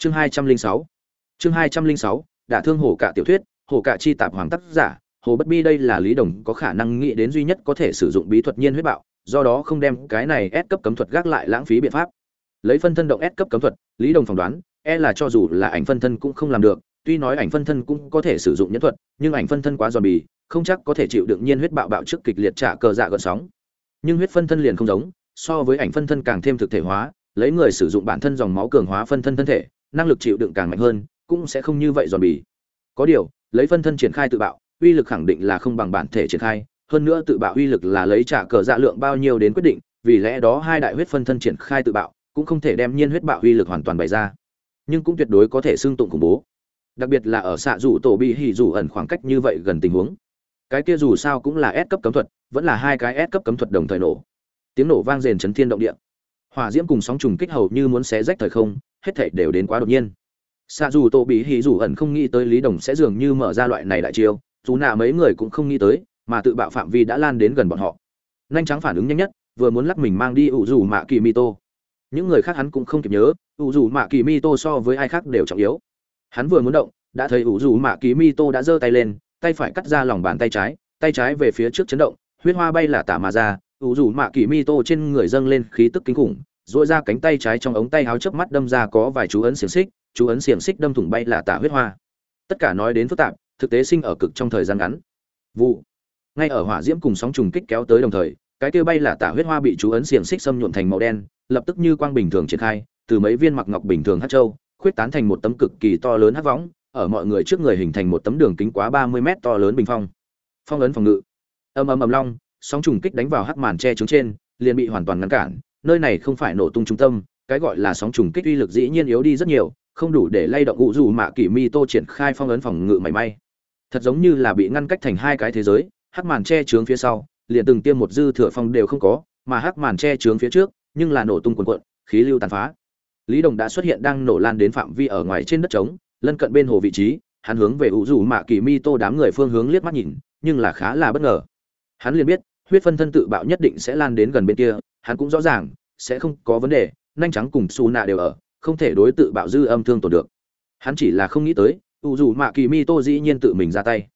chương hai trăm linh sáu. Chương hai trăm linh sáu, đả thương hổ cả tiểu thuyết hổ cả chi tạp hoàng tác giả, hồ bất bi đây là lý đồng có khả năng nghĩ đến duy nhất có thể sử dụng bí thuật nhiên huyết bạo, do đó không đem cái này ép cấp cấm thuật gác lại lãng phí biện pháp. Lấy phân thân động ép cấp cấm thuật, lý đồng phỏng đoán e là cho dù là ảnh phân thân cũng không làm được, tuy nói ảnh phân thân cũng có thể sử dụng nhẫn thuật, nhưng ảnh phân thân quá giòn bì, không chắc có thể chịu đựng nhiên huyết bạo bạo trước kịch liệt trả cờ dạ gợn sóng. Nhưng huyết phân thân liền không giống, so với ảnh phân thân càng thêm thực thể hóa, lấy người sử dụng bản thân dòng máu cường hóa phân thân thân thể năng lực chịu đựng càng mạnh hơn, cũng sẽ không như vậy giòn bì. Có điều, lấy phân thân triển khai tự bạo, uy lực khẳng định là không bằng bản thể triển khai, hơn nữa tự bạo uy lực là lấy trả cờ dạ lượng bao nhiêu đến quyết định, vì lẽ đó hai đại huyết phân thân triển khai tự bạo cũng không thể đem nhiên huyết bạo uy lực hoàn toàn bày ra. Nhưng cũng tuyệt đối có thể xưng tụng khủng bố. Đặc biệt là ở xạ rủ tổ bị hỉ rủ ẩn khoảng cách như vậy gần tình huống. Cái kia dù sao cũng là S cấp cấm thuật, vẫn là hai cái S cấp cấm thuật đồng thời nổ. Tiếng nổ vang rền chấn thiên động địa. Hỏa diễm cùng sóng trùng kích hầu như muốn xé rách thời không hết thảy đều đến quá đột nhiên. Xạ dù tô bị hỉ dù ẩn không nghĩ tới lý đồng sẽ dường như mở ra loại này đại chiêu, dù nạ mấy người cũng không nghĩ tới, mà tự bạo phạm vi đã lan đến gần bọn họ. Nhanh trắng phản ứng nhanh nhất, vừa muốn lắc mình mang đi ủ dù mạ kỳ mi tô. Những người khác hắn cũng không kịp nhớ, ủ dù mạ kỳ mi tô so với ai khác đều trọng yếu. Hắn vừa muốn động, đã thấy ủ dù mạ kỳ mi tô đã giơ tay lên, tay phải cắt ra lòng bàn tay trái tay trái về phía trước chấn động, huyết hoa bay là tả mà ra, ủ dù mạ kỳ mi tô trên người dâng lên khí tức kinh khủng dội ra cánh tay trái trong ống tay háo chớp mắt đâm ra có vài chú ấn xiềng xích, chú ấn xiềng xích đâm thủng bay là tả huyết hoa. Tất cả nói đến phức tạp, thực tế sinh ở cực trong thời gian ngắn. Vụ. Ngay ở hỏa diễm cùng sóng trùng kích kéo tới đồng thời, cái kia bay là tả huyết hoa bị chú ấn xiềng xích xâm nhuộm thành màu đen, lập tức như quang bình thường triển khai, từ mấy viên mặc ngọc bình thường hát châu, khuyết tán thành một tấm cực kỳ to lớn hát võng, ở mọi người trước người hình thành một tấm đường kính quá ba mươi mét to lớn bình phong. Phong ấn phòng ngự. Ầm ầm ầm long, sóng trùng kích đánh vào hắc màn che trứng trên, liền bị hoàn toàn ngăn cản nơi này không phải nổ tung trung tâm, cái gọi là sóng trùng kích uy lực dĩ nhiên yếu đi rất nhiều, không đủ để lay động ngũ dù mạ kỷ mi tô triển khai phong ấn phòng ngự mảy may. Thật giống như là bị ngăn cách thành hai cái thế giới, hắc màn che trướng phía sau, liền từng tiêm một dư thừa phong đều không có, mà hắc màn che trướng phía trước, nhưng là nổ tung quần quận khí lưu tàn phá. Lý đồng đã xuất hiện đang nổ lan đến phạm vi ở ngoài trên đất trống, lân cận bên hồ vị trí, hắn hướng về ủ rủ mạ kỳ mi tô đám người phương hướng liếc mắt nhìn, nhưng là khá là bất ngờ. Hắn liền biết, huyết phân thân tự bạo nhất định sẽ lan đến gần bên kia hắn cũng rõ ràng, sẽ không có vấn đề, nhanh trắng cùng su nạ đều ở, không thể đối tự bạo dư âm thương tổn được. Hắn chỉ là không nghĩ tới ủ dù mạ kỳ mi tô dĩ nhiên tự mình ra tay.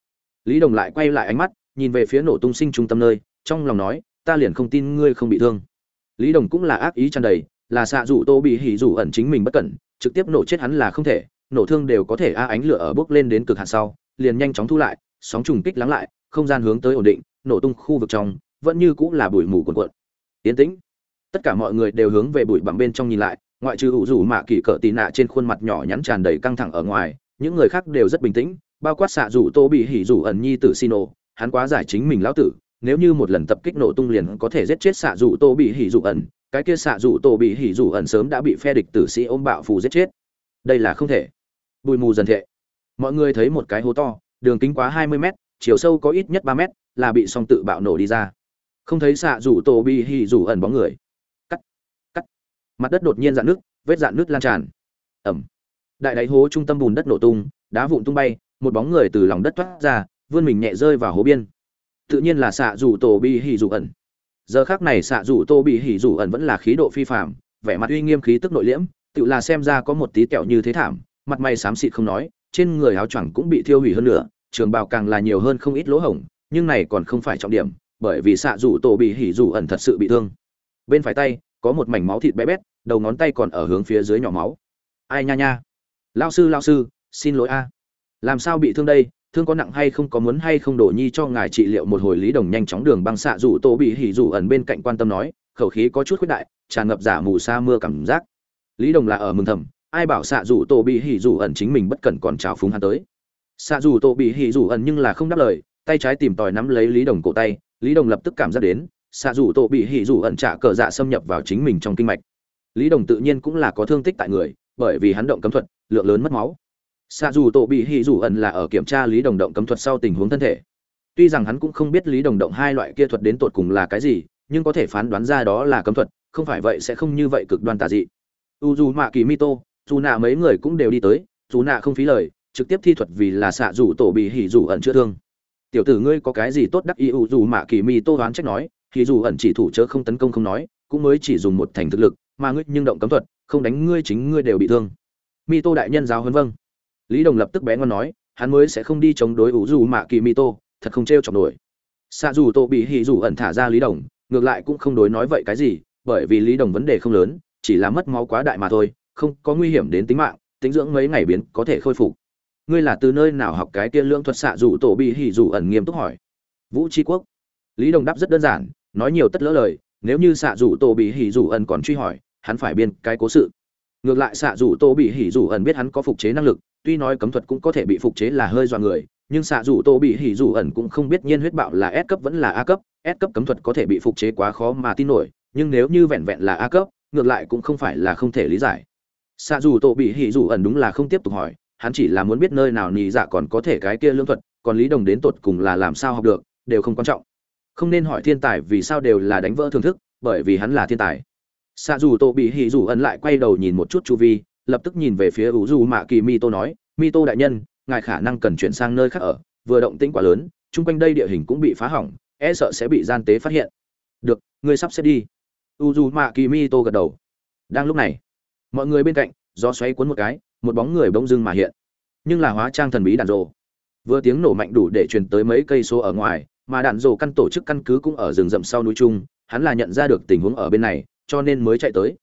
Lý đồng lại quay lại ánh mắt, nhìn về phía nổ tung sinh trung tâm nơi, trong lòng nói, ta liền không tin ngươi không bị thương. Lý đồng cũng là ác ý tràn đầy, là xạ rủ tô bị hỉ rủ ẩn chính mình bất cẩn, trực tiếp nổ chết hắn là không thể, nổ thương đều có thể a ánh lửa ở bước lên đến cực hạn sau, liền nhanh chóng thu lại, sóng trùng kích lắng lại, không gian hướng tới ổn định, nổ tung khu vực trong, vẫn như cũng là bụi mù cuồn cuộn tiến tĩnh. Tất cả mọi người đều hướng về bụi bặm bên trong nhìn lại, ngoại trừ ủ rủ mạ kỳ cỡ tì nạ trên khuôn mặt nhỏ nhắn tràn đầy căng thẳng ở ngoài, những người khác đều rất bình tĩnh, bao quát xạ rủ tô bị hỉ rủ ẩn nhi tử xin ô hắn quá giải chính mình lão tử, nếu như một lần tập kích nổ tung liền có thể giết chết xạ rủ tô bị hỉ rủ ẩn, cái kia xạ rủ tô bị hỉ rủ ẩn sớm đã bị phe địch tử sĩ ôm bạo phù giết chết. Đây là không thể. Bụi mù dần thệ. Mọi người thấy một cái hố to, đường kính quá hai mươi mét, chiều sâu có ít nhất ba mét, là bị song tự bạo nổ đi ra không thấy xạ rủ tổ bi hỉ rủ ẩn bóng người. Cắt cắt. Mặt đất đột nhiên dạn nước vết dạn nước lan tràn. Ẩm. Đại đáy hố trung tâm bùn đất nổ tung, đá vụn tung bay, một bóng người từ lòng đất thoát ra, vươn mình nhẹ rơi vào hố biên. Tự nhiên là xạ rủ tổ bi hỉ rủ ẩn. Giờ khác này xạ rủ tô bị hỉ rủ ẩn vẫn là khí độ phi phạm vẻ mặt uy nghiêm khí tức nội liễm tự là xem ra có một tí kẹo như thế thảm, mặt mày xám xịt không nói, trên người áo choàng cũng bị thiêu hủy hơn nữa trường bào càng là nhiều hơn không ít lỗ hổng, nhưng này còn không phải trọng điểm bởi vì xạ rủ tổ bị hỉ rủ ẩn thật sự bị thương. Bên phải tay, có một mảnh máu thịt bé bét, đầu ngón tay còn ở hướng phía dưới nhỏ máu. Ai nha nha. Lao sư lao sư, xin lỗi a. Làm sao bị thương đây? Thương có nặng hay không, có muốn hay không? Đổ nhi cho ngài trị liệu một hồi lý đồng nhanh chóng đường băng xạ rủ tổ bị hỉ rủ ẩn bên cạnh quan tâm nói, khẩu khí có chút khuyết đại, tràn ngập giả mù sa mưa cảm giác. Lý đồng là ở mừng thầm, ai bảo xạ rủ tổ bị hỉ rủ ẩn chính mình bất cẩn còn trào phúng hắn tới. Xạ rủ tổ bị hỉ rủ ẩn nhưng là không đáp lời, tay trái tìm tòi nắm lấy lý đồng cổ tay lý đồng lập tức cảm giác đến, xạ rủ tổ bị hỉ rủ ẩn trả cờ dạ xâm nhập vào chính mình trong kinh mạch. Lý đồng tự nhiên cũng là có thương tích tại người, bởi vì hắn động cấm thuật, lượng lớn mất máu. Xạ dù tổ bị hỉ rủ ẩn là ở kiểm tra lý đồng động cấm thuật sau tình huống thân thể. Tuy rằng hắn cũng không biết lý đồng động hai loại kia thuật đến tột cùng là cái gì, nhưng có thể phán đoán ra đó là cấm thuật, không phải vậy sẽ không như vậy cực đoan tà dị. U dù mạ kỳ mito dù nạ mấy người cũng đều đi tới, dù nạ không phí lời, trực tiếp thi thuật vì là xạ dù tổ bị hỉ dù ẩn chữa thương tiểu tử ngươi có cái gì tốt đắc ý u dù mạ kỳ mi tô đoán trách nói, thì dù ẩn chỉ thủ chớ không tấn công không nói, cũng mới chỉ dùng một thành thực lực, mà ngươi nhưng động cấm thuật, không đánh ngươi chính ngươi đều bị thương. Mi tô đại nhân giáo hơn vâng. Lý đồng lập tức bé ngon nói, hắn mới sẽ không đi chống đối ủ dù mạ kỳ mi tô, thật không t r e o chọc nổi. Xa dù tô bị hì dù ẩn thả ra lý đồng, ngược lại cũng không đối nói vậy cái gì, bởi vì lý đồng vấn đề không lớn, chỉ là mất máu quá đại mà thôi, không có nguy hiểm đến tính mạng, tính dưỡng mấy ngày biến có thể khôi phục ngươi là từ nơi nào học cái kia lưỡng thuật xạ dù tổ bị hỉ dù ẩn nghiêm túc hỏi? Vũ tri quốc. Lý đồng đáp rất đơn giản nói nhiều tất lỡ lời nếu như xạ dù tổ bị hỉ dù ẩn còn truy hỏi hắn phải biên cái cố sự. Ngược lại xạ dù tổ bị hỉ dù ẩn biết hắn có phục chế năng lực tuy nói cấm thuật cũng có thể bị phục chế là hơi dọa người nhưng xạ dù tổ bị hỉ dù ẩn cũng không biết nhiên huyết bạo là S cấp vẫn là A cấp, S cấp cấm thuật có thể bị phục chế quá khó mà tin nổi, nhưng nếu như vẹn vẹn là A cấp, ngược lại cũng không phải là không thể lý giải. Xạ dù tổ bị hỉ dù ẩn đúng là không tiếp tục hỏi, hắn chỉ là muốn biết nơi nào nhị dạ còn có thể cái kia lương thuật, còn Lý Đồng đến tột cùng là làm sao học được, đều không quan trọng. Không nên hỏi thiên tài vì sao đều là đánh vỡ thưởng thức, bởi vì hắn là thiên tài. Xạ dù tô bị hỉ dù ẩn lại quay đầu nhìn một chút chu vi, lập tức nhìn về phía ủ dù Mạ Kỳ Mi Tô nói, Mi Tô đại nhân, ngài khả năng cần chuyển sang nơi khác ở vừa động tĩnh quá lớn chung quanh đây địa hình cũng bị phá hỏng e sợ sẽ bị gian tế phát hiện được ngươi sắp xếp đi u dù mạ kỳ mi tô gật đầu đang lúc này mọi người bên cạnh gió xoáy cuốn một cái một bóng người bỗng dưng mà hiện. Nhưng là hóa trang thần bí đàn rồ. Vừa tiếng nổ mạnh đủ để truyền tới mấy cây số ở ngoài, mà đạn rồ căn tổ chức căn cứ cũng ở rừng rậm sau núi trung hắn là nhận ra được tình huống ở bên này, cho nên mới chạy tới.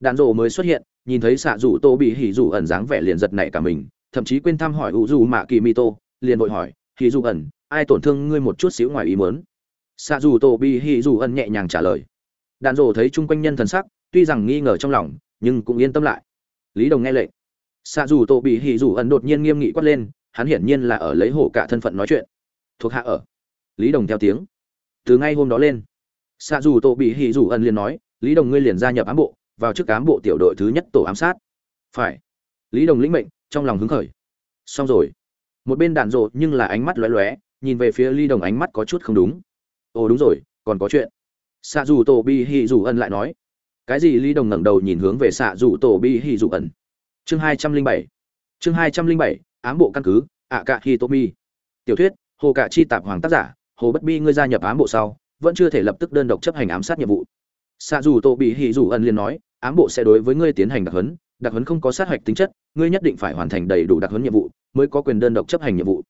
Đạn rồ mới xuất hiện, nhìn thấy xạ rủ tô bị hỉ rủ ẩn dáng vẻ liền giật nảy cả mình, thậm chí quên thăm hỏi u dù mạ kỳ mi tô, liền vội hỏi, hỉ rủ ẩn, ai tổn thương ngươi một chút xíu ngoài ý mớn xạ rủ tô bị hỉ rủ ẩn nhẹ nhàng trả lời. Đàn rổ thấy chung quanh nhân thần sắc, tuy rằng nghi ngờ trong lòng, nhưng cũng yên tâm lại. Lý đồng nghe lệnh xạ dù tổ bị hì dù ẩn đột nhiên nghiêm nghị quát lên, hắn hiển nhiên là ở lấy hổ cả thân phận nói chuyện. Thuộc hạ ở. Lý đồng theo tiếng. Từ ngay hôm đó lên, xạ dù tổ bị hì dù ẩn liền nói, lý đồng ngươi liền gia nhập ám bộ, vào trước cám bộ tiểu đội thứ nhất tổ ám sát. Phải. Lý đồng lĩnh mệnh, trong lòng hứng khởi. Xong rồi. Một bên đạn rộ nhưng là ánh mắt lóe lóe, nhìn về phía ly đồng ánh mắt có chút không đúng. Ồ, đúng rồi, còn có chuyện. Xạ dù tổ bi hì dù ẩn lại nói. Cái gì ly đồng ngẩng đầu nhìn hướng về xạ dù tổ bi hì dù ẩn? Chương hai trăm linh bảy. Chương hai trăm linh bảy, ám bộ căn cứ ạ cạ hi tô tiểu thuyết, hồ cạ chi tạp hoàng tác giả, hồ bất bi ngươi gia nhập ám bộ sau, vẫn chưa thể lập tức đơn độc chấp hành ám sát nhiệm vụ. Xạ dù Tô bị hỉ dù ẩn liền nói, ám bộ sẽ đối với ngươi tiến hành đặc huấn đặc huấn không có sát hạch tính chất, ngươi nhất định phải hoàn thành đầy đủ đặc huấn nhiệm vụ, mới có quyền đơn độc chấp hành nhiệm vụ.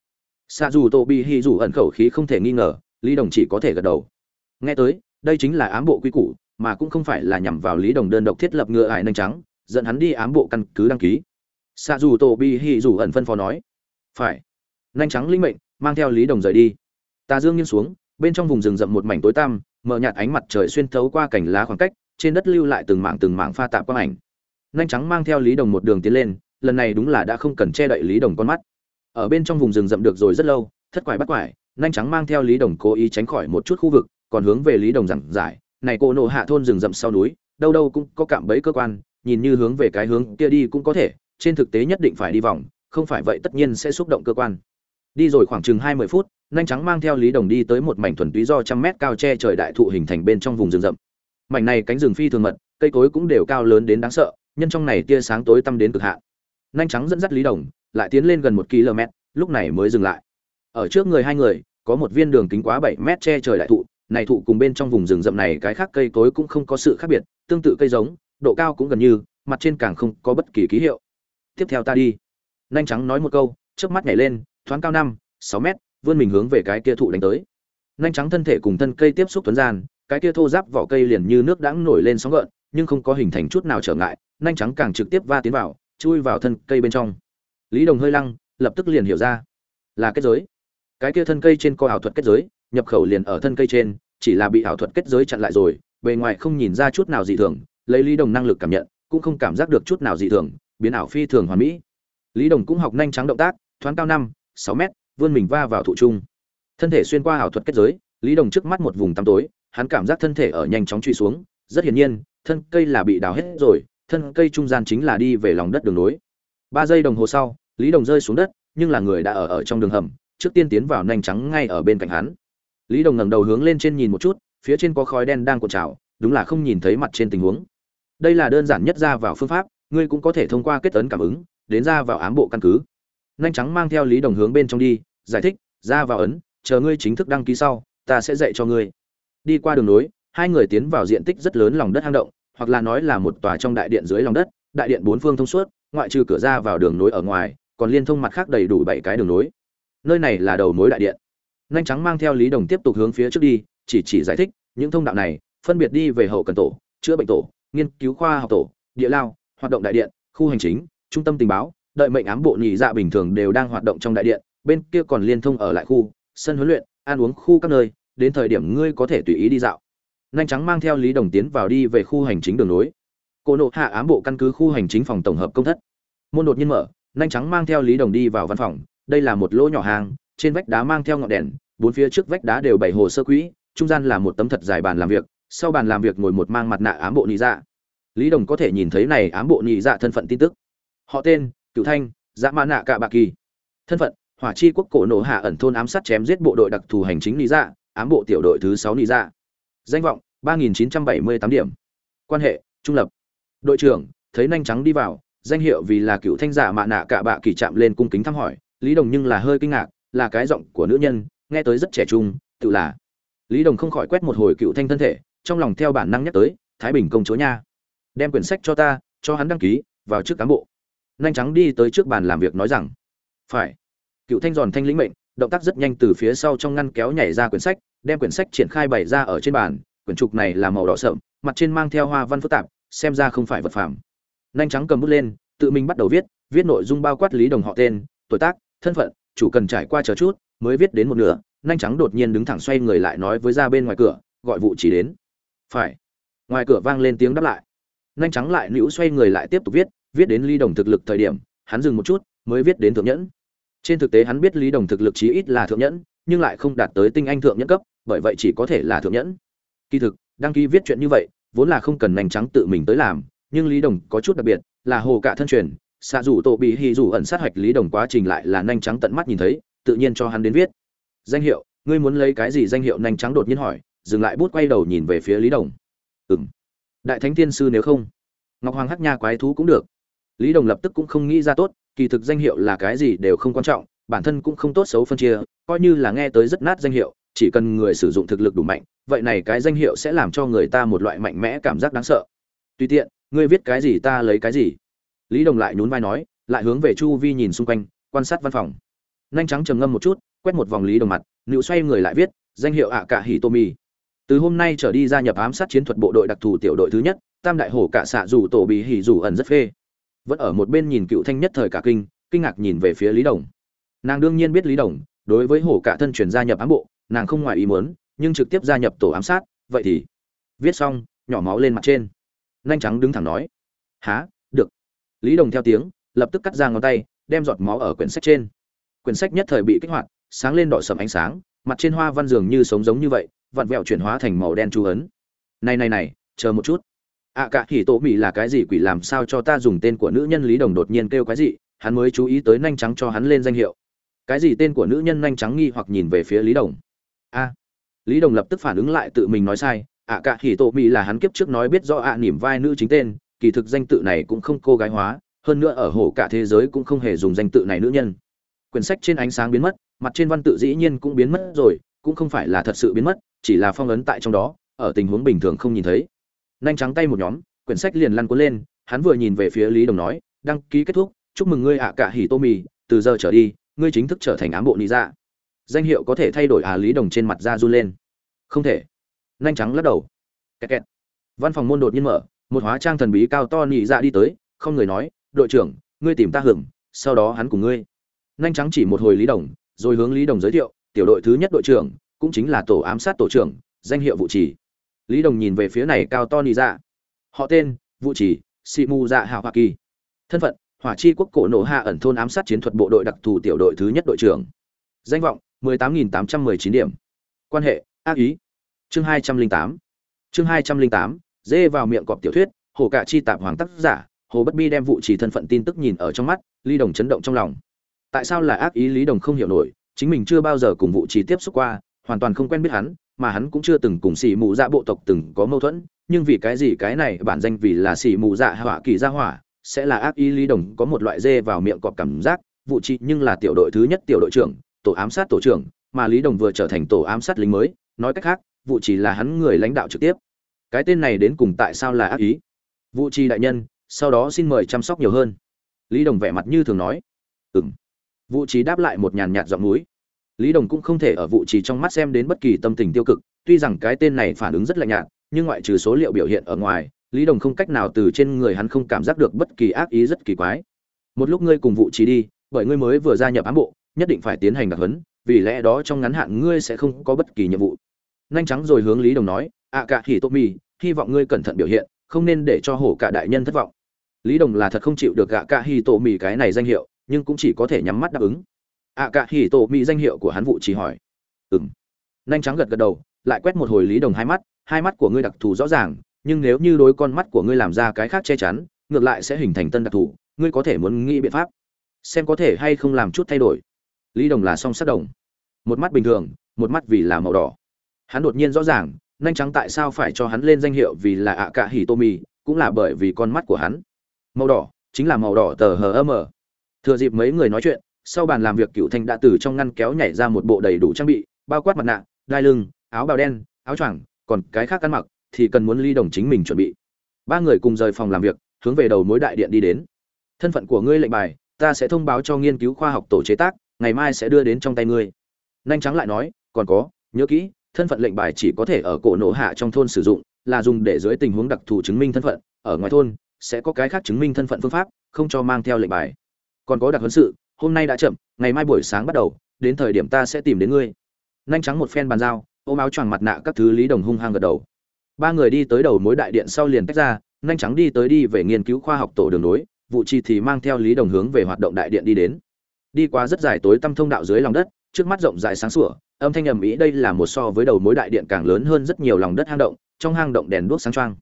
Xạ dù tô bi hi dù ẩn khẩu khí không thể nghi ngờ, lý đồng chỉ có thể gật đầu. Nghe tới, đây chính là ám bộ quy củ, mà cũng không phải là nhằm vào lý đồng đơn độc thiết lập ngựa ải nâng trắng dẫn hắn đi ám bộ căn cứ đăng ký. Xạ dù tô bị hỉ dù ẩn phân phó nói, phải nanh trắng linh mệnh, mang theo lý đồng rời đi. Tà dương nghiêng xuống, bên trong vùng rừng rậm một mảnh tối tăm, mở nhạt ánh mặt trời xuyên thấu qua cảnh lá khoảng cách, trên đất lưu lại từng mảng từng mảng pha tạp quang ảnh. Nhanh trắng mang theo lý đồng một đường tiến lên, lần này đúng là đã không cần che đậy lý đồng con mắt. Ở bên trong vùng rừng rậm được rồi rất lâu, thất quải bắt quải, nhanh trắng mang theo lý đồng cố ý tránh khỏi một chút khu vực, còn hướng về lý đồng giảng giải, này cô nộ hạ thôn rừng rậm sau núi, đâu đâu cũng có cạm bẫy cơ quan nhìn như hướng về cái hướng kia đi cũng có thể, trên thực tế nhất định phải đi vòng, không phải vậy tất nhiên sẽ xúc động cơ quan. Đi rồi khoảng chừng hai mươi phút nhanh trắng mang theo lý đồng đi tới một mảnh thuần túy do trăm mét cao che trời đại thụ hình thành bên trong vùng rừng rậm. Mảnh này cánh rừng phi thường mật, cây cối cũng đều cao lớn đến đáng sợ, nhân trong này tia sáng tối tăm đến cực hạn. Nhanh trắng dẫn dắt lý đồng, lại tiến lên gần một km, lúc này mới dừng lại. Ở trước người hai người, có một viên đường kính quá bảy mét che trời đại thụ, này thụ cùng bên trong vùng rừng rậm này cái khác cây cối cũng không có sự khác biệt, tương tự cây giống độ cao cũng gần như, mặt trên càng không có bất kỳ ký hiệu. Tiếp theo ta đi. Nhanh trắng nói một câu trước mắt nhảy lên, thoáng cao năm, sáu mét, vươn mình hướng về cái kia thụ đánh tới. Nhanh trắng thân thể cùng thân cây tiếp xúc tuấn gian, cái kia thô giáp vỏ cây liền như nước đãng nổi lên sóng gợn, nhưng không có hình thành chút nào trở ngại, nhanh trắng càng trực tiếp va tiến vào, chui vào thân cây bên trong. Lý đồng hơi lăng, lập tức liền hiểu ra, là kết giới. Cái kia thân cây trên co ảo thuật kết giới, nhập khẩu liền ở thân cây trên, chỉ là bị ảo thuật kết giới chặn lại rồi, bề ngoài không nhìn ra chút nào dị thường lấy lý đồng năng lực cảm nhận, cũng không cảm giác được chút nào dị thường, biến ảo phi thường hoàn mỹ. Lý đồng cũng học nhanh trắng động tác, thoáng cao năm, sáu mét, vươn mình va vào thụ trung. Thân thể xuyên qua ảo thuật kết giới, lý đồng trước mắt một vùng tăm tối, hắn cảm giác thân thể ở nhanh chóng truy xuống. Rất hiển nhiên, thân cây là bị đào hết rồi, thân cây trung gian chính là đi về lòng đất đường nối. Ba giây đồng hồ sau, lý đồng rơi xuống đất, nhưng là người đã ở ở trong đường hầm, trước tiên tiến vào nhanh trắng ngay ở bên cạnh hắn. Lý đồng ngẩng đầu hướng lên trên nhìn một chút, phía trên có khói đen đang cuộn trào, đúng là không nhìn thấy mặt trên tình huống đây là đơn giản nhất ra vào phương pháp, ngươi cũng có thể thông qua kết ấn cảm ứng, đến ra vào ám bộ căn cứ. Nhanh trắng mang theo lý đồng hướng bên trong đi, giải thích, ra vào ấn, chờ ngươi chính thức đăng ký sau, ta sẽ dạy cho ngươi. Đi qua đường nối, hai người tiến vào diện tích rất lớn lòng đất hang động, hoặc là nói là một tòa trong đại điện dưới lòng đất, đại điện bốn phương thông suốt, ngoại trừ cửa ra vào đường nối ở ngoài, còn liên thông mặt khác đầy đủ bảy cái đường nối. Nơi này là đầu mối đại điện. Nhanh trắng mang theo lý đồng tiếp tục hướng phía trước đi, chỉ chỉ giải thích, những thông đạo này, phân biệt đi về hậu cần tổ, chữa bệnh tổ nghiên cứu khoa học tổ, địa lao, hoạt động đại điện, khu hành chính, trung tâm tình báo, đợi mệnh ám bộ nhị dạ bình thường đều đang hoạt động trong đại điện, bên kia còn liên thông ở lại khu, sân huấn luyện, ăn uống khu các nơi, đến thời điểm ngươi có thể tùy ý đi dạo. Nhanh trắng mang theo lý đồng tiến vào đi về khu hành chính đường nối. Cô nộ hạ ám bộ căn cứ khu hành chính phòng tổng hợp công thất. Môn đột nhiên mở, nhanh trắng mang theo lý đồng đi vào văn phòng. Đây là một lỗ nhỏ hàng trên vách đá mang theo ngọn đèn, bốn phía trước vách đá đều bày hồ sơ quỹ, trung gian là một tấm thật dài bàn làm việc sau bàn làm việc ngồi một mang mặt nạ ám bộ nhị dạ. Lý đồng có thể nhìn thấy này ám bộ nhị dạ thân phận tin tức. Họ tên cựu thanh dạ mã nạ cạ bạc kỳ. Thân phận, hỏa chi quốc cổ nổ hạ ẩn thôn ám sát chém giết bộ đội đặc thù hành chính lý dạ ám bộ tiểu đội thứ sáu lý dạ. Danh vọng, ba nghìn chín trăm bảy mươi tám điểm. Quan hệ, trung lập. Đội trưởng, thấy nhanh trắng đi vào, danh hiệu vì là cựu thanh dạ giả mạ nạ cạ bạ kỳ chạm lên cung kính thăm hỏi, lý đồng nhưng là hơi kinh ngạc, là cái giọng của nữ nhân, nghe tới rất trẻ trung, tự là. Lý đồng không khỏi quét một hồi cựu thanh thân thể trong lòng theo bản năng nhắc tới, thái bình công chúa nha. Đem quyển sách cho ta, cho hắn đăng ký, vào trước cán bộ. Nhanh trắng đi tới trước bàn làm việc nói rằng, phải. Cựu thanh giòn thanh lĩnh mệnh, động tác rất nhanh từ phía sau trong ngăn kéo nhảy ra quyển sách, đem quyển sách triển khai bày ra ở trên bàn. Quyển trục này là màu đỏ sợm mặt trên mang theo hoa văn phức tạp, xem ra không phải vật phẩm nhanh trắng cầm bút lên, tự mình bắt đầu viết viết nội dung bao quát lý đồng họ tên, tuổi tác, thân phận, chủ cần trải qua chờ chút, mới viết đến một nửa. Nhanh trắng đột nhiên đứng thẳng xoay người lại nói với ra bên ngoài cửa, gọi vụ chỉ đến phải. Ngoài cửa vang lên tiếng đáp lại. Nhanh trắng lại nữ xoay người lại tiếp tục viết viết đến lý đồng thực lực thời điểm, hắn dừng một chút, mới viết đến thượng nhẫn. Trên thực tế hắn biết lý đồng thực lực chí ít là thượng nhẫn, nhưng lại không đạt tới tinh anh thượng nhẫn cấp, bởi vậy chỉ có thể là thượng nhẫn. Kỳ thực, đăng ký viết chuyện như vậy, vốn là không cần nhanh trắng tự mình tới làm, nhưng lý đồng có chút đặc biệt, là hồ cả thân truyền, xạ dù tổ bị hy dù ẩn sát hạch lý đồng quá trình lại là nhanh trắng tận mắt nhìn thấy, tự nhiên cho hắn đến viết. Danh hiệu, ngươi muốn lấy cái gì danh hiệu nhanh trắng đột nhiên hỏi dừng lại bút quay đầu nhìn về phía lý đồng. Ừ m đại thánh Thiên sư nếu không, ngọc hoàng hắc nha quái thú cũng được. Lý đồng lập tức cũng không nghĩ ra tốt, kỳ thực danh hiệu là cái gì đều không quan trọng, bản thân cũng không tốt xấu phân chia, coi như là nghe tới rất nát danh hiệu, chỉ cần người sử dụng thực lực đủ mạnh, vậy này cái danh hiệu sẽ làm cho người ta một loại mạnh mẽ cảm giác đáng sợ. Tùy tiện, ngươi viết cái gì ta lấy cái gì. Lý đồng lại nhún vai nói, lại hướng về chu vi nhìn xung quanh, quan sát văn phòng. Nhanh trắng trầm ngâm một chút, quét một vòng lý đồng mặt nịu xoay người lại viết, danh hiệu ạ cả hỉ tô mi từ hôm nay trở đi gia nhập ám sát chiến thuật bộ đội đặc thù tiểu đội thứ nhất, tam đại hổ cả xạ dù tổ bị hỉ dù ẩn rất phê. Vẫn ở một bên nhìn cựu thanh nhất thời cả kinh kinh ngạc nhìn về phía lý đồng. Nàng đương nhiên biết lý đồng, đối với hổ cả thân chuyển gia nhập ám bộ, nàng không ngoài ý muốn, nhưng trực tiếp gia nhập tổ ám sát, vậy thì viết xong, nhỏ máu lên mặt trên. Nhanh trắng đứng thẳng nói há được. Lý đồng theo tiếng, lập tức cắt ra ngón tay, đem giọt máu ở quyển sách trên. Quyển sách nhất thời bị kích hoạt, sáng lên đỏ sầm ánh sáng, mặt trên hoa văn dường như sống giống như vậy vặn vẹo chuyển hóa thành màu đen chú ấn. Này này này chờ một chút. Ạ à, cả hỉ tổ mỹ là cái gì quỷ làm sao cho ta dùng tên của nữ nhân lý đồng đột nhiên kêu cái gì? Hắn mới chú ý tới nhanh trắng cho hắn lên danh hiệu. Cái gì tên của nữ nhân nhanh trắng nghi hoặc nhìn về phía lý đồng. A. Lý đồng lập tức phản ứng lại tự mình nói sai. Ạ à, cả hỉ tổ mỹ là hắn kiếp trước nói biết do ạ à, nỉm vai nữ chính tên. Kỳ thực danh tự này cũng không cô gái hóa. Hơn nữa ở hồ cả thế giới cũng không hề dùng danh tự này nữ nhân. Quyển sách trên ánh sáng biến mất mặt trên văn tự dĩ nhiên cũng biến mất rồi cũng không phải là thật sự biến mất, chỉ là phong ấn tại trong đó, ở tình huống bình thường không nhìn thấy. Nhanh trắng tay một nhóm, quyển sách liền lăn cuốn lên, hắn vừa nhìn về phía lý đồng nói, đăng ký kết thúc, chúc mừng ngươi ạ cả hỉ tô mì, từ giờ trở đi, ngươi chính thức trở thành ám bộ lý dạ. Danh hiệu có thể thay đổi à lý đồng trên mặt ra run lên. Không thể. Nhanh trắng lắc đầu. Kẹt kẹt. Văn phòng môn đột nhiên mở, một hóa trang thần bí cao to nhị dạ đi tới, không người nói, đội trưởng, ngươi tìm ta hưởng sau đó hắn cùng ngươi. Nhanh trắng chỉ một hồi lý đồng, rồi hướng lý đồng giới thiệu tiểu đội thứ nhất đội trưởng, cũng chính là tổ ám sát tổ trưởng, danh hiệu vụ trì. Lý đồng nhìn về phía này cao to nị dạ. Họ tên vụ trì sĩ mù dạ hào hoa kỳ. Thân phận, hỏa chi quốc cổ nổ hạ ẩn thôn ám sát chiến thuật bộ đội đặc thù tiểu đội thứ nhất đội trưởng. Danh vọng 18.819 điểm. Quan hệ, ác ý. Chương 208 chương 208 dê vào miệng cọp tiểu thuyết, hồ cạ chi tạp hoàng tác giả, hồ bất bi đem vụ chỉ thân phận tin tức nhìn ở trong mắt, lý đồng chấn động trong lòng. Tại sao là ác ý lý đồng không hiểu nổi chính mình chưa bao giờ cùng vụ chỉ tiếp xúc qua, hoàn toàn không quen biết hắn, mà hắn cũng chưa từng cùng xì mù dạ bộ tộc từng có mâu thuẫn. Nhưng vì cái gì cái này bản danh vì là xì mù dạ họa kỳ gia hỏa, sẽ là ác ý lý đồng có một loại dê vào miệng cọp cảm giác. Vụ trị nhưng là tiểu đội thứ nhất tiểu đội trưởng, tổ ám sát tổ trưởng, mà lý đồng vừa trở thành tổ ám sát lính mới. Nói cách khác vụ chỉ là hắn người lãnh đạo trực tiếp. Cái tên này đến cùng tại sao là ác ý? Vụ trì đại nhân, sau đó xin mời chăm sóc nhiều hơn. Lý đồng vẻ mặt như thường nói. Ừng vụ trí đáp lại một nhàn nhạt giọng núi. Lý đồng cũng không thể ở vụ trí trong mắt xem đến bất kỳ tâm tình tiêu cực, tuy rằng cái tên này phản ứng rất lạnh nhạt, nhưng ngoại trừ số liệu biểu hiện ở ngoài, lý đồng không cách nào từ trên người hắn không cảm giác được bất kỳ ác ý rất kỳ quái. Một lúc ngươi cùng vụ trí đi, bởi ngươi mới vừa gia nhập ám bộ, nhất định phải tiến hành đặc huấn, vì lẽ đó trong ngắn hạn ngươi sẽ không có bất kỳ nhiệm vụ. Nhanh trắng rồi hướng lý đồng nói ạ cả hỉ tô mi, hy vọng ngươi cẩn thận biểu hiện, không nên để cho hổ cả đại nhân thất vọng. Lý đồng là thật không chịu được gạ cả hỉ tô mi cái này danh hiệu nhưng cũng chỉ có thể nhắm mắt đáp ứng. Ạ cả hỉ tô mi danh hiệu của hắn vụ chỉ hỏi. Ừng nhanh trắng gật gật đầu, lại quét một hồi lý đồng hai mắt hai mắt của ngươi đặc thù rõ ràng, nhưng nếu như đối con mắt của ngươi làm ra cái khác che chắn, ngược lại sẽ hình thành tân đặc thù, ngươi có thể muốn nghĩ biện pháp xem có thể hay không làm chút thay đổi. Lý đồng là song sắc đồng. Một mắt bình thường, một mắt vì là màu đỏ. Hắn đột nhiên rõ ràng, nhanh trắng tại sao phải cho hắn lên danh hiệu vì là ạ cạ hỉ tô mì cũng là bởi vì con mắt của hắn. Màu đỏ, chính là màu đỏ tờ hờ mờ thừa dịp mấy người nói chuyện, sau bàn làm việc cựu thanh đã từ trong ngăn kéo nhảy ra một bộ đầy đủ trang bị, bao quát mặt nạ, đai lưng, áo bào đen, áo choàng, còn cái khác ăn mặc, thì cần muốn ly đồng chính mình chuẩn bị. Ba người cùng rời phòng làm việc, hướng về đầu mối đại điện đi đến. Thân phận của ngươi lệnh bài, ta sẽ thông báo cho nghiên cứu khoa học tổ chế tác, ngày mai sẽ đưa đến trong tay ngươi. Nhanh trắng lại nói, còn có, nhớ kỹ, thân phận lệnh bài chỉ có thể ở cổ nổ hạ trong thôn sử dụng, là dùng để dưới tình huống đặc thù chứng minh thân phận, ở ngoài thôn, sẽ có cái khác chứng minh thân phận phương pháp, không cho mang theo lệnh bài còn có đặc huấn sự, hôm nay đã chậm, ngày mai buổi sáng bắt đầu, đến thời điểm ta sẽ tìm đến ngươi. Nhanh trắng một phen bàn giao, ôm áo choàng mặt nạ các thứ lý đồng hung hăng gật đầu. Ba người đi tới đầu mối đại điện sau liền tách ra nhanh trắng đi tới đi về nghiên cứu khoa học tổ đường nối, vụ chi thì mang theo lý đồng hướng về hoạt động đại điện đi đến. Đi qua rất dài tối tăm thông đạo dưới lòng đất, trước mắt rộng dài sáng sủa, âm thanh ầm ĩ đây là một so với đầu mối đại điện càng lớn hơn rất nhiều lòng đất hang động, trong hang động đèn đuốc sáng choang.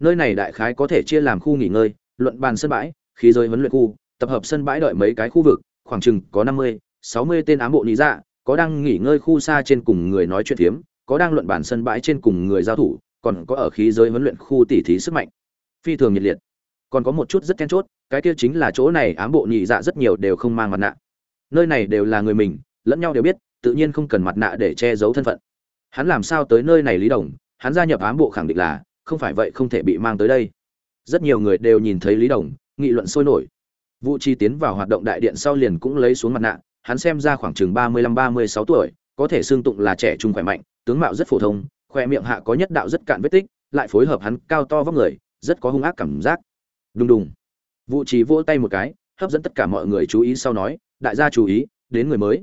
Nơi này đại khái có thể chia làm khu nghỉ ngơi, luận bàn sân bãi, khí giới huấn luyện khu tập hợp sân bãi đợi mấy cái khu vực, khoảng chừng có năm mươi, sáu mươi tên ám bộ lý dạ có đang nghỉ ngơi khu xa trên cùng người nói chuyện phiếm, có đang luận bản sân bãi trên cùng người giao thủ, còn có ở khí giới huấn luyện khu tỉ thí sức mạnh. Phi thường nhiệt liệt. Còn có một chút rất then chốt, cái kia chính là chỗ này ám bộ nhị dạ rất nhiều đều không mang mặt nạ. Nơi này đều là người mình, lẫn nhau đều biết, tự nhiên không cần mặt nạ để che giấu thân phận. Hắn làm sao tới nơi này lý đồng? Hắn gia nhập ám bộ khẳng định là, không phải vậy không thể bị mang tới đây. Rất nhiều người đều nhìn thấy lý đồng, nghị luận sôi nổi. Vũ Chi tiến vào hoạt động đại điện sau liền cũng lấy xuống mặt nạ, hắn xem ra khoảng chừng ba mươi lăm ba mươi sáu tuổi, có thể xương tụng là trẻ trung khỏe mạnh, tướng mạo rất phổ thông, khoe miệng hạ có nhất đạo rất cạn vết tích, lại phối hợp hắn cao to vóc người, rất có hung ác cảm giác. Đùng đùng. Vũ Chi vỗ tay một cái, hấp dẫn tất cả mọi người chú ý sau nói, đại gia chú ý, đến người mới.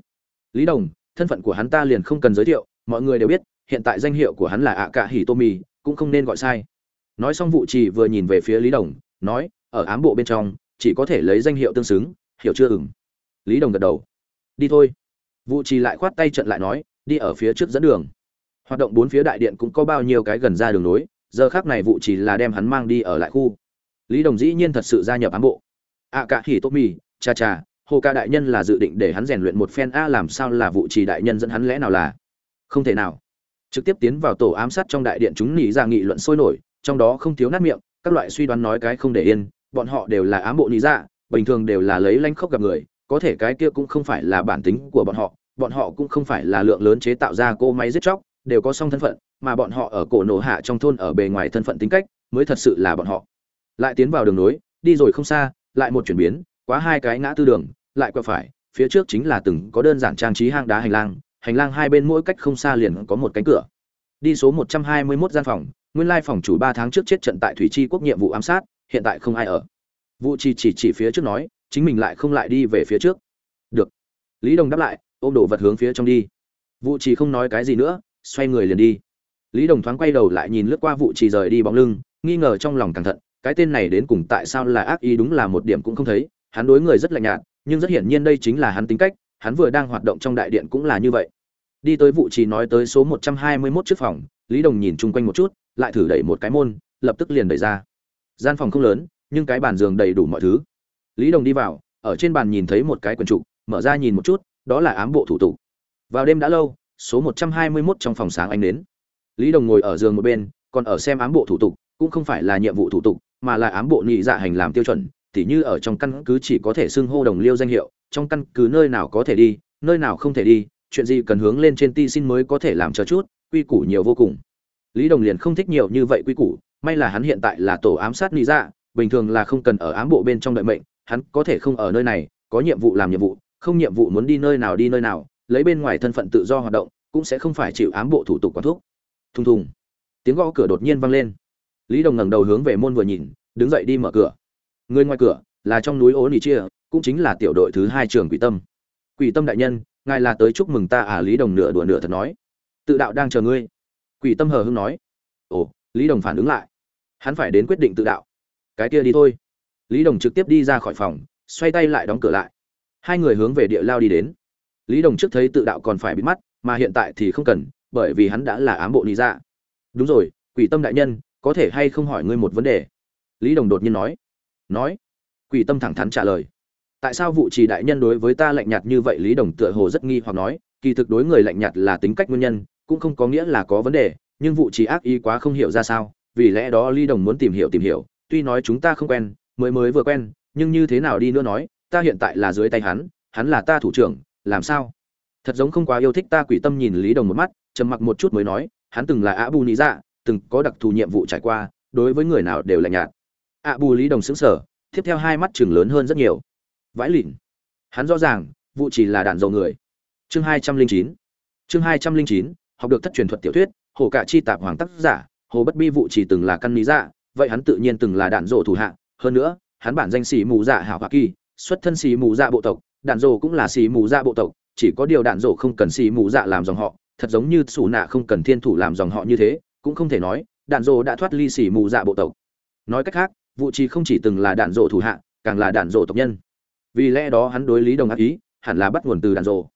Lý Đồng, thân phận của hắn ta liền không cần giới thiệu, mọi người đều biết, hiện tại danh hiệu của hắn là ạ Cạ Hỉ Tô Mì, cũng không nên gọi sai. Nói xong Vũ Trì vừa nhìn về phía Lý Đồng, nói, ở ám bộ bên trong, chỉ có thể lấy danh hiệu tương xứng hiểu chưa ừng lý đồng gật đầu. Đi thôi. Vụ trì lại khoát tay trận lại nói đi ở phía trước dẫn đường. Hoạt động bốn phía đại điện cũng có bao nhiêu cái gần ra đường nối giờ khác này vụ trì là đem hắn mang đi ở lại khu. Lý đồng dĩ nhiên thật sự gia nhập ám bộ. Ạ à, cả hỉ tốt mì cha cha hồ ca đại nhân là dự định để hắn rèn luyện một phen a làm sao là vụ trì đại nhân dẫn hắn lẽ nào là? Không thể nào. Trực tiếp tiến vào tổ ám sát trong đại điện chúng nỉ ra nghị luận sôi nổi trong đó không thiếu nát miệng các loại suy đoán nói cái không để yên bọn họ đều là ám bộ lý dạ bình thường đều là lấy lanh khốc gặp người, có thể cái kia cũng không phải là bản tính của bọn họ bọn họ cũng không phải là lượng lớn chế tạo ra cô máy giết chóc, đều có song thân phận, mà bọn họ ở cổ nổ hạ trong thôn ở bề ngoài thân phận tính cách, mới thật sự là bọn họ. Lại tiến vào đường nối, đi rồi không xa, lại một chuyển biến, quá hai cái ngã tư đường, lại qua phải, phía trước chính là từng có đơn giản trang trí hang đá hành lang hành lang hai bên mỗi cách không xa liền có một cánh cửa. Đi số một trăm hai mươi 121 gian phòng, nguyên lai phòng chủ ba tháng trước chết trận tại thủy tri quốc nhiệm vụ ám sát hiện tại không ai ở. Vụ trì chỉ chỉ phía trước nói, chính mình lại không lại đi về phía trước. Được. Lý đồng đáp lại, ôm đồ vật hướng phía trong đi. Vụ trì không nói cái gì nữa, xoay người liền đi. Lý đồng thoáng quay đầu lại nhìn lướt qua vụ trì rời đi bóng lưng, nghi ngờ trong lòng cẩn thận, cái tên này đến cùng tại sao là ác ý đúng là một điểm cũng không thấy, hắn đối người rất lạnh nhạt, nhưng rất hiển nhiên đây chính là hắn tính cách, hắn vừa đang hoạt động trong đại điện cũng là như vậy. Đi tới vụ trì nói tới số một trăm hai mươi 121 trước phòng, lý đồng nhìn chung quanh một chút, lại thử đẩy một cái môn, lập tức liền đẩy ra gian phòng không lớn, nhưng cái bàn giường đầy đủ mọi thứ. Lý đồng đi vào, ở trên bàn nhìn thấy một cái quần trục, mở ra nhìn một chút, đó là ám bộ thủ tục. Vào đêm đã lâu, số một trăm hai mươi 121 trong phòng sáng anh đến. Lý đồng ngồi ở giường một bên, còn ở xem ám bộ thủ tục, cũng không phải là nhiệm vụ thủ tục, mà là ám bộ nhị dạ hành làm tiêu chuẩn, tỉ như ở trong căn cứ chỉ có thể xưng hô đồng liêu danh hiệu, trong căn cứ nơi nào có thể đi, nơi nào không thể đi, chuyện gì cần hướng lên trên ti xin mới có thể làm cho chút, quy củ nhiều vô cùng. Lý đồng liền không thích nhiều như vậy quy củ may là hắn hiện tại là tổ ám sát lý dạ bình thường là không cần ở ám bộ bên trong đợi mệnh, hắn có thể không ở nơi này, có nhiệm vụ làm nhiệm vụ, không nhiệm vụ muốn đi nơi nào đi nơi nào, lấy bên ngoài thân phận tự do hoạt động, cũng sẽ không phải chịu ám bộ thủ tục quán thuốc thùng thùng. Tiếng gõ cửa đột nhiên vang lên. Lý đồng ngẩng đầu hướng về môn vừa nhìn, đứng dậy đi mở cửa. Người ngoài cửa, là trong núi ố nỉ chia cũng chính là tiểu đội thứ hai trường quỷ tâm. Quỷ tâm đại nhân, ngài là tới chúc mừng ta à lý đồng nửa đùa nửa thật nói. Tự đạo đang chờ ngươi. Quỷ tâm hờ hưng nói. Ồ lý đồng phản ứng lại. Hắn phải đến quyết định tự đạo. Cái kia đi thôi. Lý đồng trực tiếp đi ra khỏi phòng, xoay tay lại đóng cửa lại. Hai người hướng về địa lao đi đến. Lý đồng trước thấy tự đạo còn phải bị mắt mà hiện tại thì không cần, bởi vì hắn đã là ám bộ lý ra đúng rồi, quỷ tâm đại nhân, có thể hay không hỏi ngươi một vấn đề? Lý đồng đột nhiên nói. Nói. Quỷ tâm thẳng thắn trả lời. Tại sao vụ trì đại nhân đối với ta lạnh nhạt như vậy? Lý đồng tựa hồ rất nghi hoặc nói. Kỳ thực đối người lạnh nhạt là tính cách nguyên nhân, cũng không có nghĩa là có vấn đề nhưng vụ trí ác ý quá không hiểu ra sao, vì lẽ đó lý đồng muốn tìm hiểu tìm hiểu, tuy nói chúng ta không quen, mới mới vừa quen, nhưng như thế nào đi nữa nói, ta hiện tại là dưới tay hắn hắn là ta thủ trưởng, làm sao? Thật giống không quá yêu thích ta quỷ tâm nhìn lý đồng một mắt, trầm mặc một chút mới nói, hắn từng là ạ bù lý dạ từng có đặc thù nhiệm vụ trải qua, đối với người nào đều lạnh nhạt. Ạ bù lý đồng xứng sở tiếp theo hai mắt chừng lớn hơn rất nhiều. Vãi lịn. Hắn rõ ràng, vụ chỉ là đạn dầu người. Chương hai trăm linh chín. Chương hai trăm linh chín, học được thất truyền thuật tiểu thuyết hồ cả chi tạp hoàng tác giả, hồ bất bi vụ chỉ từng là căn lý dạ vậy hắn tự nhiên từng là đạn dộ thủ hạ. Hơn nữa, hắn bản danh xì mù dạ hảo hoa kỳ, xuất thân xì mù dạ bộ tộc, đạn dộ cũng là xì mù dạ bộ tộc, chỉ có điều đạn dộ không cần xì mù dạ làm dòng họ, thật giống như xù nạ không cần thiên thủ làm dòng họ như thế, cũng không thể nói, đạn dộ đã thoát ly xì mù dạ bộ tộc. Nói cách khác, vụ trì không chỉ từng là đạn dộ thủ hạ, càng là đạn dộ tộc nhân. Vì lẽ đó hắn đối lý đồng ác ý, hẳn là bắt nguồn từ đạn dộ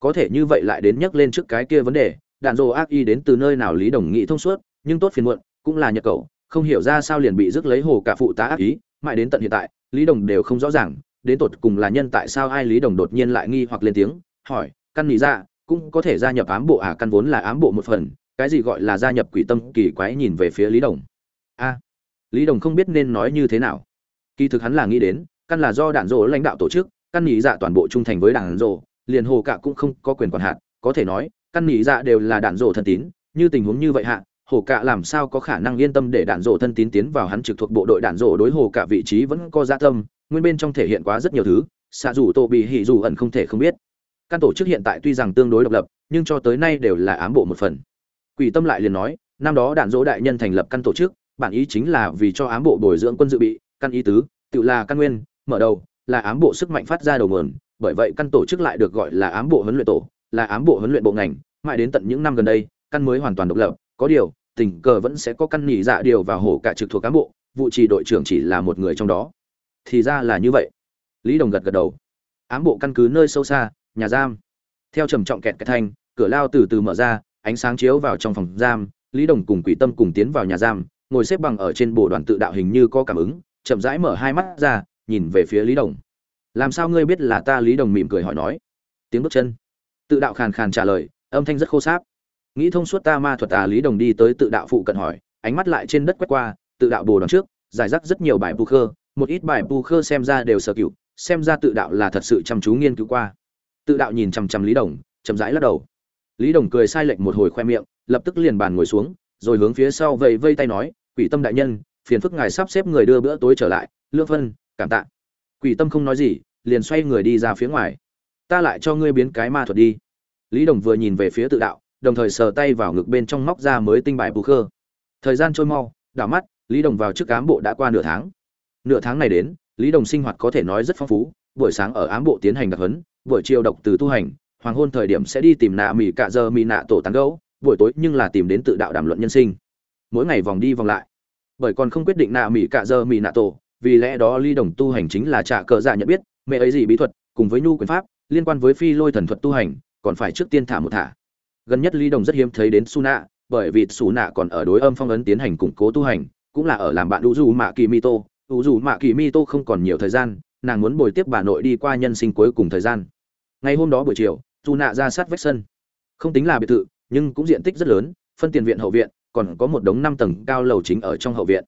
có thể như vậy lại đến nhắc lên trước cái kia vấn đề đạn dồ ác ý đến từ nơi nào lý đồng nghị thông suốt, nhưng tốt phiền muộn, cũng là nhật cầu, không hiểu ra sao liền bị rước lấy hồ cả phụ tá ác ý, mãi đến tận hiện tại, lý đồng đều không rõ ràng, đến tột cùng là nhân tại sao ai lý đồng đột nhiên lại nghi hoặc lên tiếng, hỏi, căn nghĩ ra dạ, cũng có thể gia nhập ám bộ à căn vốn là ám bộ một phần, cái gì gọi là gia nhập quỷ tâm kỳ quái nhìn về phía lý đồng. A, lý đồng không biết nên nói như thế nào. Kỳ thực hắn là nghĩ đến, căn là do đạn dỗ lãnh đạo tổ chức, căn nghĩ dạ toàn bộ trung thành với đảng dỗ liền hồ cả cũng không có quyền quản hạt, có thể nói căn nỉ dạ đều là đạn rổ thân tín, như tình huống như vậy hạ, hồ cạ làm sao có khả năng yên tâm để đạn rổ thân tín tiến vào hắn trực thuộc bộ đội đạn rổ đối hồ cả vị trí vẫn có gia tâm, nguyên bên trong thể hiện quá rất nhiều thứ, xạ dù tổ bị hỉ dù ẩn không thể không biết. Căn tổ chức hiện tại tuy rằng tương đối độc lập, nhưng cho tới nay đều là ám bộ một phần. Quỷ tâm lại liền nói, năm đó đạn dỗ đại nhân thành lập căn tổ chức, bản ý chính là vì cho ám bộ bồi dưỡng quân dự bị, căn ý tứ, tự là căn nguyên, mở đầu, là ám bộ sức mạnh phát ra đầu nguồn, bởi vậy căn tổ chức lại được gọi là ám bộ huấn luyện tổ là ám bộ huấn luyện bộ ngành, mãi đến tận những năm gần đây, căn mới hoàn toàn độc lập, có điều, tình cờ vẫn sẽ có căn nhị dạ điều và hổ cả trực thuộc cán bộ, vụ trì đội trưởng chỉ là một người trong đó. Thì ra là như vậy. Lý đồng gật gật đầu. Ám bộ căn cứ nơi sâu xa, nhà giam. Theo trầm trọng kẹt cái thanh, cửa lao từ từ mở ra, ánh sáng chiếu vào trong phòng giam, lý đồng cùng quỷ tâm cùng tiến vào nhà giam, ngồi xếp bằng ở trên bộ đoàn tự đạo hình như có cảm ứng, chậm rãi mở hai mắt ra, nhìn về phía lý đồng. Làm sao ngươi biết là ta lý đồng mỉm cười hỏi nói? Tiếng bước chân tự đạo khàn khàn trả lời, âm thanh rất khô sáp. Nghĩ thông suốt ta ma thuật tà lý đồng đi tới tự đạo phụ cận hỏi, ánh mắt lại trên đất quét qua, tự đạo bồ đón trước, giải rác rất nhiều bài pu khơ, một ít bài pu khơ xem ra đều sở cựu xem ra tự đạo là thật sự chăm chú nghiên cứu qua. Tự đạo nhìn chằm chằm lý đồng, chậm rãi lắc đầu. Lý đồng cười sai lệch một hồi khoe miệng, lập tức liền bàn ngồi xuống, rồi hướng phía sau vẫy vây tay nói, quỷ tâm đại nhân, phiền phức ngài sắp xếp người đưa bữa tối trở lại, lương phân, cảm tạ. Quỷ tâm không nói gì, liền xoay người đi ra phía ngoài ta lại cho ngươi biến cái ma thuật đi. Lý đồng vừa nhìn về phía tự đạo, đồng thời sờ tay vào ngực bên trong móc ra mới tinh bài bù khơ. Thời gian trôi mau, đảo mắt, lý đồng vào trước ám bộ đã qua nửa tháng. Nửa tháng này đến, lý đồng sinh hoạt có thể nói rất phong phú, buổi sáng ở ám bộ tiến hành đặc huấn, buổi chiều độc từ tu hành, hoàng hôn thời điểm sẽ đi tìm nạ mỉ cạ giờ mỉ nạ tổ tán gấu buổi tối nhưng là tìm đến tự đạo đàm luận nhân sinh. Mỗi ngày vòng đi vòng lại. Bởi còn không quyết định nạ mỉ cạ giờ mỉ nạ tổ, vì lẽ đó Lý đồng tu hành chính là trả cờ dạ nhận biết, mẹ ấy gì bí thuật, cùng với nhu quyền pháp liên quan với phi lôi thần thuật tu hành, còn phải trước tiên thả một thả. Gần nhất ly đồng rất hiếm thấy đến su nạ bởi vì su nạ còn ở đối âm phong ấn tiến hành củng cố tu hành, cũng là ở làm bạn đủ dù mạ kỳ mi tô đủ dù mạ kỳ mi tô không còn nhiều thời gian, nàng muốn bồi tiếp bà nội đi qua nhân sinh cuối cùng thời gian. Ngày hôm đó buổi chiều su nạ ra sát vách sân. Không tính là biệt thự, nhưng cũng diện tích rất lớn, phân tiền viện hậu viện, còn có một đống năm tầng cao lầu chính ở trong hậu viện.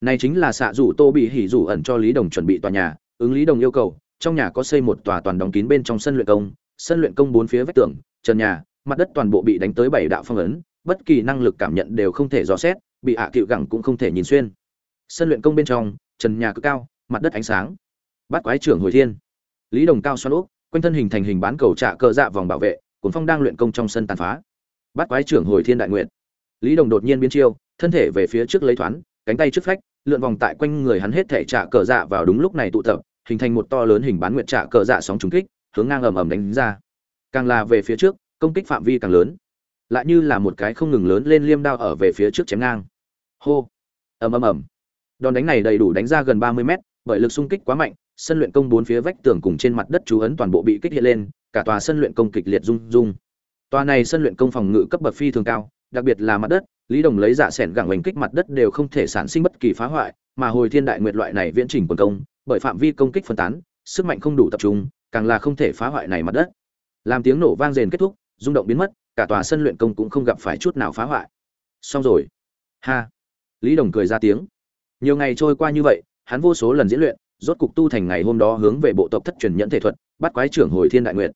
Này chính là xạ rủ tô bị hỉ rủ ẩn cho lý đồng chuẩn bị tòa nhà, ứng lý đồng yêu cầu trong nhà có xây một tòa toàn đóng kín bên trong sân luyện công sân luyện công bốn phía vách tường trần nhà mặt đất toàn bộ bị đánh tới bảy đạo phong ấn bất kỳ năng lực cảm nhận đều không thể dò xét bị hạ à cựu gẳng cũng không thể nhìn xuyên. Sân luyện công bên trong trần nhà cực cao mặt đất ánh sáng. Bát quái trưởng hồi thiên. Lý đồng cao xoắn ốc, quanh thân hình thành hình bán cầu trạ cơ dạ vòng bảo vệ cuốn phong đang luyện công trong sân tàn phá. Bát quái trưởng hồi thiên đại nguyện lý đồng đột nhiên biến chiêu thân thể về phía trước lấy thoáng cánh tay trước phách lượn vòng tại quanh người hắn hết thể trạ cờ dạ vào đúng lúc này tụ tập hình thành một to lớn hình bán nguyệt trạ cờ dạ sóng trúng kích, hướng ngang ầm ầm đánh ra. Càng là về phía trước, công kích phạm vi càng lớn. Lại như là một cái không ngừng lớn lên liêm đao ở về phía trước chém ngang. Hô! Ầm ầm ầm. Đòn đánh này đầy đủ đánh ra gần ba mươi mét, bởi lực xung kích quá mạnh, sân luyện công bốn phía vách tường cùng trên mặt đất chú ấn toàn bộ bị kích hiện lên, cả tòa sân luyện công kịch liệt rung rung. Tòa này sân luyện công phòng ngự cấp bậc phi thường cao, đặc biệt là mặt đất, lý đồng lấy giả sẻn gẳng hoành kích mặt đất đều không thể sản sinh bất kỳ phá hoại, mà hồi thiên đại nguyệt loại này viễn trình quần công bởi phạm vi công kích phân tán, sức mạnh không đủ tập trung, càng là không thể phá hoại này mặt đất. Làm tiếng nổ vang rền kết thúc, rung động biến mất, cả tòa sân luyện công cũng không gặp phải chút nào phá hoại. Xong rồi. Ha. Lý đồng cười ra tiếng. Nhiều ngày trôi qua như vậy, hắn vô số lần diễn luyện, rốt cục tu thành ngày hôm đó hướng về bộ tộc thất truyền nhẫn thể thuật, bắt quái trưởng hồi thiên đại nguyệt.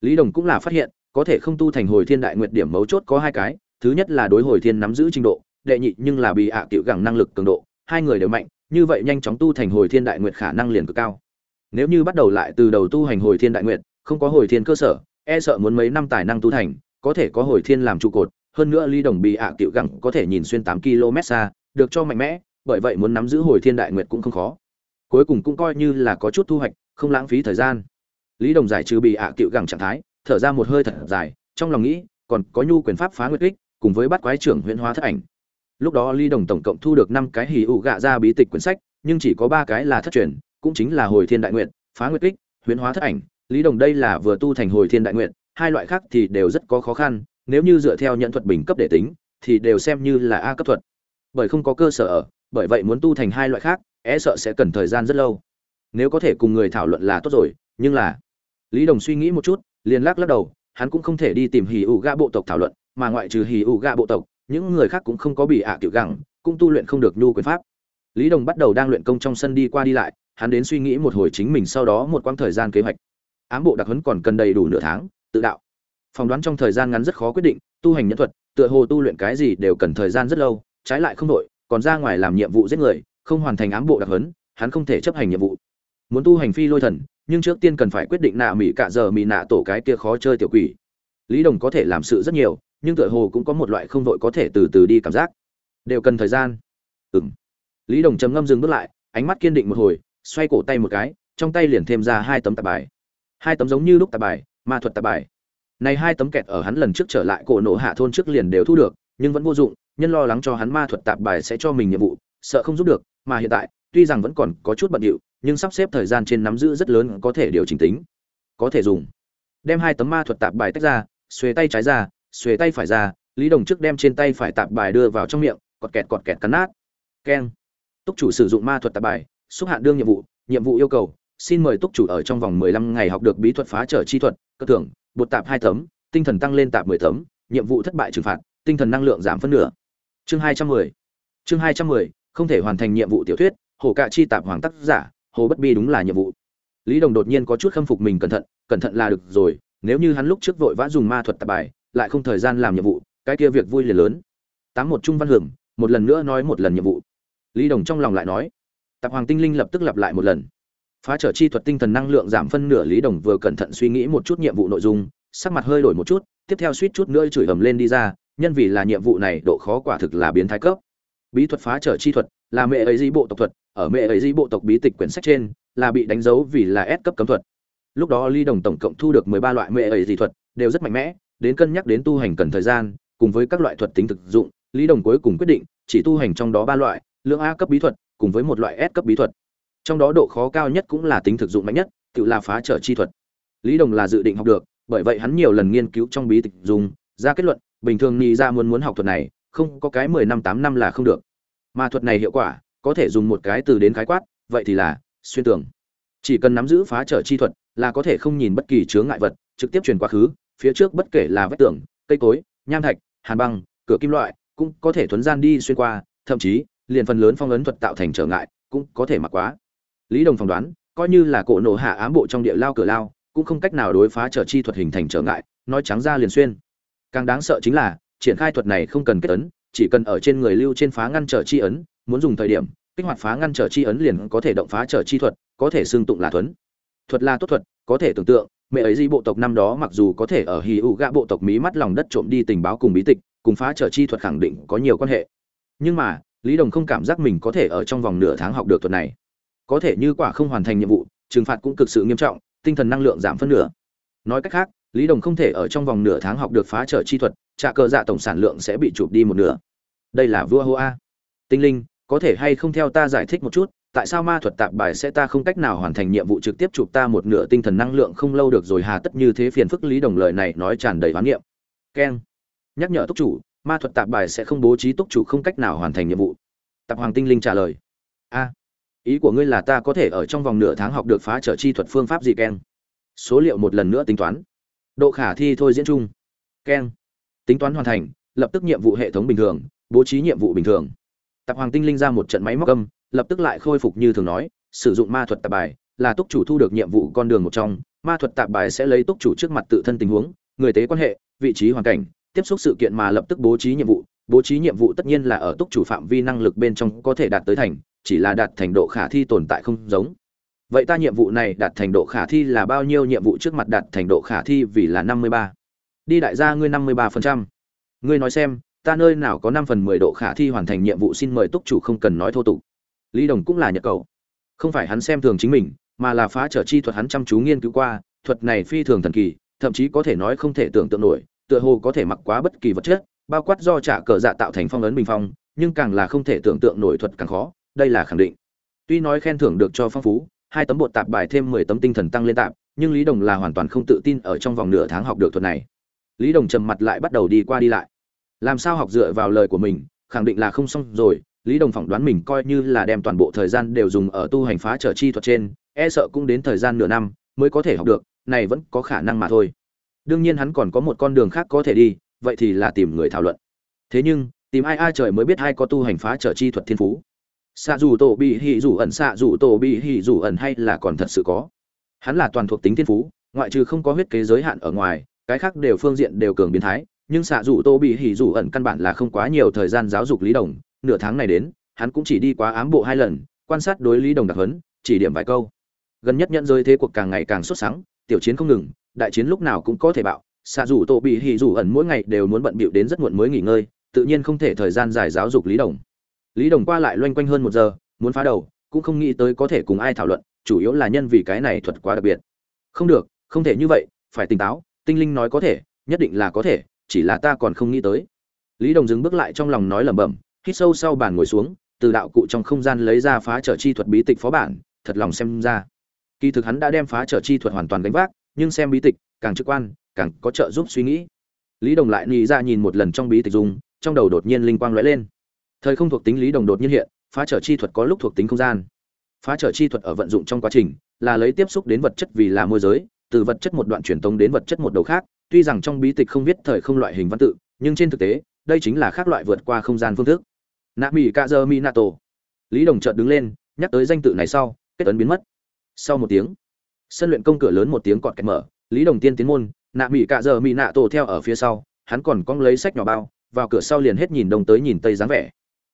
Lý đồng cũng là phát hiện, có thể không tu thành hồi thiên đại nguyệt điểm mấu chốt có hai cái, thứ nhất là đối hồi thiên nắm giữ trình độ, đệ nhị nhưng là bị ạ à tiểu gẳng năng lực cường độ, hai người đều mạnh như vậy nhanh chóng tu thành hồi thiên đại nguyệt khả năng liền cực cao. Nếu như bắt đầu lại từ đầu tu hành hồi thiên đại nguyệt, không có hồi thiên cơ sở e sợ muốn mấy năm tài năng tu thành, có thể có hồi thiên làm trụ cột. Hơn nữa ly đồng bị ạ à tiểu gẳng có thể nhìn xuyên tám km xa, được cho mạnh mẽ, bởi vậy muốn nắm giữ hồi thiên đại nguyệt cũng không khó. Cuối cùng cũng coi như là có chút thu hoạch, không lãng phí thời gian. Lý đồng giải trừ bị ạ à cựu gẳng trạng thái, thở ra một hơi thật dài, trong lòng nghĩ, còn có nhu quyền pháp phá nguyệt kích, cùng với bắt quái trưởng huyễn hóa thất ảnh lúc đó lý đồng tổng cộng thu được năm cái hì ụ gạ ra bí tịch quyển sách, nhưng chỉ có ba cái là thất truyền, cũng chính là hồi thiên đại nguyện phá nguyệt kích, huyễn hóa thất ảnh. Lý đồng đây là vừa tu thành hồi thiên đại nguyện hai loại khác thì đều rất có khó khăn, nếu như dựa theo nhận thuật bình cấp để tính, thì đều xem như là a cấp thuật. Bởi không có cơ sở ở, bởi vậy muốn tu thành hai loại khác e sợ sẽ cần thời gian rất lâu. Nếu có thể cùng người thảo luận là tốt rồi, nhưng là, lý đồng suy nghĩ một chút, liền lắc lắc đầu, hắn cũng không thể đi tìm hì ụ gạ bộ tộc thảo luận, mà ngoại trừ hì ụ gạ bộ tộc những người khác cũng không có bị ạ à kiểu gẳng, cũng tu luyện không được nhu quyền pháp. Lý đồng bắt đầu đang luyện công trong sân đi qua đi lại, hắn đến suy nghĩ một hồi chính mình sau đó một quãng thời gian kế hoạch. Ám bộ đặc huấn còn cần đầy đủ nửa tháng, tự đạo. Phỏng đoán trong thời gian ngắn rất khó quyết định, tu hành nhân thuật, tựa hồ tu luyện cái gì đều cần thời gian rất lâu, trái lại không đội còn ra ngoài làm nhiệm vụ giết người, không hoàn thành ám bộ đặc huấn, hắn không thể chấp hành nhiệm vụ. Muốn tu hành phi lôi thần, nhưng trước tiên cần phải quyết định nạ mỹ cạ giờ mỹ nạ tổ cái kia khó chơi tiểu quỷ. Lý đồng có thể làm sự rất nhiều nhưng tựa hồ cũng có một loại không vội có thể từ từ đi cảm giác. Đều cần thời gian. Ừng lý đồng trầm ngâm dừng bước lại, ánh mắt kiên định một hồi, xoay cổ tay một cái, trong tay liền thêm ra hai tấm tạp bài. Hai tấm giống như lúc tạp bài, ma thuật tạp bài. Này hai tấm kẹt ở hắn lần trước trở lại cổ nổ hạ thôn trước liền đều thu được, nhưng vẫn vô dụng, nhân lo lắng cho hắn ma thuật tạp bài sẽ cho mình nhiệm vụ, sợ không giúp được, mà hiện tại, tuy rằng vẫn còn có chút bận điệu, nhưng sắp xếp thời gian trên nắm giữ rất lớn có thể điều chỉnh tính. Có thể dùng. Đem hai tấm ma thuật tạp bài tách ra, xuề tay trái ra xuề tay phải ra, lý đồng trước đem trên tay phải tạp bài đưa vào trong miệng, cọt kẹt cọt kẹt cắn nát. Keng. Túc chủ sử dụng ma thuật tạp bài, xúc hạn đương nhiệm vụ nhiệm vụ yêu cầu, xin mời túc chủ ở trong vòng mười lăm ngày học được bí thuật phá trở chi thuật, cơ thưởng, bột tạp hai tấm, tinh thần tăng lên tạp mười tấm, nhiệm vụ thất bại trừng phạt, tinh thần năng lượng giảm phân nửa. Chương hai trăm mười. Chương hai trăm mười, không thể hoàn thành nhiệm vụ tiểu thuyết, hồ cạ chi tạp hoàng tác giả, hồ bất bi đúng là nhiệm vụ. Lý đồng đột nhiên có chút khâm phục mình cẩn thận cẩn thận là được rồi, nếu như hắn lúc trước vội vã dùng ma thuật tạp bài lại không thời gian làm nhiệm vụ, cái kia việc vui liền lớn. Tám một trung văn hưởng, một lần nữa nói một lần nhiệm vụ. Lý đồng trong lòng lại nói, tạp hoàng tinh linh lập tức lặp lại một lần. Phá trở chi thuật tinh thần năng lượng giảm phân nửa, lý đồng vừa cẩn thận suy nghĩ một chút nhiệm vụ nội dung, sắc mặt hơi đổi một chút, tiếp theo suýt chút nữa chửi ầm lên đi ra, nhân vì là nhiệm vụ này độ khó quả thực là biến thái cấp. Bí thuật phá trở chi thuật, là mẹ ấy di bộ tộc thuật, ở mẹ ấy di bộ tộc bí tịch quyển sách trên, là bị đánh dấu vì là S cấp cấm thuật. Lúc đó Lý đồng tổng cộng thu được mười ba loại mẹ ấy di thuật, đều rất mạnh mẽ đến cân nhắc đến tu hành cần thời gian, cùng với các loại thuật tính thực dụng, lý đồng cuối cùng quyết định chỉ tu hành trong đó ba loại lượng a cấp bí thuật, cùng với một loại s cấp bí thuật. Trong đó độ khó cao nhất cũng là tính thực dụng mạnh nhất, tự là phá trở chi thuật. Lý đồng là dự định học được, bởi vậy hắn nhiều lần nghiên cứu trong bí tịch dùng, ra kết luận, bình thường nhị ra muốn muốn học thuật này, không có cái mười năm tám năm là không được. Mà thuật này hiệu quả, có thể dùng một cái từ đến khái quát, vậy thì là xuyên tường. Chỉ cần nắm giữ phá trở chi thuật là có thể không nhìn bất kỳ chướng ngại vật, trực tiếp truyền quá khứ phía trước bất kể là vách tường, cây cối, nham thạch, hàn băng, cửa kim loại cũng có thể thuấn gian đi xuyên qua, thậm chí, liền phần lớn phong ấn thuật tạo thành trở ngại cũng có thể mặc quá. Lý đồng phỏng đoán, coi như là cổ nổ hạ ám bộ trong địa lao cửa lao, cũng không cách nào đối phá trở chi thuật hình thành trở ngại, nói trắng ra liền xuyên. Càng đáng sợ chính là, triển khai thuật này không cần kết ấn, chỉ cần ở trên người lưu trên phá ngăn trở chi ấn, muốn dùng thời điểm, kích hoạt phá ngăn trở chi ấn liền có thể động phá trở chi thuật, có thể xương tụng là thuấn. Thuật là tốt thuật, có thể tưởng tượng mẹ ấy di bộ tộc năm đó mặc dù có thể ở hì ụ gạ bộ tộc mí mắt lòng đất trộm đi tình báo cùng bí tịch, cùng phá trở chi thuật khẳng định có nhiều quan hệ. Nhưng mà, lý đồng không cảm giác mình có thể ở trong vòng nửa tháng học được thuật này. Có thể như quả không hoàn thành nhiệm vụ, trừng phạt cũng cực sự nghiêm trọng, tinh thần năng lượng giảm phân nửa. Nói cách khác, lý đồng không thể ở trong vòng nửa tháng học được phá trở chi thuật, trả cờ dạ tổng sản lượng sẽ bị chụp đi một nửa. Đây là vua hô a tinh linh, có thể hay không theo ta giải thích một chút? Tại sao ma thuật tạp bài sẽ ta không cách nào hoàn thành nhiệm vụ trực tiếp chụp ta một nửa tinh thần năng lượng không lâu được rồi hà tất như thế phiền phức lý đồng lời này nói tràn đầy hoán niệm. Keng. Nhắc nhở túc chủ, ma thuật tạp bài sẽ không bố trí túc chủ không cách nào hoàn thành nhiệm vụ. Tạp hoàng tinh linh trả lời. A. Ý của ngươi là ta có thể ở trong vòng nửa tháng học được phá trở chi thuật phương pháp gì, keng? Số liệu một lần nữa tính toán. Độ khả thi thôi diễn chung. Keng. Tính toán hoàn thành, lập tức nhiệm vụ hệ thống bình thường, bố trí nhiệm vụ bình thường. Tạp hoàng tinh linh ra một trận máy móc âm lập tức lại khôi phục như thường nói, sử dụng ma thuật tạp bài, là túc chủ thu được nhiệm vụ con đường một trong. Ma thuật tạp bài sẽ lấy túc chủ trước mặt tự thân tình huống, người tế quan hệ, vị trí hoàn cảnh, tiếp xúc sự kiện mà lập tức bố trí nhiệm vụ. Bố trí nhiệm vụ tất nhiên là ở túc chủ phạm vi năng lực bên trong có thể đạt tới thành, chỉ là đạt thành độ khả thi tồn tại không giống. Vậy ta nhiệm vụ này đạt thành độ khả thi là bao nhiêu? Nhiệm vụ trước mặt đạt thành độ khả thi vì là năm mươi ba. Đi đại gia ngươi năm mươi ba phần trăm. Ngươi nói xem, ta nơi nào có năm phần mười độ khả thi hoàn thành nhiệm vụ xin mời túc chủ không cần nói thô tục lý đồng cũng là nhật cầu. Không phải hắn xem thường chính mình, mà là phá trở chi thuật hắn chăm chú nghiên cứu qua, thuật này phi thường thần kỳ, thậm chí có thể nói không thể tưởng tượng nổi, tựa hồ có thể mặc quá bất kỳ vật chất, bao quát do trả cờ dạ tạo thành phong ấn bình phong, nhưng càng là không thể tưởng tượng nổi thuật càng khó, đây là khẳng định. Tuy nói khen thưởng được cho phong phú, hai tấm bột tạp bài thêm mười tấm tinh thần tăng lên tạp, nhưng lý đồng là hoàn toàn không tự tin ở trong vòng nửa tháng học được thuật này. Lý đồng trầm mặt lại bắt đầu đi qua đi lại. Làm sao học dựa vào lời của mình, khẳng định là không xong rồi lý đồng phỏng đoán mình coi như là đem toàn bộ thời gian đều dùng ở tu hành phá trở chi thuật trên e sợ cũng đến thời gian nửa năm mới có thể học được, này vẫn có khả năng mà thôi. Đương nhiên hắn còn có một con đường khác có thể đi, vậy thì là tìm người thảo luận. Thế nhưng, tìm ai ai trời mới biết ai có tu hành phá trở chi thuật thiên phú. Xạ dù tổ bị hỉ dù ẩn, xạ dù tổ bị hỉ dù ẩn hay là còn thật sự có? Hắn là toàn thuộc tính thiên phú, ngoại trừ không có huyết kế giới hạn ở ngoài, cái khác đều phương diện đều cường biến thái, nhưng xạ dù tô bị hỉ dù ẩn căn bản là không quá nhiều thời gian giáo dục lý đồng nửa tháng này đến, hắn cũng chỉ đi quá ám bộ hai lần, quan sát đối lý đồng đặc hấn chỉ điểm vài câu. Gần nhất nhận rơi thế cuộc càng ngày càng xuất sáng tiểu chiến không ngừng, đại chiến lúc nào cũng có thể bạo, xạ dù tổ bị hỉ dù ẩn mỗi ngày đều muốn bận bịu đến rất muộn mới nghỉ ngơi, tự nhiên không thể thời gian dài giáo dục lý đồng. Lý đồng qua lại loanh quanh hơn một giờ, muốn phá đầu, cũng không nghĩ tới có thể cùng ai thảo luận, chủ yếu là nhân vì cái này thuật quá đặc biệt. Không được, không thể như vậy, phải tỉnh táo, tinh linh nói có thể, nhất định là có thể, chỉ là ta còn không nghĩ tới. Lý đồng dừng bước lại trong lòng nói lẩm bẩm hít sâu sau bàn ngồi xuống, từ đạo cụ trong không gian lấy ra phá trở chi thuật bí tịch phó bản, thật lòng xem ra. Kỳ thực hắn đã đem phá trở chi thuật hoàn toàn đánh vác, nhưng xem bí tịch, càng trực quan, càng có trợ giúp suy nghĩ. Lý đồng lại nghĩ ra nhìn một lần trong bí tịch dùng, trong đầu đột nhiên linh quang lóe lên. Thời không thuộc tính lý đồng đột nhiên hiện, phá trở chi thuật có lúc thuộc tính không gian. Phá trở chi thuật ở vận dụng trong quá trình, là lấy tiếp xúc đến vật chất vì là môi giới, từ vật chất một đoạn truyền tống đến vật chất một đầu khác. Tuy rằng trong bí tịch không viết thời không loại hình văn tự, nhưng trên thực tế, đây chính là khác loại vượt qua không gian phương thức nạ mỹ cạ dơ mi nato lý đồng trợt đứng lên, nhắc tới danh tự này sau, kết ấn biến mất. Sau một tiếng, sân luyện công cửa lớn một tiếng cọt kẹt mở, lý đồng tiên tiến môn, nạ mỹ cạ dơ mi nạ tổ theo ở phía sau, hắn còn cong lấy sách nhỏ bao, vào cửa sau liền hết nhìn đông tới nhìn tây dáng vẻ.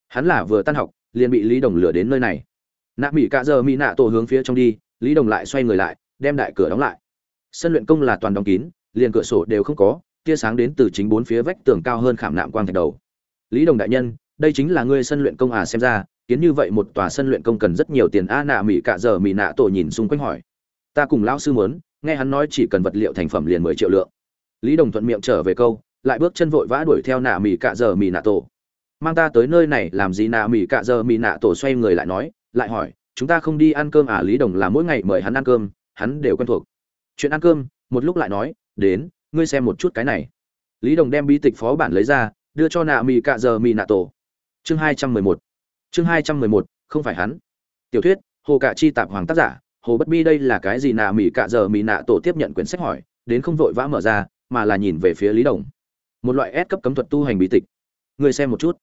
Hắn là vừa tan học, liền bị lý đồng lừa đến nơi này. Nạ mỹ cạ dơ mi nạ tổ hướng phía trong đi, lý đồng lại xoay người lại, đem đại cửa đóng lại. Sân luyện công là toàn đóng kín, liền cửa sổ đều không có, tia sáng đến từ chính bốn phía vách tường cao hơn khảm nạm quang thạch đầu. Lý đồng đại nhân đây chính là ngươi sân luyện công à xem ra, kiến như vậy một tòa sân luyện công cần rất nhiều tiền. A nạ mỹ cạ giờ mỹ nạ tổ nhìn xung quanh hỏi. Ta cùng lão sư muốn, nghe hắn nói chỉ cần vật liệu thành phẩm liền mười triệu lượng. Lý đồng thuận miệng trở về câu, lại bước chân vội vã đuổi theo nạ mỹ cạ giờ mỹ nạ tổ. Mang ta tới nơi này, làm gì? Nạ mỹ cạ giờ mỹ nạ tổ xoay người lại nói, lại hỏi, chúng ta không đi ăn cơm à? Lý đồng là mỗi ngày mời hắn ăn cơm, hắn đều quen thuộc. Chuyện ăn cơm, một lúc lại nói, đến, ngươi xem một chút cái này. Lý đồng đem bi tịch phó bản lấy ra, đưa cho nạ mỹ cạ giờ mỹ nạ tổ chương hai trăm mười một. Chương hai trăm mười một, không phải hắn. Tiểu thuyết, hồ cạ chi tạp hoàng tác giả, hồ bất bi đây là cái gì nạ mỹ cạ giờ mỹ nạ tổ tiếp nhận quyển sách hỏi, đến không vội vã mở ra, mà là nhìn về phía lý đồng. Một loại ép cấp cấm thuật tu hành bí tịch. Ngươi xem một chút.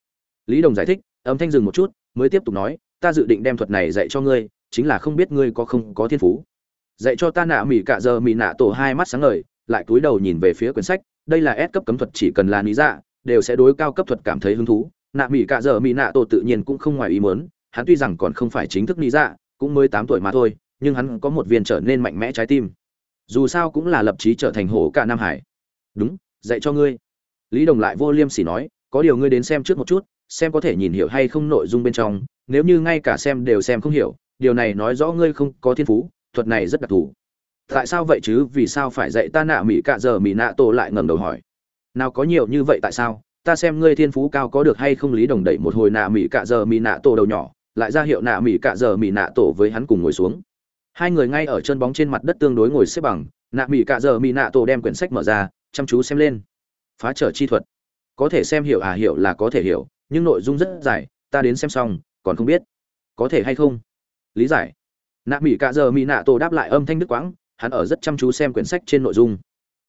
Lý đồng giải thích, âm thanh dừng một chút, mới tiếp tục nói, ta dự định đem thuật này dạy cho ngươi, chính là không biết ngươi có không có thiên phú. Dạy cho ta nạ mỹ cạ giờ mỹ nạ tổ hai mắt sáng ngời, lại cúi đầu nhìn về phía quyển sách, đây là ép cấp cấm thuật chỉ cần là lý dạ đều sẽ đối cao cấp thuật cảm thấy hứng thú nạ mỹ cạ giờ mỹ nạ tổ tự nhiên cũng không ngoài ý muốn, hắn tuy rằng còn không phải chính thức lý dạ cũng mới tám tuổi mà thôi, nhưng hắn có một viên trở nên mạnh mẽ trái tim. Dù sao cũng là lập chí trở thành hổ cả nam hải. Đúng, dạy cho ngươi. Lý đồng lại vô liêm sỉ nói, có điều ngươi đến xem trước một chút, xem có thể nhìn hiểu hay không nội dung bên trong, nếu như ngay cả xem đều xem không hiểu, điều này nói rõ ngươi không có thiên phú, thuật này rất đặc thù. Tại sao vậy chứ? Vì sao phải dạy ta nạ mỹ cạ giờ mỹ nạ tổ? lại ngẩng đầu hỏi. Nào có nhiều như vậy tại sao? Ta xem ngươi thiên phú cao có được hay không lý đồng đẩy một hồi nạ mỹ cạ giờ mỹ nạ tổ đầu nhỏ, lại ra hiệu nạ mỹ cạ giờ mỹ nạ tổ với hắn cùng ngồi xuống. Hai người ngay ở chân bóng trên mặt đất tương đối ngồi xếp bằng, nạ mỹ cạ giờ mỹ nạ tổ đem quyển sách mở ra, chăm chú xem lên. Phá trở chi thuật. Có thể xem hiểu à hiểu là có thể hiểu, nhưng nội dung rất dài, ta đến xem xong, còn không biết. Có thể hay không? Lý giải. Nạ mỹ cạ giờ mỹ nạ tổ đáp lại âm thanh đức quãng, hắn ở rất chăm chú xem quyển sách trên nội dung.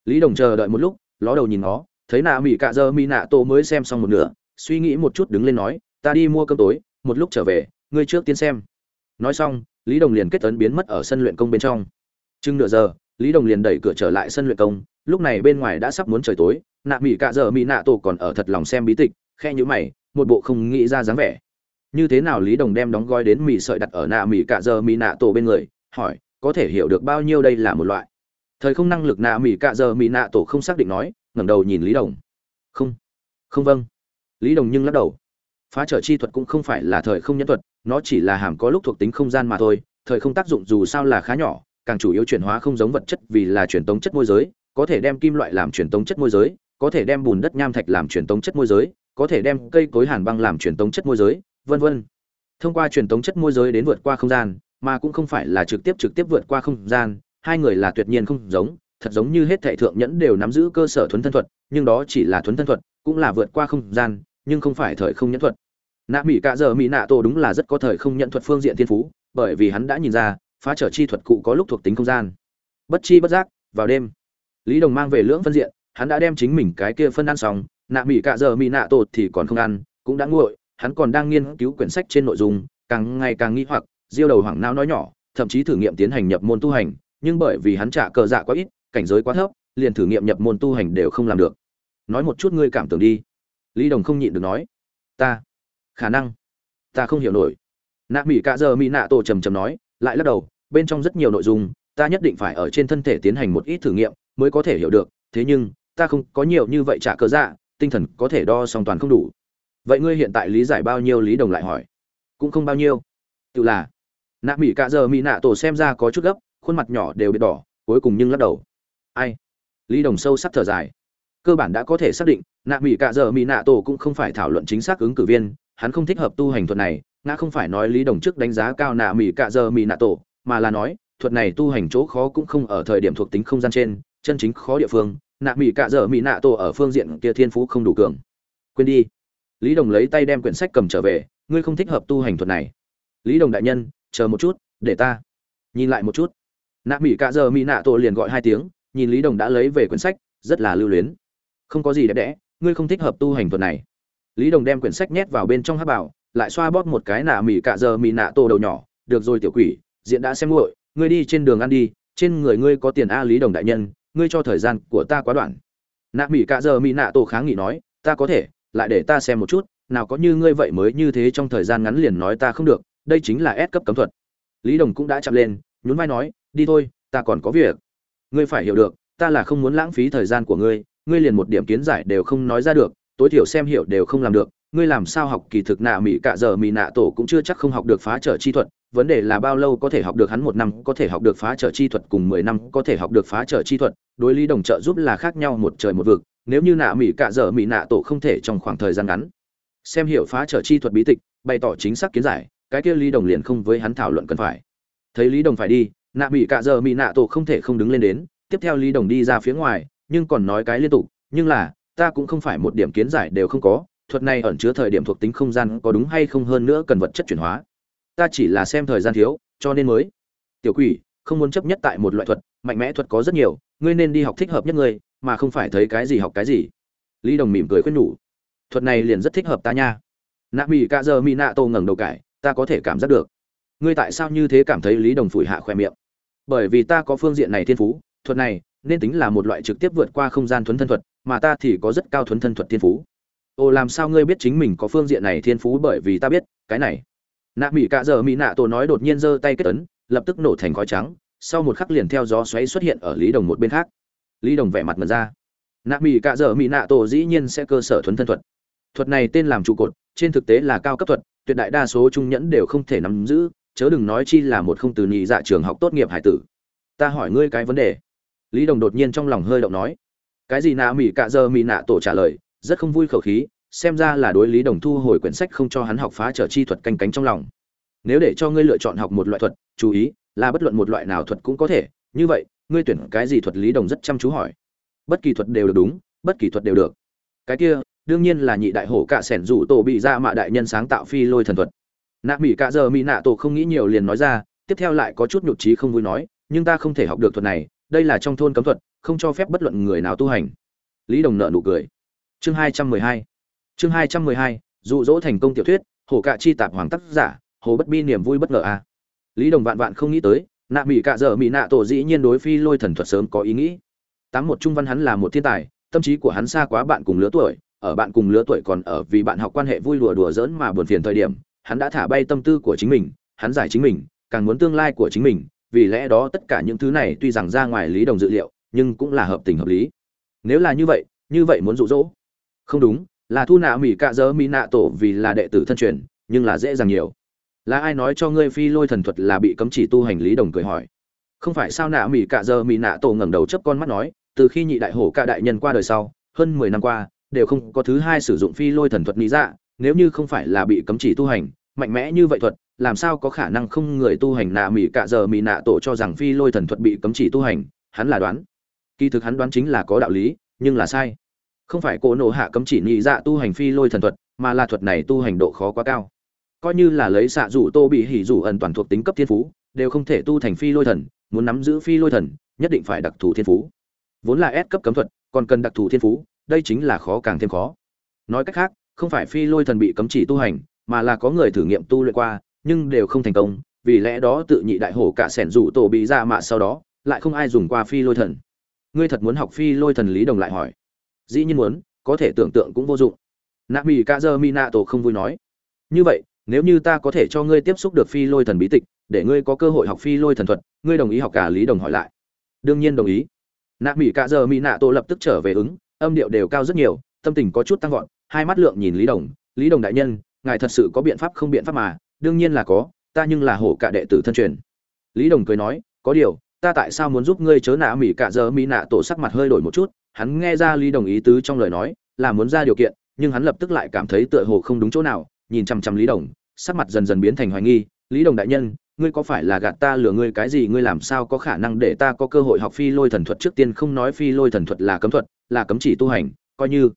Lý đồng chờ đợi một lúc, ló đầu nhìn nó thấy nạ mỹ cạ dơ mỹ nạ tổ mới xem xong một nửa, suy nghĩ một chút đứng lên nói, ta đi mua cơm tối, một lúc trở về, ngươi trước tiên xem. Nói xong, lý đồng liền kết tấn biến mất ở sân luyện công bên trong. Chừng nửa giờ, lý đồng liền đẩy cửa trở lại sân luyện công, lúc này bên ngoài đã sắp muốn trời tối, nạ mỹ cạ dơ mỹ nạ tổ còn ở thật lòng xem bí tịch, khe nhữ mày, một bộ không nghĩ ra dáng vẻ. Như thế nào lý đồng đem đóng gói đến mì sợi đặt ở nạ mỹ cạ dơ mỹ nạ tổ bên người, hỏi, có thể hiểu được bao nhiêu đây là một loại? Thời không năng lực nạ mỹ cạ dơ mỹ nạ tổ không xác định nói ngẩng đầu nhìn lý đồng. Không không vâng. Lý đồng nhưng lắc đầu. Phá trở chi thuật cũng không phải là thời không nhân thuật, nó chỉ là hàm có lúc thuộc tính không gian mà thôi, thời không tác dụng dù sao là khá nhỏ, càng chủ yếu chuyển hóa không giống vật chất vì là truyền tống chất môi giới, có thể đem kim loại làm truyền tống chất môi giới, có thể đem bùn đất nham thạch làm truyền tống chất môi giới, có thể đem cây cối hàn băng làm truyền tống chất môi giới, vân vân. Thông qua truyền tống chất môi giới đến vượt qua không gian, mà cũng không phải là trực tiếp trực tiếp vượt qua không gian, hai người là tuyệt nhiên không giống thật giống như hết thệ thượng nhẫn đều nắm giữ cơ sở thuấn thân thuật, nhưng đó chỉ là thuấn thân thuật, cũng là vượt qua không gian, nhưng không phải thời không nhẫn thuật. Nạ mỹ cạ giờ mỹ nạ tổ đúng là rất có thời không nhận thuật phương diện thiên phú, bởi vì hắn đã nhìn ra, phá trở chi thuật cụ có lúc thuộc tính không gian. Bất chi bất giác, vào đêm, lý đồng mang về lưỡng phân diện, hắn đã đem chính mình cái kia phân ăn xong, nạ mỹ cạ giờ mỹ nạ tổ thì còn không ăn, cũng đã nguội, hắn còn đang nghiên cứu quyển sách trên nội dung, càng ngày càng nghi hoặc, diêu đầu hoảng não nói nhỏ, thậm chí thử nghiệm tiến hành nhập môn tu hành, nhưng bởi vì hắn trả cờ dạ quá ít cảnh giới quá thấp, liền thử nghiệm nhập môn tu hành đều không làm được. Nói một chút ngươi cảm tưởng đi. Lý đồng không nhịn được nói. Ta, khả năng, ta không hiểu nổi. Nạ Mị cạ giờ Mị nạ tổ trầm trầm nói, lại lắc đầu, bên trong rất nhiều nội dung, ta nhất định phải ở trên thân thể tiến hành một ít thử nghiệm mới có thể hiểu được, thế nhưng, ta không có nhiều như vậy trả cơ dạ tinh thần có thể đo song toàn không đủ. Vậy ngươi hiện tại lý giải bao nhiêu? Lý đồng lại hỏi. Cũng không bao nhiêu. Tự là. Nạ Mị cạ giờ Mị nạ tổ xem ra có chút gấp, khuôn mặt nhỏ đều bị đỏ, cuối cùng nhưng lắc đầu ai? Lý đồng sâu sắc thở dài. Cơ bản đã có thể xác định, nạ mỹ cạ giờ mỹ nạ tổ cũng không phải thảo luận chính xác ứng cử viên, hắn không thích hợp tu hành thuật này, ngã không phải nói lý đồng trước đánh giá cao nạ mỹ cạ giờ mỹ nạ tổ, mà là nói, thuật này tu hành chỗ khó cũng không ở thời điểm thuộc tính không gian trên, chân chính khó địa phương, nạ mỹ cạ giờ mỹ nạ tổ ở phương diện kia thiên phú không đủ cường. Quên đi. Lý đồng lấy tay đem quyển sách cầm trở về, ngươi không thích hợp tu hành thuật này. Lý đồng đại nhân, chờ một chút, để ta nhìn lại một chút. Nạ mỹ cạ giờ mỹ nạ tổ liền gọi hai tiếng nhìn lý đồng đã lấy về quyển sách, rất là lưu luyến. Không có gì đẹp đẽ, ngươi không thích hợp tu hành thuật này. Lý đồng đem quyển sách nhét vào bên trong hát bảo, lại xoa bóp một cái nạ mì cạ giờ mì nạ tô đầu nhỏ, được rồi tiểu quỷ diện đã xem nguội, ngươi đi trên đường ăn đi, trên người ngươi có tiền a lý đồng đại nhân, ngươi cho thời gian của ta quá đoạn. Nạ mỉ cạ giờ mỹ nạ tổ kháng nghị nói, ta có thể, lại để ta xem một chút, nào có như ngươi vậy mới như thế trong thời gian ngắn liền nói ta không được, đây chính là ép cấp cấm thuật. Lý đồng cũng đã chạm lên, nhún vai nói, đi thôi, ta còn có việc ngươi phải hiểu được, ta là không muốn lãng phí thời gian của ngươi ngươi liền một điểm kiến giải đều không nói ra được, tối thiểu xem hiểu đều không làm được, ngươi làm sao học kỳ thực nạ mỹ cạ giờ mỹ nạ tổ cũng chưa chắc không học được phá trở chi thuật, vấn đề là bao lâu có thể học được hắn một năm, có thể học được phá trở chi thuật cùng mười năm, có thể học được phá trở chi thuật, đối lý đồng trợ giúp là khác nhau một trời một vực, nếu như nạ mỹ cạ dở mỹ nạ tổ không thể trong khoảng thời gian ngắn xem hiểu phá trở chi thuật bí tịch, bày tỏ chính xác kiến giải, cái kia lý đồng liền không với hắn thảo luận cần phải. Thấy lý đồng phải đi nạ mỹ cạ giờ mỹ nạ tổ không thể không đứng lên đến, tiếp theo lý đồng đi ra phía ngoài, nhưng còn nói cái liên tục, nhưng là, ta cũng không phải một điểm kiến giải đều không có, thuật này ẩn chứa thời điểm thuộc tính không gian có đúng hay không hơn nữa cần vật chất chuyển hóa. Ta chỉ là xem thời gian thiếu, cho nên mới. Tiểu quỷ, không muốn chấp nhất tại một loại thuật, mạnh mẽ thuật có rất nhiều, ngươi nên đi học thích hợp nhất ngươi, mà không phải thấy cái gì học cái gì. Lý đồng mỉm cười khuyên nhủ. Thuật này liền rất thích hợp ta nha. Nạ mỹ cạ giờ mỹ nạ tô ngẩng đầu cải, ta có thể cảm giác được. Ngươi tại sao như thế cảm thấy lý đồng phủi hạ khoe miệng? Bởi vì ta có phương diện này thiên phú, thuật này nên tính là một loại trực tiếp vượt qua không gian thuấn thân thuật, mà ta thì có rất cao thuấn thân thuật thiên phú. Ồ, làm sao ngươi biết chính mình có phương diện này thiên phú bởi vì ta biết, cái này. Nạ mỹ cạ giờ mỹ nạ tổ nói đột nhiên giơ tay kết ấn, lập tức nổ thành khói trắng, sau một khắc liền theo gió xoáy xuất hiện ở lý đồng một bên khác. Lý đồng vẻ mặt mật ra. Nạ mỹ cạ dở mỹ nạ tổ dĩ nhiên sẽ cơ sở thuấn thân thuật. Thuật này tên làm trụ cột, trên thực tế là cao cấp thuật, tuyệt đại đa số trung nhẫn đều không thể nắm giữ chớ đừng nói chi là một không từ nhị dạ trường học tốt nghiệp hải tử. Ta hỏi ngươi cái vấn đề. Lý đồng đột nhiên trong lòng hơi động nói. Cái gì nạ mỹ cạ giờ mỹ nạ tổ trả lời, rất không vui khẩu khí, xem ra là đối lý đồng thu hồi quyển sách không cho hắn học phá trở chi thuật canh cánh trong lòng. Nếu để cho ngươi lựa chọn học một loại thuật, chú ý, là bất luận một loại nào thuật cũng có thể. Như vậy, ngươi tuyển cái gì thuật lý đồng rất chăm chú hỏi. Bất kỳ thuật đều được đúng, bất kỳ thuật đều được. Cái kia, đương nhiên là nhị đại hổ cạ sẻn rủ tổ bị ra mạ đại nhân sáng tạo phi lôi thần thuật nạ mỹ cạ giờ mỹ nạ tổ không nghĩ nhiều liền nói ra, tiếp theo lại có chút nhụt trí không vui nói, nhưng ta không thể học được thuật này, đây là trong thôn cấm thuật, không cho phép bất luận người nào tu hành. Lý đồng nợ nụ cười. Chương hai trăm mười hai. Chương hai trăm mười hai, dụ dỗ thành công tiểu thuyết hổ cạ chi tạp hoàng tác giả, hồ bất bi niềm vui bất ngờ a. Lý đồng vạn vạn không nghĩ tới, nạ mỹ cạ dở mỹ nạ tổ dĩ nhiên đối phi lôi thần thuật sớm có ý nghĩ. Tám một trung văn hắn là một thiên tài, tâm trí của hắn xa quá bạn cùng lứa tuổi, ở bạn cùng lứa tuổi còn ở vì bạn học quan hệ vui đùa đùa giỡn mà buồn phiền thời điểm hắn đã thả bay tâm tư của chính mình, hắn giải chính mình, càng muốn tương lai của chính mình, vì lẽ đó tất cả những thứ này tuy rằng ra ngoài lý đồng dự liệu, nhưng cũng là hợp tình hợp lý. Nếu là như vậy như vậy muốn dụ dỗ. Không đúng, là thu nạ mỹ cạ dơ mỹ nạ tổ vì là đệ tử thân truyền, nhưng là dễ dàng nhiều. Là ai nói cho ngươi phi lôi thần thuật là bị cấm chỉ tu hành lý đồng cười hỏi. Không phải sao nạ mỹ cạ dơ mỹ nạ tổ ngẩng đầu chấp con mắt nói, từ khi nhị đại hổ cả đại nhân qua đời sau, hơn mười năm qua, đều không có thứ hai sử dụng phi lôi thần thuật lý dạ nếu như không phải là bị cấm chỉ tu hành mạnh mẽ như vậy thuật, làm sao có khả năng không người tu hành nạ mỹ cạ giờ mỹ nạ tổ cho rằng phi lôi thần thuật bị cấm chỉ tu hành, hắn là đoán. Kỳ thực hắn đoán chính là có đạo lý, nhưng là sai. Không phải cổ nổ hạ cấm chỉ nhị dạ tu hành phi lôi thần thuật, mà là thuật này tu hành độ khó quá cao. Coi như là lấy xạ rủ tô bị hỉ rủ ẩn toàn thuộc tính cấp thiên phú, đều không thể tu thành phi lôi thần, muốn nắm giữ phi lôi thần, nhất định phải đặc thù thiên phú. Vốn là S cấp cấm thuật, còn cần đặc thù thiên phú, đây chính là khó càng thêm khó. Nói cách khác, không phải phi lôi thần bị cấm chỉ tu hành mà là có người thử nghiệm tu luyện qua, nhưng đều không thành công, vì lẽ đó tự nhị đại hổ cả sẻn rủ tổ bị ra mạ sau đó, lại không ai dùng qua phi lôi thần. Ngươi thật muốn học phi lôi thần lý đồng lại hỏi. Dĩ nhiên muốn, có thể tưởng tượng cũng vô dụng. Nạ mỹ ca dơ mi nạ tổ không vui nói. Như vậy, nếu như ta có thể cho ngươi tiếp xúc được phi lôi thần bí tịch, để ngươi có cơ hội học phi lôi thần thuật, ngươi đồng ý học cả lý đồng hỏi lại. Đương nhiên đồng ý. Nạ mỹ cạ dơ mi nạ tổ lập tức trở về ứng, âm điệu đều cao rất nhiều, tâm tình có chút tăng vọt, hai mắt lượng nhìn lý đồng. Lý đồng đại nhân ngài thật sự có biện pháp không biện pháp mà, đương nhiên là có, ta nhưng là hổ cả đệ tử thân truyền. Lý đồng cười nói, có điều, ta tại sao muốn giúp ngươi chớ nạ mỹ cạ giờ mỹ nạ tổ sắc mặt hơi đổi một chút, hắn nghe ra lý đồng ý tứ trong lời nói, là muốn ra điều kiện, nhưng hắn lập tức lại cảm thấy tựa hồ không đúng chỗ nào, nhìn chằm chằm lý đồng, sắc mặt dần dần biến thành hoài nghi, lý đồng đại nhân, ngươi có phải là gạt ta lừa ngươi cái gì, ngươi làm sao có khả năng để ta có cơ hội học phi lôi thần thuật trước tiên không nói phi lôi thần thuật là cấm thuật, là cấm chỉ tu hành, coi như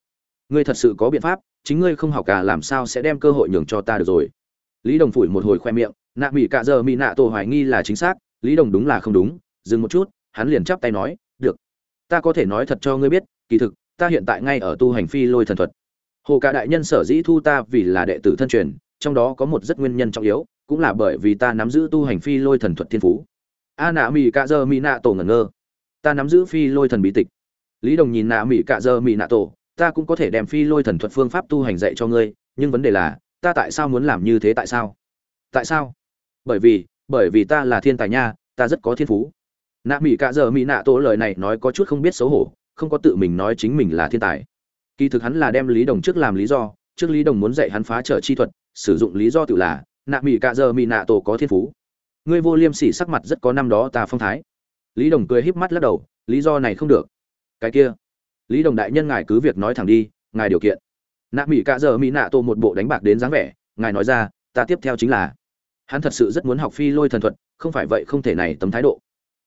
ngươi thật sự có biện pháp chính ngươi không học cả làm sao sẽ đem cơ hội nhường cho ta được rồi? Lý đồng phủi một hồi khoe miệng, nạ mỹ cả giờ mỹ nạ tổ hoài nghi là chính xác, lý đồng đúng là không đúng, dừng một chút, hắn liền chắp tay nói, được, ta có thể nói thật cho ngươi biết, kỳ thực, ta hiện tại ngay ở tu hành phi lôi thần thuật. Hồ cả đại nhân sở dĩ thu ta vì là đệ tử thân truyền, trong đó có một rất nguyên nhân trọng yếu, cũng là bởi vì ta nắm giữ tu hành phi lôi thần thuật thiên phú. A nạ mỹ cạ dơ mỹ nạ tổ ngẩn ngơ. Ta nắm giữ phi lôi thần bí tịch. Lý đồng nhìn nạ mỹ cạ dơ mỹ nạ tổ ta cũng có thể đem phi lôi thần thuật phương pháp tu hành dạy cho ngươi, nhưng vấn đề là, ta tại sao muốn làm như thế tại sao? Tại sao? Bởi vì bởi vì ta là thiên tài nha, ta rất có thiên phú. Nạ mỹ cạ giờ mỹ nạ tổ lời này nói có chút không biết xấu hổ, không có tự mình nói chính mình là thiên tài. Kỳ thực hắn là đem lý đồng trước làm lý do, trước lý đồng muốn dạy hắn phá trở chi thuật, sử dụng lý do tự là, nạ mỹ cạ giờ mỹ nạ tổ có thiên phú. Ngươi vô liêm sỉ sắc mặt rất có năm đó ta phong thái. Lý đồng cười híp mắt lắc đầu, lý do này không được. Cái kia lý đồng đại nhân ngài cứ việc nói thẳng đi, ngài điều kiện. Nạ mỹ cạ giờ mỹ nạ tô một bộ đánh bạc đến dáng vẻ, ngài nói ra, ta tiếp theo chính là, hắn thật sự rất muốn học phi lôi thần thuật, không phải vậy không thể này tấm thái độ.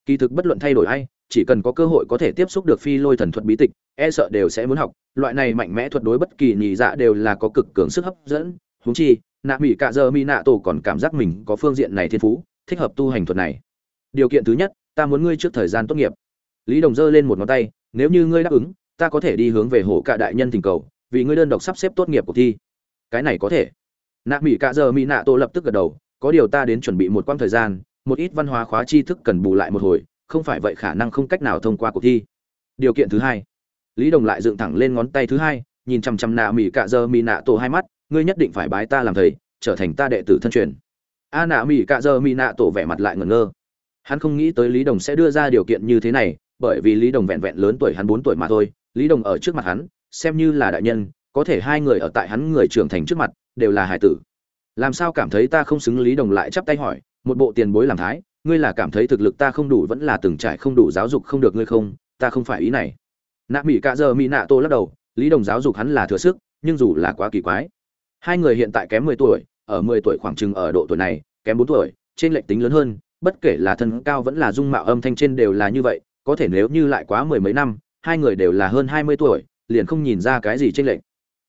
Kỳ thực bất luận thay đổi ai, chỉ cần có cơ hội có thể tiếp xúc được phi lôi thần thuật bí tịch e sợ đều sẽ muốn học. Loại này mạnh mẽ thuật đối bất kỳ nhì dạ đều là có cực cường sức hấp dẫn. Húng chi, nạ mỹ cạ giờ mỹ nạ tổ còn cảm giác mình có phương diện này thiên phú, thích hợp tu hành thuật này. Điều kiện thứ nhất, ta muốn ngươi trước thời gian tốt nghiệp. Lý đồng giơ lên một ngón tay, nếu như ngươi đáp ứng ta có thể đi hướng về hồ cạ đại nhân Thỉnh cầu, vì ngươi đơn độc sắp xếp tốt nghiệp cuộc thi. Cái này có thể. Nạ mỹ cạ giờ mỹ nạ tô lập tức gật đầu, có điều ta đến chuẩn bị một quãng thời gian, một ít văn hóa khóa tri thức cần bù lại một hồi, không phải vậy khả năng không cách nào thông qua cuộc thi. Điều kiện thứ hai. Lý đồng lại dựng thẳng lên ngón tay thứ hai, nhìn chằm chằm nạ mỹ cạ giờ mỹ nạ tổ hai mắt, ngươi nhất định phải bái ta làm thầy, trở thành ta đệ tử thân truyền. A nạ mỹ cạ giờ mỹ nạ tổ vẻ mặt lại ngẩn ngơ. Hắn không nghĩ tới lý đồng sẽ đưa ra điều kiện như thế này, bởi vì lý đồng vẹn vẹn lớn tuổi hắn bốn tuổi mà thôi lý đồng ở trước mặt hắn, xem như là đại nhân, có thể hai người ở tại hắn người trưởng thành trước mặt, đều là hải tử. Làm sao cảm thấy ta không xứng lý đồng lại chắp tay hỏi, một bộ tiền bối làm thái, ngươi là cảm thấy thực lực ta không đủ vẫn là từng trải không đủ giáo dục không được ngươi không, ta không phải ý này. Nạ mỹ cạ giờ mỹ nạ tô lắc đầu, lý đồng giáo dục hắn là thừa sức, nhưng dù là quá kỳ quái. Hai người hiện tại kém mười tuổi, ở mười tuổi khoảng chừng ở độ tuổi này, kém bốn tuổi, trên lệch tính lớn hơn, bất kể là thân cao vẫn là dung mạo âm thanh trên đều là như vậy, có thể nếu như lại quá mười mấy năm hai người đều là hơn hai mươi tuổi, liền không nhìn ra cái gì trên lệch.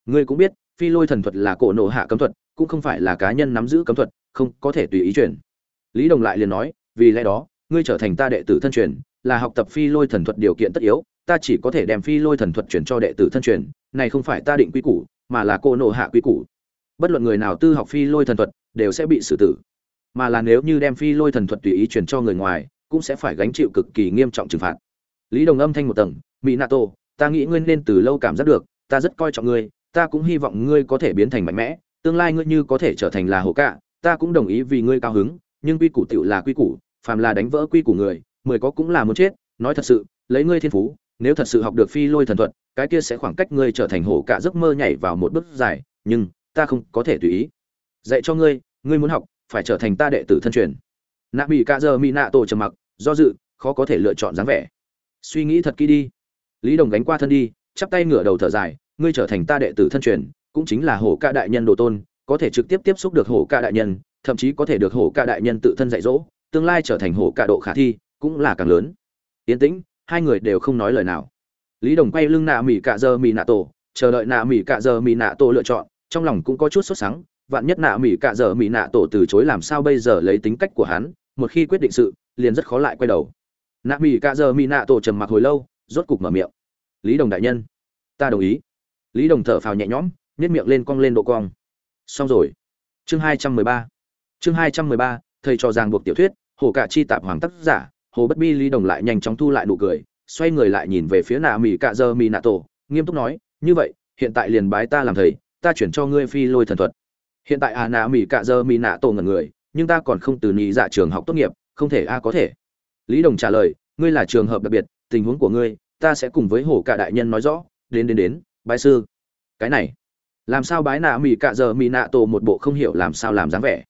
Ngươi cũng biết, phi lôi thần thuật là cổ nổ hạ cấm thuật, cũng không phải là cá nhân nắm giữ cấm thuật, không có thể tùy ý chuyển lý đồng lại liền nói, vì lẽ đó, ngươi trở thành ta đệ tử thân truyền, là học tập phi lôi thần thuật điều kiện tất yếu, ta chỉ có thể đem phi lôi thần thuật chuyển cho đệ tử thân truyền, này không phải ta định quy củ, mà là cô nộ hạ quy củ. Bất luận người nào tư học phi lôi thần thuật, đều sẽ bị xử tử. Mà là nếu như đem phi lôi thần thuật tùy ý truyền cho người ngoài, cũng sẽ phải gánh chịu cực kỳ nghiêm trọng trừng phạt. Lý đồng âm thanh một tầng mỹ nato ta nghĩ ngươi nên từ lâu cảm giác được, ta rất coi trọng ngươi, ta cũng hy vọng ngươi có thể biến thành mạnh mẽ, tương lai ngươi như có thể trở thành là hổ cạ ta cũng đồng ý vì ngươi cao hứng, nhưng quy củ tựu là quy củ, phàm là đánh vỡ quy củ người, mười có cũng là muốn chết, nói thật sự, lấy ngươi thiên phú, nếu thật sự học được phi lôi thần thuật, cái kia sẽ khoảng cách ngươi trở thành hổ cạ giấc mơ nhảy vào một bước dài, nhưng ta không có thể tùy ý. Dạy cho ngươi ngươi muốn học, phải trở thành ta đệ tử thân truyền. Nạ bị cạ giờ mỹ nạ tổ trầm mặc, do dự, khó có thể lựa chọn dáng vẻ. Suy nghĩ thật kỹ đi lý đồng gánh qua thân đi, chắp tay ngửa đầu thở dài, ngươi trở thành ta đệ tử thân truyền, cũng chính là hổ ca đại nhân đồ tôn, có thể trực tiếp tiếp xúc được hổ ca đại nhân, thậm chí có thể được hổ ca đại nhân tự thân dạy dỗ, tương lai trở thành hổ ca độ khả thi, cũng là càng lớn. Yên tĩnh, hai người đều không nói lời nào. Lý đồng quay lưng nạ mỹ cạ giờ mỹ nạ tổ, chờ đợi nạ mỹ cạ giờ mỹ nạ tổ lựa chọn, trong lòng cũng có chút sốt sắng, vạn nhất nạ mỹ cạ giờ mỹ nạ tổ từ chối làm sao bây giờ lấy tính cách của hắn, một khi quyết định sự, liền rất khó lại quay đầu. Nạ mỹ cạ giờ mỹ nạ tổ trầm mặc hồi lâu rốt cục mở miệng. Lý đồng đại nhân. Ta đồng ý. Lý đồng thở phào nhẹ nhõm nhét miệng lên cong lên độ cong. Xong rồi. Chương hai trăm mười ba. Chương hai trăm mười ba, thầy cho ràng buộc tiểu thuyết, hồ cả chi tạp hoàng tác giả, hồ bất bi lý đồng lại nhanh chóng thu lại nụ cười, xoay người lại nhìn về phía nạ mỹ cạ dơ mỹ nạ tổ, nghiêm túc nói, như vậy, hiện tại liền bái ta làm thầy, ta chuyển cho ngươi phi lôi thần thuật. Hiện tại à nạ mỹ cạ dơ mỹ nạ tổ ngần người, nhưng ta còn không từ nhị dạ trường học tốt nghiệp, không thể a, có thể. Lý đồng trả lời, ngươi là trường hợp đặc biệt tình huống của ngươi, ta sẽ cùng với hồ cả đại nhân nói rõ, đến đến đến, bái sư. Cái này, làm sao bái nạ mỹ cạ giờ mỹ nạ tổ một bộ không hiểu làm sao làm dáng vẻ?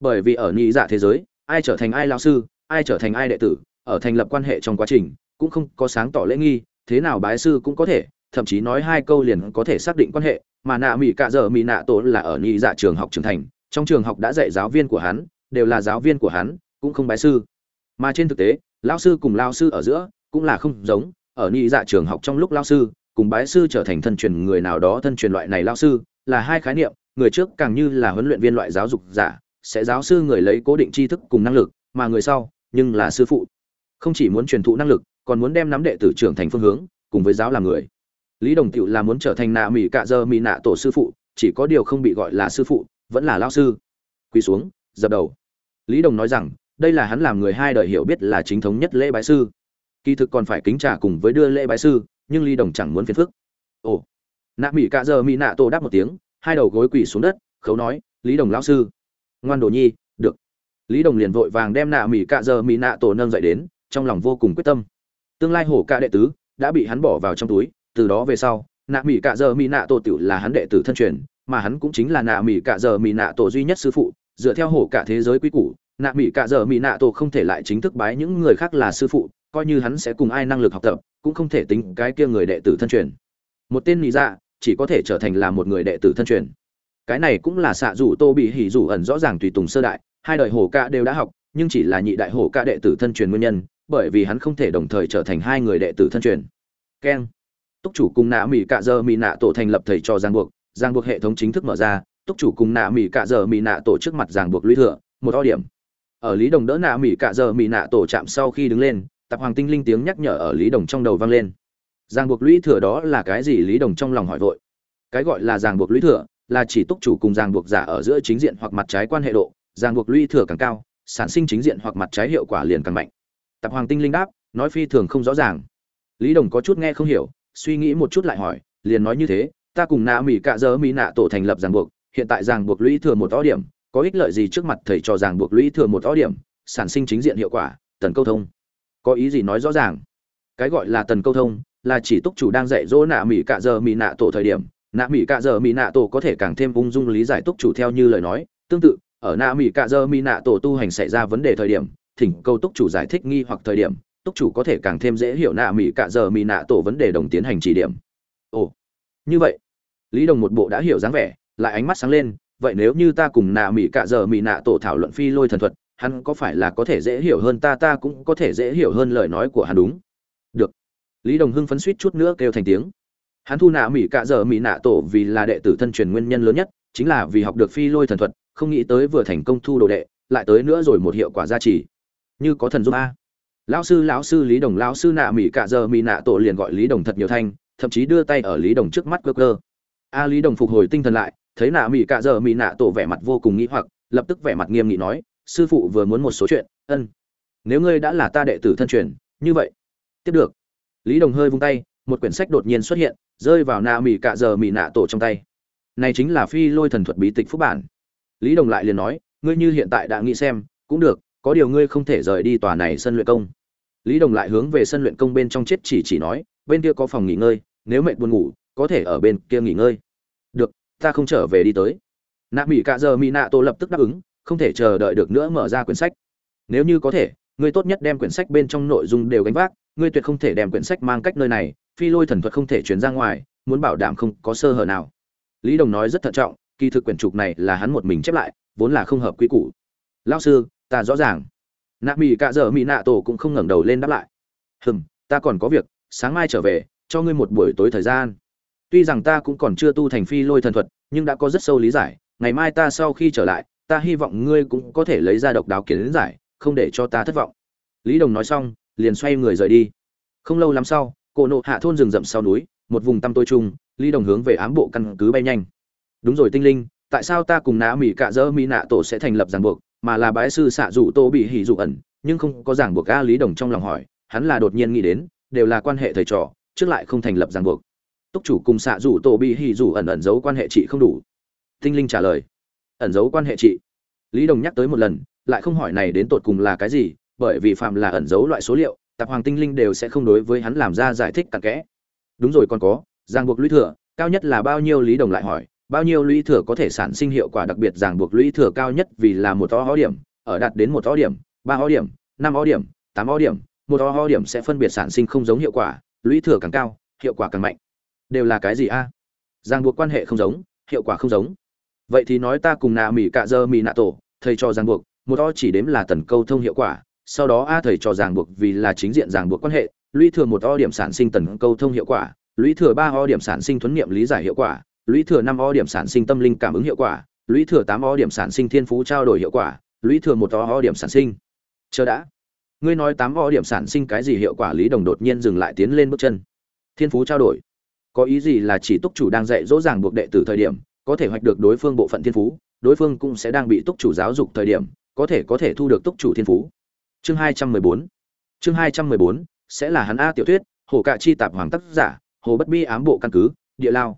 Bởi vì ở nhị dạ thế giới, ai trở thành ai lao sư, ai trở thành ai đệ tử, ở thành lập quan hệ trong quá trình, cũng không có sáng tỏ lễ nghi, thế nào bái sư cũng có thể, thậm chí nói hai câu liền có thể xác định quan hệ, mà nạ mỹ cạ giờ mỹ nạ tổ là ở nhị dạ trường học trưởng thành, trong trường học đã dạy giáo viên của hắn, đều là giáo viên của hắn, cũng không bái sư. Mà trên thực tế lao sư cùng lao sư ở giữa cũng là không giống, ở nhị dạ trường học trong lúc lao sư, cùng bái sư trở thành thân truyền người nào đó thân truyền loại này lao sư, là hai khái niệm, người trước càng như là huấn luyện viên loại giáo dục giả, sẽ giáo sư người lấy cố định tri thức cùng năng lực, mà người sau, nhưng là sư phụ. Không chỉ muốn truyền thụ năng lực, còn muốn đem nắm đệ tử trưởng thành phương hướng, cùng với giáo làm người. Lý đồng Tiệu là muốn trở thành nạ mỹ cạ dơ mỹ nạ tổ sư phụ, chỉ có điều không bị gọi là sư phụ, vẫn là lao sư. Quỳ xuống, dập đầu. Lý đồng nói rằng, đây là hắn làm người hai đời hiểu biết là chính thống nhất lễ bái sư kỳ thực còn phải kính trả cùng với đưa lễ bái sư, nhưng ly đồng chẳng muốn phiền phức. Ồ. Nạ mỹ cạ giờ mỹ nạ tổ đáp một tiếng, hai đầu gối quỳ xuống đất, khấu nói, lý đồng lão sư. Ngoan đồ nhi, được. Lý đồng liền vội vàng đem nạ mỹ cạ giờ mỹ nạ tổ nâng dậy đến, trong lòng vô cùng quyết tâm. Tương lai hổ ca đệ tứ đã bị hắn bỏ vào trong túi, từ đó về sau, nạ mỹ cạ giờ mỹ nạ tổ tiểu là hắn đệ tử thân truyền, mà hắn cũng chính là nạ mỹ cạ giờ mỹ nạ tổ duy nhất sư phụ, dựa theo hổ cả thế giới quy củ nạ mỹ cạ giờ mỹ nạ tổ không thể lại chính thức bái những người khác là sư phụ, coi như hắn sẽ cùng ai năng lực học tập, cũng không thể tính cái kia người đệ tử thân truyền. Một tên nhị dạ chỉ có thể trở thành là một người đệ tử thân truyền. Cái này cũng là xạ rủ tô bị hỉ rủ ẩn rõ ràng tùy tùng sơ đại, hai đời hổ ca đều đã học, nhưng chỉ là nhị đại hổ ca đệ tử thân truyền nguyên nhân, bởi vì hắn không thể đồng thời trở thành hai người đệ tử thân truyền. Keng. Túc chủ cùng nạ mỹ cạ giờ mỹ nạ tổ thành lập thầy cho giang buộc giang buộc hệ thống chính thức mở ra, túc chủ cùng nạ mỹ cạ giờ mỹ nạ tổ trước mặt giang buộc lũy thừa, một đo điểm ở lý đồng đỡ nạ mỹ cạ giờ mỹ nạ tổ chạm sau khi đứng lên tạp hoàng tinh linh tiếng nhắc nhở ở lý đồng trong đầu vang lên. Giang buộc lũy thừa đó là cái gì? Lý đồng trong lòng hỏi vội. Cái gọi là giang buộc lũy thừa là chỉ túc chủ cùng giang buộc giả ở giữa chính diện hoặc mặt trái quan hệ độ. Giang buộc lũy thừa càng cao, sản sinh chính diện hoặc mặt trái hiệu quả liền càng mạnh. Tạp hoàng tinh linh đáp, nói phi thường không rõ ràng. Lý đồng có chút nghe không hiểu, suy nghĩ một chút lại hỏi, liền nói như thế, ta cùng nạ mỹ cạ dơ mỹ nạ tổ thành lập giang buộc, hiện tại giang buộc lũy thừa một to điểm có ích lợi gì trước mặt thầy trò ràng buộc lũy thừa một ó điểm, sản sinh chính diện hiệu quả, tần câu thông. Có ý gì nói rõ ràng? Cái gọi là tần câu thông là chỉ túc chủ đang dạy dỗ nạ mỹ cạ giờ mỹ nạ tổ thời điểm, nạ mỹ cạ giờ mỹ nạ tổ có thể càng thêm ung dung lý giải túc chủ theo như lời nói. Tương tự, ở nạ mỹ cạ giờ mỹ nạ tổ tu hành xảy ra vấn đề thời điểm, thỉnh câu túc chủ giải thích nghi hoặc thời điểm, túc chủ có thể càng thêm dễ hiểu nạ mỹ cạ giờ mỹ nạ tổ vấn đề đồng tiến hành chỉ điểm. Ồ, như vậy, lý đồng một bộ đã hiểu dáng vẻ, lại ánh mắt sáng lên vậy nếu như ta cùng nạ mỹ cạ giờ mỹ nạ tổ thảo luận phi lôi thần thuật, hắn có phải là có thể dễ hiểu hơn ta ta cũng có thể dễ hiểu hơn lời nói của hắn đúng. Được. Lý đồng hưng phấn suýt chút nữa kêu thành tiếng. Hắn thu nạ mỹ cạ giờ mỹ nạ tổ vì là đệ tử thân truyền nguyên nhân lớn nhất, chính là vì học được phi lôi thần thuật, không nghĩ tới vừa thành công thu đồ đệ, lại tới nữa rồi một hiệu quả gia trì. Như có thần giúp a. Lão sư lão sư, lý đồng, lão sư nạ mỹ cạ giờ mỹ nạ tổ liền gọi lý đồng thật nhiều thanh, thậm chí đưa tay ở lý đồng trước mắt cơ cơ. A lý đồng phục hồi tinh thần lại thấy nạ mỹ cạ giờ mỹ nạ tổ vẻ mặt vô cùng nghĩ hoặc, lập tức vẻ mặt nghiêm nghị nói, sư phụ vừa muốn một số chuyện, ân, nếu ngươi đã là ta đệ tử thân truyền, như vậy, tiếp được. Lý đồng hơi vung tay, một quyển sách đột nhiên xuất hiện, rơi vào nạ mỹ cạ giờ mỹ nạ tổ trong tay. Này chính là phi lôi thần thuật bí tịch phúc bản. Lý đồng lại liền nói, ngươi như hiện tại đã nghĩ xem, cũng được, có điều ngươi không thể rời đi tòa này sân luyện công. Lý đồng lại hướng về sân luyện công bên trong chết chỉ chỉ nói, bên kia có phòng nghỉ ngơi, nếu mệt buồn ngủ, có thể ở bên kia nghỉ ngơi ta không trở về đi tới. Nạ mỹ cạ giờ mỹ nạ Tô lập tức đáp ứng, không thể chờ đợi được nữa mở ra quyển sách. Nếu như có thể, ngươi tốt nhất đem quyển sách bên trong nội dung đều gánh vác, ngươi tuyệt không thể đem quyển sách mang cách nơi này, phi lôi thần thuật không thể chuyển ra ngoài, muốn bảo đảm không có sơ hở nào. Lý đồng nói rất thận trọng, kỳ thực quyển trục này là hắn một mình chép lại, vốn là không hợp quy củ. Lao sư, ta rõ ràng. Nạ mỹ cạ dở mỹ nạ tổ cũng không ngẩng đầu lên đáp lại. Hừm, ta còn có việc, sáng mai trở về, cho ngươi một buổi tối thời gian tuy rằng ta cũng còn chưa tu thành phi lôi thần thuật, nhưng đã có rất sâu lý giải. Ngày mai ta sau khi trở lại, ta hy vọng ngươi cũng có thể lấy ra độc đáo kiến giải, không để cho ta thất vọng. Lý đồng nói xong, liền xoay người rời đi. Không lâu lắm sau, cổ nộ hạ thôn rừng rậm sau núi, một vùng tăm tôi chung, lý đồng hướng về ám bộ căn cứ bay nhanh. Đúng rồi tinh linh, tại sao ta cùng nã mỹ cạ dỡ mỹ nạ tổ sẽ thành lập giảng buộc, mà là bái sư xạ dụ tô bị hỉ dụ ẩn, nhưng không có giảng buộc a lý đồng trong lòng hỏi, hắn là đột nhiên nghĩ đến, đều là quan hệ thầy trò, trước lại không thành lập giảng buộc túc chủ cùng xạ rủ tô bị hỉ rủ ẩn ẩn giấu quan hệ chị không đủ. Tinh linh trả lời, ẩn giấu quan hệ chị? Lý đồng nhắc tới một lần, lại không hỏi này đến tột cùng là cái gì, bởi vì phạm là ẩn giấu loại số liệu, tạp hoàng tinh linh đều sẽ không đối với hắn làm ra giải thích cặn kẽ. Đúng rồi còn có, ràng buộc lũy thừa, cao nhất là bao nhiêu? Lý đồng lại hỏi, bao nhiêu lũy thừa có thể sản sinh hiệu quả đặc biệt ràng buộc lũy thừa cao nhất vì là một o điểm, ở đạt đến một to điểm, ba o điểm, năm o điểm, tám o điểm, một o điểm sẽ phân biệt sản sinh không giống hiệu quả, lũy thừa càng cao, hiệu quả càng mạnh đều là cái gì a? Ràng buộc quan hệ không giống, hiệu quả không giống. Vậy thì nói ta cùng nạ mỹ cạ dơ mỹ nạ tổ, thầy cho ràng buộc, một o chỉ đếm là tần câu thông hiệu quả, sau đó a thầy cho ràng buộc vì là chính diện ràng buộc quan hệ, lũy thừa một o điểm sản sinh tần câu thông hiệu quả, lũy thừa ba o điểm sản sinh thuấn niệm lý giải hiệu quả, lũy thừa năm o điểm sản sinh tâm linh cảm ứng hiệu quả, lũy thừa tám o điểm sản sinh thiên phú trao đổi hiệu quả, lũy thừa một o điểm sản sinh. Chờ đã. Ngươi nói tám o điểm sản sinh cái gì hiệu quả, lý đồng đột nhiên dừng lại tiến lên bước chân. Thiên phú trao đổi có ý gì là chỉ túc chủ đang dạy dỗ ràng buộc đệ tử thời điểm, có thể hoạch được đối phương bộ phận thiên phú, đối phương cũng sẽ đang bị túc chủ giáo dục thời điểm, có thể có thể thu được túc chủ thiên phú. Chương hai trăm mười bốn. Chương hai trăm mười bốn sẽ là hắn a tiểu thuyết, hồ cạ chi tạp hoàng tác giả, hồ bất bi ám bộ căn cứ, địa lao.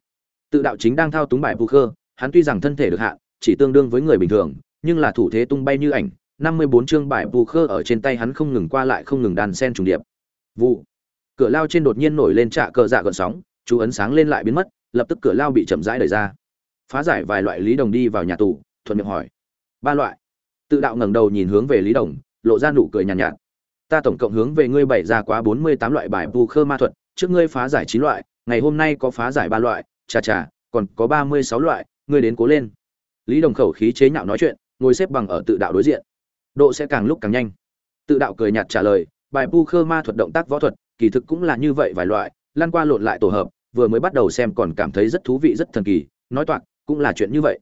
Tự đạo chính đang thao túng bài poker hắn tuy rằng thân thể được hạ chỉ tương đương với người bình thường, nhưng là thủ thế tung bay như ảnh, năm mươi bốn chương bài poker ở trên tay hắn không ngừng qua lại không ngừng đàn sen trùng điệp. Vụ. Cửa lao trên đột nhiên nổi lên trạ cờ dạ gợn sóng chú ấn sáng lên lại biến mất lập tức cửa lao bị chậm rãi đẩy ra. Phá giải vài loại lý đồng đi vào nhà tù thuận miệng hỏi. Ba loại. Tự đạo ngẩng đầu nhìn hướng về lý đồng lộ ra nụ cười nhàn nhạt, nhạt. Ta tổng cộng hướng về ngươi bày ra quá bốn mươi tám loại bài bù khơ ma thuật trước ngươi phá giải chín loại ngày hôm nay có phá giải ba loại chà chà còn có ba mươi sáu loại ngươi đến cố lên. Lý đồng khẩu khí chế nhạo nói chuyện ngồi xếp bằng ở tự đạo đối diện. Độ sẽ càng lúc càng nhanh. Tự đạo cười nhạt trả lời bài pu khơ ma thuật động tác võ thuật kỳ thực cũng là như vậy vài loại lan qua lộn lại tổ hợp, vừa mới bắt đầu xem còn cảm thấy rất thú vị, rất thần kỳ. Nói toạc, cũng là chuyện như vậy.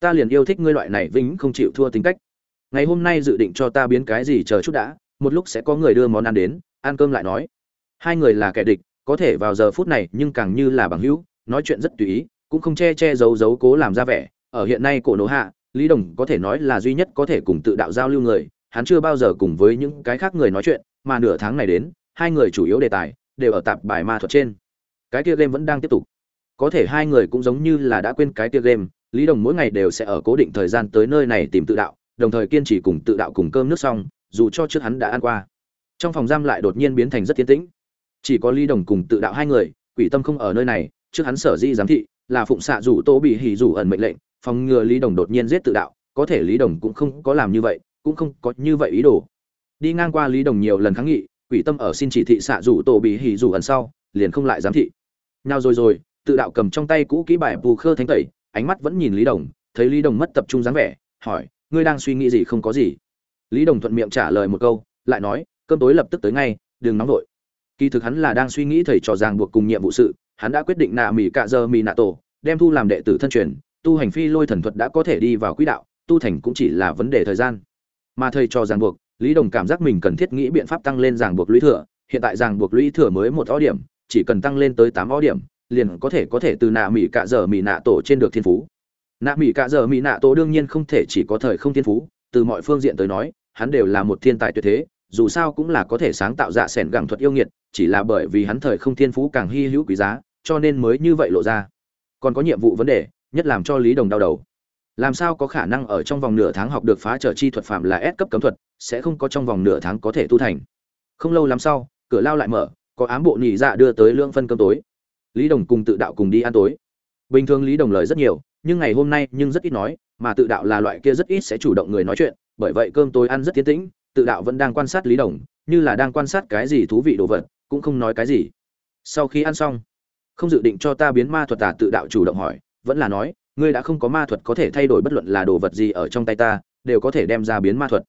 Ta liền yêu thích ngươi loại này vĩnh không chịu thua tính cách. Ngày hôm nay dự định cho ta biến cái gì chờ chút đã, một lúc sẽ có người đưa món ăn đến, ăn cơm lại nói. Hai người là kẻ địch, có thể vào giờ phút này, nhưng càng như là bằng hữu, nói chuyện rất tùy ý, cũng không che che giấu giấu cố làm ra vẻ. Ở hiện nay cổ nổ hạ, lý đồng có thể nói là duy nhất có thể cùng tự đạo giao lưu người, hắn chưa bao giờ cùng với những cái khác người nói chuyện, mà nửa tháng này đến, hai người chủ yếu đề tài đều ở tạp bài ma thuật trên. Cái kia game vẫn đang tiếp tục. Có thể hai người cũng giống như là đã quên cái kia game, lý đồng mỗi ngày đều sẽ ở cố định thời gian tới nơi này tìm tự đạo, đồng thời kiên trì cùng tự đạo cùng cơm nước xong, dù cho trước hắn đã ăn qua. Trong phòng giam lại đột nhiên biến thành rất tiến tĩnh. Chỉ có lý đồng cùng tự đạo hai người, quỷ tâm không ở nơi này, trước hắn sở di giám thị, là phụng xạ rủ tô bị hỉ rủ ẩn mệnh lệnh, phòng ngừa lý đồng đột nhiên giết tự đạo, có thể lý đồng cũng không có làm như vậy, cũng không có như vậy ý đồ. Đi ngang qua lý đồng nhiều lần kháng nghị quỷ tâm ở xin chỉ thị xạ rủ tổ bị hỉ rủ ẩn sau, liền không lại giám thị. Nào rồi rồi, tự đạo cầm trong tay cũ kỹ bài bù khơ thánh tẩy, ánh mắt vẫn nhìn lý đồng, thấy lý đồng mất tập trung dáng vẻ, hỏi, ngươi đang suy nghĩ gì không có gì? Lý đồng thuận miệng trả lời một câu, lại nói, cơm tối lập tức tới ngay, đừng nóng vội. Kỳ thực hắn là đang suy nghĩ thầy trò ràng buộc cùng nhiệm vụ sự, hắn đã quyết định nạ mỹ cạ dơ mỹ nạ tổ, đem thu làm đệ tử thân truyền, tu hành phi lôi thần thuật đã có thể đi vào quỹ đạo, tu thành cũng chỉ là vấn đề thời gian. Mà thầy trò ràng buộc lý đồng cảm giác mình cần thiết nghĩ biện pháp tăng lên ràng buộc lũy thừa, hiện tại ràng buộc lũy thừa mới một ó điểm, chỉ cần tăng lên tới tám ó điểm, liền có thể có thể từ nạ mỹ cạ giờ mỹ nạ tổ trên được thiên phú. Nạ mỹ cạ giờ mỹ nạ tổ đương nhiên không thể chỉ có thời không thiên phú, từ mọi phương diện tới nói, hắn đều là một thiên tài tuyệt thế, dù sao cũng là có thể sáng tạo dạ sẻn gẳng thuật yêu nghiệt, chỉ là bởi vì hắn thời không thiên phú càng hy hữu quý giá, cho nên mới như vậy lộ ra. Còn có nhiệm vụ vấn đề, nhất làm cho lý đồng đau đầu. Làm sao có khả năng ở trong vòng nửa tháng học được phá trở chi thuật phạm là S cấp cấm thuật sẽ không có trong vòng nửa tháng có thể tu thành. Không lâu lắm sau, cửa lao lại mở, có ám bộ nhị dạ đưa tới lương phân cơm tối. Lý đồng cùng tự đạo cùng đi ăn tối. Bình thường lý đồng lời rất nhiều, nhưng ngày hôm nay nhưng rất ít nói, mà tự đạo là loại kia rất ít sẽ chủ động người nói chuyện, bởi vậy cơm tối ăn rất tiến tĩnh, tự đạo vẫn đang quan sát lý đồng, như là đang quan sát cái gì thú vị đồ vật, cũng không nói cái gì. Sau khi ăn xong, không dự định cho ta biến ma thuật tà tự đạo chủ động hỏi, vẫn là nói, ngươi đã không có ma thuật có thể thay đổi bất luận là đồ vật gì ở trong tay ta, đều có thể đem ra biến ma thuật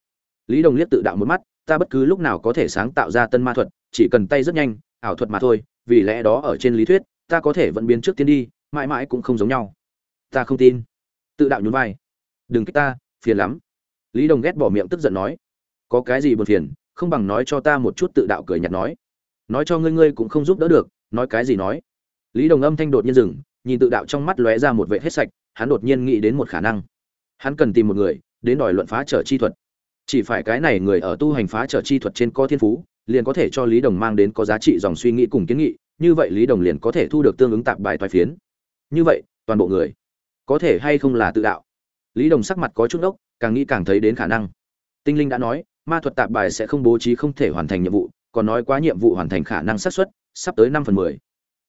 lý đồng liếc tự đạo một mắt, ta bất cứ lúc nào có thể sáng tạo ra tân ma thuật, chỉ cần tay rất nhanh, ảo thuật mà thôi, vì lẽ đó ở trên lý thuyết, ta có thể vẫn biến trước tiên đi, mãi mãi cũng không giống nhau. Ta không tin. Tự đạo nhún vai. Đừng kích ta, phiền lắm. Lý đồng ghét bỏ miệng tức giận nói. Có cái gì buồn phiền, không bằng nói cho ta một chút tự đạo cười nhạt nói. Nói cho ngươi ngươi cũng không giúp đỡ được, nói cái gì nói. Lý đồng âm thanh đột nhiên dừng, nhìn tự đạo trong mắt lóe ra một vệ hết sạch, hắn đột nhiên nghĩ đến một khả năng. Hắn cần tìm một người, đến đòi luận phá trở chi thuật chỉ phải cái này người ở tu hành phá trở chi thuật trên có thiên phú, liền có thể cho lý đồng mang đến có giá trị dòng suy nghĩ cùng kiến nghị, như vậy lý đồng liền có thể thu được tương ứng tạp bài thoái phiến. Như vậy, toàn bộ người có thể hay không là tự đạo? Lý đồng sắc mặt có chút ốc càng nghĩ càng thấy đến khả năng. Tinh linh đã nói, ma thuật tạp bài sẽ không bố trí không thể hoàn thành nhiệm vụ, còn nói quá nhiệm vụ hoàn thành khả năng xác suất, sắp tới năm phần mười.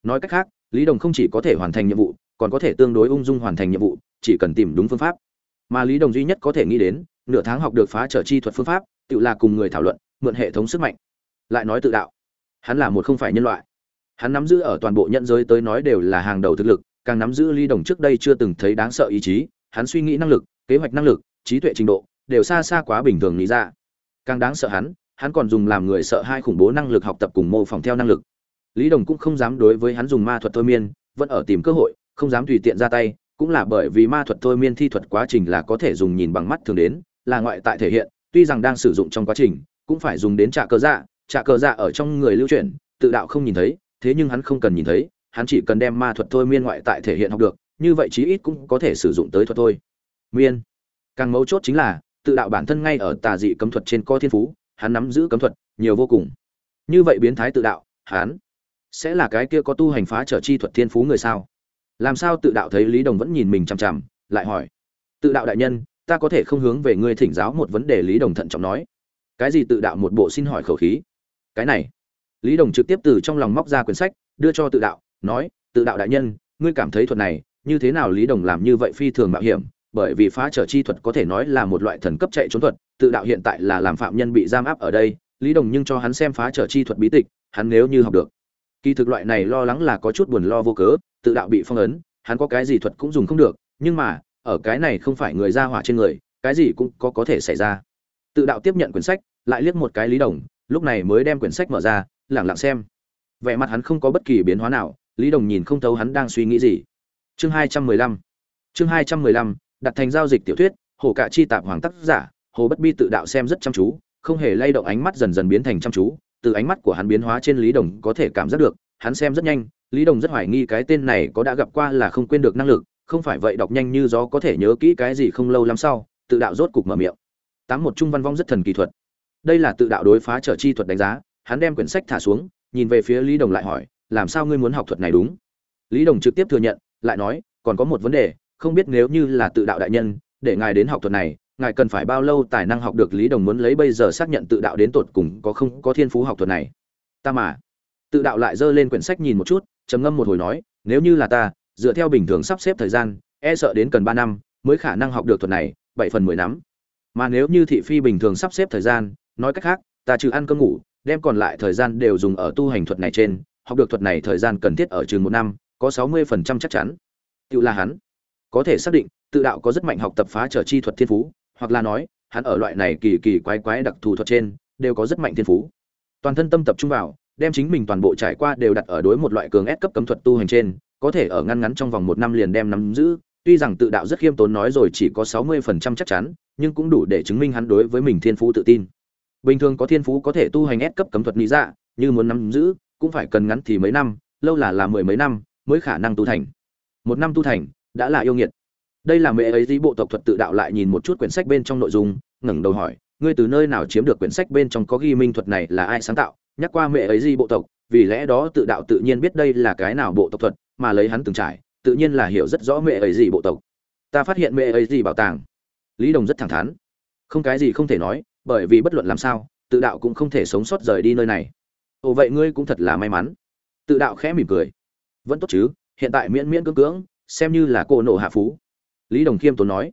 Nói cách khác, lý đồng không chỉ có thể hoàn thành nhiệm vụ, còn có thể tương đối ung dung hoàn thành nhiệm vụ, chỉ cần tìm đúng phương pháp. Mà lý đồng duy nhất có thể nghĩ đến nửa tháng học được phá trở chi thuật phương pháp, tự là cùng người thảo luận, mượn hệ thống sức mạnh. Lại nói tự đạo. Hắn là một không phải nhân loại. Hắn nắm giữ ở toàn bộ nhận giới tới nói đều là hàng đầu thực lực, càng nắm giữ lý đồng trước đây chưa từng thấy đáng sợ ý chí, hắn suy nghĩ năng lực, kế hoạch năng lực, trí tuệ trình độ, đều xa xa quá bình thường lý ra. Càng đáng sợ hắn hắn còn dùng làm người sợ hai khủng bố năng lực học tập cùng mô phỏng theo năng lực. Lý đồng cũng không dám đối với hắn dùng ma thuật thôi miên, vẫn ở tìm cơ hội, không dám tùy tiện ra tay, cũng là bởi vì ma thuật thôi miên thi thuật quá trình là có thể dùng nhìn bằng mắt thường đến là ngoại tại thể hiện, tuy rằng đang sử dụng trong quá trình, cũng phải dùng đến trả cờ dạ trả cờ dạ ở trong người lưu chuyển, tự đạo không nhìn thấy, thế nhưng hắn không cần nhìn thấy, hắn chỉ cần đem ma thuật thôi miên ngoại tại thể hiện học được, như vậy chí ít cũng có thể sử dụng tới thuật thôi. Miên. Càng mấu chốt chính là, tự đạo bản thân ngay ở tà dị cấm thuật trên co thiên phú, hắn nắm giữ cấm thuật, nhiều vô cùng. Như vậy biến thái tự đạo, hắn sẽ là cái kia có tu hành phá trở chi thuật thiên phú người sao? Làm sao tự đạo thấy lý đồng vẫn nhìn mình chằm chằm, lại hỏi. Tự đạo đại nhân ta có thể không hướng về ngươi thỉnh giáo một vấn đề lý đồng thận trọng nói. Cái gì tự đạo một bộ xin hỏi khẩu khí? Cái này. Lý đồng trực tiếp từ trong lòng móc ra quyển sách, đưa cho tự đạo, nói, tự đạo đại nhân, ngươi cảm thấy thuật này, như thế nào lý đồng làm như vậy phi thường mạo hiểm, bởi vì phá trở chi thuật có thể nói là một loại thần cấp chạy trốn thuật, tự đạo hiện tại là làm phạm nhân bị giam áp ở đây, lý đồng nhưng cho hắn xem phá trở chi thuật bí tịch, hắn nếu như học được. Kỳ thực loại này lo lắng là có chút buồn lo vô cớ, tự đạo bị phong ấn, hắn có cái gì thuật cũng dùng không được, nhưng mà ở cái này không phải người ra hỏa trên người, cái gì cũng có có thể xảy ra. Tự đạo tiếp nhận quyển sách, lại liếc một cái lý đồng, lúc này mới đem quyển sách mở ra, lẳng lặng xem. Vẻ mặt hắn không có bất kỳ biến hóa nào, lý đồng nhìn không thấu hắn đang suy nghĩ gì. Chương hai trăm mười lăm. Chương hai trăm mười lăm, đặt thành giao dịch tiểu thuyết, hồ cạ chi tạp hoàng tác giả, hồ bất bi tự đạo xem rất chăm chú, không hề lay động ánh mắt dần dần biến thành chăm chú, từ ánh mắt của hắn biến hóa trên lý đồng có thể cảm giác được, hắn xem rất nhanh, lý đồng rất hoài nghi cái tên này có đã gặp qua là không quên được năng lực không phải vậy đọc nhanh như gió có thể nhớ kỹ cái gì không lâu lắm sau, tự đạo rốt cục mở miệng. Tám một trung văn vong rất thần kỳ thuật. Đây là tự đạo đối phá trở chi thuật đánh giá, hắn đem quyển sách thả xuống, nhìn về phía lý đồng lại hỏi, làm sao ngươi muốn học thuật này đúng? Lý đồng trực tiếp thừa nhận, lại nói, còn có một vấn đề, không biết nếu như là tự đạo đại nhân, để ngài đến học thuật này, ngài cần phải bao lâu tài năng học được lý đồng muốn lấy bây giờ xác nhận tự đạo đến tột cùng có không có thiên phú học thuật này? Ta mà. Tự đạo lại giơ lên quyển sách nhìn một chút, trầm ngâm một hồi nói, nếu như là ta dựa theo bình thường sắp xếp thời gian e sợ đến cần ba năm mới khả năng học được thuật này, bảy phần mười nắm. mà nếu như thị phi bình thường sắp xếp thời gian, nói cách khác, ta trừ ăn cơm ngủ, đem còn lại thời gian đều dùng ở tu hành thuật này trên, học được thuật này thời gian cần thiết ở trường một năm, có sáu mươi phần trăm chắc chắn. Tự là hắn. Có thể xác định, tự đạo có rất mạnh học tập phá trở chi thuật thiên phú, hoặc là nói, hắn ở loại này kỳ kỳ quái quái đặc thù thuật trên, đều có rất mạnh thiên phú. Toàn thân tâm tập trung vào, đem chính mình toàn bộ trải qua đều đặt ở đối một loại cường ép cấp cấm thuật tu hành trên có thể ở ngăn ngắn trong vòng một năm liền đem nắm giữ, tuy rằng tự đạo rất khiêm tốn nói rồi chỉ có sáu mươi phần trăm chắc chắn, nhưng cũng đủ để chứng minh hắn đối với mình thiên phú tự tin. Bình thường có thiên phú có thể tu hành ép cấp cấm thuật lý dạ như muốn nắm giữ, cũng phải cần ngắn thì mấy năm, lâu là là mười mấy năm mới khả năng tu thành. Một năm tu thành, đã là yêu nghiệt. Đây là mẹ ấy di bộ tộc thuật tự đạo lại nhìn một chút quyển sách bên trong nội dung, ngẩng đầu hỏi, ngươi từ nơi nào chiếm được quyển sách bên trong có ghi minh thuật này là ai sáng tạo? Nhắc qua mẹ ấy di bộ tộc, vì lẽ đó tự đạo tự nhiên biết đây là cái nào bộ tộc thuật mà lấy hắn từng trải, tự nhiên là hiểu rất rõ mẹ ấy gì bộ tộc. Ta phát hiện mẹ ấy gì bảo tàng. Lý đồng rất thẳng thắn. Không cái gì không thể nói, bởi vì bất luận làm sao, tự đạo cũng không thể sống sót rời đi nơi này. Ồ, vậy ngươi cũng thật là may mắn. Tự đạo khẽ mỉm cười. Vẫn tốt chứ, hiện tại miễn miễn cưỡng cưỡng, xem như là cô nổ hạ phú. Lý đồng khiêm tốn nói.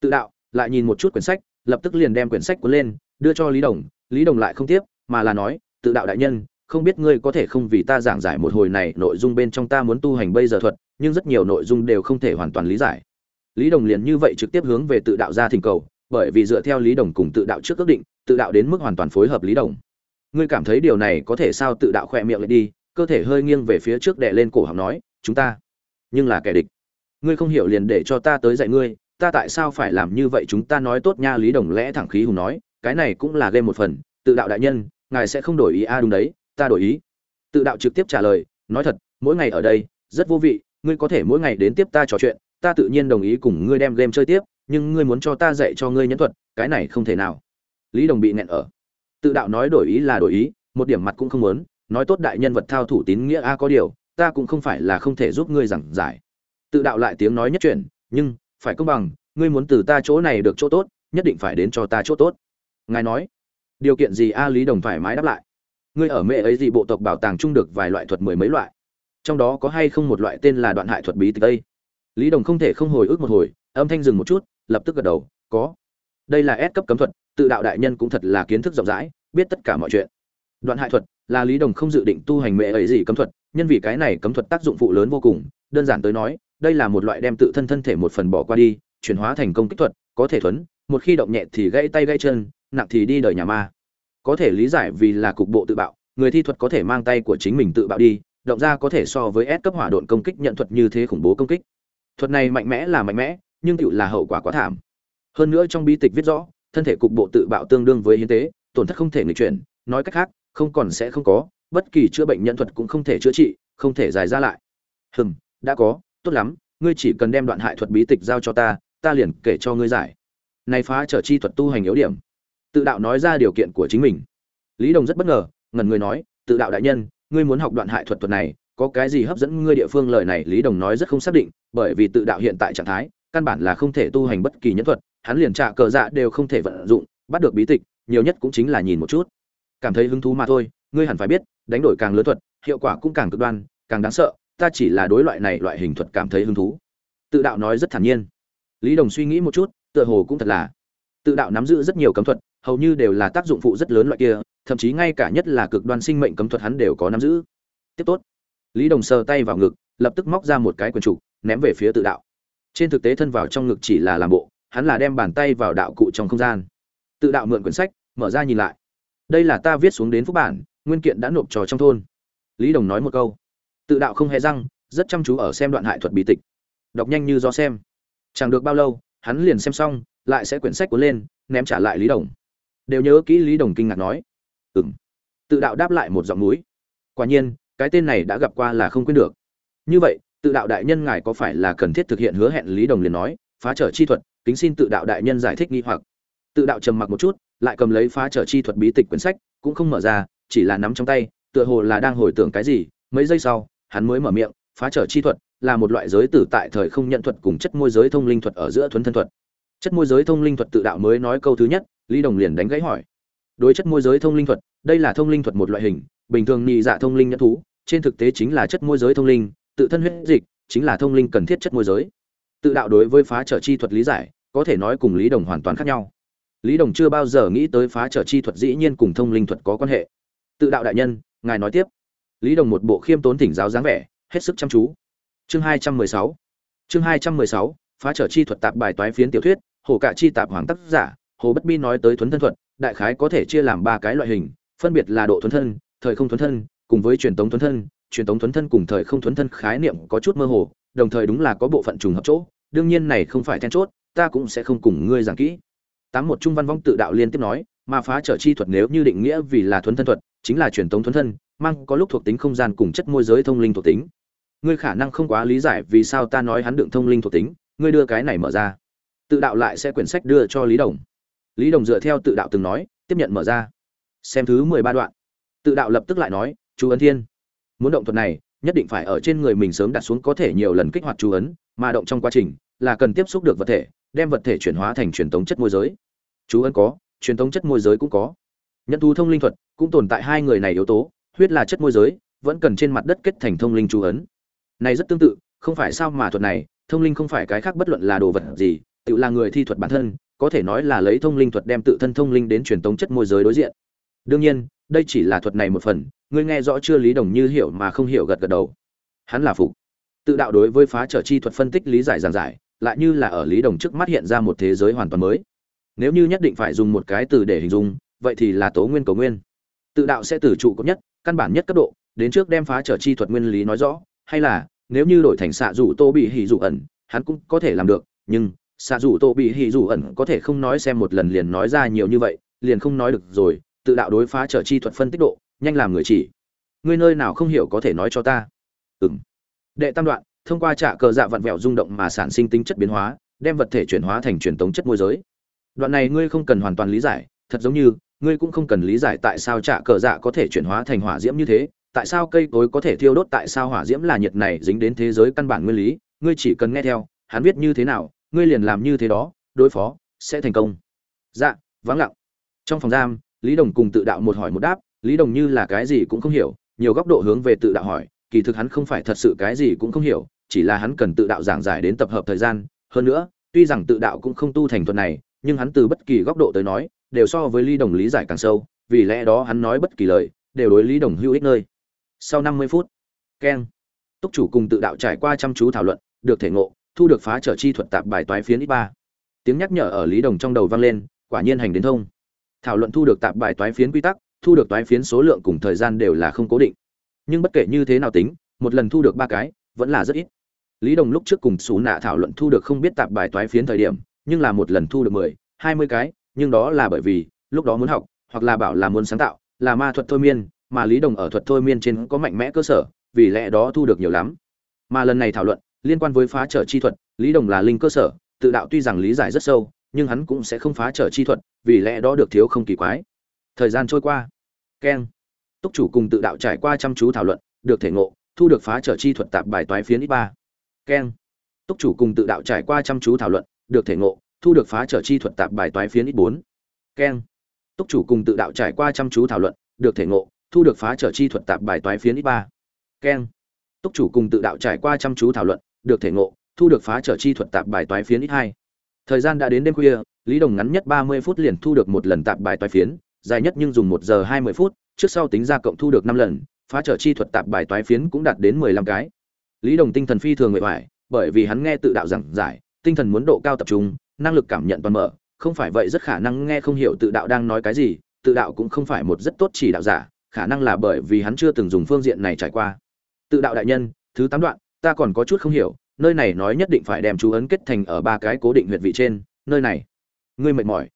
Tự đạo, lại nhìn một chút quyển sách, lập tức liền đem quyển sách cuốn lên, đưa cho lý đồng. Lý đồng lại không tiếp, mà là nói, tự đạo đại nhân không biết ngươi có thể không vì ta giảng giải một hồi này, nội dung bên trong ta muốn tu hành bây giờ thuật, nhưng rất nhiều nội dung đều không thể hoàn toàn lý giải. Lý đồng liền như vậy trực tiếp hướng về tự đạo ra thỉnh cầu, bởi vì dựa theo lý đồng cùng tự đạo trước ước định, tự đạo đến mức hoàn toàn phối hợp lý đồng. Ngươi cảm thấy điều này có thể sao? Tự đạo khỏe miệng lại đi, cơ thể hơi nghiêng về phía trước đè lên cổ họng nói, chúng ta, nhưng là kẻ địch. Ngươi không hiểu liền để cho ta tới dạy ngươi, ta tại sao phải làm như vậy? Chúng ta nói tốt nha. Lý đồng lẽ thẳng khí hùng nói, cái này cũng là game một phần, tự đạo đại nhân, ngài sẽ không đổi ý a, đúng đấy ta đổi ý. Tự đạo trực tiếp trả lời, nói thật, mỗi ngày ở đây, rất vô vị, ngươi có thể mỗi ngày đến tiếp ta trò chuyện, ta tự nhiên đồng ý cùng ngươi đem game chơi tiếp, nhưng ngươi muốn cho ta dạy cho ngươi nhẫn thuật, cái này không thể nào. Lý đồng bị nghẹn ở. Tự đạo nói đổi ý là đổi ý, một điểm mặt cũng không muốn, nói tốt đại nhân vật thao thủ tín nghĩa a có điều, ta cũng không phải là không thể giúp ngươi giảng giải. Tự đạo lại tiếng nói nhất chuyện nhưng, phải công bằng, ngươi muốn từ ta chỗ này được chỗ tốt, nhất định phải đến cho ta chỗ tốt. Ngài nói, điều kiện gì a? Lý đồng thoải mái đáp lại ngươi ở mẹ ấy gì bộ tộc bảo tàng chung được vài loại thuật mười mấy loại. Trong đó có hay không một loại tên là đoạn hại thuật bí tịch tây lý đồng không thể không hồi ức một hồi, âm thanh dừng một chút, lập tức gật đầu, có. Đây là S cấp cấm thuật, tự đạo đại nhân cũng thật là kiến thức rộng rãi, biết tất cả mọi chuyện. Đoạn hại thuật là lý đồng không dự định tu hành mẹ ấy gì cấm thuật, nhân vì cái này cấm thuật tác dụng phụ lớn vô cùng, đơn giản tới nói, đây là một loại đem tự thân thân thể một phần bỏ qua đi, chuyển hóa thành công kích thuật, có thể thuấn, một khi động nhẹ thì gãy tay gãy chân, nặng thì đi đời nhà ma có thể lý giải vì là cục bộ tự bạo, người thi thuật có thể mang tay của chính mình tự bạo đi, động ra có thể so với S cấp hỏa độn công kích nhận thuật như thế khủng bố công kích. Thuật này mạnh mẽ là mạnh mẽ, nhưng tựu là hậu quả quá thảm. Hơn nữa trong bi tịch viết rõ, thân thể cục bộ tự bạo tương đương với hiến tế, tổn thất không thể nghịch chuyển, nói cách khác, không còn sẽ không có, bất kỳ chữa bệnh nhân thuật cũng không thể chữa trị, không thể dài ra lại. Hừm, đã có, tốt lắm, ngươi chỉ cần đem đoạn hại thuật bí tịch giao cho ta ta liền kể cho ngươi giải. Này phá trở chi thuật tu hành yếu điểm tự đạo nói ra điều kiện của chính mình. Lý đồng rất bất ngờ, ngẩn người nói, tự đạo đại nhân, ngươi muốn học đoạn hại thuật thuật này, có cái gì hấp dẫn ngươi địa phương lời này? Lý đồng nói rất không xác định, bởi vì tự đạo hiện tại trạng thái, căn bản là không thể tu hành bất kỳ nhân thuật, hắn liền trả cờ dạ đều không thể vận dụng, bắt được bí tịch, nhiều nhất cũng chính là nhìn một chút. Cảm thấy hứng thú mà thôi, ngươi hẳn phải biết, đánh đổi càng lớn thuật, hiệu quả cũng càng cực đoan, càng đáng sợ, ta chỉ là đối loại này loại hình thuật cảm thấy hứng thú. Tự đạo nói rất thản nhiên. Lý đồng suy nghĩ một chút, tựa hồ cũng thật là. Tự đạo nắm giữ rất nhiều cấm thuật hầu như đều là tác dụng phụ rất lớn loại kia, thậm chí ngay cả nhất là cực đoan sinh mệnh cấm thuật hắn đều có nắm giữ. Tiếp tốt. Lý đồng sờ tay vào ngực, lập tức móc ra một cái quần trục ném về phía tự đạo. Trên thực tế thân vào trong ngực chỉ là làm bộ, hắn là đem bàn tay vào đạo cụ trong không gian. Tự đạo mượn quyển sách, mở ra nhìn lại. Đây là ta viết xuống đến phúc bản, nguyên kiện đã nộp trò trong thôn. Lý đồng nói một câu. Tự đạo không hề răng, rất chăm chú ở xem đoạn hại thuật bí tịch. Đọc nhanh như do xem. Chẳng được bao lâu, hắn liền xem xong, lại sẽ quyển sách cuốn lên, ném trả lại lý đồng đều nhớ kỹ lý đồng kinh ngạc nói. Ừ m tự đạo đáp lại một giọng núi. Quả nhiên, cái tên này đã gặp qua là không quên được. Như vậy, tự đạo đại nhân ngài có phải là cần thiết thực hiện hứa hẹn lý đồng liền nói, phá trở chi thuật, kính xin tự đạo đại nhân giải thích nghi hoặc. Tự đạo trầm mặc một chút, lại cầm lấy phá trở chi thuật bí tịch quyển sách, cũng không mở ra, chỉ là nắm trong tay, tựa hồ là đang hồi tưởng cái gì, mấy giây sau, hắn mới mở miệng, phá trở chi thuật là một loại giới tử tại thời không nhận thuật cùng chất môi giới thông linh thuật ở giữa thuấn thân thuật. Chất môi giới thông linh thuật tự đạo mới nói câu thứ nhất lý đồng liền đánh gãy hỏi. Đối chất môi giới thông linh thuật, đây là thông linh thuật một loại hình, bình thường nhị dạ thông linh nhẫn thú, trên thực tế chính là chất môi giới thông linh, tự thân huyết dịch chính là thông linh cần thiết chất môi giới. Tự đạo đối với phá trở chi thuật lý giải, có thể nói cùng lý đồng hoàn toàn khác nhau. Lý đồng chưa bao giờ nghĩ tới phá trở chi thuật dĩ nhiên cùng thông linh thuật có quan hệ. Tự đạo đại nhân, ngài nói tiếp. Lý đồng một bộ khiêm tốn thỉnh giáo dáng vẻ, hết sức chăm chú. Chương hai trăm mười sáu. Chương hai trăm mười sáu, phá trở chi thuật tạp bài toái phiến tiểu thuyết, hồ cạ chi tạp hoàng tác giả hồ bất bi nói tới thuấn thân thuật, đại khái có thể chia làm ba cái loại hình, phân biệt là độ thuấn thân, thời không thuấn thân, cùng với truyền tống thuấn thân. Truyền tống thuấn thân cùng thời không thuấn thân khái niệm có chút mơ hồ, đồng thời đúng là có bộ phận trùng hợp chỗ. Đương nhiên này không phải then chốt, ta cũng sẽ không cùng ngươi giảng kỹ. Tám một trung văn vong tự đạo liên tiếp nói, mà phá trở chi thuật nếu như định nghĩa vì là thuấn thân thuật, chính là truyền tống thuấn thân, mang có lúc thuộc tính không gian cùng chất môi giới thông linh thuộc tính. Ngươi khả năng không quá lý giải vì sao ta nói hắn đựng thông linh thuộc tính, ngươi đưa cái này mở ra. Tự đạo lại sẽ quyển sách đưa cho lý đồng lý đồng dựa theo tự đạo từng nói, tiếp nhận mở ra. Xem thứ mười ba đoạn. Tự đạo lập tức lại nói, chú ấn thiên, muốn động thuật này, nhất định phải ở trên người mình sớm đặt xuống có thể nhiều lần kích hoạt chú ấn, mà động trong quá trình là cần tiếp xúc được vật thể, đem vật thể chuyển hóa thành truyền thống chất môi giới. Chú ấn có, truyền thống chất môi giới cũng có. Nhận thú thông linh thuật cũng tồn tại hai người này yếu tố, huyết là chất môi giới, vẫn cần trên mặt đất kết thành thông linh chú ấn. Này rất tương tự, không phải sao mà thuật này, thông linh không phải cái khác bất luận là đồ vật gì, tự là người thi thuật bản thân có thể nói là lấy thông linh thuật đem tự thân thông linh đến truyền tống chất môi giới đối diện. Đương nhiên, đây chỉ là thuật này một phần, ngươi nghe rõ chưa lý đồng như hiểu mà không hiểu gật gật đầu. Hắn là phục. Tự đạo đối với phá trở chi thuật phân tích lý giải giảng giải, lại như là ở lý đồng trước mắt hiện ra một thế giới hoàn toàn mới. Nếu như nhất định phải dùng một cái từ để hình dung, vậy thì là tố nguyên cầu nguyên. Tự đạo sẽ từ trụ cấp nhất, căn bản nhất cấp độ, đến trước đem phá trở chi thuật nguyên lý nói rõ, hay là, nếu như đổi thành xạ dụ tô bị hỉ dụ ẩn, hắn cũng có thể làm được, nhưng xạ rủ tô bị hỉ dù ẩn có thể không nói xem một lần liền nói ra nhiều như vậy, liền không nói được rồi, tự đạo đối phá trở chi thuật phân tích độ, nhanh làm người chỉ. Ngươi nơi nào không hiểu có thể nói cho ta? Ừng đệ tam đoạn, thông qua trạ cờ dạ vặn vẹo rung động mà sản sinh tính chất biến hóa, đem vật thể chuyển hóa thành truyền tống chất môi giới. Đoạn này ngươi không cần hoàn toàn lý giải, thật giống như, ngươi cũng không cần lý giải tại sao trạ cờ dạ có thể chuyển hóa thành hỏa diễm như thế, tại sao cây cối có thể thiêu đốt, tại sao hỏa diễm là nhiệt này dính đến thế giới căn bản nguyên lý, ngươi chỉ cần nghe theo, hắn viết như thế nào ngươi liền làm như thế đó, đối phó, sẽ thành công. Dạ vắng lặng. Trong phòng giam, lý đồng cùng tự đạo một hỏi một đáp, lý đồng như là cái gì cũng không hiểu, nhiều góc độ hướng về tự đạo hỏi, kỳ thực hắn không phải thật sự cái gì cũng không hiểu, chỉ là hắn cần tự đạo giảng giải đến tập hợp thời gian. Hơn nữa, tuy rằng tự đạo cũng không tu thành thuật này, nhưng hắn từ bất kỳ góc độ tới nói, đều so với lý đồng lý giải càng sâu, vì lẽ đó hắn nói bất kỳ lời, đều đối lý đồng hữu ích nơi. Sau năm mươi phút, keng, túc chủ cùng tự đạo trải qua chăm chú thảo luận, được thể ngộ thu được phá trở chi thuật tạp bài toái phiến ít ba. Tiếng nhắc nhở ở lý đồng trong đầu vang lên, quả nhiên hành đến thông. Thảo luận thu được tạp bài toái phiến quy tắc, thu được toái phiến số lượng cùng thời gian đều là không cố định. Nhưng bất kể như thế nào tính, một lần thu được ba cái, vẫn là rất ít. Lý đồng lúc trước cùng xù nạ thảo luận thu được không biết tạp bài toái phiến thời điểm, nhưng là một lần thu được mười, hai mươi cái, nhưng đó là bởi vì, lúc đó muốn học, hoặc là bảo là muốn sáng tạo, là ma thuật thôi miên, mà lý đồng ở thuật thôi miên trên có mạnh mẽ cơ sở, vì lẽ đó thu được nhiều lắm. Mà lần này thảo luận liên quan với phá trở chi thuật, lý đồng là linh cơ sở, tự đạo tuy rằng lý giải rất sâu, nhưng hắn cũng sẽ không phá trở chi thuật, vì lẽ đó được thiếu không kỳ quái. Thời gian trôi qua. Keng. Túc chủ cùng tự đạo trải qua chăm chú thảo luận, được thể ngộ, thu được phá trở chi thuật tạp bài toái phiến ít ba. Keng. Túc chủ cùng tự đạo trải qua chăm chú thảo luận, được thể ngộ, thu được phá trở chi thuật tạp bài toái phiến ít bốn. Keng. Túc chủ cùng tự đạo trải qua chăm chú thảo luận, được thể ngộ, thu được phá trở chi thuật tạp bài toái phiến ít ba. Keng. Túc chủ cùng tự đạo trải qua chăm chú thảo luận được thể ngộ, thu được phá trở chi thuật tạp bài toái phiến ít hai. Thời gian đã đến đêm khuya, lý đồng ngắn nhất ba mươi phút liền thu được một lần tạp bài toái phiến, dài nhất nhưng dùng một giờ hai mươi phút, trước sau tính ra cộng thu được năm lần, phá trở chi thuật tạp bài toái phiến cũng đạt đến mười lăm cái. Lý đồng tinh thần phi thường mệt mỏi bởi vì hắn nghe tự đạo giảng giải, tinh thần muốn độ cao tập trung, năng lực cảm nhận toàn mở, không phải vậy rất khả năng nghe không hiểu tự đạo đang nói cái gì, tự đạo cũng không phải một rất tốt chỉ đạo giả, khả năng là bởi vì hắn chưa từng dùng phương diện này trải qua. Tự đạo đại nhân, thứ tám đoạn ta còn có chút không hiểu, nơi này nói nhất định phải đem chú ấn kết thành ở ba cái cố định huyệt vị trên, nơi này. Ngươi mệt mỏi.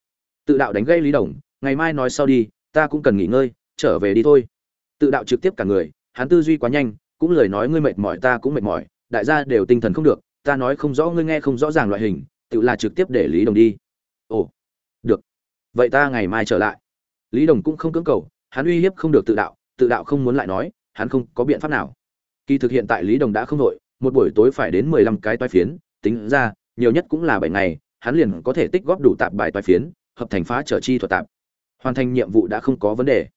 Tự đạo đánh gây lý đồng, ngày mai nói sau đi, ta cũng cần nghỉ ngơi, trở về đi thôi. Tự đạo trực tiếp cả người, hắn tư duy quá nhanh, cũng lời nói ngươi mệt mỏi ta cũng mệt mỏi, đại gia đều tinh thần không được, ta nói không rõ ngươi nghe không rõ ràng loại hình, tự là trực tiếp để lý đồng đi. Ồ, được. Vậy ta ngày mai trở lại. Lý đồng cũng không cưỡng cầu, hắn uy hiếp không được tự đạo tự đạo không muốn lại nói, hắn không có biện pháp nào kỳ thực hiện tại lý đồng đã không đội một buổi tối phải đến mười lăm cái toái phiến, tính ra, nhiều nhất cũng là bảy ngày, hắn liền có thể tích góp đủ tạp bài toái phiến, hợp thành phá trở chi thuật tạp. Hoàn thành nhiệm vụ đã không có vấn đề.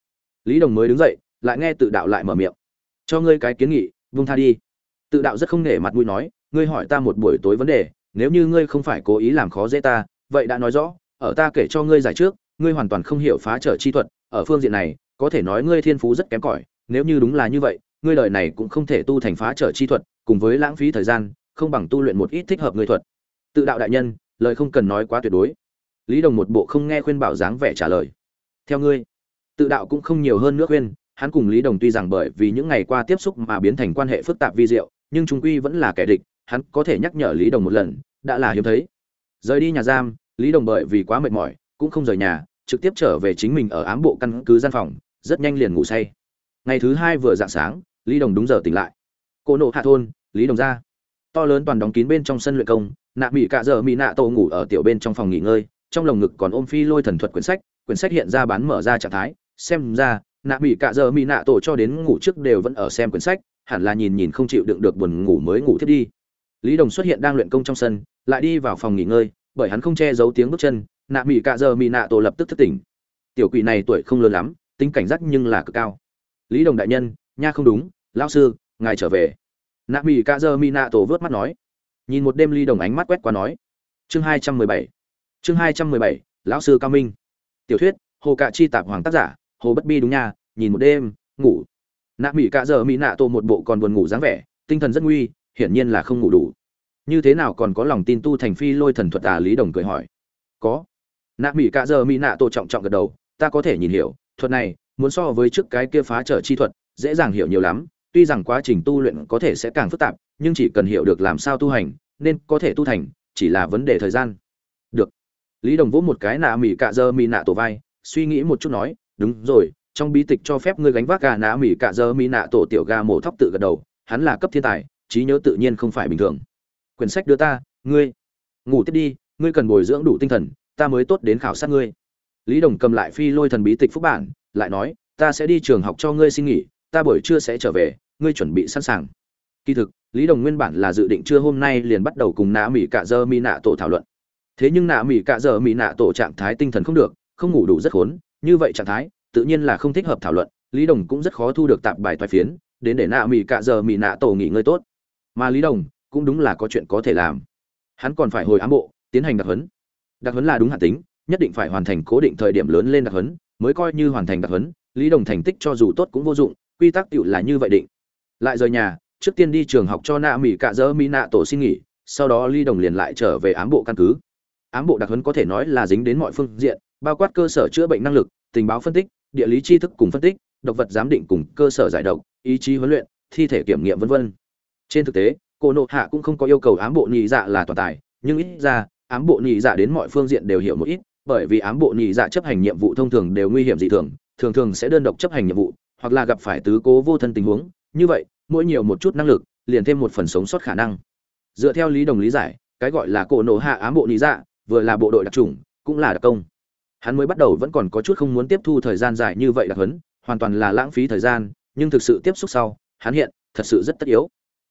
Lý đồng mới đứng dậy, lại nghe tự đạo lại mở miệng. Cho ngươi cái kiến nghị vung tha đi. Tự đạo rất không nể mặt mũi nói, ngươi hỏi ta một buổi tối vấn đề, nếu như ngươi không phải cố ý làm khó dễ ta, vậy đã nói rõ, ở ta kể cho ngươi giải trước, ngươi hoàn toàn không hiểu phá trở chi thuật, ở phương diện này, có thể nói ngươi thiên phú rất kém cỏi, nếu như đúng là như vậy ngươi đời này cũng không thể tu thành phá trở chi thuật, cùng với lãng phí thời gian, không bằng tu luyện một ít thích hợp ngươi thuật. Tự đạo đại nhân, lời không cần nói quá tuyệt đối. Lý đồng một bộ không nghe khuyên bảo dáng vẻ trả lời. Theo ngươi, tự đạo cũng không nhiều hơn nữa khuyên, hắn cùng lý đồng tuy rằng bởi vì những ngày qua tiếp xúc mà biến thành quan hệ phức tạp vi diệu, nhưng chung quy vẫn là kẻ địch, hắn có thể nhắc nhở lý đồng một lần, đã là hiếm thấy. Rời đi nhà giam, lý đồng bởi vì quá mệt mỏi, cũng không rời nhà, trực tiếp trở về chính mình ở ám bộ căn cứ gian phòng, rất nhanh liền ngủ say. Ngày thứ hai vừa dạng sáng lý đồng đúng giờ tỉnh lại. Cô nộ hạ thôn, lý đồng ra. To lớn toàn đóng kín bên trong sân luyện công, nạ mỹ cạ dợ mỹ nạ tổ ngủ ở tiểu bên trong phòng nghỉ ngơi, trong lồng ngực còn ôm phi lôi thần thuật quyển sách quyển sách hiện ra bán mở ra trạng thái. Xem ra, nạ mỹ cạ dợ mỹ nạ tổ cho đến ngủ trước đều vẫn ở xem quyển sách, hẳn là nhìn nhìn không chịu đựng được buồn ngủ mới ngủ thiết đi. Lý đồng xuất hiện đang luyện công trong sân, lại đi vào phòng nghỉ ngơi, bởi hắn không che giấu tiếng bước chân, nạ mỹ cạ dợ mỹ nạ tổ lập tức thức tỉnh. Tiểu quỷ này tuổi không lớn lắm, tính cảnh giác nhưng là cực cao. Lý đồng đại nhân, nha không đúng lão sư, ngài trở về. Nạ mỹ ca dơ mi nạ tổ vớt mắt nói. Nhìn một đêm ly đồng ánh mắt quét qua nói. Chương hai trăm mười bảy. Chương hai trăm mười bảy, lão sư cao minh. Tiểu thuyết hồ cạ chi tạp hoàng tác giả, hồ bất bi đúng nha, nhìn một đêm, ngủ. Nạ mỹ ca dơ mi nạ tổ một bộ còn buồn ngủ dáng vẻ, tinh thần rất nguy, hiển nhiên là không ngủ đủ. Như thế nào còn có lòng tin tu thành phi lôi thần thuật à? Lý đồng cười hỏi. Có. Nạ mỹ cạ giờ mỹ nạ tổ trọng trọng gật đầu, ta có thể nhìn hiểu, thuật này, muốn so với trước cái kia phá trở chi thuật, dễ dàng hiểu nhiều lắm tuy rằng quá trình tu luyện có thể sẽ càng phức tạp, nhưng chỉ cần hiểu được làm sao tu hành, nên có thể tu thành, chỉ là vấn đề thời gian. Được. Lý đồng vỗ một cái nạ mỹ cạ dơ mỹ nạ tổ vai, suy nghĩ một chút nói, đúng rồi, trong bí tịch cho phép ngươi gánh vác gà nạ mỹ cạ dơ mỹ nạ tổ tiểu gà mổ thóc tự gật đầu, hắn là cấp thiên tài, trí nhớ tự nhiên không phải bình thường. Quyển sách đưa ta, ngươi. Ngủ tiếp đi, ngươi cần bồi dưỡng đủ tinh thần, ta mới tốt đến khảo sát ngươi. Lý đồng cầm lại phi lôi thần bí tịch phúc bản, lại nói, ta sẽ đi trường học cho ngươi xin nghỉ, ta buổi trưa sẽ trở về ngươi chuẩn bị sẵn sàng. Kỳ thực, lý đồng nguyên bản là dự định trưa hôm nay liền bắt đầu cùng nạ mỹ cạ dơ mỹ nạ tổ thảo luận. Thế nhưng nạ mỹ cạ dơ mỹ nạ tổ trạng thái tinh thần không được, không ngủ đủ rất khốn, như vậy trạng thái, tự nhiên là không thích hợp thảo luận, lý đồng cũng rất khó thu được tạp bài toái phiến, đến để nạ mỹ cạ dơ mỹ nạ tổ nghỉ ngơi tốt. Mà lý đồng cũng đúng là có chuyện có thể làm. Hắn còn phải hồi ám bộ, tiến hành đặc huấn. Đặc huấn là đúng hạn tính, nhất định phải hoàn thành cố định thời điểm lớn lên đặc huấn, mới coi như hoàn thành đặc huấn, lý đồng thành tích cho dù tốt cũng vô dụng, quy tắc tựu là như vậy định lại rời nhà, trước tiên đi trường học cho nạ mỹ cạ dỡ mỹ nạ tổ xin nghỉ, sau đó ly đồng liền lại trở về ám bộ căn cứ. Ám bộ đặc huấn có thể nói là dính đến mọi phương diện, bao quát cơ sở chữa bệnh năng lực, tình báo phân tích, địa lý tri thức cùng phân tích, độc vật giám định cùng cơ sở giải độc, ý chí huấn luyện, thi thể kiểm nghiệm v v trên thực tế, cô nộ hạ cũng không có yêu cầu ám bộ nhị dạ là toàn tài, nhưng ít ra, ám bộ nhị dạ đến mọi phương diện đều hiểu một ít, bởi vì ám bộ nhị dạ chấp hành nhiệm vụ thông thường đều nguy hiểm dị thường thường thường sẽ đơn độc chấp hành nhiệm vụ, hoặc là gặp phải tứ cố vô thân tình huống như vậy, mỗi nhiều một chút năng lực, liền thêm một phần sống sót khả năng. Dựa theo lý đồng lý giải, cái gọi là cổ nổ hạ ám bộ lý dạ vừa là bộ đội đặc trùng cũng là đặc công. Hắn mới bắt đầu vẫn còn có chút không muốn tiếp thu thời gian dài như vậy đặc huấn, hoàn toàn là lãng phí thời gian, nhưng thực sự tiếp xúc sau, hắn hiện, thật sự rất tất yếu.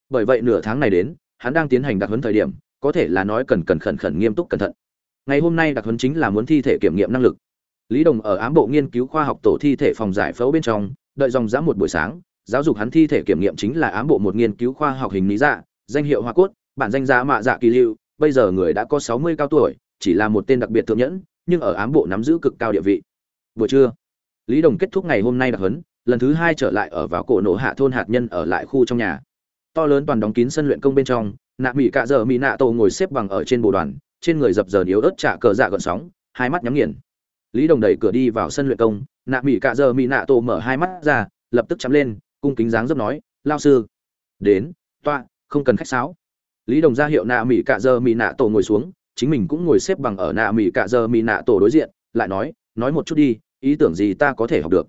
Bởi vậy nửa tháng này đến, hắn đang tiến hành đặc huấn thời điểm, có thể là nói cần cần khẩn khẩn nghiêm túc cẩn thận. Ngày hôm nay đặc huấn chính là muốn thi thể kiểm nghiệm năng lực. Lý đồng ở ám bộ nghiên cứu khoa học tổ thi thể phòng giải phẫu bên trong, đợi dòng dã một buổi sáng giáo dục hắn thi thể kiểm nghiệm chính là ám bộ một nghiên cứu khoa học hình lý dạ danh hiệu hoa cốt, bản danh giá mạ dạ kỳ lưu, bây giờ người đã có sáu mươi cao tuổi, chỉ là một tên đặc biệt thượng nhẫn, nhưng ở ám bộ nắm giữ cực cao địa vị. Vừa trưa, lý đồng kết thúc ngày hôm nay đặc huấn, lần thứ hai trở lại ở vào cổ nổ hạ thôn hạt nhân ở lại khu trong nhà. To lớn toàn đóng kín sân luyện công bên trong, nạ mỹ cạ dợ mỹ nạ tổ ngồi xếp bằng ở trên bồ đoàn, trên người dập dờn yếu ớt trả cờ dạ gợn sóng, hai mắt nhắm nghiền. Lý đồng đẩy cửa đi vào sân luyện công, nạ mỹ cạ dợ mỹ nạ tổ mở hai mắt ra, lập tức chắm lên cung kính dáng dấp nói, lao sư, đến, toa, không cần khách sáo. Lý đồng ra hiệu nạ mỹ cạ dơ mỹ nạ tổ ngồi xuống, chính mình cũng ngồi xếp bằng ở nạ mỹ cạ dơ mỹ nạ tổ đối diện, lại nói nói một chút đi, ý tưởng gì ta có thể học được?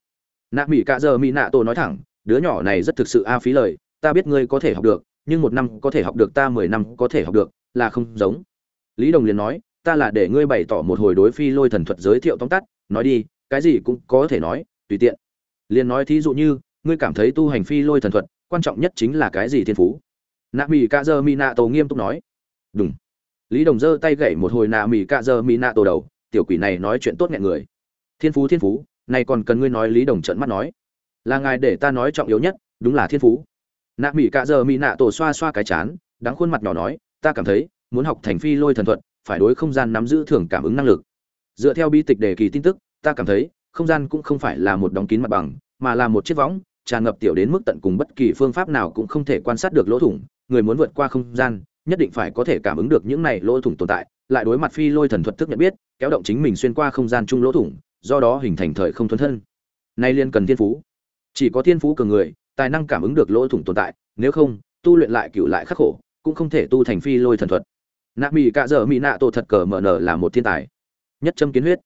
Nạ mỹ cạ dơ mỹ nạ tổ nói thẳng, đứa nhỏ này rất thực sự a phí lời, ta biết ngươi có thể học được, nhưng một năm có thể học được ta mười năm có thể học được, là không giống. Lý đồng liền nói, ta là để ngươi bày tỏ một hồi đối phi lôi thần thuật giới thiệu tóm tắt, nói đi, cái gì cũng có thể nói, tùy tiện. Liền nói thí dụ như ngươi cảm thấy tu hành phi lôi thần thuật, quan trọng nhất chính là cái gì thiên phú? Nạ mỹ cạ dơ mỹ nạ tổ nghiêm túc nói. Đúng lý đồng giơ tay gậy một hồi nạ mỹ cạ dơ mỹ nạ tổ đầu, tiểu quỷ này nói chuyện tốt nghẹn người. Thiên phú thiên phú, này còn cần ngươi nói lý đồng trợn mắt nói. Là ngài để ta nói trọng yếu nhất, đúng là thiên phú. Nạ mỹ cạ dơ mỹ nạ tổ xoa xoa cái chán đáng khuôn mặt nhỏ nói, ta cảm thấy, muốn học thành phi lôi thần thuật, phải đối không gian nắm giữ thường cảm ứng năng lực. Dựa theo bi tịch đề kỳ tin tức, ta cảm thấy, không gian cũng không phải là một đóng kín mặt bằng, mà là một chiếc võng tràn ngập tiểu đến mức tận cùng bất kỳ phương pháp nào cũng không thể quan sát được lỗ thủng, người muốn vượt qua không gian, nhất định phải có thể cảm ứng được những này lỗ thủng tồn tại, lại đối mặt phi lôi thần thuật thức nhận biết, kéo động chính mình xuyên qua không gian chung lỗ thủng, do đó hình thành thời không thuần thân. Nay liên cần thiên phú. Chỉ có thiên phú cường người, tài năng cảm ứng được lỗ thủng tồn tại, nếu không, tu luyện lại cựu lại khắc khổ, cũng không thể tu thành phi lôi thần thuật. Nạ mỹ cạ dở mỹ nạ tổ thật cờ mở nở là một thiên tài. Nhất châm kiến huyết.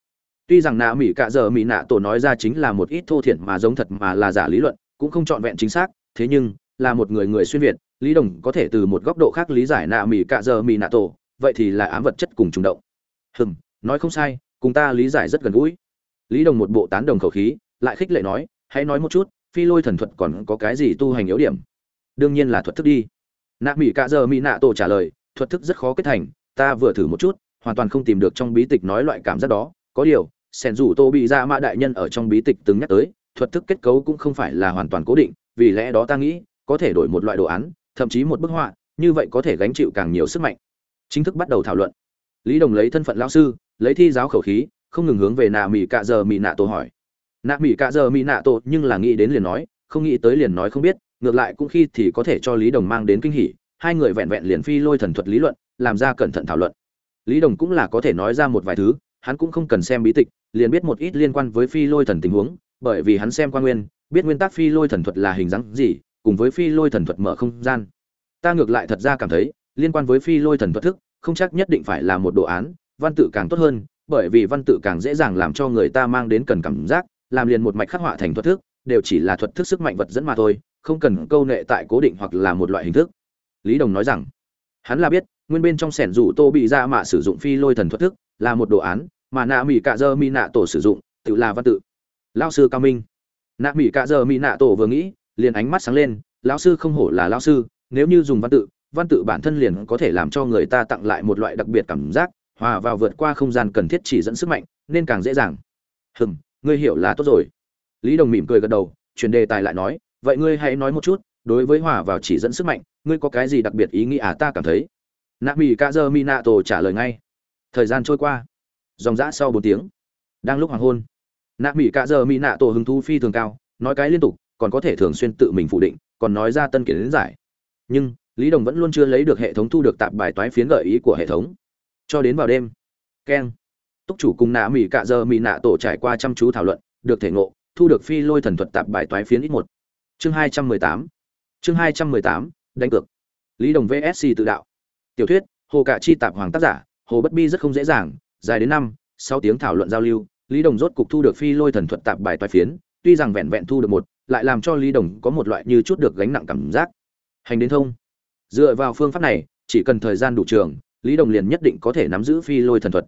Tuy rằng nạ mỹ cạ dở mỹ nạ tổ nói ra chính là một ít thô thiển mà giống thật mà là giả lý luận cũng không trọn vẹn chính xác, thế nhưng, là một người người xuyên việt, lý đồng có thể từ một góc độ khác lý giải nạ mỹ cạ giờ mỹ nạ tổ, vậy thì là ám vật chất cùng trùng động. Hừm, nói không sai, cùng ta lý giải rất gần gũi. Lý đồng một bộ tán đồng khẩu khí, lại khích lệ nói, hãy nói một chút, phi lôi thần thuật còn có cái gì tu hành yếu điểm? Đương nhiên là thuật thức đi. Nạ mỹ cạ giờ mỹ nạ tổ trả lời, thuật thức rất khó kết thành, ta vừa thử một chút, hoàn toàn không tìm được trong bí tịch nói loại cảm giác đó. Có điều sẻn rủ tô bị ra mã đại nhân ở trong bí tịch từng nhắc tới thuật thức kết cấu cũng không phải là hoàn toàn cố định, vì lẽ đó ta nghĩ, có thể đổi một loại đồ án, thậm chí một bức họa, như vậy có thể gánh chịu càng nhiều sức mạnh. Chính thức bắt đầu thảo luận. Lý đồng lấy thân phận lão sư, lấy thi giáo khẩu khí, không ngừng hướng về nạ Mị cạ giờ Mị nạ tổ hỏi. Nạ Mị cạ giờ Mị nạ tổ nhưng là nghĩ đến liền nói, không nghĩ tới liền nói không biết, ngược lại cũng khi thì có thể cho lý đồng mang đến kinh hỉ, hai người vẹn vẹn liền phi lôi thần thuật lý luận, làm ra cẩn thận thảo luận. Lý đồng cũng là có thể nói ra một vài thứ, hắn cũng không cần xem bí tịch, liền biết một ít liên quan với phi lôi thần tình huống bởi vì hắn xem qua nguyên, biết nguyên tắc phi lôi thần thuật là hình dáng gì, cùng với phi lôi thần thuật mở không gian. Ta ngược lại thật ra cảm thấy, liên quan với phi lôi thần thuật thức, không chắc nhất định phải là một đồ án, văn tự càng tốt hơn, bởi vì văn tự càng dễ dàng làm cho người ta mang đến cần cảm giác, làm liền một mạch khắc họa thành thuật thức, đều chỉ là thuật thức sức mạnh vật dẫn mà thôi, không cần câu nệ tại cố định hoặc là một loại hình thức. Lý đồng nói rằng, hắn là biết, nguyên bên trong sẻn rủ tô bị ra mạ sử dụng phi lôi thần thuật thức là một đồ án, mà nạ mỹ cạ dơ mi nạ tổ sử dụng, tự là văn tự lao sư cao minh. Nạ mỹ cạ giờ mỹ nạ tổ vừa nghĩ, liền ánh mắt sáng lên, lão sư không hổ là lão sư, nếu như dùng văn tự văn tự bản thân liền có thể làm cho người ta tặng lại một loại đặc biệt cảm giác, hòa vào vượt qua không gian cần thiết chỉ dẫn sức mạnh, nên càng dễ dàng. Hừm, ngươi hiểu là tốt rồi. Lý đồng mỉm cười gật đầu, chuyển đề tài lại nói, vậy ngươi hãy nói một chút, đối với hòa vào chỉ dẫn sức mạnh, ngươi có cái gì đặc biệt ý nghĩ à ta cảm thấy? Nạ mỹ ca dơ mi nạ tổ trả lời ngay. Thời gian trôi qua. Dòng dã sau bốn tiếng. Đang lúc hoàng hôn nạ mỹ cạ giờ mỹ nạ tổ hứng thú phi thường cao, nói cái liên tục, còn có thể thường xuyên tự mình phủ định, còn nói ra tân kiến đến giải. Nhưng, lý đồng vẫn luôn chưa lấy được hệ thống thu được tạp bài toái phiến gợi ý của hệ thống. Cho đến vào đêm, keng, túc chủ cùng nạ mỹ cạ giờ mỹ nạ tổ trải qua chăm chú thảo luận, được thể ngộ, thu được phi lôi thần thuật tạp bài toái phiến ít một. Chương hai trăm mười tám, chương hai trăm mười tám, đánh cược. Lý đồng vsc tự đạo. Tiểu thuyết, hồ cạ chi tạp hoàng tác giả, hồ bất bi rất không dễ dàng, dài đến năm, sáu tiếng thảo luận giao lưu lý đồng rốt cục thu được phi lôi thần thuật tạp bài toái phiến, tuy rằng vẹn vẹn thu được một, lại làm cho lý đồng có một loại như chút được gánh nặng cảm giác. Hành đến thông. Dựa vào phương pháp này, chỉ cần thời gian đủ trường, lý đồng liền nhất định có thể nắm giữ phi lôi thần thuật.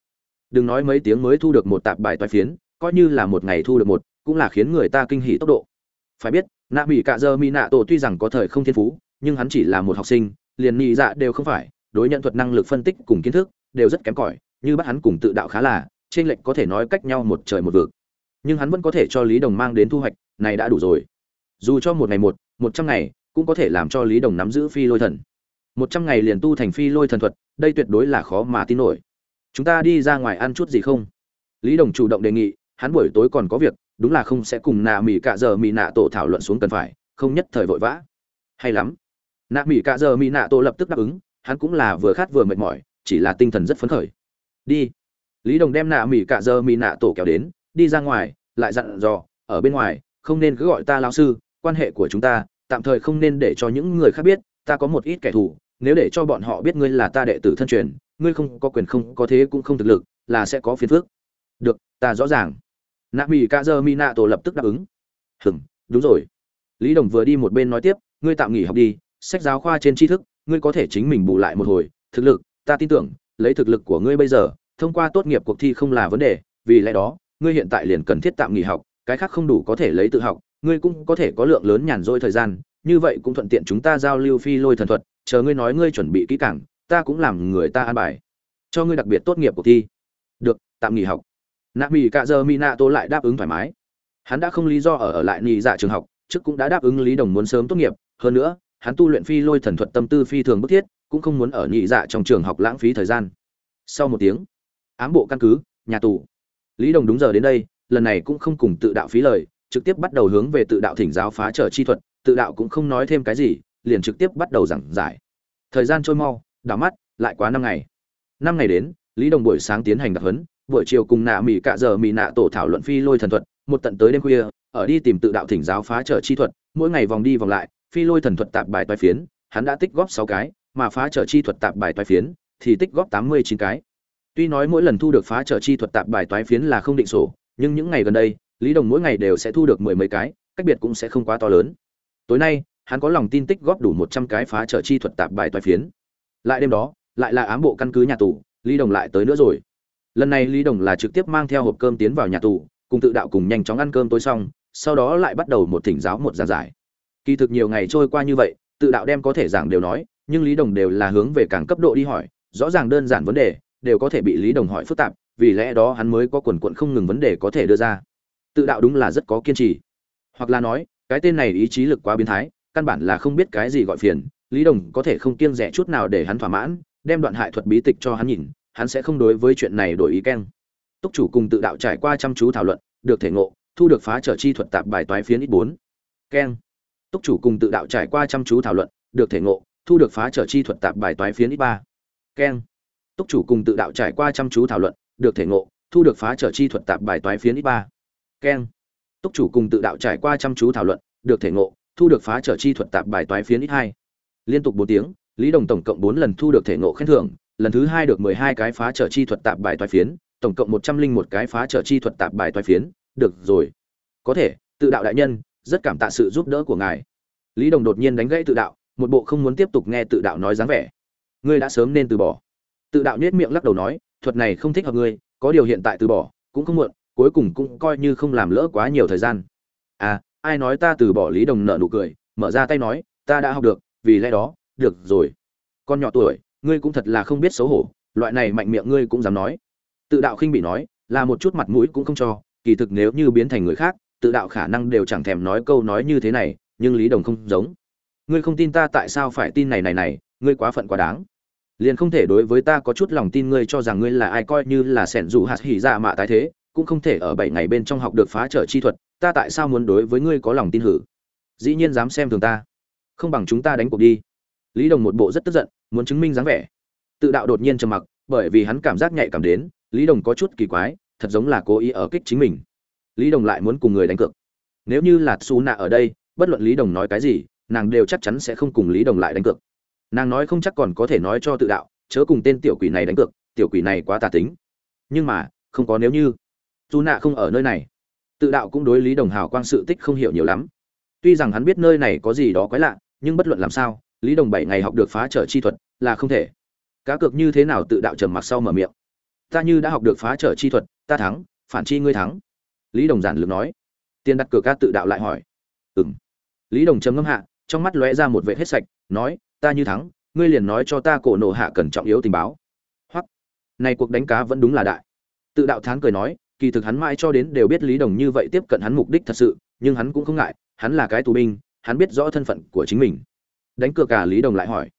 Đừng nói mấy tiếng mới thu được một tạp bài toái phiến, coi như là một ngày thu được một, cũng là khiến người ta kinh hỉ tốc độ. Phải biết, nạ bị cạ dơ mỹ nạ tổ tuy rằng có thời không thiên phú, nhưng hắn chỉ là một học sinh, liền nhị dạ đều không phải, đối nhận thuật năng lực phân tích cùng kiến thức đều rất kém cỏi, như bắt hắn cùng tự đạo khá là trên lệnh có thể nói cách nhau một trời một vực. Nhưng hắn vẫn có thể cho lý đồng mang đến thu hoạch, này đã đủ rồi. Dù cho một ngày một một trăm ngày, cũng có thể làm cho lý đồng nắm giữ phi lôi thần. Một trăm ngày liền tu thành phi lôi thần thuật, đây tuyệt đối là khó mà tin nổi. Chúng ta đi ra ngoài ăn chút gì không? Lý đồng chủ động đề nghị, hắn buổi tối còn có việc, đúng là không sẽ cùng nạ mỹ cạ giờ mỹ nạ tổ thảo luận xuống cần phải, không nhất thời vội vã. Hay lắm. Nạ mỹ cạ giờ mỹ nạ tổ lập tức đáp ứng, hắn cũng là vừa khát vừa mệt mỏi, chỉ là tinh thần rất phấn khởi. Đi lý đồng đem nạ mỹ cạ giờ mỹ nạ tổ kéo đến, đi ra ngoài, lại dặn dò, ở bên ngoài, không nên cứ gọi ta lao sư, quan hệ của chúng ta, tạm thời không nên để cho những người khác biết, ta có một ít kẻ thù, nếu để cho bọn họ biết ngươi là ta đệ tử thân truyền, ngươi không có quyền không, có thế cũng không thực lực, là sẽ có phiền phức. Được, ta rõ ràng. Nạ mỹ Cả dơ mi nạ tổ lập tức đáp ứng. Hừng đúng rồi. Lý đồng vừa đi một bên nói tiếp, ngươi tạm nghỉ học đi, sách giáo khoa trên tri thức, ngươi có thể chính mình bù lại một hồi, thực lực, ta tin tưởng, lấy thực lực của ngươi bây giờ thông qua tốt nghiệp cuộc thi không là vấn đề, vì lẽ đó, ngươi hiện tại liền cần thiết tạm nghỉ học, cái khác không đủ có thể lấy tự học, ngươi cũng có thể có lượng lớn nhàn rỗi thời gian, như vậy cũng thuận tiện chúng ta giao lưu phi lôi thần thuật, chờ ngươi nói ngươi chuẩn bị kỹ càng, ta cũng làm người ta an bài, cho ngươi đặc biệt tốt nghiệp cuộc thi. Được, tạm nghỉ học. Nạ mỹ cạ giờ mỹ nạ tô lại đáp ứng thoải mái. Hắn đã không lý do ở ở lại nghỉ dạ trường học, trước cũng đã đáp ứng lý đồng muốn sớm tốt nghiệp, hơn nữa, hắn tu luyện phi lôi thần thuật tâm tư phi thường bức thiết, cũng không muốn ở nghỉ dạ trong trường học lãng phí thời gian. Sau một tiếng ám bộ căn cứ, nhà tù. Lý đồng đúng giờ đến đây, lần này cũng không cùng tự đạo phí lời, trực tiếp bắt đầu hướng về tự đạo thỉnh giáo phá trở chi thuật, tự đạo cũng không nói thêm cái gì, liền trực tiếp bắt đầu giảng giải. Thời gian trôi mau, đảo mắt, lại quá năm ngày. Năm ngày đến, lý đồng buổi sáng tiến hành đặc huấn, buổi chiều cùng nạ mỹ cạ giờ mỹ nạ tổ thảo luận phi lôi thần thuật, một tận tới đêm khuya, ở đi tìm tự đạo thỉnh giáo phá trở chi thuật, mỗi ngày vòng đi vòng lại, phi lôi thần thuật tạp bài toai phiến, hắn đã tích góp sáu cái, mà phá trở chi thuật tạp bài toai phiến thì tích góp tám mươi chín cái tuy nói mỗi lần thu được phá trở chi thuật tạp bài toái phiến là không định sổ, nhưng những ngày gần đây, lý đồng mỗi ngày đều sẽ thu được mười mấy cái, cách biệt cũng sẽ không quá to lớn. Tối nay, hắn có lòng tin tích góp đủ một trăm cái phá trở chi thuật tạp bài toái phiến. Lại đêm đó, lại là ám bộ căn cứ nhà tù, lý đồng lại tới nữa rồi. Lần này lý đồng là trực tiếp mang theo hộp cơm tiến vào nhà tù, cùng tự đạo cùng nhanh chóng ăn cơm tối xong, sau đó lại bắt đầu một thỉnh giáo một giảng giải. Kỳ thực nhiều ngày trôi qua như vậy, tự đạo đem có thể giảng đều nói, nhưng lý đồng đều là hướng về càng cấp độ đi hỏi, rõ ràng đơn giản vấn đề đều có thể bị lý đồng hỏi phức tạp, vì lẽ đó hắn mới có quần quận không ngừng vấn đề có thể đưa ra. Tự đạo đúng là rất có kiên trì. Hoặc là nói, cái tên này ý chí lực quá biến thái, căn bản là không biết cái gì gọi phiền, lý đồng có thể không kiêng rẻ chút nào để hắn thỏa mãn, đem đoạn hại thuật bí tịch cho hắn nhìn, hắn sẽ không đối với chuyện này đổi ý keng. Túc chủ cùng tự đạo trải qua chăm chú thảo luận, được thể ngộ, thu được phá trở chi thuật tạp bài toái phiến ít bốn. Keng. Túc chủ cùng tự đạo trải qua chăm chú thảo luận, được thể ngộ, thu được phá trở chi thuật tạp bài toái phiến ít ba. Keng túc chủ cùng tự đạo trải qua chăm chú thảo luận, được thể ngộ, thu được phá trở chi thuật tạp bài toái phiến ít ba. Keng. Túc chủ cùng tự đạo trải qua chăm chú thảo luận, được thể ngộ, thu được phá trở chi thuật tạp bài toái phiến ít hai. Liên tục bốn tiếng, lý đồng tổng cộng bốn lần thu được thể ngộ khen thưởng, lần thứ hai được mười hai cái phá trở chi thuật tạp bài toái phiến, tổng cộng một trăm linh một cái phá trở chi thuật tạp bài toái phiến, được rồi. Có thể, tự đạo đại nhân, rất cảm tạ sự giúp đỡ của ngài. Lý đồng đột nhiên đánh gãy tự đạo, một bộ không muốn tiếp tục nghe tự đạo nói dáng vẻ. Ngươi đã sớm nên từ bỏ tự đạo nhếch miệng lắc đầu nói, thuật này không thích hợp ngươi, có điều hiện tại từ bỏ, cũng không muộn, cuối cùng cũng coi như không làm lỡ quá nhiều thời gian. À ai nói ta từ bỏ lý đồng nợ nụ cười, mở ra tay nói, ta đã học được, vì lẽ đó, được rồi. Con nhỏ tuổi, ngươi cũng thật là không biết xấu hổ, loại này mạnh miệng ngươi cũng dám nói. Tự đạo khinh bị nói, là một chút mặt mũi cũng không cho, kỳ thực nếu như biến thành người khác, tự đạo khả năng đều chẳng thèm nói câu nói như thế này, nhưng lý đồng không giống. Ngươi không tin ta tại sao phải tin này này này, ngươi quá phận quá đáng liền không thể đối với ta có chút lòng tin ngươi cho rằng ngươi là ai, coi như là sẻn dù hạt hỉ ra mạ tái thế, cũng không thể ở bảy ngày bên trong học được phá trở chi thuật, ta tại sao muốn đối với ngươi có lòng tin hử? Dĩ nhiên dám xem thường ta. Không bằng chúng ta đánh cuộc đi. Lý đồng một bộ rất tức giận, muốn chứng minh dáng vẻ. Tự đạo đột nhiên trầm mặc, bởi vì hắn cảm giác nhạy cảm đến, lý đồng có chút kỳ quái, thật giống là cố ý ở kích chính mình. Lý đồng lại muốn cùng người đánh cược. Nếu như là xù nạ ở đây, bất luận lý đồng nói cái gì, nàng đều chắc chắn sẽ không cùng lý đồng lại đánh cược nàng nói không chắc còn có thể nói cho tự đạo, chớ cùng tên tiểu quỷ này đánh cược, tiểu quỷ này quá tà tính. Nhưng mà, không có nếu như. Dù nạ không ở nơi này. Tự đạo cũng đối lý đồng hào quang sự tích không hiểu nhiều lắm. Tuy rằng hắn biết nơi này có gì đó quái lạ, nhưng bất luận làm sao, lý đồng bảy ngày học được phá trở chi thuật là không thể. Cá cược như thế nào tự đạo trầm mặc sau mở miệng. Ta như đã học được phá trở chi thuật, ta thắng, phản chi ngươi thắng. Lý đồng giản lược nói. Tiền đặt cược ca tự đạo lại hỏi. Ừng lý đồng trầm ngâm hạ, trong mắt lóe ra một vệ hết sạch, nói ta như thắng, ngươi liền nói cho ta cổ nộ hạ cần trọng yếu tình báo. Hoặc, này cuộc đánh cá vẫn đúng là đại. Tự đạo thán cười nói, kỳ thực hắn mãi cho đến đều biết lý đồng như vậy tiếp cận hắn mục đích thật sự, nhưng hắn cũng không ngại, hắn là cái tù binh, hắn biết rõ thân phận của chính mình. Đánh cược cả lý đồng lại hỏi.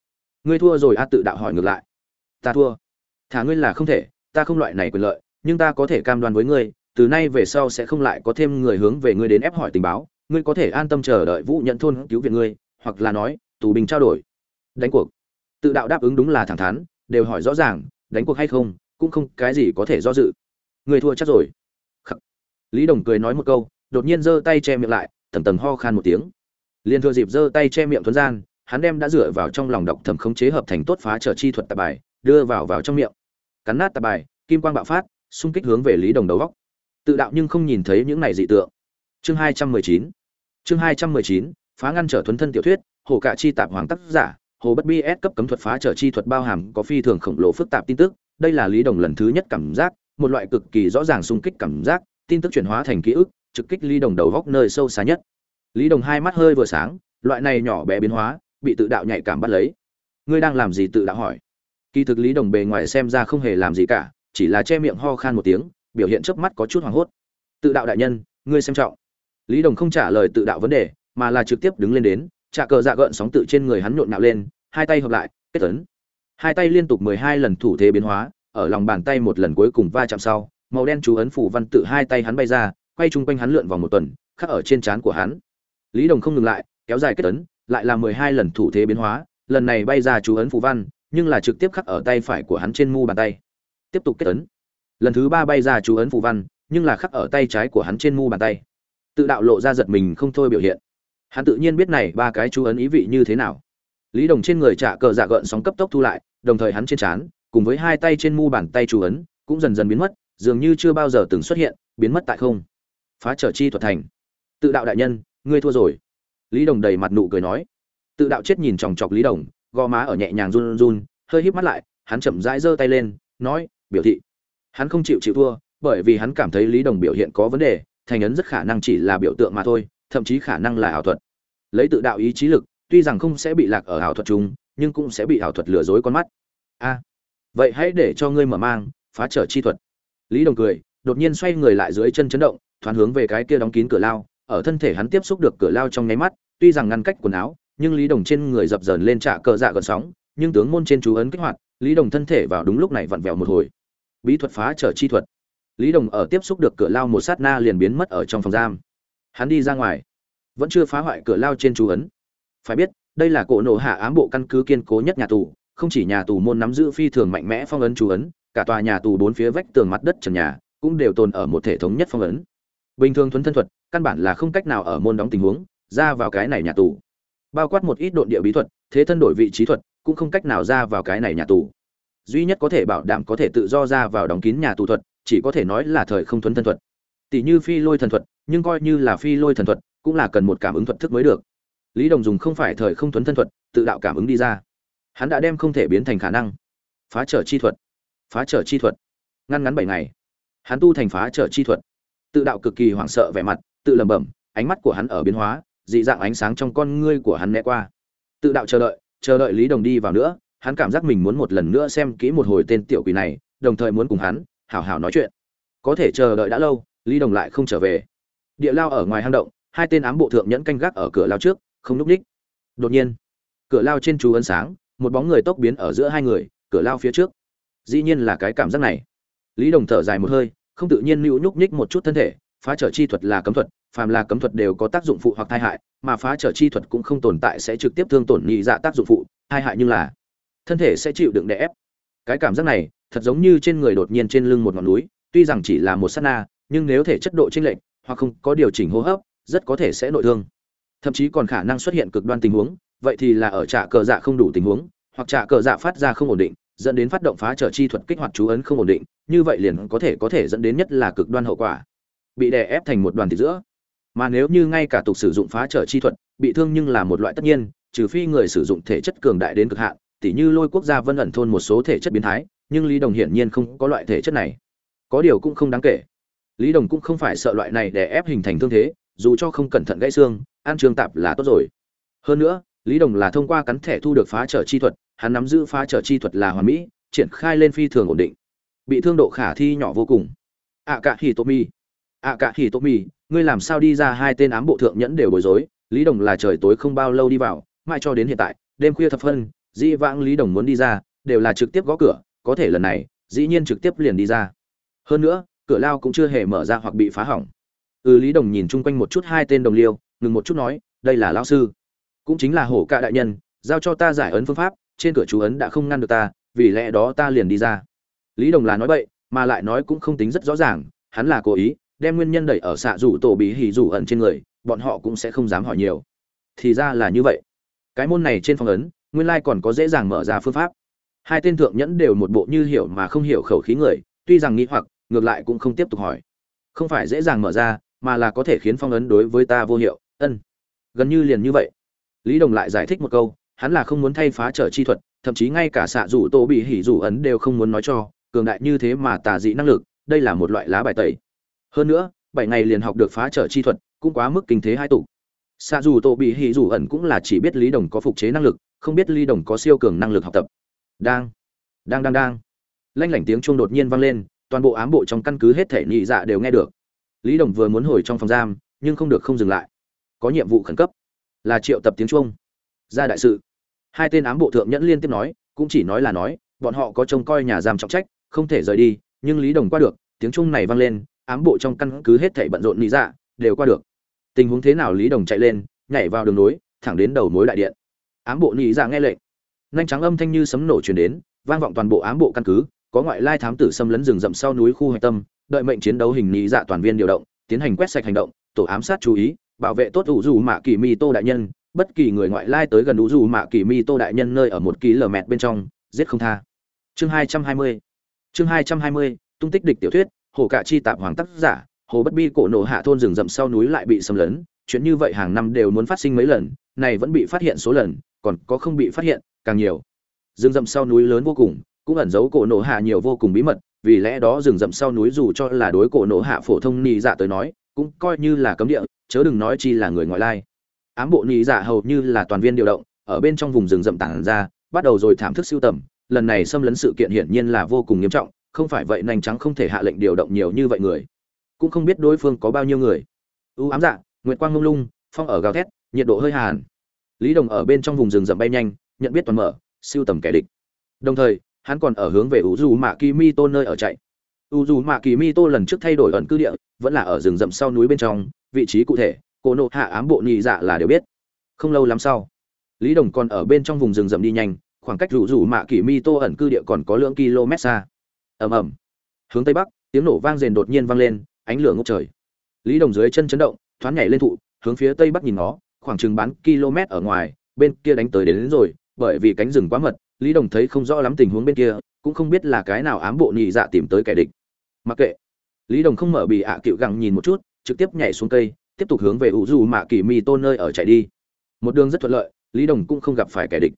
Ngươi thua rồi a tự đạo hỏi ngược lại. Ta thua. Thả ngươi là không thể, ta không loại này quyền lợi, nhưng ta có thể cam đoan với ngươi, từ nay về sau sẽ không lại có thêm người hướng về ngươi đến ép hỏi tình báo. Ngươi có thể an tâm chờ đợi vũ nhận thôn cứu viện ngươi, hoặc là nói, tù binh trao đổi đánh cuộc. Tự đạo đáp ứng đúng là thẳng thắn, đều hỏi rõ ràng, đánh cuộc hay không, cũng không cái gì có thể do dự. Người thua chắc rồi. Khắc. lý đồng cười nói một câu, đột nhiên giơ tay che miệng lại tầm tầm ho khan một tiếng. Liền thừa dịp giơ tay che miệng thuấn gian, hắn đem đã dựa vào trong lòng độc thẩm khống chế hợp thành tốt phá trở chi thuật tạp bài, đưa vào vào trong miệng. Cắn nát tạp bài, kim quang bạo phát, xung kích hướng về lý đồng đầu góc. Tự đạo nhưng không nhìn thấy những này dị tượng. Chương hai trăm mười chín. Chương hai trăm mười chín, phá ngăn trở thuấn thân tiểu thuyết, hồ cạ chi tạp hoàng tác giả hồ bất bi s cấp cấm thuật phá trở chi thuật bao hàm có phi thường khổng lồ phức tạp tin tức, đây là lý đồng lần thứ nhất cảm giác, một loại cực kỳ rõ ràng xung kích cảm giác, tin tức chuyển hóa thành ký ức, trực kích lý đồng đầu góc nơi sâu xa nhất. Lý đồng hai mắt hơi vừa sáng, loại này nhỏ bé biến hóa, bị tự đạo nhạy cảm bắt lấy. Ngươi đang làm gì tự đạo hỏi? Kỳ thực lý đồng bề ngoài xem ra không hề làm gì cả, chỉ là che miệng ho khan một tiếng, biểu hiện chớp mắt có chút hoảng hốt. Tự đạo đại nhân, ngươi xem trọng. Lý đồng không trả lời tự đạo vấn đề, mà là trực tiếp đứng lên đến trả cờ dạ gợn sóng tự trên người hắn nhộn nhạo lên hai tay hợp lại, kết tấn hai tay liên tục mười hai lần thủ thế biến hóa, ở lòng bàn tay một lần cuối cùng va chạm sau, màu đen chú ấn phủ văn tự hai tay hắn bay ra, quay chung quanh hắn lượn vòng một tuần, khắc ở trên trán của hắn. Lý đồng không ngừng lại, kéo dài kết tấn lại là mười hai lần thủ thế biến hóa, lần này bay ra chú ấn phủ văn, nhưng là trực tiếp khắc ở tay phải của hắn trên mu bàn tay. Tiếp tục kết tấn lần thứ ba bay ra chú ấn phủ văn, nhưng là khắc ở tay trái của hắn trên mu bàn tay. Tự đạo lộ ra giật mình không thôi biểu hiện. Hắn tự nhiên biết này ba cái chú ấn ý vị như thế nào lý đồng trên người trả cờ dạ gợn sóng cấp tốc thu lại, đồng thời hắn trên trán, cùng với hai tay trên mu bàn tay chú ấn, cũng dần dần biến mất, dường như chưa bao giờ từng xuất hiện, biến mất tại không. Phá trở chi thuật thành. Tự đạo đại nhân, ngươi thua rồi. Lý đồng đầy mặt nụ cười nói. Tự đạo chết nhìn chòng chọc lý đồng, gò má ở nhẹ nhàng run run, hơi híp mắt lại, hắn chậm rãi giơ tay lên, nói, biểu thị. Hắn không chịu chịu thua, bởi vì hắn cảm thấy lý đồng biểu hiện có vấn đề, thành ấn rất khả năng chỉ là biểu tượng mà thôi, thậm chí khả năng là ảo thuật. Lấy tự đạo ý chí lực tuy rằng không sẽ bị lạc ở ảo thuật chúng nhưng cũng sẽ bị ảo thuật lừa dối con mắt. A, vậy hãy để cho ngươi mở mang, phá trở chi thuật. Lý đồng cười, đột nhiên xoay người lại dưới chân chấn động, thoáng hướng về cái kia đóng kín cửa lao. Ở thân thể hắn tiếp xúc được cửa lao trong nháy mắt, tuy rằng ngăn cách quần áo, nhưng lý đồng trên người dập dờn lên trả cờ dạ gần sóng, nhưng tướng môn trên chú ấn kích hoạt, lý đồng thân thể vào đúng lúc này vặn vẹo một hồi. Bí thuật phá trở chi thuật. Lý đồng ở tiếp xúc được cửa lao một sát na liền biến mất ở trong phòng giam. Hắn đi ra ngoài, vẫn chưa phá hoại cửa lao trên chú ấn phải biết, đây là cổ nổ hạ ám bộ căn cứ kiên cố nhất nhà tù, không chỉ nhà tù môn nắm giữ phi thường mạnh mẽ phong ấn chú ấn, cả tòa nhà tù bốn phía vách tường mặt đất trần nhà cũng đều tồn ở một thể thống nhất phong ấn. Bình thường thuấn thân thuật, căn bản là không cách nào ở môn đóng tình huống, ra vào cái này nhà tù. Bao quát một ít độn địa bí thuật, thế thân đổi vị trí thuật, cũng không cách nào ra vào cái này nhà tù. Duy nhất có thể bảo đảm có thể tự do ra vào đóng kín nhà tù thuật, chỉ có thể nói là thời không thuấn thân thuật. Tỷ như phi lôi thần thuật, nhưng coi như là phi lôi thần thuật, cũng là cần một cảm ứng thuật thức mới được lý đồng dùng không phải thời không thuấn thân thuật, tự đạo cảm ứng đi ra. Hắn đã đem không thể biến thành khả năng. Phá trở chi thuật. Phá trở chi thuật. Ngăn ngắn bảy ngày. Hắn tu thành phá trở chi thuật. Tự đạo cực kỳ hoảng sợ vẻ mặt, tự lẩm bẩm, ánh mắt của hắn ở biến hóa, dị dạng ánh sáng trong con ngươi của hắn né qua. Tự đạo chờ đợi chờ đợi lý đồng đi vào nữa, hắn cảm giác mình muốn một lần nữa xem kỹ một hồi tên tiểu quỷ này, đồng thời muốn cùng hắn hảo hảo nói chuyện. Có thể chờ đợi đã lâu, lý đồng lại không trở về. Địa lao ở ngoài hang động, hai tên ám bộ thượng nhẫn canh gác ở cửa lao trước không núp ních. Đột nhiên, cửa lao trên chú ấn sáng, một bóng người tốc biến ở giữa hai người, cửa lao phía trước. Dĩ nhiên là cái cảm giác này. Lý đồng thở dài một hơi, không tự nhiên lưu nhúc nhích một chút thân thể, phá trở chi thuật là cấm thuật, phàm là cấm thuật đều có tác dụng phụ hoặc tai hại, mà phá trở chi thuật cũng không tồn tại sẽ trực tiếp thương tổn nhị dạ tác dụng phụ, tai hại nhưng là thân thể sẽ chịu đựng đè ép. Cái cảm giác này, thật giống như trên người đột nhiên trên lưng một ngọn núi, tuy rằng chỉ là một sát na, nhưng nếu thể chất độ chênh lệch hoặc không có điều chỉnh hô hấp, rất có thể sẽ nội thương thậm chí còn khả năng xuất hiện cực đoan tình huống, vậy thì là ở trạ cờ dạ không đủ tình huống, hoặc trạ cờ dạ phát ra không ổn định, dẫn đến phát động phá trở chi thuật kích hoạt chú ấn không ổn định, như vậy liền có thể có thể dẫn đến nhất là cực đoan hậu quả. Bị đè ép thành một đoàn thịt giữa. Mà nếu như ngay cả tục sử dụng phá trở chi thuật, bị thương nhưng là một loại tất nhiên, trừ phi người sử dụng thể chất cường đại đến cực hạn, tỉ như lôi quốc gia vân ẩn thôn một số thể chất biến thái, nhưng lý đồng hiển nhiên không có loại thể chất này. Có điều cũng không đáng kể. Lý đồng cũng không phải sợ loại này để ép hình thành thương thế, dù cho không cẩn thận gãy xương ăn trường tạp là tốt rồi. Hơn nữa, lý đồng là thông qua cắn thẻ thu được phá trở chi thuật, hắn nắm giữ phá trở chi thuật là hoàn mỹ, triển khai lên phi thường ổn định. Bị thương độ khả thi nhỏ vô cùng. Ạ cạ hì tô mi ạ cả hì tô mi ngươi làm sao đi ra hai tên ám bộ thượng nhẫn đều bối rối, lý đồng là trời tối không bao lâu đi vào, mãi cho đến hiện tại, đêm khuya thập phân, dĩ vãng lý đồng muốn đi ra, đều là trực tiếp gõ cửa, có thể lần này, dĩ nhiên trực tiếp liền đi ra. Hơn nữa, cửa lao cũng chưa hề mở ra hoặc bị phá hỏng. Ừ lý đồng nhìn chung quanh một chút hai tên đồng liêu ngừng một chút nói, đây là lão sư. Cũng chính là hổ cạ đại nhân, giao cho ta giải ấn phương pháp, trên cửa chú ấn đã không ngăn được ta, vì lẽ đó ta liền đi ra. Lý đồng là nói bậy, mà lại nói cũng không tính rất rõ ràng, hắn là cố ý, đem nguyên nhân đẩy ở xạ rủ tổ bí hỉ rủ ẩn trên người, bọn họ cũng sẽ không dám hỏi nhiều. Thì ra là như vậy. Cái môn này trên phong ấn, nguyên lai còn có dễ dàng mở ra phương pháp. Hai tên thượng nhẫn đều một bộ như hiểu mà không hiểu khẩu khí người, tuy rằng nghĩ hoặc, ngược lại cũng không tiếp tục hỏi. Không phải dễ dàng mở ra, mà là có thể khiến phong ấn đối với ta vô hiệu ân. Gần như liền như vậy. Lý đồng lại giải thích một câu, hắn là không muốn thay phá trở chi thuật, thậm chí ngay cả xạ rủ tô bị hỉ rủ ấn đều không muốn nói cho, cường đại như thế mà tà dị năng lực, đây là một loại lá bài tẩy. Hơn nữa, bảy ngày liền học được phá trở chi thuật, cũng quá mức kinh thế hai tục xạ dù tô bị hỉ rủ ẩn cũng là chỉ biết lý đồng có phục chế năng lực, không biết Lý đồng có siêu cường năng lực học tập. Đang đang đang đang. Lanh lảnh tiếng chuông đột nhiên vang lên, toàn bộ ám bộ trong căn cứ hết thể nhị dạ đều nghe được. Lý đồng vừa muốn hồi trong phòng giam, nhưng không được không dừng lại có nhiệm vụ khẩn cấp, là triệu tập tiếng trung. Ra đại sự. Hai tên ám bộ thượng nhẫn liên tiếp nói, cũng chỉ nói là nói, bọn họ có trông coi nhà giam trọng trách, không thể rời đi, nhưng lý đồng qua được, tiếng trung này vang lên, ám bộ trong căn cứ hết thảy bận rộn lý dạ đều qua được. Tình huống thế nào lý đồng chạy lên, nhảy vào đường nối, thẳng đến đầu mối đại điện. Ám bộ lý dạ nghe lệnh. Nhanh trắng âm thanh như sấm nổ truyền đến, vang vọng toàn bộ ám bộ căn cứ, có ngoại lai thám tử xâm lấn rừng rậm sau núi khu hạch tâm, đợi mệnh chiến đấu hình lý dạ toàn viên điều động, tiến hành quét sạch hành động, tổ ám sát chú ý bảo vệ tốt ủ dù mạ kỳ mi tô đại nhân, bất kỳ người ngoại lai tới gần ủ dù mạ kỳ mi tô đại nhân nơi ở một ký lờ mẹt bên trong, giết không tha. Chương hai trăm hai mươi. Chương hai trăm hai mươi, tung tích địch tiểu thuyết, hồ cạ chi tạp hoàng tác giả, hồ bất bi cổ nổ hạ thôn rừng rậm sau núi lại bị xâm lấn, chuyện như vậy hàng năm đều muốn phát sinh mấy lần, này vẫn bị phát hiện số lần, còn có không bị phát hiện, càng nhiều. Rừng rậm sau núi lớn vô cùng, cũng ẩn giấu cổ nổ hạ nhiều vô cùng bí mật, vì lẽ đó rừng rậm sau núi dù cho là đối cổ nổ hạ phổ thông ni dạ tới nói cũng coi như là cấm địa, chớ đừng nói chi là người ngoại lai. Ám bộ nị dạ hầu như là toàn viên điều động, ở bên trong vùng rừng rậm tản ra, bắt đầu rồi thảm thức siêu tầm, lần này xâm lấn sự kiện hiển nhiên là vô cùng nghiêm trọng, không phải vậy nành trắng không thể hạ lệnh điều động nhiều như vậy người. Cũng không biết đối phương có bao nhiêu người. Ưu ám dạ nguyệt quang lung lung, phong ở gào thét, nhiệt độ hơi hàn. Lý đồng ở bên trong vùng rừng rậm bay nhanh, nhận biết toàn mở, siêu tầm kẻ địch. Đồng thời, hắn còn ở hướng về u dù mạ kỳ nơi ở chạy u dù mạ kỳ mi tô lần trước thay đổi ẩn cư địa vẫn là ở rừng rậm sau núi bên trong vị trí cụ thể cô nộ hạ ám bộ nhị dạ là đều biết. Không lâu lắm sau lý đồng còn ở bên trong vùng rừng rậm đi nhanh khoảng cách rủ rủ mạ kỳ mi tô ẩn cư địa còn có lượng km xa. Ầm ầm. Hướng tây bắc tiếng nổ vang rền đột nhiên vang lên ánh lửa ngốc trời. Lý đồng dưới chân chấn động thoáng nhảy lên thụ hướng phía tây bắc nhìn nó khoảng chừng bán km ở ngoài bên kia đánh tới đến, đến rồi bởi vì cánh rừng quá mật lý đồng thấy không rõ lắm tình huống bên kia cũng không biết là cái nào ám bộ nhị dạ tìm tới kẻ địch. Mặc kệ. Lý đồng không mở bị ạ à cựu gẳng nhìn một chút, trực tiếp nhảy xuống cây, tiếp tục hướng về ủ dù mạ kỳ mi tôn nơi ở chạy đi. Một đường rất thuận lợi, lý đồng cũng không gặp phải kẻ địch.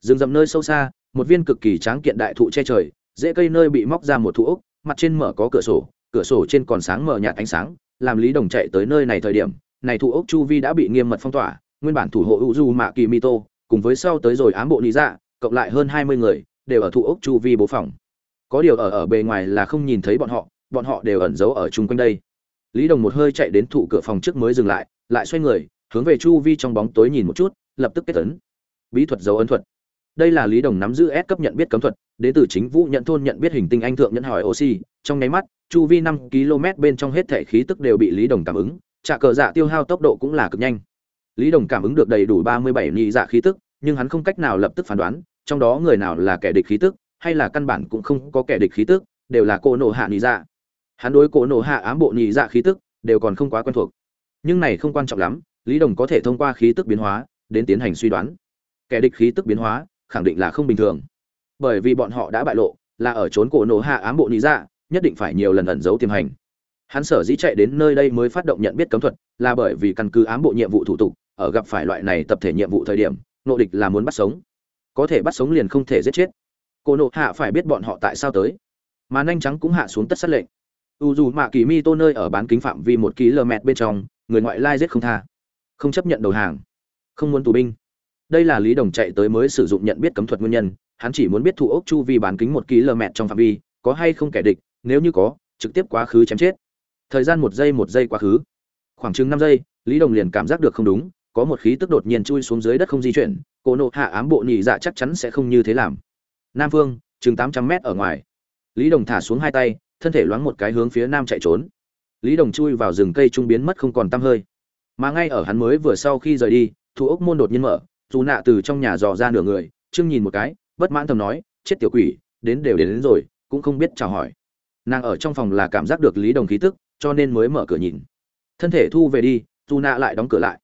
Rừng rậm nơi sâu xa, một viên cực kỳ tráng kiện đại thụ che trời, dễ cây nơi bị móc ra một thụ ốc, mặt trên mở có cửa sổ cửa sổ trên còn sáng mở nhạt ánh sáng, làm lý đồng chạy tới nơi này thời điểm, này thụ ốc chu vi đã bị nghiêm mật phong tỏa, nguyên bản thủ hộ ủ du mạ kỳ mi tô, cùng với sau tới rồi ám bộ lý dạ cộng lại hơn hai mươi người đều ở thụ ốc chu vi bố phòng. Có điều ở ở bề ngoài là không nhìn thấy bọn họ bọn họ đều ẩn giấu ở chung quanh đây. Lý đồng một hơi chạy đến thụ cửa phòng trước mới dừng lại lại xoay người, hướng về chu vi trong bóng tối nhìn một chút, lập tức kết tấn bí thuật dấu ấn thuật. Đây là lý đồng nắm giữ S cấp nhận biết cấm thuật, đến từ chính vũ nhận thôn nhận biết hình tinh anh thượng nhận hỏi oxy. Trong nháy mắt, chu vi năm km bên trong hết thể khí tức đều bị lý đồng cảm ứng, trả cờ dạ tiêu hao tốc độ cũng là cực nhanh. Lý đồng cảm ứng được đầy đủ ba mươi bảy nhị dạ khí tức, nhưng hắn không cách nào lập tức phán đoán trong đó người nào là kẻ địch khí tức, hay là căn bản cũng không có kẻ địch khí tức, đều là cô nổ hạ nhị dạ. Hắn đối cổ nổ hạ ám bộ nhị dạ khí tức, đều còn không quá quen thuộc. Nhưng này không quan trọng lắm, lý đồng có thể thông qua khí tức biến hóa, đến tiến hành suy đoán. Kẻ địch khí tức biến hóa, khẳng định là không bình thường. Bởi vì bọn họ đã bại lộ, là ở trốn cổ nổ hạ ám bộ nhị dạ nhất định phải nhiều lần ẩn giấu tiềm hành. Hắn sở dĩ chạy đến nơi đây mới phát động nhận biết cấm thuật, là bởi vì căn cứ ám bộ nhiệm vụ thủ tục, ở gặp phải loại này tập thể nhiệm vụ thời điểm, nộ địch là muốn bắt sống có thể bắt sống liền không thể giết chết. Cô nộ hạ phải biết bọn họ tại sao tới. Mà nhanh trắng cũng hạ xuống tất sát lệnh. U dù mạ kỳ mi tô nơi ở bán kính phạm vi một km bên trong, người ngoại lai giết không tha. Không chấp nhận đầu hàng. Không muốn tù binh. Đây là lý đồng chạy tới mới sử dụng nhận biết cấm thuật nguyên nhân, hắn chỉ muốn biết thủ ốc chu vi bán kính một km trong phạm vi, có hay không kẻ địch, nếu như có, trực tiếp quá khứ chém chết. Thời gian một giây một giây quá khứ. Khoảng chừng năm giây, lý đồng liền cảm giác được không đúng, có một khí tức đột nhiên chui xuống dưới đất không di chuyển cổ nộ hạ ám bộ nhị dạ chắc chắn sẽ không như thế làm. Nam phương chừng tám trăm mét ở ngoài. Lý đồng thả xuống hai tay thân thể loáng một cái hướng phía nam chạy trốn. Lý đồng chui vào rừng cây trung biến mất không còn tăm hơi. Mà ngay ở hắn mới vừa sau khi rời đi thủ ốc môn đột nhiên mở dù nạ từ trong nhà dò ra nửa người trương nhìn một cái bất mãn thầm nói chết tiểu quỷ đến đều đến, đến rồi cũng không biết chào hỏi. Nàng ở trong phòng là cảm giác được lý đồng khí tức cho nên mới mở cửa nhìn. Thân thể thu về đi dù nạ lại đóng cửa lại.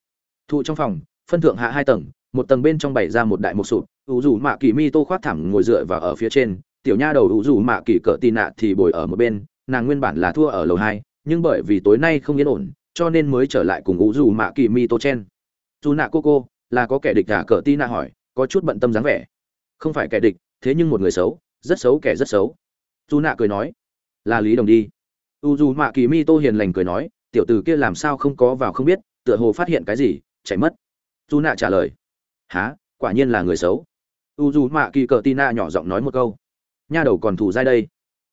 Thụ trong phòng phân thượng hạ hai tầng một tầng bên trong bày ra một đại một sụp ủ dù mạ kỳ mi tô khoác thẳng ngồi dựa và ở phía trên, tiểu nha đầu ủ dù mạ kỳ cỡ tì nạ thì bồi ở một bên, nàng nguyên bản là thua ở lầu hai, nhưng bởi vì tối nay không yên ổn, cho nên mới trở lại cùng ủ dù mạ kỳ mi tô chen. Dù nạ cô cô, là có kẻ địch cả cỡ tì nạ hỏi, có chút bận tâm dáng vẻ. Không phải kẻ địch, thế nhưng một người xấu, rất xấu kẻ rất xấu. Dù nạ cười nói, là lý đồng đi. U dù mạ kỳ mi tô hiền lành cười nói, tiểu tử kia làm sao không có vào không biết, tựa hồ phát hiện cái gì, chạy mất. Dù nạ trả lời há, quả nhiên là người xấu. U dù mạ kỳ cờ tina nhỏ giọng nói một câu. Nha đầu còn thủ dai đây.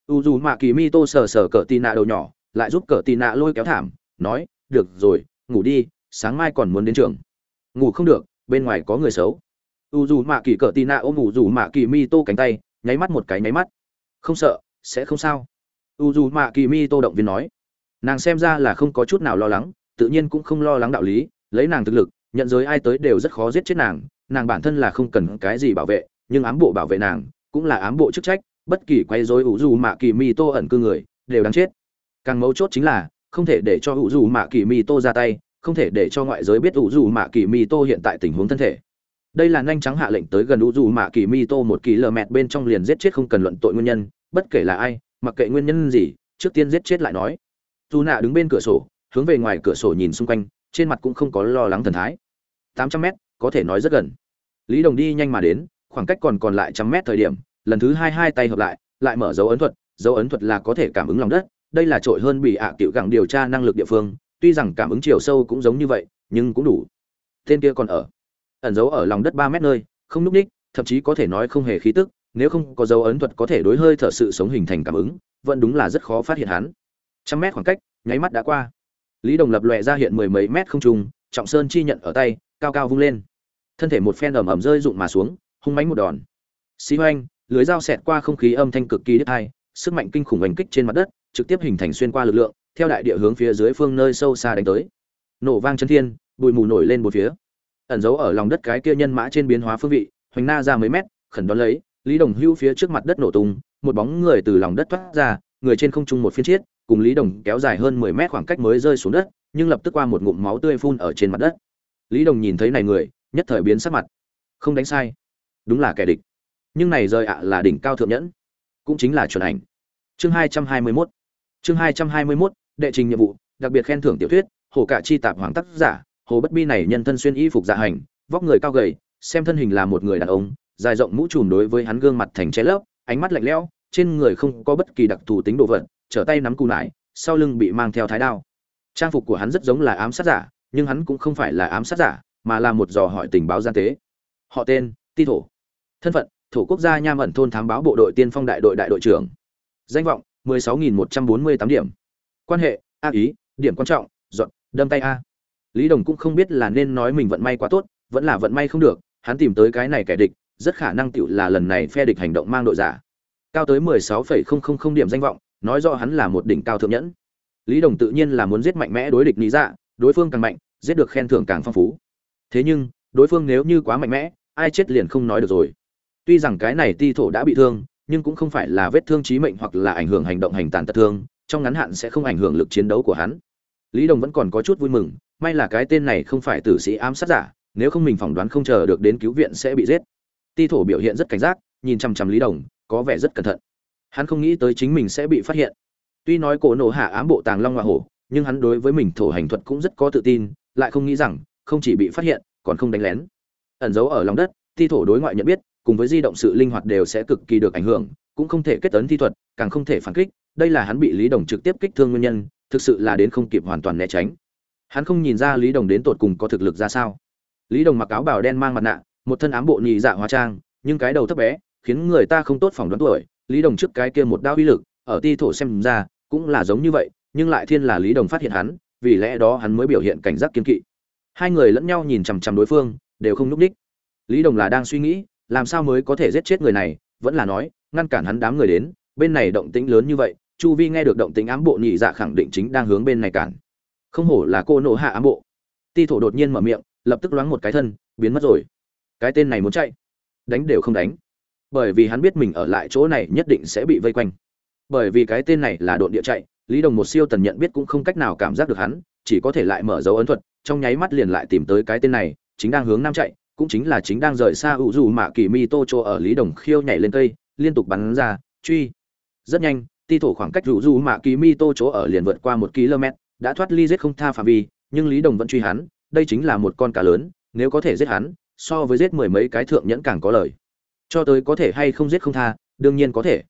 U dù mạ kỳ mi tô sờ sờ cờ tina đầu nhỏ, lại giúp cờ tina lôi kéo thảm, nói, được rồi, ngủ đi, sáng mai còn muốn đến trường. Ngủ không được, bên ngoài có người xấu. U dù mạ kỳ cờ tina ôm u dù mạ kỳ mi tô cánh tay, nháy mắt một cái nháy mắt. Không sợ, sẽ không sao. U dù mạ kỳ mi tô động viên nói. Nàng xem ra là không có chút nào lo lắng, tự nhiên cũng không lo lắng đạo lý, lấy nàng thực lực nhận giới ai tới đều rất khó giết chết nàng nàng bản thân là không cần cái gì bảo vệ, nhưng ám bộ bảo vệ nàng cũng là ám bộ chức trách, bất kỳ quay dối ủ dù mạ kỳ mi tô ẩn cư người đều đáng chết. Càng mấu chốt chính là, không thể để cho ủ dù mạ kỳ mi tô ra tay, không thể để cho ngoại giới biết ủ dù mạ kỳ mi tô hiện tại tình huống thân thể. Đây là nhanh trắng hạ lệnh tới gần ủ dù mạ kỳ mi tô một km bên trong liền giết chết không cần luận tội nguyên nhân, bất kể là ai, mặc kệ nguyên nhân gì, trước tiên giết chết lại nói. Dù nạ đứng bên cửa sổ, hướng về ngoài cửa sổ nhìn xung quanh trên mặt cũng không có lo lắng thần thái. Tám trăm mét, có thể nói rất gần. Lý đồng đi nhanh mà đến, khoảng cách còn còn lại trăm mét thời điểm, lần thứ hai hai tay hợp lại lại mở dấu ấn thuật, dấu ấn thuật là có thể cảm ứng lòng đất, đây là trội hơn bị ạ à tiểu điều tra năng lực địa phương, tuy rằng cảm ứng chiều sâu cũng giống như vậy, nhưng cũng đủ. Tên kia còn ở. Ẩn dấu ở lòng đất ba mét nơi, không núp ních, thậm chí có thể nói không hề khí tức, nếu không có dấu ấn thuật có thể đối hơi thở sự sống hình thành cảm ứng, vẫn đúng là rất khó phát hiện hắn. Trăm mét khoảng cách, nháy mắt đã qua lý đồng lập lòe ra hiện mười mấy mét không trung, trọng sơn chi nhận ở tay cao cao vung lên. Thân thể một phen ẩm ẩm rơi rụng mà xuống hung mánh một đòn. Xí hoanh lưới dao xẹt qua không khí âm thanh cực kỳ đứt hai sức mạnh kinh khủng oanh kích trên mặt đất trực tiếp hình thành xuyên qua lực lượng theo đại địa hướng phía dưới phương nơi sâu xa đánh tới. Nổ vang chân thiên bụi mù nổi lên một phía. Ẩn giấu ở lòng đất cái kia nhân mã trên biến hóa phương vị hoành na ra mấy mét khẩn đón lấy lý đồng hưu phía trước mặt đất nổ tung một bóng người từ lòng đất thoát ra người trên không trung một phiên chiết, cùng lý đồng kéo dài hơn mười mét khoảng cách mới rơi xuống đất, nhưng lập tức qua một ngụm máu tươi phun ở trên mặt đất. Lý đồng nhìn thấy này người, nhất thời biến sắc mặt. Không đánh sai. Đúng là kẻ địch. Nhưng này rời ạ là đỉnh cao thượng nhẫn. Cũng chính là chuẩn ảnh. Chương hai trăm hai mươi mốt. Chương hai trăm hai mươi mốt, đệ trình nhiệm vụ, đặc biệt khen thưởng tiểu thuyết, hồ cả chi tạp hoàng tác giả, hồ bất bi này nhân thân xuyên y phục dạ hành, vóc người cao gầy, xem thân hình là một người đàn ông, dài rộng mũ trùm đối với hắn gương mặt thành che lấp, ánh mắt lạnh lẽo trên người không có bất kỳ đặc thù tính đồ vật, trở tay nắm cù nải, sau lưng bị mang theo thái đao. Trang phục của hắn rất giống là ám sát giả, nhưng hắn cũng không phải là ám sát giả, mà là một dò hỏi tình báo gian tế. Họ tên, ti thổ. Thân phận, thổ quốc gia nham ẩn thôn thám báo bộ đội tiên phong đại đội đại đội trưởng. Danh vọng 16.148 điểm. Quan hệ, a ý, điểm quan trọng, dọn, đâm tay a. Lý đồng cũng không biết là nên nói mình vận may quá tốt, vẫn là vận may không được, hắn tìm tới cái này kẻ địch, rất khả năng tựu là lần này phe địch hành động mang đội giả cao tới 16,000 điểm danh vọng nói rõ hắn là một đỉnh cao thượng nhẫn. Lý đồng tự nhiên là muốn giết mạnh mẽ đối địch lý dạ đối phương càng mạnh giết được khen thưởng càng phong phú. Thế nhưng đối phương nếu như quá mạnh mẽ ai chết liền không nói được rồi. Tuy rằng cái này ti thổ đã bị thương nhưng cũng không phải là vết thương chí mệnh hoặc là ảnh hưởng hành động hành tàn tật thương trong ngắn hạn sẽ không ảnh hưởng lực chiến đấu của hắn. Lý đồng vẫn còn có chút vui mừng may là cái tên này không phải tử sĩ ám sát giả nếu không mình phỏng đoán không chờ được đến cứu viện sẽ bị giết. Ti thổ biểu hiện rất cảnh giác nhìn chằm chằm lý đồng có vẻ rất cẩn thận. Hắn không nghĩ tới chính mình sẽ bị phát hiện. Tuy nói cổ nổ hạ ám bộ tàng long hoa hổ, nhưng hắn đối với mình thổ hành thuật cũng rất có tự tin, lại không nghĩ rằng, không chỉ bị phát hiện, còn không đánh lén. Ẩn giấu ở lòng đất, thi thổ đối ngoại nhận biết, cùng với di động sự linh hoạt đều sẽ cực kỳ được ảnh hưởng, cũng không thể kết tấn thi thuật, càng không thể phản kích, đây là hắn bị lý đồng trực tiếp kích thương nguyên nhân, thực sự là đến không kịp hoàn toàn né tránh. Hắn không nhìn ra lý đồng đến tột cùng có thực lực ra sao. Lý đồng mặc áo bào đen mang mặt nạ, một thân ám bộ nhì dạ hóa trang, nhưng cái đầu thấp bé khiến người ta không tốt phỏng đoán tuổi. Lý đồng trước cái kia một đao uy lực, ở ti thổ xem ra, cũng là giống như vậy, nhưng lại thiên là lý đồng phát hiện hắn, vì lẽ đó hắn mới biểu hiện cảnh giác kiên kỵ. Hai người lẫn nhau nhìn chằm chằm đối phương, đều không núp đích lý đồng là đang suy nghĩ, làm sao mới có thể giết chết người này, vẫn là nói, ngăn cản hắn đám người đến, bên này động tĩnh lớn như vậy, chu vi nghe được động tĩnh ám bộ nhị dạ khẳng định chính đang hướng bên này cản. Không hổ là cô nộ hạ ám bộ. Ti thổ đột nhiên mở miệng, lập tức loáng một cái thân, biến mất rồi. Cái tên này muốn chạy. Đánh đều không đánh bởi vì hắn biết mình ở lại chỗ này nhất định sẽ bị vây quanh. Bởi vì cái tên này là độn địa chạy, lý đồng một siêu tần nhận biết cũng không cách nào cảm giác được hắn, chỉ có thể lại mở dấu ấn thuật, trong nháy mắt liền lại tìm tới cái tên này, chính đang hướng nam chạy, cũng chính là chính đang rời xa ủ dù mạ kỳ mi tô chỗ ở lý đồng khiêu nhảy lên cây, liên tục bắn ra, truy. Rất nhanh, ti thổ khoảng cách ủ dù mạ kỳ mi tô chỗ ở liền vượt qua một km, đã thoát ly giết không tha phạm vi, nhưng lý đồng vẫn truy hắn, đây chính là một con cá lớn, nếu có thể giết hắn, so với giết mười mấy cái thượng nhẫn càng có lời cho tới có thể hay không giết không tha, đương nhiên có thể.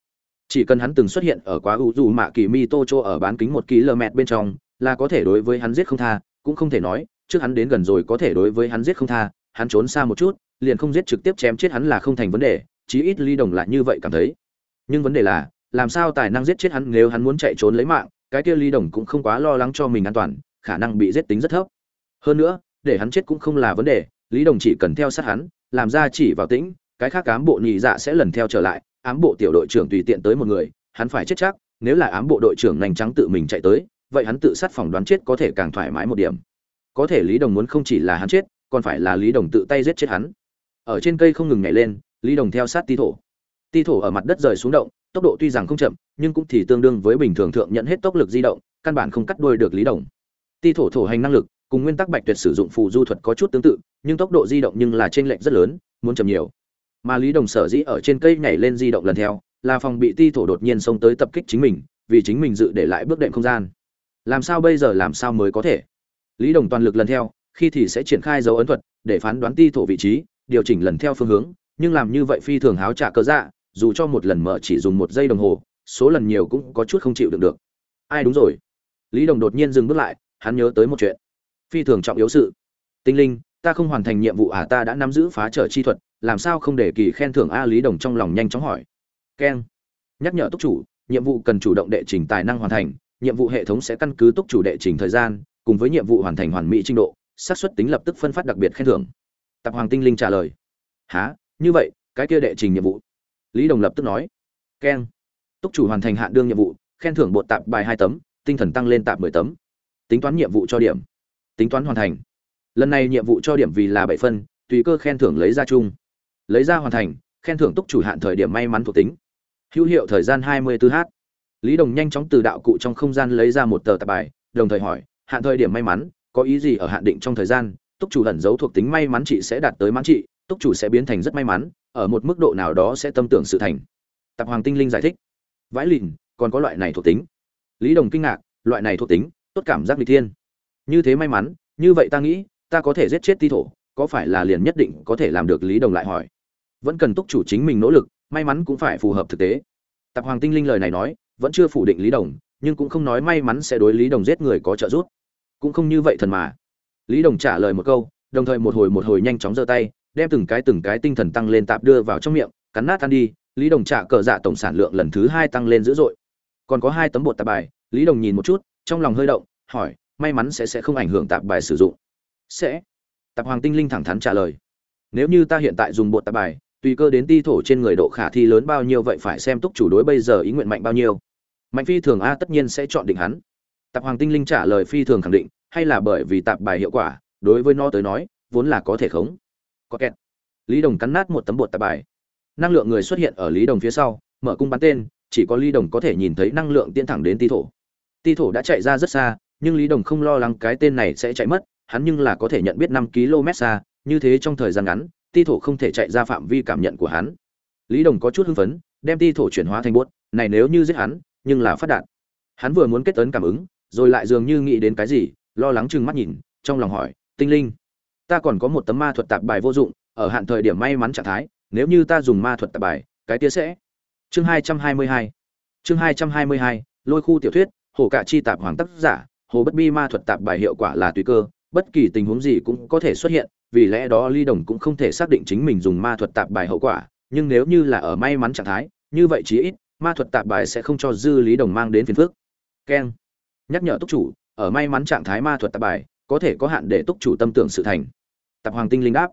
Chỉ cần hắn từng xuất hiện ở quá u dù mạ kỳ mi tô chỗ ở bán kính một km bên trong, là có thể đối với hắn giết không tha, cũng không thể nói, trước hắn đến gần rồi có thể đối với hắn giết không tha, hắn trốn xa một chút, liền không giết trực tiếp chém chết hắn là không thành vấn đề, chí ít ly đồng lại như vậy cảm thấy. Nhưng vấn đề là, làm sao tài năng giết chết hắn nếu hắn muốn chạy trốn lấy mạng, cái kia ly đồng cũng không quá lo lắng cho mình an toàn, khả năng bị giết tính rất thấp. Hơn nữa, để hắn chết cũng không là vấn đề, lý đồng chỉ cần theo sát hắn, làm ra chỉ vào tĩnh cái khác ám bộ nhị dạ sẽ lần theo trở lại, ám bộ tiểu đội trưởng tùy tiện tới một người, hắn phải chết chắc, nếu là ám bộ đội trưởng ngành trắng tự mình chạy tới, vậy hắn tự sát phỏng đoán chết có thể càng thoải mái một điểm. Có thể lý đồng muốn không chỉ là hắn chết, còn phải là lý đồng tự tay giết chết hắn. Ở trên cây không ngừng nhảy lên, lý đồng theo sát ti thổ. Ti thổ ở mặt đất rời xuống động, tốc độ tuy rằng không chậm, nhưng cũng thì tương đương với bình thường thượng nhận hết tốc lực di động, căn bản không cắt đuôi được lý đồng. Ti thổ thổ hành năng lực, cùng nguyên tắc bạch tuyệt sử dụng phù du thuật có chút tương tự, nhưng tốc độ di động nhưng là trên lệch rất lớn, muốn chậm nhiều mà lý đồng sở dĩ ở trên cây nhảy lên di động lần theo, là phòng bị ti thổ đột nhiên xông tới tập kích chính mình, vì chính mình dự để lại bước đệm không gian. Làm sao bây giờ làm sao mới có thể? Lý đồng toàn lực lần theo, khi thì sẽ triển khai dấu ấn thuật, để phán đoán ti thổ vị trí, điều chỉnh lần theo phương hướng, nhưng làm như vậy phi thường háo trả cơ dạ dù cho một lần mở chỉ dùng một giây đồng hồ, số lần nhiều cũng có chút không chịu được được. Ai đúng rồi? Lý đồng đột nhiên dừng bước lại, hắn nhớ tới một chuyện. Phi thường trọng yếu sự. Tinh linh ta không hoàn thành nhiệm vụ à ta đã nắm giữ phá trở chi thuật, làm sao không để kỳ khen thưởng a lý đồng trong lòng nhanh chóng hỏi. Keng nhắc nhở túc chủ, nhiệm vụ cần chủ động đệ trình tài năng hoàn thành, nhiệm vụ hệ thống sẽ căn cứ túc chủ đệ trình thời gian, cùng với nhiệm vụ hoàn thành hoàn mỹ trình độ, xác suất tính lập tức phân phát đặc biệt khen thưởng. Tạp hoàng tinh linh trả lời. Há như vậy, cái kia đệ trình nhiệm vụ? Lý đồng lập tức nói. Keng túc chủ hoàn thành hạn đương nhiệm vụ, khen thưởng bột tạp bài hai tấm, tinh thần tăng lên tạp mười tấm. Tính toán nhiệm vụ cho điểm. Tính toán hoàn thành lần này nhiệm vụ cho điểm vì là bảy phân, tùy cơ khen thưởng lấy ra chung. Lấy ra hoàn thành, khen thưởng túc chủ hạn thời điểm may mắn thuộc tính. Hữu hiệu thời gian hai mươi 24 h lý đồng nhanh chóng từ đạo cụ trong không gian lấy ra một tờ tạp bài, đồng thời hỏi, hạn thời điểm may mắn, có ý gì ở hạn định trong thời gian? Túc chủ ẩn giấu thuộc tính may mắn trị sẽ đạt tới mãn trị túc chủ sẽ biến thành rất may mắn, ở một mức độ nào đó sẽ tâm tưởng sự thành. Tạp hoàng tinh linh giải thích. Vãi lìn còn có loại này thuộc tính. Lý đồng kinh ngạc, loại này thuộc tính, tốt cảm giác vị thiên. Như thế may mắn, như vậy ta nghĩ ta có thể giết chết ti thổ, có phải là liền nhất định có thể làm được lý đồng lại hỏi. Vẫn cần túc chủ chính mình nỗ lực, may mắn cũng phải phù hợp thực tế. Tạp hoàng tinh linh lời này nói, vẫn chưa phủ định lý đồng, nhưng cũng không nói may mắn sẽ đối lý đồng giết người có trợ giúp. Cũng không như vậy thần mà. Lý đồng trả lời một câu, đồng thời một hồi một hồi nhanh chóng giơ tay, đem từng cái từng cái tinh thần tăng lên tạp đưa vào trong miệng, cắn nát ăn đi, lý đồng trả cờ dạ tổng sản lượng lần thứ hai tăng lên dữ dội. Còn có hai tấm bột tạp bài, lý đồng nhìn một chút, trong lòng hơi động, hỏi, may mắn sẽ sẽ không ảnh hưởng tạp bài sử dụng sẽ. Tạp hoàng tinh linh thẳng thắn trả lời. Nếu như ta hiện tại dùng bột tạp bài, tùy cơ đến ti thổ trên người độ khả thi lớn bao nhiêu vậy phải xem túc chủ đối bây giờ ý nguyện mạnh bao nhiêu. Mạnh phi thường a tất nhiên sẽ chọn định hắn. Tạp hoàng tinh linh trả lời phi thường khẳng định, hay là bởi vì tạp bài hiệu quả, đối với nó tới nói, vốn là có thể khống. Có kẹt. Lý đồng cắn nát một tấm bột tạp bài. Năng lượng người xuất hiện ở lý đồng phía sau, mở cung bắn tên, chỉ có lý đồng có thể nhìn thấy năng lượng tiến thẳng đến ti thổ. Ti thổ đã chạy ra rất xa, nhưng lý đồng không lo lắng cái tên này sẽ chạy mất hắn nhưng là có thể nhận biết năm km xa, như thế trong thời gian ngắn, ti thổ không thể chạy ra phạm vi cảm nhận của hắn. Lý đồng có chút hưng phấn, đem ti thổ chuyển hóa thành bốt này nếu như giết hắn, nhưng là phát đạt. Hắn vừa muốn kết ấn cảm ứng, rồi lại dường như nghĩ đến cái gì, lo lắng trừng mắt nhìn, trong lòng hỏi, tinh linh, ta còn có một tấm ma thuật tạp bài vô dụng, ở hạn thời điểm may mắn trạng thái, nếu như ta dùng ma thuật tạp bài, cái kia sẽ chương hai trăm hai mươi hai. Chương hai trăm hai mươi hai, lôi khu tiểu thuyết, hồ cạ chi tạp hoàng tác giả, hồ bất bi ma thuật tạp bài hiệu quả là tùy cơ bất kỳ tình huống gì cũng có thể xuất hiện, vì lẽ đó ly đồng cũng không thể xác định chính mình dùng ma thuật tạp bài hậu quả, nhưng nếu như là ở may mắn trạng thái, như vậy chí ít, ma thuật tạp bài sẽ không cho dư lý đồng mang đến phiền phức. Keng. Nhắc nhở túc chủ, ở may mắn trạng thái ma thuật tạp bài, có thể có hạn để túc chủ tâm tưởng sự thành. Tạp hoàng tinh linh đáp.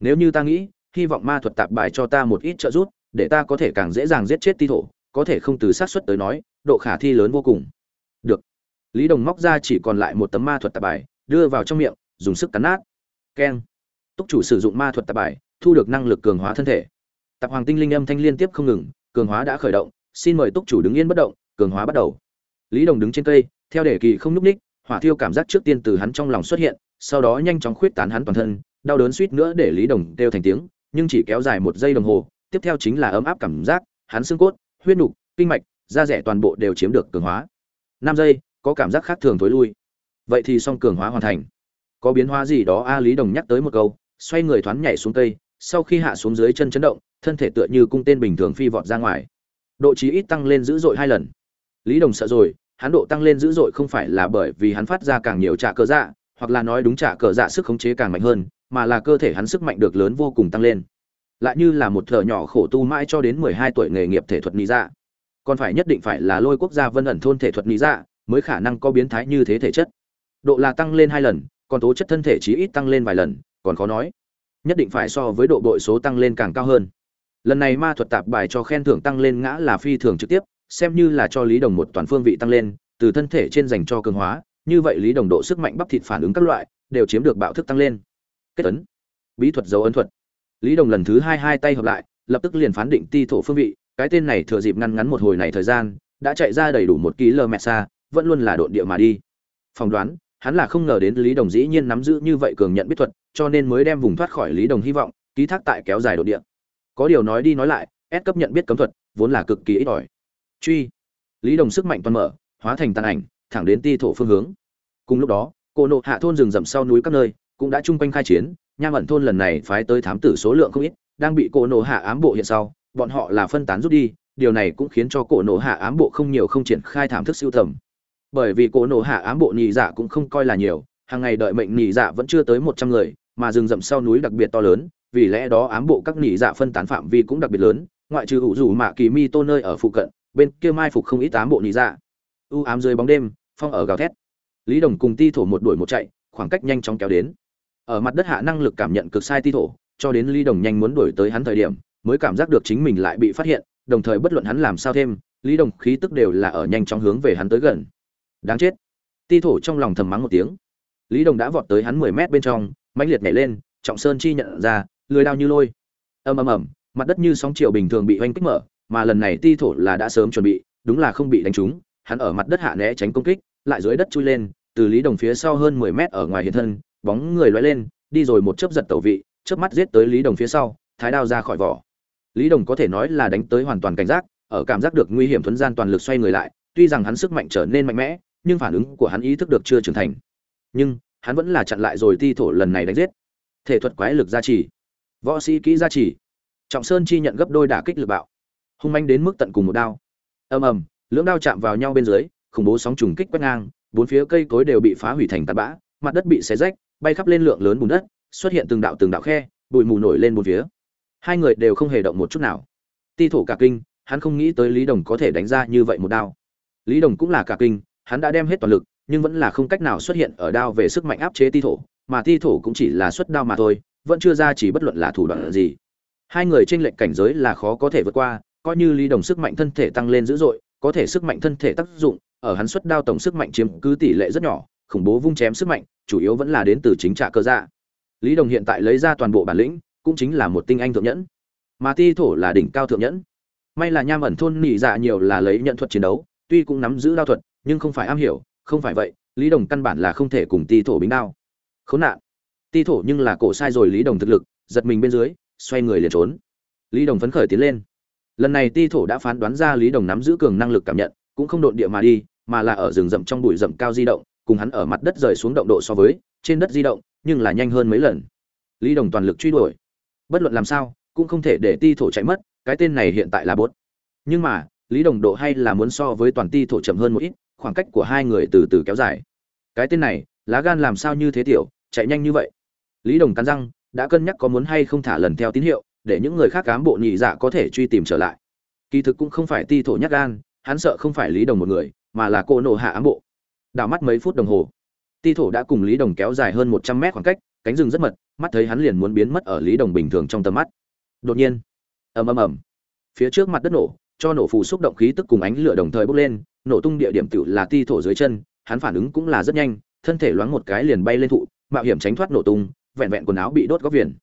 Nếu như ta nghĩ, hy vọng ma thuật tạp bài cho ta một ít trợ giúp, để ta có thể càng dễ dàng giết chết ti thổ, có thể không từ xác suất tới nói, độ khả thi lớn vô cùng. Được. Lý đồng móc ra chỉ còn lại một tấm ma thuật tạp bài đưa vào trong miệng, dùng sức cắn nát. Keng. Túc chủ sử dụng ma thuật tạp bài, thu được năng lực cường hóa thân thể. Tạp hoàng tinh linh âm thanh liên tiếp không ngừng, cường hóa đã khởi động, xin mời túc chủ đứng yên bất động, cường hóa bắt đầu. Lý đồng đứng trên cây, theo đề kỳ không nhúc ních hỏa thiêu cảm giác trước tiên từ hắn trong lòng xuất hiện, sau đó nhanh chóng khuyết tán hắn toàn thân, đau đớn suýt nữa để lý đồng kêu thành tiếng, nhưng chỉ kéo dài một giây đồng hồ, tiếp theo chính là ấm áp cảm giác, hắn xương cốt, huyết nục, kinh mạch, da rẻ toàn bộ đều chiếm được cường hóa. Năm giây, có cảm giác khác thường thối lui vậy thì song cường hóa hoàn thành. Có biến hóa gì đó, a lý đồng nhắc tới một câu, xoay người thoáng nhảy xuống cây, sau khi hạ xuống dưới chân chấn động, thân thể tựa như cung tên bình thường phi vọt ra ngoài. Độ trí ít tăng lên dữ dội hai lần. Lý đồng sợ rồi, hắn độ tăng lên dữ dội không phải là bởi vì hắn phát ra càng nhiều trả cờ dạ hoặc là nói đúng trả cờ dạ sức khống chế càng mạnh hơn, mà là cơ thể hắn sức mạnh được lớn vô cùng tăng lên. Lại như là một thợ nhỏ khổ tu mãi cho đến mười hai tuổi nghề nghiệp thể thuật lý dạ. Còn phải nhất định phải là lôi quốc gia vân ẩn thôn thể thuật lý dạ mới khả năng có biến thái như thế thể chất độ là tăng lên hai lần, còn tố chất thân thể chí ít tăng lên vài lần, còn khó nói. Nhất định phải so với độ bội số tăng lên càng cao hơn. Lần này ma thuật tạp bài cho khen thưởng tăng lên ngã là phi thường trực tiếp, xem như là cho lý đồng một toàn phương vị tăng lên, từ thân thể trên dành cho cường hóa, như vậy lý đồng độ sức mạnh bắp thịt phản ứng các loại, đều chiếm được bạo thức tăng lên. Kết ấn. Bí thuật dấu ấn thuật. Lý đồng lần thứ hai hai tay hợp lại, lập tức liền phán định ti thổ phương vị, cái tên này thừa dịp ngăn ngắn một hồi này thời gian, đã chạy ra đầy đủ một ký lơ mẹ xa, vẫn luôn là độn địa mà đi. Phỏng đoán hắn là không ngờ đến lý đồng dĩ nhiên nắm giữ như vậy cường nhận biết thuật, cho nên mới đem vùng thoát khỏi lý đồng hy vọng, ký thác tại kéo dài độ địa. Có điều nói đi nói lại ép cấp nhận biết cấm thuật, vốn là cực kỳ ít ỏi. Truy. Lý đồng sức mạnh toàn mở, hóa thành tàn ảnh, thẳng đến ti thổ phương hướng. Cùng lúc đó, cô nộ hạ thôn rừng rậm sau núi các nơi, cũng đã chung quanh khai chiến, nham ẩn thôn lần này phái tới thám tử số lượng không ít, đang bị cổ nộ hạ ám bộ hiện sau, bọn họ là phân tán rút đi, điều này cũng khiến cho cổ nộ hạ ám bộ không nhiều không triển khai thảm thức siêu tầm bởi vì cổ nổ hạ ám bộ nhị dạ cũng không coi là nhiều, hàng ngày đợi mệnh nhị dạ vẫn chưa tới một trăm người, mà rừng rậm sau núi đặc biệt to lớn, vì lẽ đó ám bộ các nhị dạ phân tán phạm vi cũng đặc biệt lớn, ngoại trừ ủ rủ mạ kỳ mi tô nơi ở phụ cận, bên kia mai phục không ít ám bộ nhị dạ. U ám dưới bóng đêm, phong ở gào thét. Lý đồng cùng ti thổ một đuổi một chạy, khoảng cách nhanh chóng kéo đến. Ở mặt đất hạ năng lực cảm nhận cực sai ti thổ, cho đến lý đồng nhanh muốn đuổi tới hắn thời điểm, mới cảm giác được chính mình lại bị phát hiện, đồng thời bất luận hắn làm sao thêm, lý đồng khí tức đều là ở nhanh chóng hướng về hắn tới gần đáng chết. Ti thổ trong lòng thầm mắng một tiếng. Lý đồng đã vọt tới hắn mười mét bên trong, mãnh liệt nhảy lên, trọng sơn chi nhận ra, lười đao như lôi. Ầm ầm ầm, mặt đất như sóng chiều bình thường bị oanh kích mở, mà lần này ti thổ là đã sớm chuẩn bị, đúng là không bị đánh trúng, hắn ở mặt đất hạ né tránh công kích, lại dưới đất chui lên, từ lý đồng phía sau hơn mười mét ở ngoài hiện thân, bóng người lóe lên, đi rồi một chớp giật tẩu vị, chớp mắt giết tới lý đồng phía sau, thái đao ra khỏi vỏ. Lý đồng có thể nói là đánh tới hoàn toàn cảnh giác, ở cảm giác được nguy hiểm thuấn gian toàn lực xoay người lại, tuy rằng hắn sức mạnh trở nên mạnh mẽ nhưng phản ứng của hắn ý thức được chưa trưởng thành. Nhưng, hắn vẫn là chặn lại rồi ti thổ lần này đánh giết. Thể thuật quái lực gia trì. Võ sĩ kỹ gia trì. Trọng sơn chi nhận gấp đôi đả kích lực bạo. Hung manh đến mức tận cùng một đao. Ầm ầm, lưỡng đao chạm vào nhau bên dưới, khủng bố sóng trùng kích quét ngang, bốn phía cây cối đều bị phá hủy thành tạt bã, mặt đất bị xé rách, bay khắp lên lượng lớn bùn đất, xuất hiện từng đạo từng đạo khe, bụi mù nổi lên bốn phía. Hai người đều không hề động một chút nào. Ti thổ cả kinh, hắn không nghĩ tới lý đồng có thể đánh ra như vậy một đao. Lý đồng cũng là cả kinh hắn đã đem hết toàn lực, nhưng vẫn là không cách nào xuất hiện ở đao về sức mạnh áp chế ti thổ, mà ti thổ cũng chỉ là xuất đao mà thôi, vẫn chưa ra chỉ bất luận là thủ đoạn gì. Hai người trên lệnh cảnh giới là khó có thể vượt qua, coi như lý đồng sức mạnh thân thể tăng lên dữ dội, có thể sức mạnh thân thể tác dụng, ở hắn xuất đao tổng sức mạnh chiếm cứ tỷ lệ rất nhỏ, khủng bố vung chém sức mạnh, chủ yếu vẫn là đến từ chính trả cơ dạ. Lý đồng hiện tại lấy ra toàn bộ bản lĩnh, cũng chính là một tinh anh thượng nhẫn. Mà ti thổ là đỉnh cao thượng nhẫn. May là nham ẩn thôn nỉ dạ nhiều là lấy nhận thuật chiến đấu, tuy cũng nắm giữ đao thuật nhưng không phải am hiểu, không phải vậy, lý đồng căn bản là không thể cùng ti thổ bính đao. Khốn nạn. Ti thổ nhưng là cổ sai rồi lý đồng thực lực, giật mình bên dưới, xoay người liền trốn. Lý đồng phấn khởi tiến lên. Lần này ti thổ đã phán đoán ra lý đồng nắm giữ cường năng lực cảm nhận, cũng không đột địa mà đi, mà là ở rừng rậm trong bụi rậm cao di động, cùng hắn ở mặt đất rời xuống động độ so với, trên đất di động, nhưng là nhanh hơn mấy lần. Lý đồng toàn lực truy đuổi. Bất luận làm sao, cũng không thể để ti thổ chạy mất, cái tên này hiện tại là bốt nhưng mà, lý đồng độ hay là muốn so với toàn ti thổ chậm hơn một ít khoảng cách của hai người từ từ kéo dài. Cái tên này, lá gan làm sao như thế tiểu, chạy nhanh như vậy? Lý đồng cắn răng, đã cân nhắc có muốn hay không thả lần theo tín hiệu, để những người khác cám bộ nhị dạ có thể truy tìm trở lại. Kỳ thực cũng không phải ti thổ nhắc gan, hắn sợ không phải lý đồng một người, mà là cô nộ hạ ám bộ. Đảo mắt mấy phút đồng hồ, ti thổ đã cùng lý đồng kéo dài hơn một trăm mét khoảng cách, cánh rừng rất mật, mắt thấy hắn liền muốn biến mất ở lý đồng bình thường trong tầm mắt. Đột nhiên, ầm ầm ầm, phía trước mặt đất nổ cho nổ phù xúc động khí tức cùng ánh lửa đồng thời bốc lên, nổ tung địa điểm tự là ti thổ dưới chân, hắn phản ứng cũng là rất nhanh, thân thể loáng một cái liền bay lên thụ, mạo hiểm tránh thoát nổ tung, vẹn vẹn quần áo bị đốt góc viền.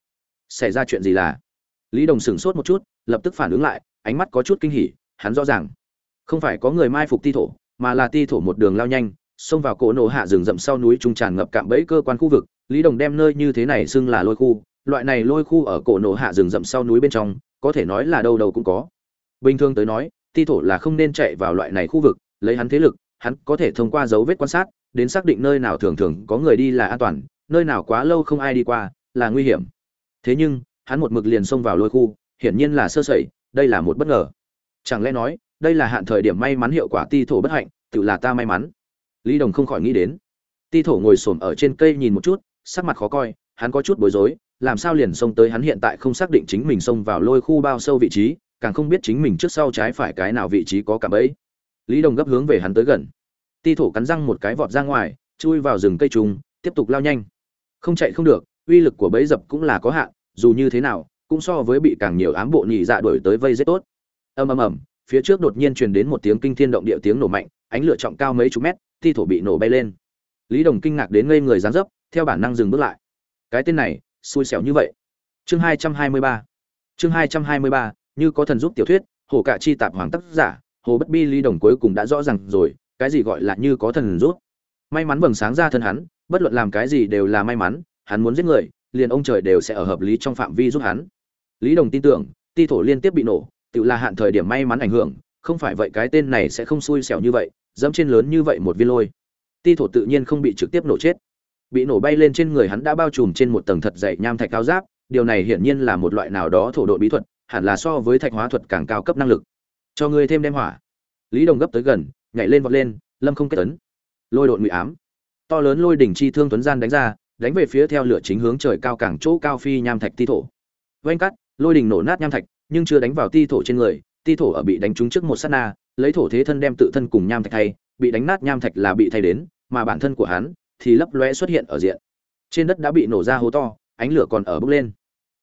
Xảy ra chuyện gì là? Lý đồng sửng sốt một chút, lập tức phản ứng lại, ánh mắt có chút kinh hỉ, hắn rõ ràng. Không phải có người mai phục ti thổ, mà là ti thổ một đường lao nhanh, xông vào cổ nổ hạ rừng rậm sau núi trung tràn ngập cạm bẫy cơ quan khu vực, lý đồng đem nơi như thế này xưng là lôi khu, loại này lôi khu ở cổ nổ hạ rừng rậm sau núi bên trong, có thể nói là đâu đâu cũng có bình thường tới nói ti thổ là không nên chạy vào loại này khu vực, lấy hắn thế lực, hắn có thể thông qua dấu vết quan sát, đến xác định nơi nào thường thường có người đi là an toàn, nơi nào quá lâu không ai đi qua, là nguy hiểm. Thế nhưng, hắn một mực liền xông vào lôi khu, hiển nhiên là sơ sẩy, đây là một bất ngờ. Chẳng lẽ nói, đây là hạn thời điểm may mắn hiệu quả ti thổ bất hạnh, tự là ta may mắn? Lý đồng không khỏi nghĩ đến. Ti thổ ngồi xổm ở trên cây nhìn một chút, sắc mặt khó coi, hắn có chút bối rối, làm sao liền xông tới hắn hiện tại không xác định chính mình xông vào lôi khu bao sâu vị trí càng không biết chính mình trước sau trái phải cái nào vị trí có cảm ấy lý đồng gấp hướng về hắn tới gần. Ti thổ cắn răng một cái vọt ra ngoài chui vào rừng cây trùng tiếp tục lao nhanh. Không chạy không được uy lực của bẫy dập cũng là có hạn dù như thế nào cũng so với bị càng nhiều ám bộ nhị dạ đuổi tới vây rất tốt. Ầm ầm ầm phía trước đột nhiên truyền đến một tiếng kinh thiên động địa tiếng nổ mạnh ánh lửa trọng cao mấy chục mét ti thổ bị nổ bay lên. Lý đồng kinh ngạc đến ngây người dán dấp theo bản năng dừng bước lại. Cái tên này xui xẻo như vậy. Chương 223 chương 223, như có thần giúp tiểu thuyết, hồ cạ chi tạp hoàng tác giả, hồ bất bi lý đồng cuối cùng đã rõ ràng rồi, cái gì gọi là như có thần giúp. May mắn vầng sáng ra thân hắn, bất luận làm cái gì đều là may mắn, hắn muốn giết người, liền ông trời đều sẽ ở hợp lý trong phạm vi giúp hắn. Lý đồng tin tưởng, ti thổ liên tiếp bị nổ, tự là hạn thời điểm may mắn ảnh hưởng, không phải vậy cái tên này sẽ không xui xẻo như vậy, dẫm trên lớn như vậy một viên lôi. Ti thổ tự nhiên không bị trực tiếp nổ chết. Bị nổ bay lên trên người hắn đã bao trùm trên một tầng thật dày nham thạch cao giáp, điều này hiển nhiên là một loại nào đó thổ độ bí thuật hẳn là so với thạch hóa thuật càng cao cấp năng lực. Cho ngươi thêm đem hỏa. Lý đồng gấp tới gần, nhảy lên vọt lên, lâm không kết tấn. Lôi đột ngụy ám. To lớn lôi đỉnh chi thương tuấn gian đánh ra, đánh về phía theo lửa chính hướng trời cao càng chỗ cao phi nham thạch ti thổ. Vanh cắt, lôi đỉnh nổ nát nham thạch, nhưng chưa đánh vào ti thổ trên người ti thổ ở bị đánh trúng trước một sát na, lấy thổ thế thân đem tự thân cùng nham thạch thay, bị đánh nát nham thạch là bị thay đến, mà bản thân của hắn thì lấp lóe xuất hiện ở diện. Trên đất đã bị nổ ra hố to, ánh lửa còn ở bốc lên.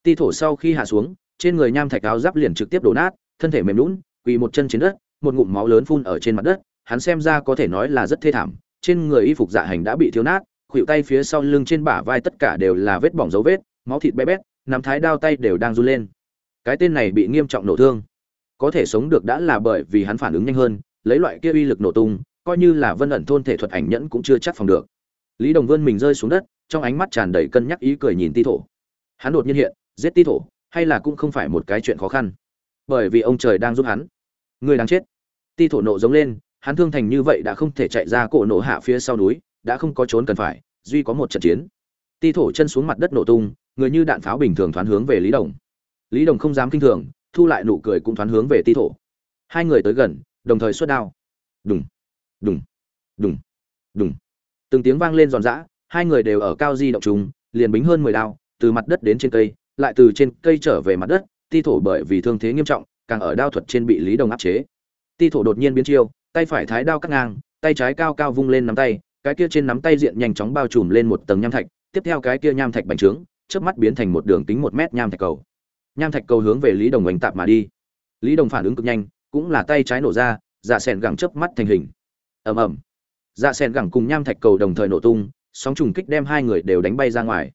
Ti thổ sau khi hạ xuống trên người nham thạch áo giáp liền trực tiếp đổ nát, thân thể mềm lún quỳ một chân trên đất, một ngụm máu lớn phun ở trên mặt đất, hắn xem ra có thể nói là rất thê thảm, trên người y phục dạ hành đã bị thiếu nát, khuỷu tay phía sau lưng trên bả vai tất cả đều là vết bỏng dấu vết, máu thịt bé bét, nắm thái đao tay đều đang run lên. Cái tên này bị nghiêm trọng nổ thương. Có thể sống được đã là bởi vì hắn phản ứng nhanh hơn, lấy loại kia uy lực nổ tung, coi như là vân ẩn thôn thể thuật ảnh nhẫn cũng chưa chắc phòng được. Lý đồng vươn mình rơi xuống đất, trong ánh mắt tràn đầy cân nhắc ý cười nhìn ti thổ. Hắn đột nhiên hiện, giết ti thổ hay là cũng không phải một cái chuyện khó khăn. Bởi vì ông trời đang giúp hắn. Người đang chết. Ti thổ nộ giống lên, hắn thương thành như vậy đã không thể chạy ra cổ nổ hạ phía sau núi, đã không có trốn cần phải, duy có một trận chiến. Ti thổ chân xuống mặt đất nổ tung, người như đạn pháo bình thường thoáng hướng về lý đồng. Lý đồng không dám kinh thường, thu lại nụ cười cũng thoáng hướng về ti thổ. Hai người tới gần, đồng thời xuất đao. Đùng đùng đùng đùng. Từng tiếng vang lên giòn giã, hai người đều ở cao di động trùng, liền bính hơn mười đao, từ mặt đất đến trên cây lại từ trên cây trở về mặt đất, ti thổ bởi vì thương thế nghiêm trọng, càng ở đao thuật trên bị lý đồng áp chế. Ti thổ đột nhiên biến chiêu, tay phải thái đao cắt ngang, tay trái cao cao vung lên nắm tay, cái kia trên nắm tay diện nhanh chóng bao trùm lên một tầng nham thạch, tiếp theo cái kia nham thạch bành trướng trước mắt biến thành một đường kính một mét nham thạch cầu. Nham thạch cầu hướng về lý đồng oanh tạp mà đi. Lý đồng phản ứng cực nhanh, cũng là tay trái nổ ra dạ sẻn gẳng chớp mắt thành hình. Ầm ầm. Dạ sẻn gẳng cùng nham thạch cầu đồng thời nổ tung, sóng trùng kích đem hai người đều đánh bay ra ngoài.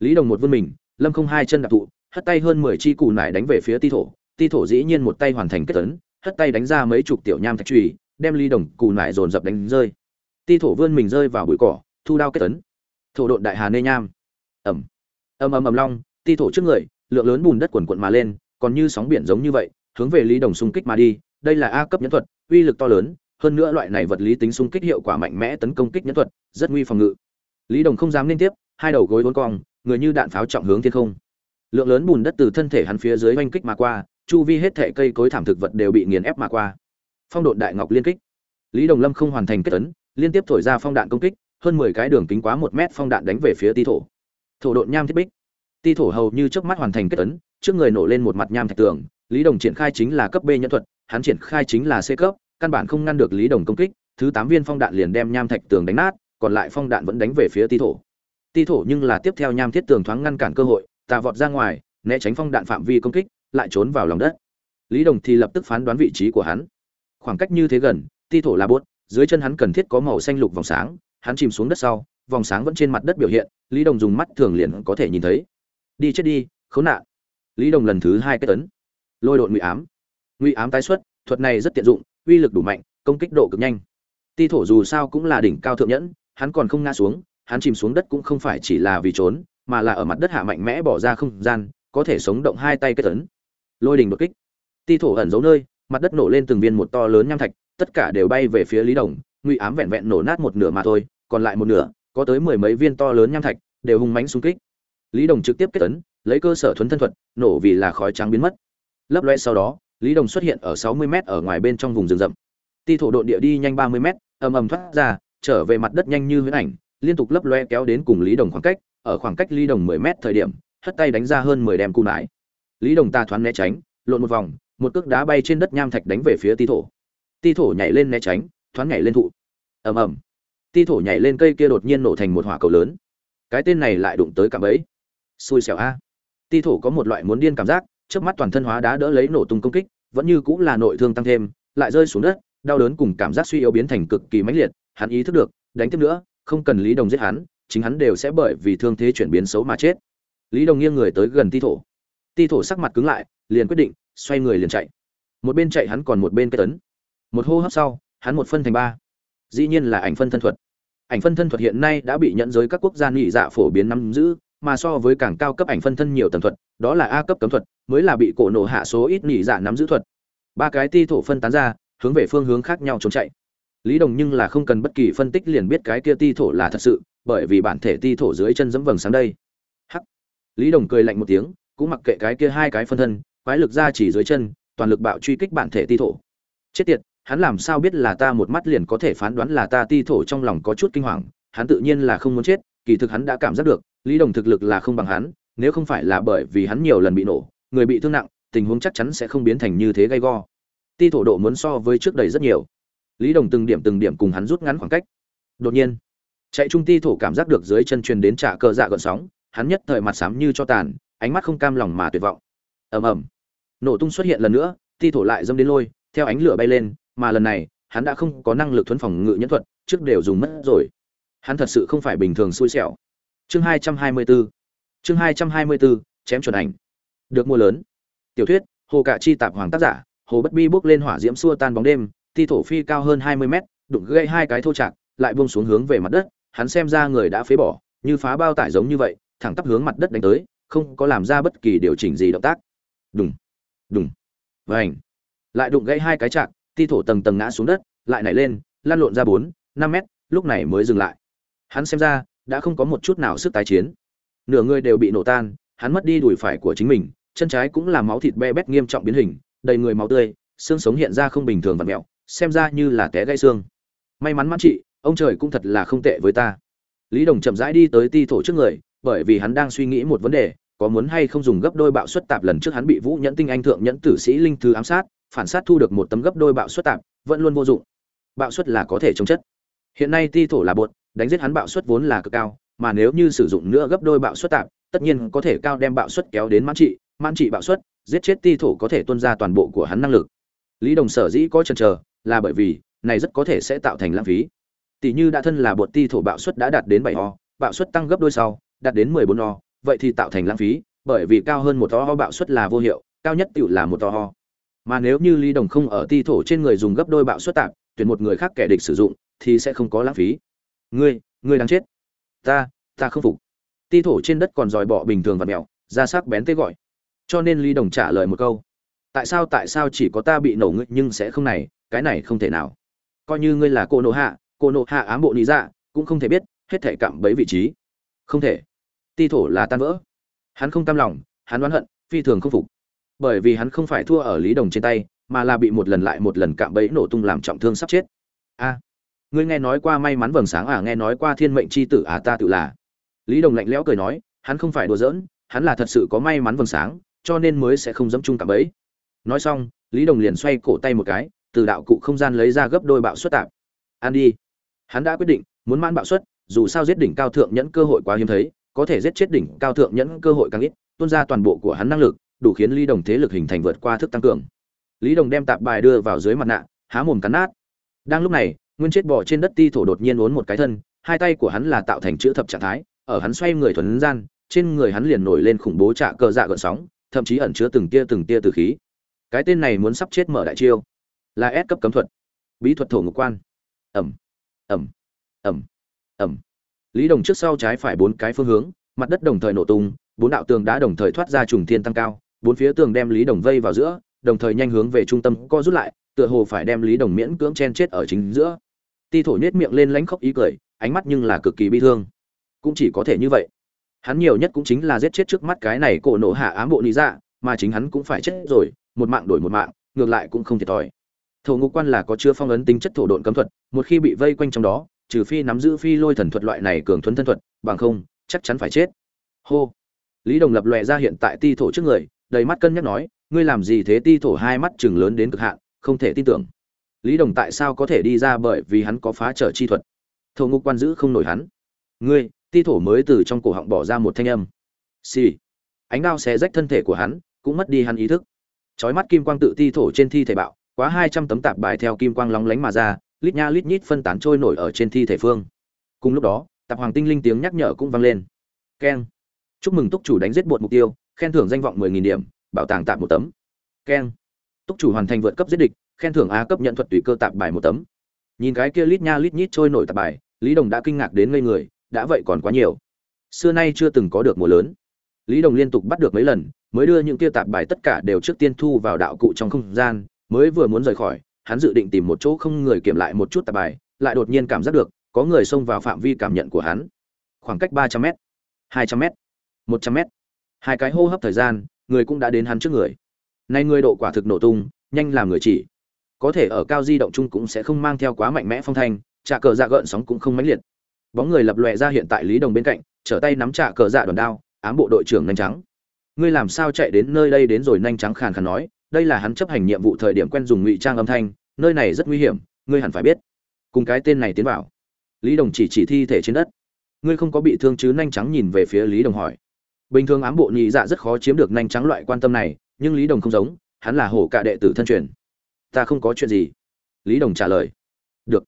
Lý đồng một vươn mình lâm không hai chân đạp thụ hất tay hơn mười chi cù nải đánh về phía ti thổ. Ti thổ dĩ nhiên một tay hoàn thành kết tấn hất tay đánh ra mấy chục tiểu nham thạch trùy đem lý đồng cù nải dồn dập đánh rơi. Ti thổ vươn mình rơi vào bụi cỏ, thu đao kết tấn thổ độn đại hà nê nham. Ẩm ầm ầm ầm long, ti thổ trước người, lượng lớn bùn đất quần quận mà lên, còn như sóng biển giống như vậy, hướng về lý đồng xung kích mà đi. Đây là a cấp nhẫn thuật, uy lực to lớn, hơn nữa loại này vật lý tính xung kích hiệu quả mạnh mẽ tấn công kích nhẫn thuật, rất nguy phòng ngự. Lý đồng không dám liên tiếp hai đầu gối vốn cong, người như đạn pháo trọng hướng thiên không. Lượng lớn bùn đất từ thân thể hắn phía dưới oanh kích mà qua, chu vi hết thảy cây cối thảm thực vật đều bị nghiền ép mà qua. Phong độn đại ngọc liên kích. Lý đồng lâm không hoàn thành kết tấn liên tiếp thổi ra phong đạn công kích, hơn mười cái đường kính quá một mét phong đạn đánh về phía ti thổ. Thổ độn nham thiết bích. Ti thổ hầu như trước mắt hoàn thành kết tấn trước người nổ lên một mặt nham thạch tường, lý đồng triển khai chính là cấp b nhân thuật, hắn triển khai chính là c cấp, căn bản không ngăn được lý đồng công kích, thứ tám viên phong đạn liền đem nham thạch tường đánh nát, còn lại phong đạn vẫn đánh về phía ti thổ ti thổ nhưng là tiếp theo nham thiết tường thoáng ngăn cản cơ hội, tà vọt ra ngoài, né tránh phong đạn phạm vi công kích, lại trốn vào lòng đất. Lý đồng thì lập tức phán đoán vị trí của hắn. Khoảng cách như thế gần, ti thổ là bốt, dưới chân hắn cần thiết có màu xanh lục vòng sáng, hắn chìm xuống đất sau, vòng sáng vẫn trên mặt đất biểu hiện, lý đồng dùng mắt thường liền có thể nhìn thấy. Đi chết đi, khốn nạn. Lý đồng lần thứ hai kết tấn. Lôi đột ngụy ám. Ngụy ám tái xuất, thuật này rất tiện dụng, uy lực đủ mạnh, công kích độ cực nhanh. Ti thổ dù sao cũng là đỉnh cao thượng nhẫn, hắn còn không ngã xuống hắn chìm xuống đất cũng không phải chỉ là vì trốn, mà là ở mặt đất hạ mạnh mẽ bỏ ra không gian, có thể sống động hai tay kết tấn lôi đình đột kích. Ti thổ ẩn giấu nơi, mặt đất nổ lên từng viên một to lớn nham thạch, tất cả đều bay về phía lý đồng nguy ám vẹn vẹn nổ nát một nửa mà thôi, còn lại một nửa, có tới mười mấy viên to lớn nham thạch, đều hung mãnh xung kích. Lý đồng trực tiếp kết tấn lấy cơ sở thuấn thân thuật, nổ vì là khói trắng biến mất. Lấp loé sau đó, lý đồng xuất hiện ở sáu mươi m ở ngoài bên trong vùng rừng rậm. Ti thổ độn địa đi nhanh ba mươi m ầm ầm thoát ra, trở về mặt đất nhanh như huyễn ảnh liên tục lấp loe kéo đến cùng lý đồng khoảng cách ở khoảng cách Lý Đồng 10 mét thời điểm, hất tay đánh ra hơn 10 đem cù nải. Lý Đồng ta thoáng né tránh, lộn một vòng, một cước đá bay trên đất nham thạch đánh về phía Ti thổ. Ti thổ nhảy lên né tránh, thoáng nhảy lên thụ. Ầm ầm. Ti thổ nhảy lên cây kia đột nhiên nổ thành một hỏa cầu lớn. Cái tên này lại đụng tới cả bẫy. Xui xẻo a. Ti thổ có một loại muốn điên cảm giác, trước mắt toàn thân hóa đá đỡ lấy nổ tung công kích, vẫn như cũng là nội thương tăng thêm, lại rơi xuống đất, đau đớn cùng cảm giác suy yếu biến thành cực kỳ mãnh liệt, hắn ý thức được, đánh tiếp nữa, không cần Lý Đồng giết hắn, chính hắn đều sẽ bởi vì thương thế chuyển biến xấu mà chết. Lý Đồng nghiêng người tới gần Ti thổ. Ti thổ sắc mặt cứng lại, liền quyết định, xoay người liền chạy. Một bên chạy hắn còn một bên kết tấn. Một hô hấp sau, hắn một phân thành ba. Dĩ nhiên là ảnh phân thân thuật. Ảnh phân thân thuật hiện nay đã bị nhận giới các quốc gia nhị dạ phổ biến nắm giữ, mà so với càng cao cấp ảnh phân thân nhiều tầng thuật, đó là A cấp cấm thuật, mới là bị cổ nổ hạ số ít nhị dạ nắm giữ thuật. Ba cái ti thổ phân tán ra, hướng về phương hướng khác nhau trốn chạy. Lý Đồng nhưng là không cần bất kỳ phân tích liền biết cái kia ti thổ là thật sự, bởi vì bản thể ti thổ dưới chân dẫm vầng sáng đây. Hắc. Lý Đồng cười lạnh một tiếng, cũng mặc kệ cái kia hai cái phân thân, quái lực ra chỉ dưới chân, toàn lực bạo truy kích bản thể ti thổ. Chết tiệt, hắn làm sao biết là ta một mắt liền có thể phán đoán là ta ti thổ trong lòng có chút kinh hoàng, hắn tự nhiên là không muốn chết, kỳ thực hắn đã cảm giác được, Lý Đồng thực lực là không bằng hắn, nếu không phải là bởi vì hắn nhiều lần bị nổ, người bị thương nặng, tình huống chắc chắn sẽ không biến thành như thế gay go. Ti thổ độ muốn so với trước đây rất nhiều. Lý Đồng từng điểm từng điểm cùng hắn rút ngắn khoảng cách. Đột nhiên, chạy trung ti thổ cảm giác được dưới chân truyền đến trả cờ dạ gợn sóng, hắn nhất thời mặt xám như cho tàn, ánh mắt không cam lòng mà tuyệt vọng. Ầm ầm. Nổ tung xuất hiện lần nữa, ti thổ lại dâm đến lôi, theo ánh lửa bay lên, mà lần này, hắn đã không có năng lực thuần phòng ngự nhẫn thuật, trước đều dùng mất rồi. Hắn thật sự không phải bình thường xui xẻo. Chương 224. Chương 224, chém chuẩn ảnh. Được mua lớn. Tiểu thuyết, Hồ Cạ Chi tạp hoàng tác giả, Hồ Bất Bi bước lên hỏa diễm xua tan bóng đêm, thi thổ phi cao hơn 20 mét, đụng gãy hai cái thô chạc, lại buông xuống hướng về mặt đất, hắn xem ra người đã phế bỏ, như phá bao tải giống như vậy, thẳng tắp hướng mặt đất đánh tới, không có làm ra bất kỳ điều chỉnh gì động tác. Đùng, đùng, vành, lại đụng gãy hai cái chạc, ti thổ tầng tầng ngã xuống đất, lại nảy lên, lăn lộn ra 4, 5 mét, lúc này mới dừng lại. Hắn xem ra, đã không có một chút nào sức tái chiến. Nửa người đều bị nổ tan, hắn mất đi đùi phải của chính mình, chân trái cũng là máu thịt be bét nghiêm trọng biến hình, đầy người máu tươi, xương sống hiện ra không bình thường vặn mèo, xem ra như là té gãy xương. May mắn mãn chị ông trời cũng thật là không tệ với ta. Lý Đồng chậm rãi đi tới ti thổ trước người, bởi vì hắn đang suy nghĩ một vấn đề, có muốn hay không dùng gấp đôi bạo suất tạp lần trước hắn bị Vũ Nhẫn Tinh Anh thượng nhẫn tử sĩ linh thư ám sát, phản sát thu được một tấm gấp đôi bạo suất tạp, vẫn luôn vô dụng. Bạo suất là có thể chống chất. Hiện nay ti thổ là bột, đánh giết hắn bạo suất vốn là cực cao, mà nếu như sử dụng nữa gấp đôi bạo suất tạp, tất nhiên có thể cao đem bạo suất kéo đến mãn trị, mãn trị bạo suất, giết chết ti thổ có thể tuôn ra toàn bộ của hắn năng lực. Lý Đồng sở dĩ có chần chờ, là bởi vì này rất có thể sẽ tạo thành lãng phí. Tỷ như đã thân là bột ti thổ bạo suất đã đạt đến 7 o, bạo suất tăng gấp đôi sau, đạt đến 14 o, vậy thì tạo thành lãng phí, bởi vì cao hơn một o bạo suất là vô hiệu, cao nhất tiểu là một o. Mà nếu như Lý Đồng không ở ti thổ trên người dùng gấp đôi bạo suất tạp, tuyển một người khác kẻ địch sử dụng, thì sẽ không có lãng phí. Ngươi, ngươi đang chết. Ta, ta không phục. Ti thổ trên đất còn dòi bọ bình thường và mèo, ra sắc bén tê gọi. Cho nên Lý Đồng trả lời một câu. Tại sao tại sao chỉ có ta bị nổ ngươi nhưng sẽ không này, cái này không thể nào. Coi như ngươi là cô nộ hạ, cô nộ hạ ám bộ lý dạ, cũng không thể biết, hết thể cạm bấy vị trí. Không thể. Ti thổ là tan vỡ. Hắn không cam lòng, hắn oán hận, phi thường không phục. Bởi vì hắn không phải thua ở Lý Đồng trên tay, mà là bị một lần lại một lần cạm bẫy nổ tung làm trọng thương sắp chết. A, ngươi nghe nói qua may mắn vầng sáng à, nghe nói qua thiên mệnh chi tử à ta tự là. Lý Đồng lạnh lẽo cười nói, hắn không phải đùa giỡn, hắn là thật sự có may mắn vầng sáng, cho nên mới sẽ không dẫm chung cạm bẫy. Nói xong, Lý Đồng liền xoay cổ tay một cái, từ đạo cụ không gian lấy ra gấp đôi bạo suất tạp. an đi. Hắn đã quyết định, muốn mãn bạo suất, dù sao giết đỉnh cao thượng nhẫn cơ hội quá hiếm thấy, có thể giết chết đỉnh cao thượng nhẫn cơ hội càng ít, tuôn ra toàn bộ của hắn năng lực, đủ khiến Lý Đồng thế lực hình thành vượt qua thức tăng cường. Lý Đồng đem tạp bài đưa vào dưới mặt nạ, há mồm cắn nát. Đang lúc này, nguyên chết bò trên đất ti thổ đột nhiên uốn một cái thân, hai tay của hắn là tạo thành chữ thập trạng thái, ở hắn xoay người thuần gian, trên người hắn liền nổi lên khủng bố trạ cờ dạ gợn sóng, thậm chí ẩn chứa từng tia từng tia từ khí. Cái tên này muốn sắp chết mở đại chiêu, là S cấp cấm thuật, bí thuật thổ ngục quan. Ẩm, Ẩm, Ẩm, Ẩm. Lý Đồng trước sau trái phải bốn cái phương hướng, mặt đất đồng thời nổ tung, bốn đạo tường đã đồng thời thoát ra trùng thiên tăng cao, bốn phía tường đem Lý Đồng vây vào giữa, đồng thời nhanh hướng về trung tâm co rút lại, tựa hồ phải đem Lý Đồng miễn cưỡng chen chết ở chính giữa. Ti thổ nhếch miệng lên lánh khóc ý cười, ánh mắt nhưng là cực kỳ bi thương. Cũng chỉ có thể như vậy. Hắn nhiều nhất cũng chính là giết chết trước mắt cái này cổ nổ hạ ám bộ lý dạ, mà chính hắn cũng phải chết rồi, một mạng đổi một mạng, ngược lại cũng không thiệt thòi. Thổ ngục quan là có chứa phong ấn tính chất thổ độn cấm thuật, một khi bị vây quanh trong đó, trừ phi nắm giữ phi lôi thần thuật loại này cường thuần thân thuật, bằng không, chắc chắn phải chết. Hô. Lý đồng lập lòe ra hiện tại ti thổ trước người đầy mắt cân nhắc nói ngươi làm gì thế? Ti thổ hai mắt chừng lớn đến cực hạn không thể tin tưởng. Lý đồng tại sao có thể đi ra bởi vì hắn có phá trở chi thuật? Thổ ngục quan giữ không nổi hắn. Ngươi ti thổ mới từ trong cổ họng bỏ ra một thanh âm. Xì、sì. ánh đao xé rách thân thể của hắn cũng mất đi hắn ý thức chói mắt kim quang tự ti thổ trên thi thể bạo, quá hai trăm tấm tạp bài theo kim quang lóng lánh mà ra, lít nha lít nhít phân tán trôi nổi ở trên thi thể phương. Cùng lúc đó, tạp hoàng tinh linh tiếng nhắc nhở cũng vang lên. Keng. Chúc mừng túc chủ đánh giết bột mục tiêu, khen thưởng danh vọng mười nghìn điểm, bảo tàng tạp một tấm. Keng. Túc chủ hoàn thành vượt cấp giết địch, khen thưởng a cấp nhận thuật tùy cơ tạp bài một tấm. Nhìn cái kia lít nha lít nhít trôi nổi tạp bài, lý đồng đã kinh ngạc đến ngây người, đã vậy còn quá nhiều. Xưa nay chưa từng có được mùa lớn. Lý đồng liên tục bắt được mấy lần mới đưa những kia tạp bài tất cả đều trước tiên thu vào đạo cụ trong không gian, mới vừa muốn rời khỏi, hắn dự định tìm một chỗ không người kiểm lại một chút tạp bài, lại đột nhiên cảm giác được, có người xông vào phạm vi cảm nhận của hắn. Khoảng cách ba trăm m hai trăm m một trăm m hai cái hô hấp thời gian, người cũng đã đến hắn trước người. Nay người độ quả thực nổ tung, nhanh làm người chỉ. Có thể ở cao di động chung cũng sẽ không mang theo quá mạnh mẽ phong thanh trả cờ dạ gợn sóng cũng không mãnh liệt. Bóng người lập lòe ra hiện tại lý đồng bên cạnh, trở tay nắm trả cờ dạ đòn đao, ám bộ đội trưởng nhanh trắng ngươi làm sao chạy đến nơi đây đến rồi nhanh trắng khàn khàn nói, đây là hắn chấp hành nhiệm vụ thời điểm quen dùng ngụy trang âm thanh, nơi này rất nguy hiểm, ngươi hẳn phải biết. Cùng cái tên này tiến vào. Lý đồng chỉ chỉ thi thể trên đất. Ngươi không có bị thương chứ nhanh trắng nhìn về phía lý đồng hỏi. Bình thường ám bộ nhị dạ rất khó chiếm được nhanh trắng loại quan tâm này, nhưng lý đồng không giống, hắn là hổ cả đệ tử thân truyền. Ta không có chuyện gì. Lý đồng trả lời. Được.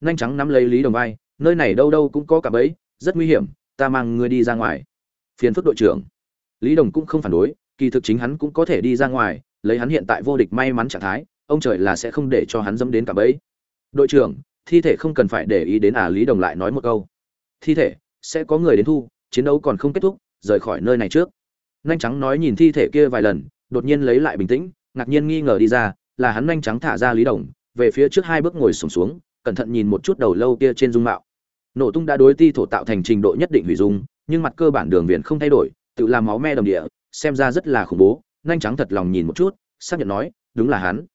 Nhanh trắng nắm lấy lý đồng vai, nơi này đâu đâu cũng có cả bẫy, rất nguy hiểm, ta mang ngươi đi ra ngoài. Phiền phức đội trưởng lý đồng cũng không phản đối kỳ thực chính hắn cũng có thể đi ra ngoài lấy hắn hiện tại vô địch may mắn trạng thái ông trời là sẽ không để cho hắn dẫm đến cả bẫy. Đội trưởng thi thể không cần phải để ý đến à lý đồng lại nói một câu. Thi thể sẽ có người đến thu chiến đấu còn không kết thúc rời khỏi nơi này trước. Nhanh trắng nói nhìn thi thể kia vài lần đột nhiên lấy lại bình tĩnh ngạc nhiên nghi ngờ đi ra là hắn nhanh trắng thả ra lý đồng về phía trước hai bước ngồi xổm xuống, xuống cẩn thận nhìn một chút đầu lâu kia trên dung mạo. Nổ tung đã đối ti thổ tạo thành trình độ nhất định hủy dung nhưng mặt cơ bản đường viền không thay đổi tự làm máu me đồng địa, xem ra rất là khủng bố, nhanh trắng thật lòng nhìn một chút, xác nhận nói, đúng là hắn.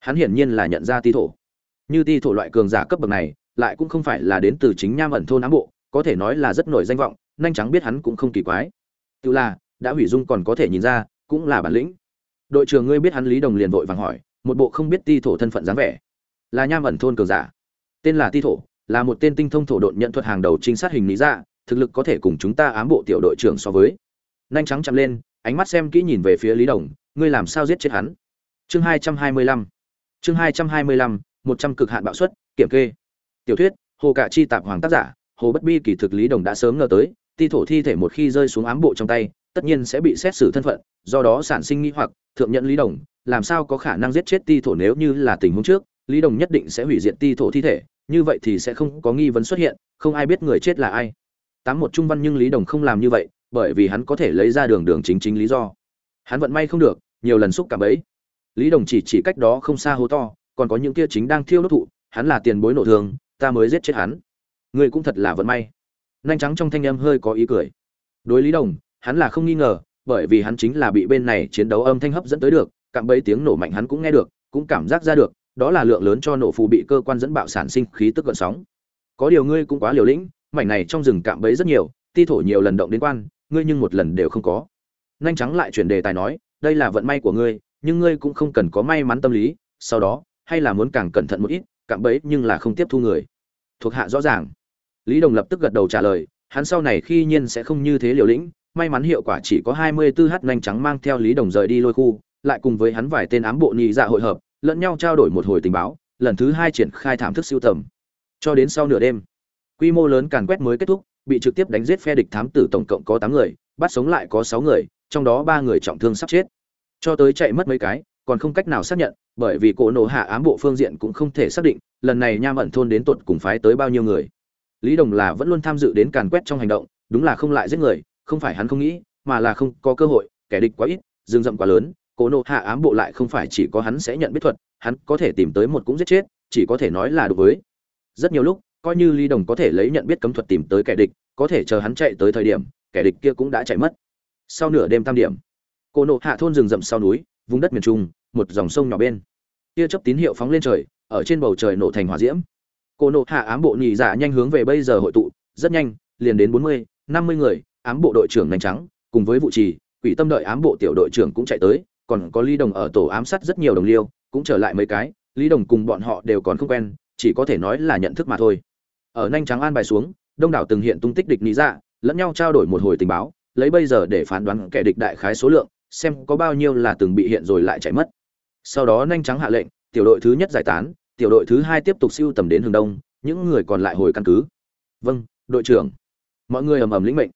Hắn hiển nhiên là nhận ra ti thổ. Như ti thổ loại cường giả cấp bậc này, lại cũng không phải là đến từ chính nham ẩn thôn ám bộ, có thể nói là rất nổi danh vọng, nhanh trắng biết hắn cũng không kỳ quái. Tự là, đã hủy dung còn có thể nhìn ra, cũng là bản lĩnh. Đội trưởng ngươi biết hắn lý đồng liền vội vàng hỏi, một bộ không biết ti thổ thân phận dáng vẻ. Là nham ẩn thôn cường giả. Tên là ti thổ, là một tên tinh thông thổ độn nhận thuật hàng đầu trinh sát hình lý dạ thực lực có thể cùng chúng ta ám bộ tiểu đội trưởng so với nhanh trắng chậm lên, ánh mắt xem kỹ nhìn về phía lý đồng, ngươi làm sao giết chết hắn? Chương hai trăm hai mươi lăm. Chương hai trăm hai mươi lăm, một trăm cực hạn bạo suất kiểm kê. Tiểu thuyết, hồ cạ chi tạp hoàng tác giả, hồ bất bi kỳ thực lý đồng đã sớm ngờ tới, ti thổ thi thể một khi rơi xuống ám bộ trong tay, tất nhiên sẽ bị xét xử thân phận, do đó sản sinh nghi hoặc, thượng nhận lý đồng, làm sao có khả năng giết chết ti thổ nếu như là tình huống trước, lý đồng nhất định sẽ hủy diệt ti thổ thi thể, như vậy thì sẽ không có nghi vấn xuất hiện, không ai biết người chết là ai. Tám một trung văn nhưng lý đồng không làm như vậy bởi vì hắn có thể lấy ra đường đường chính chính lý do. Hắn vận may không được, nhiều lần xúc cảm ấy. Lý đồng chỉ chỉ cách đó không xa hố to, còn có những kia chính đang thiêu đốt thụ, hắn là tiền bối nổ thương ta mới giết chết hắn. Ngươi cũng thật là vận may. Nhanh trắng trong thanh âm hơi có ý cười. Đối lý đồng, hắn là không nghi ngờ, bởi vì hắn chính là bị bên này chiến đấu âm thanh hấp dẫn tới được, cạm bấy tiếng nổ mạnh hắn cũng nghe được, cũng cảm giác ra được, đó là lượng lớn cho nổ phù bị cơ quan dẫn bạo sản sinh khí tức gợn sóng. Có điều ngươi cũng quá liều lĩnh, mảnh này trong rừng cạm bấy rất nhiều, ti thổ nhiều lần động đến quan ngươi nhưng một lần đều không có. Nhanh trắng lại chuyển đề tài nói đây là vận may của ngươi nhưng ngươi cũng không cần có may mắn tâm lý sau đó hay là muốn càng cẩn thận một ít cạm bẫy nhưng là không tiếp thu người. Thuộc hạ rõ ràng. Lý đồng lập tức gật đầu trả lời hắn sau này khi nhiên sẽ không như thế liều lĩnh may mắn hiệu quả chỉ có hai mươi 24h nhanh trắng mang theo Lý Đồng rời đi lôi khu, lại cùng với hắn vài tên ám bộ nhị dạ hội hợp, lẫn nhau trao đổi một hồi tình báo, lần thứ hai triển khai thảm thức siêu tầm. Cho đến sau nửa đêm, quy mô lớn càn quét mới kết thúc, bị trực tiếp đánh giết phe địch thám tử tổng cộng có tám người, bắt sống lại có sáu người, trong đó ba người trọng thương sắp chết. Cho tới chạy mất mấy cái, còn không cách nào xác nhận, bởi vì cổ nổ hạ ám bộ phương diện cũng không thể xác định, lần này Nham ẩn thôn đến tột cùng phái tới bao nhiêu người. Lý Đồng là vẫn luôn tham dự đến càn quét trong hành động, đúng là không lại giết người, không phải hắn không nghĩ mà là không có cơ hội kẻ địch quá ít rừng rậm quá lớn cố nộ hạ ám bộ lại không phải chỉ có hắn sẽ nhận biết thuật hắn có thể tìm tới một cũng giết chết chỉ có thể nói là đối với rất nhiều lúc coi như Lý đồng có thể lấy nhận biết cấm thuật tìm tới kẻ địch có thể chờ hắn chạy tới thời điểm, kẻ địch kia cũng đã chạy mất. Sau nửa đêm tam điểm cô nộ hạ thôn rừng rậm sau núi, vùng đất miền trung, một dòng sông nhỏ bên. Kia chấp tín hiệu phóng lên trời, ở trên bầu trời nổ thành hỏa diễm. Cô nộ hạ ám bộ nhị giả nhanh hướng về bây giờ hội tụ, rất nhanh, liền đến bốn mươi, năm mươi người, ám bộ đội trưởng nhanh trắng cùng với vụ trì, quỷ tâm đợi ám bộ tiểu đội trưởng cũng chạy tới, còn có lý đồng ở tổ ám sát rất nhiều đồng liêu, cũng trở lại mấy cái, lý đồng cùng bọn họ đều còn không quen, chỉ có thể nói là nhận thức mà thôi. Ở nhanh trắng an bài xuống đông đảo từng hiện tung tích địch lý dạ lẫn nhau trao đổi một hồi tình báo, lấy bây giờ để phán đoán kẻ địch đại khái số lượng, xem có bao nhiêu là từng bị hiện rồi lại chạy mất. Sau đó nhanh trắng hạ lệnh, tiểu đội thứ nhất giải tán, tiểu đội thứ hai tiếp tục siêu tầm đến hướng đông, những người còn lại hồi căn cứ. Vâng đội trưởng. Mọi người ầm ầm lĩnh mệnh.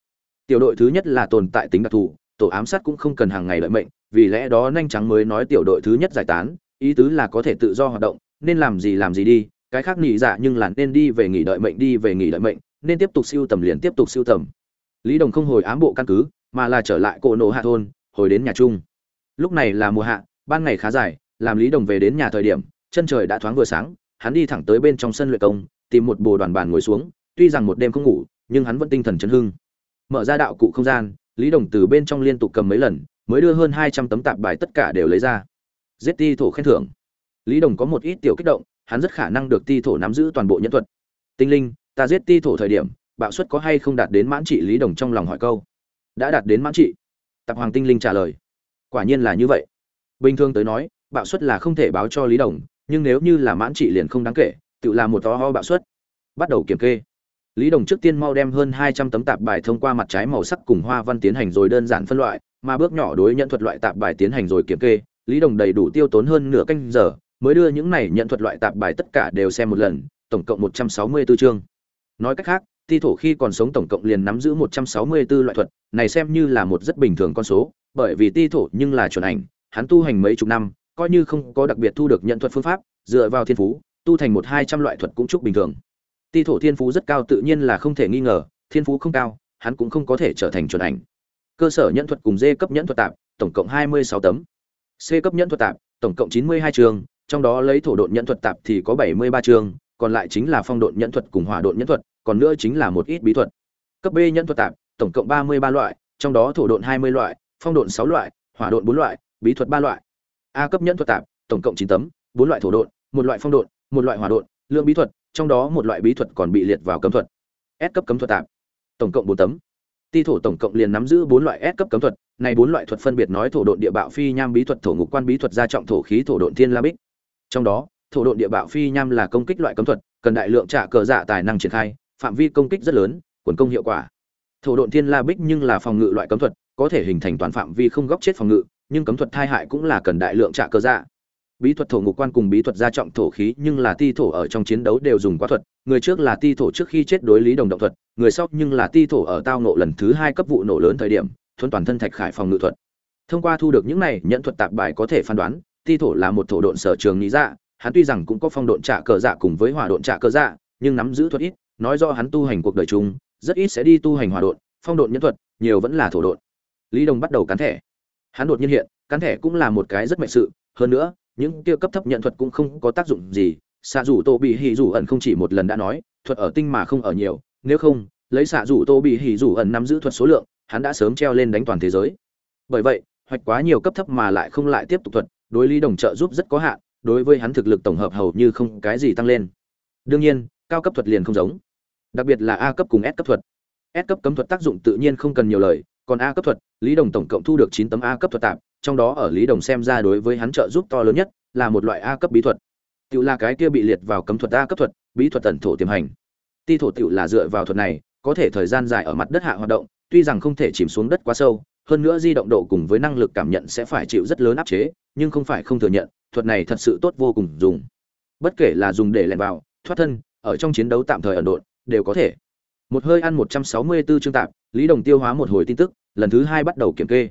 Tiểu đội thứ nhất là tồn tại tính đặc thù, tổ ám sát cũng không cần hàng ngày lợi mệnh, vì lẽ đó nhanh trắng mới nói tiểu đội thứ nhất giải tán, ý tứ là có thể tự do hoạt động, nên làm gì làm gì đi, cái khác nghỉ dạ nhưng là nên đi về nghỉ đợi mệnh, đi về nghỉ đợi mệnh nên tiếp tục siêu tầm liền tiếp tục siêu tầm. Lý đồng không hồi ám bộ căn cứ, mà là trở lại cổ nổ hạ thôn, hồi đến nhà chung. Lúc này là mùa hạ, ban ngày khá dài, làm lý đồng về đến nhà thời điểm, chân trời đã thoáng vừa sáng, hắn đi thẳng tới bên trong sân luyện công, tìm một bồ đoàn bàn ngồi xuống, tuy rằng một đêm không ngủ, nhưng hắn vẫn tinh thần chấn hưng. Mở ra đạo cụ không gian, lý đồng từ bên trong liên tục cầm mấy lần, mới đưa hơn hai trăm tấm tạp bài tất cả đều lấy ra. Giết ti thổ khen thưởng. Lý đồng có một ít tiểu kích động, hắn rất khả năng được ti thổ nắm giữ toàn bộ nhân thuật. Tinh linh ta giết ti thổ thời điểm, bạo suất có hay không đạt đến mãn trị lý đồng trong lòng hỏi câu? Đã đạt đến mãn trị. Tạp hoàng tinh linh trả lời. Quả nhiên là như vậy. Bình thường tới nói, bạo suất là không thể báo cho lý đồng, nhưng nếu như là mãn trị liền không đáng kể, tự làm một to ho bạo suất. Bắt đầu kiểm kê. Lý đồng trước tiên mau đem hơn hai trăm tấm tạp bài thông qua mặt trái màu sắc cùng hoa văn tiến hành rồi đơn giản phân loại, mà bước nhỏ đối nhận thuật loại tạp bài tiến hành rồi kiểm kê, lý đồng đầy đủ tiêu tốn hơn nửa canh giờ, mới đưa những này nhận thuật loại tạp bài tất cả đều xem một lần, tổng cộng một trăm sáu mươi 164 chương nói cách khác ti thổ khi còn sống tổng cộng liền nắm giữ một trăm sáu mươi 164 loại thuật này xem như là một rất bình thường con số bởi vì ti thổ nhưng là chuẩn ảnh hắn tu hành mấy chục năm coi như không có đặc biệt thu được nhận thuật phương pháp dựa vào thiên phú tu thành một hai trăm loại thuật cũng chúc bình thường ti thổ thiên phú rất cao tự nhiên là không thể nghi ngờ thiên phú không cao hắn cũng không có thể trở thành chuẩn ảnh cơ sở nhận thuật cùng d cấp nhẫn thuật tạp tổng cộng hai mươi sáu tấm c cấp nhẫn thuật tạp tổng cộng chín mươi hai trường, trong đó lấy thổ độn nhận thuật tạp thì có bảy mươi ba trường còn lại chính là phong độn nhẫn thuật cùng hỏa độn nhẫn thuật, còn nữa chính là một ít bí thuật. Cấp b nhẫn thuật tạp, tổng cộng ba mươi ba loại, trong đó thổ độn hai mươi loại, phong độn sáu loại, hỏa độn bốn loại, bí thuật ba loại. A cấp nhẫn thuật tạp, tổng cộng chín tấm, bốn loại thổ độn, một loại phong độn, một loại hỏa độn, lượng bí thuật, trong đó một loại bí thuật còn bị liệt vào cấm thuật. S cấp cấm thuật tạp, tổng cộng bốn tấm. Ti thổ tổng cộng liền nắm giữ bốn loại S cấp cấm thuật, này bốn loại thuật phân biệt nói thổ độn địa bạo phi nham bí thuật, thổ ngục quan bí thuật, gia trọng thổ khí, thổ độn thiên la bích. Trong đó thổ độn địa bạo phi nham là công kích loại cấm thuật, cần đại lượng trả cờ dạ tài năng triển khai, phạm vi công kích rất lớn, quần công hiệu quả. Thổ độn thiên la bích nhưng là phòng ngự loại cấm thuật, có thể hình thành toàn phạm vi không góc chết phòng ngự, nhưng cấm thuật thai hại cũng là cần đại lượng trả cờ dạ. Bí thuật thổ ngục quan cùng bí thuật gia trọng thổ khí nhưng là ti thổ ở trong chiến đấu đều dùng quá thuật, người trước là ti thổ trước khi chết đối lý đồng động thuật, người sau nhưng là ti thổ ở tao nộ lần thứ hai cấp vụ nổ lớn thời điểm thuần toàn thân thạch khải phòng ngự thuật. Thông qua thu được những này nhận thuật tạp bài có thể phán đoán, ti thổ là một thổ độn sở trường lý dạ hắn tuy rằng cũng có phong độn trả cờ dạ cùng với hỏa độn trả cờ dạ nhưng nắm giữ thuật ít, nói do hắn tu hành cuộc đời chung, rất ít sẽ đi tu hành hỏa độn, phong độn nhân thuật, nhiều vẫn là thổ độn. Lý đồng bắt đầu cắn thẻ. Hắn đột nhiên hiện, cắn thẻ cũng là một cái rất mệnh sự, hơn nữa, những kia cấp thấp nhận thuật cũng không có tác dụng gì, xạ rủ tô bị hỉ rủ ẩn không chỉ một lần đã nói, thuật ở tinh mà không ở nhiều, nếu không, lấy xạ rủ tô bị hỉ rủ ẩn nắm giữ thuật số lượng, hắn đã sớm treo lên đánh toàn thế giới. Bởi vậy, hoạch quá nhiều cấp thấp mà lại không lại tiếp tục thuật, đối lý đồng trợ giúp rất có hạn đối với hắn thực lực tổng hợp hầu như không cái gì tăng lên. Đương nhiên, cao cấp thuật liền không giống. Đặc biệt là a cấp cùng s cấp thuật. S cấp cấm thuật tác dụng tự nhiên không cần nhiều lời, còn a cấp thuật, lý đồng tổng cộng thu được chín tấm a cấp thuật tạp, trong đó ở lý đồng xem ra đối với hắn trợ giúp to lớn nhất là một loại a cấp bí thuật. Tự là cái kia bị liệt vào cấm thuật a cấp thuật, bí thuật tẩn thổ tiềm hành. Ti thổ tự là dựa vào thuật này, có thể thời gian dài ở mặt đất hạ hoạt động, tuy rằng không thể chìm xuống đất quá sâu hơn nữa di động độ cùng với năng lực cảm nhận sẽ phải chịu rất lớn áp chế, nhưng không phải không thừa nhận, thuật này thật sự tốt vô cùng dùng. Bất kể là dùng để lẻn vào, thoát thân, ở trong chiến đấu tạm thời ẩn độn, đều có thể. Một hơi ăn một trăm sáu mươi 164 chương tạm lý đồng tiêu hóa một hồi tin tức, lần thứ hai bắt đầu kiểm kê.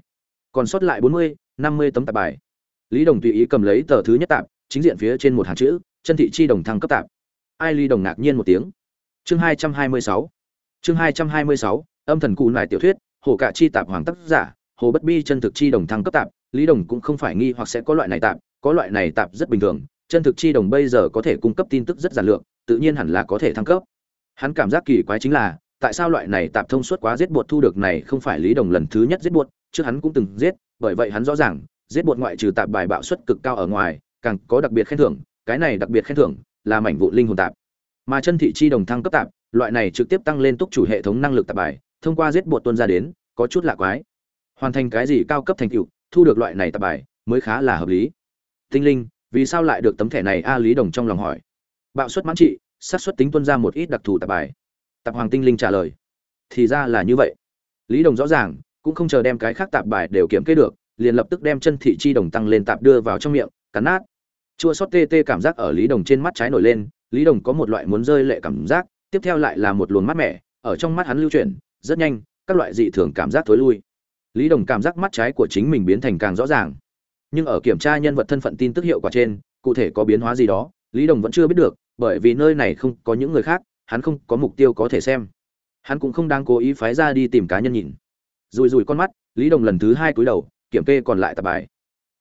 Còn sót lại bốn mươi, năm mươi tấm tạp bài. Lý đồng tùy ý cầm lấy tờ thứ nhất tạp, chính diện phía trên một hàng chữ, chân thị chi đồng thăng cấp tạp. Ai lý đồng ngạc nhiên một tiếng. Chương hai trăm hai mươi sáu. Chương hai trăm hai mươi sáu, âm thần cụ lại tiểu thuyết hồ cả chi tạp hoàng tác giả, hồ bất bi chân thực chi đồng thăng cấp tạp, lý đồng cũng không phải nghi hoặc sẽ có loại này tạp, có loại này tạp rất bình thường, chân thực chi đồng bây giờ có thể cung cấp tin tức rất giản lược, tự nhiên hẳn là có thể thăng cấp. Hắn cảm giác kỳ quái chính là, tại sao loại này tạp thông suốt quá giết buột thu được này không phải lý đồng lần thứ nhất giết buột trước hắn cũng từng giết, bởi vậy hắn rõ ràng, giết buột ngoại trừ tạp bài bạo suất cực cao ở ngoài, càng có đặc biệt khen thưởng, cái này đặc biệt khen thưởng là mảnh vụ linh hồn tạp. Mà chân thị chi đồng thăng cấp tạp, loại này trực tiếp tăng lên túc chủ hệ thống năng lực tạp bài thông qua giết bột tuân ra đến, có chút lạ quái. Hoàn thành cái gì cao cấp thành tựu, thu được loại này tạp bài, mới khá là hợp lý. Tinh linh, vì sao lại được tấm thẻ này a lý đồng trong lòng hỏi. Bạo suất mãn trị, xác suất tính tuân ra một ít đặc thù tạp bài. Tạp hoàng tinh linh trả lời. Thì ra là như vậy. Lý đồng rõ ràng, cũng không chờ đem cái khác tạp bài đều kiểm kê được, liền lập tức đem chân thị chi đồng tăng lên tạp đưa vào trong miệng, cắn nát. Chua sót tê tê cảm giác ở lý đồng trên mắt trái nổi lên, lý đồng có một loại muốn rơi lệ cảm giác, tiếp theo lại là một luồng mát mẻ, ở trong mắt hắn lưu chuyển rất nhanh, các loại dị thường cảm giác thối lui. Lý đồng cảm giác mắt trái của chính mình biến thành càng rõ ràng. Nhưng ở kiểm tra nhân vật thân phận tin tức hiệu quả trên, cụ thể có biến hóa gì đó, lý đồng vẫn chưa biết được, bởi vì nơi này không có những người khác, hắn không có mục tiêu có thể xem. Hắn cũng không đang cố ý phái ra đi tìm cá nhân nhìn. Rùi rùi con mắt, lý đồng lần thứ hai cúi đầu, kiểm kê còn lại tạp bài.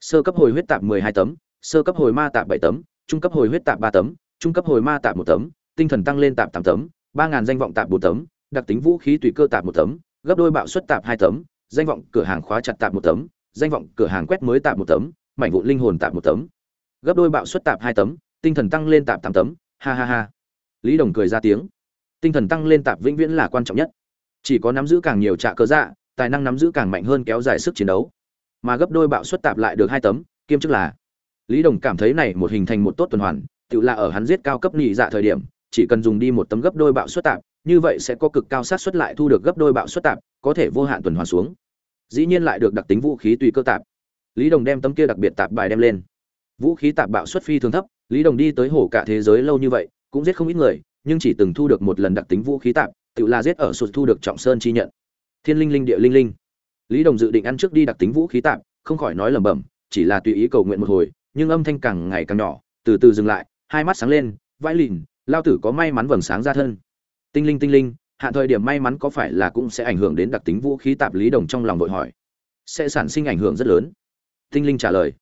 Sơ cấp hồi huyết tạp mười hai tấm, sơ cấp hồi ma tạp bảy tấm, trung cấp hồi huyết tạp ba tấm, trung cấp hồi ma tạp một tấm, tinh thần tăng lên tạp tám tấm, ba ngàn danh vọng tạp bốn tấm đặc tính vũ khí tùy cơ tạp một tấm, gấp đôi bạo suất tạp hai tấm, danh vọng cửa hàng khóa chặt tạp một tấm, danh vọng cửa hàng quét mới tạp một tấm, mảnh vụn linh hồn tạp một tấm. Gấp đôi bạo suất tạp hai tấm, tinh thần tăng lên tạp tám tấm, ha ha ha. Lý đồng cười ra tiếng. Tinh thần tăng lên tạp vĩnh viễn là quan trọng nhất. Chỉ có nắm giữ càng nhiều trạ cơ dạ tài năng nắm giữ càng mạnh hơn kéo dài sức chiến đấu. Mà gấp đôi bạo suất tạp lại được hai tấm, kiêm chức là. Lý đồng cảm thấy này một hình thành một tốt tuần hoàn, tự là ở hắn giết cao cấp nhị dạ thời điểm, chỉ cần dùng đi một tấm gấp đôi bạo suất tạp như vậy sẽ có cực cao sát xuất lại thu được gấp đôi bạo suất tạp, có thể vô hạn tuần hoàn xuống. Dĩ nhiên lại được đặc tính vũ khí tùy cơ tạp. Lý đồng đem tấm kia đặc biệt tạp bài đem lên. Vũ khí tạp bạo suất phi thường thấp, lý đồng đi tới hồ cả thế giới lâu như vậy, cũng giết không ít người, nhưng chỉ từng thu được một lần đặc tính vũ khí tạp, tự là giết ở sụt thu được trọng sơn chi nhận. Thiên linh linh địa linh linh. Lý đồng dự định ăn trước đi đặc tính vũ khí tạp, không khỏi nói lẩm bẩm, chỉ là tùy ý cầu nguyện một hồi, nhưng âm thanh càng ngày càng nhỏ, từ từ dừng lại, hai mắt sáng lên vãi lìn lao tử có may mắn vầng sáng ra thân tinh linh tinh linh hạn thời điểm may mắn có phải là cũng sẽ ảnh hưởng đến đặc tính vũ khí tạp lý đồng trong lòng vội hỏi. Sẽ sản sinh ảnh hưởng rất lớn. Tinh linh trả lời.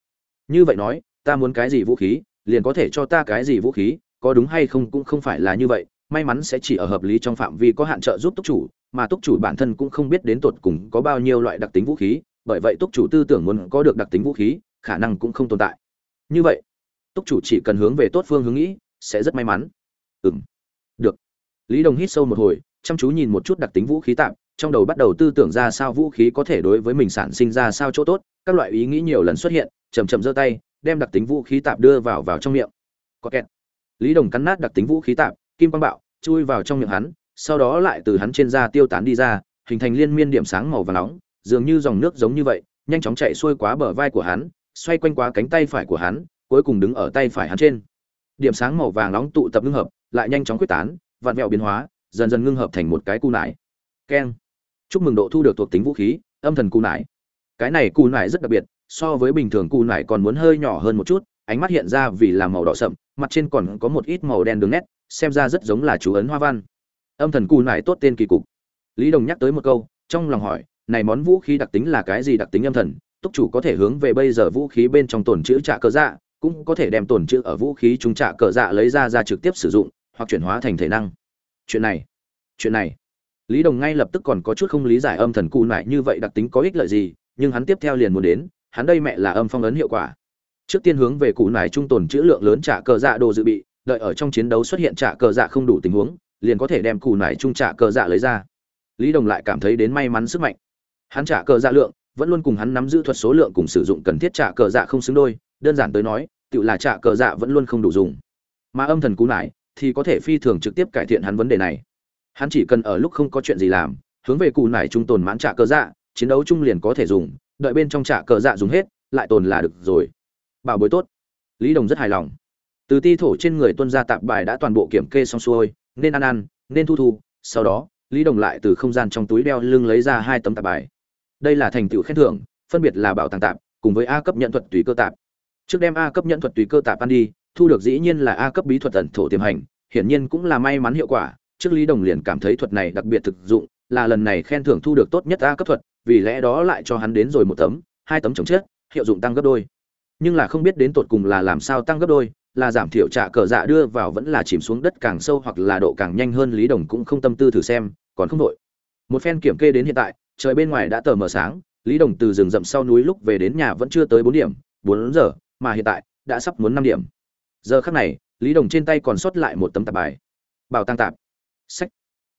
Như vậy nói, ta muốn cái gì vũ khí, liền có thể cho ta cái gì vũ khí, có đúng hay không cũng không phải là như vậy, may mắn sẽ chỉ ở hợp lý trong phạm vi có hạn trợ giúp túc chủ, mà túc chủ bản thân cũng không biết đến tột cùng có bao nhiêu loại đặc tính vũ khí, bởi vậy túc chủ tư tưởng muốn có được đặc tính vũ khí, khả năng cũng không tồn tại. Như vậy, túc chủ chỉ cần hướng về tốt phương hướng nghĩ, sẽ rất may mắn. Ừ m lý đồng hít sâu một hồi chăm chú nhìn một chút đặc tính vũ khí tạm trong đầu bắt đầu tư tưởng ra sao vũ khí có thể đối với mình sản sinh ra sao chỗ tốt các loại ý nghĩ nhiều lần xuất hiện chầm chậm giơ tay đem đặc tính vũ khí tạm đưa vào vào trong miệng. Có kẹt. Lý đồng cắn nát đặc tính vũ khí tạm, kim quang bạo chui vào trong miệng hắn sau đó lại từ hắn trên da tiêu tán đi ra hình thành liên miên điểm sáng màu và nóng dường như dòng nước giống như vậy nhanh chóng chạy xuôi quá bờ vai của hắn xoay quanh qua cánh tay phải của hắn cuối cùng đứng ở tay phải hắn trên. Điểm sáng màu vàng nóng tụ tập ngưng hợp lại nhanh chóng quyết tán vặn vẹo biến hóa, dần dần ngưng hợp thành một cái cù nải. Keng. Chúc mừng độ thu được thuộc tính vũ khí, âm thần cù nải. Cái này cù nải rất đặc biệt, so với bình thường cù nải còn muốn hơi nhỏ hơn một chút, ánh mắt hiện ra vì là màu đỏ sậm, mặt trên còn có một ít màu đen đường nét, xem ra rất giống là chú ấn hoa văn. Âm thần cù nải tốt tên kỳ cục. Lý đồng nhắc tới một câu, trong lòng hỏi, này món vũ khí đặc tính là cái gì đặc tính âm thần? Túc chủ có thể hướng về bây giờ vũ khí bên trong tổn chữ trạ cờ dạ cũng có thể đem tổn chữ ở vũ khí chúng trạ cờ dạ lấy ra ra trực tiếp sử dụng hoặc chuyển hóa thành thể năng. Chuyện này chuyện này. Lý đồng ngay lập tức còn có chút không lý giải âm thần cù nại như vậy đặc tính có ích lợi gì, nhưng hắn tiếp theo liền muốn đến, hắn đây mẹ là âm phong ấn hiệu quả. Trước tiên hướng về cụ nại trung tồn chữ lượng lớn trả cờ dạ đồ dự bị, đợi ở trong chiến đấu xuất hiện trả cờ dạ không đủ tình huống, liền có thể đem cụ nại trung trả cờ dạ lấy ra. Lý đồng lại cảm thấy đến may mắn sức mạnh. Hắn trả cờ dạ lượng, vẫn luôn cùng hắn nắm giữ thuật số lượng cùng sử dụng cần thiết trả cờ dạ không xứng đôi, đơn giản tới nói tự là trả cờ dạ vẫn luôn không đủ dùng. Mà âm thần cú nải thì có thể phi thường trực tiếp cải thiện hắn vấn đề này. Hắn chỉ cần ở lúc không có chuyện gì làm, hướng về cụ nải trung tồn mãn trả cờ dạ chiến đấu chung liền có thể dùng, đợi bên trong trả cờ dạ dùng hết, lại tồn là được rồi. Bảo bối tốt. Lý đồng rất hài lòng. Từ ti thổ trên người tuân gia tạp bài đã toàn bộ kiểm kê xong xuôi, nên ăn ăn, nên thu thu. Sau đó, lý đồng lại từ không gian trong túi đeo lưng lấy ra hai tấm tạp bài. Đây là thành tựu khen thưởng, phân biệt là bảo tàng tạp, cùng với a cấp nhận thuật tùy cơ tạp. Trước đem a cấp nhận thuật tùy cơ tạp ăn đi thu được dĩ nhiên là a cấp bí thuật ẩn thổ tiềm hành, hiển nhiên cũng là may mắn hiệu quả, trước lý đồng liền cảm thấy thuật này đặc biệt thực dụng, là lần này khen thưởng thu được tốt nhất a cấp thuật, vì lẽ đó lại cho hắn đến rồi một tấm, hai tấm chống chết, hiệu dụng tăng gấp đôi. Nhưng là không biết đến tột cùng là làm sao tăng gấp đôi, là giảm thiểu trả cờ dạ đưa vào vẫn là chìm xuống đất càng sâu hoặc là độ càng nhanh hơn lý đồng cũng không tâm tư thử xem, còn không đội một phen kiểm kê đến hiện tại, trời bên ngoài đã tờ mờ sáng, lý đồng từ rừng rậm sau núi lúc về đến nhà vẫn chưa tới bốn điểm, bốn giờ, mà hiện tại đã sắp muốn năm điểm giờ khắc này, lý đồng trên tay còn sót lại một tấm tạp bài. Bảo tàng tạp. Sách.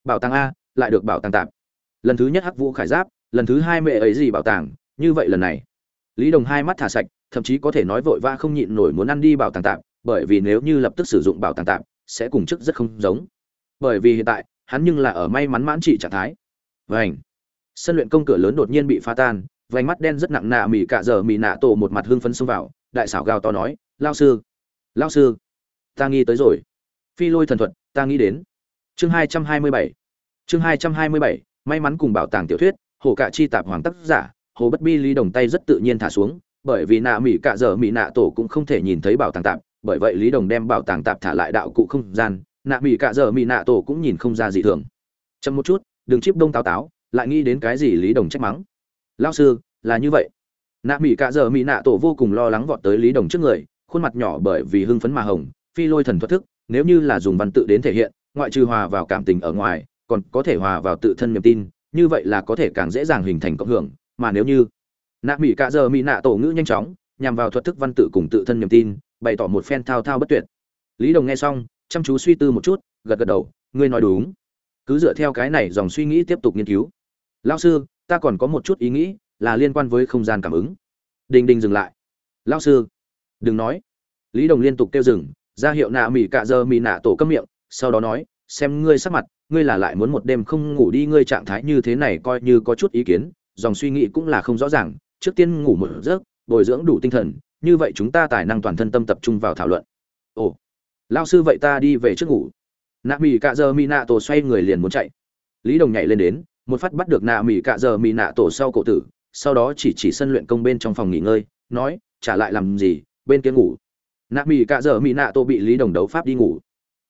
Bảo tàng a, lại được bảo tàng tạp. Lần thứ nhất hắc vũ khải giáp, lần thứ hai mẹ ấy gì bảo tàng, như vậy lần này. Lý đồng hai mắt thả sạch, thậm chí có thể nói vội vã không nhịn nổi muốn ăn đi bảo tàng tạm bởi vì nếu như lập tức sử dụng bảo tàng tạm sẽ cùng chức rất không giống. Bởi vì hiện tại, hắn nhưng là ở may mắn mãn trị trạng thái. Vảnh sân luyện công cửa lớn đột nhiên bị phá tan, vành mắt đen rất nặng nạ mỉ cả giờ mỉ nạ tổ một mặt hưng phấn xông vào, đại xảo gào to nói, lao sư lao sư, ta nghi tới rồi. Phi lôi thần thuật, ta nghĩ đến. Chương hai trăm hai mươi bảy. Chương hai trăm hai mươi bảy, may mắn cùng bảo tàng tiểu thuyết, hồ cạ chi tạp hoàng tác giả, hồ bất bi lý đồng tay rất tự nhiên thả xuống, bởi vì nạ mỹ cạ dở mỹ nạ tổ cũng không thể nhìn thấy bảo tàng tạp, bởi vậy lý đồng đem bảo tàng tạp thả lại đạo cụ không gian, nạ mỹ cạ dở mỹ nạ tổ cũng nhìn không ra gì thường. Chậm một chút, đừng chip đông táo táo, lại nghĩ đến cái gì lý đồng trách mắng. Lao sư, là như vậy. Nạ mỹ cạ dở mỹ nạ tổ vô cùng lo lắng vọt tới lý đồng trước người khuôn mặt nhỏ bởi vì hưng phấn mà hồng, phi lôi thần thoát thức, nếu như là dùng văn tự đến thể hiện, ngoại trừ hòa vào cảm tình ở ngoài, còn có thể hòa vào tự thân niềm tin, như vậy là có thể càng dễ dàng hình thành cộng hưởng, mà nếu như nạ mỹ cạ giờ mỹ nạ tổ ngữ nhanh chóng, nhằm vào thuật thức văn tự cùng tự thân niềm tin, bày tỏ một phen thao thao bất tuyệt. Lý đồng nghe xong, chăm chú suy tư một chút, gật gật đầu, ngươi nói đúng. Cứ dựa theo cái này dòng suy nghĩ tiếp tục nghiên cứu. Lao sư, ta còn có một chút ý nghĩ là liên quan với không gian cảm ứng. Đình đình dừng lại. Lao sư đừng nói. Lý đồng liên tục kêu dừng, ra hiệu nạ mỹ cạ giờ mỹ nạ tổ cấm miệng, sau đó nói, xem ngươi sắc mặt, ngươi là lại muốn một đêm không ngủ đi, ngươi trạng thái như thế này coi như có chút ý kiến, dòng suy nghĩ cũng là không rõ ràng, trước tiên ngủ một giấc, bồi dưỡng đủ tinh thần, như vậy chúng ta tài năng toàn thân tâm tập trung vào thảo luận. Ồ lao sư vậy ta đi về trước ngủ. Nạ mỹ cạ giờ mỹ nạ tổ xoay người liền muốn chạy. Lý đồng nhảy lên đến, một phát bắt được nạ mỹ cạ giờ mỹ nạ tổ sau cổ tử, sau đó chỉ chỉ sân luyện công bên trong phòng nghỉ ngơi, nói, trả lại làm gì? Bên kia ngủ. Nạ mỹ cạ giờ mỹ nạ tổ bị lý đồng đấu pháp đi ngủ.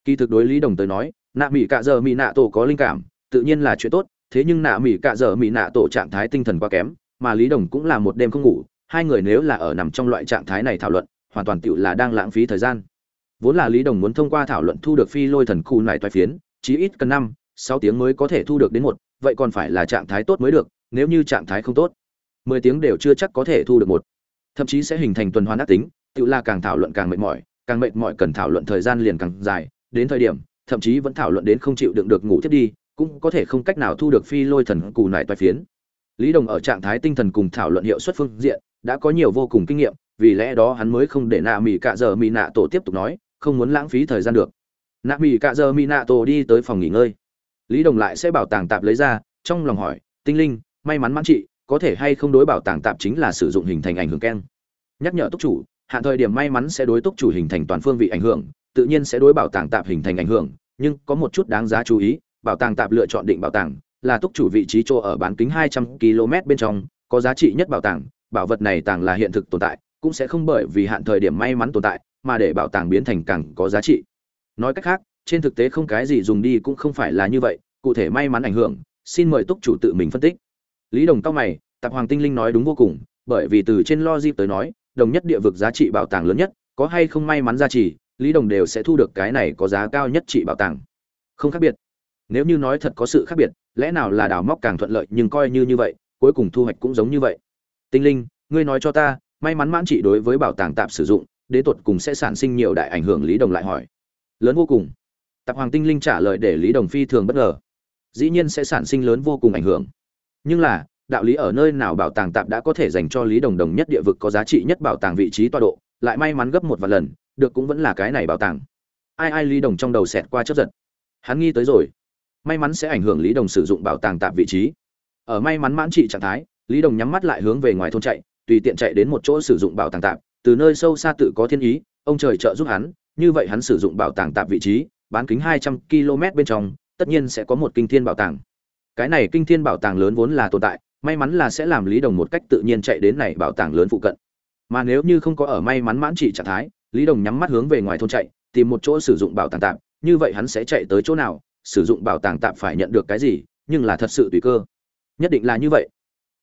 Kỳ thực đối lý đồng tới nói, nạ mỹ cạ giờ mỹ nạ tổ có linh cảm, tự nhiên là chuyện tốt, thế nhưng nạ mỹ cạ giờ mỹ nạ tổ trạng thái tinh thần quá kém, mà lý đồng cũng là một đêm không ngủ, hai người nếu là ở nằm trong loại trạng thái này thảo luận, hoàn toàn tựu là đang lãng phí thời gian. Vốn là lý đồng muốn thông qua thảo luận thu được phi lôi thần khu này toai phiến, chí ít cần năm, sáu tiếng mới có thể thu được đến một, vậy còn phải là trạng thái tốt mới được, nếu như trạng thái không tốt, mười tiếng đều chưa chắc có thể thu được một. Thậm chí sẽ hình thành tuần hoàn ác tính tự là càng thảo luận càng mệt mỏi, càng mệt mỏi cần thảo luận thời gian liền càng dài, đến thời điểm, thậm chí vẫn thảo luận đến không chịu đựng được ngủ thiết đi, cũng có thể không cách nào thu được phi lôi thần cù nải toai phiến. Lý đồng ở trạng thái tinh thần cùng thảo luận hiệu suất phương diện, đã có nhiều vô cùng kinh nghiệm, vì lẽ đó hắn mới không để nạ mỹ cạ giờ mỹ nạ tổ tiếp tục nói, không muốn lãng phí thời gian được. Nạ mỹ cạ giờ mỹ nạ tổ đi tới phòng nghỉ ngơi. Lý đồng lại sẽ bảo tàng tạp lấy ra, trong lòng hỏi, tinh linh, may mắn mãn trị, có thể hay không đối bảo tàng tạp chính là sử dụng hình thành ảnh hưởng keng? Nhắc nhở túc chủ hạn thời điểm may mắn sẽ đối túc chủ hình thành toàn phương vị ảnh hưởng, tự nhiên sẽ đối bảo tàng tạp hình thành ảnh hưởng, nhưng có một chút đáng giá chú ý, bảo tàng tạp lựa chọn định bảo tàng là túc chủ vị trí chỗ ở bán kính 200 km bên trong, có giá trị nhất bảo tàng, bảo vật này tàng là hiện thực tồn tại, cũng sẽ không bởi vì hạn thời điểm may mắn tồn tại mà để bảo tàng biến thành càng có giá trị. Nói cách khác, trên thực tế không cái gì dùng đi cũng không phải là như vậy, cụ thể may mắn ảnh hưởng, xin mời túc chủ tự mình phân tích. Lý đồng cao mày, tạp hoàng tinh linh nói đúng vô cùng, bởi vì từ trên logic tới nói đồng nhất địa vực giá trị bảo tàng lớn nhất, có hay không may mắn giá trị lý đồng đều sẽ thu được cái này có giá cao nhất trị bảo tàng. Không khác biệt. Nếu như nói thật có sự khác biệt, lẽ nào là đào móc càng thuận lợi nhưng coi như như vậy, cuối cùng thu hoạch cũng giống như vậy. Tinh linh, ngươi nói cho ta, may mắn mãn trị đối với bảo tàng tạm sử dụng, đế tuột cùng sẽ sản sinh nhiều đại ảnh hưởng lý đồng lại hỏi. Lớn vô cùng. Tạp hoàng tinh linh trả lời để lý đồng phi thường bất ngờ. Dĩ nhiên sẽ sản sinh lớn vô cùng ảnh hưởng. Nhưng là đạo lý ở nơi nào bảo tàng tạm đã có thể dành cho lý đồng đồng nhất địa vực có giá trị nhất bảo tàng vị trí tọa độ, lại may mắn gấp một vài lần, được cũng vẫn là cái này bảo tàng. Ai ai lý đồng trong đầu xẹt qua chấp giật. Hắn nghi tới rồi. May mắn sẽ ảnh hưởng lý đồng sử dụng bảo tàng tạm vị trí. Ở may mắn mãn trị trạng thái, lý đồng nhắm mắt lại hướng về ngoài thôn chạy, tùy tiện chạy đến một chỗ sử dụng bảo tàng tạm từ nơi sâu xa tự có thiên ý, ông trời trợ giúp hắn, như vậy hắn sử dụng bảo tàng tạm vị trí, bán kính hai trăm km bên trong, tất nhiên sẽ có một kinh thiên bảo tàng. Cái này kinh thiên bảo tàng lớn vốn là tồn tại may mắn là sẽ làm lý đồng một cách tự nhiên chạy đến này bảo tàng lớn phụ cận. Mà nếu như không có ở may mắn mãn trị trạng thái, lý đồng nhắm mắt hướng về ngoài thôn chạy, tìm một chỗ sử dụng bảo tàng tạm, như vậy hắn sẽ chạy tới chỗ nào, sử dụng bảo tàng tạm phải nhận được cái gì, nhưng là thật sự tùy cơ. Nhất định là như vậy.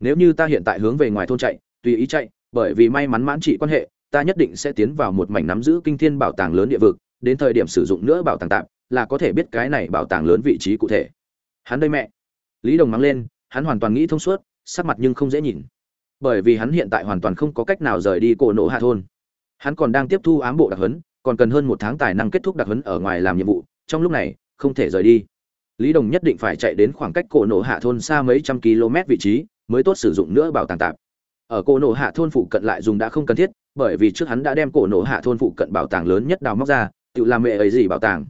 Nếu như ta hiện tại hướng về ngoài thôn chạy, tùy ý chạy, bởi vì may mắn mãn trị quan hệ, ta nhất định sẽ tiến vào một mảnh nắm giữ kinh thiên bảo tàng lớn địa vực, đến thời điểm sử dụng nữa bảo tàng tạm, là có thể biết cái này bảo tàng lớn vị trí cụ thể. Hắn đây mẹ. Lý đồng mắng lên, hắn hoàn toàn nghĩ thông suốt sắc mặt nhưng không dễ nhìn. Bởi vì hắn hiện tại hoàn toàn không có cách nào rời đi cổ nộ hạ thôn. Hắn còn đang tiếp thu ám bộ đặc huấn, còn cần hơn một tháng tài năng kết thúc đặc huấn ở ngoài làm nhiệm vụ, trong lúc này, không thể rời đi. Lý đồng nhất định phải chạy đến khoảng cách cổ nộ hạ thôn xa mấy trăm km vị trí, mới tốt sử dụng nữa bảo tàng tạp ở cổ nộ hạ thôn phụ cận lại dùng đã không cần thiết, bởi vì trước hắn đã đem cổ nộ hạ thôn phụ cận bảo tàng lớn nhất đào móc ra, tự làm mẹ ấy gì bảo tàng.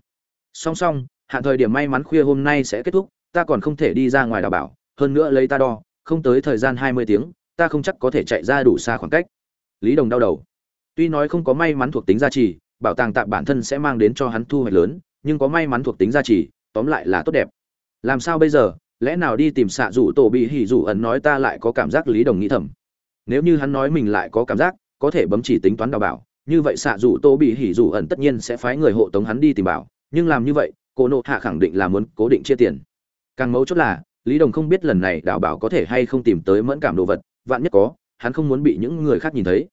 Song song hạ thời điểm may mắn khuya hôm nay sẽ kết thúc, ta còn không thể đi ra ngoài đào bảo, hơn nữa lấy ta đo không tới thời gian hai mươi tiếng, ta không chắc có thể chạy ra đủ xa khoảng cách. Lý đồng đau đầu. Tuy nói không có may mắn thuộc tính gia trì, bảo tàng tạm bản thân sẽ mang đến cho hắn thu hoạch lớn, nhưng có may mắn thuộc tính gia trì, tóm lại là tốt đẹp. Làm sao bây giờ? Lẽ nào đi tìm xạ rủ tổ bị hỉ rủ ẩn nói ta lại có cảm giác lý đồng nghĩ thầm. Nếu như hắn nói mình lại có cảm giác, có thể bấm chỉ tính toán đào bảo, như vậy xạ rủ tô bị hỉ rủ ẩn tất nhiên sẽ phái người hộ tống hắn đi tìm bảo, nhưng làm như vậy, cô nộ hạ khẳng định là muốn cố định chia tiền. Càng mấu chốt là lý đồng không biết lần này đào bảo có thể hay không tìm tới mẫn cảm đồ vật, vạn nhất có, hắn không muốn bị những người khác nhìn thấy.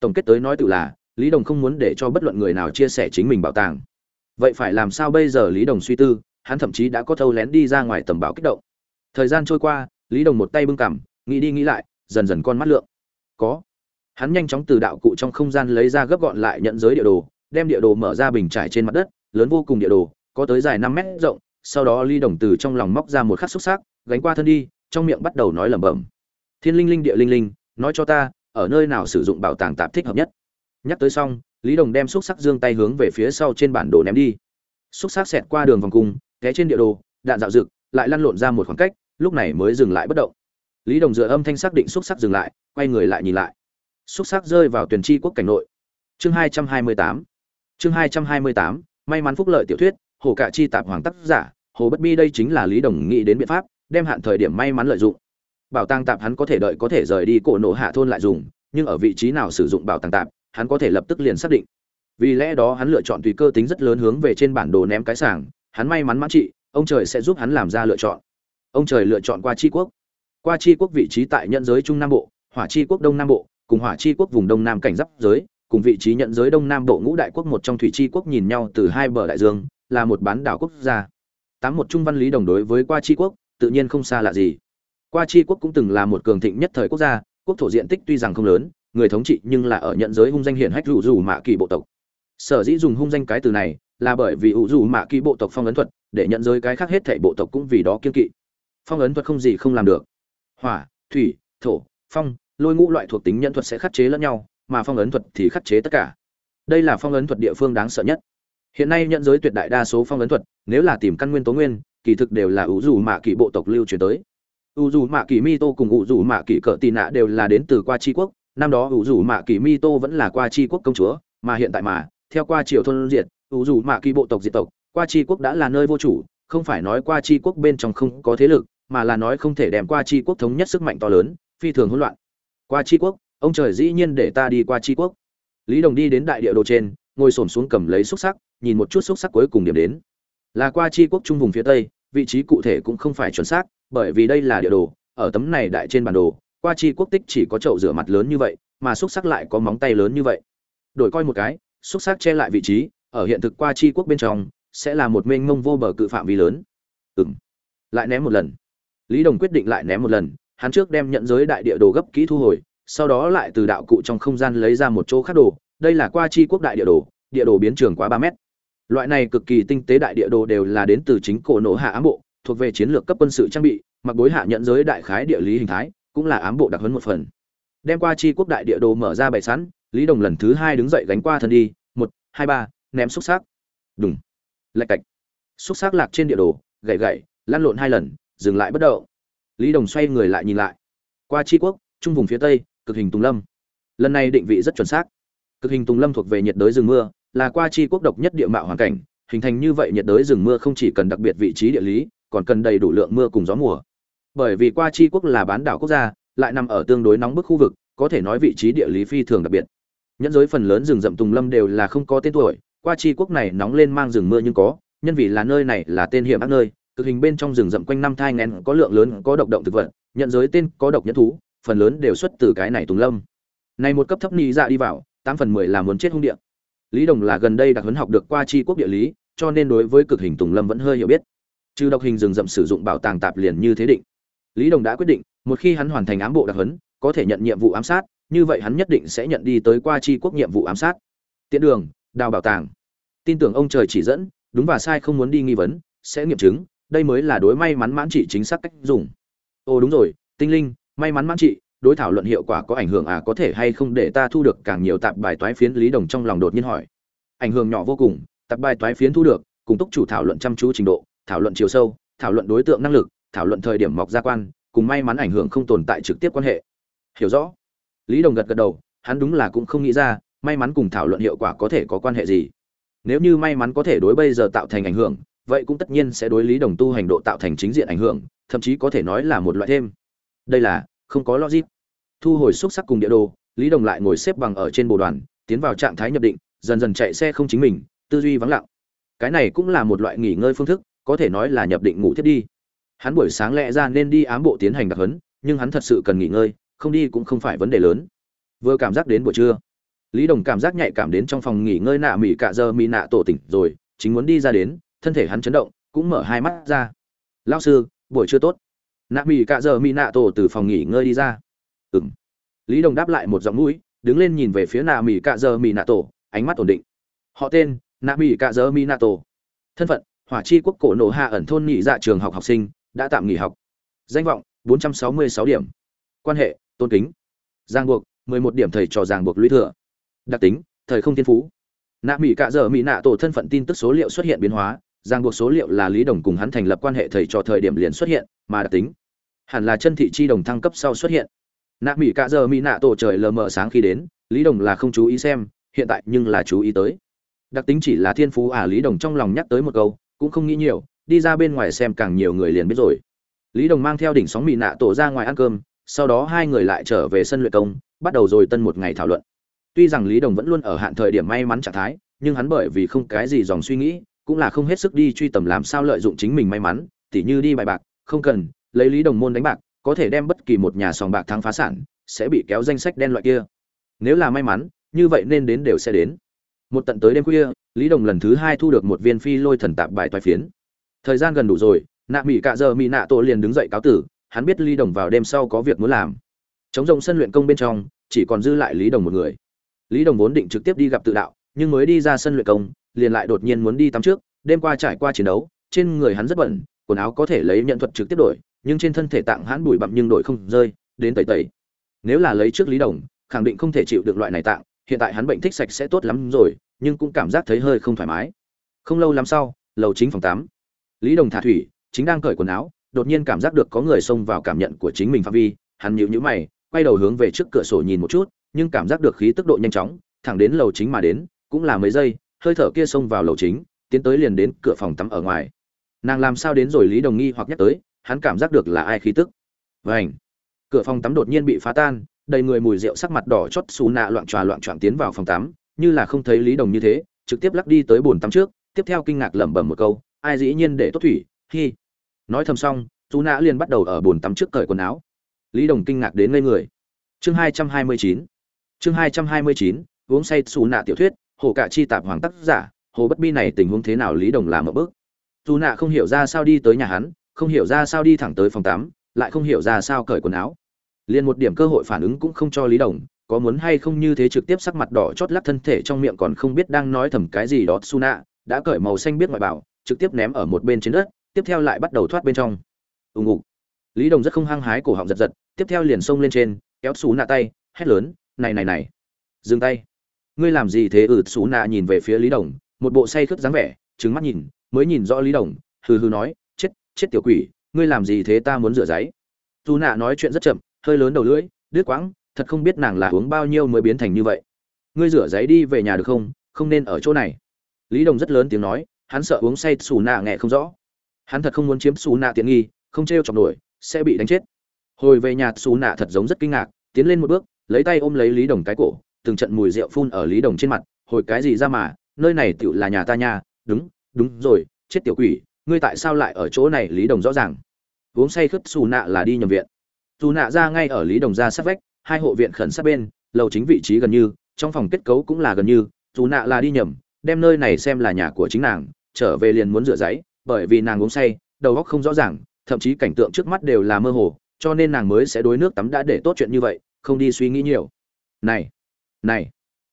Tổng kết tới nói tự là, lý đồng không muốn để cho bất luận người nào chia sẻ chính mình bảo tàng. Vậy phải làm sao bây giờ lý đồng suy tư, hắn thậm chí đã có thâu lén đi ra ngoài tầm bảo kích động. Thời gian trôi qua, lý đồng một tay bưng cằm, nghĩ đi nghĩ lại, dần dần con mắt lượng. Có. Hắn nhanh chóng từ đạo cụ trong không gian lấy ra gấp gọn lại nhận giới địa đồ, đem địa đồ mở ra bình trải trên mặt đất, lớn vô cùng địa đồ, có tới dài năm mét rộng sau đó lý đồng từ trong lòng móc ra một khắc xúc xác, gánh qua thân đi, trong miệng bắt đầu nói lẩm bẩm. Thiên linh linh, địa linh linh, nói cho ta, ở nơi nào sử dụng bảo tàng tạp thích hợp nhất? Nhắc tới xong, lý đồng đem xúc sắc dương tay hướng về phía sau trên bản đồ ném đi. Xúc sắc xẹt qua đường vòng cung, té trên địa đồ, đạn dạo rực lại lăn lộn ra một khoảng cách, lúc này mới dừng lại bất động. Lý đồng dựa âm thanh xác định xúc sắc dừng lại, quay người lại nhìn lại. Xúc sắc rơi vào tuyển tri quốc cảnh nội. Chương hai trăm hai mươi tám. Chương hai trăm hai mươi tám, may mắn phúc lợi tiểu thuyết hồ Cả chi tạp hoàng tác giả, hồ bất bi đây chính là lý đồng nghĩ đến biện pháp, đem hạn thời điểm may mắn lợi dụng. Bảo tàng tạp hắn có thể đợi có thể rời đi cổ nổ hạ thôn lại dùng, nhưng ở vị trí nào sử dụng bảo tàng tạp, hắn có thể lập tức liền xác định. Vì lẽ đó hắn lựa chọn tùy cơ tính rất lớn hướng về trên bản đồ ném cái sàng, hắn may mắn mãn trị, ông trời sẽ giúp hắn làm ra lựa chọn. Ông trời lựa chọn qua tri quốc. Qua tri quốc vị trí tại nhận giới trung nam bộ, hỏa tri quốc đông nam bộ, cùng hỏa tri quốc vùng đông nam cảnh giáp giới, cùng vị trí nhận giới đông nam bộ ngũ đại quốc một trong thủy tri quốc nhìn nhau từ hai bờ đại dương là một bán đảo quốc gia. Tám một trung văn lý đồng đối với qua Chi quốc, tự nhiên không xa lạ gì. Qua chi quốc cũng từng là một cường thịnh nhất thời quốc gia, quốc thổ diện tích tuy rằng không lớn, người thống trị nhưng là ở nhận giới hung danh hiển hách rủ rủ mạ kỳ bộ tộc. Sở dĩ dùng hung danh cái từ này là bởi vì ủ rủ mạ kỳ bộ tộc phong ấn thuật, để nhận giới cái khác hết thảy bộ tộc cũng vì đó kiên kỵ. Phong ấn thuật không gì không làm được. Hỏa, thủy, thổ, phong, lôi ngũ loại thuộc tính nhận thuật sẽ khắc chế lẫn nhau, mà phong ấn thuật thì khắc chế tất cả. Đây là phong ấn thuật địa phương đáng sợ nhất hiện nay nhận giới tuyệt đại đa số phong ấn thuật, nếu là tìm căn nguyên tố nguyên, kỳ thực đều là ủ dù mạ kỳ bộ tộc lưu truyền tới. U dù mạ kỳ mi tô cùng u dù mạ kỳ cỡ tì nạ đều là đến từ qua tri quốc, năm đó u dù mạ kỳ mi tô vẫn là qua tri quốc công chúa, mà hiện tại mà, theo qua triều thôn diệt u dù mạ kỳ bộ tộc diệt tộc, qua tri quốc đã là nơi vô chủ, không phải nói qua tri quốc bên trong không có thế lực, mà là nói không thể đem qua tri quốc thống nhất sức mạnh to lớn, phi thường hỗn loạn. Qua tri quốc, ông trời dĩ nhiên để ta đi qua tri quốc. Lý đồng đi đến đại địa đồ trên, ngồi xổm xuống cầm lấy xúc sắc nhìn một chút xúc sắc cuối cùng điểm đến. Là qua Chi quốc trung vùng phía tây, vị trí cụ thể cũng không phải chuẩn xác, bởi vì đây là địa đồ, ở tấm này đại trên bản đồ, qua chi quốc tích chỉ có chậu rửa mặt lớn như vậy, mà xúc sắc lại có móng tay lớn như vậy. Đổi coi một cái, xúc sắc che lại vị trí, ở hiện thực qua chi quốc bên trong, sẽ là một mênh mông vô bờ cự phạm vi lớn. Ừm. Lại ném một lần. Lý đồng quyết định lại ném một lần, hắn trước đem nhận giới đại địa đồ gấp kỹ thu hồi, sau đó lại từ đạo cụ trong không gian lấy ra một chỗ khác đồ, đây là qua chi quốc đại địa đồ địa đồ biến trường quá ba mét loại này cực kỳ tinh tế đại địa đồ đều là đến từ chính cổ nổ hạ ám bộ, thuộc về chiến lược cấp quân sự trang bị, mặc bối hạ nhận giới đại khái địa lý hình thái, cũng là ám bộ đặc hấn một phần. Đem qua chi quốc đại địa đồ mở ra bày sẵn, lý đồng lần thứ hai đứng dậy gánh qua thân đi, một, hai, ba, ném xúc xác. Đúng lạch cạch. Xúc xác lạc trên địa đồ, gậy gậy, lăn lộn hai lần, dừng lại bất động. Lý đồng xoay người lại nhìn lại. Qua chi quốc, trung vùng phía tây, cực hình tùng lâm. Lần này định vị rất chuẩn xác. Cực hình tùng lâm thuộc về nhiệt đới rừng mưa là qua chi quốc độc nhất địa mạo hoàn cảnh, hình thành như vậy nhiệt đới rừng mưa không chỉ cần đặc biệt vị trí địa lý, còn cần đầy đủ lượng mưa cùng gió mùa. Bởi vì qua chi quốc là bán đảo quốc gia, lại nằm ở tương đối nóng bức khu vực, có thể nói vị trí địa lý phi thường đặc biệt. Nhẫn giới phần lớn rừng rậm tùng lâm đều là không có tên tuổi, qua chi quốc này nóng lên mang rừng mưa nhưng có, nhân vì là nơi này là tên hiểm ác nơi, cực hình bên trong rừng rậm quanh năm thai nghén có lượng lớn có độc động thực vật, nhận giới tên có độc nhẫn thú, phần lớn đều xuất từ cái này tùng lâm. Này một cấp thấp ni dạ đi vào, tám phần mười là muốn chết hung địa lý đồng là gần đây đặc huấn học được qua Tri quốc địa lý, cho nên đối với cực hình tùng lâm vẫn hơi hiểu biết. Trừ độc hình rừng rậm sử dụng bảo tàng tạp liền như thế định. Lý đồng đã quyết định, một khi hắn hoàn thành ám bộ đặc huấn, có thể nhận nhiệm vụ ám sát, như vậy hắn nhất định sẽ nhận đi tới qua Tri quốc nhiệm vụ ám sát. Tiện đường, đào bảo tàng. Tin tưởng ông trời chỉ dẫn, đúng và sai không muốn đi nghi vấn, sẽ nghiệm chứng, đây mới là đối may mắn mãn trị chính xác cách dùng. Ồ đúng rồi, tinh linh, may mắn mãn trị đối thảo luận hiệu quả có ảnh hưởng à có thể hay không để ta thu được càng nhiều tạp bài toái phiến lý đồng trong lòng đột nhiên hỏi. Ảnh hưởng nhỏ vô cùng, tạp bài toái phiến thu được, cùng túc chủ thảo luận chăm chú trình độ, thảo luận chiều sâu, thảo luận đối tượng năng lực, thảo luận thời điểm mọc gia quan, cùng may mắn ảnh hưởng không tồn tại trực tiếp quan hệ. Hiểu rõ? Lý đồng gật gật đầu, hắn đúng là cũng không nghĩ ra, may mắn cùng thảo luận hiệu quả có thể có quan hệ gì. Nếu như may mắn có thể đối bây giờ tạo thành ảnh hưởng, vậy cũng tất nhiên sẽ đối lý đồng tu hành độ tạo thành chính diện ảnh hưởng, thậm chí có thể nói là một loại thêm. Đây là không có logic. Thu hồi xúc sắc cùng địa đồ lý đồng lại ngồi xếp bằng ở trên bồ đoàn tiến vào trạng thái nhập định dần dần chạy xe không chính mình tư duy vắng lặng. Cái này cũng là một loại nghỉ ngơi phương thức có thể nói là nhập định ngủ thiết đi. Hắn buổi sáng lẽ ra nên đi ám bộ tiến hành đặc huấn, nhưng hắn thật sự cần nghỉ ngơi không đi cũng không phải vấn đề lớn. Vừa cảm giác đến buổi trưa lý đồng cảm giác nhạy cảm đến trong phòng nghỉ ngơi nạ mỹ cạ giờ mỹ nạ tổ tỉnh rồi chính muốn đi ra đến thân thể hắn chấn động cũng mở hai mắt ra. Lao sư buổi trưa tốt nạ mỹ cạ giờ mỹ nạ tổ từ phòng nghỉ ngơi đi ra. Ừng lý đồng đáp lại một giọng mũi, đứng lên nhìn về phía nạ mỹ cạ giờ mỹ nạ tổ, ánh mắt ổn định. Họ tên, nạ mỹ cạ giờ mỹ nạ tổ. Thân phận, hỏa chi quốc cổ nổ hạ ẩn thôn nhị dạ trường học học sinh, đã tạm nghỉ học. Danh vọng 466 điểm. Quan hệ, tôn kính. Giang buộc 11 điểm thầy trò giang buộc lũy thừa. Đặc tính, thời không thiên phú. Nạ mỹ cạ dở mỹ nạ tổ thân phận tin tức số liệu xuất hiện biến hóa giang buộc số liệu là lý đồng cùng hắn thành lập quan hệ thầy trò thời điểm liền xuất hiện, mà đặc tính, hẳn là chân thị chi đồng thăng cấp sau xuất hiện. Nạ mỹ cạ giờ mỹ nạ tổ trời lờ mờ sáng khi đến, lý đồng là không chú ý xem, hiện tại nhưng là chú ý tới. Đặc tính chỉ là thiên phú à lý đồng trong lòng nhắc tới một câu, cũng không nghĩ nhiều, đi ra bên ngoài xem càng nhiều người liền biết rồi. Lý đồng mang theo đỉnh sóng mỹ nạ tổ ra ngoài ăn cơm, sau đó hai người lại trở về sân luyện công, bắt đầu rồi tân một ngày thảo luận. Tuy rằng lý đồng vẫn luôn ở hạn thời điểm may mắn trạng thái, nhưng hắn bởi vì không cái gì dòng suy nghĩ cũng là không hết sức đi truy tầm làm sao lợi dụng chính mình may mắn, tỉ như đi bài bạc, không cần, lấy lý đồng môn đánh bạc, có thể đem bất kỳ một nhà sòng bạc thắng phá sản, sẽ bị kéo danh sách đen loại kia. Nếu là may mắn, như vậy nên đến đều sẽ đến. Một tận tới đêm khuya, lý đồng lần thứ hai thu được một viên phi lôi thần tạp bài toái phiến. Thời gian gần đủ rồi, nạ Mị cạ giờ Mị nạ tổ liền đứng dậy cáo tử, hắn biết lý đồng vào đêm sau có việc muốn làm. Chống rồng sân luyện công bên trong, chỉ còn dư lại lý đồng một người. Lý đồng vốn định trực tiếp đi gặp tự đạo nhưng mới đi ra sân luyện công, liền lại đột nhiên muốn đi tắm trước. Đêm qua trải qua chiến đấu, trên người hắn rất bẩn, quần áo có thể lấy nhận thuật trực tiếp đổi, nhưng trên thân thể tạng hắn bụi bặm nhưng đổi không rơi, đến tẩy tẩy. Nếu là lấy trước lý đồng, khẳng định không thể chịu được loại này tạng, hiện tại hắn bệnh thích sạch sẽ tốt lắm rồi, nhưng cũng cảm giác thấy hơi không thoải mái. Không lâu lắm sau, lầu chính phòng tắm. Lý đồng thả thủy, chính đang cởi quần áo, đột nhiên cảm giác được có người xông vào cảm nhận của chính mình phạm vi. Hắn nhíu nhíu mày, quay đầu hướng về trước cửa sổ nhìn một chút, nhưng cảm giác được khí tức độ nhanh chóng, thẳng đến lầu chính mà đến cũng là mấy giây, hơi thở kia xông vào lầu chính, tiến tới liền đến cửa phòng tắm ở ngoài. Nàng làm sao đến rồi lý đồng nghi hoặc nhắc tới, hắn cảm giác được là ai khí tức. Vảnh cửa phòng tắm đột nhiên bị phá tan, đầy người mùi rượu sắc mặt đỏ chót xù nạ loạn tròa loạn trọn tiến vào phòng tắm, như là không thấy lý đồng như thế, trực tiếp lắc đi tới bồn tắm trước, tiếp theo kinh ngạc lẩm bẩm một câu, ai dĩ nhiên để tốt thủy, hi. Nói thầm xong, xù nạ liền bắt đầu ở bồn tắm trước cởi quần áo. Lý đồng kinh ngạc đến ngây người. Chương hai trăm hai mươi chín. Chương hai trăm hai mươi chín, uống say xù nạ tiểu thuyết hồ cả chi tạp hoàng tác giả, hồ bất bi này tình huống thế nào lý đồng làm ở bước? Dù nạ không hiểu ra sao đi tới nhà hắn, không hiểu ra sao đi thẳng tới phòng tắm, lại không hiểu ra sao cởi quần áo. Liền một điểm cơ hội phản ứng cũng không cho lý đồng, có muốn hay không như thế trực tiếp sắc mặt đỏ chót lắc thân thể trong miệng còn không biết đang nói thầm cái gì đó, su nạ đã cởi màu xanh biết ngoại bảo, trực tiếp ném ở một bên trên đất, tiếp theo lại bắt đầu thoát bên trong. Ùng ục lý đồng rất không hăng hái cổ họng giật giật, tiếp theo liền xông lên trên, kéo xú nạ tay, hét lớn, này này này, dừng tay ngươi làm gì thế? Ừ xú nạ nhìn về phía lý đồng, một bộ say khướt dáng vẻ trứng mắt nhìn, mới nhìn rõ lý đồng, hừ hừ nói, chết chết tiểu quỷ, ngươi làm gì thế? Ta muốn rửa giấy. Dù nạ nói chuyện rất chậm, hơi lớn đầu lưỡi, đứt quãng, thật không biết nàng là uống bao nhiêu mới biến thành như vậy. Ngươi rửa giấy đi về nhà được không? Không nên ở chỗ này. Lý đồng rất lớn tiếng nói, hắn sợ uống say xù nạ nghe không rõ. Hắn thật không muốn chiếm xù nạ tiện nghi, không t r e o chọc nổi, sẽ bị đánh chết. Hồi về nhà xù nạ thật giống rất kinh ngạc, tiến lên một bước, lấy tay ôm lấy lý đồng cái cổ từng trận mùi rượu phun ở lý đồng trên mặt, hồi cái gì ra mà, nơi này tựu là nhà ta nha, đúng đúng rồi, chết tiểu quỷ, ngươi tại sao lại ở chỗ này? Lý đồng rõ ràng. Uống say khướt, xù nạ là đi nhầm viện. Dù nạ ra ngay ở lý đồng ra sát vách, hai hộ viện khẩn sát bên, lầu chính vị trí gần như, trong phòng kết cấu cũng là gần như dù nạ là đi nhầm, đem nơi này xem là nhà của chính nàng, trở về liền muốn rửa giấy, bởi vì nàng uống say, đầu óc không rõ ràng, thậm chí cảnh tượng trước mắt đều là mơ hồ, cho nên nàng mới sẽ đối nước tắm đã để tốt chuyện như vậy, không đi suy nghĩ nhiều. Này này,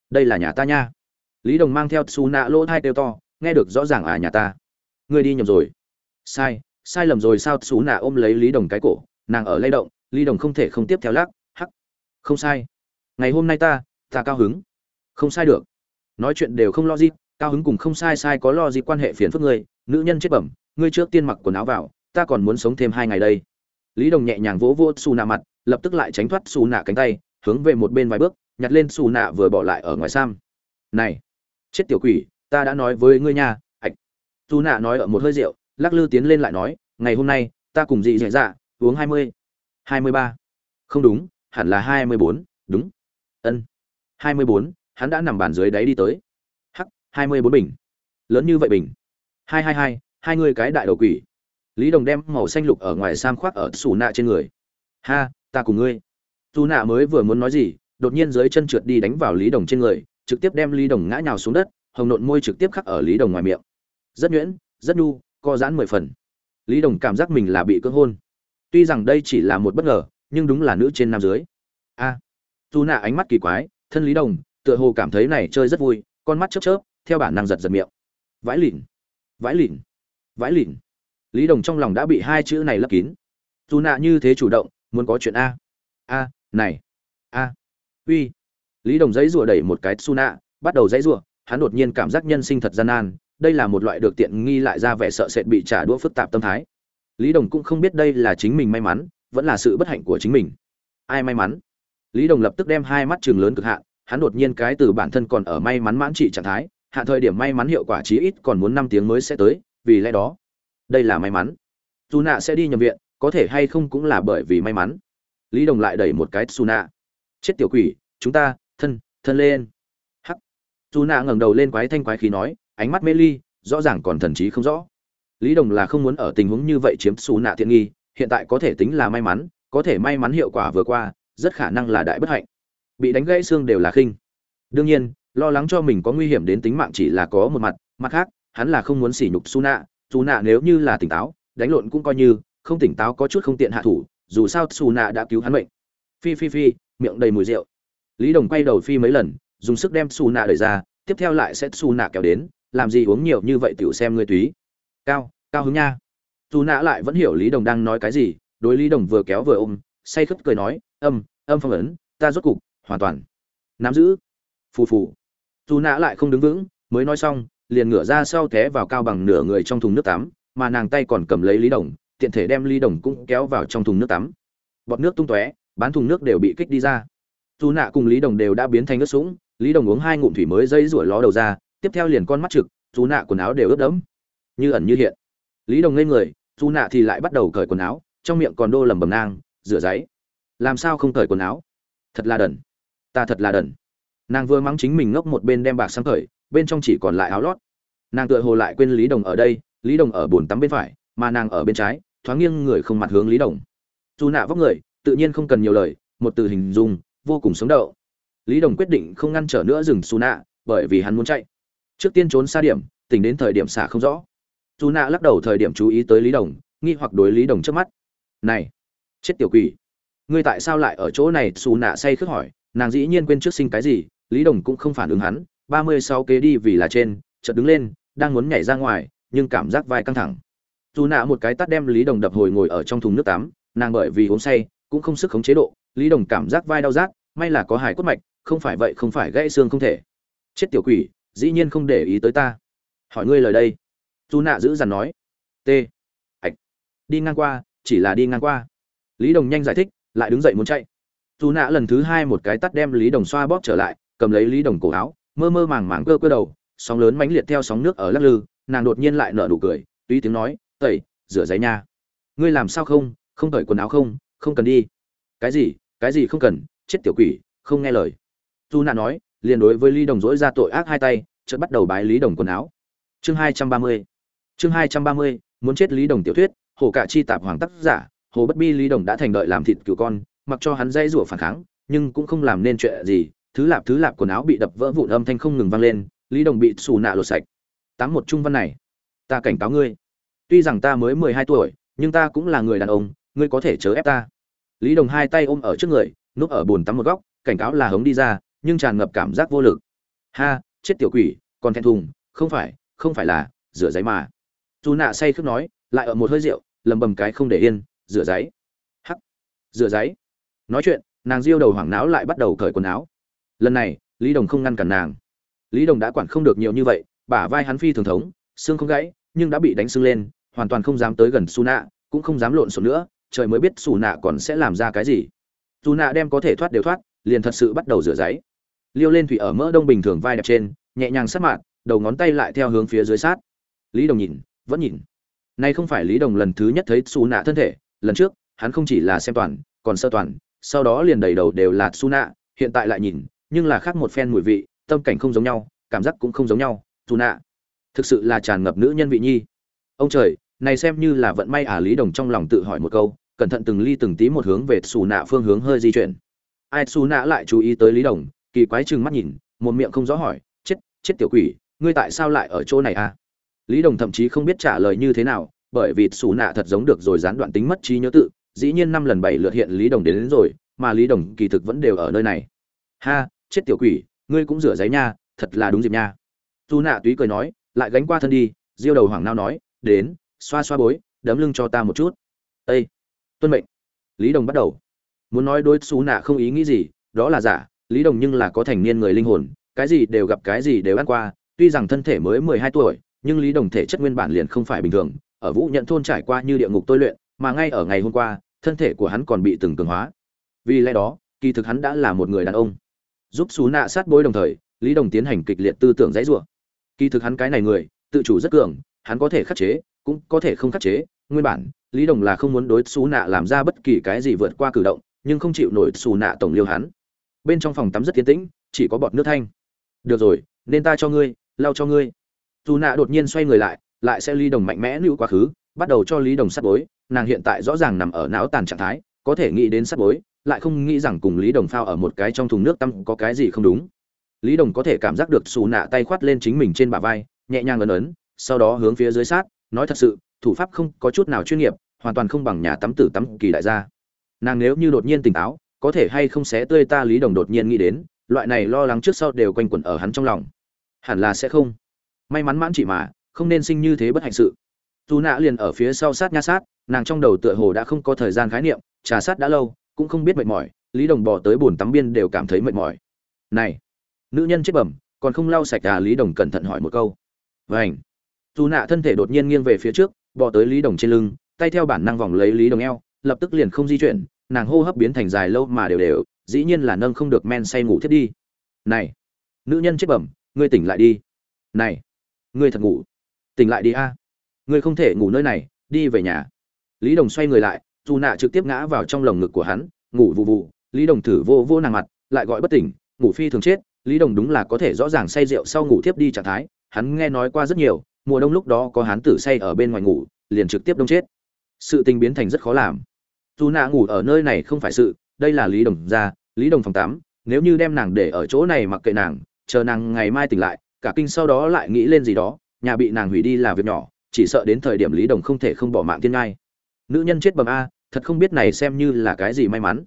đây là nhà ta nha. Lý đồng mang theo xù nạ lỗ thai kêu to, nghe được rõ ràng à nhà ta. Ngươi đi nhầm rồi. Sai sai lầm rồi sao xù nạ ôm lấy lý đồng cái cổ, nàng ở lay động, lý đồng không thể không tiếp theo lắc, hắc. Không sai. Ngày hôm nay ta ta cao hứng. Không sai được. Nói chuyện đều không lo gì cao hứng cùng không sai sai có lo gì quan hệ phiền phức ngươi, nữ nhân chết bẩm, ngươi trước tiên mặc quần áo vào, ta còn muốn sống thêm hai ngày đây. Lý đồng nhẹ nhàng vỗ vỗ xù nạ mặt, lập tức lại tránh thoát xù nạ cánh tay, hướng về một bên vài bước nhặt lên xù nạ vừa bỏ lại ở ngoài sam. Này, chết tiểu quỷ, ta đã nói với ngươi nha, ạch. Xù nạ nói ở một hơi rượu, lắc lư tiến lên lại nói, ngày hôm nay, ta cùng dị dạy dạ uống hai mươi hai mươi ba. Không đúng, hẳn là hai mươi bốn, đúng. Ân. Hai mươi bốn, hắn đã nằm bàn dưới đáy đi tới. Hắc, hai mươi bốn bình. Lớn như vậy bình. Hai hai hai hai người cái đại đầu quỷ. Lý đồng đem màu xanh lục ở ngoài sam khoác ở xù nạ trên người. Ha, ta cùng ngươi. Dù nạ mới vừa muốn nói gì đột nhiên dưới chân trượt đi đánh vào lý đồng trên người trực tiếp đem lý đồng ngã nhào xuống đất hồng nộn môi trực tiếp khắc ở lý đồng ngoài miệng. Rất nhuyễn rất nhu co giãn mười phần. Lý đồng cảm giác mình là bị cưỡng hôn. Tuy rằng đây chỉ là một bất ngờ nhưng đúng là nữ trên nam dưới. A à, dù nạ ánh mắt kỳ quái thân lý đồng tựa hồ cảm thấy này chơi rất vui con mắt chớp chớp theo bản năng giật giật miệng. Vãi lỉn vãi lỉn vãi lỉn lý đồng trong lòng đã bị hai chữ này lấp kín. Dù nạ như thế chủ động muốn có chuyện a. A này. A uy. Lý đồng giấy rùa đẩy một cái su nạ bắt đầu giấy rùa hắn đột nhiên cảm giác nhân sinh thật gian nan, đây là một loại được tiện nghi lại ra vẻ sợ sệt bị trả đũa phức tạp tâm thái. Lý đồng cũng không biết đây là chính mình may mắn, vẫn là sự bất hạnh của chính mình. Ai may mắn? Lý đồng lập tức đem hai mắt trường lớn cực hạn, hắn đột nhiên cái từ bản thân còn ở may mắn mãn trị trạng thái, hạ thời điểm may mắn hiệu quả chí ít còn muốn năm tiếng mới sẽ tới, vì lẽ đó, đây là may mắn. Dù nạ sẽ đi nhầm viện, có thể hay không cũng là bởi vì may mắn. Lý đồng lại đẩy một cái su nạ chết tiểu quỷ, chúng ta, thân thân lên. Hắc. Dù nạ ngẩng đầu lên quái thanh quái khí nói, ánh mắt mê ly, rõ ràng còn thần trí không rõ. Lý đồng là không muốn ở tình huống như vậy chiếm xù nạ thiện nghi, hiện tại có thể tính là may mắn, có thể may mắn hiệu quả vừa qua, rất khả năng là đại bất hạnh. Bị đánh gãy xương đều là khinh. Đương nhiên, lo lắng cho mình có nguy hiểm đến tính mạng chỉ là có một mặt mặt khác, hắn là không muốn sỉ nhục su nạ su nạ nếu như là tỉnh táo, đánh lộn cũng coi như, không tỉnh táo có chút không tiện hạ thủ, dù sao su nạ đã cứu hắn mệnh. Phi phi phi miệng đầy mùi rượu. Lý đồng quay đầu phi mấy lần, dùng sức đem su nạ đẩy ra, tiếp theo lại sẽ su nạ kéo đến, làm gì uống nhiều như vậy tiểu xem ngươi túy. Cao cao hứng nha. Su nạ lại vẫn hiểu lý đồng đang nói cái gì, đối lý đồng vừa kéo vừa ôm, say khướt cười nói, âm âm phong ấn, ta rốt cục, hoàn toàn. Nắm giữ. Phù phù. Dù nạ lại không đứng vững, mới nói xong, liền ngửa ra sau té vào cao bằng nửa người trong thùng nước tắm, mà nàng tay còn cầm lấy lý đồng, tiện thể đem lý đồng cũng kéo vào trong thùng nước tắm. Bọt nước tung tóe bán thùng nước đều bị kích đi ra. Dù nạ cùng lý đồng đều đã biến thành ướt sũng, lý đồng uống hai ngụm thủy mới dây rủi ló đầu ra, tiếp theo liền con mắt trực, dù nạ quần áo đều ướt đẫm. Như ẩn như hiện. Lý đồng lên người, dù nạ thì lại bắt đầu cởi quần áo, trong miệng còn đô lầm bầm nang, rửa giấy. Làm sao không cởi quần áo? Thật là đần. Ta thật là đần. Nàng vừa mắng chính mình ngốc một bên đem bạc sang cởi, bên trong chỉ còn lại áo lót. Nàng tựa hồ lại quên lý đồng ở đây, lý đồng ở bồn tắm bên phải, mà nàng ở bên trái, thoáng nghiêng người không mặt hướng lý đồng. Dù nạ vóc người tự nhiên không cần nhiều lời, một từ hình dung, vô cùng sống đậu lý đồng quyết định không ngăn trở nữa dừng xù nạ bởi vì hắn muốn chạy. Trước tiên trốn xa điểm, tỉnh đến thời điểm xả không rõ. Dù nạ lắc đầu thời điểm chú ý tới lý đồng, nghi hoặc đối lý đồng trước mắt. Này, chết tiểu quỷ. Ngươi tại sao lại ở chỗ này? Xù nạ say khước hỏi. Nàng dĩ nhiên quên trước sinh cái gì, lý đồng cũng không phản ứng hắn. Ba mươi sáu kế đi vì là trên, chợt đứng lên, đang muốn nhảy ra ngoài, nhưng cảm giác vai căng thẳng. Dù nạ một cái tắt đem lý đồng đập hồi ngồi ở trong thùng nước tắm, nàng bởi vì uống say cũng không sức khống chế độ, lý đồng cảm giác vai đau rát, may là có hải cốt mạch, không phải vậy không phải gãy xương không thể. Chết tiểu quỷ, dĩ nhiên không để ý tới ta. Hỏi ngươi lời đây. Dù nạ giữ dằn nói. T. Ạch. Đi ngang qua, chỉ là đi ngang qua. Lý đồng nhanh giải thích, lại đứng dậy muốn chạy. Dù nạ lần thứ hai một cái tắt đem lý đồng xoa bóp trở lại, cầm lấy lý đồng cổ áo, mơ mơ màng màng cơ cơ đầu, sóng lớn mãnh liệt theo sóng nước ở lắc lư, nàng đột nhiên lại nở nụ cười tuy tiếng nói, tẩy, rửa giấy nha. Ngươi làm sao không? Không cởi quần áo không? Không cần đi. Cái gì? Cái gì không cần? Chết tiểu quỷ, không nghe lời. Dù nạ nói, liền đối với lý đồng dỗi ra tội ác hai tay, chợt bắt đầu bái lý đồng quần áo. Chương hai trăm ba mươi. Chương hai trăm ba mươi, muốn chết lý đồng tiểu thuyết, hồ cả chi tạp hoàng tác giả, hồ bất bi lý đồng đã thành đợi làm thịt cựu con, mặc cho hắn dây rủa phản kháng, nhưng cũng không làm nên chuyện gì. Thứ lạp thứ lạp quần áo bị đập vỡ vụn âm thanh không ngừng vang lên, lý đồng bị xù nạ lột sạch. Tám một trung văn này, ta cảnh cáo ngươi. Tuy rằng ta mới mười hai tuổi, nhưng ta cũng là người đàn ông ngươi có thể chớ ép ta. Lý đồng hai tay ôm ở trước người, núp ở bồn tắm một góc, cảnh cáo là hống đi ra, nhưng tràn ngập cảm giác vô lực. Ha, chết tiểu quỷ, còn thẹn thùng, không phải không phải là, rửa giấy mà. Dù nạ say khước nói, lại ở một hơi rượu, lầm bầm cái không để yên, rửa giấy. Hắc, rửa giấy. Nói chuyện, nàng diêu đầu hoảng não lại bắt đầu cởi quần áo. Lần này, lý đồng không ngăn cản nàng. Lý đồng đã quản không được nhiều như vậy, bả vai hắn phi thường thống, xương không gãy, nhưng đã bị đánh sưng lên, hoàn toàn không dám tới gần su nạ, cũng không dám lộn xộn nữa trời mới biết xù nạ còn sẽ làm ra cái gì. Dù nạ đem có thể thoát đều thoát, liền thật sự bắt đầu rửa giấy. Liêu lên thủy ở mỡ đông bình thường vai đẹp trên, nhẹ nhàng sát mạn đầu ngón tay lại theo hướng phía dưới sát. Lý đồng nhìn, vẫn nhìn. Nay không phải lý đồng lần thứ nhất thấy xù nạ thân thể, lần trước, hắn không chỉ là xem toàn, còn sơ toàn, sau đó liền đầy đầu đều là xù nạ, hiện tại lại nhìn, nhưng là khác một phen mùi vị, tâm cảnh không giống nhau, cảm giác cũng không giống nhau, xù nạ. Thực sự là tràn ngập nữ nhân vị nhi. Ông trời này xem như là vận may à lý đồng trong lòng tự hỏi một câu cẩn thận từng ly từng tí một hướng về xù nạ phương hướng hơi di chuyển. Ai xù nạ lại chú ý tới lý đồng kỳ quái chừng mắt nhìn một miệng không rõ hỏi chết chết tiểu quỷ ngươi tại sao lại ở chỗ này à? Lý đồng thậm chí không biết trả lời như thế nào bởi vì xù nạ thật giống được rồi gián đoạn tính mất trí nhớ tự dĩ nhiên năm lần bảy lượt hiện lý đồng đến, đến rồi mà lý đồng kỳ thực vẫn đều ở nơi này. Ha chết tiểu quỷ ngươi cũng rửa giấy nha thật là đúng dịp nha. Dù nạ túy cười nói lại gánh qua thân đi diêu đầu hoàng nao nói đến xoa xoa bối, đấm lưng cho ta một chút. Ây tuân mệnh. Lý đồng bắt đầu. Muốn nói đối xú nạ không ý nghĩ gì, đó là giả. Lý đồng nhưng là có thành niên người linh hồn, cái gì đều gặp, cái gì đều ăn qua. Tuy rằng thân thể mới mười hai tuổi, nhưng lý đồng thể chất nguyên bản liền không phải bình thường. Ở vũ nhận thôn trải qua như địa ngục tôi luyện, mà ngay ở ngày hôm qua, thân thể của hắn còn bị từng cường hóa. Vì lẽ đó, kỳ thực hắn đã là một người đàn ông. Giúp xú nạ sát bối đồng thời, lý đồng tiến hành kịch liệt tư tưởng dãy rủa. Kỳ thực hắn cái này người, tự chủ rất cường, hắn có thể khắc chế cũng có thể không khắc chế. Nguyên bản, lý đồng là không muốn đối xù nạ làm ra bất kỳ cái gì vượt qua cử động, nhưng không chịu nổi xù nạ tổng liêu hắn. Bên trong phòng tắm rất tiến tĩnh, chỉ có bọt nước thanh. Được rồi, nên ta cho ngươi, lau cho ngươi. Dù nạ đột nhiên xoay người lại lại sẽ lý đồng mạnh mẽ lưu quá khứ, bắt đầu cho lý đồng sắt bối. Nàng hiện tại rõ ràng nằm ở não tàn trạng thái, có thể nghĩ đến sắt bối, lại không nghĩ rằng cùng lý đồng phao ở một cái trong thùng nước tăm có cái gì không đúng. Lý đồng có thể cảm giác được xù nạ tay khoát lên chính mình trên bả vai, nhẹ nhàng ấn ấn, sau đó hướng phía dưới sát nói thật sự, thủ pháp không có chút nào chuyên nghiệp, hoàn toàn không bằng nhà tắm tử tắm kỳ đại gia. Nàng nếu như đột nhiên tỉnh táo, có thể hay không xé tươi ta lý đồng đột nhiên nghĩ đến, loại này lo lắng trước sau đều quanh quẩn ở hắn trong lòng. Hẳn là sẽ không. May mắn mãn chị mà, không nên sinh như thế bất hạnh sự. Dù nạ liền ở phía sau sát nha sát, nàng trong đầu tựa hồ đã không có thời gian khái niệm, trà sát đã lâu, cũng không biết mệt mỏi, lý đồng bò tới bồn tắm biên đều cảm thấy mệt mỏi. Này, nữ nhân chết bẩm, còn không lau sạch à lý đồng cẩn thận hỏi một câu. Vảnh dù nạ thân thể đột nhiên nghiêng về phía trước, bò tới lý đồng trên lưng, tay theo bản năng vòng lấy lý đồng eo, lập tức liền không di chuyển, nàng hô hấp biến thành dài lâu mà đều đều, dĩ nhiên là nâng không được men say ngủ thiết đi. Này, nữ nhân chết bẩm, ngươi tỉnh lại đi. Này, ngươi thật ngủ. Tỉnh lại đi a. Ngươi không thể ngủ nơi này, đi về nhà. Lý đồng xoay người lại, dù nạ trực tiếp ngã vào trong lồng ngực của hắn, ngủ vụ vụ lý đồng thử vô vô nàng mặt, lại gọi bất tỉnh, ngủ phi thường chết. Lý đồng đúng là có thể rõ ràng say rượu sau ngủ tiếp đi trạng thái, hắn nghe nói qua rất nhiều mùa đông lúc đó có hán tử say ở bên ngoài ngủ, liền trực tiếp đông chết. Sự tình biến thành rất khó làm. Dù nạ ngủ ở nơi này không phải sự, đây là lý đồng gia, lý đồng phòng tám, nếu như đem nàng để ở chỗ này mặc kệ nàng, chờ nàng ngày mai tỉnh lại, cả kinh sau đó lại nghĩ lên gì đó, nhà bị nàng hủy đi là việc nhỏ, chỉ sợ đến thời điểm lý đồng không thể không bỏ mạng thiên ngai. Nữ nhân chết bầm a, thật không biết này xem như là cái gì may mắn.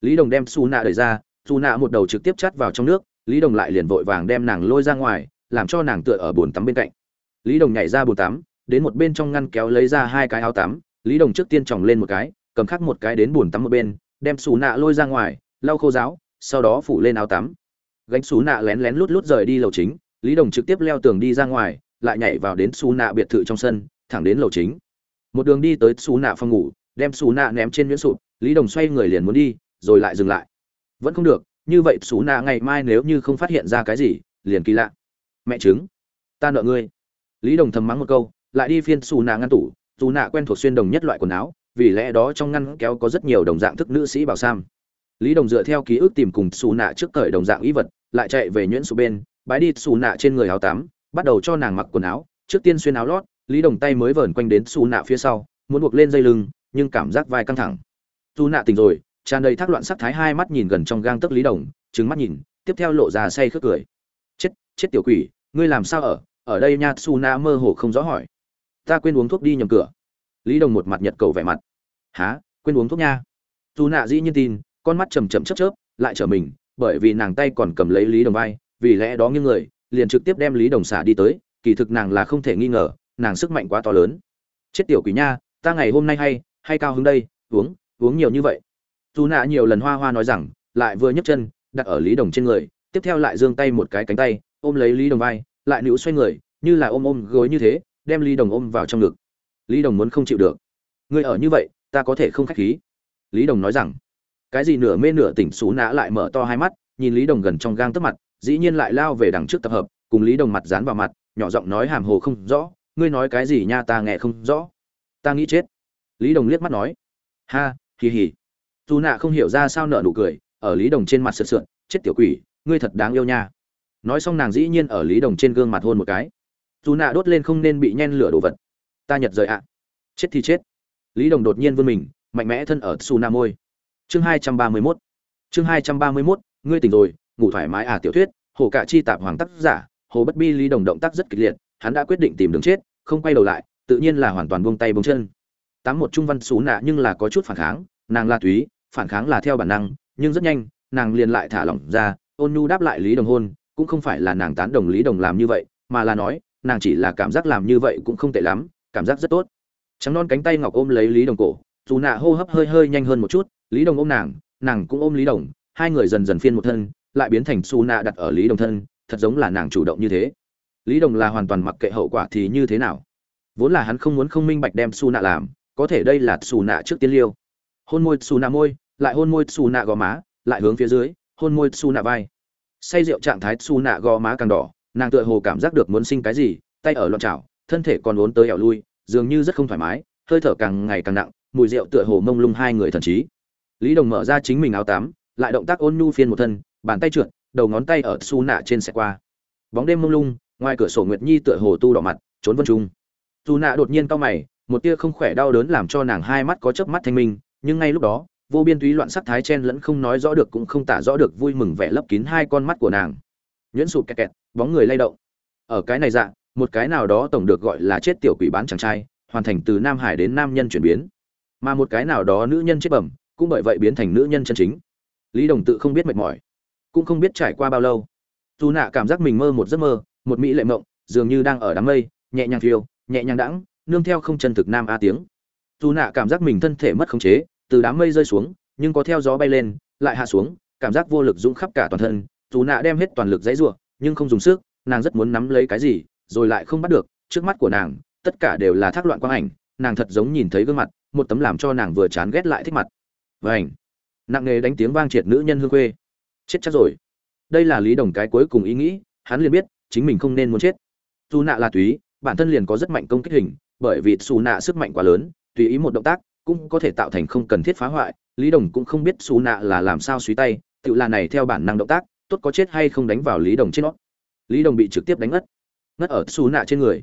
Lý đồng đem Xu nạ đẩy ra su nạ một đầu trực tiếp chắt vào trong nước, lý đồng lại liền vội vàng đem nàng lôi ra ngoài, làm cho nàng tựa ở bồn tắm bên cạnh lý đồng nhảy ra bồn tắm, đến một bên trong ngăn kéo lấy ra hai cái áo tắm, lý đồng trước tiên tròng lên một cái, cầm khắc một cái đến bồn tắm một bên, đem xù nạ lôi ra ngoài, lau khô giáo sau đó phủ lên áo tắm. Gánh xù nạ lén lén lút lút rời đi lầu chính, lý đồng trực tiếp leo tường đi ra ngoài, lại nhảy vào đến xù nạ biệt thự trong sân, thẳng đến lầu chính. Một đường đi tới xù nạ phòng ngủ, đem xù nạ ném trên miễn sụp, lý đồng xoay người liền muốn đi, rồi lại dừng lại. Vẫn không được, như vậy xù nạ ngày mai nếu như không phát hiện ra cái gì, liền kỳ lạ. Mẹ chứng ta nợ ngươi lý đồng thầm mắng một câu, lại đi phiên xù nạ ngăn tủ, dù nạ quen thuộc xuyên đồng nhất loại quần áo, vì lẽ đó trong ngăn kéo có rất nhiều đồng dạng thức nữ sĩ bảo sam. Lý đồng dựa theo ký ức tìm cùng xù nạ trước thời đồng dạng ý vật, lại chạy về nhuyễn sụ bên, bái đi xù nạ trên người áo tắm, bắt đầu cho nàng mặc quần áo, trước tiên xuyên áo lót, lý đồng tay mới vờn quanh đến xù nạ phía sau, muốn buộc lên dây lưng, nhưng cảm giác vai căng thẳng. Xù nạ tỉnh rồi, tràn đầy thác loạn sắc thái hai mắt nhìn gần trong gang tấc lý đồng trứng mắt nhìn, tiếp theo lộ ra say khước cười. Chết chết tiểu quỷ, ngươi làm sao ở? Ở đây nha su na mơ hồ không rõ hỏi. Ta quên uống thuốc đi nhầm cửa. Lý đồng một mặt nhật cầu vẻ mặt. Há quên uống thuốc nha. Dù nạ dĩ nhiên tin, con mắt chầm chậm chớp chớp, lại trở mình, bởi vì nàng tay còn cầm lấy lý đồng vai, vì lẽ đó nghiêng người, liền trực tiếp đem lý đồng xả đi tới, kỳ thực nàng là không thể nghi ngờ, nàng sức mạnh quá to lớn. Chết tiểu quỷ nha, ta ngày hôm nay hay hay cao hứng đây, uống uống nhiều như vậy. Dù nạ nhiều lần hoa hoa nói rằng, lại vừa nhấc chân, đặt ở lý đồng trên người, tiếp theo lại giương tay một cái cánh tay, ôm lấy lý đồng vai lại níu xoay người, như là ôm ôm gối như thế, đem lý đồng ôm vào trong ngực. Lý đồng muốn không chịu được. Người ở như vậy, ta có thể không khách khí. Lý đồng nói rằng, cái gì nửa mê nửa tỉnh xú nã lại mở to hai mắt, nhìn lý đồng gần trong gang tấp mặt, dĩ nhiên lại lao về đằng trước tập hợp, cùng lý đồng mặt dán vào mặt, nhỏ giọng nói hàm hồ không rõ, ngươi nói cái gì nha ta nghe không rõ. Ta nghĩ chết. Lý đồng liếc mắt nói, ha, hì hì. Dù nạ không hiểu ra sao nợ nụ cười, ở lý đồng trên mặt sượt sượn chết tiểu quỷ, ngươi thật đáng yêu nha nói xong nàng dĩ nhiên ở lý đồng trên gương mặt hôn một cái. Dù nạ đốt lên không nên bị nhen lửa đồ vật. Ta nhật rời ạ. Chết thì chết. Lý đồng đột nhiên vươn mình, mạnh mẽ thân ở su na môi. Chương hai trăm ba mươi mốt. Chương hai trăm ba mươi mốt, ngươi tỉnh rồi, ngủ thoải mái à tiểu thuyết, hồ cạ chi tạp hoàng tác giả, hồ bất bi lý đồng động tác rất kịch liệt, hắn đã quyết định tìm đường chết, không quay đầu lại, tự nhiên là hoàn toàn buông tay buông chân. Tám một trung văn xú nạ nhưng là có chút phản kháng, nàng la túy, phản kháng là theo bản năng, nhưng rất nhanh, nàng liền lại thả lỏng ra, ôn nhu đáp lại lý đồng hôn cũng không phải là nàng tán đồng lý đồng làm như vậy, mà là nói, nàng chỉ là cảm giác làm như vậy cũng không tệ lắm, cảm giác rất tốt. Trắng non cánh tay ngọc ôm lấy lý đồng cổ, dù nạ hô hấp hơi hơi nhanh hơn một chút, lý đồng ôm nàng nàng cũng ôm lý đồng, hai người dần dần phiên một thân, lại biến thành su nạ đặt ở lý đồng thân, thật giống là nàng chủ động như thế. Lý đồng là hoàn toàn mặc kệ hậu quả thì như thế nào. Vốn là hắn không muốn không minh bạch đem su nạ làm, có thể đây là su nạ trước tiên liêu. Hôn môi su nạ môi, lại hôn môi su nạ gò má, lại hướng phía dưới, hôn môi su nạ vai say rượu trạng thái su nạ gò má càng đỏ nàng tựa hồ cảm giác được muốn sinh cái gì tay ở loạn chảo thân thể còn vốn tới ẻo lui dường như rất không thoải mái hơi thở càng ngày càng nặng mùi rượu tựa hồ mông lung hai người thần trí. Lý đồng mở ra chính mình áo tám, lại động tác ôn nhu phiên một thân bàn tay trượt đầu ngón tay ở su nạ trên xe qua. Bóng đêm mông lung ngoài cửa sổ nguyệt nhi tựa hồ tu đỏ mặt trốn vân trung. Su nạ đột nhiên cau mày một tia không khỏe đau đớn làm cho nàng hai mắt có chớp mắt thanh minh nhưng ngay lúc đó vô biên túy loạn sắc thái chen lẫn không nói rõ được cũng không tả rõ được vui mừng vẻ lấp kín hai con mắt của nàng. Nhuyễn sụp kẹt kẹt, bóng người lay động. Ở cái này dạng một cái nào đó tổng được gọi là chết tiểu quỷ bán chàng trai, hoàn thành từ nam hải đến nam nhân chuyển biến. Mà một cái nào đó nữ nhân chết bẩm, cũng bởi vậy biến thành nữ nhân chân chính. Lý đồng tự không biết mệt mỏi, cũng không biết trải qua bao lâu. Dù nạ cảm giác mình mơ một giấc mơ, một mỹ lệ mộng, dường như đang ở đám mây, nhẹ nhàng phiêu nhẹ nhàng đãng, nương theo không chân thực nam a tiếng. Dù nạ cảm giác mình thân thể mất khống chế từ đám mây rơi xuống, nhưng có theo gió bay lên, lại hạ xuống, cảm giác vô lực dũng khắp cả toàn thân, dù nạ đem hết toàn lực dãy ruộng nhưng không dùng sức, nàng rất muốn nắm lấy cái gì, rồi lại không bắt được, trước mắt của nàng, tất cả đều là thác loạn quang ảnh, nàng thật giống nhìn thấy gương mặt, một tấm làm cho nàng vừa chán ghét lại thích mặt. Vảnh nặng nề đánh tiếng vang triệt nữ nhân hương khuê. Chết chắc rồi. Đây là lý đồng cái cuối cùng ý nghĩ, hắn liền biết, chính mình không nên muốn chết. Dù nạ là túy, bản thân liền có rất mạnh công kích hình, bởi vì xù nạ sức mạnh quá lớn, tùy ý một động tác cũng có thể tạo thành không cần thiết phá hoại, lý đồng cũng không biết xù nạ là làm sao suy tay tự là này theo bản năng động tác, tốt có chết hay không đánh vào lý đồng trên nó lý đồng bị trực tiếp đánh ngất ngất ở xù nạ trên người.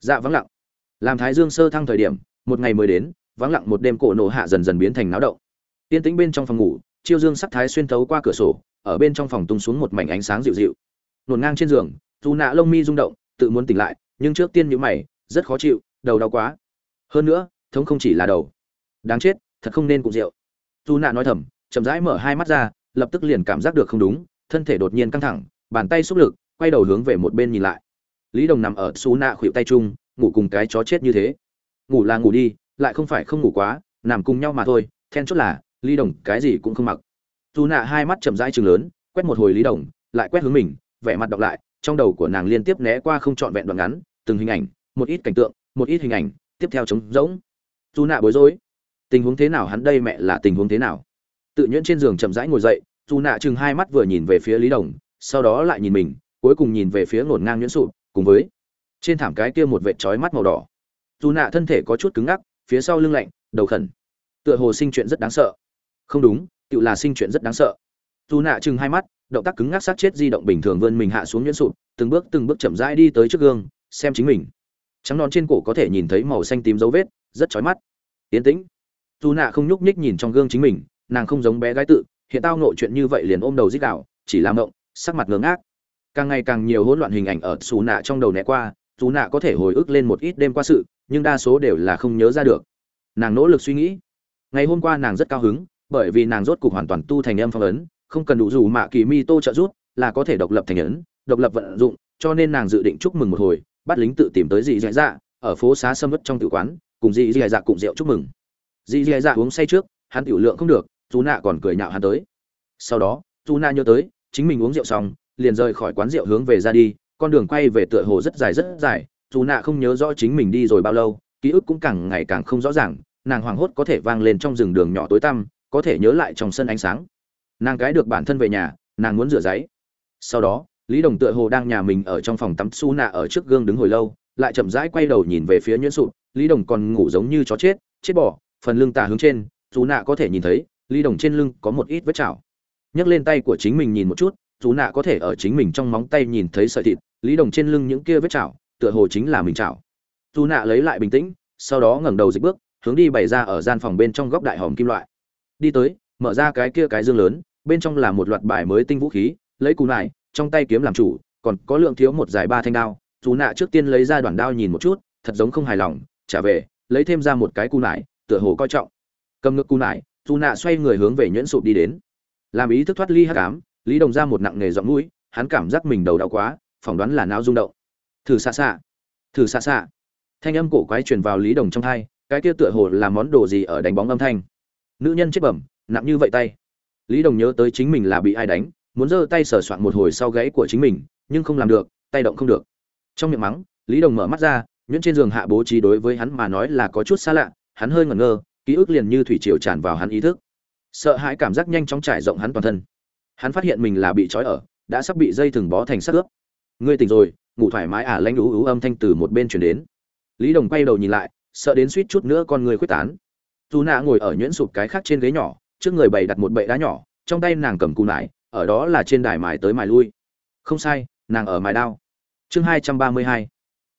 Dạ vắng lặng. Làm thái dương sơ thăng thời điểm, một ngày mới đến, vắng lặng một đêm cổ nổ hạ dần dần biến thành náo động. Tiên tĩnh bên trong phòng ngủ, chiêu dương sắc thái xuyên thấu qua cửa sổ, ở bên trong phòng tung xuống một mảnh ánh sáng dịu dịu. Nổn ngang trên giường dù nạ lông mi rung động, tự muốn tỉnh lại, nhưng trước tiên nhữ mày, rất khó chịu, đầu đau quá. Hơn nữa, thống không chỉ là đầu đáng chết, thật không nên cụ rượu. Dù nạ nói thầm, chậm rãi mở hai mắt ra, lập tức liền cảm giác được không đúng, thân thể đột nhiên căng thẳng, bàn tay xúc lực, quay đầu hướng về một bên nhìn lại. Lý đồng nằm ở xú nạ khuỵu tay chung, ngủ cùng cái chó chết như thế. Ngủ là ngủ đi, lại không phải không ngủ quá, nằm cùng nhau mà thôi, then chốt là, lý đồng cái gì cũng không mặc. Dù nạ hai mắt chậm rãi chừng lớn, quét một hồi lý đồng, lại quét hướng mình, vẻ mặt đọc lại, trong đầu của nàng liên tiếp né qua không trọn vẹn đoạn ngắn, từng hình ảnh, một ít cảnh tượng, một ít hình ảnh, tiếp theo trống rỗng. Dù nạ bối rối tình huống thế nào hắn đây mẹ là tình huống thế nào? Tự nhuyễn trên giường chậm rãi ngồi dậy, dù nạ chừng hai mắt vừa nhìn về phía lý đồng, sau đó lại nhìn mình, cuối cùng nhìn về phía ngổn ngang nhuyễn sụp, cùng với trên thảm cái kia một vệt trói mắt màu đỏ. Dù nạ thân thể có chút cứng ngắc, phía sau lưng lạnh, đầu khẩn. Tựa hồ sinh chuyện rất đáng sợ. Không đúng tự là sinh chuyện rất đáng sợ. Dù nạ chừng hai mắt, động tác cứng ngắc sát chết di động bình thường vươn mình hạ xuống nhuyễn sụp, từng bước từng bước chậm rãi đi tới trước gương, xem chính mình. Trắng non trên cổ có thể nhìn thấy màu xanh tím dấu vết, rất chói mắt. Tiến tĩnh dù nạ không nhúc nhích nhìn trong gương chính mình, nàng không giống bé gái tự, hiện tao nội chuyện như vậy liền ôm đầu dích đạo chỉ làm động sắc mặt ngớ ngác. Càng ngày càng nhiều hỗn loạn hình ảnh ở xù nạ trong đầu né qua, dù nạ có thể hồi ức lên một ít đêm qua sự, nhưng đa số đều là không nhớ ra được. Nàng nỗ lực suy nghĩ. Ngày hôm qua nàng rất cao hứng, bởi vì nàng rốt cục hoàn toàn tu thành âm phong ấn, không cần đủ dù mạ kỳ mi tô trợ giúp, là có thể độc lập thành ấn, độc lập vận dụng, cho nên nàng dự định chúc mừng một hồi, bắt lính tự tìm tới gì dạ dạ ở phố xá sâm vất trong tự quán, cùng dì dạ dạ cùng rượu chúc mừng dì dì dạ uống say trước, hắn tiểu lượng không được, dù nạ còn cười nhạo hắn tới. Sau đó, dù nạ nhớ tới, chính mình uống rượu xong, liền rời khỏi quán rượu hướng về ra đi, con đường quay về tựa hồ rất dài rất dài, dù nạ không nhớ rõ chính mình đi rồi bao lâu, ký ức cũng càng ngày càng không rõ ràng, nàng hoảng hốt có thể vang lên trong rừng đường nhỏ tối tăm, có thể nhớ lại trong sân ánh sáng. Nàng cái được bản thân về nhà, nàng muốn rửa giấy. Sau đó, lý đồng tựa hồ đang nhà mình ở trong phòng tắm, su nạ ở trước gương đứng hồi lâu, lại chậm rãi quay đầu nhìn về phía nhuyễn sụp, lý đồng còn ngủ giống như chó chết chết bỏ phần lưng tà hướng trên, dù nạ có thể nhìn thấy, ly đồng trên lưng có một ít vết chảo. Nhấc lên tay của chính mình nhìn một chút, dù nạ có thể ở chính mình trong móng tay nhìn thấy sợi thịt lý đồng trên lưng những kia vết chảo, tựa hồ chính là mình chảo. Dù nạ lấy lại bình tĩnh, sau đó ngẩng đầu dịch bước, hướng đi bày ra ở gian phòng bên trong góc đại hòm kim loại. Đi tới, mở ra cái kia cái dương lớn, bên trong là một loạt bài mới tinh vũ khí, lấy cù nải, trong tay kiếm làm chủ, còn có lượng thiếu một dài ba thanh đao. Dù nạ trước tiên lấy ra đoạn đao nhìn một chút, thật giống không hài lòng, trả về, lấy thêm ra một cái cù nải tựa hồ coi trọng. Cầm ngực cù nải, dù nạ xoay người hướng về nhuyễn sụp đi đến. Làm ý thức thoát ly hắc ám, lý đồng ra một nặng nghề giọng mũi, hắn cảm giác mình đầu đau quá, phỏng đoán là não rung động. Thử xa xa thử xa xa thanh âm cổ quái truyền vào lý đồng trong thai cái kia tựa hồ là món đồ gì ở đánh bóng âm thanh. Nữ nhân chết bẩm, nặng như vậy tay. Lý đồng nhớ tới chính mình là bị ai đánh, muốn giơ tay sờ soạn một hồi sau gãy của chính mình, nhưng không làm được, tay động không được. Trong miệng mắng, lý đồng mở mắt ra, nhuyễn trên giường hạ bố trí đối với hắn mà nói là có chút xa lạ hắn hơi ngẩn ngơ, ký ức liền như thủy triều tràn vào hắn ý thức. Sợ hãi cảm giác nhanh chóng trải rộng hắn toàn thân. Hắn phát hiện mình là bị trói ở, đã sắp bị dây thừng bó thành sắt ướp. Ngươi tỉnh rồi, ngủ thoải mái à? Lanh ú ú âm thanh từ một bên chuyển đến. Lý đồng quay đầu nhìn lại, sợ đến suýt chút nữa con người quyết tán. Dù nạ ngồi ở nhuyễn sụp cái khác trên ghế nhỏ, trước người bày đặt một bệ đá nhỏ, trong tay nàng cầm cù nải, ở đó là trên đài mài tới mài lui. Không sai, nàng ở mài đao. Chương hai trăm ba mươi hai.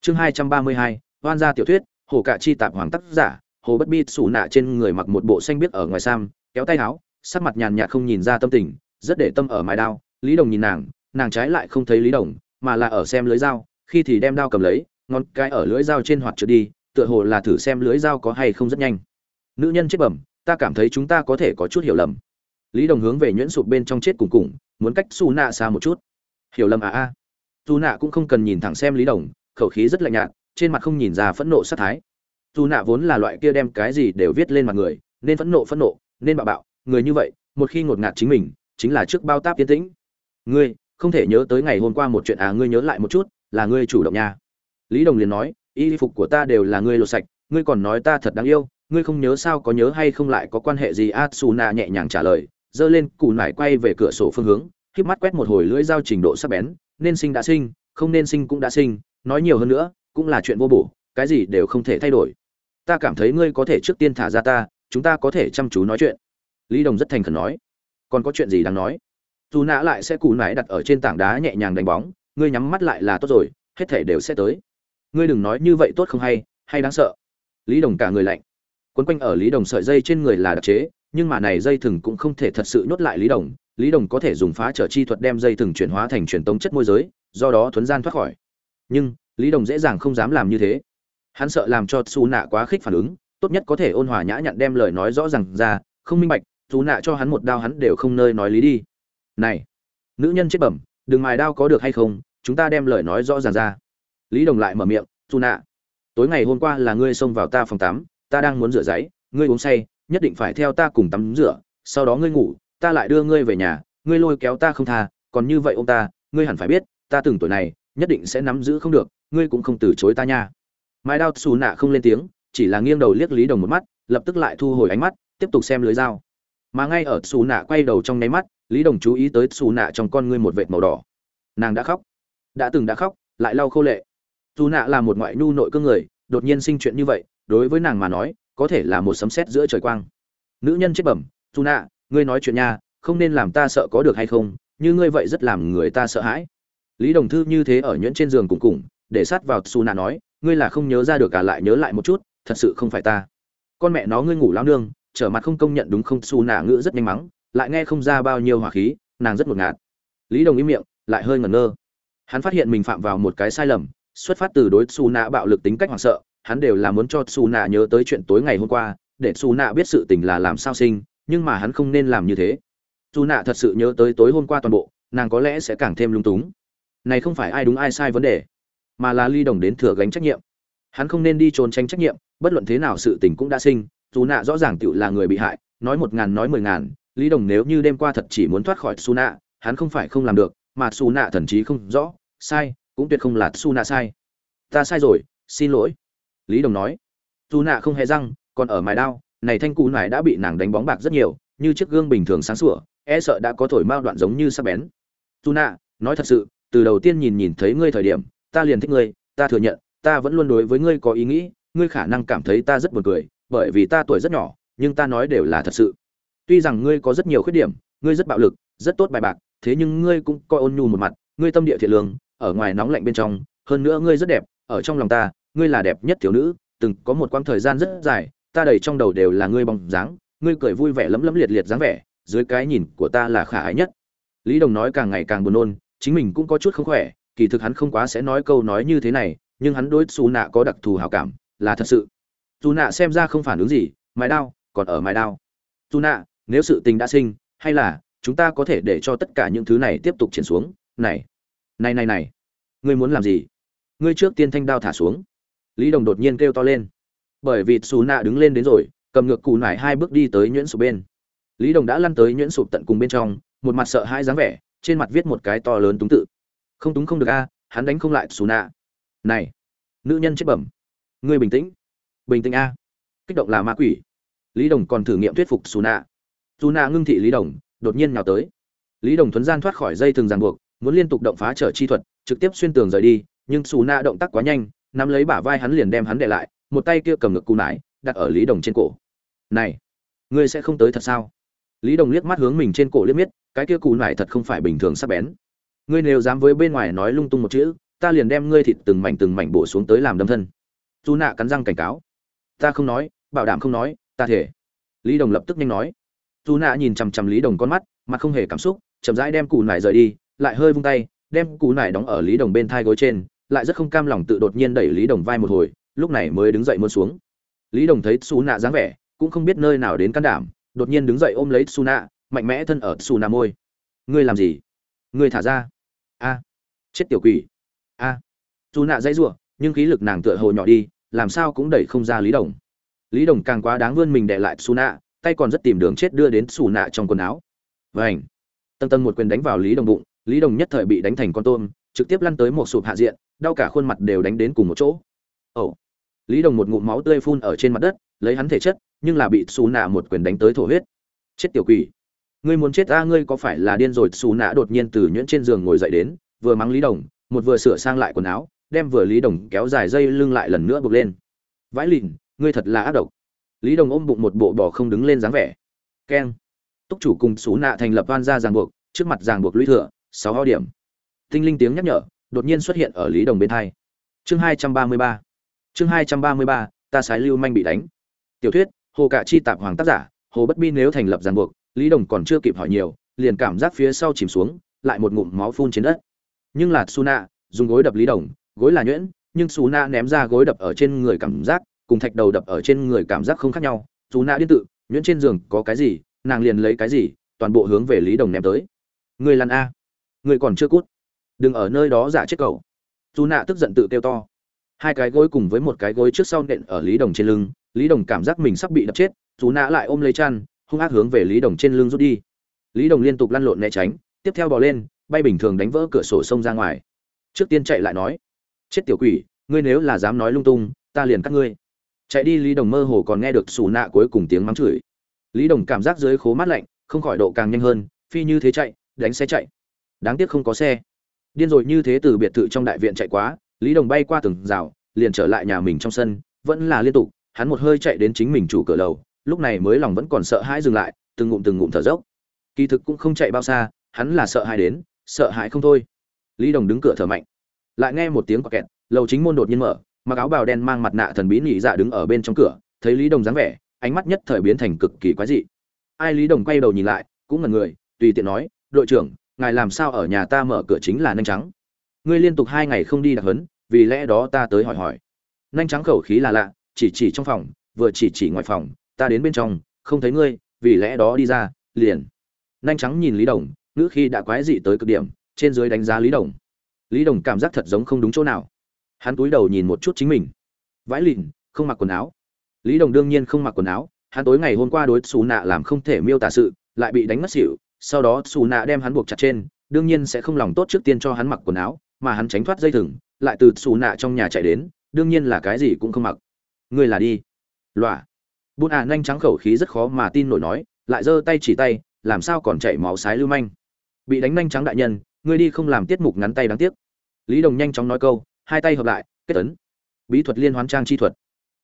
Chương hai trăm ba mươi hai, hoan gia tiểu thuyết, hồ cạ chi tạp hoàng tác giả hồ bất bi xù nạ trên người mặc một bộ xanh biếc ở ngoài sam, kéo tay áo, sắc mặt nhàn nhạt không nhìn ra tâm tình, rất để tâm ở mài đao. Lý đồng nhìn nàng nàng trái lại không thấy lý đồng, mà là ở xem lưới dao. Khi thì đem đao cầm lấy, ngón cái ở lưới dao trên hoạt trượt đi, tựa hồ là thử xem lưới dao có hay không rất nhanh. Nữ nhân chết bẩm, ta cảm thấy chúng ta có thể có chút hiểu lầm. Lý đồng hướng về nhuyễn sụp bên trong chết cùng cùng, muốn cách xù nạ xa một chút. Hiểu lầm à a. Dù nạ cũng không cần nhìn thẳng xem lý đồng, khẩu khí rất lạnh nhạt, trên mặt không nhìn ra phẫn nộ sát thái dù nạ vốn là loại kia đem cái gì đều viết lên mặt người, nên phẫn nộ phẫn nộ, nên bạo bạo, người như vậy, một khi ngột ngạt chính mình, chính là trước bao táp tiến tĩnh. Ngươi, không thể nhớ tới ngày hôm qua một chuyện à ngươi nhớ lại một chút, là ngươi chủ động nha. Lý đồng liền nói, y phục của ta đều là ngươi lột sạch, ngươi còn nói ta thật đáng yêu, ngươi không nhớ sao, có nhớ hay không lại có quan hệ gì? Atsuna nhẹ nhàng trả lời, giơ lên củ nải quay về cửa sổ phương hướng khiếp mắt quét một hồi lưỡi dao trình độ sắc bén, nên sinh đã sinh, không nên sinh cũng đã sinh, nói nhiều hơn nữa, cũng là chuyện vô bổ, cái gì đều không thể thay đổi ta cảm thấy ngươi có thể trước tiên thả ra ta, chúng ta có thể chăm chú nói chuyện. Lý đồng rất thành khẩn nói. Còn có chuyện gì đáng nói? Dù nã lại sẽ cù nải đặt ở trên tảng đá nhẹ nhàng đánh bóng, ngươi nhắm mắt lại là tốt rồi, hết thể đều sẽ tới. Ngươi đừng nói như vậy tốt không hay hay đáng sợ. Lý đồng cả người lạnh. Quấn quanh ở lý đồng sợi dây trên người là đặc chế, nhưng mà này dây thừng cũng không thể thật sự nhốt lại lý đồng. Lý đồng có thể dùng phá trở chi thuật đem dây thừng chuyển hóa thành truyền tống chất môi giới, do đó thuấn gian thoát khỏi. Nhưng, lý đồng dễ dàng không dám làm như thế hắn sợ làm cho xù nạ quá khích phản ứng, tốt nhất có thể ôn hòa nhã nhặn đem lời nói rõ r à n g ra, không minh bạch xù nạ cho hắn một đao hắn đều không nơi nói lý đi. Này, nữ nhân chết bẩm, đừng mài đao có được hay không, chúng ta đem lời nói rõ ràng ra. Lý đồng lại mở miệng xù nạ, tối ngày hôm qua là ngươi xông vào ta phòng tắm, ta đang muốn rửa giấy, ngươi uống say, nhất định phải theo ta cùng tắm rửa, sau đó ngươi ngủ, ta lại đưa ngươi về nhà, ngươi lôi kéo ta không tha, còn như vậy ông ta, ngươi hẳn phải biết, ta từng tuổi này, nhất định sẽ nắm giữ không được, ngươi cũng không từ chối ta nha mai đao xù nạ không lên tiếng, chỉ là nghiêng đầu liếc lý đồng một mắt, lập tức lại thu hồi ánh mắt, tiếp tục xem lưới dao. Mà ngay ở xù nạ quay đầu trong nháy mắt, lý đồng chú ý tới xù nạ trong con ngươi một vệt màu đỏ. Nàng đã khóc. Đã từng đã khóc, lại lau khô lệ. Dù nạ là một ngoại nhu nội cơ người, đột nhiên sinh chuyện như vậy, đối với nàng mà nói, có thể là một sấm sét giữa trời quang. Nữ nhân chết bẩm dù nạ, ngươi nói chuyện nha, không nên làm ta sợ có được hay không, như ngươi vậy rất làm người ta sợ hãi. Lý đồng thư như thế ở nhuyễn trên giường cùng cùng, để sát vào su nạ nói ngươi là không nhớ ra được cả lại nhớ lại một chút, thật sự không phải ta. Con mẹ nó ngươi ngủ lao nương, trở mặt không công nhận đúng không? Su nạ ngữ rất nhanh mắng, lại nghe không ra bao nhiêu hỏa khí, nàng rất ngột ngạt. Lý đồng ý miệng, lại hơi ngẩn ngơ. Hắn phát hiện mình phạm vào một cái sai lầm, xuất phát từ đối su nạ bạo lực tính cách hoảng sợ, hắn đều là muốn cho su nạ nhớ tới chuyện tối ngày hôm qua, để su nạ biết sự tình là làm sao sinh, nhưng mà hắn không nên làm như thế. Su nạ thật sự nhớ tới tối hôm qua toàn bộ, nàng có lẽ sẽ càng thêm lung túng. Này không phải ai đúng ai sai vấn đề mà là ly đồng đến thừa gánh trách nhiệm. Hắn không nên đi trốn tránh trách nhiệm, bất luận thế nào sự tình cũng đã sinh, dù nạ rõ ràng tựu là người bị hại, nói một ngàn nói mười ngàn, lý đồng nếu như đêm qua thật chỉ muốn thoát khỏi su nạ hắn không phải không làm được, mà su nạ thần chí không rõ, sai, cũng tuyệt không là su nạ sai. Ta sai rồi, xin lỗi, lý đồng nói. Su nạ không hề răng, còn ở mài đao, này thanh cụ nải đã bị nàng đánh bóng bạc rất nhiều, như chiếc gương bình thường sáng sủa e sợ đã có thổi mao đoạn giống như sắc bén. Su nạ nói thật sự, từ đầu tiên nhìn nhìn thấy ngươi thời điểm ta liền thích ngươi, ta thừa nhận, ta vẫn luôn đối với ngươi có ý nghĩ, ngươi khả năng cảm thấy ta rất buồn cười, bởi vì ta tuổi rất nhỏ, nhưng ta nói đều là thật sự. Tuy rằng ngươi có rất nhiều khuyết điểm, ngươi rất bạo lực, rất tốt bài bạc, thế nhưng ngươi cũng coi ôn nhu một mặt, ngươi tâm địa thiện lương, ở ngoài nóng lạnh bên trong, hơn nữa ngươi rất đẹp, ở trong lòng ta, ngươi là đẹp nhất thiếu nữ, từng có một quãng thời gian rất dài, ta đầy trong đầu đều là ngươi bóng dáng, ngươi cười vui vẻ lấm lấm liệt liệt dáng vẻ, dưới cái nhìn của ta là khả ái nhất. Lý đồng nói càng ngày càng buồn nôn, chính mình cũng có chút không khỏe kỳ thực hắn không quá sẽ nói câu nói như thế này, nhưng hắn đối xù nạ có đặc thù hảo cảm, là thật sự. Dù nạ xem ra không phản ứng gì mái đao, còn ở mái đao. Dù nạ nếu sự tình đã sinh, hay là chúng ta có thể để cho tất cả những thứ này tiếp tục triển xuống? Này này này này, ngươi muốn làm gì? Ngươi trước tiên thanh đao thả xuống. Lý đồng đột nhiên kêu to lên. Bởi vì xù nạ đứng lên đến rồi, cầm ngược cù nải hai bước đi tới nhuyễn sụp bên. Lý đồng đã lăn tới nhuyễn sụp tận cùng bên trong, một mặt sợ hai dáng vẻ, trên mặt viết một cái to lớn túng tự không túng không được a, hắn đánh không lại xù nạ này, nữ nhân chết bẩm. Ngươi bình tĩnh. Bình tĩnh a. Kích động là ma quỷ. Lý đồng còn thử nghiệm thuyết phục xù nạ xù nạ ngưng thị lý đồng, đột nhiên nhào tới. Lý đồng thuấn gian thoát khỏi dây thường ràng buộc, muốn liên tục động phá trở chi thuật, trực tiếp xuyên tường rời đi, nhưng xù nạ động tác quá nhanh, nắm lấy bả vai hắn liền đem hắn để lại, một tay kia cầm ngực cù nải, đặt ở lý đồng trên cổ. Này, ngươi sẽ không tới thật sao? Lý đồng liếc mắt hướng mình trên cổ liếc miết, cái kia cù nải thật không phải bình thường sắc bén ngươi nếu dám với bên ngoài nói lung tung một chữ, ta liền đem ngươi thịt từng mảnh từng mảnh bổ xuống tới làm đâm thân. Dù nạ cắn răng cảnh cáo. Ta không nói, bảo đảm không nói, ta thể. Lý đồng lập tức nhanh nói. Dù nạ nhìn chằm chằm lý đồng con mắt, mặt không hề cảm xúc, chậm rãi đem cụ nải rời đi, lại hơi vung tay, đem cụ nải đóng ở lý đồng bên thai gối trên, lại rất không cam lòng tự đột nhiên đẩy lý đồng vai một hồi, lúc này mới đứng dậy muốn xuống. Lý đồng thấy xù nạ dáng vẻ, cũng không biết nơi nào đến can đảm, đột nhiên đứng dậy ôm lấy xù nạ, mạnh mẽ thân ở xù nạ môi. Ngươi làm gì? Ngươi thả ra a. Chết tiểu quỷ. A. Dù nạ dãy rủa, nhưng khí lực nàng tựa hồ nhỏ đi, làm sao cũng đẩy không ra lý đồng. Lý đồng càng quá đáng vươn mình đệ lại xù nạ, tay còn rất tìm đường chết đưa đến xù nạ trong quần áo. Vảnh tân tân một quyền đánh vào lý đồng bụng, lý đồng nhất thời bị đánh thành con tôm, trực tiếp lăn tới một sụp hạ diện, đau cả khuôn mặt đều đánh đến cùng một chỗ. Ẩu lý đồng một ngụm máu tươi phun ở trên mặt đất, lấy hắn thể chất, nhưng là bị xù nạ một quyền đánh tới thổ huyết. Chết tiểu quỷ ngươi muốn chết ta, ngươi có phải là điên rồi? Xù nạ đột nhiên từ nhuyễn trên giường ngồi dậy đến vừa mắng lý đồng một vừa sửa sang lại quần áo đem vừa lý đồng kéo dài dây lưng lại lần nữa buộc lên. Vãi lìn ngươi thật là ác độc. Lý đồng ôm bụng một bộ bò không đứng lên dáng vẻ. Keng. Túc chủ cùng xú nạ thành lập van ra ràng buộc trước mặt ràng buộc lũy thừa sáu ho điểm. Tinh linh tiếng nhắc nhở đột nhiên xuất hiện ở lý đồng bên hai chương hai trăm ba mươi ba. Chương hai trăm ba mươi ba ta sái lưu manh bị đánh. Tiểu thuyết hồ cạ chi tạp hoàng tác giả hồ bất bi nếu thành lập ràng buộc lý đồng còn chưa kịp hỏi nhiều liền cảm giác phía sau chìm xuống lại một ngụm máu phun trên đất nhưng là Suna dùng gối đập Lý Đồng, gối là nhuyễn, nhưng Suna ném ra gối đập ở trên người cảm giác, cùng thạch đầu đập ở trên người cảm giác không khác nhau. Suna điên tự, nhuyễn trên giường có cái gì, nàng liền lấy cái gì, toàn bộ hướng về Lý Đồng ném tới. Người lăn a, người còn chưa cút, đừng ở nơi đó giả chết cậu. Suna tức giận tự kêu to. Hai cái gối cùng với một cái gối trước sau nện ở Lý Đồng trên lưng, Lý Đồng cảm giác mình sắp bị đập chết, Suna lại ôm lấy chăn, hung ác hướng về Lý Đồng trên lưng rút đi. Lý Đồng liên tục lăn lộn né tránh, tiếp theo bò lên, bay bình thường đánh vỡ cửa sổ sông ra ngoài. Trước tiên chạy lại nói chết tiểu quỷ ngươi nếu là dám nói lung tung ta liền cắt ngươi. Chạy đi lý đồng mơ hồ còn nghe được xù nạ cuối cùng tiếng mắng chửi. Lý đồng cảm giác dưới khố mát lạnh không khỏi độ càng nhanh hơn phi như thế chạy đánh xe chạy. Đáng tiếc không có xe. Điên rồi như thế từ biệt thự trong đại viện chạy quá lý đồng bay qua từng rào liền trở lại nhà mình trong sân vẫn là liên tục hắn một hơi chạy đến chính mình chủ cửa lầu lúc này mới lòng vẫn còn sợ hãi dừng lại, từng ngụm từng ngụm thở dốc. Kỳ thực cũng không chạy bao xa, hắn là sợ hãi đến, sợ hãi không thôi. Lý đồng đứng cửa thở mạnh, lại nghe một tiếng quạt kẹt, lầu chính môn đột nhiên mở, mặc áo bào đen mang mặt nạ thần bí nhị dạ đứng ở bên trong cửa, thấy lý đồng dáng vẻ, ánh mắt nhất thời biến thành cực kỳ quái dị. Ai lý đồng quay đầu nhìn lại, cũng ngần người, tùy tiện nói, đội trưởng, ngài làm sao ở nhà ta mở cửa chính là nhanh trắng? Ngươi liên tục hai ngày không đi đặc hấn vì lẽ đó ta tới hỏi hỏi. Nhanh trắng khẩu khí là lạ, chỉ chỉ trong phòng, vừa chỉ chỉ ngoài phòng ta đến bên trong, không thấy ngươi, vì lẽ đó đi ra, liền. Nhanh trắng nhìn lý đồng, ngữ khi đã quái dị tới cực điểm, trên dưới đánh giá lý đồng. Lý đồng cảm giác thật giống không đúng chỗ nào. Hắn cúi đầu nhìn một chút chính mình. Vãi lìn không mặc quần áo. Lý đồng đương nhiên không mặc quần áo, hắn tối ngày hôm qua đối xù nạ làm không thể miêu tả sự, lại bị đánh mất xỉu, sau đó xù nạ đem hắn buộc chặt trên, đương nhiên sẽ không lòng tốt trước tiên cho hắn mặc quần áo, mà hắn tránh thoát dây thừng, lại từ xù nạ trong nhà chạy đến, đương nhiên là cái gì cũng không mặc. Ngươi là đi. Loạ bùn à nhanh trắng khẩu khí rất khó mà tin nổi nói, lại giơ tay chỉ tay, làm sao còn chạy máu sái lưu manh. Bị đánh nhanh trắng đại nhân, ngươi đi không làm tiết mục ngắn tay đáng tiếc. Lý đồng nhanh chóng nói câu, hai tay hợp lại, kết tấn bí thuật liên hoán trang chi thuật.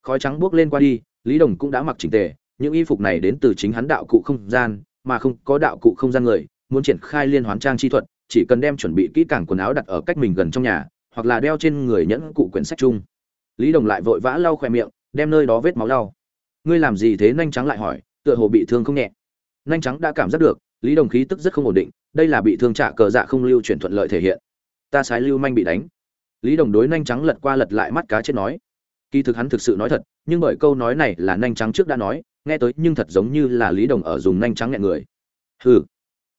Khói trắng buốc lên qua đi, lý đồng cũng đã mặc chỉnh tề, những y phục này đến từ chính hắn đạo cụ không gian, mà không có đạo cụ không gian người, muốn triển khai liên hoán trang chi thuật, chỉ cần đem chuẩn bị kỹ càng quần áo đặt ở cách mình gần trong nhà, hoặc là đeo trên người nhẫn cụ quyển sách chung. Lý đồng lại vội vã lau khoe miệng, đem nơi đó vết máu lau ngươi làm gì thế nhanh trắng lại hỏi, tựa hồ bị thương không nhẹ. Nhanh trắng đã cảm giác được, lý đồng khí tức rất không ổn định, đây là bị thương trả cờ dạ không lưu chuyển thuận lợi thể hiện. Ta sái lưu manh bị đánh. Lý đồng đối nhanh trắng lật qua lật lại mắt cá chết nói. Kỳ thực hắn thực sự nói thật, nhưng bởi câu nói này là nhanh trắng trước đã nói, nghe tới nhưng thật giống như là lý đồng ở dùng nhanh trắng nghẹn người. Hừ.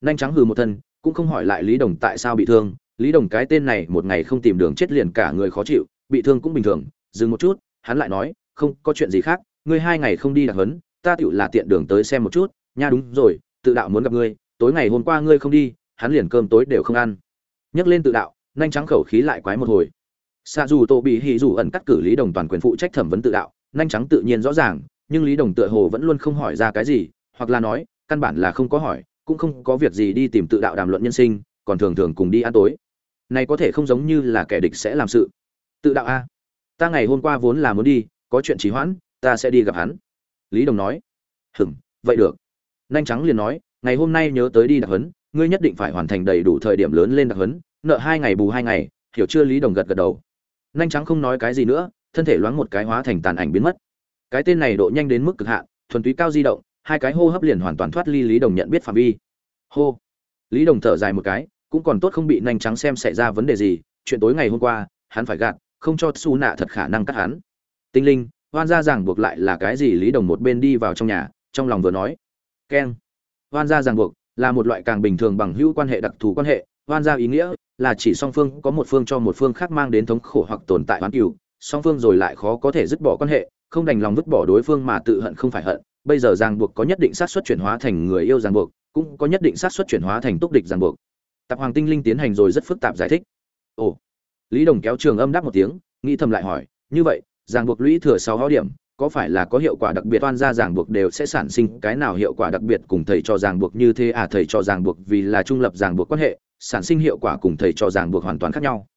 Nhanh trắng hừ một thân, cũng không hỏi lại lý đồng tại sao bị thương. Lý đồng cái tên này một ngày không tìm đường chết liền cả người khó chịu, bị thương cũng bình thường. Dừng một chút, hắn lại nói, không có chuyện gì khác ngươi hai ngày không đi đặc hấn ta tựu là tiện đường tới xem một chút, nha đúng rồi, tự đạo muốn gặp ngươi, tối ngày hôm qua ngươi không đi, hắn liền cơm tối đều không ăn. Nhắc lên tự đạo nhanh trắng khẩu khí lại quái một hồi. Xa dù tô bị hì dù ẩn cắt cử lý đồng toàn quyền phụ trách thẩm vấn tự đạo nhanh trắng tự nhiên rõ ràng, nhưng lý đồng tựa hồ vẫn luôn không hỏi ra cái gì, hoặc là nói, căn bản là không có hỏi, cũng không có việc gì đi tìm tự đạo đàm luận nhân sinh, còn thường thường cùng đi ăn tối. Này có thể không giống như là kẻ địch sẽ làm sự. Tự đạo a. Ta ngày hôm qua vốn là muốn đi, có chuyện trì hoãn ta sẽ đi gặp hắn. Lý đồng nói. Hừm, vậy được. Nhanh trắng liền nói, ngày hôm nay nhớ tới đi đặc hấn ngươi nhất định phải hoàn thành đầy đủ thời điểm lớn lên đặc hấn nợ hai ngày bù hai ngày, hiểu chưa? Lý đồng gật gật đầu. Nhanh trắng không nói cái gì nữa, thân thể loáng một cái hóa thành tàn ảnh biến mất. Cái tên này độ nhanh đến mức cực hạn, thuần túy cao di động, hai cái hô hấp liền hoàn toàn thoát ly lý đồng nhận biết phạm vi. Hô. Lý đồng thở dài một cái, cũng còn tốt không bị nhanh trắng xem xảy ra vấn đề gì, chuyện tối ngày hôm qua, hắn phải gạt, không cho su nạ thật khả năng cắt hắn. Tinh linh hoan gia ràng buộc lại là cái gì lý đồng một bên đi vào trong nhà, trong lòng vừa nói. Keng. Hoan gia ràng buộc là một loại càng bình thường bằng hữu quan hệ đặc thù quan hệ. Hoan gia ý nghĩa là chỉ song phương có một phương cho một phương khác mang đến thống khổ hoặc tồn tại hoán cừu. Song phương rồi lại khó có thể dứt bỏ quan hệ, không đành lòng vứt bỏ đối phương mà tự hận không phải hận. Bây giờ ràng buộc có nhất định xác suất chuyển hóa thành người yêu ràng buộc, cũng có nhất định xác suất chuyển hóa thành túc địch ràng buộc. Tạp hoàng tinh linh tiến hành rồi rất phức tạp giải thích. Ồ. Lý đồng kéo trường âm đáp một tiếng, nghĩ thầm lại hỏi, như vậy ràng buộc lũy thừa sáu hóa điểm, có phải là có hiệu quả đặc biệt? Toan ra ràng buộc đều sẽ sản sinh cái nào hiệu quả đặc biệt? Cùng thầy cho ràng buộc như thế à? Thầy cho ràng buộc vì là trung lập ràng buộc quan hệ, sản sinh hiệu quả cùng thầy cho ràng buộc hoàn toàn khác nhau.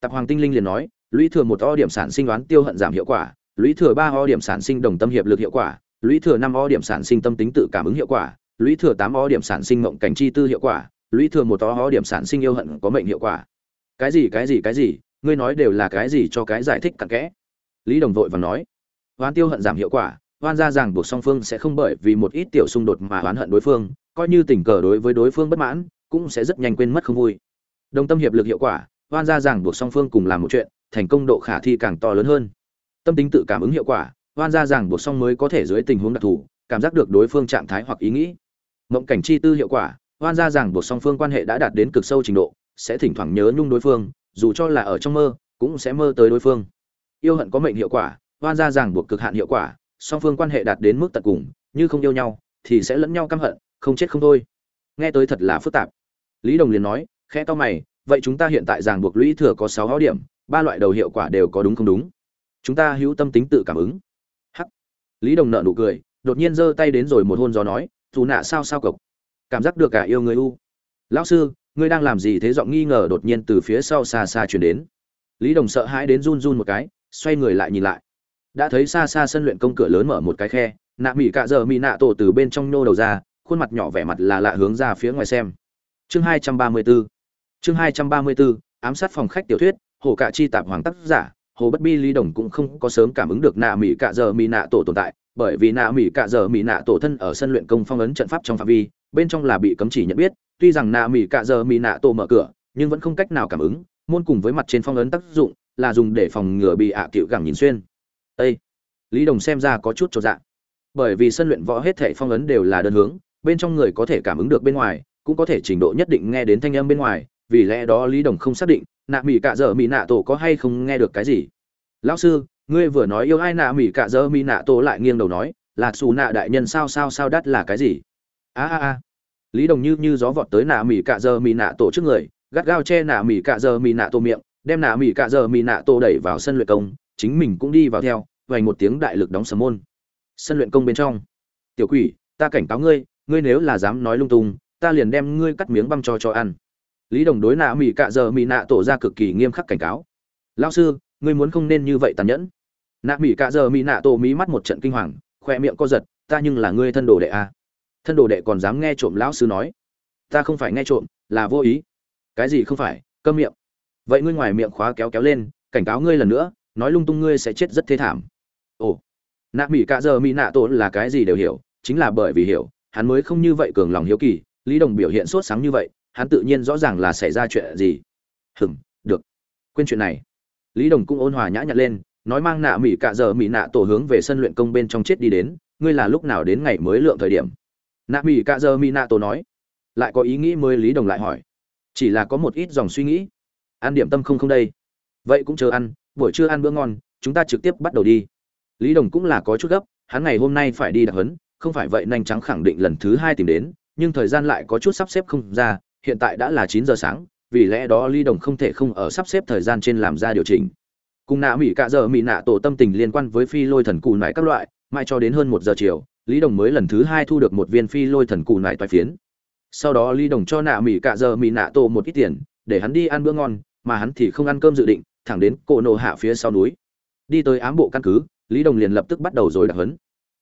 Tạp hoàng tinh linh liền nói, lũy thừa một o điểm sản sinh đoán tiêu hận giảm hiệu quả, lũy thừa ba o điểm sản sinh đồng tâm hiệp lực hiệu quả, lũy thừa năm o điểm sản sinh tâm tính tự cảm ứng hiệu quả, lũy thừa tám o điểm sản sinh mộng cảnh chi tư hiệu quả, lũy thừa một o điểm sản sinh yêu hận có mệnh hiệu quả. Cái gì cái gì cái gì? Ngươi nói đều là cái gì cho cái giải thích cặn kẽ? Lý đồng vội và nói oán tiêu hận giảm hiệu quả oan ra rằng buộc song phương sẽ không bởi vì một ít tiểu xung đột mà oán hận đối phương, coi như tình cờ đối với đối phương bất mãn, cũng sẽ rất nhanh quên mất không vui. Đồng tâm hiệp lực hiệu quả oan ra rằng buộc song phương cùng làm một chuyện, thành công độ khả thi càng to lớn hơn. Tâm tính tự cảm ứng hiệu quả oan ra rằng buộc song mới có thể dưới tình huống đặc thù, cảm giác được đối phương trạng thái hoặc ý nghĩ. Mộng cảnh chi tư hiệu quả oan ra rằng buộc song phương quan hệ đã đạt đến cực sâu trình độ, sẽ thỉnh thoảng nhớ nhung đối phương, dù cho là ở trong mơ, cũng sẽ mơ tới đối phương yêu hận có mệnh hiệu quả, oan ra ràng buộc cực hạn hiệu quả, song phương quan hệ đạt đến mức tận cùng, như không yêu nhau, thì sẽ lẫn nhau căm hận, không chết không thôi. Nghe tới thật là phức tạp. Lý đồng liền nói, khẽ to mày, vậy chúng ta hiện tại ràng buộc lũy thừa có sáu háo điểm, ba loại đầu hiệu quả đều có đúng không đúng? Chúng ta hữu tâm tính tự cảm ứng. Hắc. Lý đồng nợ nụ cười, đột nhiên giơ tay đến rồi một hôn gió nói, dù nạ sao sao cộc. Cảm giác được cả yêu người u. Lão sư, ngươi đang làm gì thế giọng nghi ngờ đột nhiên từ phía sau xa xa chuyển đến. Lý đồng sợ hãi đến run run một cái xoay người lại nhìn lại. Đã thấy xa xa sân luyện công cửa lớn mở một cái khe nạ mỹ cạ giờ mỹ nạ tổ từ bên trong nhô đầu ra khuôn mặt nhỏ vẻ mặt là lạ hướng ra phía ngoài xem. Chương hai trăm ba mươi 234 chương hai trăm ba mươi 234, ám sát phòng khách tiểu thuyết hồ cạ chi tạp hoàng tác giả hồ bất bi lý đồng cũng không có sớm cảm ứng được nạ mỹ cạ giờ mỹ nạ tổ tồn tại bởi vì nạ mỹ cạ giờ mỹ nạ tổ thân ở sân luyện công phong ấn trận pháp trong phạm vi bên trong là bị cấm chỉ nhận biết tuy rằng nạ mỹ cạ giờ mỹ nạ tổ mở cửa nhưng vẫn không cách nào cảm ứng môn cùng với mặt trên phong ấn tác dụng là dùng để phòng ngừa bị ạ à cựu gẳng nhìn xuyên. Ê! lý đồng xem ra có chút cho dạng bởi vì sân luyện võ hết thể phong ấn đều là đơn hướng, bên trong người có thể cảm ứng được bên ngoài, cũng có thể trình độ nhất định nghe đến thanh âm bên ngoài, vì lẽ đó lý đồng không xác định, nạ mỹ cạ dở mỹ nạ tổ có hay không nghe được cái gì. Lão sư, ngươi vừa nói yêu ai nạ mỹ cạ dơ mỹ nạ tổ lại nghiêng đầu nói, là xù nạ đại nhân sao sao sao đắt là cái gì? A a a. Lý đồng như như gió vọt tới nạ mỹ cạ dơ mỹ nạ tổ trước người, gắt gao che nạ mỹ cạ dơ mỹ nạ tổ miệng đem nạ mỹ cạ giờ mỹ nạ tô đẩy vào sân luyện công, chính mình cũng đi vào theo vành một tiếng đại lực đóng sầm môn. Sân luyện công bên trong. Tiểu quỷ, ta cảnh cáo ngươi ngươi nếu là dám nói lung tung, ta liền đem ngươi cắt miếng băm cho cho ăn. Lý đồng đối nạ mỹ cạ giờ mỹ nạ tổ ra cực kỳ nghiêm khắc cảnh cáo. Lao sư, ngươi muốn không nên như vậy tàn nhẫn. Nạ mỹ cạ giờ mỹ nạ tổ mỹ mắt một trận kinh hoàng, khoe miệng co giật, ta nhưng là ngươi thân đồ đệ à. thân đồ đệ còn dám nghe trộm lão sư nói. Ta không phải nghe trộm, là vô ý. Cái gì không phải, câm miệng vậy ngươi ngoài miệng khóa kéo kéo lên, cảnh cáo ngươi lần nữa, nói lung tung ngươi sẽ chết rất thê thảm. Ồ. Nạ mỹ cạ giờ mỹ nạ tổ là cái gì đều hiểu, chính là bởi vì hiểu, hắn mới không như vậy cường lòng hiếu kỳ, lý đồng biểu hiện sốt sáng như vậy, hắn tự nhiên rõ ràng là xảy ra chuyện gì. Hừm, được. Quên chuyện này. Lý đồng cũng ôn hòa nhã nhặn lên, nói mang nạ mỹ cạ giờ mỹ nạ tổ hướng về sân luyện công bên trong chết đi đến, ngươi là lúc nào đến ngày mới lượng thời điểm? Nạ mỹ cạ giờ mỹ nạ tổ nói. Lại có ý nghĩ mới lý đồng lại hỏi. Chỉ là có một ít dòng suy nghĩ ăn điểm tâm không không đây. Vậy cũng chờ ăn, buổi trưa ăn bữa ngon, chúng ta trực tiếp bắt đầu đi. Lý đồng cũng là có chút gấp, hắn ngày hôm nay phải đi đặc hấn không phải vậy nhanh trắng khẳng định lần thứ hai tìm đến, nhưng thời gian lại có chút sắp xếp không ra, hiện tại đã là chín giờ sáng, vì lẽ đó lý đồng không thể không ở sắp xếp thời gian trên làm ra điều chỉnh. Cùng nạ mỹ cạ giờ mỹ nạ tổ tâm tình liên quan với phi lôi thần cù nải các loại mai cho đến hơn một giờ chiều, lý đồng mới lần thứ hai thu được một viên phi lôi thần cù nải toài phiến. Sau đó lý đồng cho nạ mỹ cạ giờ mỹ nạ tổ một ít tiền để hắn đi ăn bữa ngon, mà hắn thì không ăn cơm dự định, thẳng đến cổ nổ hạ phía sau núi. Đi tới ám bộ căn cứ, lý đồng liền lập tức bắt đầu rồi đặc hấn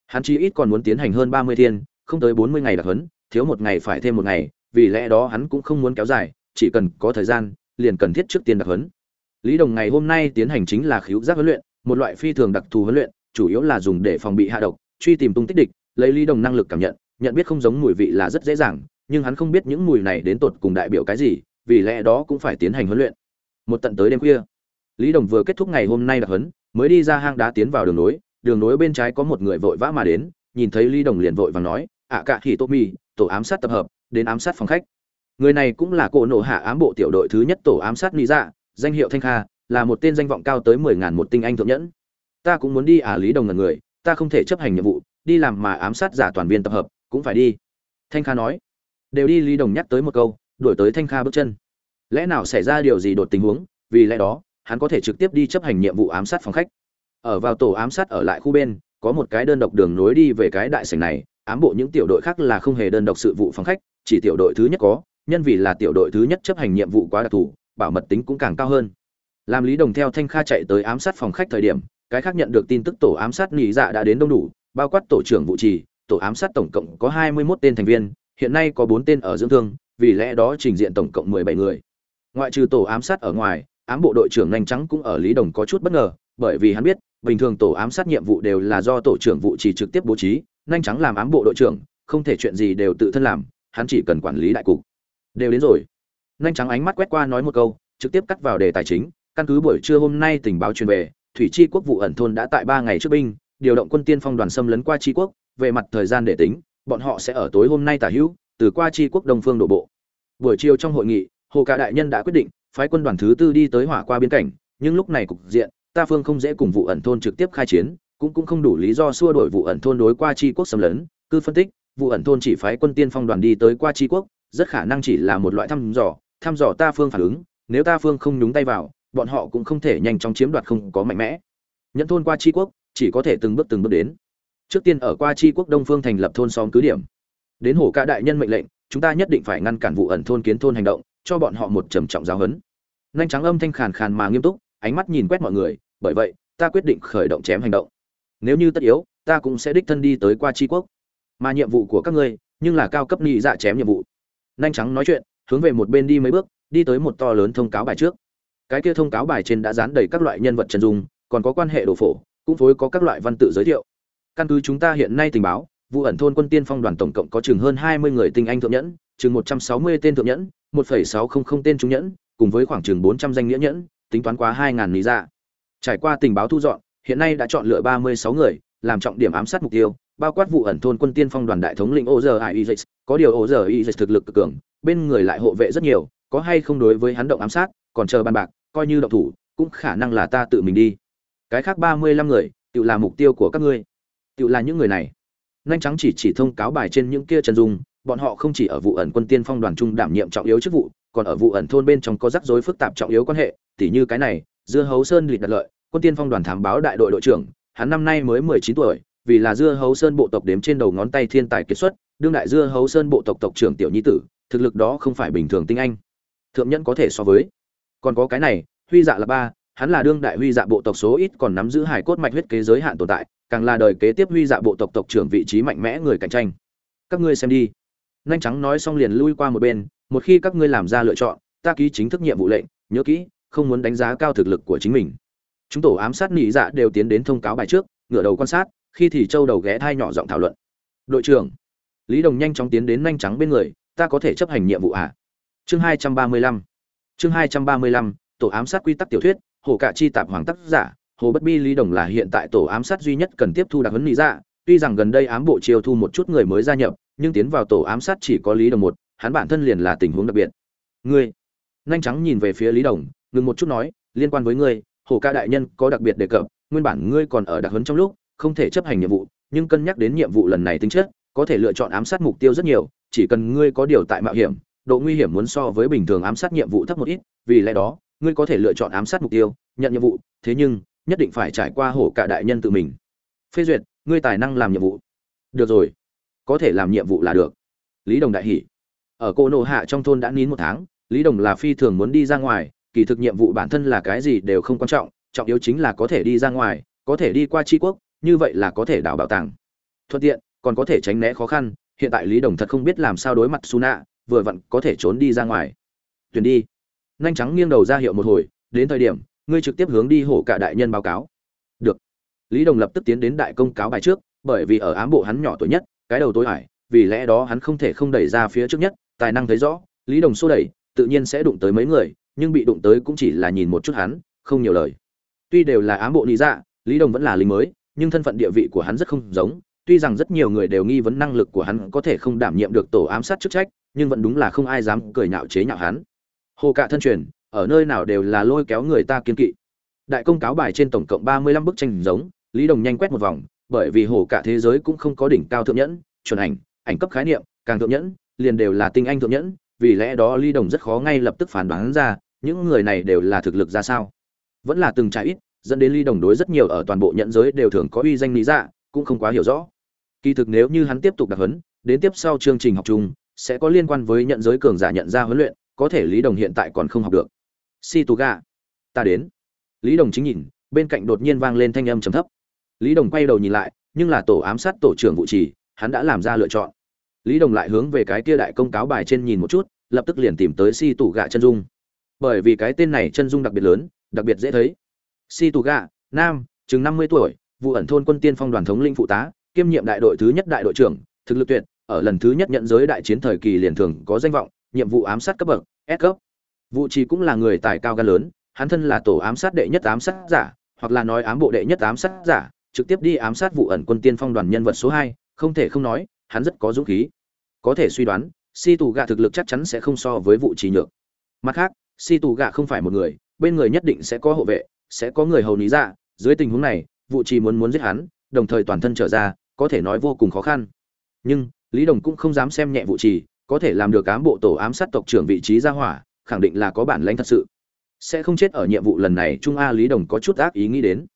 hắn chỉ ít còn muốn tiến hành hơn ba mươi thiên, không tới bốn mươi ngày đặc hấn thiếu một ngày phải thêm một ngày, vì lẽ đó hắn cũng không muốn kéo dài, chỉ cần có thời gian, liền cần thiết trước tiên đặc hấn lý đồng ngày hôm nay tiến hành chính là khiếu giác huấn luyện, một loại phi thường đặc thù huấn luyện, chủ yếu là dùng để phòng bị hạ độc, truy tìm tung tích địch, lấy lý đồng năng lực cảm nhận nhận biết không giống mùi vị là rất dễ dàng, nhưng hắn không biết những mùi này đến tột cùng đại biểu cái gì vì lẽ đó cũng phải tiến hành huấn luyện. Một tận tới đêm khuya, lý đồng vừa kết thúc ngày hôm nay đặc huấn, mới đi ra hang đá tiến vào đường nối đường nối bên trái có một người vội vã mà đến, nhìn thấy lý đồng liền vội và nói, ạ cả thì tô mi, tổ ám sát tập hợp, đến ám sát phòng khách. Người này cũng là cổ nộ hạ ám bộ tiểu đội thứ nhất tổ ám sát lý dạ danh hiệu thanh kha, là một tên danh vọng cao tới mười ngàn một tinh anh thượng nhẫn. Ta cũng muốn đi à? Lý đồng là người, ta không thể chấp hành nhiệm vụ, đi làm mà ám sát giả toàn viên tập hợp, cũng phải đi. Thanh kha nói. Đều đi lý đồng nhắc tới một câu đuổi tới thanh kha bước chân. Lẽ nào xảy ra điều gì đột tình huống? Vì lẽ đó, hắn có thể trực tiếp đi chấp hành nhiệm vụ ám sát phòng khách. Ở vào tổ ám sát ở lại khu bên, có một cái đơn độc đường nối đi về cái đại sảnh này, ám bộ những tiểu đội khác là không hề đơn độc sự vụ phòng khách, chỉ tiểu đội thứ nhất có, nhân vì là tiểu đội thứ nhất chấp hành nhiệm vụ quá đặc thù, bảo mật tính cũng càng cao hơn. Làm lý đồng theo thanh kha chạy tới ám sát phòng khách thời điểm, cái khác nhận được tin tức tổ ám sát nghỉ dạ đã đến đông đủ, bao quát tổ trưởng vụ trì, tổ ám sát tổng cộng có hai mươi 21 tên thành viên, hiện nay có bốn tên ở dưỡng thương vì lẽ đó trình diện tổng cộng mười bảy người. Ngoại trừ tổ ám sát ở ngoài, ám bộ đội trưởng nhanh trắng cũng ở lý đồng có chút bất ngờ, bởi vì hắn biết, bình thường tổ ám sát nhiệm vụ đều là do tổ trưởng vụ chỉ trực tiếp bố trí, nhanh trắng làm ám bộ đội trưởng, không thể chuyện gì đều tự thân làm, hắn chỉ cần quản lý đại cục. Đều đến rồi. Nhanh trắng ánh mắt quét qua nói một câu, trực tiếp cắt vào đề tài chính, căn cứ buổi trưa hôm nay tình báo truyền về, thủy chi quốc vụ ẩn thôn đã tại ba ngày trước binh, điều động quân tiên phong đoàn xâm lấn qua tri quốc, về mặt thời gian để tính, bọn họ sẽ ở tối hôm nay tả hữu từ qua Chi quốc đông phương đổ bộ. Buổi chiều trong hội nghị, hồ cả đại nhân đã quyết định, phái quân đoàn thứ tư đi tới hỏa qua biên cảnh, nhưng lúc này cục diện, ta phương không dễ cùng vụ ẩn thôn trực tiếp khai chiến, cũng cũng không đủ lý do xua đổi vụ ẩn thôn đối qua Chi quốc xâm lấn, cứ phân tích, vụ ẩn thôn chỉ phái quân tiên phong đoàn đi tới qua Chi quốc, rất khả năng chỉ là một loại thăm dò thăm dò ta phương phản ứng, nếu ta phương không nhúng tay vào, bọn họ cũng không thể nhanh chóng chiếm đoạt không có mạnh mẽ. Nhận thôn qua Chi quốc, chỉ có thể từng bước từng bước đến. Trước tiên ở qua Chi quốc đông phương thành lập thôn xóm cứ điểm đến hổ ca đại nhân mệnh lệnh, chúng ta nhất định phải ngăn cản vụ ẩn thôn kiến thôn hành động, cho bọn họ một trầm trọng giáo huấn. Nhanh trắng âm thanh khàn khàn mà nghiêm túc, ánh mắt nhìn quét mọi người, bởi vậy, ta quyết định khởi động chém hành động. Nếu như tất yếu, ta cũng sẽ đích thân đi tới qua tri quốc. Mà nhiệm vụ của các ngươi, nhưng là cao cấp nhị dạ chém nhiệm vụ. Nhanh trắng nói chuyện, hướng về một bên đi mấy bước, đi tới một to lớn thông cáo bài trước. Cái kia thông cáo bài trên đã dán đầy các loại nhân vật chân dung, còn có quan hệ đồ phổ, cũng phối có các loại văn tự giới thiệu. Căn cứ chúng ta hiện nay tình báo vụ ẩn thôn quân tiên phong đoàn tổng cộng có chừng hơn hai mươi người tinh anh thượng nhẫn, chừng một trăm sáu mươi tên thượng nhẫn, một phẩy sáu không không tên trung nhẫn, cùng với khoảng chừng bốn trăm danh nghĩa nhẫn, tính toán quá hai ngàn lý ra trải qua tình báo thu dọn, hiện nay đã chọn lựa ba mươi sáu người, làm trọng điểm ám sát mục tiêu, bao quát vụ ẩn thôn quân tiên phong đoàn đại thống lĩnh ô giờ ai có điều ô giờ i thực lực cực cường, bên người lại hộ vệ rất nhiều, có hay không đối với hắn động ám sát, còn chờ bàn bạc, coi như động thủ, cũng khả năng là ta tự mình đi. Cái khác ba mươi lăm người, tự là mục tiêu của các ngươi. Tự là những người này nhanh trắng chỉ chỉ thông cáo bài trên những kia chân dung, bọn họ không chỉ ở vụ ẩn quân tiên phong đoàn trung đảm nhiệm trọng yếu chức vụ, còn ở vụ ẩn thôn bên trong có rắc rối phức tạp trọng yếu quan hệ, tỉ như cái này, dưa hấu sơn lịch đặt lợi, quân tiên phong đoàn thám báo đại đội đội trưởng, hắn năm nay mới mười chín tuổi, vì là dưa hấu sơn bộ tộc đếm trên đầu ngón tay thiên tài kiệt xuất, đương đại dưa hấu sơn bộ tộc tộc trưởng tiểu nhi tử, thực lực đó không phải bình thường tinh anh. Thượng nhẫn có thể so với. Còn có cái này, huy dạ là ba, hắn là đương đại huy dạ bộ tộc số ít còn nắm giữ hải cốt mạch huyết kế giới hạn tồn tại càng là đời kế tiếp huy dạ bộ tộc tộc trưởng vị trí mạnh mẽ người cạnh tranh. Các ngươi xem đi. Nhanh trắng nói xong liền lui qua một bên, một khi các ngươi làm ra lựa chọn, ta ký chính thức nhiệm vụ lệnh, nhớ kỹ, không muốn đánh giá cao thực lực của chính mình. Chúng tổ ám sát nị dạ đều tiến đến thông cáo bài trước, ngửa đầu quan sát, khi thì châu đầu ghé thai nhỏ giọng thảo luận. Đội trưởng, lý đồng nhanh chóng tiến đến nhanh trắng bên người, ta có thể chấp hành nhiệm vụ à? chương hai trăm ba mươi lăm. Chương hai trăm ba mươi lăm, tổ ám sát quy tắc tiểu thuyết, hồ cả chi tạp hoàng tác giả hồ bất bi, lý đồng là hiện tại tổ ám sát duy nhất cần tiếp thu đặc huấn Lý dạ. Tuy rằng gần đây ám bộ chiêu thu một chút người mới gia nhập, nhưng tiến vào tổ ám sát chỉ có lý đồng một, hắn bản thân liền là tình huống đặc biệt. Ngươi, nhanh trắng nhìn về phía lý đồng, ngừng một chút nói, liên quan với ngươi, hồ ca đại nhân có đặc biệt đề cập, nguyên bản ngươi còn ở đặc huấn trong lúc, không thể chấp hành nhiệm vụ, nhưng cân nhắc đến nhiệm vụ lần này tính chất, có thể lựa chọn ám sát mục tiêu rất nhiều, chỉ cần ngươi có điều tại mạo hiểm, độ nguy hiểm muốn so với bình thường ám sát nhiệm vụ thấp một ít, vì lẽ đó, ngươi có thể lựa chọn ám sát mục tiêu, nhận nhiệm vụ, thế nhưng nhất định phải trải qua hổ cả đại nhân tự mình. Phê duyệt, ngươi tài năng làm nhiệm vụ. Được rồi, có thể làm nhiệm vụ là được. Lý đồng đại hỉ. Ở cô nộ hạ trong thôn đã nín một tháng, lý đồng là phi thường muốn đi ra ngoài, kỳ thực nhiệm vụ bản thân là cái gì đều không quan trọng trọng yếu chính là có thể đi ra ngoài, có thể đi qua tri quốc, như vậy là có thể đào bảo tàng. Thuận tiện, còn có thể tránh né khó khăn, hiện tại lý đồng thật không biết làm sao đối mặt su nạ vừa vặn có thể trốn đi ra ngoài. Tuyển đi. Nhanh trắng nghiêng đầu ra hiệu một hồi, đến thời điểm ngươi trực tiếp hướng đi hổ cả đại nhân báo cáo. Được. Lý đồng lập tức tiến đến đại công cáo bài trước, bởi vì ở ám bộ hắn nhỏ tuổi nhất, cái đầu tối hải vì lẽ đó hắn không thể không đẩy ra phía trước nhất, tài năng thấy rõ, lý đồng xô đẩy, tự nhiên sẽ đụng tới mấy người, nhưng bị đụng tới cũng chỉ là nhìn một chút hắn, không nhiều lời. Tuy đều là ám bộ lý dạ lý đồng vẫn là lính mới, nhưng thân phận địa vị của hắn rất không giống, tuy rằng rất nhiều người đều nghi vấn năng lực của hắn có thể không đảm nhiệm được tổ ám sát chức trách, nhưng vẫn đúng là không ai dám cười nhạo chế nhạo hắn. Hồ cạ thân truyền ở nơi nào đều là lôi kéo người ta kiên kỵ. Đại công cáo bài trên tổng cộng ba mươi lăm bức tranh giống, lý đồng nhanh quét một vòng, bởi vì hồ cả thế giới cũng không có đỉnh cao thượng nhẫn, chuẩn ảnh ảnh cấp khái niệm, càng thượng nhẫn, liền đều là tinh anh thượng nhẫn, vì lẽ đó lý đồng rất khó ngay lập tức phán đoán ra, những người này đều là thực lực ra sao. Vẫn là từng trải ít, dẫn đến lý đồng đối rất nhiều ở toàn bộ nhẫn giới đều thường có uy danh lý dạ cũng không quá hiểu rõ. Kỳ thực nếu như hắn tiếp tục đặc huấn, đến tiếp sau chương trình học chung, sẽ có liên quan với nhận giới cường giả nhận ra huấn luyện, có thể lý đồng hiện tại còn không học được si tù gà ta đến. Lý đồng chính nhìn, bên cạnh đột nhiên vang lên thanh âm trầm thấp. Lý đồng quay đầu nhìn lại, nhưng là tổ ám sát tổ trưởng vụ trì, hắn đã làm ra lựa chọn. Lý đồng lại hướng về cái kia đại công cáo bài trên nhìn một chút, lập tức liền tìm tới si tù gà chân dung. Bởi vì cái tên này chân dung đặc biệt lớn, đặc biệt dễ thấy. Si tù gà nam, chừng năm mươi tuổi, vụ ẩn thôn quân tiên phong đoàn thống linh phụ tá, kiêm nhiệm đại đội thứ nhất đại đội trưởng, thực lực tuyệt, ở lần thứ nhất nhận giới đại chiến thời kỳ liền thường có danh vọng, nhiệm vụ ám sát cấp bậc, S cấp vụ trì cũng là người tài cao gan lớn, hắn thân là tổ ám sát đệ nhất ám sát giả, hoặc là nói ám bộ đệ nhất ám sát giả, trực tiếp đi ám sát vụ ẩn quân tiên phong đoàn nhân vật số hai, không thể không nói, hắn rất có dũng khí. Có thể suy đoán, si tù gạ thực lực chắc chắn sẽ không so với vụ trì nhược. Mặt khác, si tù gạ không phải một người, bên người nhất định sẽ có hộ vệ, sẽ có người hầu lý ra dưới tình huống này vụ trì muốn muốn giết hắn, đồng thời toàn thân trở ra, có thể nói vô cùng khó khăn. Nhưng, lý đồng cũng không dám xem nhẹ vụ trì, có thể làm được ám bộ tổ ám sát tộc trưởng vị trí ra hỏa khẳng định là có bản lãnh thật sự. Sẽ không chết ở nhiệm vụ lần này, trung a lý đồng có chút ác ý nghĩ đến.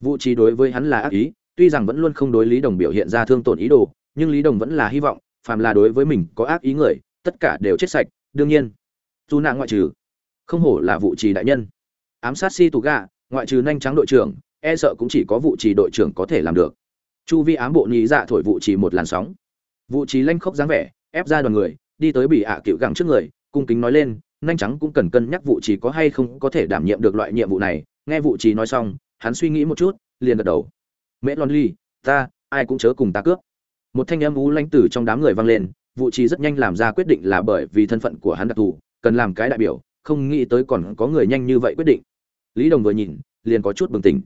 Vụ trì đối với hắn là ác ý, tuy rằng vẫn luôn không đối lý đồng biểu hiện ra thương tổn ý đồ, nhưng lý đồng vẫn là hy vọng, phàm là đối với mình có ác ý người, tất cả đều chết sạch, đương nhiên. Dù nạn ngoại trừ, không hổ là vụ trì đại nhân. Ám sát si tù gà, ngoại trừ nhanh trắng đội trưởng e sợ cũng chỉ có vụ trì đội trưởng có thể làm được. Chu vi ám bộ nhị dạ thổi vụ trì một làn sóng. Vụ trì lanh khốc dáng vẻ, ép ra đoàn người, đi tới bị ạ à cựu gẳng trước người, cung kính nói lên nhanh trắng cũng cần cân nhắc vụ trì có hay không có thể đảm nhiệm được loại nhiệm vụ này. Nghe vụ trì nói xong, hắn suy nghĩ một chút, liền gật đầu. Mễ lon ly, ta, ai cũng chớ cùng ta cướp. Một thanh âm ú lãnh tử trong đám người vang lên, vụ trì rất nhanh làm ra quyết định là bởi vì thân phận của hắn đặc thù, cần làm cái đại biểu, không nghĩ tới còn có người nhanh như vậy quyết định. Lý đồng vừa nhìn, liền có chút bừng tỉnh.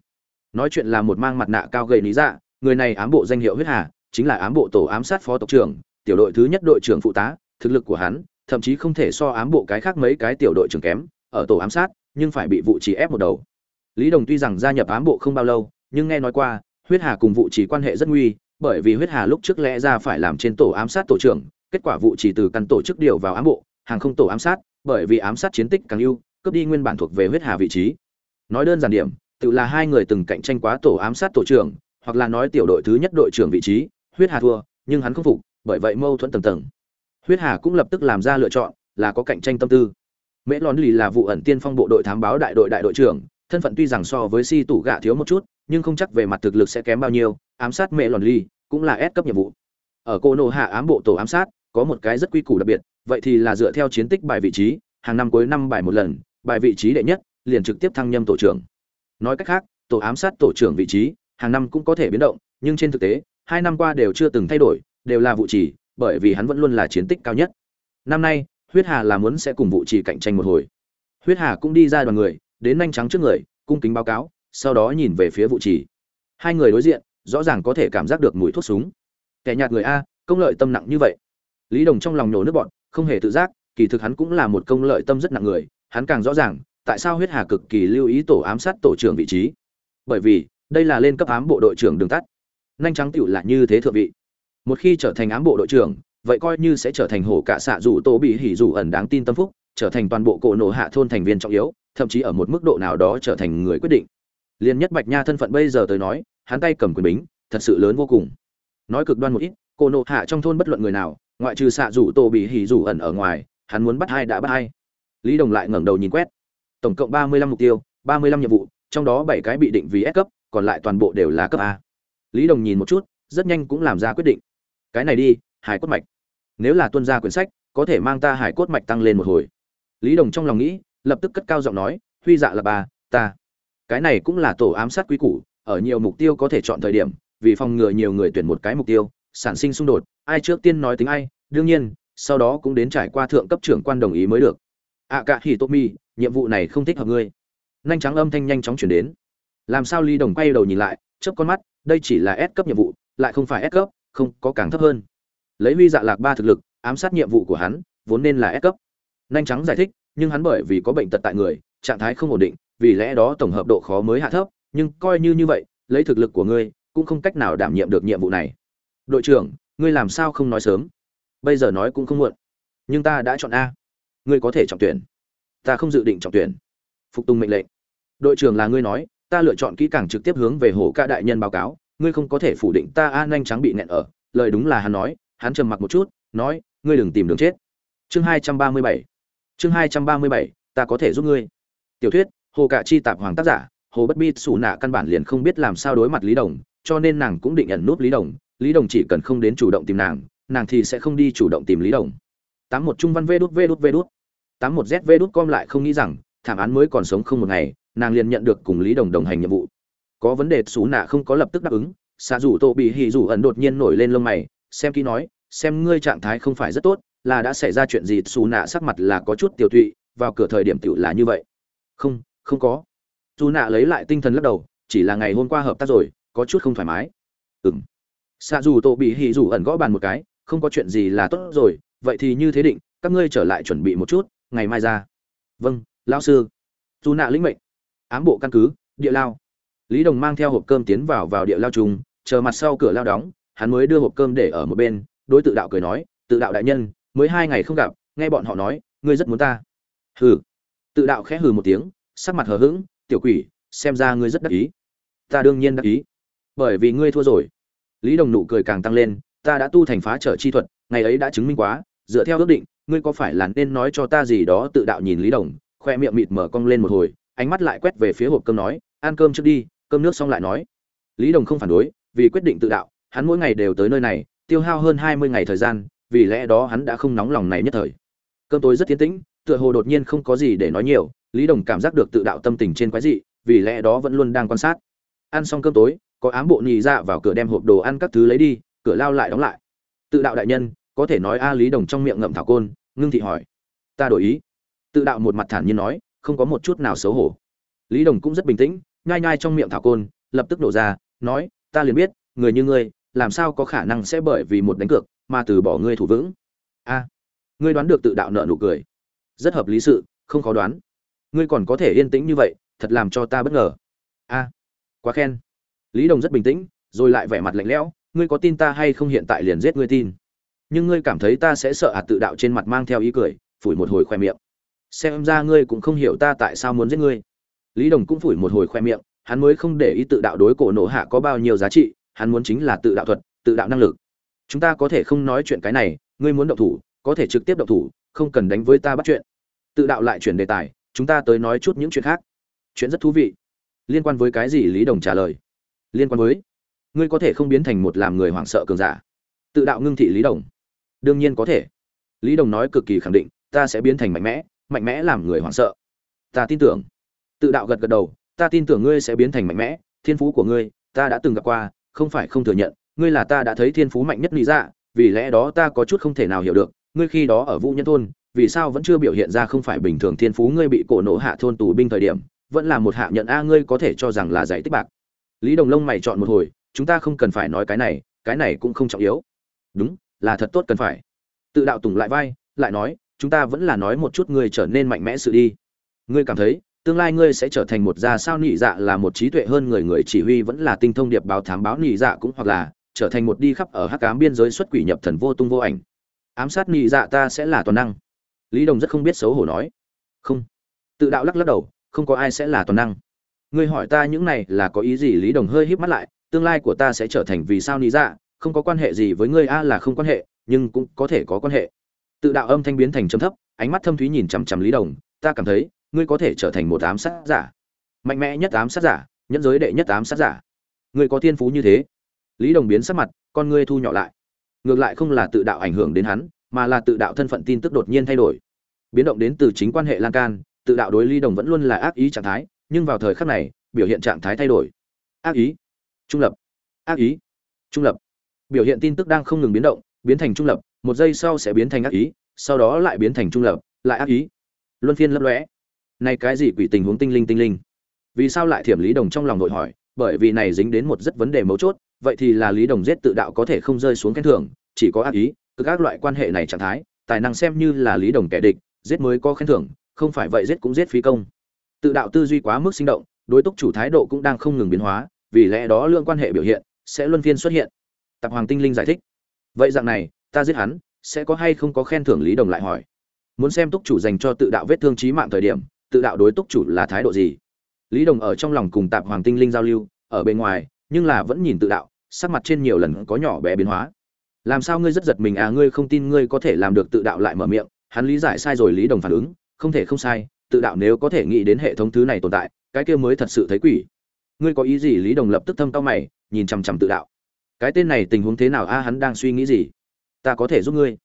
Nói chuyện là một mang mặt nạ cao gầy lý dạ người này ám bộ danh hiệu huyết hà, chính là ám bộ tổ ám sát phó tộc trưởng, tiểu đội thứ nhất đội trưởng phụ tá, thực lực của hắn thậm chí không thể so ám bộ cái khác mấy cái tiểu đội trưởng kém, ở tổ ám sát, nhưng phải bị vụ trì ép một đầu. Lý đồng tuy rằng gia nhập ám bộ không bao lâu, nhưng nghe nói qua, huyết hà cùng vụ chỉ quan hệ rất nguy, bởi vì huyết hà lúc trước lẽ ra phải làm trên tổ ám sát tổ trưởng, kết quả vụ chỉ từ căn tổ chức điều vào ám bộ, hàng không tổ ám sát, bởi vì ám sát chiến tích càng ưu, cướp đi nguyên bản thuộc về huyết hà vị trí. Nói đơn giản điểm, tự là hai người từng cạnh tranh quá tổ ám sát tổ trưởng, hoặc là nói tiểu đội thứ nhất đội trưởng vị trí, huyết hà thua, nhưng hắn không phục, bởi vậy mâu thuẫn tầng tầng huyết hà cũng lập tức làm ra lựa chọn, là có cạnh tranh tâm tư. Mễ lón lì là vụ ẩn tiên phong bộ đội thám báo đại đội đại đội trưởng, thân phận tuy rằng so với si tủ gạ thiếu một chút, nhưng không chắc về mặt thực lực sẽ kém bao nhiêu, ám sát mễ lòn ly cũng là ép cấp nhiệm vụ. Ở cô nô hạ ám bộ tổ ám sát, có một cái rất quy củ đặc biệt, vậy thì là dựa theo chiến tích bài vị trí, hàng năm cuối năm bài một lần, bài vị trí đệ nhất, liền trực tiếp thăng nhâm tổ trưởng. Nói cách khác, tổ ám sát tổ trưởng vị trí, hàng năm cũng có thể biến động, nhưng trên thực tế, hai năm qua đều chưa từng thay đổi, đều là vụ chỉ bởi vì hắn vẫn luôn là chiến tích cao nhất. Năm nay, huyết hà là muốn sẽ cùng vụ chỉ cạnh tranh một hồi. Huyết hà cũng đi ra đoàn người, đến nhanh trắng trước người, cung kính báo cáo, sau đó nhìn về phía vụ chỉ hai người đối diện, rõ ràng có thể cảm giác được mùi thuốc súng. Kẻ nhạt người a, công lợi tâm nặng như vậy. Lý đồng trong lòng nhổ nước bọn không hề tự giác, kỳ thực hắn cũng là một công lợi tâm rất nặng người, hắn càng rõ ràng, tại sao huyết hà cực kỳ lưu ý tổ ám sát tổ trưởng vị trí. Bởi vì, đây là lên cấp ám bộ đội trưởng đường tắt. Nhanh trắng tựu là như thế thượng vị một khi trở thành ám bộ đội trưởng, vậy coi như sẽ trở thành hổ cả xạ dù tô bị hỉ dù ẩn đáng tin tâm phúc, trở thành toàn bộ cổ nổ hạ thôn thành viên trọng yếu, thậm chí ở một mức độ nào đó trở thành người quyết định. Liên nhất bạch nha thân phận bây giờ tới nói, hắn tay cầm quyền bính, thật sự lớn vô cùng. Nói cực đoan một ít, cổ nổ hạ trong thôn bất luận người nào, ngoại trừ xạ dù tô bị hỉ dù ẩn ở ngoài, hắn muốn bắt hai đã bắt hai lý đồng lại ngẩng đầu nhìn quét. Tổng cộng ba mươi lăm mục tiêu, ba mươi lăm nhiệm vụ, trong đó bảy cái bị định vì S cấp, còn lại toàn bộ đều là cấp a. Lý đồng nhìn một chút, rất nhanh cũng làm ra quyết định cái này đi, hải cốt mạch. Nếu là tuân gia quyển sách, có thể mang ta hải cốt mạch tăng lên một hồi. Lý đồng trong lòng nghĩ, lập tức cất cao giọng nói, huy dạ là ba ta. Cái này cũng là tổ ám sát quý củ, ở nhiều mục tiêu có thể chọn thời điểm, vì phòng ngừa nhiều người tuyển một cái mục tiêu, sản sinh xung đột, ai trước tiên nói tính ai, đương nhiên, sau đó cũng đến trải qua thượng cấp trưởng quan đồng ý mới được. Ạ cả hỉ tô mi nhiệm vụ này không thích hợp ngươi. Nhanh trắng âm thanh nhanh chóng chuyển đến. Làm sao ly đồng quay đầu nhìn lại, chớp con mắt, đây chỉ là S cấp nhiệm vụ, lại không phải S cấp không có càng thấp hơn. Lấy huy dạ lạc ba thực lực, ám sát nhiệm vụ của hắn, vốn nên là S cấp. Nhanh trắng giải thích, nhưng hắn bởi vì có bệnh tật tại người, trạng thái không ổn định, vì lẽ đó tổng hợp độ khó mới hạ thấp, nhưng coi như như vậy, lấy thực lực của ngươi, cũng không cách nào đảm nhiệm được nhiệm vụ này. Đội trưởng, ngươi làm sao không nói sớm? Bây giờ nói cũng không muộn. Nhưng ta đã chọn a. Ngươi có thể trọng tuyển. Ta không dự định trọng tuyển. Phục tùng mệnh lệnh. Đội trưởng là ngươi nói, ta lựa chọn kỹ càng trực tiếp hướng về hồ ca đại nhân báo cáo ngươi không có thể phủ định ta a nhanh trắng bị nẹn ở, lời đúng là hắn nói, hắn trầm mặc một chút, nói, ngươi đừng tìm đường chết. Chương hai trăm ba mươi bảy, chương hai trăm ba mươi bảy, ta có thể giúp ngươi. Tiểu thuyết, hồ cạ chi tạp hoàng tác giả, hồ bất bi xù nạ căn bản liền không biết làm sao đối mặt lý đồng, cho nên nàng cũng định ẩn nút lý đồng. Lý đồng chỉ cần không đến chủ động tìm nàng nàng thì sẽ không đi chủ động tìm lý đồng. tám một trung văn vê đút vê đút vê đút. tám một z vê đút com lại không nghĩ rằng, thảm án mới còn sống không một ngày, nàng liền nhận được cùng lý đồng đồng hành nhiệm vụ có vấn đề xú nạ không có lập tức đáp ứng, xạ rủ tổ bị hì rủ ẩn đột nhiên nổi lên lông mày, xem kỹ nói, xem ngươi trạng thái không phải rất tốt, là đã xảy ra chuyện gì xù nạ sắc mặt là có chút tiêu tụy, vào cửa thời điểm tiểu là như vậy. Không không có. Dù nạ lấy lại tinh thần lắc đầu, chỉ là ngày hôm qua hợp tác rồi, có chút không thoải mái. Ừ m xạ dù tổ bị hì rủ ẩn gõ bàn một cái, không có chuyện gì là tốt rồi, vậy thì như thế định, các ngươi trở lại chuẩn bị một chút, ngày mai ra. Vâng lão sư. Dù nạ lĩnh mệnh. Ám bộ căn cứ, địa lao lý đồng mang theo hộp cơm tiến vào vào địa lao trùng, chờ mặt sau cửa lao đóng, hắn mới đưa hộp cơm để ở một bên, đối tự đạo cười nói, tự đạo đại nhân, mới hai ngày không gặp, nghe bọn họ nói, ngươi rất muốn ta. Hừ. Tự đạo khẽ hừ một tiếng, sắc mặt hờ hững, tiểu quỷ, xem ra ngươi rất đắc ý. Ta đương nhiên đắc ý, bởi vì ngươi thua rồi. Lý đồng nụ cười càng tăng lên, ta đã tu thành phá trở chi thuật, ngày ấy đã chứng minh quá, dựa theo ước định, ngươi có phải là nên nói cho ta gì đó? Tự đạo nhìn lý đồng, khoe miệng mịt mở cong lên một hồi, ánh mắt lại quét về phía hộp cơm nói, ăn cơm trước đi cơm nước xong lại nói. Lý đồng không phản đối, vì quyết định tự đạo, hắn mỗi ngày đều tới nơi này, tiêu hao hơn hai mươi ngày thời gian, vì lẽ đó hắn đã không nóng lòng này nhất thời. Cơm tối rất tiến tĩnh, tựa hồ đột nhiên không có gì để nói nhiều, lý đồng cảm giác được tự đạo tâm tình trên quái dị, vì lẽ đó vẫn luôn đang quan sát. Ăn xong cơm tối, có ám bộ nhì ra vào cửa đem hộp đồ ăn các thứ lấy đi, cửa lao lại đóng lại. Tự đạo đại nhân, có thể nói a lý đồng trong miệng ngậm thảo côn, ngưng thị hỏi. Ta đổi ý. Tự đạo một mặt thản nhiên nói, không có một chút nào xấu hổ. Lý đồng cũng rất bình tĩnh nhai nhai trong miệng thảo côn, lập tức đổ ra, nói, ta liền biết, người như ngươi, làm sao có khả năng sẽ bởi vì một đánh cược mà từ bỏ ngươi thủ vững? A, ngươi đoán được tự đạo nợ nụ cười. Rất hợp lý sự, không khó đoán. Ngươi còn có thể yên tĩnh như vậy, thật làm cho ta bất ngờ. A, quá khen. Lý đồng rất bình tĩnh, rồi lại vẻ mặt lạnh lẽo, ngươi có tin ta hay không hiện tại liền giết ngươi tin? Nhưng ngươi cảm thấy ta sẽ sợ ạt tự đạo trên mặt mang theo ý cười, phủi một hồi khoe miệng. Xem ra ngươi cũng không hiểu ta tại sao muốn giết ngươi lý đồng cũng phủi một hồi khoe miệng, hắn mới không để ý tự đạo đối cổ nổ hạ có bao nhiêu giá trị, hắn muốn chính là tự đạo thuật, tự đạo năng lực. Chúng ta có thể không nói chuyện cái này, ngươi muốn động thủ, có thể trực tiếp động thủ, không cần đánh với ta bắt chuyện. Tự đạo lại chuyển đề tài, chúng ta tới nói chút những chuyện khác. Chuyện rất thú vị. Liên quan với cái gì lý đồng trả lời? Liên quan với, ngươi có thể không biến thành một làm người hoảng sợ cường giả. Tự đạo ngưng thị lý đồng. Đương nhiên có thể. Lý đồng nói cực kỳ khẳng định, ta sẽ biến thành mạnh mẽ mạnh mẽ làm người hoảng sợ. Ta tin tưởng tự đạo gật gật đầu, ta tin tưởng ngươi sẽ biến thành mạnh mẽ, thiên phú của ngươi, ta đã từng gặp qua, không phải không thừa nhận, ngươi là ta đã thấy thiên phú mạnh nhất lý dạ vì lẽ đó ta có chút không thể nào hiểu được, ngươi khi đó ở vũ nhân thôn, vì sao vẫn chưa biểu hiện ra không phải bình thường thiên phú ngươi bị cổ nổ hạ thôn tù binh thời điểm, vẫn là một hạ nhận a ngươi có thể cho rằng là giải tích bạc? Lý đồng lông mày chọn một hồi, chúng ta không cần phải nói cái này cái này cũng không trọng yếu. Đúng, là thật tốt cần phải. Tự đạo tùng lại vai, lại nói, chúng ta vẫn là nói một chút ngươi trở nên mạnh mẽ sự đi. Ngươi cảm thấy tương lai ngươi sẽ trở thành một gia sao nị dạ là một trí tuệ hơn người người chỉ huy vẫn là tinh thông điệp báo thám báo nị dạ cũng hoặc là trở thành một đi khắp ở hắc ám biên giới xuất quỷ nhập thần vô tung vô ảnh. Ám sát nị dạ ta sẽ là toàn năng. Lý đồng rất không biết xấu hổ nói. Không. Tự đạo lắc lắc đầu, không có ai sẽ là toàn năng. Ngươi hỏi ta những này là có ý gì? Lý đồng hơi híp mắt lại, tương lai của ta sẽ trở thành vì sao nị dạ không có quan hệ gì với ngươi, a là không quan hệ, nhưng cũng có thể có quan hệ. Tự đạo âm thanh biến thành trầm thấp, ánh mắt thâm thúy nhìn chằm chằm lý đồng, ta cảm thấy ngươi có thể trở thành một ám sát giả. Mạnh mẽ nhất ám sát giả, nhẫn giới đệ nhất ám sát giả. Ngươi có thiên phú như thế. Lý đồng biến sắc mặt, con ngươi thu nhỏ lại. Ngược lại không là tự đạo ảnh hưởng đến hắn, mà là tự đạo thân phận tin tức đột nhiên thay đổi. Biến động đến từ chính quan hệ lan can, tự đạo đối lý đồng vẫn luôn là ác ý trạng thái, nhưng vào thời khắc này, biểu hiện trạng thái thay đổi. Ác ý. Trung lập. Ác ý. Trung lập. Biểu hiện tin tức đang không ngừng biến động, biến thành trung lập, một giây sau sẽ biến thành ác ý, sau đó lại biến thành trung lập, lại ác ý. Luân phiên lấp lõe này cái gì quỷ tình huống tinh linh tinh linh? Vì sao lại thiểm lý đồng trong lòng nội hỏi? Bởi vì này dính đến một rất vấn đề mấu chốt, vậy thì là lý đồng giết tự đạo có thể không rơi xuống khen thưởng, chỉ có ác ý từ các loại quan hệ này trạng thái, tài năng xem như là lý đồng kẻ địch, giết mới có khen thưởng, không phải vậy giết cũng giết phí công. Tự đạo tư duy quá mức sinh động, đối túc chủ thái độ cũng đang không ngừng biến hóa, vì lẽ đó lượng quan hệ biểu hiện sẽ luân phiên xuất hiện. Tạp hoàng tinh linh giải thích. Vậy dạng này, ta giết hắn, sẽ có hay không có khen thưởng lý đồng lại hỏi. Muốn xem túc chủ dành cho tự đạo vết thương trí mạng thời điểm tự đạo đối túc chủ là thái độ gì? Lý đồng ở trong lòng cùng tạp hoàng tinh linh giao lưu, ở bên ngoài, nhưng là vẫn nhìn tự đạo, sắc mặt trên nhiều lần có nhỏ bé biến hóa. Làm sao ngươi rất giật mình à ngươi không tin ngươi có thể làm được tự đạo lại mở miệng, hắn lý giải sai rồi lý đồng phản ứng, không thể không sai, tự đạo nếu có thể nghĩ đến hệ thống thứ này tồn tại, cái kia mới thật sự thấy quỷ. Ngươi có ý gì? Lý đồng lập tức thâm tao mày, nhìn chằm chằm tự đạo. Cái tên này tình huống thế nào? A, hắn đang suy nghĩ gì? Ta có thể giúp ngươi.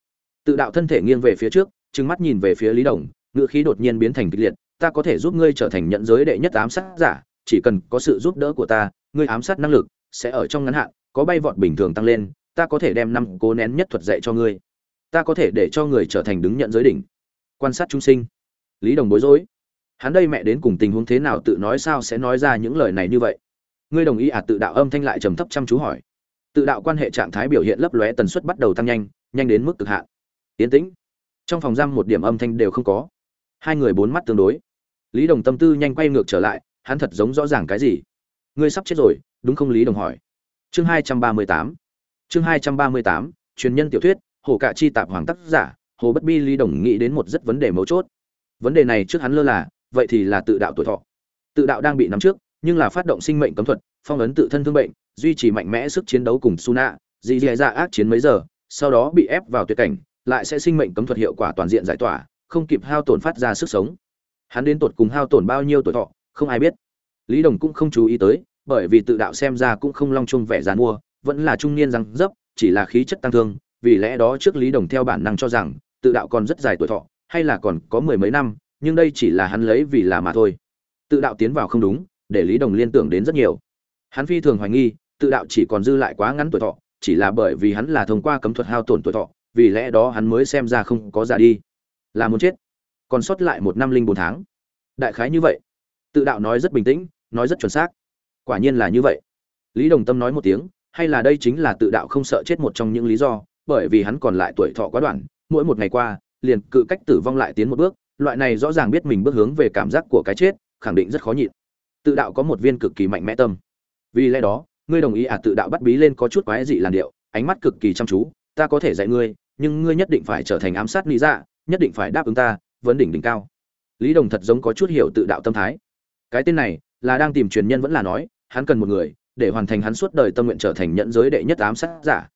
Tự đạo thân thể nghiêng về phía trước, trừng mắt nhìn về phía lý đồng ngựa khí đột nhiên biến thành kịch liệt ta có thể giúp ngươi trở thành nhận giới đệ nhất ám sát giả, chỉ cần có sự giúp đỡ của ta, ngươi ám sát năng lực sẽ ở trong ngắn hạn, có bay vọt bình thường tăng lên, ta có thể đem năm cố nén nhất thuật dạy cho ngươi. Ta có thể để cho người trở thành đứng nhận giới đỉnh. Quan sát chúng sinh. Lý đồng bối rối. Hắn đây mẹ đến cùng tình huống thế nào tự nói sao sẽ nói ra những lời này như vậy? Ngươi đồng ý à? Tự đạo âm thanh lại trầm thấp chăm chú hỏi. Tự đạo quan hệ trạng thái biểu hiện lấp lóe tần suất bắt đầu tăng nhanh nhanh đến mức cực hạn. Tiến tĩnh. Trong phòng giam một điểm âm thanh đều không có hai người bốn mắt tương đối. Lý đồng tâm tư nhanh quay ngược trở lại hắn thật giống rõ ràng cái gì? Ngươi sắp chết rồi đúng không lý đồng hỏi? Chương hai trăm ba mươi tám. Chương hai trăm ba mươi tám truyền nhân tiểu thuyết hồ cạ chi tạp hoàng tác giả hồ bất bi lý đồng nghĩ đến một rất vấn đề mấu chốt. Vấn đề này trước hắn lơ là vậy thì là tự đạo tuổi thọ. Tự đạo đang bị nắm trước nhưng là phát động sinh mệnh cấm thuật phong ấn tự thân thương bệnh duy trì mạnh mẽ sức chiến đấu cùng Suna, dì dì dạ ác chiến mấy giờ, sau đó bị ép vào tuyệt cảnh, lại sẽ sinh mệnh cấm thuật hiệu quả toàn diện giải tỏa, không kịp hao tổn phát ra sức sống. Hắn đến tột cùng hao tổn bao nhiêu tuổi thọ, không ai biết. Lý Đồng cũng không chú ý tới, bởi vì tự đạo xem ra cũng không long chung vẻ giàn mua, vẫn là trung niên răng dấp, chỉ là khí chất tăng thương, vì lẽ đó trước Lý Đồng theo bản năng cho rằng, tự đạo còn rất dài tuổi thọ, hay là còn có mười mấy năm, nhưng đây chỉ là hắn lấy vì là mà thôi. Tự đạo tiến vào không đúng, để Lý Đồng liên tưởng đến rất nhiều. Hắn phi thường hoài nghi, tự đạo chỉ còn dư lại quá ngắn tuổi thọ chỉ là bởi vì hắn là thông qua cấm thuật hao tổn tuổi thọ vì lẽ đó hắn mới xem ra không có già đi là muốn chết. Còn sót lại một năm linh bốn tháng. Đại khái như vậy. Tự đạo nói rất bình tĩnh, nói rất chuẩn xác. Quả nhiên là như vậy. Lý đồng tâm nói một tiếng, hay là đây chính là tự đạo không sợ chết một trong những lý do, bởi vì hắn còn lại tuổi thọ quá đoạn, mỗi một ngày qua, liền cự cách tử vong lại tiến một bước, loại này rõ ràng biết mình bước hướng về cảm giác của cái chết, khẳng định rất khó nhịn. Tự đạo có một viên cực kỳ mạnh mẽ tâm. Vì lẽ đó, ngươi đồng ý à tự đạo bắt bí lên có chút quái dị làn điệu, ánh mắt cực kỳ chăm chú, ta có thể dạy ngươi, nhưng ngươi nhất định phải trở thành ám sát lý dạ nhất định phải đáp ứng ta, vấn đỉnh đỉnh cao. Lý đồng thật giống có chút hiểu tự đạo tâm thái. Cái tên này, là đang tìm truyền nhân vẫn là nói, hắn cần một người, để hoàn thành hắn suốt đời tâm nguyện trở thành nhẫn giới đệ nhất ám sát giả.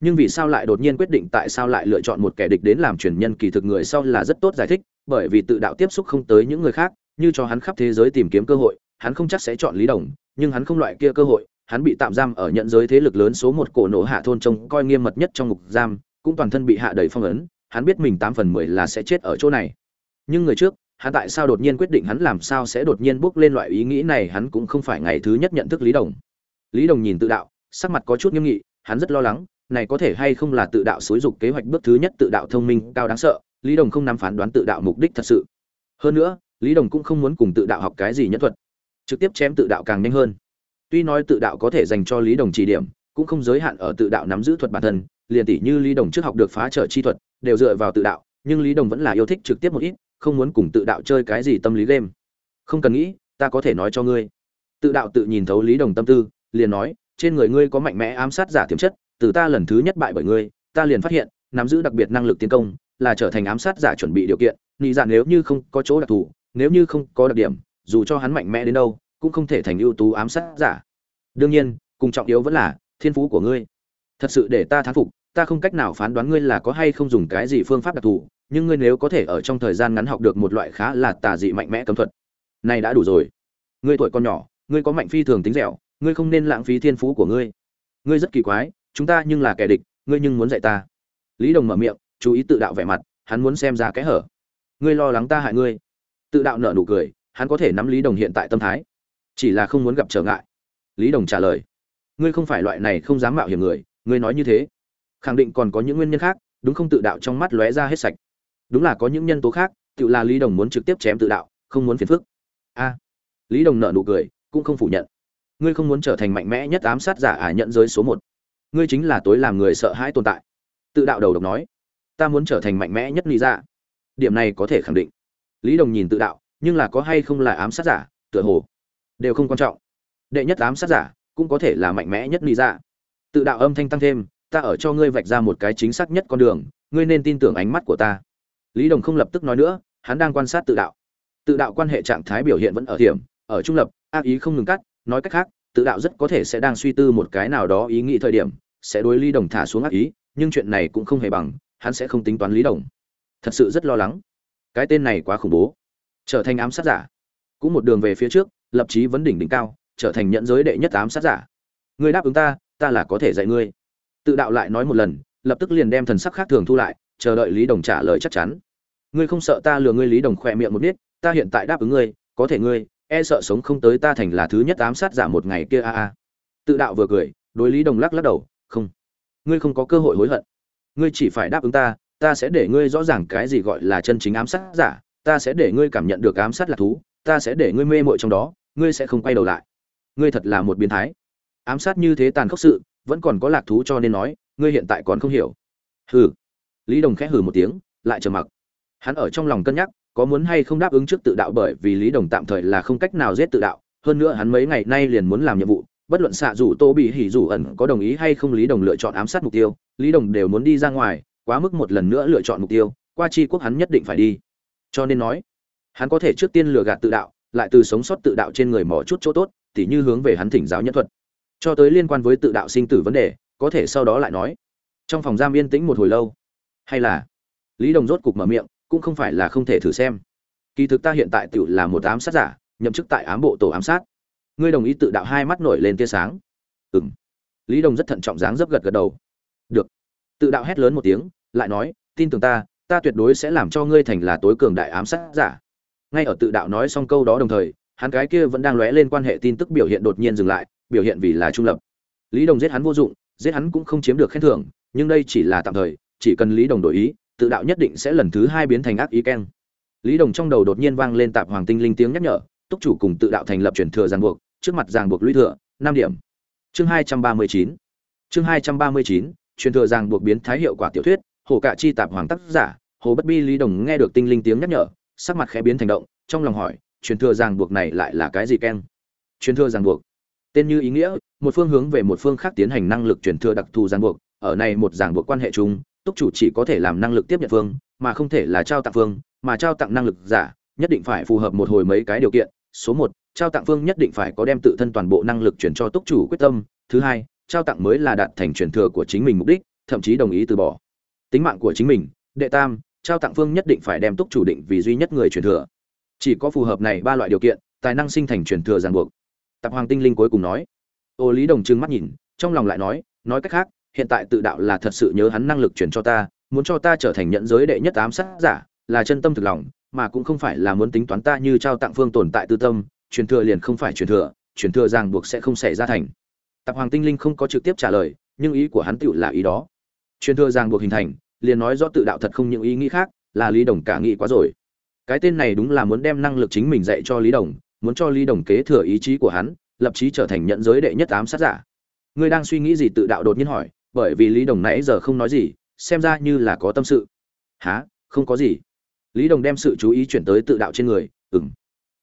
Nhưng vì sao lại đột nhiên quyết định tại sao lại lựa chọn một kẻ địch đến làm truyền nhân kỳ thực người sau là rất tốt giải thích, bởi vì tự đạo tiếp xúc không tới những người khác, như cho hắn khắp thế giới tìm kiếm cơ hội, hắn không chắc sẽ chọn lý đồng, nhưng hắn không loại kia cơ hội, hắn bị tạm giam ở nhận giới thế lực lớn số một cổ nổ hạ thôn trông coi nghiêm mật nhất trong ngục giam, cũng toàn thân bị hạ đầy phong ấn hắn biết mình tám phần mười là sẽ chết ở chỗ này. Nhưng người trước, hắn tại sao đột nhiên quyết định hắn làm sao sẽ đột nhiên bước lên loại ý nghĩ này, hắn cũng không phải ngày thứ nhất nhận thức lý đồng. Lý đồng nhìn tự đạo, sắc mặt có chút nghiêm nghị, hắn rất lo lắng, này có thể hay không là tự đạo xúi dục kế hoạch bước thứ nhất tự đạo thông minh, cao đáng sợ, lý đồng không nắm phán đoán tự đạo mục đích thật sự. Hơn nữa, lý đồng cũng không muốn cùng tự đạo học cái gì nhất thuật, trực tiếp chém tự đạo càng nhanh hơn. Tuy nói tự đạo có thể dành cho lý đồng chỉ điểm, cũng không giới hạn ở tự đạo nắm giữ thuật bản thân liền tỷ như lý đồng trước học được phá trở chi thuật, đều dựa vào tự đạo, nhưng lý đồng vẫn là yêu thích trực tiếp một ít, không muốn cùng tự đạo chơi cái gì tâm lý game. Không cần nghĩ, ta có thể nói cho ngươi. Tự đạo tự nhìn thấu lý đồng tâm tư, liền nói, trên người ngươi có mạnh mẽ ám sát giả tiềm chất, từ ta lần thứ nhất bại bởi ngươi, ta liền phát hiện, nắm giữ đặc biệt năng lực tiến công, là trở thành ám sát giả chuẩn bị điều kiện nghĩ rằng nếu như không có chỗ đặc thù, nếu như không có đặc điểm, dù cho hắn mạnh mẽ đến đâu, cũng không thể thành ưu tú ám sát giả. Đương nhiên, cùng trọng yếu vẫn là thiên phú của ngươi. Thật sự để ta thán phục ta không cách nào phán đoán ngươi là có hay không dùng cái gì phương pháp đặc thù, nhưng ngươi nếu có thể ở trong thời gian ngắn học được một loại khá là tà dị mạnh mẽ cấm thuật, này đã đủ rồi. Ngươi tuổi còn nhỏ, ngươi có mạnh phi thường tính dẻo, ngươi không nên lãng phí thiên phú của ngươi. Ngươi rất kỳ quái, chúng ta nhưng là kẻ địch, ngươi nhưng muốn dạy ta. Lý đồng mở miệng, chú ý tự đạo vẻ mặt, hắn muốn xem ra cái hở. Ngươi lo lắng ta hại ngươi. Tự đạo nở nụ cười, hắn có thể nắm lý đồng hiện tại tâm thái. Chỉ là không muốn gặp trở ngại. Lý đồng trả lời, ngươi không phải loại này không dám mạo hiểm người, ngươi nói như thế khẳng định còn có những nguyên nhân khác, đúng không? Tự đạo trong mắt lóe ra hết sạch. Đúng là có những nhân tố khác, tự là lý đồng muốn trực tiếp chém tự đạo, không muốn phiền phức. A. Lý đồng nợ nụ cười, cũng không phủ nhận. Ngươi không muốn trở thành mạnh mẽ nhất ám sát giả ả nhận giới số một. Ngươi chính là tối làm người sợ hãi tồn tại. Tự đạo đầu độc nói, ta muốn trở thành mạnh mẽ nhất lý ra điểm này có thể khẳng định. Lý đồng nhìn tự đạo, nhưng là có hay không là ám sát giả, tựa hồ đều không quan trọng. Đệ nhất ám sát giả cũng có thể là mạnh mẽ nhất lý ra tự đạo âm thanh tăng thêm ta ở cho ngươi vạch ra một cái chính xác nhất con đường, ngươi nên tin tưởng ánh mắt của ta. Lý đồng không lập tức nói nữa, hắn đang quan sát tự đạo. Tự đạo quan hệ trạng thái biểu hiện vẫn ở hiểm, ở trung lập, ác ý không ngừng cắt, nói cách khác, tự đạo rất có thể sẽ đang suy tư một cái nào đó ý nghĩ thời điểm, sẽ đối lý đồng thả xuống ác ý, nhưng chuyện này cũng không hề bằng, hắn sẽ không tính toán lý đồng. Thật sự rất lo lắng. Cái tên này quá khủng bố. Trở thành ám sát giả. Cũng một đường về phía trước, lập chí vấn đỉnh đỉnh cao, trở thành nhận giới đệ nhất ám sát giả. Ngươi đáp ứng ta ta là có thể dạy ngươi tự đạo lại nói một lần, lập tức liền đem thần sắc khác thường thu lại, chờ đợi lý đồng trả lời chắc chắn. Ngươi không sợ ta lừa ngươi lý đồng khỏe miệng một nít, ta hiện tại đáp ứng ngươi, có thể ngươi e sợ sống không tới ta thành là thứ nhất ám sát giả một ngày kia a a. Tự đạo vừa cười, đối lý đồng lắc lắc đầu, không, ngươi không có cơ hội hối hận. Ngươi chỉ phải đáp ứng ta ta sẽ để ngươi rõ ràng cái gì gọi là chân chính ám sát giả, ta sẽ để ngươi cảm nhận được ám sát là thú, ta sẽ để ngươi mê mội trong đó, ngươi sẽ không quay đầu lại. Ngươi thật là một biến thái. Ám sát như thế tàn khốc sự vẫn còn có lạc thú cho nên nói, ngươi hiện tại còn không hiểu. Hừ. Lý đồng khẽ hừ một tiếng, lại trầm mặc. Hắn ở trong lòng cân nhắc, có muốn hay không đáp ứng trước tự đạo bởi vì lý đồng tạm thời là không cách nào giết tự đạo, hơn nữa hắn mấy ngày nay liền muốn làm nhiệm vụ, bất luận xạ dù tô bị hỉ dù ẩn có đồng ý hay không lý đồng lựa chọn ám sát mục tiêu, lý đồng đều muốn đi ra ngoài, quá mức một lần nữa lựa chọn mục tiêu, qua chi quốc hắn nhất định phải đi. Cho nên nói, hắn có thể trước tiên lừa gạt tự đạo, lại từ sống sót tự đạo trên người mỏ chút chỗ tốt, tỉ như hướng về hắn thỉnh giáo nhân thuật cho tới liên quan với tự đạo sinh tử vấn đề, có thể sau đó lại nói. Trong phòng giam yên tĩnh một hồi lâu. Hay là, lý đồng rốt cục mở miệng, cũng không phải là không thể thử xem. Kỳ thực ta hiện tại tự là một ám sát giả, nhậm chức tại ám bộ tổ ám sát. Ngươi đồng ý tự đạo hai mắt nổi lên tia sáng. Ừng lý đồng rất thận trọng dáng dấp gật gật đầu. Được. Tự đạo hét lớn một tiếng, lại nói, tin tưởng ta ta tuyệt đối sẽ làm cho ngươi thành là tối cường đại ám sát giả. Ngay ở tự đạo nói xong câu đó đồng thời, hắn cái kia vẫn đang lóe lên quan hệ tin tức biểu hiện đột nhiên dừng lại biểu hiện vì là trung lập. Lý đồng giết hắn vô dụng, giết hắn cũng không chiếm được khen thưởng, nhưng đây chỉ là tạm thời, chỉ cần lý đồng đổi ý, tự đạo nhất định sẽ lần thứ hai biến thành ác ý keng. Lý đồng trong đầu đột nhiên vang lên tạp hoàng tinh linh tiếng nhắc nhở, túc chủ cùng tự đạo thành lập truyền thừa ràng buộc, trước mặt ràng buộc lũy thừa, năm điểm. Chương hai trăm ba mươi chín. Chương hai trăm ba mươi chín, truyền thừa ràng buộc biến thái hiệu quả tiểu thuyết, hồ cạ chi tạp hoàng tác giả, hồ bất bi lý đồng nghe được tinh linh tiếng nhắc nhở, sắc mặt khẽ biến thành động, trong lòng hỏi, truyền thừa ràng buộc này lại là cái gì keng? Truyền thừa ràng buộc tên như ý nghĩa, một phương hướng về một phương khác tiến hành năng lực truyền thừa đặc thù ràng buộc, ở này một ràng buộc quan hệ chung, túc chủ chỉ có thể làm năng lực tiếp nhận phương, mà không thể là trao tặng phương, mà trao tặng năng lực giả, nhất định phải phù hợp một hồi mấy cái điều kiện. Số một, trao tặng phương nhất định phải có đem tự thân toàn bộ năng lực chuyển cho túc chủ quyết tâm. Thứ hai, trao tặng mới là đạt thành truyền thừa của chính mình mục đích, thậm chí đồng ý từ bỏ. Tính mạng của chính mình, đệ tam, trao tặng phương nhất định phải đem túc chủ định vì duy nhất người truyền thừa. Chỉ có phù hợp này ba loại điều kiện, tài năng sinh thành truyền thừa ràng buộc tạp hoàng tinh linh cuối cùng nói. Ô lý đồng trừng mắt nhìn, trong lòng lại nói nói cách khác, hiện tại tự đạo là thật sự nhớ hắn năng lực truyền cho ta, muốn cho ta trở thành nhận giới đệ nhất ám sát giả, là chân tâm thực lòng, mà cũng không phải là muốn tính toán ta như trao tặng phương tồn tại tư tâm, truyền thừa liền không phải truyền thừa truyền thừa ràng buộc sẽ không xảy ra thành. Tạp hoàng tinh linh không có trực tiếp trả lời, nhưng ý của hắn tựu là ý đó. Truyền thừa ràng buộc hình thành, liền nói rõ tự đạo thật không những ý nghĩ khác, là lý đồng cả nghĩ quá rồi. Cái tên này đúng là muốn đem năng lực chính mình dạy cho lý đồng muốn cho lý đồng kế thừa ý chí của hắn lập chí trở thành nhận giới đệ nhất ám sát giả. Ngươi đang suy nghĩ gì tự đạo đột nhiên hỏi bởi vì lý đồng nãy giờ không nói gì xem ra như là có tâm sự. Hả, không có gì. Lý đồng đem sự chú ý chuyển tới tự đạo trên người "Ừm.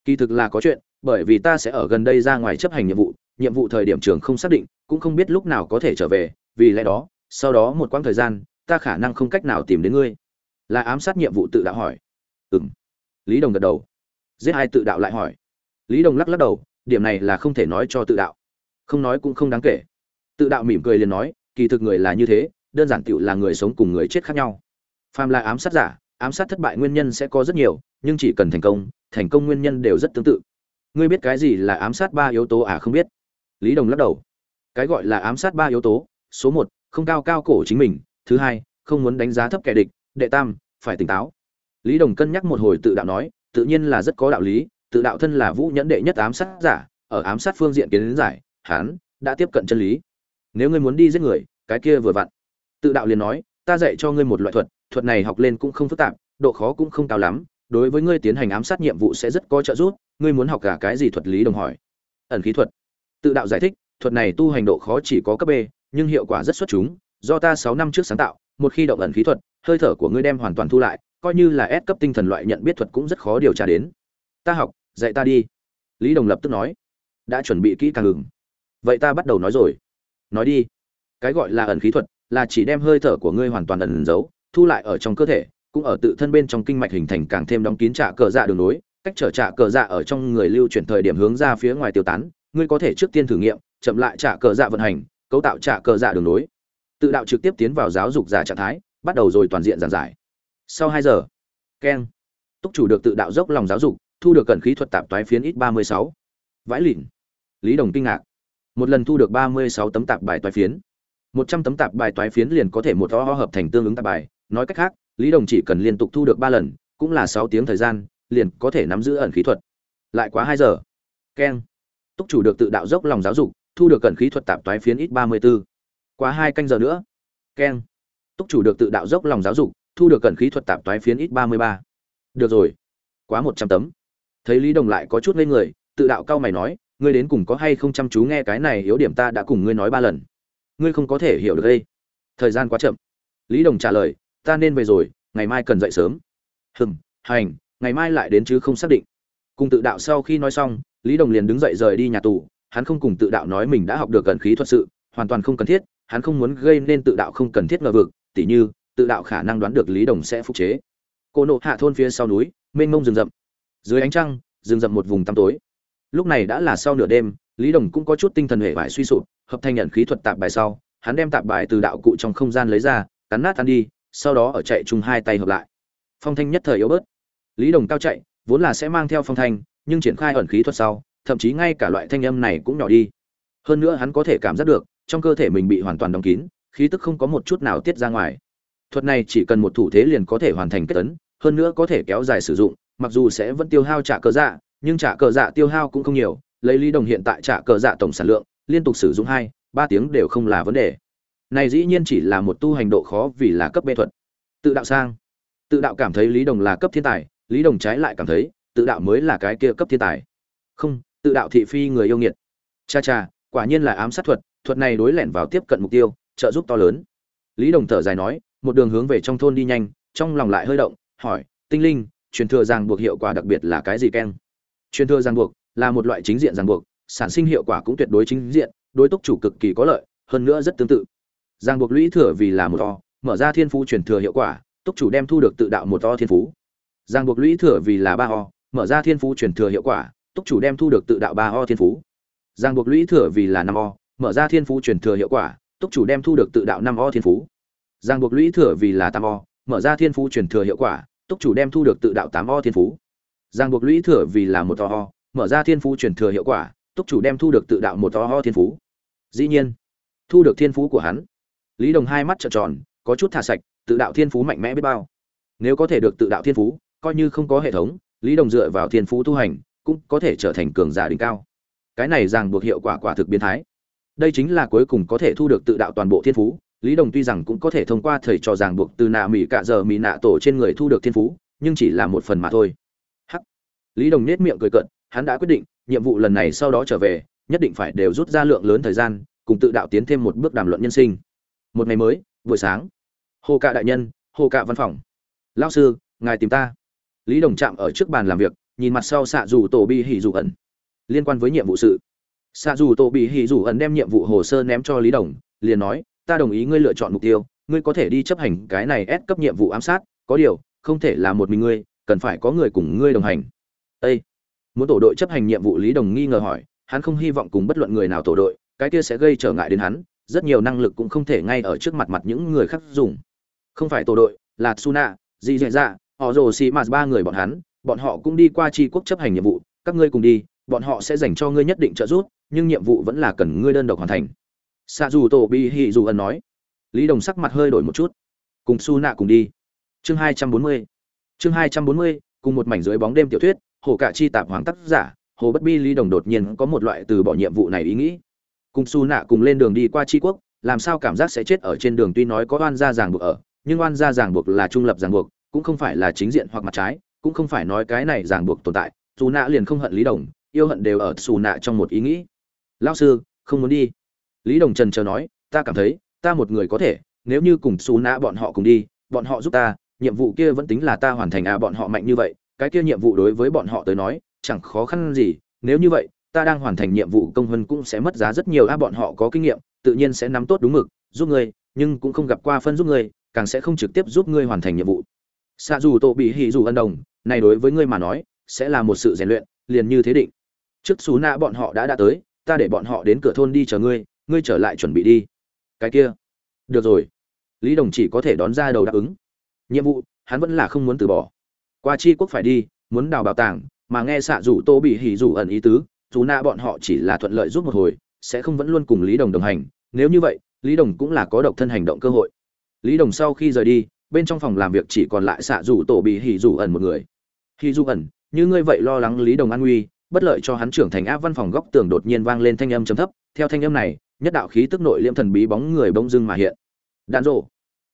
kỳ thực là có chuyện bởi vì ta sẽ ở gần đây ra ngoài chấp hành nhiệm vụ nhiệm vụ thời điểm trường không xác định cũng không biết lúc nào có thể trở về vì lẽ đó sau đó một quãng thời gian ta khả năng không cách nào tìm đến ngươi. Là ám sát nhiệm vụ tự đạo hỏi. "Ừm." lý đồng gật đầu. Giết hai tự đạo lại hỏi lý đồng lắc lắc đầu, điểm này là không thể nói cho tự đạo. Không nói cũng không đáng kể. Tự đạo mỉm cười liền nói, kỳ thực người là như thế, đơn giản tựu là người sống cùng người chết khác nhau. Phàm là ám sát giả, ám sát thất bại nguyên nhân sẽ có rất nhiều, nhưng chỉ cần thành công thành công nguyên nhân đều rất tương tự. Ngươi biết cái gì là ám sát ba yếu tố à không biết? Lý đồng lắc đầu. Cái gọi là ám sát ba yếu tố, số một, không cao cao cổ chính mình, thứ hai, không muốn đánh giá thấp kẻ địch, đệ tam, phải tỉnh táo. Lý đồng cân nhắc một hồi tự đạo nói, tự nhiên là rất có đạo lý tự đạo thân là vũ nhẫn đệ nhất ám sát giả, ở ám sát phương diện kiến giải, hắn đã tiếp cận chân lý. Nếu ngươi muốn đi giết người, cái kia vừa vặn. Tự đạo liền nói, ta dạy cho ngươi một loại thuật thuật này học lên cũng không phức tạp, độ khó cũng không cao lắm, đối với ngươi tiến hành ám sát nhiệm vụ sẽ rất có trợ giúp, ngươi muốn học cả cái gì thuật lý đồng hỏi. Ẩn khí thuật. Tự đạo giải thích, thuật này tu hành độ khó chỉ có cấp b, nhưng hiệu quả rất xuất chúng, do ta sáu năm trước sáng tạo, một khi động ẩn khí thuật, hơi thở của ngươi đem hoàn toàn thu lại, coi như là S cấp tinh thần loại nhận biết thuật cũng rất khó điều tra đến. Ta học dạy ta đi. Lý đồng lập tức nói. Đã chuẩn bị kỹ càng ngừng vậy ta bắt đầu nói rồi. Nói đi. Cái gọi là ẩn khí thuật là chỉ đem hơi thở của ngươi hoàn toàn ẩn giấu, thu lại ở trong cơ thể, cũng ở tự thân bên trong kinh mạch hình thành càng thêm đóng kín trả cờ dạ đường nối, cách trở trả cờ dạ ở trong người lưu chuyển thời điểm hướng ra phía ngoài tiêu tán. Ngươi có thể trước tiên thử nghiệm, chậm lại trả cờ dạ vận hành, cấu tạo trả cờ dạ đường nối. Tự đạo trực tiếp tiến vào giáo dục giả trạng thái, bắt đầu rồi toàn diện giảng giải. Sau hai giờ, keng, túc chủ được tự đạo dốc lòng giáo dục thu được cẩn khí thuật tạp toái phiến ít ba mươi sáu. Vãi lịn. Lý đồng kinh ngạc. Một lần thu được ba mươi sáu tấm tạp bài toái phiến. Một trăm tấm tạp bài toái phiến liền có thể một ho hợp thành tương ứng tạp bài. Nói cách khác, lý đồng chỉ cần liên tục thu được ba lần, cũng là sáu tiếng thời gian, liền có thể nắm giữ ẩn khí thuật. Lại quá hai giờ. Keng. Túc chủ được tự đạo dốc lòng giáo dục, thu được cẩn khí thuật tạp toái phiến ít ba mươi b ố quá hai canh giờ nữa. Keng. Túc chủ được tự đạo dốc lòng giáo dục, thu được cẩn khí thuật tạp toái phiến ít ba mươi ba. Được rồi. Quá một trăm tấm thấy lý đồng lại có chút lên người, tự đạo cao mày nói, ngươi đến cùng có hay không chăm chú nghe cái này yếu điểm ta đã cùng ngươi nói ba lần. Ngươi không có thể hiểu được đây. Thời gian quá chậm. Lý đồng trả lời, ta nên về rồi, ngày mai cần dậy sớm. Hừm, hành, ngày mai lại đến chứ không xác định. Cùng tự đạo sau khi nói xong, lý đồng liền đứng dậy rời đi nhà tù. Hắn không cùng tự đạo nói mình đã học được gần khí thuật sự, hoàn toàn không cần thiết, hắn không muốn gây nên tự đạo không cần thiết ngờ vực, tỉ như, tự đạo khả năng đoán được lý đồng sẽ phục chế. Cô nộ hạ thôn phía sau núi, mênh mông rừng rậm dưới ánh trăng, rừng rậm một vùng tăm tối. Lúc này đã là sau nửa đêm, lý đồng cũng có chút tinh thần hệ vải suy sụp, hợp thành nhận khí thuật tạp bài sau, hắn đem tạp bài từ đạo cụ trong không gian lấy ra, cắn nát ăn đi, sau đó ở chạy chung hai tay hợp lại. Phong thanh nhất thời yếu bớt. Lý đồng cao chạy, vốn là sẽ mang theo phong thanh, nhưng triển khai ẩn khí thuật sau, thậm chí ngay cả loại thanh âm này cũng nhỏ đi. Hơn nữa hắn có thể cảm giác được, trong cơ thể mình bị hoàn toàn đóng kín, khí tức không có một chút nào tiết ra ngoài. Thuật này chỉ cần một thủ thế liền có thể hoàn thành kết tấn, hơn nữa có thể kéo dài sử dụng mặc dù sẽ vẫn tiêu hao trả cờ dạ nhưng trả cờ dạ tiêu hao cũng không nhiều, lấy lý đồng hiện tại trả cờ dạ tổng sản lượng, liên tục sử dụng hai, ba tiếng đều không là vấn đề. Này dĩ nhiên chỉ là một tu hành độ khó vì là cấp bê thuật. Tự đạo sang. Tự đạo cảm thấy lý đồng là cấp thiên tài, lý đồng trái lại cảm thấy, tự đạo mới là cái kia cấp thiên tài. Không, tự đạo thị phi người yêu nghiệt. Cha cha, quả nhiên là ám sát thuật thuật này đối lẻn vào tiếp cận mục tiêu, trợ giúp to lớn. Lý đồng thở dài nói, một đường hướng về trong thôn đi nhanh, trong lòng lại hơi động, hỏi, tinh linh truyền thừa ràng buộc hiệu quả đặc biệt là cái gì keng? Truyền thừa ràng buộc là một loại chính diện ràng buộc, sản sinh hiệu quả cũng tuyệt đối chính diện, đối tốc chủ cực kỳ có lợi, hơn nữa rất tương tự. Giang buộc lũy thừa vì là một o, mở ra thiên phú truyền thừa hiệu quả tốc chủ đem thu được tự đạo một o thiên phú. Giang buộc lũy thừa vì là ba o, mở ra thiên phú truyền thừa hiệu quả tốc chủ đem thu được tự đạo ba o thiên phú. Giang buộc lũy thừa vì là năm o, mở ra thiên phú truyền thừa hiệu quả tốc chủ đem thu được tự đạo năm o thiên phú. Giang buộc lũy thừa vì là tam o, mở ra thiên phú truyền thừa hiệu quả túc chủ đem thu được tự đạo tám o thiên phú. Giang buộc lũy thừa vì là một to ho, mở ra thiên phú truyền thừa hiệu quả túc chủ đem thu được tự đạo một to ho thiên phú. Dĩ nhiên thu được thiên phú của hắn. Lý đồng hai mắt trợn tròn có chút thả sạch tự đạo thiên phú mạnh mẽ biết bao. Nếu có thể được tự đạo thiên phú coi như không có hệ thống lý đồng dựa vào thiên phú tu hành cũng có thể trở thành cường giả đỉnh cao. Cái này ràng buộc hiệu quả quả thực biến thái. Đây chính là cuối cùng có thể thu được tự đạo toàn bộ thiên phú lý đồng tuy rằng cũng có thể thông qua thầy trò ràng buộc từ nạ mỹ cạ giờ mỹ nạ tổ trên người thu được thiên phú, nhưng chỉ là một phần mà thôi. Hắc. Lý đồng nết miệng cười cận hắn đã quyết định, nhiệm vụ lần này sau đó trở về, nhất định phải đều rút ra lượng lớn thời gian, cùng tự đạo tiến thêm một bước đàm luận nhân sinh. Một ngày mới, buổi sáng. Hồ cạ đại nhân, hồ cạ văn phòng. Lao sư, ngài tìm ta. Lý đồng chạm ở trước bàn làm việc, nhìn mặt sau xạ dù tổ bi hỉ dù ẩn. Liên quan với nhiệm vụ sự. Xạ dù tổ bị hỉ dù ẩn đem nhiệm vụ hồ sơ ném cho lý đồng, liền nói ta đồng ý ngươi lựa chọn mục tiêu, ngươi có thể đi chấp hành cái này ép cấp nhiệm vụ ám sát, có điều, không thể là một mình ngươi, cần phải có người cùng ngươi đồng hành. Ê! muốn tổ đội chấp hành nhiệm vụ lý đồng nghi ngờ hỏi, hắn không hy vọng cùng bất luận người nào tổ đội, cái kia sẽ gây trở ngại đến hắn, rất nhiều năng lực cũng không thể ngay ở trước mặt mặt những người khác dùng. Không phải tổ đội, là suna di dạy dạ họ rồ xì mạt ba người bọn hắn, bọn họ cũng đi qua tri quốc chấp hành nhiệm vụ, các ngươi cùng đi, bọn họ sẽ dành cho ngươi nhất định trợ giúp, nhưng nhiệm vụ vẫn là cần ngươi đơn độc hoàn thành xạ dù tổ bi hỉ dù ẩn nói. Lý đồng sắc mặt hơi đổi một chút. Cùng su nạ cùng đi. Chương hai trăm bốn mươi. Chương hai trăm bốn mươi, cùng một mảnh dưới bóng đêm tiểu thuyết, hồ cả chi tạp hoàng tác giả, hồ bất bi lý đồng đột nhiên có một loại từ bỏ nhiệm vụ này ý nghĩ. Cùng su nạ cùng lên đường đi qua tri quốc, làm sao cảm giác sẽ chết ở trên đường tuy nói có oan gia ràng buộc ở, nhưng oan gia ràng buộc là trung lập ràng buộc, cũng không phải là chính diện hoặc mặt trái, cũng không phải nói cái này ràng buộc tồn tại. Dù nạ liền không hận lý đồng, yêu hận đều ở xù nạ trong một ý nghĩ. Lao sư, không muốn đi lý đồng trần chờ nói, ta cảm thấy, ta một người có thể, nếu như cùng xù na bọn họ cùng đi, bọn họ giúp ta, nhiệm vụ kia vẫn tính là ta hoàn thành à bọn họ mạnh như vậy, cái kia nhiệm vụ đối với bọn họ tới nói, chẳng khó khăn gì, nếu như vậy, ta đang hoàn thành nhiệm vụ công hơn cũng sẽ mất giá rất nhiều a bọn họ có kinh nghiệm, tự nhiên sẽ nắm tốt đúng mực, giúp ngươi, nhưng cũng không gặp qua phân giúp ngươi, càng sẽ không trực tiếp giúp ngươi hoàn thành nhiệm vụ. Xa dù tổ bị hỉ dù ân đồng, này đối với ngươi mà nói, sẽ là một sự rèn luyện, liền như thế định. Trước xú nạ bọn họ đã đã tới, ta để bọn họ đến cửa thôn đi chờ ngươi ngươi trở lại chuẩn bị đi. Cái kia. Được rồi. Lý đồng chỉ có thể đón ra đầu đáp ứng. Nhiệm vụ, hắn vẫn là không muốn từ bỏ. Qua chi quốc phải đi, muốn đào bảo tàng, mà nghe xạ rủ tô bị hỉ rủ ẩn ý tứ, dù nạ bọn họ chỉ là thuận lợi giúp một hồi, sẽ không vẫn luôn cùng lý đồng đồng hành. Nếu như vậy, lý đồng cũng là có độc thân hành động cơ hội. Lý đồng sau khi rời đi, bên trong phòng làm việc chỉ còn lại xạ rủ tổ bị hỉ rủ ẩn một người. Hỉ rủ ẩn, như ngươi vậy lo lắng lý đồng an nguy, bất lợi cho hắn trưởng thành áp văn phòng góc tường đột nhiên vang lên thanh âm trầm thấp. Theo thanh âm này nhất đạo khí tức nội liễm thần bí bóng người bỗng dưng mà hiện. Đạn rồ.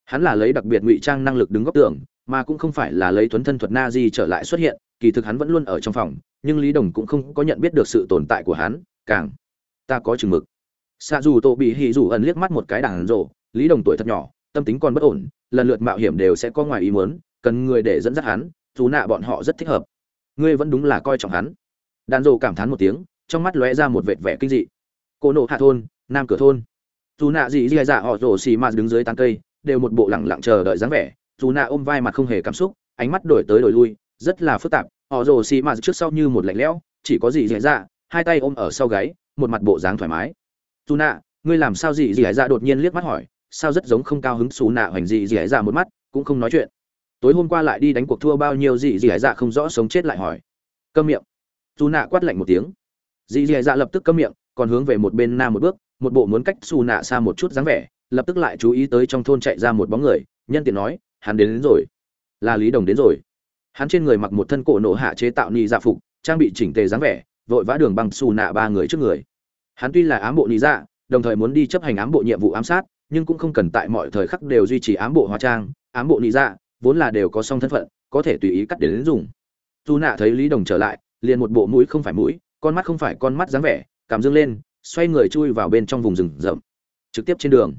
hắn là lấy đặc biệt ngụy trang năng lực đứng góc tường mà cũng không phải là lấy thuấn thân thuật na di trở lại xuất hiện kỳ thực hắn vẫn luôn ở trong phòng nhưng lý đồng cũng không có nhận biết được sự tồn tại của hắn càng ta có chừng mực. Sa dù tổ bị hỉ dù ẩn liếc mắt một cái đạn rồ, lý đồng tuổi thật nhỏ tâm tính còn bất ổn lần lượt mạo hiểm đều sẽ có ngoài ý muốn cần người để dẫn dắt hắn chú nạ bọn họ rất thích hợp. Ngươi vẫn đúng là coi trọng hắn. Đạn rồ cảm thán một tiếng trong mắt lóe ra một vệt vẻ kinh dị. Cô nộ hạ thôn nam cửa thôn. Dù nạ dị dị dạ họ rổ xì mà đứng dưới tán cây, đều một bộ lẳng lặng chờ đợi dáng vẻ. Dù nạ ôm vai mặt không hề cảm xúc, ánh mắt đổi tới đổi lui, rất là phức tạp. Họ rồ xì mà trước sau như một lạnh lẽo, chỉ có gì dị dạ hai tay ôm ở sau gáy, một mặt bộ dáng thoải mái. Dù nạ, ngươi làm sao dị dị dạ đột nhiên liếc mắt hỏi, sao rất giống không cao hứng xù nạ hoành dị dị dạ một mắt, cũng không nói chuyện. Tối hôm qua lại đi đánh cuộc thua bao nhiêu dị dị dạ không rõ sống chết lại hỏi. Câm miệng. Dù nạ quát lạnh một tiếng. Dị dị dạ lập tức câm miệng, còn hướng về một bên nam một bước một bộ muốn cách xù nạ xa một chút dáng vẻ lập tức lại chú ý tới trong thôn chạy ra một bóng người nhân tiện nói hắn đến, đến rồi. Là lý đồng đến rồi. Hắn trên người mặc một thân cổ nổ hạ chế tạo ni dạ phục trang bị chỉnh tề dáng vẻ vội vã đường băng xù nạ ba người trước người. Hắn tuy là ám bộ ni dạ đồng thời muốn đi chấp hành ám bộ nhiệm vụ ám sát nhưng cũng không cần tại mọi thời khắc đều duy trì ám bộ hóa trang ám bộ ni dạ vốn là đều có song thân phận có thể tùy ý cắt đến, đến dùng. Dù nạ thấy lý đồng trở lại liền một bộ mũi không phải mũi con mắt không phải con mắt dáng vẻ cảm dương lên xoay người chui vào bên trong vùng rừng rậm, trực tiếp trên đường.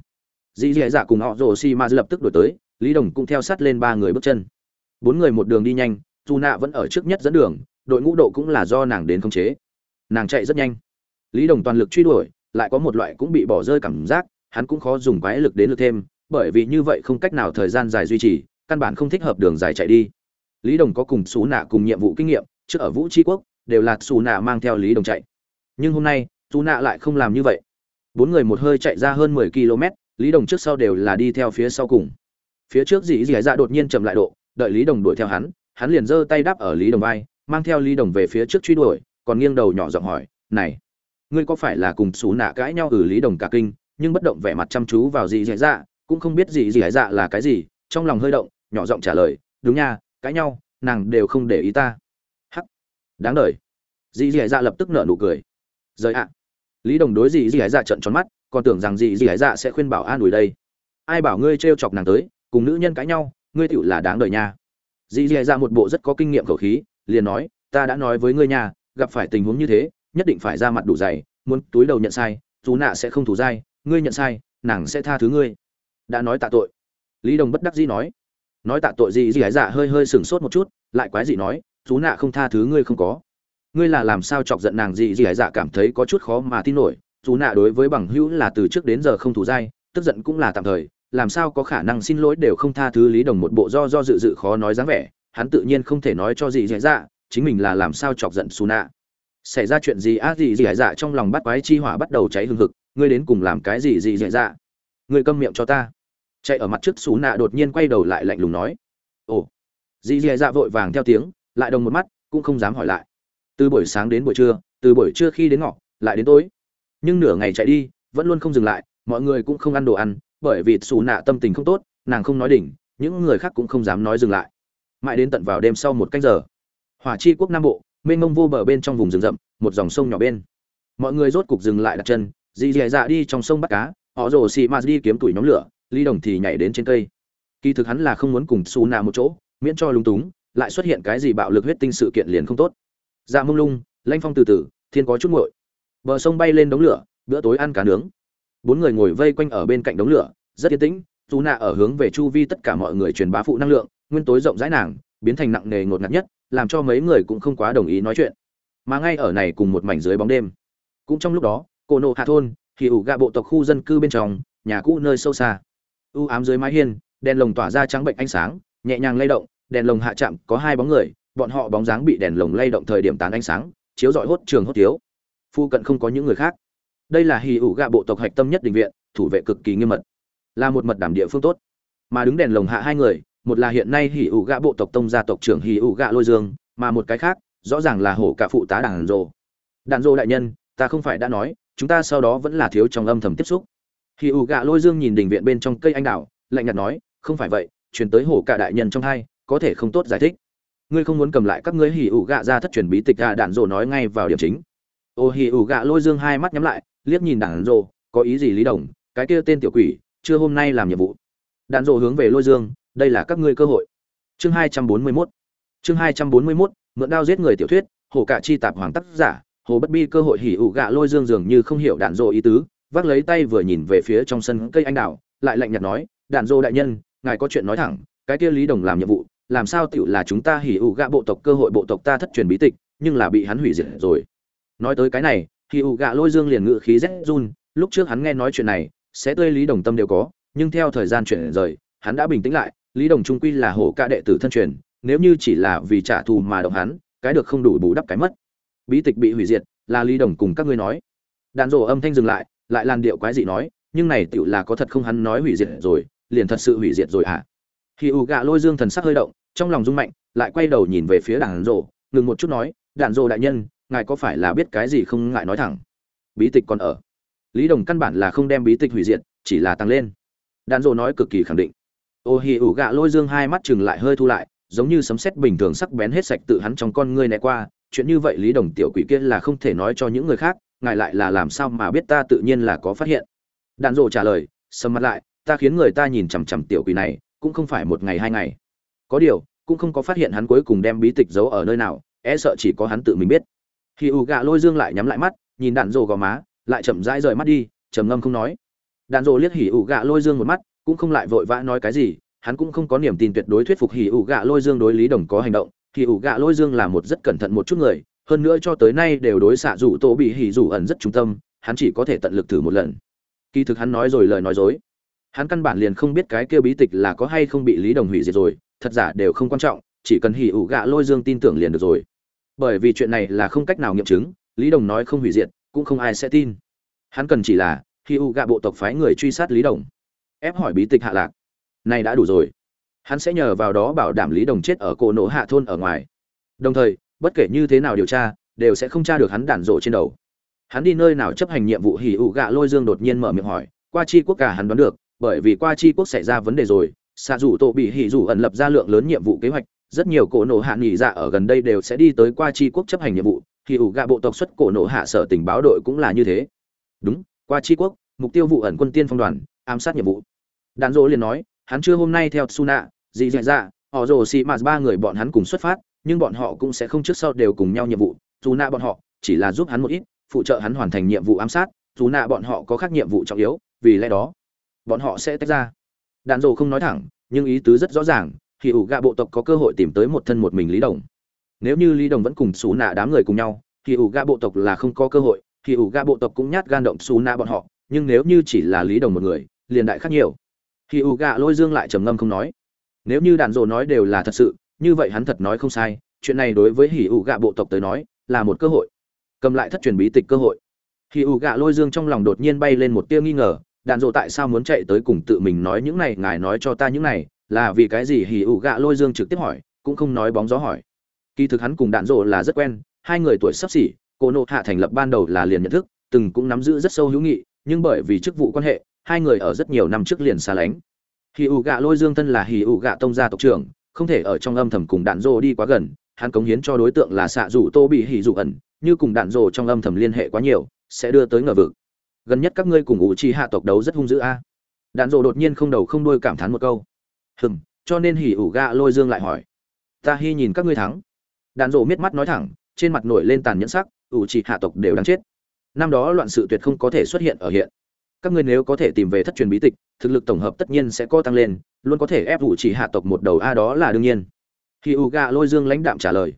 Dì dì dạ cùng họ rồ Si ma lập tức đổi tới, lý đồng cũng theo sát lên ba người bước chân. Bốn người một đường đi nhanh, dù nạ vẫn ở trước nhất dẫn đường, đội ngũ độ cũng là do nàng đến khống chế. Nàng chạy rất nhanh. Lý đồng toàn lực truy đuổi, lại có một loại cũng bị bỏ rơi cảm giác, hắn cũng khó dùng quái lực đến lực thêm, bởi vì như vậy không cách nào thời gian dài duy trì, căn bản không thích hợp đường dài chạy đi. Lý đồng có cùng xú nạ cùng nhiệm vụ kinh nghiệm, trước ở vũ tri quốc, đều là xù nạ mang theo lý đồng chạy. Nhưng hôm nay xù nạ lại không làm như vậy. Bốn người một hơi chạy ra hơn mười km, lý đồng trước sau đều là đi theo phía sau cùng. Phía trước dì dì dạ đột nhiên chậm lại độ, đợi lý đồng đuổi theo hắn hắn liền giơ tay đáp ở lý đồng vai, mang theo lý đồng về phía trước truy đuổi, còn nghiêng đầu nhỏ giọng hỏi, này, ngươi có phải là cùng xú nạ cãi nhau ở lý đồng cả kinh, nhưng bất động vẻ mặt chăm chú vào dì dì dạ cũng không biết dì dì dạ là cái gì? Trong lòng hơi động, nhỏ giọng trả lời, đúng nha, cãi nhau, nàng đều không để ý ta. Hắc. Đáng đời dì dì dạ lập tức nở nụ cười rời ạ. Lý đồng đối dì dì dạ trận tròn mắt, còn tưởng rằng dì dì dạ sẽ khuyên bảo an ủi đây. Ai bảo ngươi trêu chọc nàng tới, cùng nữ nhân cãi nhau, ngươi tựu là đáng đời nha. Dì dì dạ một bộ rất có kinh nghiệm khẩu khí, liền nói, ta đã nói với ngươi nha, gặp phải tình huống như thế, nhất định phải ra mặt đủ dày, muốn túi đầu nhận sai chú nạ sẽ không thủ dai, ngươi nhận sai, nàng sẽ tha thứ ngươi. Đã nói tạ tội. Lý đồng bất đắc dĩ nói. Nói tạ tội gì gì gái dạ hơi hơi sửng sốt một chút, lại quái dị nói chú nạ không tha thứ ngươi không có ngươi là làm sao chọc giận nàng gì gì hải dạ cảm thấy có chút khó mà tin nổi, dù nạ đối với bằng hữu là từ trước đến giờ không thù dai, tức giận cũng là tạm thời, làm sao có khả năng xin lỗi đều không tha thứ lý đồng một bộ do do dự dự khó nói dáng vẻ, hắn tự nhiên không thể nói cho gì dạy dạ chính mình là làm sao chọc giận xù nạ. Xảy ra chuyện gì? Á gì gì dạy dạ trong lòng bắt quái chi hỏa bắt đầu cháy hừng hực, ngươi đến cùng làm cái gì gì dạy dạ? Ngươi câm miệng cho ta. Chạy ở mặt trước xù nạ đột nhiên quay đầu lại lạnh lùng nói. Ồ. Dì dì dạ vội vàng theo tiếng, lại đồng một mắt, cũng không dám hỏi lại từ buổi sáng đến buổi trưa, từ buổi trưa khi đến ngọ, lại đến tối. Nhưng nửa ngày chạy đi, vẫn luôn không dừng lại, mọi người cũng không ăn đồ ăn, bởi vì xù nạ tâm tình không tốt, nàng không nói đỉnh, những người khác cũng không dám nói dừng lại. Mãi đến tận vào đêm sau một canh giờ, hỏa chi quốc nam bộ, mênh mông vô bờ bên trong vùng rừng rậm, một dòng sông nhỏ bên. Mọi người rốt cục dừng lại đặt chân, dì dì dạ đi trong sông bắt cá họ rồ xì ma đi kiếm tuổi nhóm lửa ly đồng thì nhảy đến trên cây. Kỳ thực hắn là không muốn cùng xù nạ một chỗ, miễn cho lung túng, lại xuất hiện cái gì bạo lực huyết tinh sự kiện liền không tốt dạ mông lung lanh phong từ từ, thiên có chút nguội. Bờ sông bay lên đống lửa, bữa tối ăn cá nướng. Bốn người ngồi vây quanh ở bên cạnh đống lửa, rất yên tĩnh, dù nạ ở hướng về chu vi tất cả mọi người truyền bá phụ năng lượng, nguyên tối rộng rãi nàng, biến thành nặng nề ngột ngạt nhất, làm cho mấy người cũng không quá đồng ý nói chuyện. Mà ngay ở này cùng một mảnh dưới bóng đêm. Cũng trong lúc đó cô nộ hạ thôn thì ủ gạ bộ tộc khu dân cư bên trong, nhà cũ nơi sâu xa. U ám dưới mái hiên, đèn lồng tỏa ra trắng bệnh ánh sáng, nhẹ nhàng lay động, đèn lồng hạ chạm có hai bóng người bọn họ bóng dáng bị đèn lồng lay động thời điểm tán ánh sáng, chiếu rọi hốt trường hốt thiếu. Phu cận không có những người khác. Đây là hì ủ gạ bộ tộc hạch tâm nhất định viện, thủ vệ cực kỳ nghiêm mật. Là một mật đảm địa phương tốt. Mà đứng đèn lồng hạ hai người, một là hiện nay hì ủ gạ bộ tộc tông gia tộc trưởng hì ủ gạ lôi dương, mà một cái khác, rõ ràng là hổ cả phụ tá đàn rồ đàn rồ đại nhân, ta không phải đã nói, chúng ta sau đó vẫn là thiếu trong âm thầm tiếp xúc. Hì ủ gạ lôi dương nhìn đình viện bên trong cây anh đào, lạnh nhạt nói, không phải vậy truyền tới hổ cả đại nhân trong hai, có thể không tốt giải thích ngươi không muốn cầm lại các ngươi hỉ ủ gạ ra thất truyền bí tịch gạ đạn rồ nói ngay vào điểm chính. Ô hỉ ủ gạ lôi dương hai mắt nhắm lại, liếc nhìn đạn rồ, có ý gì lý đồng, cái kia tên tiểu quỷ, chưa hôm nay làm nhiệm vụ. Đạn rồ hướng về lôi dương, đây là các ngươi cơ hội. Chương hai trăm bốn mươi 241 chương hai trăm bốn mươi 241 mượn đao giết người tiểu thuyết, hồ cả chi tạp hoàng tác giả, hồ bất bi cơ hội hỉ ủ gạ lôi dương dường như không hiểu đạn rồ ý tứ, vác lấy tay vừa nhìn về phía trong sân cây anh đào, lại lạnh nhạt nói, đạn rồ đại nhân, ngài có chuyện nói thẳng, cái kia lý đồng làm nhiệm vụ làm sao tựu là chúng ta hỉ ủ gạ bộ tộc cơ hội bộ tộc ta thất truyền bí tịch, nhưng là bị hắn hủy diệt rồi. Nói tới cái này, hỉ ủ gạ lôi dương liền ngự khí rét run, lúc trước hắn nghe nói chuyện này, sẽ tươi lý đồng tâm đều có, nhưng theo thời gian chuyển rời, hắn đã bình tĩnh lại, lý đồng trung quy là hổ ca đệ tử thân truyền, nếu như chỉ là vì trả thù mà động hắn, cái được không đủ bù đắp cái mất. Bí tịch bị hủy diệt, là lý đồng cùng các ngươi nói. Đàn rổ âm thanh dừng lại lại làn điệu quái dị nói, nhưng này tựu là có thật không hắn nói hủy diệt rồi, liền thật sự hủy diệt rồi à? Hỉ ủ gạ lôi dương thần sắc hơi động, trong lòng rung mạnh, lại quay đầu nhìn về phía đàn rổ ngừng một chút nói đàn rổ đại nhân, ngài có phải là biết cái gì không ngại nói thẳng? Bí tịch còn ở. Lý đồng căn bản là không đem bí tịch hủy diệt, chỉ là tăng lên. Đàn rổ nói cực kỳ khẳng định. Ô hi ủ gạ lôi dương hai mắt chừng lại hơi thu lại, giống như sấm sét bình thường sắc bén hết sạch tự hắn trong con ngươi né qua. Chuyện như vậy lý đồng tiểu quỷ kia là không thể nói cho những người khác, ngài lại là làm sao mà biết ta tự nhiên là có phát hiện? Đạn rộ trả lời, sầm mặt lại, ta khiến người ta nhìn chằm chằm tiểu quỷ này cũng không phải một ngày hai ngày. Có điều, cũng không có phát hiện hắn cuối cùng đem bí tịch giấu ở nơi nào e sợ chỉ có hắn tự mình biết. Khi ù gạ lôi dương lại nhắm lại mắt, nhìn đạn rộ gò má, lại chậm rãi rời mắt đi, trầm ngâm không nói. Đạn rộ liếc hỉ ù gạ lôi dương một mắt, cũng không lại vội vã nói cái gì, hắn cũng không có niềm tin tuyệt đối thuyết phục hỉ ủ gạ lôi dương đối lý đồng có hành động. Hỉ ủ gạ lôi dương là một rất cẩn thận một chút người, hơn nữa cho tới nay đều đối xạ rủ tổ bị hỉ rủ ẩn rất trung tâm, hắn chỉ có thể tận lực thử một lần. Kỳ thực hắn nói rồi lời nói dối hắn căn bản liền không biết cái kia bí tịch là có hay không bị lý đồng hủy diệt rồi, thật giả đều không quan trọng, chỉ cần hỉ ủ gạ lôi dương tin tưởng liền được rồi. Bởi vì chuyện này là không cách nào nghiệm chứng, lý đồng nói không hủy diệt, cũng không ai sẽ tin. Hắn cần chỉ là, hỉ ủ gạ bộ tộc phái người truy sát lý đồng. Ép hỏi bí tịch hạ lạc. Này đã đủ rồi. Hắn sẽ nhờ vào đó bảo đảm lý đồng chết ở cổ nổ hạ thôn ở ngoài. Đồng thời, bất kể như thế nào điều tra, đều sẽ không tra được hắn đản rộ trên đầu. Hắn đi nơi nào chấp hành nhiệm vụ hỉ ủ gạ lôi dương đột nhiên mở miệng hỏi, qua chi quốc cả hắn đoán được bởi vì qua chi quốc xảy ra vấn đề rồi xạ rủ tổ bị hỉ rủ ẩn lập ra lượng lớn nhiệm vụ kế hoạch, rất nhiều cổ nổ hạ nghỉ dạ ở gần đây đều sẽ đi tới qua chi quốc chấp hành nhiệm vụ. Thì ủ gạ bộ tộc xuất cổ nổ hạ sở tình báo đội cũng là như thế. Đúng, qua chi quốc, mục tiêu vụ ẩn quân tiên phong đoàn, ám sát nhiệm vụ. Đàn dỗ liền nói, hắn chưa hôm nay theo suna, dị dạ dạ họ rồ xì mạt ba người bọn hắn cùng xuất phát, nhưng bọn họ cũng sẽ không trước sau đều cùng nhau nhiệm vụ. Dù nạ bọn họ chỉ là giúp hắn một ít, phụ trợ hắn hoàn thành nhiệm vụ ám sát. Dù nạ bọn họ có khác nhiệm vụ trọng yếu, vì lẽ đó bọn họ sẽ tách ra. Đạn dồ không nói thẳng, nhưng ý tứ rất rõ ràng thì ủ gạ bộ tộc có cơ hội tìm tới một thân một mình lý đồng. Nếu như lý đồng vẫn cùng xù nạ đám người cùng nhau thì ủ gạ bộ tộc là không có cơ hội thì ủ gạ bộ tộc cũng nhát gan động xù nạ bọn họ, nhưng nếu như chỉ là lý đồng một người, liền đại khác nhiều. Thì ủ gạ lôi dương lại trầm ngâm không nói. Nếu như đạn dồ nói đều là thật sự, như vậy hắn thật nói không sai, chuyện này đối với hỉ ủ gạ bộ tộc tới nói, là một cơ hội. Cầm lại thất truyền bí tịch cơ hội. Hỉ ủ gạ lôi dương trong lòng đột nhiên bay lên một tia nghi ngờ đàn rộ tại sao muốn chạy tới cùng tự mình nói những này? Ngài nói cho ta những này, là vì cái gì? Hỉ ủ gạ lôi dương trực tiếp hỏi, cũng không nói bóng gió hỏi. Kỳ thực hắn cùng đạn rộ là rất quen, hai người tuổi sắp xỉ, cô nộ hạ thành lập ban đầu là liền nhận thức, từng cũng nắm giữ rất sâu hữu nghị, nhưng bởi vì chức vụ quan hệ, hai người ở rất nhiều năm trước liền xa lánh. Hì ủ gạ lôi dương thân là hỉ ủ gạ tông gia tộc trưởng, không thể ở trong âm thầm cùng đạn rộ đi quá gần, hắn cống hiến cho đối tượng là xạ rủ tô bị hỉ dụ ẩn, như cùng đạn rộ trong âm thầm liên hệ quá nhiều, sẽ đưa tới ngờ vực gần nhất các ngươi cùng ủ trì hạ tộc đấu rất hung dữ a. Đạn dộ đột nhiên không đầu không đuôi cảm thán một câu. Hừm, cho nên hỉ ủ gạ lôi dương lại hỏi. Ta hy nhìn các ngươi thắng. Đạn dộ miết mắt nói thẳng, trên mặt nổi lên tàn nhẫn sắc, ủ trì hạ tộc đều đáng chết. Năm đó loạn sự tuyệt không có thể xuất hiện ở hiện. Các ngươi nếu có thể tìm về thất truyền bí tịch, thực lực tổng hợp tất nhiên sẽ có tăng lên, luôn có thể ép ủ trì hạ tộc một đầu a đó là đương nhiên. Khi u gạ lôi dương lãnh đạm trả lời.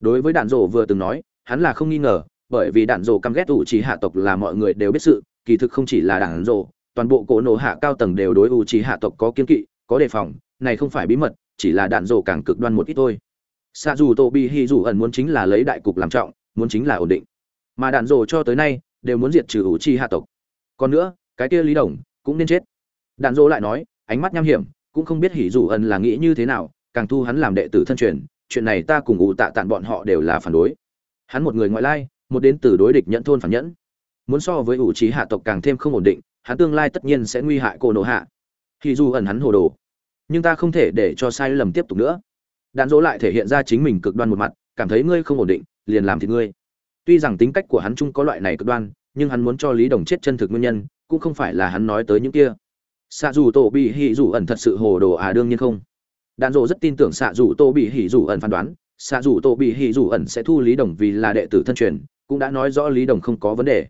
Đối với đạn dộ vừa từng nói, hắn là không nghi ngờ bởi vì đạn dộ căm ghét ủ trì hạ tộc là mọi người đều biết sự, kỳ thực không chỉ là đạn dộ toàn bộ cổ nổ hạ cao tầng đều đối ủ trì hạ tộc có kiên kỵ, có đề phòng, này không phải bí mật, chỉ là đạn dộ càng cực đoan một ít thôi. Xa dù tổ bi hy dù ẩn muốn chính là lấy đại cục làm trọng, muốn chính là ổn định. Mà đạn dộ cho tới nay, đều muốn diệt trừ ủ trì hạ tộc. Còn nữa, cái kia lý đồng cũng nên chết. Đạn dộ lại nói, ánh mắt nham hiểm, cũng không biết hỉ dù ẩn là nghĩ như thế nào, càng thu hắn làm đệ tử thân truyền, chuyện này ta cùng ủ tạ tản bọn họ đều là phản đối. Hắn một người ngoại lai một đến từ đối địch nhận thôn phản nhẫn. Muốn so với ủ trí hạ tộc càng thêm không ổn định, hắn tương lai tất nhiên sẽ nguy hại cô nộ hạ. Thì dù ẩn hắn hồ đồ, nhưng ta không thể để cho sai lầm tiếp tục nữa. Đạn dỗ lại thể hiện ra chính mình cực đoan một mặt, cảm thấy ngươi không ổn định, liền làm thì ngươi. Tuy rằng tính cách của hắn chung có loại này cực đoan, nhưng hắn muốn cho lý đồng chết chân thực nguyên nhân, cũng không phải là hắn nói tới những kia. Xạ dù tổ bị hỉ dù ẩn thật sự hồ đồ à đương nhiên không. Đạn Dỗ rất tin tưởng xạ dù tô bị hỉ dù ẩn phán đoán xạ dù tô bị hỉ dù ẩn sẽ thu lý đồng vì là đệ tử thân truyền cũng đã nói rõ lý đồng không có vấn đề.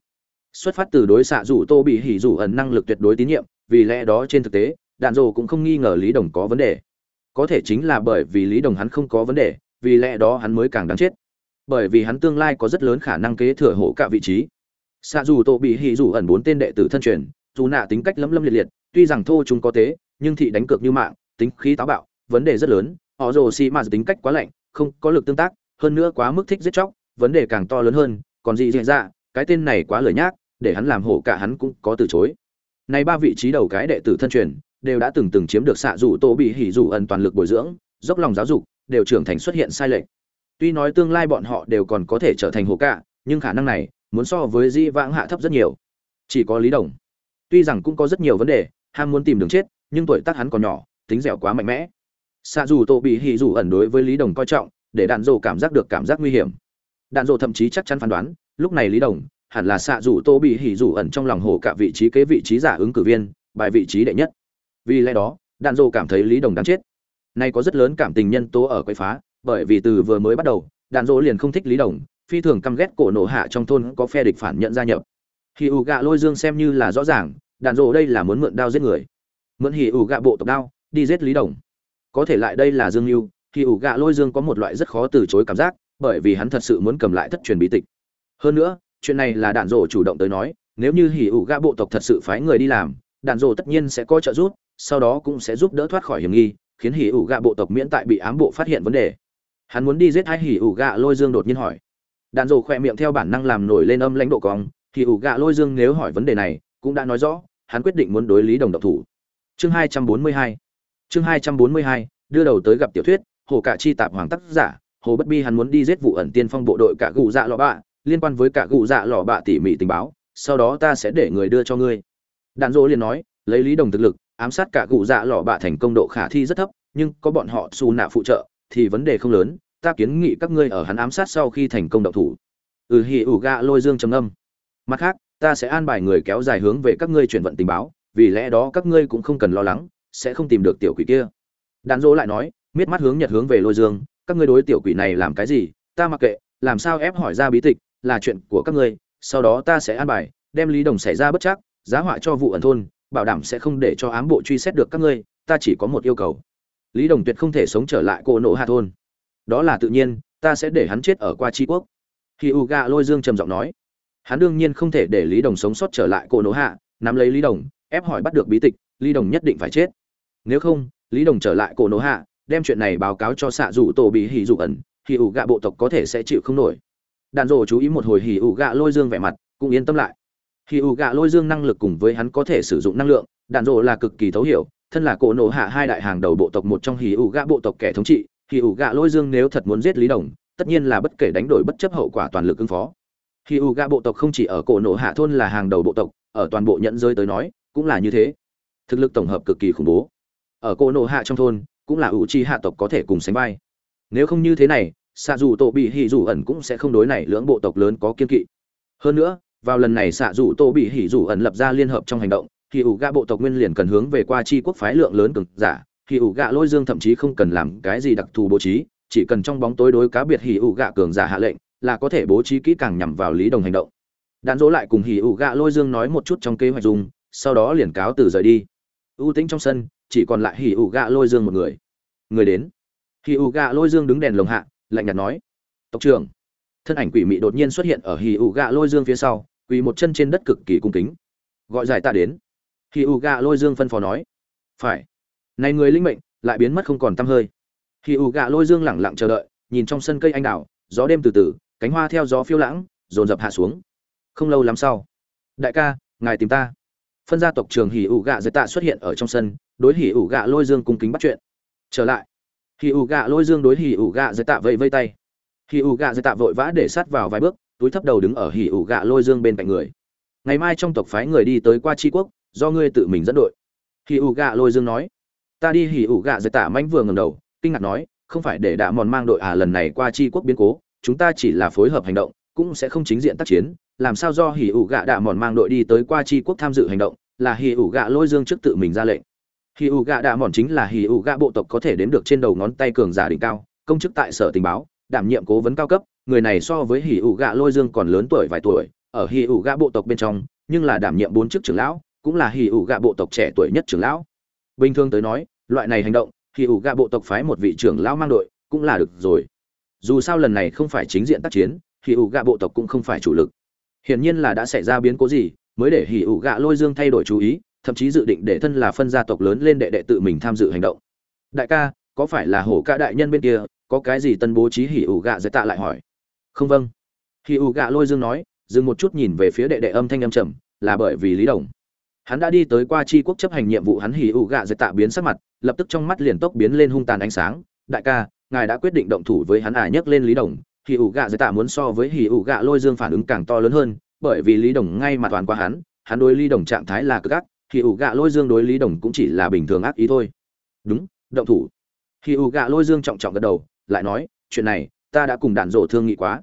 Xuất phát từ đối xạ rủ tô bị hỉ rủ ẩn năng lực tuyệt đối tín nhiệm, vì lẽ đó trên thực tế, đạn dồ cũng không nghi ngờ lý đồng có vấn đề. Có thể chính là bởi vì lý đồng hắn không có vấn đề, vì lẽ đó hắn mới càng đáng chết. Bởi vì hắn tương lai có rất lớn khả năng kế thừa hộ cả vị trí. Xạ dù tô bị hỉ rủ ẩn bốn tên đệ tử thân truyền, dù nạ tính cách lấm lâm liệt liệt, tuy rằng thô chúng có tế, nhưng thị đánh cược như mạng, tính khí táo bạo, vấn đề rất lớn, họ rồ xì mà tính cách quá lạnh, không có lực tương tác, hơn nữa quá mức thích giết chóc, vấn đề càng to lớn hơn còn gì diễn ra dạ, cái tên này quá lời nhác, để hắn làm hổ cả hắn cũng có từ chối. Nay ba vị trí đầu cái đệ tử thân truyền, đều đã từng từng chiếm được xạ dù tô bị hỉ dù ẩn toàn lực bồi dưỡng, dốc lòng giáo dục, đều trưởng thành xuất hiện sai lệch. Tuy nói tương lai bọn họ đều còn có thể trở thành hổ cả, nhưng khả năng này, muốn so với di vãng hạ thấp rất nhiều. Chỉ có lý đồng. Tuy rằng cũng có rất nhiều vấn đề, ham muốn tìm đường chết, nhưng tuổi tác hắn còn nhỏ, tính dẻo quá mạnh mẽ. Xạ dù tô bị hỉ dù ẩn đối với lý đồng coi trọng, để đạn dộ cảm giác được cảm giác nguy hiểm đạn dộ thậm chí chắc chắn phán đoán, lúc này lý đồng, hẳn là xạ rủ tô bị hỉ rủ ẩn trong lòng hồ cả vị trí kế vị trí giả ứng cử viên, bài vị trí đệ nhất. Vì lẽ đó, đạn dộ cảm thấy lý đồng đáng chết. Nay có rất lớn cảm tình nhân tố ở quấy phá, bởi vì từ vừa mới bắt đầu, đạn dộ liền không thích lý đồng, phi thường căm ghét cổ nổ hạ trong thôn có phe địch phản nhận gia nhập. Hì ủ gạ lôi dương xem như là rõ ràng, đạn dộ đây là muốn mượn đao giết người. Mượn hì ủ gạ bộ tộc đao, đi giết lý đồng. Có thể lại đây là dương mưu hì ủ gạ lôi dương có một loại rất khó từ chối cảm giác bởi vì hắn thật sự muốn cầm lại thất truyền bí tịch. Hơn nữa, chuyện này là đạn rổ chủ động tới nói, nếu như hỉ ủ gạ bộ tộc thật sự phái người đi làm, đạn rổ tất nhiên sẽ có trợ giúp, sau đó cũng sẽ giúp đỡ thoát khỏi hiểm nghi, khiến hỉ ủ gạ bộ tộc miễn tại bị ám bộ phát hiện vấn đề. Hắn muốn đi giết hai hỉ ủ gạ lôi dương đột nhiên hỏi. Đạn rổ khỏe miệng theo bản năng làm nổi lên âm lãnh độ cong, hỉ ủ gạ lôi dương nếu hỏi vấn đề này, cũng đã nói rõ, hắn quyết định muốn đối lý đồng độc thủ. Chương hai trăm bốn mươi hai, chương hai trăm bốn mươi hai, đưa đầu tới gặp tiểu thuyết, hồ Cả chi tạp hoàng tác giả hồ bất bi hắn muốn đi giết vụ ẩn tiên phong bộ đội cả gù dạ lọ bạ, liên quan với cả gù dạ lọ bạ tỉ mỉ tình báo, sau đó ta sẽ để người đưa cho ngươi. Đạn dỗ liền nói, lấy lý đồng thực lực, ám sát cả gù dạ lọ bạ thành công độ khả thi rất thấp, nhưng có bọn họ xù nạ phụ trợ, thì vấn đề không lớn, ta kiến nghị các ngươi ở hắn ám sát sau khi thành công đậu thủ. Ừ hì ủ gạ lôi dương trầm âm mặt khác, ta sẽ an bài người kéo dài hướng về các ngươi chuyển vận tình báo, vì lẽ đó các ngươi cũng không cần lo lắng, sẽ không tìm được tiểu quỷ kia. Đạn dỗ lại nói, miết mắt hướng nhật hướng về lôi dương các ngươi đối tiểu quỷ này làm cái gì, ta mặc kệ, làm sao ép hỏi ra bí tịch, là chuyện của các ngươi, sau đó ta sẽ an bài, đem lý đồng xảy ra bất chắc, giá họa cho vụ ẩn thôn, bảo đảm sẽ không để cho ám bộ truy xét được các ngươi, ta chỉ có một yêu cầu. Lý đồng tuyệt không thể sống trở lại cô nộ hạ thôn. Đó là tự nhiên, ta sẽ để hắn chết ở qua tri quốc. Khi u gà lôi dương trầm giọng nói, hắn đương nhiên không thể để lý đồng sống sót trở lại cô nộ hạ, nắm lấy lý đồng, ép hỏi bắt được bí tịch, lý đồng nhất định phải chết. Nếu không, lý đồng trở lại cổ nổ hạ đem chuyện này báo cáo cho xạ dù tổ bị hỉ dụ ẩn, hỉ ủ gạ bộ tộc có thể sẽ chịu không nổi. Đàn rổ chú ý một hồi hỉ ủ gạ lôi dương vẻ mặt, cũng yên tâm lại. Hỉ ủ gạ lôi dương năng lực cùng với hắn có thể sử dụng năng lượng đàn rổ là cực kỳ thấu hiểu, thân là cổ nổ hạ hai đại hàng đầu bộ tộc một trong hỉ ủ gạ bộ tộc kẻ thống trị, hỉ ủ gạ lôi dương nếu thật muốn giết lý đồng, tất nhiên là bất kể đánh đổi bất chấp hậu quả toàn lực ứng phó. Hỉ ủ gạ bộ tộc không chỉ ở cổ nổ hạ thôn là hàng đầu bộ tộc, ở toàn bộ nhận rơi tới nói, cũng là như thế. Thực lực tổng hợp cực kỳ khủng bố. Ở cổ nổ hạ trong thôn cũng là ủ chi hạ tộc có thể cùng sánh vai. Nếu không như thế này xạ dù tổ bị hỉ dù ẩn cũng sẽ không đối này lưỡng bộ tộc lớn có kiên kỵ. Hơn nữa, vào lần này xạ dù tổ bị hỉ dù ẩn lập ra liên hợp trong hành động thì ủ gạ bộ tộc nguyên liền cần hướng về qua chi quốc phái lượng lớn cường giả thì ủ gạ lôi dương thậm chí không cần làm cái gì đặc thù bố trí, chỉ cần trong bóng tối đối cá biệt hỉ ủ gạ cường giả hạ lệnh, là có thể bố trí kỹ càng nhằm vào lý đồng hành động. Đạn dỗ lại cùng hỉ ủ gạ lôi dương nói một chút trong kế hoạch dùng, sau đó liền cáo từ rời đi. Ưu tĩnh trong sân chỉ còn lại hỉ ủ gạ lôi dương một người. Người đến. Hỉ ủ gạ lôi dương đứng đèn lồng hạ, lạnh nhạt nói. Tộc trưởng. Thân ảnh quỷ mị đột nhiên xuất hiện ở hỉ ủ gạ lôi dương phía sau, quỳ một chân trên đất cực kỳ cung kính. Gọi giải ta đến. Hỉ ủ gạ lôi dương phân phó nói. Phải. Này người linh mệnh, lại biến mất không còn tăm hơi. Hỉ ủ gạ lôi dương lẳng lặng chờ đợi, nhìn trong sân cây anh đào, gió đêm từ từ, cánh hoa theo gió phiêu lãng, dồn dập hạ xuống. Không lâu lắm sau. Đại ca, ngài tìm ta phân gia tộc trường hỉ ủ gạ dạy tạ xuất hiện ở trong sân, đối hỉ ủ gạ lôi dương cung kính bắt chuyện. Trở lại, hỉ ủ gạ lôi dương đối hỉ ủ gạ dạy tạ vẫy vây tay. Hỉ ủ gạ dạy tạ vội vã để sát vào vài bước, túi thấp đầu đứng ở hỉ ủ gạ lôi dương bên cạnh người. Ngày mai trong tộc phái người đi tới qua tri quốc, do ngươi tự mình dẫn đội. Hỉ ủ gạ lôi dương nói. Ta đi hỉ ủ gạ dạy tạ mánh vừa ngầm đầu, kinh ngạc nói, không phải để đạ mòn mang đội à lần này qua tri quốc biến cố, chúng ta chỉ là phối hợp hành động cũng sẽ không chính diện tác chiến, làm sao do hỉ ủ gạ đạ mòn mang đội đi tới qua tri quốc tham dự hành động, là hỉ ủ gạ lôi dương trước tự mình ra lệnh. Hỉ ủ gạ đạ mòn chính là hỉ ủ gạ bộ tộc có thể đếm được trên đầu ngón tay cường giả đỉnh cao, công chức tại sở tình báo, đảm nhiệm cố vấn cao cấp, người này so với hỉ ủ gạ lôi dương còn lớn tuổi vài tuổi, ở hỉ ủ gạ bộ tộc bên trong, nhưng là đảm nhiệm bốn chức trưởng lão, cũng là hỉ ủ gạ bộ tộc trẻ tuổi nhất trưởng lão. Bình thường tới nói, loại này hành động, hỉ ủ gạ bộ tộc phái một vị trưởng lão mang đội, cũng là được rồi. Dù sao lần này không phải chính diện tác chiến hỉ ủ gạ bộ tộc cũng không phải chủ lực. Hiển nhiên là đã xảy ra biến cố gì, mới để hỉ ủ gạ lôi dương thay đổi chú ý, thậm chí dự định để thân là phân gia tộc lớn lên đệ đệ tự mình tham dự hành động. Đại ca, có phải là hổ ca đại nhân bên kia, có cái gì tân bố trí hỉ ủ gạ giải tạ lại hỏi? Không vâng. Hỉ ủ gạ lôi dương nói, dừng một chút nhìn về phía đệ đệ âm thanh âm trầm, là bởi vì lý đồng. Hắn đã đi tới qua chi quốc chấp hành nhiệm vụ hắn hỉ ủ gạ giải tạ biến sắc mặt, lập tức trong mắt liền tốc biến lên hung tàn ánh sáng. Đại ca, ngài đã quyết định động thủ với hắn à nhấc lên lý đồng hỉ ủ gạ giải tạ muốn so với hỉ ủ gạ lôi dương phản ứng càng to lớn hơn, bởi vì lý đồng ngay mặt toàn qua hắn hắn đối lý đồng trạng thái là cực ác, hỉ ủ gạ lôi dương đối lý đồng cũng chỉ là bình thường ác ý thôi. Đúng, động thủ. Hỉ ủ gạ lôi dương trọng trọng gật đầu, lại nói, chuyện này, ta đã cùng đạn rổ thương nghị quá.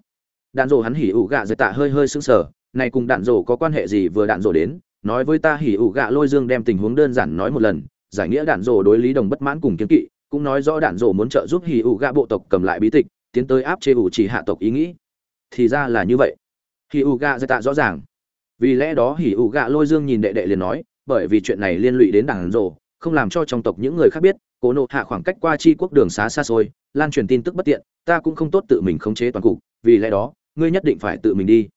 Đạn rổ hắn hỉ ủ gạ giải tạ hơi hơi sững sờ, này cùng đạn rổ có quan hệ gì vừa đạn rổ đến, nói với ta hỉ ủ gạ lôi dương đem tình huống đơn giản nói một lần, giải nghĩa đạn rổ đối lý đồng bất mãn cùng kiến kỵ, cũng nói rõ đạn rổ muốn trợ giúp hỉ ủ gạ bộ tộc cầm lại bí tịch tiến tới áp chế ủ chỉ hạ tộc ý nghĩ. Thì ra là như vậy. Hỉ ủ gạ giải tạ rõ ràng. Vì lẽ đó hỉ ủ gạ lôi dương nhìn đệ đệ liền nói, bởi vì chuyện này liên lụy đến đảng rồ, không làm cho trong tộc những người khác biết, cố nộ hạ khoảng cách qua chi quốc đường xá xa xôi, lan truyền tin tức bất tiện, ta cũng không tốt tự mình khống chế toàn cục, vì lẽ đó, ngươi nhất định phải tự mình đi.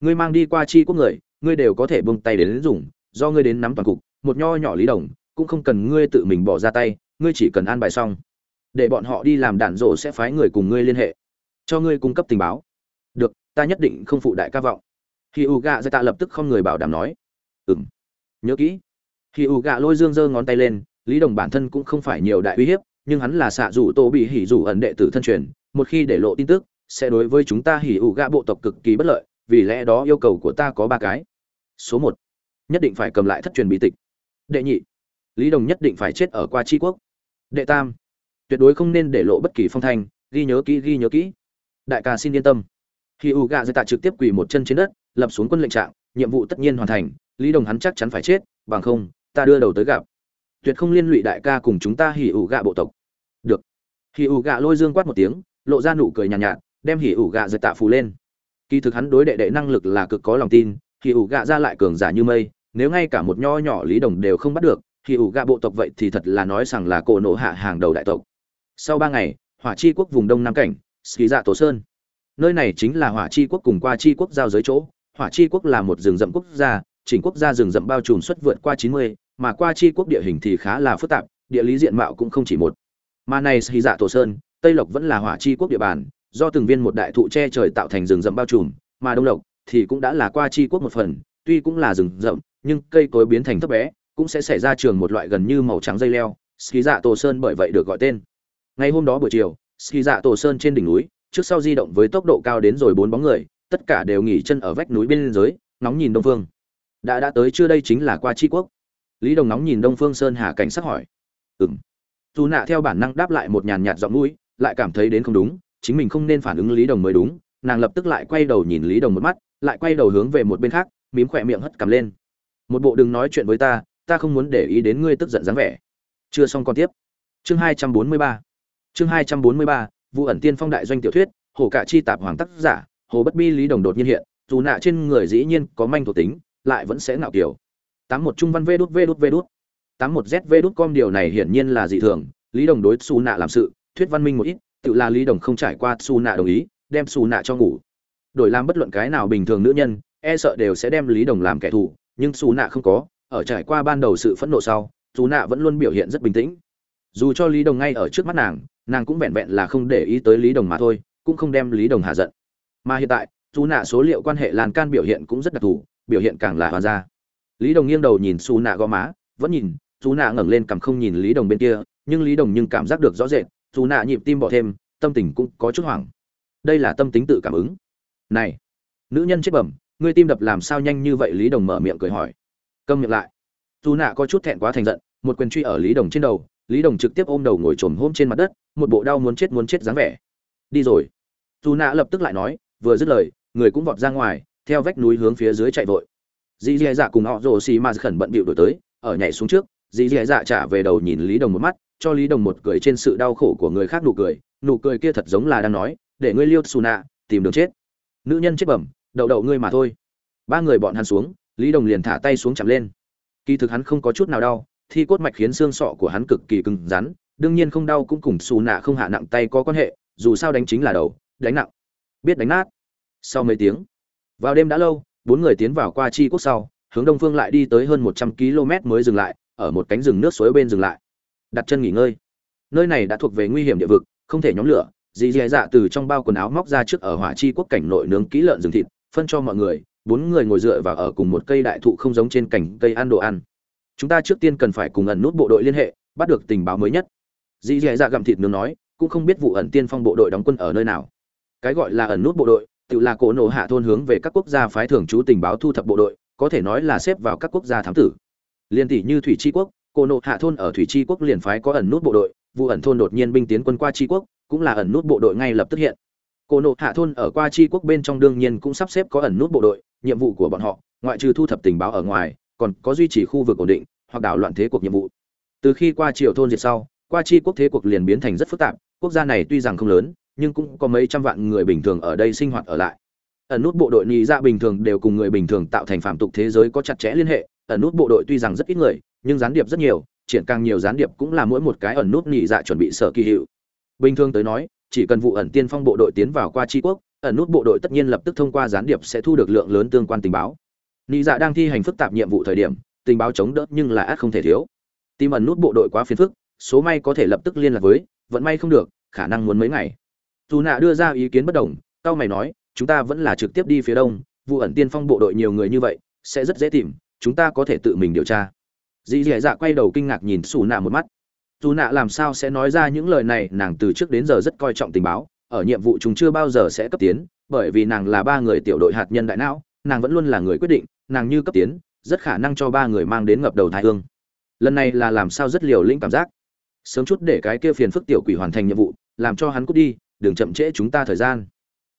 Ngươi mang đi qua chi quốc người, ngươi đều có thể buông tay đến dùng, do ngươi đến nắm toàn cục, một nho nhỏ lý đồng, cũng không cần ngươi tự mình bỏ ra tay, ngươi chỉ cần an bài xong để bọn họ đi làm đạn rổ sẽ phái người cùng ngươi liên hệ. Cho ngươi cung cấp tình báo. Được, ta nhất định không phụ đại ca vọng. Khi u gạ ra tạ lập tức không người bảo đảm nói. Ừ m nhớ kỹ. Khi u gạ lôi dương giơ ngón tay lên, lý đồng bản thân cũng không phải nhiều đại uy hiếp, nhưng hắn là xạ rủ tô bị hỉ rủ ẩn đệ tử thân truyền, một khi để lộ tin tức, sẽ đối với chúng ta hỉ ủ gạ bộ tộc cực kỳ bất lợi, vì lẽ đó yêu cầu của ta có ba cái. Số một. Nhất định phải cầm lại thất truyền bí tịch. Đệ nhị. Lý đồng nhất định phải chết ở qua tri quốc. Đệ tam tuyệt đối không nên để lộ bất kỳ phong thanh ghi nhớ kỹ ghi nhớ kỹ. Đại ca xin yên tâm. Khi u gạ dạy tạ trực tiếp quỳ một chân trên đất lập xuống quân lệnh trạng nhiệm vụ tất nhiên hoàn thành lý đồng hắn chắc chắn phải chết bằng không ta đưa đầu tới gặp. Tuyệt không liên lụy đại ca cùng chúng ta hỉ ủ gạ bộ tộc. Được. Hỉ ủ gạ lôi dương quát một tiếng lộ ra nụ cười nhàn nhạt, nhạt đem hỉ ủ gạ giật tạ phù lên. Kỳ thực hắn đối đệ đệ năng lực là cực có lòng tin hỉ ủ gạ ra lại cường giả như mây nếu ngay cả một nho nhỏ lý đồng đều không bắt được hỉ ủ gạ bộ tộc vậy thì thật là nói rằng là cổ nổ hạ hàng đầu đại tộc sau ba ngày hỏa chi quốc vùng đông nam cảnh ski dạ tổ sơn. Nơi này chính là hỏa chi quốc cùng qua chi quốc giao giới chỗ. Hỏa chi quốc là một rừng rậm quốc gia chỉnh quốc gia rừng rậm bao trùm suất vượt qua 90, mà qua chi quốc địa hình thì khá là phức tạp địa lý diện mạo cũng không chỉ một. Mà này ski dạ tổ sơn tây lộc vẫn là hỏa chi quốc địa bàn do từng viên một đại thụ che trời tạo thành rừng rậm bao trùm mà đông lộc thì cũng đã là qua chi quốc một phần tuy cũng là rừng rậm nhưng cây cối biến thành thấp bé cũng sẽ xảy ra trường một loại gần như màu trắng dây leo. Ski dạ tổ sơn bởi vậy được gọi tên ngày hôm đó buổi chiều, ski dạ tổ sơn trên đỉnh núi, trước sau di động với tốc độ cao đến rồi bốn bóng người, tất cả đều nghỉ chân ở vách núi bên dưới nóng nhìn đông phương. Đã đã tới chưa đây chính là qua tri quốc. Lý đồng nóng nhìn đông phương sơn hà cảnh sắc hỏi. Ừng dù nạ theo bản năng đáp lại một nhàn nhạt giọng mũi, lại cảm thấy đến không đúng, chính mình không nên phản ứng lý đồng mới đúng, nàng lập tức lại quay đầu nhìn lý đồng một mắt, lại quay đầu hướng về một bên khác, mím khỏe miệng hất cầm lên. Một bộ đừng nói chuyện với ta ta không muốn để ý đến ngươi tức giận dáng vẻ. Chưa xong còn tiếp. Chương hai trăm bốn mươi ba chương hai trăm bốn mươi ba vụ ẩn tiên phong đại doanh tiểu thuyết, hồ cạ chi tạp hoàng tác giả, hồ bất bi lý đồng đột nhiên hiện, dù nạ trên người dĩ nhiên có manh thuộc tính, lại vẫn sẽ ngạo kiểu. tám một trung văn vê đút vê đút vê đút. tám một z vê đút com điều này hiển nhiên là dị thường, lý đồng đối xù nạ làm sự, thuyết văn minh một ít, tự là lý đồng không trải qua xù nạ đồng ý, đem xù nạ cho ngủ. Đổi làm bất luận cái nào bình thường nữ nhân e sợ đều sẽ đem lý đồng làm kẻ thù, nhưng xù nạ không có, ở trải qua ban đầu sự phẫn nộ sau xù nạ vẫn luôn biểu hiện rất bình tĩnh. Dù cho lý đồng ngay ở trước mắt nàng nàng cũng vẹn vẹn là không để ý tới lý đồng mà thôi, cũng không đem lý đồng hạ giận. Mà hiện tại, dù nạ số liệu quan hệ lan can biểu hiện cũng rất đặc thù, biểu hiện càng là hoàn ra. Lý đồng nghiêng đầu nhìn xù nạ gò má, vẫn nhìn dù nạ ngẩng lên cằm không nhìn lý đồng bên kia, nhưng lý đồng nhưng cảm giác được rõ rệt dù nạ nhịp tim bỏ thêm, tâm tình cũng có chút hoảng. Đây là tâm tính tự cảm ứng. Này, nữ nhân chết bẩm, ngươi tim đập làm sao nhanh như vậy? Lý đồng mở miệng cười hỏi. Câm miệng lại. Dù nạ có chút thẹn quá thành giận, một quyền truy ở lý đồng trên đầu, lý đồng trực tiếp ôm đầu ngồi trồm hôm trên mặt đất một bộ đau muốn chết muốn chết dáng vẻ. Đi rồi. Dù nạ lập tức lại nói, vừa dứt lời, người cũng vọt ra ngoài, theo vách núi hướng phía dưới chạy vội. Dì dì dạ cùng họ rồ xì ma khẩn bận bịu đổi tới, ở nhảy xuống trước, dì dì dạ trả về đầu nhìn lý đồng một mắt, cho lý đồng một cười trên sự đau khổ của người khác nụ cười nụ cười kia thật giống là đang nói, để ngươi liêu xù nạ tìm đường chết. Nữ nhân chết bẩm, đậu đậu ngươi mà thôi. Ba người bọn hắn xuống, lý đồng liền thả tay xuống chạm lên. Kỳ thực hắn không có chút nào đau, thi cốt mạch khiến xương sọ của hắn cực kỳ cứng rắn đương nhiên không đau cũng cùng xù nạ không hạ nặng tay có quan hệ, dù sao đánh chính là đầu, đánh nặng. Biết đánh nát. Sau mấy tiếng, vào đêm đã lâu, bốn người tiến vào qua chi quốc sau, hướng đông phương lại đi tới hơn một trăm km mới dừng lại, ở một cánh rừng nước suối bên dừng lại. Đặt chân nghỉ ngơi. Nơi này đã thuộc về nguy hiểm địa vực, không thể nhóm lửa. Dì dì dạ từ trong bao quần áo móc ra trước ở hỏa chi quốc cảnh nội nướng kỹ lợn rừng thịt, phân cho mọi người, bốn người ngồi dựa vào ở cùng một cây đại thụ không giống trên cành cây ăn đồ ăn. Chúng ta trước tiên cần phải cùng ẩn nút bộ đội liên hệ, bắt được tình báo mới nhất dì dì dạ gặm thịt nướng nói, cũng không biết vụ ẩn tiên phong bộ đội đóng quân ở nơi nào. Cái gọi là ẩn nút bộ đội, tự là cổ nổ hạ thôn hướng về các quốc gia phái thường trú tình báo thu thập bộ đội, có thể nói là xếp vào các quốc gia thám tử. Liên tỷ như thủy tri quốc, cổ nổ hạ thôn ở thủy tri quốc liền phái có ẩn nút bộ đội, vụ ẩn thôn đột nhiên binh tiến quân qua tri quốc, cũng là ẩn nút bộ đội ngay lập tức hiện. Cổ nổ hạ thôn ở qua tri quốc bên trong đương nhiên cũng sắp xếp có ẩn nút bộ đội, nhiệm vụ của bọn họ, ngoại trừ thu thập tình báo ở ngoài, còn có duy trì khu vực ổn định, hoặc đảo loạn thế cuộc nhiệm vụ. Từ khi qua triều thôn diệt sau qua chi quốc thế cuộc liền biến thành rất phức tạp, quốc gia này tuy rằng không lớn, nhưng cũng có mấy trăm vạn người bình thường ở đây sinh hoạt ở lại. Ẩn nút bộ đội nhị ra dạ bình thường đều cùng người bình thường tạo thành phạm tục thế giới có chặt chẽ liên hệ, ẩn nút bộ đội tuy rằng rất ít người, nhưng gián điệp rất nhiều, triển càng nhiều gián điệp cũng là mỗi một cái ẩn nút nhị dạ chuẩn bị sở kỳ hiệu. Bình thường tới nói, chỉ cần vụ ẩn tiên phong bộ đội tiến vào qua tri quốc, ẩn nút bộ đội tất nhiên lập tức thông qua gián điệp sẽ thu được lượng lớn tương quan tình báo. Nhị dạ đang thi hành phức tạp nhiệm vụ thời điểm, tình báo chống đỡ nhưng là ác không thể thiếu. Tìm ẩn nút bộ đội quá phiền phức số may có thể lập tức liên lạc với, vận may không được, khả năng muốn mấy ngày. Dù nạ đưa ra ý kiến bất đồng, tao mày nói, chúng ta vẫn là trực tiếp đi phía đông, vụ ẩn tiên phong bộ đội nhiều người như vậy, sẽ rất dễ tìm, chúng ta có thể tự mình điều tra. Dì dì dạ quay đầu kinh ngạc nhìn xù nạ một mắt. Dù nạ làm sao sẽ nói ra những lời này, nàng từ trước đến giờ rất coi trọng tình báo, ở nhiệm vụ chúng chưa bao giờ sẽ cấp tiến, bởi vì nàng là ba người tiểu đội hạt nhân đại não, nàng vẫn luôn là người quyết định, nàng như cấp tiến, rất khả năng cho ba người mang đến ngập đầu thái hương. Lần này là làm sao rất liều lĩnh cảm giác sớm chút để cái kia phiền phức tiểu quỷ hoàn thành nhiệm vụ, làm cho hắn cút đi, đừng chậm trễ chúng ta thời gian.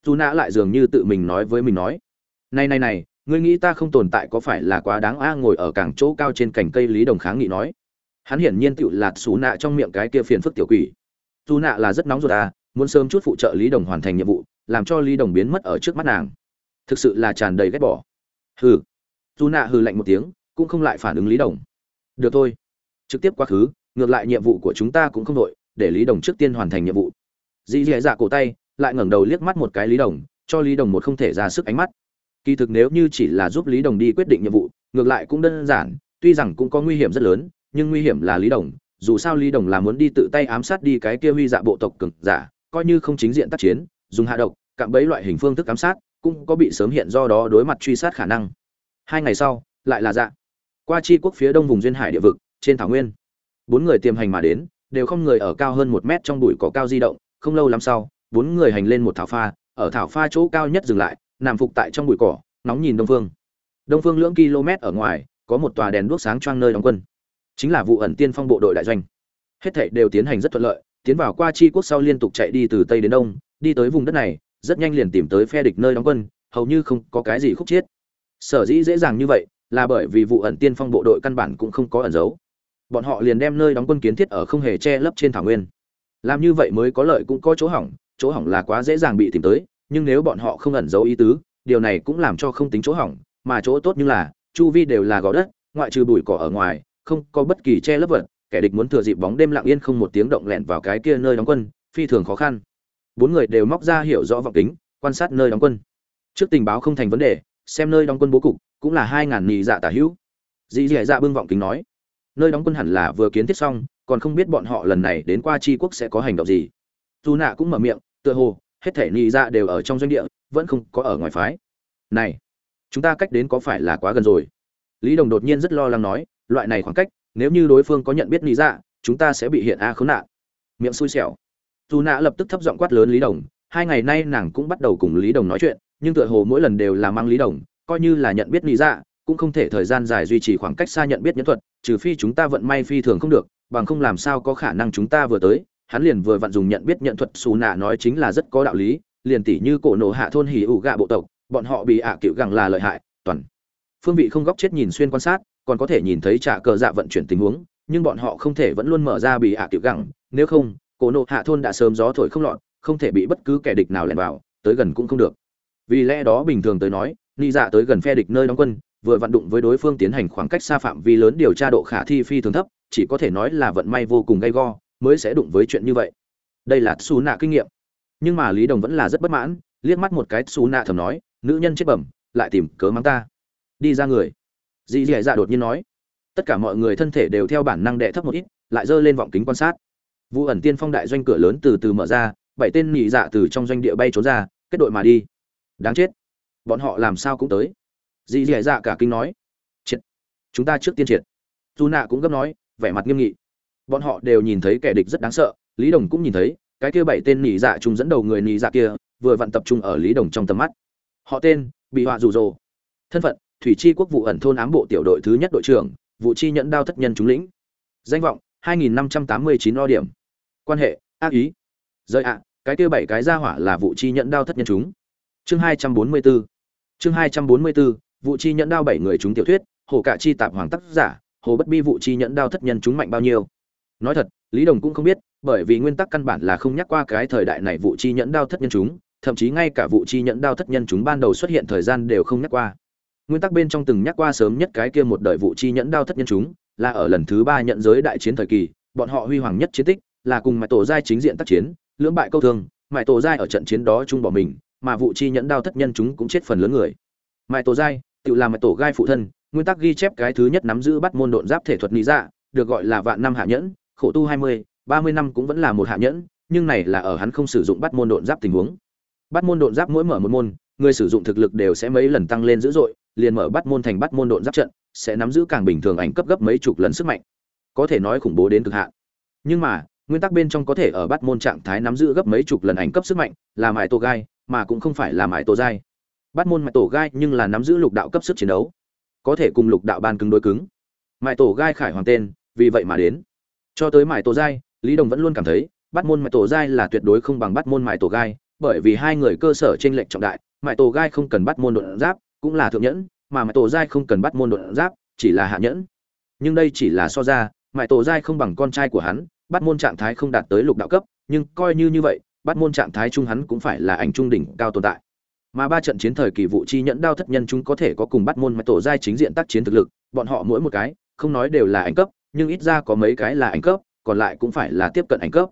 Dù nã lại dường như tự mình nói với mình nói, này này này, ngươi nghĩ ta không tồn tại có phải là quá đáng a? Ngồi ở cảng chỗ cao trên cành cây lý đồng kháng nghị nói. Hắn hiển nhiên tựu lạt xú nạ trong miệng cái kia phiền phức tiểu quỷ. Dù nạ là rất nóng ruột à muốn sớm chút phụ trợ lý đồng hoàn thành nhiệm vụ, làm cho lý đồng biến mất ở trước mắt nàng. Thực sự là tràn đầy ghét bỏ. Hừ. Dù nạ hừ lạnh một tiếng, cũng không lại phản ứng lý đồng. Được thôi. Trực tiếp quá khứ ngược lại nhiệm vụ của chúng ta cũng không đội, để lý đồng trước tiên hoàn thành nhiệm vụ. Dì dì dạ cổ tay, lại ngẩng đầu liếc mắt một cái lý đồng, cho lý đồng một không thể ra sức ánh mắt. Kỳ thực nếu như chỉ là giúp lý đồng đi quyết định nhiệm vụ, ngược lại cũng đơn giản, tuy rằng cũng có nguy hiểm rất lớn, nhưng nguy hiểm là lý đồng, dù sao lý đồng là muốn đi tự tay ám sát đi cái kia huy dạ bộ tộc cực giả, coi như không chính diện tác chiến, dùng hạ độc, cạm bẫy loại hình phương thức ám sát, cũng có bị sớm hiện do đó đối mặt truy sát khả năng. Hai ngày sau, lại là dạ. Qua chi quốc phía đông vùng duyên hải địa vực, trên thảo nguyên bốn người tiềm hành mà đến, đều không người ở cao hơn một mét trong bụi cỏ cao di động, không lâu lắm sau, bốn người hành lên một thảo pha, ở thảo pha chỗ cao nhất dừng lại, nằm phục tại trong bụi cỏ nóng nhìn đông phương. Đông phương lưỡng km ở ngoài, có một tòa đèn đuốc sáng choang nơi đóng quân. Chính là vụ ẩn tiên phong bộ đội đại doanh. Hết thảy đều tiến hành rất thuận lợi, tiến vào qua chi quốc sau liên tục chạy đi từ tây đến đông, đi tới vùng đất này, rất nhanh liền tìm tới phe địch nơi đóng quân, hầu như không có cái gì khúc chiết. Sở dĩ dễ dàng như vậy, là bởi vì vụ ẩn tiên phong bộ đội căn bản cũng không có ẩn giấu bọn họ liền đem nơi đóng quân kiến thiết ở không hề che lấp trên thảo nguyên. Làm như vậy mới có lợi cũng có chỗ hỏng chỗ hỏng là quá dễ dàng bị tìm tới, nhưng nếu bọn họ không ẩn giấu ý tứ, điều này cũng làm cho không tính chỗ hỏng, mà chỗ tốt như là, chu vi đều là gò đất, ngoại trừ bụi cỏ ở ngoài, không có bất kỳ che lấp vật, kẻ địch muốn thừa dịp bóng đêm lặng yên không một tiếng động lẹn vào cái kia nơi đóng quân, phi thường khó khăn. Bốn người đều móc ra hiểu rõ vọng kính, quan sát nơi đóng quân. Trước tình báo không thành vấn đề, xem nơi đóng quân bố cục, cũng là hai ngàn nhị dạ tả hữu. Dì dì dạ bưng vọng kính nói nơi đóng quân hẳn là vừa kiến thiết xong, còn không biết bọn họ lần này đến qua tri quốc sẽ có hành động gì. Dù nạ cũng mở miệng, tựa hồ, hết thể nhị dạ đều ở trong doanh địa, vẫn không có ở ngoài phái. Này, chúng ta cách đến có phải là quá gần rồi? Lý đồng đột nhiên rất lo lắng nói, loại này khoảng cách, nếu như đối phương có nhận biết nhị dạ chúng ta sẽ bị hiện a khốn nạn. Miệng xui xẻo. Dù nạ lập tức thấp giọng quát lớn lý đồng, hai ngày nay nàng cũng bắt đầu cùng lý đồng nói chuyện, nhưng tựa hồ mỗi lần đều là mang lý đồng, coi như là nhận biết lý dạ cũng không thể thời gian dài duy trì khoảng cách xa nhận biết nhẫn thuật, trừ phi chúng ta vận may phi thường không được, bằng không làm sao có khả năng chúng ta vừa tới, hắn liền vừa vặn dùng nhận biết nhận thuật xù nạ nói chính là rất có đạo lý, liền tỷ như cổ nổ hạ thôn hỉ ủ gạ bộ tộc, bọn họ bị ạ à cựu gẳng là lợi hại, toàn phương vị không góc chết nhìn xuyên quan sát, còn có thể nhìn thấy trả cờ dạ vận chuyển tình huống, nhưng bọn họ không thể vẫn luôn mở ra bị ạ à cựu gẳng, nếu không, cổ nổ hạ thôn đã sớm gió thổi không lọt, không thể bị bất cứ kẻ địch nào lẻn vào, tới gần cũng không được. Vì lẽ đó bình thường tới nói ni dạ tới gần phe địch nơi đóng quân vừa vận đụng với đối phương tiến hành khoảng cách xa phạm vi lớn điều tra độ khả thi phi thường thấp, chỉ có thể nói là vận may vô cùng gay go, mới sẽ đụng với chuyện như vậy. Đây là xù nạ kinh nghiệm. Nhưng mà lý đồng vẫn là rất bất mãn, liếc mắt một cái xù nạ thầm nói, nữ nhân chết bẩm, lại tìm cớ mắng ta. Đi ra người. Dì dì dạ đột nhiên nói. Tất cả mọi người thân thể đều theo bản năng đệ thấp một ít, lại giơ lên vọng kính quan sát. Vụ ẩn tiên phong đại doanh cửa lớn từ từ mở ra, bảy tên nhị dạ từ trong doanh địa bay trốn ra, kết đội mà đi. Đáng chết. Bọn họ làm sao cũng tới dì dì dạ cả kinh nói, triệt, chúng ta trước tiên triệt. Dù nạ cũng gấp nói, vẻ mặt nghiêm nghị. Bọn họ đều nhìn thấy kẻ địch rất đáng sợ, lý đồng cũng nhìn thấy, cái kia bảy tên nỉ dạ chúng dẫn đầu người nỉ dạ kia, vừa vặn tập trung ở lý đồng trong tầm mắt. Họ tên bị họa rủ rồ. Thân phận, thủy chi quốc vụ ẩn thôn ám bộ tiểu đội thứ nhất đội trưởng, vụ chi nhẫn đao thất nhân chúng lĩnh. Danh vọng 2589 lo điểm. Quan hệ, ác ý. Rời ạ, cái kia bảy cái ra hỏa là vụ chi nhẫn đao thất nhân chúng. Chương 244 chương 244 vụ chi nhẫn đao bảy người chúng tiểu thuyết, hồ cả chi tạp hoàng tác giả, hồ bất bi vụ chi nhẫn đao thất nhân chúng mạnh bao nhiêu? Nói thật, lý đồng cũng không biết, bởi vì nguyên tắc căn bản là không nhắc qua cái thời đại này vụ chi nhẫn đao thất nhân chúng, thậm chí ngay cả vụ chi nhẫn đao thất nhân chúng ban đầu xuất hiện thời gian đều không nhắc qua. Nguyên tắc bên trong từng nhắc qua sớm nhất cái kia một đời vụ chi nhẫn đao thất nhân chúng, là ở lần thứ ba nhận giới đại chiến thời kỳ, bọn họ huy hoàng nhất chiến tích, là cùng mãi tổ giai chính diện tác chiến, lưỡng bại câu thương mãi tổ giai ở trận chiến đó chung bỏ mình, mà vụ chi nhẫn đao thất nhân chúng cũng chết phần lớn người. Mãi tổ giai tự làm mãi tổ gai phụ thân, nguyên tắc ghi chép cái thứ nhất nắm giữ bắt môn độn giáp thể thuật lý dạ được gọi là vạn năm hạ nhẫn, khổ tu hai mươi, ba mươi năm cũng vẫn là một hạ nhẫn, nhưng này là ở hắn không sử dụng bắt môn độn giáp tình huống. Bắt môn độn giáp mỗi mở một môn, người sử dụng thực lực đều sẽ mấy lần tăng lên dữ dội, liền mở bắt môn thành bắt môn độn giáp trận, sẽ nắm giữ càng bình thường ảnh cấp gấp mấy chục lần sức mạnh. Có thể nói khủng bố đến cực hạn. Nhưng mà, nguyên tắc bên trong có thể ở bắt môn trạng thái nắm giữ gấp mấy chục lần ảnh cấp sức mạnh là mãi tổ gai, mà cũng không phải là mãi tổ dai bắt môn mại tổ gai nhưng là nắm giữ lục đạo cấp sức chiến đấu, có thể cùng lục đạo ban cứng đối cứng. Mại tổ gai khải hoàng tên, vì vậy mà đến. Cho tới mại tổ giai, lý đồng vẫn luôn cảm thấy, bắt môn mại tổ giai là tuyệt đối không bằng bắt môn mại tổ gai, bởi vì hai người cơ sở trên lệnh trọng đại Mại tổ gai không cần bắt môn đột giáp, cũng là thượng nhẫn, mà mại tổ giai không cần bắt môn đột giáp, chỉ là hạ nhẫn. Nhưng đây chỉ là so ra mại tổ giai không bằng con trai của hắn, bắt môn trạng thái không đạt tới lục đạo cấp, nhưng coi như như vậy, bắt môn trạng thái trung hắn cũng phải là ảnh trung đỉnh cao tồn tại mà ba trận chiến thời kỳ vụ chi nhẫn đao thất nhân chúng có thể có cùng bắt môn mãi tổ giai chính diện tác chiến thực lực, bọn họ mỗi một cái, không nói đều là ảnh cấp, nhưng ít ra có mấy cái là ảnh cấp, còn lại cũng phải là tiếp cận ảnh cấp.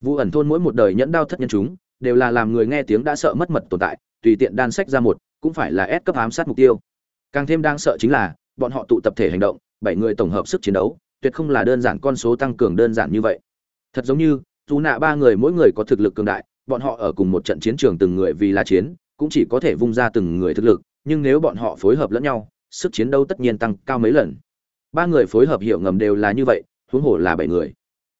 Vụ ẩn thôn mỗi một đời nhẫn đao thất nhân chúng, đều là làm người nghe tiếng đã sợ mất mật tồn tại, tùy tiện đan sách ra một, cũng phải là ép cấp ám sát mục tiêu. Càng thêm đang sợ chính là, bọn họ tụ tập thể hành động, bảy người tổng hợp sức chiến đấu, tuyệt không là đơn giản con số tăng cường đơn giản như vậy. Thật giống như dù nạ ba người mỗi người có thực lực cường đại, bọn họ ở cùng một trận chiến trường từng người vì là chiến cũng chỉ có thể vung ra từng người thực lực, nhưng nếu bọn họ phối hợp lẫn nhau, sức chiến đấu tất nhiên tăng cao mấy lần. Ba người phối hợp hiệu ngầm đều là như vậy, huống hồ là bảy người.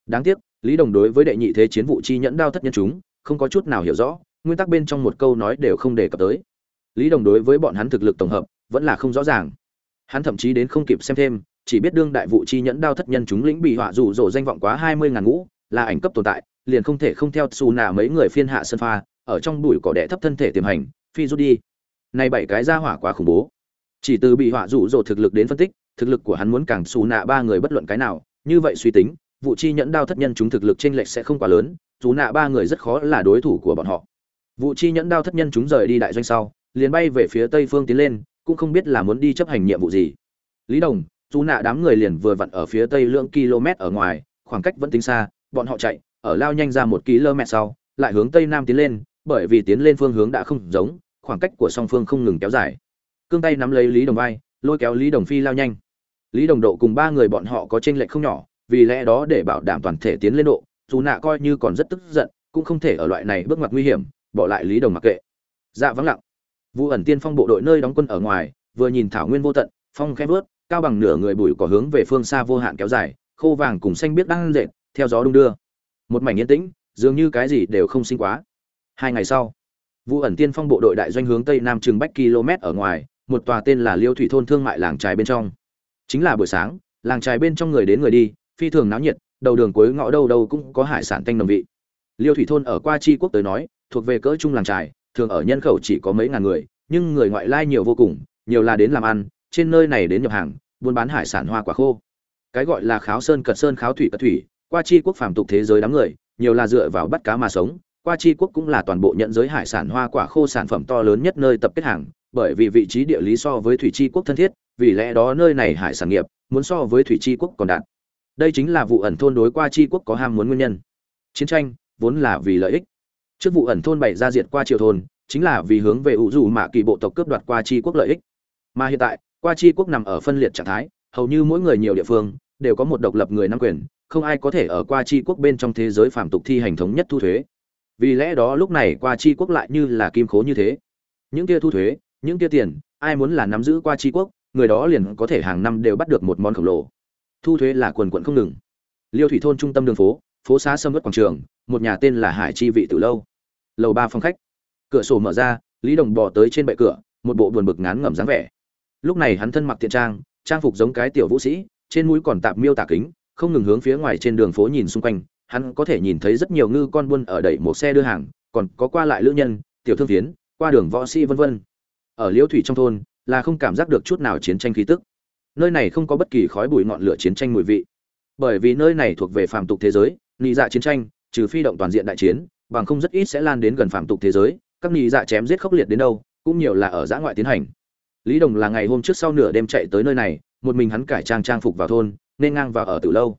Đáng tiếc, lý đồng đối với đệ nhị thế chiến vụ chi nhẫn đao thất nhân chúng, không có chút nào hiểu rõ, nguyên tắc bên trong một câu nói đều không đề cập tới. Lý đồng đối với bọn hắn thực lực tổng hợp, vẫn là không rõ ràng. Hắn thậm chí đến không kịp xem thêm, chỉ biết đương đại vụ chi nhẫn đao thất nhân chúng lĩnh bị họa rủ rỗ danh vọng quá hai mươi ngàn ngũ, là ảnh cấp tồn tại liền không thể không theo xù nà mấy người phiên hạ sân pha, ở trong bụi cỏ đẻ thấp thân thể tiềm hành, phi rút đi. Này bảy cái ra hỏa quá khủng bố. Chỉ từ bị họa rủ rỗ thực lực đến phân tích, thực lực của hắn muốn càng xù nạ ba người bất luận cái nào, như vậy suy tính, vụ chi nhẫn đao thất nhân chúng thực lực trên lệch sẽ không quá lớn, dù nạ ba người rất khó là đối thủ của bọn họ. Vụ chi nhẫn đao thất nhân chúng rời đi đại doanh sau, liền bay về phía tây phương tiến lên, cũng không biết là muốn đi chấp hành nhiệm vụ gì. Lý đồng, dù nạ đám người liền vừa vặn ở phía tây lượng km ở ngoài, khoảng cách vẫn tính xa, bọn họ chạy ở lao nhanh ra một km sau, lại hướng tây nam tiến lên, bởi vì tiến lên phương hướng đã không giống, khoảng cách của song phương không ngừng kéo dài. Cương tay nắm lấy lý đồng vai, lôi kéo lý đồng phi lao nhanh. Lý đồng độ cùng ba người bọn họ có tranh lệch không nhỏ, vì lẽ đó để bảo đảm toàn thể tiến lên độ, dù nạ coi như còn rất tức giận, cũng không thể ở loại này bước ngoặt nguy hiểm, bỏ lại lý đồng mặc kệ. Dạ vắng lặng. Vụ ẩn tiên phong bộ đội nơi đóng quân ở ngoài, vừa nhìn thảo nguyên vô tận, phong khẽ vớt, cao bằng nửa người bụi cỏ hướng về phương xa vô hạn kéo dài, khô vàng cùng xanh biết đang dệt, theo gió đung đưa một mảnh yên tĩnh, dường như cái gì đều không sinh quá. Hai ngày sau vụ ẩn tiên phong bộ đội đại doanh hướng tây nam chừng bách km ở ngoài, một tòa tên là liêu thủy thôn thương mại làng trài bên trong. Chính là buổi sáng, làng trài bên trong người đến người đi, phi thường náo nhiệt, đầu đường cuối ngõ đâu đâu cũng có hải sản tanh nồng vị. Liêu thủy thôn ở qua chi quốc tới nói, thuộc về cỡ trung làng trài, thường ở nhân khẩu chỉ có mấy ngàn người, nhưng người ngoại lai nhiều vô cùng, nhiều là đến làm ăn, trên nơi này đến nhập hàng, buôn bán hải sản hoa quả khô. Cái gọi là kháo sơn cật sơn kháo thủy cật thủy qua chi quốc phàm tục thế giới đám người, nhiều là dựa vào bắt cá mà sống. Qua chi quốc cũng là toàn bộ nhận giới hải sản hoa quả khô sản phẩm to lớn nhất nơi tập kết hàng, bởi vì vị trí địa lý so với thủy chi quốc thân thiết, vì lẽ đó nơi này hải sản nghiệp muốn so với thủy chi quốc còn đạt đây chính là vụ ẩn thôn đối qua chi quốc có ham muốn nguyên nhân. Chiến tranh vốn là vì lợi ích. Trước vụ ẩn thôn bày ra diệt qua triều thôn, chính là vì hướng về ủ dù mạ kỳ bộ tộc cướp đoạt qua chi quốc lợi ích. Mà hiện tại, qua chi quốc nằm ở phân liệt trạng thái, hầu như mỗi người nhiều địa phương đều có một độc lập người nắm quyền không ai có thể ở qua chi quốc bên trong thế giới phạm tục thi hành thống nhất thu thuế. Vì lẽ đó lúc này qua chi quốc lại như là kim khố như thế. Những kia thu thuế, những kia tiền, ai muốn là nắm giữ qua chi quốc, người đó liền có thể hàng năm đều bắt được một món khổng lồ. Thu thuế là quần quận không ngừng. Liêu thủy thôn trung tâm đường phố phố xá sâm vất quảng trường, một nhà tên là hải chi vị từ lâu. Lầu ba phòng khách. Cửa sổ mở ra, lý đồng bò tới trên bệ cửa, một bộ buồn bực ngán ngẩm dáng vẻ. Lúc này hắn thân mặc tiện trang trang phục giống cái tiểu vũ sĩ, trên mũi còn tạp miêu tả kính không ngừng hướng phía ngoài trên đường phố nhìn xung quanh, hắn có thể nhìn thấy rất nhiều ngư con buôn ở đẩy một xe đưa hàng, còn có qua lại lữ nhân, tiểu thương phiến qua đường võ sĩ vân vân. Ở liễu thủy trong thôn, là không cảm giác được chút nào chiến tranh khí tức. Nơi này không có bất kỳ khói bụi ngọn lửa chiến tranh mùi vị. Bởi vì nơi này thuộc về phàm tục thế giới, nị dạ chiến tranh, trừ phi động toàn diện đại chiến, bằng không rất ít sẽ lan đến gần phàm tục thế giới, các nị dạ chém giết khốc liệt đến đâu, cũng nhiều là ở giã ngoại tiến hành. Lý đồng là ngày hôm trước sau nửa đêm chạy tới nơi này, một mình hắn cải trang trang phục vào thôn nên ngang vào ở từ lâu.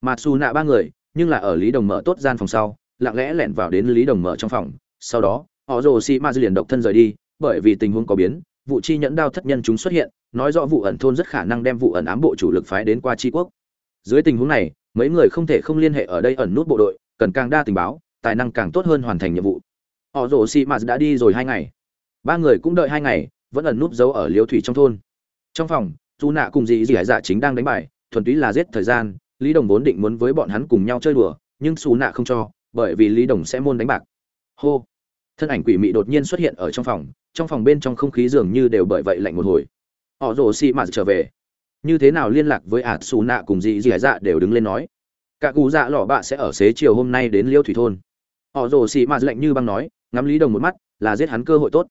Mà xù nạ ba người, nhưng là ở lý đồng mở tốt gian phòng sau, lặng lẽ lẻn vào đến lý đồng mở trong phòng. Sau đó, họ rồ xì ma liền độc thân rời đi, bởi vì tình huống có biến, vụ chi nhẫn đao thất nhân chúng xuất hiện, nói rõ vụ ẩn thôn rất khả năng đem vụ ẩn ám bộ chủ lực phái đến qua tri quốc. Dưới tình huống này, mấy người không thể không liên hệ ở đây ẩn nút bộ đội, cần càng đa tình báo, tài năng càng tốt hơn hoàn thành nhiệm vụ. Họ rồ xì ma đã đi rồi hai ngày. Ba người cũng đợi hai ngày, vẫn ẩn núp giấu ở liêu thủy trong thôn. Trong phòng dù nạ cùng dì dì hải dạ chính đang đánh bài thuần túy là giết thời gian, lý đồng vốn định muốn với bọn hắn cùng nhau chơi đùa, nhưng xù nạ không cho, bởi vì lý đồng sẽ môn đánh bạc. Hô! Thân ảnh quỷ mị đột nhiên xuất hiện ở trong phòng trong phòng bên trong không khí dường như đều bởi vậy lạnh một hồi. Họ rồ xì mạt trở về. Như thế nào liên lạc với ạt xù nạ cùng dị dị dạ đều đứng lên nói. Cả cụ dạ lọ bạ sẽ ở xế chiều hôm nay đến liêu thủy thôn. Họ rồ xì mạt lạnh như băng nói, ngắm lý đồng một mắt, là giết hắn cơ hội tốt.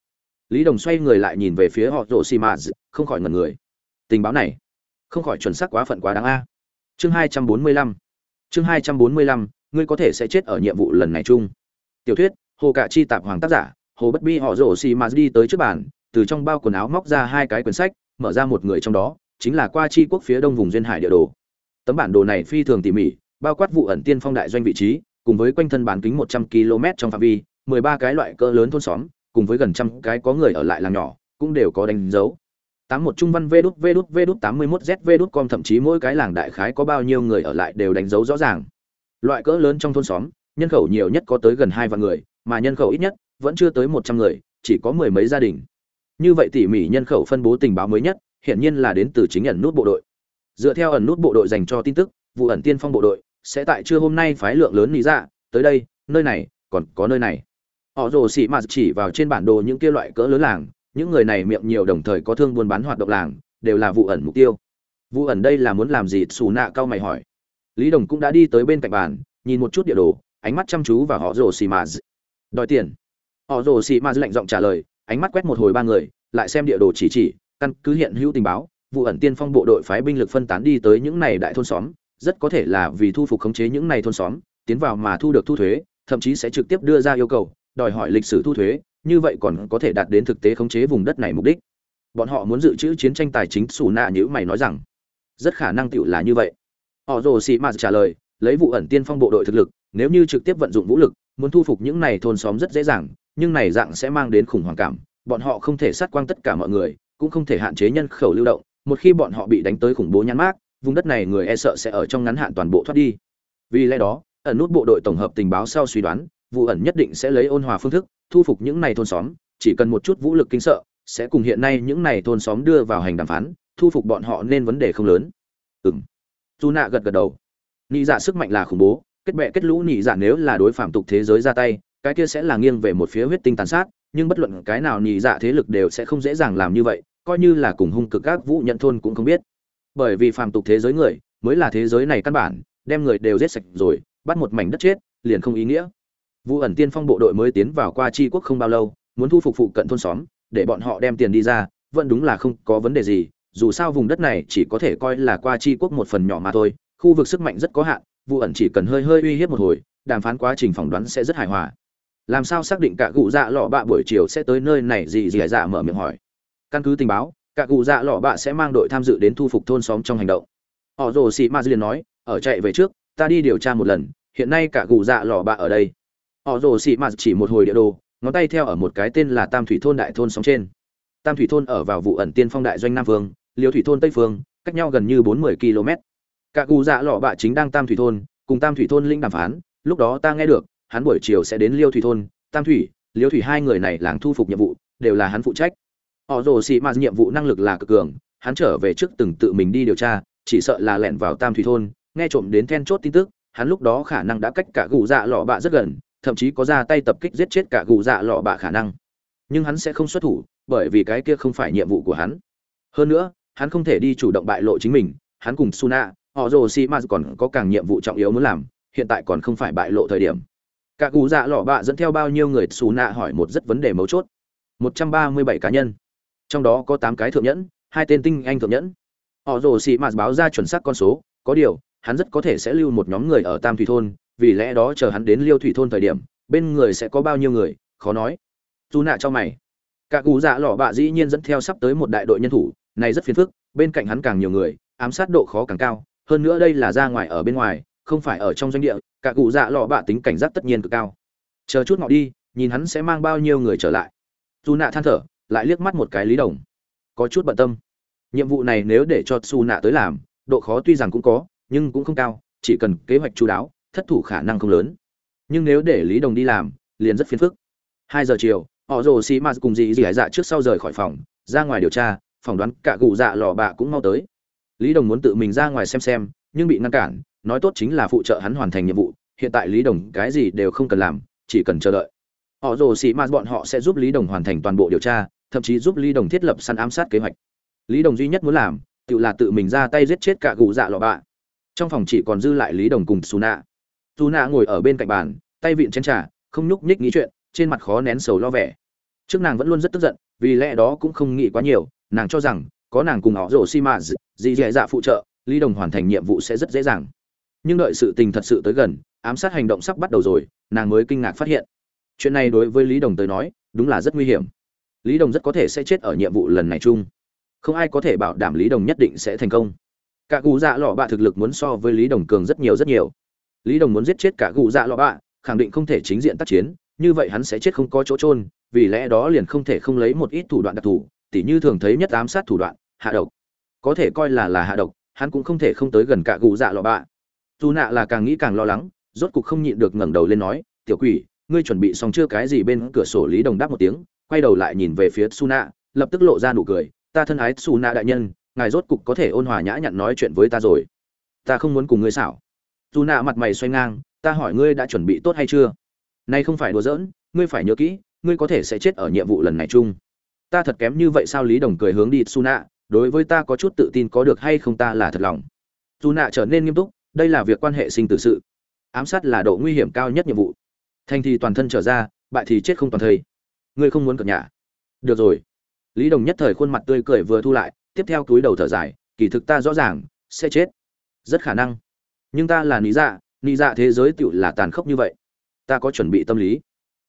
Lý đồng xoay người lại nhìn về phía họ rồ xì mạt không khỏi ngần người. Tình báo này không khỏi chuẩn xác quá phận quá đáng a. Chương hai trăm bốn mươi lăm. Chương hai trăm bốn mươi lăm, ngươi có thể sẽ chết ở nhiệm vụ lần này chung. Tiểu thuyết, hồ cạ chi tạp hoàng tác giả, hồ bất bi họ rổ xì mà đi tới trước bàn, từ trong bao quần áo móc ra hai cái quyển sách, mở ra một người trong đó, chính là qua chi quốc phía đông vùng duyên hải địa đồ. Tấm bản đồ này phi thường tỉ mỉ, bao quát vụ ẩn tiên phong đại doanh vị trí, cùng với quanh thân bán kính một trăm km trong phạm vi, mười ba cái loại cỡ lớn thôn xóm, cùng với gần trăm cái có người ở lại làng nhỏ, cũng đều có đánh dấu tám một trung văn vê đút vê đút vê đút tám mươi mốt z, vê đút com, thậm chí mỗi cái làng đại khái có bao nhiêu người ở lại đều đánh dấu rõ ràng. Loại cỡ lớn trong thôn xóm, nhân khẩu nhiều nhất có tới gần hai vạn người, mà nhân khẩu ít nhất vẫn chưa tới một trăm người, chỉ có mười mấy gia đình. Như vậy tỉ mỉ nhân khẩu phân bố tình báo mới nhất, hiển nhiên là đến từ chính ẩn nút bộ đội. Dựa theo ẩn nút bộ đội dành cho tin tức, vụ ẩn tiên phong bộ đội sẽ tại trưa hôm nay phái lượng lớn lý ra dạ tới đây, nơi này, còn có nơi này. Họ rồ xị mạt chỉ vào trên bản đồ những kia loại cỡ lớn làng những người này miệng nhiều đồng thời có thương buôn bán hoạt động làng, đều là vụ ẩn mục tiêu. Vụ ẩn đây là muốn làm gì? Xù nạ cao mày hỏi. Lý đồng cũng đã đi tới bên cạnh bàn, nhìn một chút địa đồ, ánh mắt chăm chú và họ rồ xì mà đòi tiền. Họ rồ xì mà lạnh giọng trả lời, ánh mắt quét một hồi ba người, lại xem địa đồ chỉ chỉ, căn cứ hiện hữu tình báo, vụ ẩn tiên phong bộ đội phái binh lực phân tán đi tới những này đại thôn xóm, rất có thể là vì thu phục khống chế những này thôn xóm, tiến vào mà thu được thu thuế, thậm chí sẽ trực tiếp đưa ra yêu cầu, đòi hỏi lịch sử thu thuế như vậy còn có thể đạt đến thực tế khống chế vùng đất này mục đích. Bọn họ muốn dự trữ chiến tranh tài chính xù nạ như mày nói rằng, rất khả năng tựu là như vậy. Họ rồ xì mạt trả lời, lấy vụ ẩn tiên phong bộ đội thực lực, nếu như trực tiếp vận dụng vũ lực, muốn thu phục những này thôn xóm rất dễ dàng, nhưng này dạng sẽ mang đến khủng hoảng cảm, bọn họ không thể sát quang tất cả mọi người, cũng không thể hạn chế nhân khẩu lưu động, một khi bọn họ bị đánh tới khủng bố nhãn mát vùng đất này người e sợ sẽ ở trong ngắn hạn toàn bộ thoát đi. Vì lẽ đó, ẩn nút bộ đội tổng hợp tình báo sau suy đoán, vụ ẩn nhất định sẽ lấy ôn hòa phương thức thu phục những này thôn xóm, chỉ cần một chút vũ lực kinh sợ, sẽ cùng hiện nay những này thôn xóm đưa vào hành đàm phán, thu phục bọn họ nên vấn đề không lớn. Ừng dù nạ gật gật đầu. Nị dạ sức mạnh là khủng bố, kết bệ kết lũ nị dạ nếu là đối phạm tục thế giới ra tay, cái kia sẽ là nghiêng về một phía huyết tinh tàn sát, nhưng bất luận cái nào nị dạ thế lực đều sẽ không dễ dàng làm như vậy, coi như là cùng hung cực các vũ nhận thôn cũng không biết. Bởi vì phạm tục thế giới người, mới là thế giới này căn bản, đem người đều giết sạch rồi, bắt một mảnh đất chết, liền không ý nghĩa. Vũ ẩn tiên phong bộ đội mới tiến vào qua tri quốc không bao lâu, muốn thu phục phụ cận thôn xóm, để bọn họ đem tiền đi ra, vẫn đúng là không có vấn đề gì, dù sao vùng đất này chỉ có thể coi là qua tri quốc một phần nhỏ mà thôi, khu vực sức mạnh rất có hạn, Vũ ẩn chỉ cần hơi hơi uy hiếp một hồi, đàm phán quá trình phỏng đoán sẽ rất hài hòa. Làm sao xác định cả cụ dạ lọ bạ buổi chiều sẽ tới nơi này gì gì dạ mở miệng hỏi. Căn cứ tình báo, cả cụ dạ lọ bạ sẽ mang đội tham dự đến thu phục thôn xóm trong hành động. Họ rồ xì ma liền nói, ở chạy về trước, ta đi điều tra một lần, hiện nay cả cụ dạ lọ bạ ở đây họ rồ xị mạt chỉ một hồi địa đồ, ngón tay theo ở một cái tên là tam thủy thôn đại thôn sóng trên. Tam thủy thôn ở vào vụ ẩn tiên phong đại doanh nam phương liêu thủy thôn tây phương, cách nhau gần như bốn mươi km. Cả cụ dạ lọ bạ chính đang tam thủy thôn, cùng tam thủy thôn linh đàm phán, lúc đó ta nghe được, hắn buổi chiều sẽ đến liêu thủy thôn, tam thủy, liêu thủy hai người này làng thu phục nhiệm vụ, đều là hắn phụ trách. Họ rồ xị mạt nhiệm vụ năng lực là cực cường, hắn trở về trước từng tự mình đi điều tra, chỉ sợ là lẻn vào tam thủy thôn, nghe trộm đến then chốt tin tức, hắn lúc đó khả năng đã cách cả cụ dạ lọ bạ rất gần thậm chí có ra tay tập kích giết chết cả gù dạ lọ bạ khả năng. Nhưng hắn sẽ không xuất thủ, bởi vì cái kia không phải nhiệm vụ của hắn. Hơn nữa, hắn không thể đi chủ động bại lộ chính mình, hắn cùng suna, họ rồ si ma còn có càng nhiệm vụ trọng yếu muốn làm, hiện tại còn không phải bại lộ thời điểm. Cả gù dạ lọ bạ dẫn theo bao nhiêu người suna hỏi một rất vấn đề mấu chốt. Một trăm ba mươi bảy cá nhân. Trong đó có tám cái thượng nhẫn, hai tên tinh anh thượng nhẫn. Họ rồ xị mạt báo ra chuẩn xác con số, có điều, hắn rất có thể sẽ lưu một nhóm người ở tam thủy thôn vì lẽ đó chờ hắn đến liêu thủy thôn thời điểm, bên người sẽ có bao nhiêu người, khó nói. Dù nạ cho mày. Cả cụ dạ lọ bạ dĩ nhiên dẫn theo sắp tới một đại đội nhân thủ, này rất phiền phức, bên cạnh hắn càng nhiều người, ám sát độ khó càng cao, hơn nữa đây là ra ngoài ở bên ngoài, không phải ở trong doanh địa, cả cụ dạ lọ bạ tính cảnh giác tất nhiên cực cao. Chờ chút ngọ đi, nhìn hắn sẽ mang bao nhiêu người trở lại. Dù nạ than thở, lại liếc mắt một cái lý đồng. Có chút bận tâm. Nhiệm vụ này nếu để cho su nạ tới làm, độ khó tuy rằng cũng có, nhưng cũng không cao, chỉ cần kế hoạch chú đáo thất thủ khả năng không lớn. Nhưng nếu để lý đồng đi làm, liền rất phiền phức. Hai giờ chiều, họ rồ xì m cùng dì dì dạ trước sau rời khỏi phòng, ra ngoài điều tra, phỏng đoán cả cụ dạ lò bạ cũng mau tới. Lý đồng muốn tự mình ra ngoài xem xem, nhưng bị ngăn cản, nói tốt chính là phụ trợ hắn hoàn thành nhiệm vụ, hiện tại lý đồng cái gì đều không cần làm, chỉ cần chờ đợi. Họ rồ xì m bọn họ sẽ giúp lý đồng hoàn thành toàn bộ điều tra, thậm chí giúp lý đồng thiết lập săn ám sát kế hoạch. Lý đồng duy nhất muốn làm, tự là tự mình ra tay giết chết cả cụ dạ lò bạ. Trong phòng chỉ còn dư lại lý đồng cùng xù nạ Tú nạ ngồi ở bên cạnh bàn, tay vịn chén trà, không nhúc nhích nghĩ chuyện, trên mặt khó nén sầu lo vẻ. Trước nàng vẫn luôn rất tức giận, vì lẽ đó cũng không nghĩ quá nhiều, nàng cho rằng, có nàng cùng họ rổ xi mã dì dì dạ phụ trợ, lý đồng hoàn thành nhiệm vụ sẽ rất dễ dàng. Nhưng đợi sự tình thật sự tới gần, ám sát hành động sắp bắt đầu rồi, nàng mới kinh ngạc phát hiện. Chuyện này đối với lý đồng tới nói, đúng là rất nguy hiểm. Lý đồng rất có thể sẽ chết ở nhiệm vụ lần này chung. Không ai có thể bảo đảm lý đồng nhất định sẽ thành công. Cả cụ dạ lọ bạ thực lực muốn so với lý đồng cường rất nhiều rất nhiều lý đồng muốn giết chết cả Gù dạ lọ bạ, khẳng định không thể chính diện tác chiến, như vậy hắn sẽ chết không có chỗ trôn vì lẽ đó liền không thể không lấy một ít thủ đoạn đặc thù, tỉ như thường thấy nhất ám sát thủ đoạn, hạ độc. Có thể coi là là hạ độc, hắn cũng không thể không tới gần cả Gù dạ lọ bạ. Dù nạ là càng nghĩ càng lo lắng, rốt cục không nhịn được ngẩng đầu lên nói, tiểu quỷ, ngươi chuẩn bị xong chưa? Cái gì bên cửa sổ? Lý đồng đáp một tiếng, quay đầu lại nhìn về phía su nạ lập tức lộ ra nụ cười, ta thân ái su nạ đại nhân, ngài rốt cục có thể ôn hòa nhã nhặn nói chuyện với ta rồi. Ta không muốn cùng ngươi xảo dù nạ mặt mày xoay ngang, ta hỏi ngươi đã chuẩn bị tốt hay chưa? Nay không phải đùa giỡn, ngươi phải nhớ kỹ, ngươi có thể sẽ chết ở nhiệm vụ lần này chung. Ta thật kém như vậy sao? Lý đồng cười hướng đi, su nạ, đối với ta có chút tự tin có được hay không ta là thật lòng. Dù nạ trở nên nghiêm túc, đây là việc quan hệ sinh tử sự. Ám sát là độ nguy hiểm cao nhất nhiệm vụ. Thành thì toàn thân trở ra, bại thì chết không toàn thây. Ngươi không muốn cập nhà được rồi. Lý đồng nhất thời khuôn mặt tươi cười vừa thu lại, tiếp theo túi đầu thở dài, kỳ thực ta rõ ràng, sẽ chết. Rất khả năng nhưng ta là lý dạ lý dạ thế giới tựu là tàn khốc như vậy. Ta có chuẩn bị tâm lý.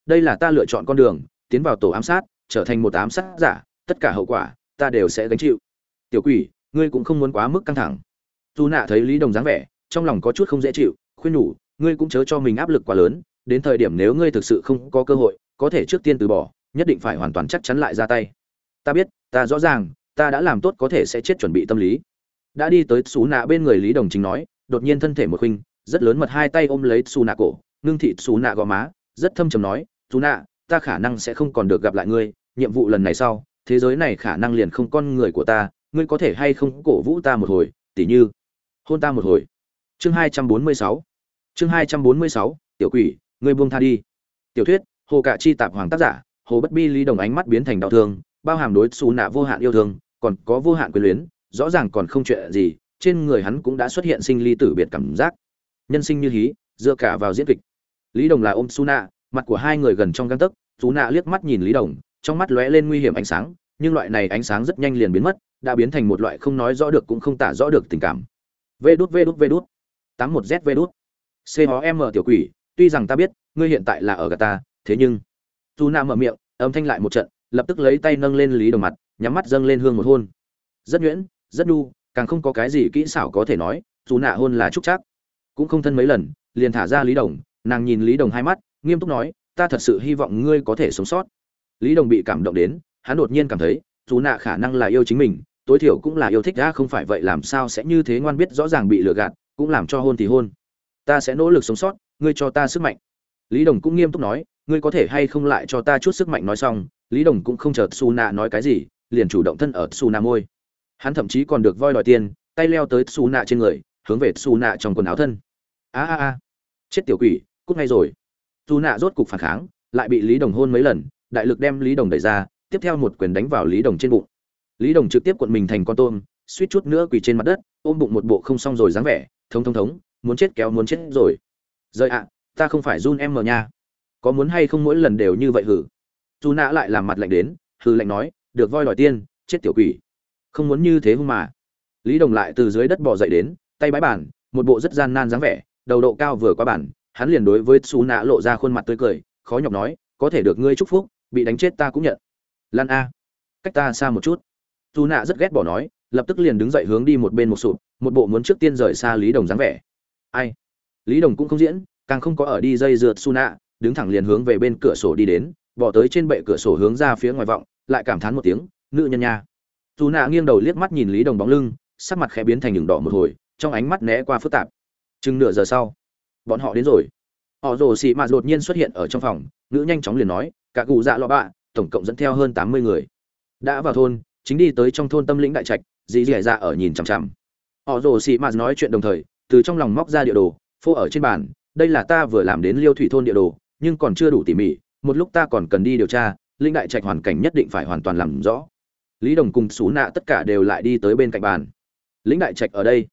Đây là ta lựa chọn con đường, tiến vào tổ ám sát, trở thành một ám sát giả, tất cả hậu quả, ta đều sẽ gánh chịu. Tiểu quỷ, ngươi cũng không muốn quá mức căng thẳng. Dù nạ thấy lý đồng dáng vẻ, trong lòng có chút không dễ chịu, khuyên nhủ, ngươi cũng chớ cho mình áp lực quá lớn, đến thời điểm nếu ngươi thực sự không có cơ hội, có thể trước tiên từ bỏ, nhất định phải hoàn toàn chắc chắn lại ra tay. Ta biết, ta rõ ràng, ta đã làm tốt có thể sẽ chết chuẩn bị tâm lý. Đã đi tới xú nạ bên người lý đồng chính nói đột nhiên thân thể một khinh, rất lớn mật hai tay ôm lấy xù nạ cổ ngưng thị xù nạ gò má rất thâm trầm nói xù nạ ta khả năng sẽ không còn được gặp lại ngươi nhiệm vụ lần này sau thế giới này khả năng liền không con người của ta ngươi có thể hay không cổ vũ ta một hồi tỉ như hôn ta một hồi. Chương hai trăm bốn mươi sáu chương hai trăm bốn mươi sáu tiểu quỷ ngươi buông tha đi. Tiểu thuyết hồ cạ chi tạp hoàng tác giả hồ bất bi lý đồng ánh mắt biến thành đau thương bao hàm đối xù nạ vô hạn yêu thương còn có vô hạn quyền luyến rõ ràng còn không chuyện gì trên người hắn cũng đã xuất hiện sinh ly tử biệt cảm giác. Nhân sinh như hí, dựa cả vào diễn kịch. Lý đồng là ôm su nạ mặt của hai người gần trong găng tấc, su nạ liếc mắt nhìn lý đồng, trong mắt lóe lên nguy hiểm ánh sáng, nhưng loại này ánh sáng rất nhanh liền biến mất, đã biến thành một loại không nói rõ được cũng không tả rõ được tình cảm. Vê đút vê đút vê đút. Tám một z, vê đút. C hó m, tiểu quỷ, tuy rằng ta biết, ngươi hiện tại là ở gà ta, thế nhưng, su nạ mở miệng, âm thanh lại một trận, lập tức lấy tay nâng lên lý đồng mặt, nhắm mắt dâng lên hương một hôn. Rất nhuyễn, rất đu càng không có cái gì kỹ xảo có thể nói, dù nạ hôn là trúc chắc. Cũng không thân mấy lần, liền thả ra lý đồng, nàng nhìn lý đồng hai mắt, nghiêm túc nói, ta thật sự hy vọng ngươi có thể sống sót. Lý đồng bị cảm động đến, hắn đột nhiên cảm thấy, dù nạ khả năng là yêu chính mình, tối thiểu cũng là yêu thích đã không phải vậy làm sao sẽ như thế ngoan biết rõ ràng bị lừa gạt, cũng làm cho hôn thì hôn. Ta sẽ nỗ lực sống sót, ngươi cho ta sức mạnh. Lý đồng cũng nghiêm túc nói, ngươi có thể hay không lại cho ta chút sức mạnh nói xong. Lý đồng cũng không chờ su nạ nói cái gì, liền chủ động thân ở su nạ môi hắn thậm chí còn được voi đòi tiền, tay leo tới su nạ trên người, hướng về su nạ trong quần áo thân. A a a. Chết tiểu quỷ, cút ngay rồi. Su nạ rốt cục phản kháng, lại bị lý đồng hôn mấy lần, đại lực đem lý đồng đẩy ra, tiếp theo một quyền đánh vào lý đồng trên bụng. Lý đồng trực tiếp cuộn mình thành con tôm, suýt chút nữa quỳ trên mặt đất, ôm bụng một bộ không xong rồi dáng vẻ, thống thống thống, muốn chết kéo muốn chết rồi. Rời ạ, ta không phải run em mờ nha. Có muốn hay không mỗi lần đều như vậy hử? Dù nạ lại làm mặt lạnh đến hư lạnh nói, được voi đòi tiên chết tiểu quỷ không muốn như thế hung mà. Lý đồng lại từ dưới đất bỏ dậy đến, tay bãi bàn, một bộ rất gian nan dáng vẻ, đầu độ cao vừa qua bản hắn liền đối với xú nạ lộ ra khuôn mặt tươi cười, khó nhọc nói, có thể được ngươi chúc phúc, bị đánh chết ta cũng nhận. Lan a. Cách ta xa một chút. Dù nạ rất ghét bỏ nói, lập tức liền đứng dậy hướng đi một bên một sụp, một bộ muốn trước tiên rời xa lý đồng dáng vẻ. Ai? Lý đồng cũng không diễn, càng không có ở đi dây rượt su nạ đứng thẳng liền hướng về bên cửa sổ đi đến, bỏ tới trên bệ cửa sổ hướng ra phía ngoài vọng, lại cảm thán một tiếng, nữ nhân nha dù nạ nghiêng đầu liếc mắt nhìn lý đồng bóng lưng, sắc mặt khẽ biến thành đường đỏ một hồi, trong ánh mắt né qua phức tạp. Chừng nửa giờ sau, bọn họ đến rồi. Họ rồ xì mạt đột nhiên xuất hiện ở trong phòng nữ nhanh chóng liền nói, cả cụ dạ lọ bạ, tổng cộng dẫn theo hơn tám mươi người. Đã vào thôn, chính đi tới trong thôn tâm lĩnh đại trạch, dì dì dạ ở nhìn chằm chằm. Họ rồ xì mạt nói chuyện đồng thời, từ trong lòng móc ra địa đồ, phô ở trên bàn, đây là ta vừa làm đến liêu thủy thôn địa đồ, nhưng còn chưa đủ tỉ mỉ, một lúc ta còn cần đi điều tra linh đại trạch hoàn cảnh nhất định phải hoàn toàn làm rõ lý đồng cùng xú nạ tất cả đều lại đi tới bên cạnh bàn. Lĩnh đại trạch ở đây.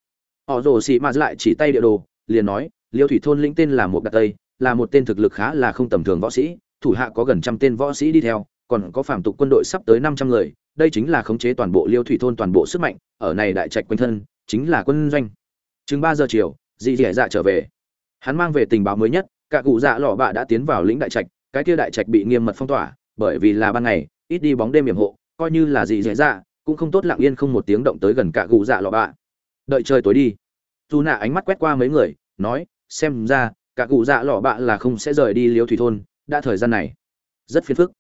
Họ rồ xì mạt lại chỉ tay địa đồ, liền nói, liêu thủy thôn lĩnh tên là một đặc tây, là một tên thực lực khá là không tầm thường võ sĩ, thủ hạ có gần trăm tên võ sĩ đi theo, còn có phạm tục quân đội sắp tới năm trăm người, đây chính là khống chế toàn bộ liêu thủy thôn toàn bộ sức mạnh, ở này đại trạch quanh thân, chính là quân doanh. Chừng ba giờ chiều dị dẻ dạ trở về. Hắn mang về tình báo mới nhất, cả cụ dạ lọ bạ đã tiến vào lĩnh đại trạch, cái kia đại trạch bị nghiêm mật phong tỏa, bởi vì là ban ngày, ít đi bóng đêm hiểm hộ coi như là gì dễ dạ cũng không tốt lặng yên không một tiếng động tới gần cả cụ dạ lọ bạ. Đợi trời tối đi. Dù nạ ánh mắt quét qua mấy người, nói, xem ra, cả cụ dạ lọ bạ là không sẽ rời đi liếu thủy thôn, đã thời gian này. Rất phiền phức.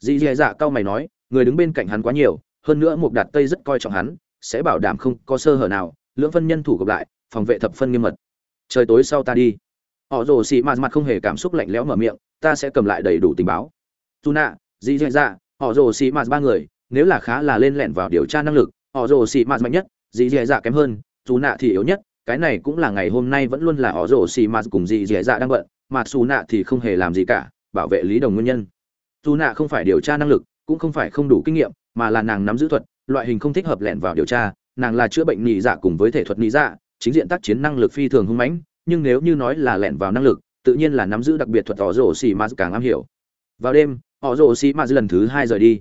Dì dì dạ cao mày nói, người đứng bên cạnh hắn quá nhiều, hơn nữa một đạt tây rất coi trọng hắn, sẽ bảo đảm không có sơ hở nào, lưỡng phân nhân thủ gặp lại, phòng vệ thập phân nghiêm mật. Trời tối sau ta đi. Họ rồ xì mạt mặt không hề cảm xúc lạnh lẽo mở miệng, ta sẽ cầm lại đầy đủ tình báo. Dù nạ dì dì dạ họ rồ xì mạt ba người nếu là khá là lên lẹn vào điều tra năng lực, họ rồ xì mạt mạnh nhất, dì dì dạ kém hơn, dù nạ thì yếu nhất, cái này cũng là ngày hôm nay vẫn luôn là họ rồ xì mạt cùng dì dì dạ đang bận, mà xù nạ thì không hề làm gì cả, bảo vệ lý đồng nguyên nhân. Dù nạ không phải điều tra năng lực, cũng không phải không đủ kinh nghiệm, mà là nàng nắm giữ thuật, loại hình không thích hợp lẹn vào điều tra, nàng là chữa bệnh nhị dạ cùng với thể thuật nhị dạ chính diện tác chiến năng lực phi thường hung mãnh, nhưng nếu như nói là lẹn vào năng lực, tự nhiên là nắm giữ đặc biệt thuật họ rồ xì ma càng am hiểu. Vào đêm, họ rồ xì ma lần thứ hai rời đi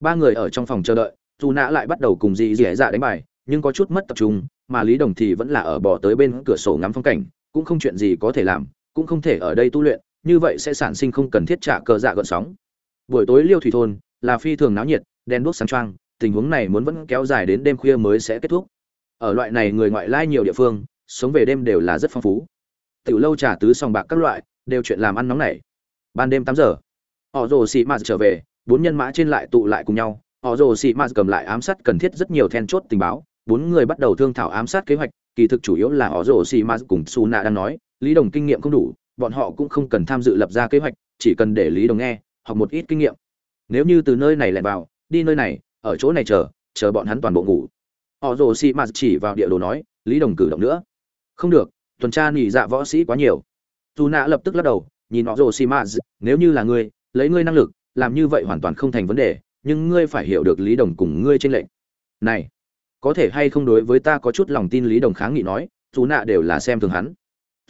ba người ở trong phòng chờ đợi dù nạ lại bắt đầu cùng dì dì dạ đánh bài, nhưng có chút mất tập trung, mà lý đồng thì vẫn là ở bỏ tới bên cửa sổ ngắm phong cảnh, cũng không chuyện gì có thể làm, cũng không thể ở đây tu luyện, như vậy sẽ sản sinh không cần thiết trả cờ dạ gợn sóng. Buổi tối liêu thủy thôn là phi thường náo nhiệt đen đuốc sáng trăng tình huống này muốn vẫn kéo dài đến đêm khuya mới sẽ kết thúc. Ở loại này người ngoại lai nhiều địa phương, sống về đêm đều là rất phong phú. Tiểu lâu trà tứ sòng bạc các loại, đều chuyện làm ăn nóng nảy. Ban đêm tám giờ, họ rồ xị mạt trở về bốn nhân mã trên lại tụ lại cùng nhau, họ rồ xị mạt cầm lại ám sát cần thiết rất nhiều then chốt tình báo, bốn người bắt đầu thương thảo ám sát kế hoạch, kỳ thực chủ yếu là họ rồ xị mạt cùng su nạ đang nói, lý đồng kinh nghiệm không đủ, bọn họ cũng không cần tham dự lập ra kế hoạch, chỉ cần để lý đồng nghe, học một ít kinh nghiệm. Nếu như từ nơi này lại vào, đi nơi này, ở chỗ này chờ chờ bọn hắn toàn bộ ngủ. Họ rồ xị mạt chỉ vào địa đồ nói, lý đồng cử động nữa. Không được, tuần tra nghỉ dạ võ sĩ quá nhiều. Dù nạ lập tức lắc đầu, nhìn họ rồ xị mạt nếu như là ngươi, lấy ngươi năng lực làm như vậy hoàn toàn không thành vấn đề, nhưng ngươi phải hiểu được lý đồng cùng ngươi trên lệnh này, có thể hay không đối với ta có chút lòng tin lý đồng kháng nghị nói dù nạ đều là xem thường hắn.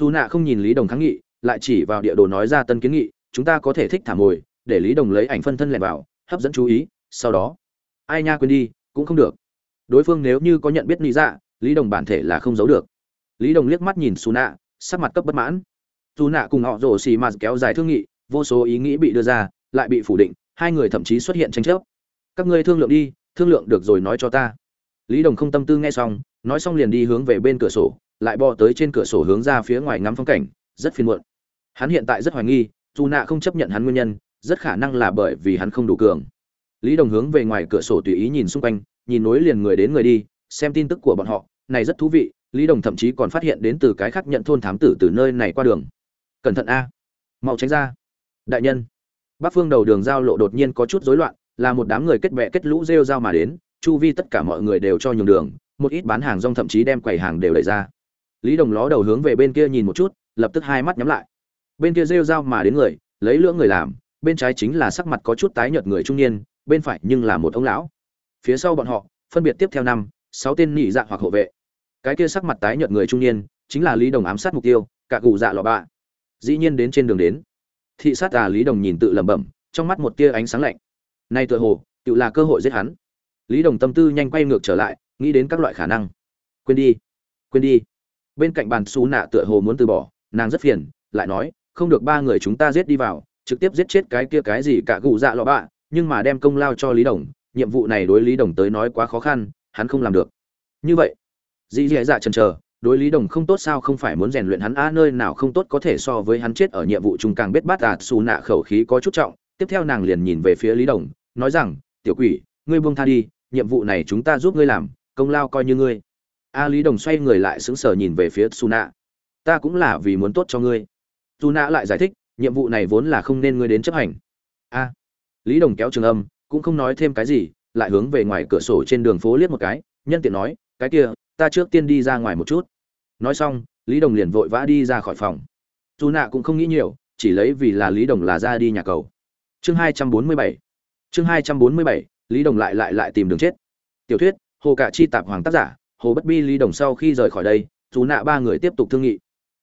Dù nạ không nhìn lý đồng kháng nghị, lại chỉ vào địa đồ nói ra tân kiến nghị, chúng ta có thể thích thả mồi, để lý đồng lấy ảnh phân thân lẹn vào, hấp dẫn chú ý, sau đó. Ai nha quên đi, cũng không được. Đối phương nếu như có nhận biết lý dạ lý đồng bản thể là không giấu được. Lý đồng liếc mắt nhìn xù nạ, sắc mặt cấp bất mãn. Dù nạ cùng họ rổ xì mạt kéo dài thương nghị, vô số ý nghĩ bị đưa ra lại bị phủ định, hai người thậm chí xuất hiện tranh chấp. Các ngươi thương lượng đi, thương lượng được rồi nói cho ta. Lý đồng không tâm tư nghe xong, nói xong liền đi hướng về bên cửa sổ, lại bò tới trên cửa sổ hướng ra phía ngoài ngắm phong cảnh, rất phiền muộn. Hắn hiện tại rất hoài nghi, dù nạ không chấp nhận hắn nguyên nhân, rất khả năng là bởi vì hắn không đủ cường. Lý đồng hướng về ngoài cửa sổ tùy ý nhìn xung quanh, nhìn nối liền người đến người đi, xem tin tức của bọn họ, này rất thú vị, lý đồng thậm chí còn phát hiện đến từ cái khác nhận thôn thám tử từ nơi này qua đường. Cẩn thận a. Mau tránh ra. Đại nhân bắc phương đầu đường giao lộ đột nhiên có chút rối loạn, là một đám người kết bè kết lũ rêu rao mà đến, chu vi tất cả mọi người đều cho nhường đường, một ít bán hàng rong thậm chí đem quầy hàng đều đẩy ra. Lý đồng ló đầu hướng về bên kia nhìn một chút, lập tức hai mắt nhắm lại. Bên kia rêu rao mà đến người, lấy lưỡng người làm, bên trái chính là sắc mặt có chút tái nhợt người trung niên, bên phải nhưng là một ông lão. Phía sau bọn họ, phân biệt tiếp theo năm, sáu tên nhị dạ hoặc hộ vệ. Cái kia sắc mặt tái nhợt người trung niên, chính là lý đồng ám sát mục tiêu, cả cụ dạ lọ bạ. Dĩ nhiên đến trên đường đến thị sát à lý đồng nhìn tự lẩm bẩm, trong mắt một tia ánh sáng lạnh. Nay tựa hồ, tự là cơ hội giết hắn. Lý đồng tâm tư nhanh quay ngược trở lại, nghĩ đến các loại khả năng. Quên đi quên đi. Bên cạnh bàn xú nạ tựa hồ muốn từ bỏ, nàng rất phiền, lại nói, không được ba người chúng ta giết đi vào, trực tiếp giết chết cái kia cái gì cả cụ dạ lọ bạ, nhưng mà đem công lao cho lý đồng, nhiệm vụ này đối lý đồng tới nói quá khó khăn, hắn không làm được. Như vậy, dì dì dạ chần chờ đối lý đồng không tốt sao không phải muốn rèn luyện hắn? A nơi nào không tốt có thể so với hắn chết ở nhiệm vụ chung càng biết bát ạt xù nạ khẩu khí có chút trọng. Tiếp theo nàng liền nhìn về phía lý đồng, nói rằng, tiểu quỷ, ngươi buông tha đi, nhiệm vụ này chúng ta giúp ngươi làm, công lao coi như ngươi. A, lý đồng xoay người lại sững sờ nhìn về phía xù nạ. Ta cũng là vì muốn tốt cho ngươi. Xù nạ lại giải thích, nhiệm vụ này vốn là không nên ngươi đến chấp hành. A, lý đồng kéo trường âm, cũng không nói thêm cái gì, lại hướng về ngoài cửa sổ trên đường phố liếc một cái, nhân tiện nói, cái kia ta trước tiên đi ra ngoài một chút. Nói xong, lý đồng liền vội vã đi ra khỏi phòng. Dù nạ cũng không nghĩ nhiều, chỉ lấy vì là lý đồng là ra đi nhà cầu. Chương hai trăm bốn mươi bảy. Chương hai trăm bốn mươi bảy, lý đồng lại lại lại tìm đường chết. Tiểu thuyết, hồ Cả chi tạp hoàng tác giả, hồ bất bi lý đồng sau khi rời khỏi đây, dù nạ ba người tiếp tục thương nghị.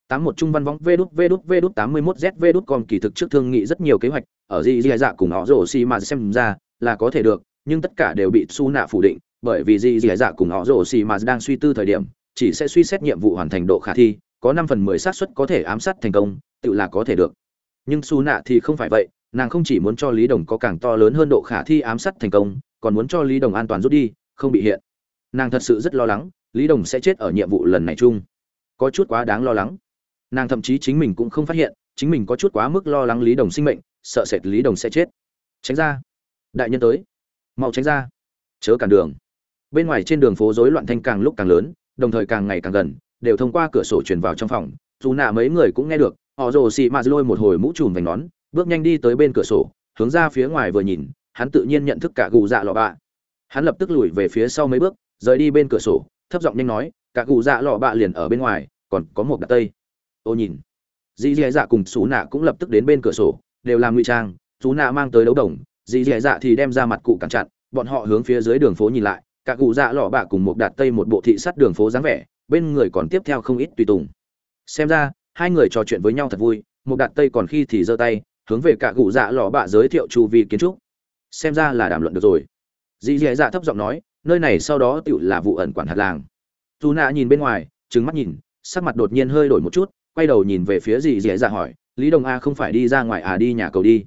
tám một trung văn võng vê đút vê đút vê đút tám mươi mốt z vê đút còn kỳ thực trước thương nghị rất nhiều kế hoạch, ở gì gì dạ cùng họ rổ xì mà xem ra là có thể được, nhưng tất cả đều bị su nạ phủ định bởi vì gì gì dạ cùng họ rổ xì mà đang suy tư thời điểm, chỉ sẽ suy xét nhiệm vụ hoàn thành độ khả thi, có năm phần mười xác suất có thể ám sát thành công, tự là có thể được. Nhưng xù nạ thì không phải vậy, nàng không chỉ muốn cho lý đồng có càng to lớn hơn độ khả thi ám sát thành công, còn muốn cho lý đồng an toàn rút đi, không bị hiện. Nàng thật sự rất lo lắng, lý đồng sẽ chết ở nhiệm vụ lần này chung. Có chút quá đáng lo lắng. Nàng thậm chí chính mình cũng không phát hiện, chính mình có chút quá mức lo lắng lý đồng sinh mệnh, sợ sệt lý đồng sẽ chết. Tránh ra. Đại nhân tới. Mau tránh ra. Chớ cản đường bên ngoài trên đường phố rối loạn thanh càng lúc càng lớn, đồng thời càng ngày càng gần, đều thông qua cửa sổ truyền vào trong phòng. Dù nạ mấy người cũng nghe được, họ rồ xị mạt lôi một hồi mũ trùm vành nón, bước nhanh đi tới bên cửa sổ, hướng ra phía ngoài vừa nhìn, hắn tự nhiên nhận thức cả gù dạ lọ bạ. Hắn lập tức lùi về phía sau mấy bước, rời đi bên cửa sổ, thấp giọng nhanh nói, cả gù dạ lọ bạ liền ở bên ngoài, còn có một đặt tây. Ô nhìn. Dì dì dạ cùng xú nạ cũng lập tức đến bên cửa sổ, đều làm ngụy trang, xú nạ mang tới đấu đồng, dì dì dạ thì đem ra mặt cụ cản chặn, bọn họ hướng phía dưới đường phố nhìn lại cả cụ dạ lọ bạ cùng một đạt tây một bộ thị sắt đường phố dáng vẻ, bên người còn tiếp theo không ít tùy tùng. Xem ra, hai người trò chuyện với nhau thật vui, một đạt tây còn khi thì giơ tay, hướng về cả cụ dạ lọ bạ giới thiệu chu vi kiến trúc. Xem ra là đàm luận được rồi. Dì dì dạ thấp giọng nói, nơi này sau đó tựu là vụ ẩn quản hạt làng. Dù nạ nhìn bên ngoài trứng mắt nhìn, sắc mặt đột nhiên hơi đổi một chút, quay đầu nhìn về phía dì dì dạ hỏi, lý đồng a không phải đi ra ngoài à đi nhà cầu đi?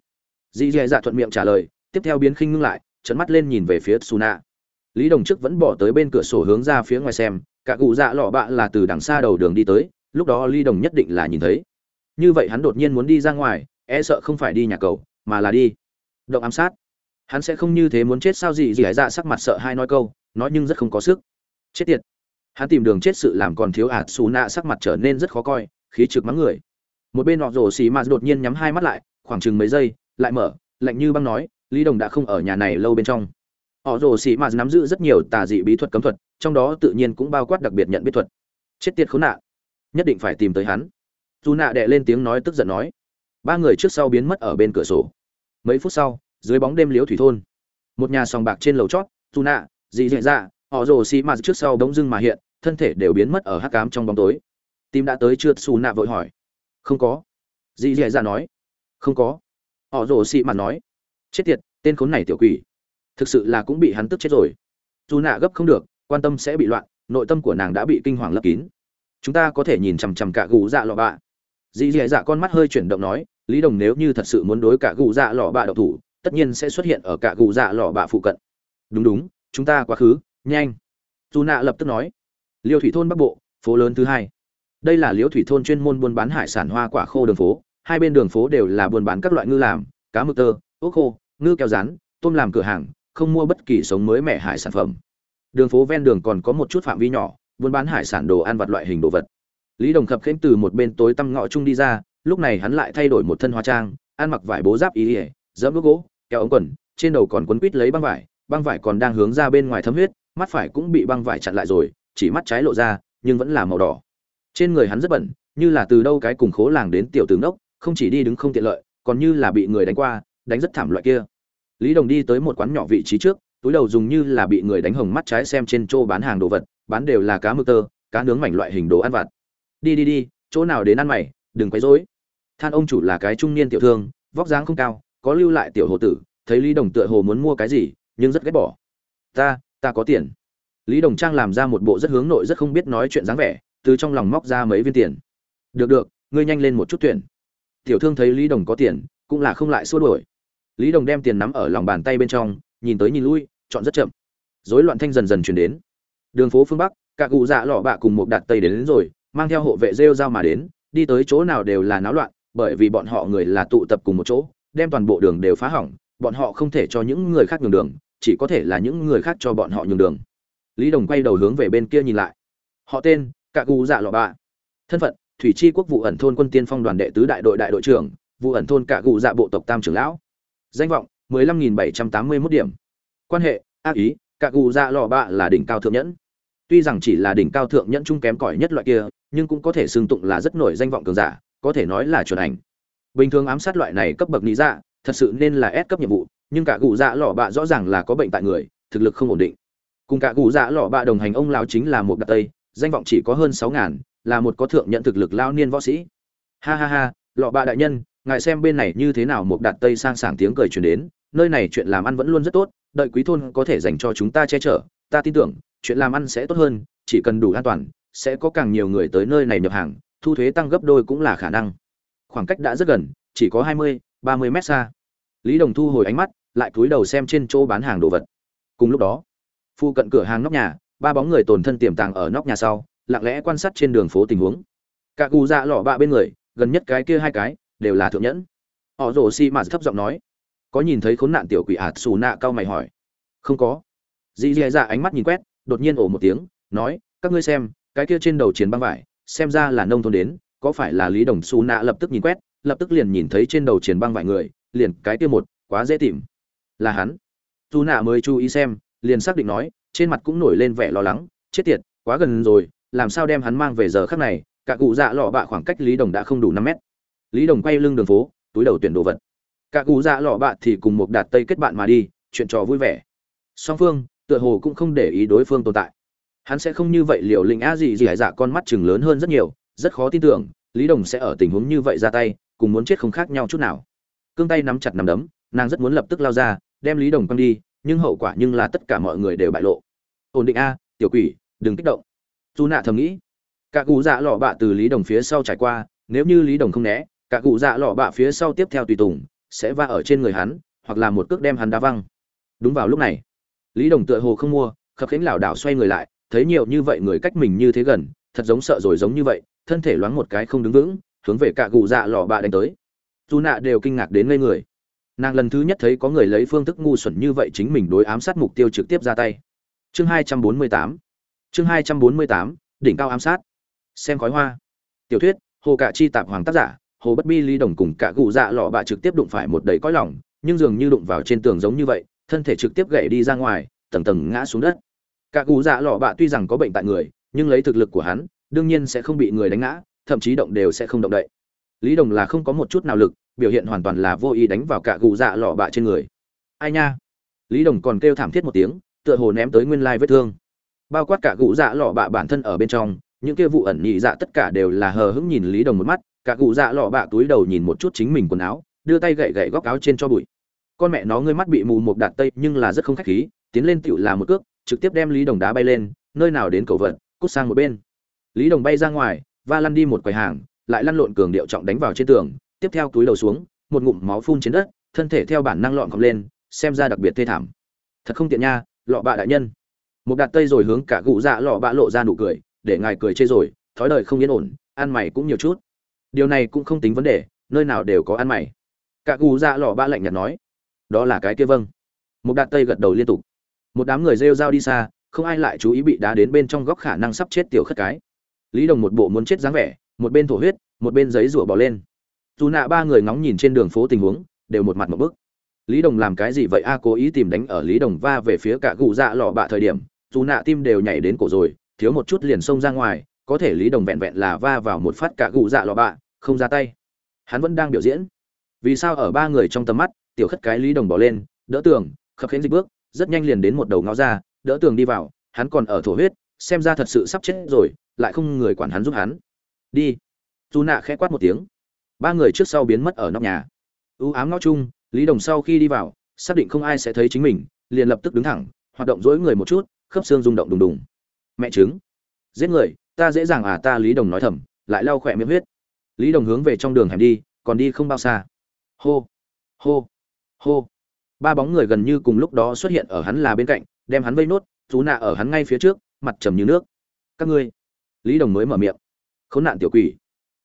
Dì dì dạ thuận miệng trả lời, tiếp theo biến khinh ngưng lại trận mắt lên nhìn về phía su nạ lý đồng trước vẫn bỏ tới bên cửa sổ hướng ra phía ngoài xem, cả cụ dạ lọ bạ là từ đằng xa đầu đường đi tới, lúc đó lý đồng nhất định là nhìn thấy. Như vậy hắn đột nhiên muốn đi ra ngoài e sợ không phải đi nhà cầu, mà là đi. Động ám sát. Hắn sẽ không như thế muốn chết sao gì gì hải dạ sắc mặt sợ hai nói câu, nói nhưng rất không có sức. Chết tiệt. Hắn tìm đường chết sự làm còn thiếu ạt xù nạ sắc mặt trở nên rất khó coi, khí trực mắng người. Một bên nọ rổ xì mà đột nhiên nhắm hai mắt lại, khoảng chừng mấy giây, lại mở, lạnh như băng nói, lý đồng đã không ở nhà này lâu bên trong họ rồ xì mà nắm giữ rất nhiều tà dị bí thuật cấm thuật, trong đó tự nhiên cũng bao quát đặc biệt nhận biết thuật. Chết tiệt khốn nạn. Nhất định phải tìm tới hắn. Dù nạ đệ lên tiếng nói tức giận nói. Ba người trước sau biến mất ở bên cửa sổ. Mấy phút sau, dưới bóng đêm liếu thủy thôn. Một nhà sòng bạc trên lầu chót, dù nạ dị dị dạ họ rồ xì mà trước sau đống dưng mà hiện, thân thể đều biến mất ở hắc cám trong bóng tối. Tim đã tới chưa? Xù nạ vội hỏi. Không có. Dị dị dạ nói. Không có. Họ rồ xì mà nói. Chết tiệt, tên khốn này tiểu quỷ thực sự là cũng bị hắn tức chết rồi. Dù nạ gấp không được, quan tâm sẽ bị loạn, nội tâm của nàng đã bị kinh hoàng lấp kín. Chúng ta có thể nhìn chằm chằm cả gù dạ lọ bạ. Dì dì dạ con mắt hơi chuyển động nói, lý đồng nếu như thật sự muốn đối cả gù dạ lọ bạ độc thủ, tất nhiên sẽ xuất hiện ở cả gù dạ lọ bạ phụ cận. Đúng đúng, chúng ta quá khứ, nhanh. Dù nạ lập tức nói, liêu thủy thôn bắc bộ, phố lớn thứ hai. Đây là liêu thủy thôn chuyên môn buôn bán hải sản hoa quả khô đường phố, hai bên đường phố đều là buôn bán các loại ngư làm, cá mực tơ, ốc khô, ngư keo rán, tôm làm cửa hàng không mua bất kỳ sống mới mẻ hải sản phẩm. Đường phố ven đường còn có một chút phạm vi nhỏ, buôn bán hải sản đồ ăn vặt loại hình đồ vật. Lý đồng khập khiễng từ một bên tối tăm ngõ chung đi ra, lúc này hắn lại thay đổi một thân hóa trang, ăn mặc vải bố giáp y ỉa dẫm đốt gỗ, kéo ống quần, trên đầu còn quấn quít lấy băng vải băng vải còn đang hướng ra bên ngoài thấm huyết, mắt phải cũng bị băng vải chặn lại rồi, chỉ mắt trái lộ ra, nhưng vẫn là màu đỏ. Trên người hắn rất bẩn, như là từ đâu cái cùng khố làng đến tiểu tướng đốc, không chỉ đi đứng không tiện lợi, còn như là bị người đánh qua, đánh rất thảm loại kia lý đồng đi tới một quán nhỏ vị trí trước, túi đầu dùng như là bị người đánh hồng mắt trái xem trên chỗ bán hàng đồ vật, bán đều là cá mực tơ, cá nướng mảnh loại hình đồ ăn vặt. Đi đi đi, chỗ nào đến ăn mày, đừng quấy rối. Than ông chủ là cái trung niên tiểu thương, vóc dáng không cao, có lưu lại tiểu hồ tử, thấy lý đồng tựa hồ muốn mua cái gì, nhưng rất ghét bỏ. Ta ta có tiền. Lý đồng trang làm ra một bộ rất hướng nội rất không biết nói chuyện dáng vẻ, từ trong lòng móc ra mấy viên tiền. Được được, ngươi nhanh lên một chút tuyển. Tiểu thương thấy lý đồng có tiền, cũng là không lại xua đuổi lý đồng đem tiền nắm ở lòng bàn tay bên trong nhìn tới nhìn lui chọn rất chậm. Dối loạn thanh dần dần chuyển đến. Đường phố phương bắc cả cụ dạ lọ bạ cùng một đạt tây đến, đến rồi mang theo hộ vệ rêu dao mà đến đi tới chỗ nào đều là náo loạn bởi vì bọn họ người là tụ tập cùng một chỗ đem toàn bộ đường đều phá hỏng bọn họ không thể cho những người khác nhường đường chỉ có thể là những người khác cho bọn họ nhường đường. Lý đồng quay đầu hướng về bên kia nhìn lại. Họ tên cả cụ dạ lọ bạ. Thân phận thủy chi quốc vụ ẩn thôn quân tiên phong đoàn đệ tứ đại đội đại đội trưởng vụ ẩn thôn cả cụ dạ bộ tộc tam trưởng lão danh vọng 15.781 điểm. Quan hệ, ác ý, cả cụ dạ lọ bạ là đỉnh cao thượng nhẫn. Tuy rằng chỉ là đỉnh cao thượng nhẫn trung kém cỏi nhất loại kia, nhưng cũng có thể xưng tụng là rất nổi danh vọng cường giả, có thể nói là chuẩn ảnh. Bình thường ám sát loại này cấp bậc lý dạ thật sự nên là S cấp nhiệm vụ, nhưng cả cụ dạ lọ bạ rõ ràng là có bệnh tại người, thực lực không ổn định. Cùng cả cụ dạ lọ bạ đồng hành ông lão chính là một đặc tây, danh vọng chỉ có hơn sáu ngàn, là một có thượng nhận thực lực lao niên võ sĩ. Ha ha ha, lọ bạ đại nhân ngài xem bên này như thế nào một đạt tây sang sảng tiếng cười truyền đến, nơi này chuyện làm ăn vẫn luôn rất tốt, đợi quý thôn có thể dành cho chúng ta che chở, ta tin tưởng, chuyện làm ăn sẽ tốt hơn, chỉ cần đủ an toàn, sẽ có càng nhiều người tới nơi này nhập hàng, thu thuế tăng gấp đôi cũng là khả năng. Khoảng cách đã rất gần, chỉ có hai mươi, ba mươi mét xa. Lý đồng thu hồi ánh mắt, lại cúi đầu xem trên chỗ bán hàng đồ vật. Cùng lúc đó, phu cận cửa hàng nóc nhà, ba bóng người tồn thân tiềm tàng ở nóc nhà sau, lặng lẽ quan sát trên đường phố tình huống. Cả cù dạ lọ bạ bên người, gần nhất cái kia hai cái đều là thượng nhẫn. Họ rồ xi mà thấp giọng nói, có nhìn thấy khốn nạn tiểu quỷ ạt xù nạ cao mày hỏi? Không có. Dì dì dạ ánh mắt nhìn quét, đột nhiên ổ một tiếng, nói, các ngươi xem, cái kia trên đầu chiến băng vải, xem ra là nông thôn đến, có phải là lý đồng xù nạ lập tức nhìn quét, lập tức liền nhìn thấy trên đầu chiến băng vải người, liền cái kia một, quá dễ tìm. Là hắn. Dù nạ mới chú ý xem, liền xác định nói, trên mặt cũng nổi lên vẻ lo lắng, chết tiệt, quá gần rồi, làm sao đem hắn mang về giờ khắc này, cả cụ dạ lọ bạ khoảng cách lý đồng đã không đủ năm mét lý đồng quay lưng đường phố, túi đầu tuyển đồ vật. Cả cú dạ lọ bạn thì cùng một đạt tây kết bạn mà đi, chuyện trò vui vẻ. Song phương, tựa hồ cũng không để ý đối phương tồn tại. Hắn sẽ không như vậy liệu linh a gì gì hải dạ con mắt chừng lớn hơn rất nhiều, rất khó tin tưởng, lý đồng sẽ ở tình huống như vậy ra tay, cùng muốn chết không khác nhau chút nào. Cương tay nắm chặt nắm đấm, nàng rất muốn lập tức lao ra, đem lý đồng quăng đi, nhưng hậu quả nhưng là tất cả mọi người đều bại lộ. Ổn định a, tiểu quỷ, đừng kích động. Dù nạ thầm nghĩ. Cả cụ dạ lọ bạ từ lý đồng phía sau trải qua, nếu như lý đồng không né cả cụ dạ lọ bạ phía sau tiếp theo tùy tùng, sẽ va ở trên người hắn, hoặc là một cước đem hắn đá văng. Đúng vào lúc này, lý đồng tựa hồ không mua, khập khiễng lảo đảo xoay người lại, thấy nhiều như vậy người cách mình như thế gần, thật giống sợ rồi giống như vậy, thân thể loáng một cái không đứng vững, hướng về cả cụ dạ lọ bạ đánh tới. Dù nạ đều kinh ngạc đến ngây người. Nàng lần thứ nhất thấy có người lấy phương thức ngu xuẩn như vậy chính mình đối ám sát mục tiêu trực tiếp ra tay. Chương hai trăm bốn mươi tám, chương hai trăm bốn mươi tám, đỉnh cao ám sát. Xem khói hoa. Tiểu thuyết, hồ cạ chi tạp hoàng tác giả hồ bất bi ly đồng cùng cả cụ dạ lọ bạ trực tiếp đụng phải một đầy cõi lỏng nhưng dường như đụng vào trên tường giống như vậy, thân thể trực tiếp gãy đi ra ngoài, tầng tầng ngã xuống đất. Cả cụ dạ lọ bạ tuy rằng có bệnh tại người, nhưng lấy thực lực của hắn, đương nhiên sẽ không bị người đánh ngã, thậm chí động đều sẽ không động đậy. Lý đồng là không có một chút nào lực, biểu hiện hoàn toàn là vô ý đánh vào cả cụ dạ lọ bạ trên người. Ai nha? Lý đồng còn kêu thảm thiết một tiếng, tựa hồ ném tới nguyên lai vết thương. Bao quát cả cụ dạ lọ bạ bản thân ở bên trong, những kia vụ ẩn nhị dạ tất cả đều là hờ hững nhìn lý đồng một mắt cả cụ dạ lọ bạ túi đầu nhìn một chút chính mình quần áo, đưa tay gậy gậy góc áo trên cho bụi. Con mẹ nó, ngươi mắt bị mù một đạt tây, nhưng là rất không khách khí, tiến lên tựu là một cước, trực tiếp đem lý đồng đá bay lên, nơi nào đến cầu vận cút sang một bên. Lý đồng bay ra ngoài và lăn đi một quầy hàng, lại lăn lộn cường điệu trọng đánh vào trên tường, tiếp theo túi đầu xuống, một ngụm máu phun trên đất, thân thể theo bản năng lọn cọc lên, xem ra đặc biệt thê thảm. Thật không tiện nha, lọ bạ đại nhân. Một đạt tây rồi hướng cả cụ dạ lọ bạ lộ ra nụ cười, để ngài cười chê rồi, thói đời không yên ổn, ăn mày cũng nhiều chút điều này cũng không tính vấn đề, nơi nào đều có ăn mày. Cả cù dạ lọ bạ lạnh nhạt nói, đó là cái kia vâng. Một đạt tây gật đầu liên tục. Một đám người rêu rao đi xa, không ai lại chú ý bị đá đến bên trong góc khả năng sắp chết tiểu khất cái. Lý đồng một bộ muốn chết dáng vẻ, một bên thổ huyết, một bên giấy rủa bỏ lên. Dù nạ ba người ngóng nhìn trên đường phố tình huống, đều một mặt một bức. Lý đồng làm cái gì vậy? A, cố ý tìm đánh ở lý đồng va về phía cả gù dạ lọ bạ thời điểm, dù nạ tim đều nhảy đến cổ rồi, thiếu một chút liền xông ra ngoài có thể lý đồng vẹn vẹn là va vào một phát cả gù dạ lọ bạ, không ra tay. Hắn vẫn đang biểu diễn. Vì sao ở ba người trong tầm mắt, tiểu khất cái lý đồng bỏ lên, đỡ tường, khập khiến dịch bước, rất nhanh liền đến một đầu ngõ ra, đỡ tường đi vào, hắn còn ở thổ huyết, xem ra thật sự sắp chết rồi, lại không người quản hắn giúp hắn. Đi. Dù nạ khẽ quát một tiếng. Ba người trước sau biến mất ở nóc nhà. Ưu ám ngõ chung, lý đồng sau khi đi vào, xác định không ai sẽ thấy chính mình, liền lập tức đứng thẳng, hoạt động dỗi người một chút, khớp xương rung động đùng đùng. Mẹ chứng giết người ta dễ dàng à ta lý đồng nói thầm, lại lau khỏe miệng huyết. Lý đồng hướng về trong đường hẻm đi, còn đi không bao xa. Hô hô hô. Ba bóng người gần như cùng lúc đó xuất hiện ở hắn là bên cạnh, đem hắn vây nốt chú nạ ở hắn ngay phía trước, mặt trầm như nước. Các ngươi. Lý đồng mới mở miệng. Khốn nạn tiểu quỷ.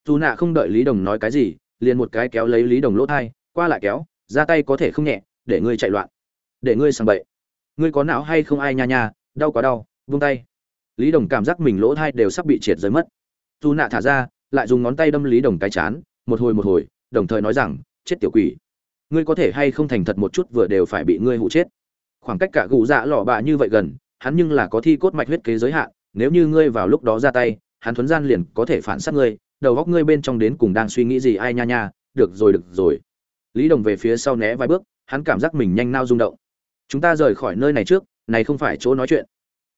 Chú nạ không đợi lý đồng nói cái gì, liền một cái kéo lấy lý đồng lỗ thai, qua lại kéo, ra tay có thể không nhẹ, để ngươi chạy loạn. Để ngươi sang bậy. Ngươi có não hay không ai nha nha, đau quá đau, vung tay lý đồng cảm giác mình lỗ thai đều sắp bị triệt rơi mất. Dù nạ thả ra, lại dùng ngón tay đâm lý đồng cái chán, một hồi một hồi, đồng thời nói rằng, chết tiểu quỷ, ngươi có thể hay không thành thật một chút vừa đều phải bị ngươi hụ chết? Khoảng cách cả gù dạ lọ bạ như vậy gần, hắn nhưng là có thi cốt mạch huyết kế giới hạn, nếu như ngươi vào lúc đó ra tay, hắn thuấn gian liền có thể phản sát ngươi, đầu góc ngươi bên trong đến cùng đang suy nghĩ gì ai nha nha, được rồi được rồi. Lý đồng về phía sau né vài bước, hắn cảm giác mình nhanh nao rung động. Chúng ta rời khỏi nơi này trước, này không phải chỗ nói chuyện.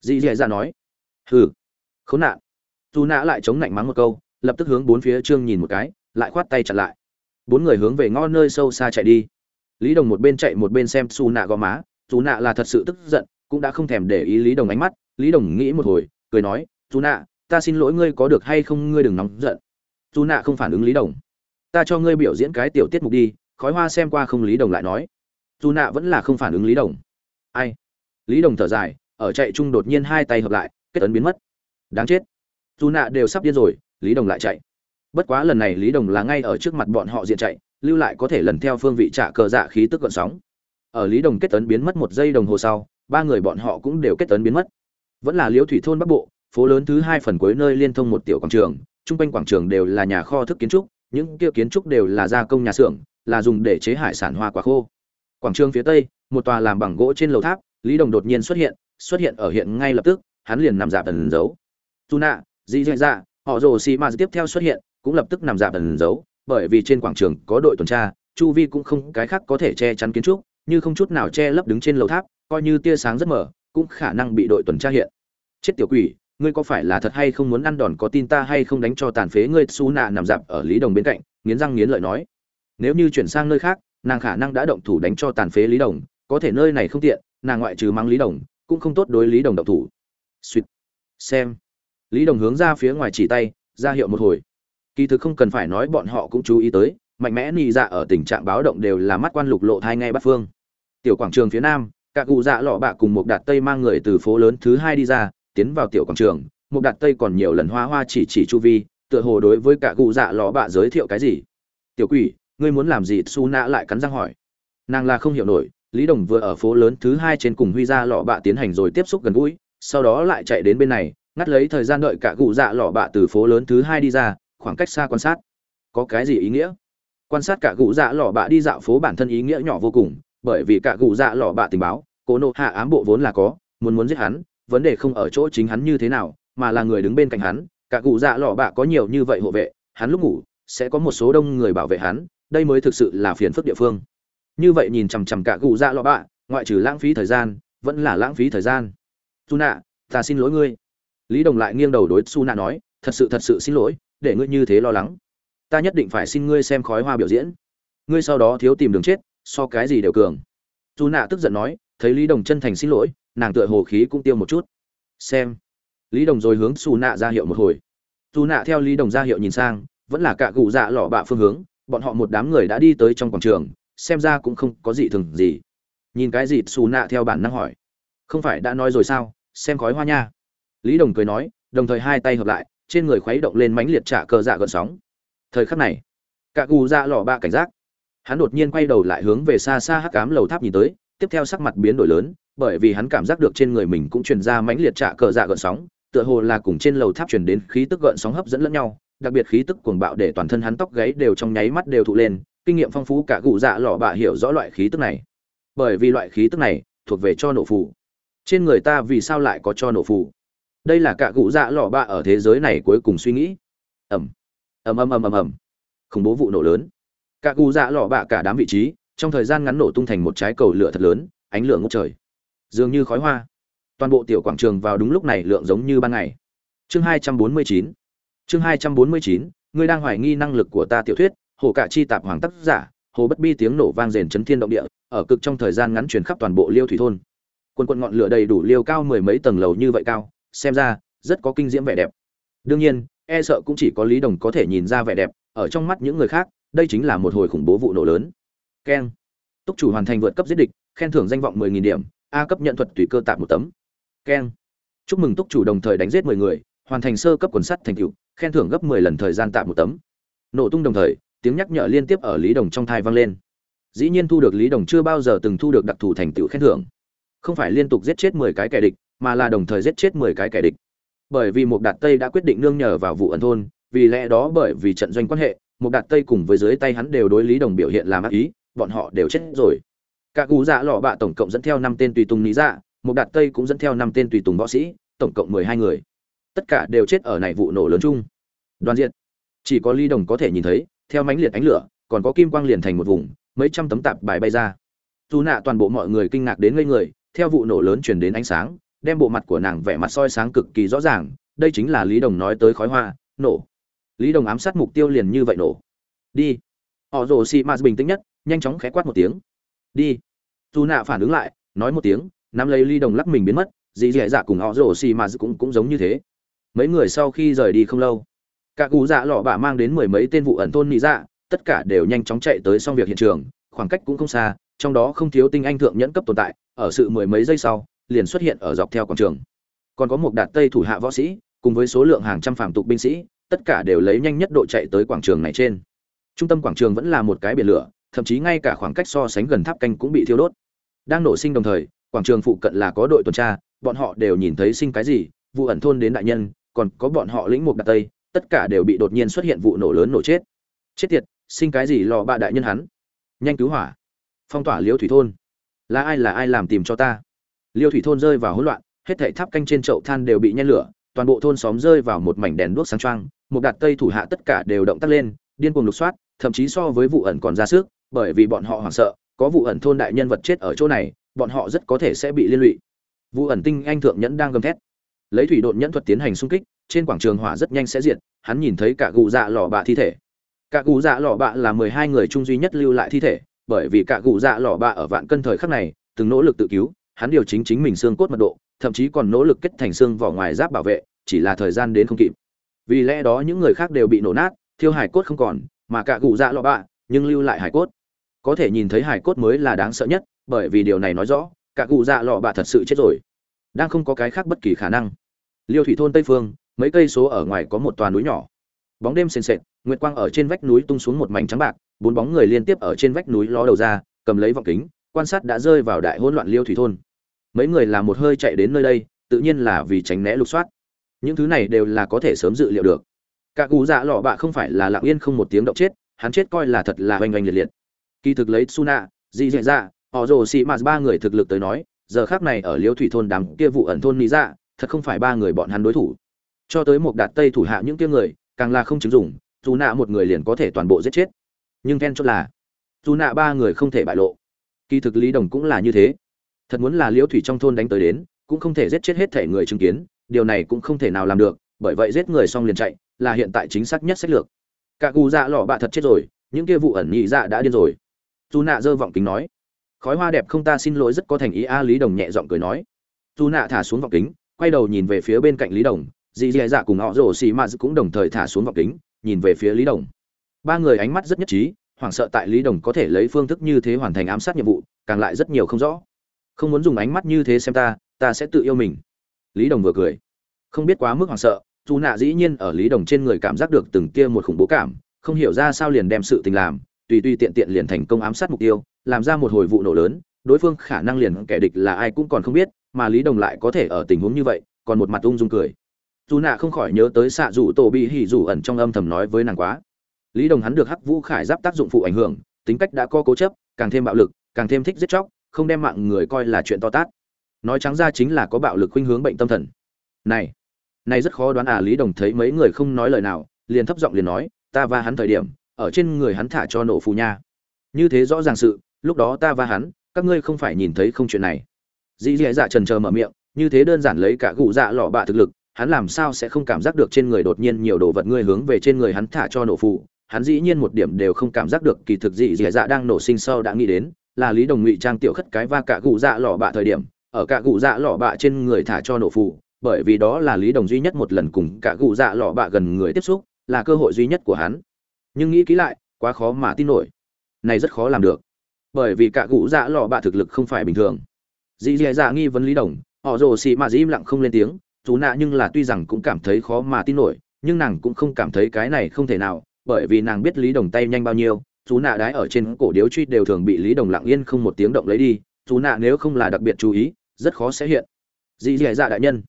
Dì dì dạ nói hừ. Khốn nạn. Dù nã lại chống lạnh mắng một câu, lập tức hướng bốn phía trương nhìn một cái, lại khoát tay chặn lại. Bốn người hướng về ngõ nơi sâu xa chạy đi. Lý đồng một bên chạy một bên xem su nạ gò má. Dù nạ là thật sự tức giận, cũng đã không thèm để ý lý đồng ánh mắt. Lý đồng nghĩ một hồi, cười nói dù nạ ta xin lỗi ngươi có được hay không, ngươi đừng nóng giận. Dù nạ không phản ứng lý đồng. Ta cho ngươi biểu diễn cái tiểu tiết mục đi. Khói hoa xem qua không lý đồng lại nói. Dù nạ vẫn là không phản ứng lý đồng. Ai? Lý đồng thở dài, ở chạy chung đột nhiên hai tay hợp lại kết ấn biến mất. Đáng chết. Dù nạ đều sắp điên rồi, lý đồng lại chạy. Bất quá lần này lý đồng là ngay ở trước mặt bọn họ diện chạy, lưu lại có thể lần theo phương vị trả cờ dạ khí tức gọn sóng. Ở lý đồng kết tấn biến mất một giây đồng hồ sau, ba người bọn họ cũng đều kết tấn biến mất. Vẫn là liễu thủy thôn bắc bộ, phố lớn thứ hai phần cuối nơi liên thông một tiểu quảng trường chung quanh quảng trường đều là nhà kho thức kiến trúc, những kia kiến trúc đều là gia công nhà xưởng, là dùng để chế hải sản hoa quả khô. Quảng trường phía tây, một tòa làm bằng gỗ trên lầu tháp, lý đồng đột nhiên xuất hiện xuất hiện ở hiện ngay lập tức hắn liền nằm dạp tần giấu. Tu nạ, dì dạy dạ họ rồ xì ma tiếp theo xuất hiện, cũng lập tức nằm dạp tần giấu, bởi vì trên quảng trường có đội tuần tra, chu vi cũng không cái khác có thể che chắn kiến trúc, như không chút nào che lấp đứng trên lầu tháp, coi như tia sáng rất mở cũng khả năng bị đội tuần tra hiện. Chết tiểu quỷ, ngươi có phải là thật hay không muốn ăn đòn có tin ta hay không đánh cho tàn phế ngươi? Su nạ nằm dạp ở lý đồng bên cạnh, nghiến răng nghiến lợi nói. Nếu như chuyển sang nơi khác, nàng khả năng đã động thủ đánh cho tàn phế lý đồng, có thể nơi này không tiện, nàng ngoại trừ mang lý đồng, cũng không tốt đối lý đồng động thủ suýt xem. Lý đồng hướng ra phía ngoài chỉ tay, ra hiệu một hồi. Kỳ thực không cần phải nói bọn họ cũng chú ý tới, mạnh mẽ nị dạ ở tình trạng báo động đều là mắt quan lục lộ thai ngay bắt phương. Tiểu quảng trường phía nam các cụ dạ lọ bạ cùng một đạt tây mang người từ phố lớn thứ hai đi ra, tiến vào tiểu quảng trường. Một đạt tây còn nhiều lần hoa hoa chỉ chỉ chu vi, tựa hồ đối với cả cụ dạ lọ bạ giới thiệu cái gì? Tiểu quỷ, ngươi muốn làm gì? Su Na lại cắn răng hỏi. Nàng là không hiểu nổi, lý đồng vừa ở phố lớn thứ hai trên cùng huy ra lọ bạ tiến hành rồi tiếp xúc gần gũi sau đó lại chạy đến bên này, ngắt lấy thời gian đợi cả cụ dạ lọ bạ từ phố lớn thứ hai đi ra, khoảng cách xa quan sát. Có cái gì ý nghĩa? Quan sát cả cụ dạ lọ bạ đi dạo phố bản thân ý nghĩa nhỏ vô cùng, bởi vì cả cụ dạ lọ bạ tình báo, cố nộ hạ ám bộ vốn là có, muốn muốn giết hắn, vấn đề không ở chỗ chính hắn như thế nào, mà là người đứng bên cạnh hắn. Cả cụ dạ lọ bạ có nhiều như vậy hộ vệ, hắn lúc ngủ sẽ có một số đông người bảo vệ hắn, đây mới thực sự là phiền phức địa phương. Như vậy nhìn chằm chằm cả cụ dạ lọ bạ, ngoại trừ lãng phí thời gian, vẫn là lãng phí thời gian su nạ ta xin lỗi ngươi. Lý đồng lại nghiêng đầu đối su nạ nói, thật sự thật sự xin lỗi, để ngươi như thế lo lắng. Ta nhất định phải xin ngươi xem khói hoa biểu diễn. Ngươi sau đó thiếu tìm đường chết, so cái gì đều cường. Su nạ tức giận nói, thấy lý đồng chân thành xin lỗi, nàng tựa hồ khí cũng tiêu một chút. Xem. Lý đồng rồi hướng su nạ ra hiệu một hồi. Su nạ theo lý đồng ra hiệu nhìn sang, vẫn là cả cụ dạ lọ bạ phương hướng, bọn họ một đám người đã đi tới trong quảng trường, xem ra cũng không có gì thường gì. Nhìn cái gì xù nạ theo bản năng hỏi. Không phải đã nói rồi sao? Xem khói hoa nha. Lý đồng cười nói, đồng thời hai tay hợp lại, trên người khuấy động lên mánh liệt trả cờ dạ gợn sóng. Thời khắc này, cả cụ dạ lò ba cảnh giác. Hắn đột nhiên quay đầu lại hướng về xa xa hắc cám lầu tháp nhìn tới, tiếp theo sắc mặt biến đổi lớn, bởi vì hắn cảm giác được trên người mình cũng truyền ra mãnh liệt trạ cờ dạ gợn sóng, tựa hồ là cùng trên lầu tháp truyền đến khí tức gợn sóng hấp dẫn lẫn nhau, đặc biệt khí tức cuồng bạo để toàn thân hắn tóc gáy đều trong nháy mắt đều thụ lên, kinh nghiệm phong phú cả cụ dạ lọ bạ hiểu rõ loại khí tức này. Bởi vì loại khí tức này thuộc về cho nổ phụ trên người ta vì sao lại có cho nổ phù? Đây là cả cụ dạ lọ bạ ở thế giới này cuối cùng suy nghĩ. Ẩm. Ầm ầm ầm ầm ầm khủng bố vụ nổ lớn. Cả cụ dạ lọ bạ cả đám vị trí, trong thời gian ngắn nổ tung thành một trái cầu lửa thật lớn, ánh lửa ngốc trời. Dường như khói hoa. Toàn bộ tiểu quảng trường vào đúng lúc này lượng giống như ban ngày. Chương hai trăm bốn mươi chín. Chương hai trăm bốn mươi chín, ngươi đang hoài nghi năng lực của ta tiểu thuyết, hồ cả chi tạp hoàng tác giả, hồ bất bi tiếng nổ vang rền chấn thiên động địa, ở cực trong thời gian ngắn truyền khắp toàn bộ liêu thủy thôn quần quần ngọn lửa đầy đủ liêu cao mười mấy tầng lầu như vậy cao, xem ra, rất có kinh diễm vẻ đẹp. Đương nhiên e sợ cũng chỉ có lý đồng có thể nhìn ra vẻ đẹp, ở trong mắt những người khác, đây chính là một hồi khủng bố vụ nổ lớn. Keng. Túc chủ hoàn thành vượt cấp giết địch, khen thưởng danh vọng mười nghìn điểm, a cấp nhận thuật tùy cơ tạm một tấm. Keng. Chúc mừng túc chủ đồng thời đánh giết mười người, hoàn thành sơ cấp quần sắt thành tựu, khen thưởng gấp 10 lần thời gian tạm một tấm. Nổ tung đồng thời, tiếng nhắc nhở liên tiếp ở lý đồng trong thai vang lên. Dĩ nhiên thu được lý đồng chưa bao giờ từng thu được đặc thù thành tựu khen thưởng không phải liên tục giết chết 10 cái kẻ địch, mà là đồng thời giết chết 10 cái kẻ địch. Bởi vì Mục đạt tây đã quyết định nương nhờ vào vụ ẩn thôn, vì lẽ đó bởi vì trận doanh quan hệ, Mục đạt tây cùng với dưới tay hắn đều đối lý đồng biểu hiện làm ác ý, bọn họ đều chết rồi. Cả cú dạ lọ bạ tổng cộng dẫn theo năm tên tùy tùng lý dạ Mục đạt tây cũng dẫn theo năm tên tùy tùng võ sĩ, tổng cộng mười hai người. Tất cả đều chết ở này vụ nổ lớn chung. Đoàn diện chỉ có lý đồng có thể nhìn thấy, theo mánh liệt ánh lửa, còn có kim quang liền thành một vùng, mấy trăm tấm tạp bài bay ra. Dù nạ toàn bộ mọi người kinh ngạc đến ngây người theo vụ nổ lớn truyền đến ánh sáng, đem bộ mặt của nàng vẻ mặt soi sáng cực kỳ rõ ràng, đây chính là lý đồng nói tới khói hoa, nổ. Lý đồng ám sát mục tiêu liền như vậy nổ. Đi. Họ rồ xì mà bình tĩnh nhất, nhanh chóng khẽ quát một tiếng. Đi. Dù nạ phản ứng lại, nói một tiếng, nắm lấy Lý đồng lắc mình biến mất, dì dì dạ cùng họ rồ xì mà cũng cũng giống như thế. Mấy người sau khi rời đi không lâu, cả cụ dạ lọ bả mang đến mười mấy tên vụ ẩn thôn nị dạ tất cả đều nhanh chóng chạy tới xong việc hiện trường, khoảng cách cũng không xa trong đó không thiếu tinh anh thượng nhẫn cấp tồn tại, ở sự mười mấy giây sau, liền xuất hiện ở dọc theo quảng trường. Còn có một đạt tây thủ hạ võ sĩ, cùng với số lượng hàng trăm phàm tục binh sĩ, tất cả đều lấy nhanh nhất độ chạy tới quảng trường này trên. Trung tâm quảng trường vẫn là một cái biển lửa, thậm chí ngay cả khoảng cách so sánh gần tháp canh cũng bị thiêu đốt. Đang nổ sinh đồng thời, quảng trường phụ cận là có đội tuần tra, bọn họ đều nhìn thấy sinh cái gì, vụ ẩn thôn đến đại nhân, còn có bọn họ lĩnh mục đặt tây, tất cả đều bị đột nhiên xuất hiện vụ nổ lớn nổ chết. Chết tiệt, sinh cái gì lò bạ đại nhân hắn? Nhanh cứu hỏa phong tỏa liêu thủy thôn. Là ai là ai làm tìm cho ta? Liêu thủy thôn rơi vào hỗn loạn, hết thảy tháp canh trên chậu than đều bị nhen lửa, toàn bộ thôn xóm rơi vào một mảnh đèn đuốc sáng trăng một đạt tây thủ hạ tất cả đều động tác lên, điên cuồng lục soát, thậm chí so với vụ ẩn còn ra sức, bởi vì bọn họ hoảng sợ, có vụ ẩn thôn đại nhân vật chết ở chỗ này, bọn họ rất có thể sẽ bị liên lụy. Vụ ẩn tinh anh thượng nhẫn đang gầm thét. Lấy thủy độn nhẫn thuật tiến hành xung kích, trên quảng trường hỏa rất nhanh sẽ diệt, hắn nhìn thấy cả gù dạ lò bạ thi thể. Cả gù dạ lò bạ là mười hai người trung duy nhất lưu lại thi thể bởi vì cả cụ dạ lò bạ ở vạn cân thời khắc này, từng nỗ lực tự cứu, hắn điều chính chính mình xương cốt mật độ, thậm chí còn nỗ lực kết thành xương vỏ ngoài giáp bảo vệ, chỉ là thời gian đến không kịp. Vì lẽ đó những người khác đều bị nổ nát, thiêu hải cốt không còn, mà cả cụ dạ lò bạ, nhưng lưu lại hải cốt. Có thể nhìn thấy hải cốt mới là đáng sợ nhất, bởi vì điều này nói rõ, cả cụ dạ lọ bạ thật sự chết rồi. Đang không có cái khác bất kỳ khả năng. Liêu thủy thôn tây phương, mấy cây số ở ngoài có một tòa núi nhỏ. Bóng đêm sền sệt, nguyệt quang ở trên vách núi tung xuống một mảnh trắng bạc bốn bóng người liên tiếp ở trên vách núi ló đầu ra, cầm lấy vọng kính, quan sát đã rơi vào đại hỗn loạn liêu thủy thôn. Mấy người làm một hơi chạy đến nơi đây, tự nhiên là vì tránh né lục soát. Những thứ này đều là có thể sớm dự liệu được. Cả cụ dạ lọ bạ không phải là lặng yên không một tiếng động chết, hắn chết coi là thật là oanh oanh liệt liệt. Kỳ thực lấy suna dị dạ dạ họ rồ xị mạt ba người thực lực tới nói, giờ khác này ở liêu thủy thôn đám kia vụ ẩn thôn lý dạ thật không phải ba người bọn hắn đối thủ. Cho tới một đạt tây thủ hạ những kia người, càng là không chứng dụng dù nạ một người liền có thể toàn bộ giết chết nhưng then chốt là, dù nạ ba người không thể bại lộ. Kỳ thực lý đồng cũng là như thế. Thật muốn là liễu thủy trong thôn đánh tới đến, cũng không thể giết chết hết thể người chứng kiến, điều này cũng không thể nào làm được, bởi vậy giết người xong liền chạy, là hiện tại chính xác nhất sách lược. Cả cù dạ lọ bạ thật chết rồi, những kia vụ ẩn nhị dạ đã điên rồi. Dù nạ dơ vọng kính nói, khói hoa đẹp không ta xin lỗi, rất có thành ý a. Lý đồng nhẹ giọng cười nói. Dù nạ thả xuống vọng kính, quay đầu nhìn về phía bên cạnh lý đồng, dì dì dạ cùng họ rổ xì m cũng đồng thời thả xuống vọng kính, nhìn về phía lý đồng ba người ánh mắt rất nhất trí, hoảng sợ tại lý đồng có thể lấy phương thức như thế hoàn thành ám sát nhiệm vụ, càng lại rất nhiều không rõ. Không muốn dùng ánh mắt như thế xem ta ta sẽ tự yêu mình. Lý đồng vừa cười. Không biết quá mức hoảng sợ, dù nạ dĩ nhiên ở lý đồng trên người cảm giác được từng tia một khủng bố cảm, không hiểu ra sao liền đem sự tình làm, tùy tùy tiện tiện liền thành công ám sát mục tiêu, làm ra một hồi vụ nổ lớn, đối phương khả năng liền kẻ địch là ai cũng còn không biết, mà lý đồng lại có thể ở tình huống như vậy, còn một mặt ung dung cười. Dù nạ không khỏi nhớ tới xạ rủ tổ bị hỉ rủ ẩn trong âm thầm nói với nàng quá lý đồng hắn được hắc vũ khải giáp tác dụng phụ ảnh hưởng, tính cách đã co cố chấp, càng thêm bạo lực, càng thêm thích giết chóc, không đem mạng người coi là chuyện to tát. Nói trắng ra chính là có bạo lực khuynh hướng bệnh tâm thần. Này này rất khó đoán à lý đồng thấy mấy người không nói lời nào, liền thấp giọng liền nói, ta và hắn thời điểm, ở trên người hắn thả cho nổ phù nha. Như thế rõ ràng sự, lúc đó ta và hắn, các ngươi không phải nhìn thấy không chuyện này. Dĩ dạ dạ trần chờ mở miệng, như thế đơn giản lấy cả gụ dạ lọ bạ thực lực, hắn làm sao sẽ không cảm giác được trên người đột nhiên nhiều đồ vật ngươi hướng về trên người hắn thả cho nổ phù hắn dĩ nhiên một điểm đều không cảm giác được kỳ thực dị dị dạ đang nổ sinh sâu đã nghĩ đến, là lý đồng ngụy trang tiểu khất cái và cả cụ dạ lọ bạ thời điểm, ở cả cụ dạ lọ bạ trên người thả cho nổ phù, bởi vì đó là lý đồng duy nhất một lần cùng cả cụ dạ lọ bạ gần người tiếp xúc, là cơ hội duy nhất của hắn. Nhưng nghĩ kỹ lại, quá khó mà tin nổi. Này rất khó làm được. Bởi vì cả cụ dạ lọ bạ thực lực không phải bình thường. Dì dì dạ nghi vấn lý đồng, họ rồ xì mà dì im lặng không lên tiếng chú nạ nhưng là tuy rằng cũng cảm thấy khó mà tin nổi, nhưng nàng cũng không cảm thấy cái này không thể nào bởi vì nàng biết lý đồng tay nhanh bao nhiêu chú nạ đái ở trên cổ điếu truy đều thường bị lý đồng lặng yên không một tiếng động lấy đi chú nạ nếu không là đặc biệt chú ý, rất khó sẽ hiện. Dì dì dạ đại nhân.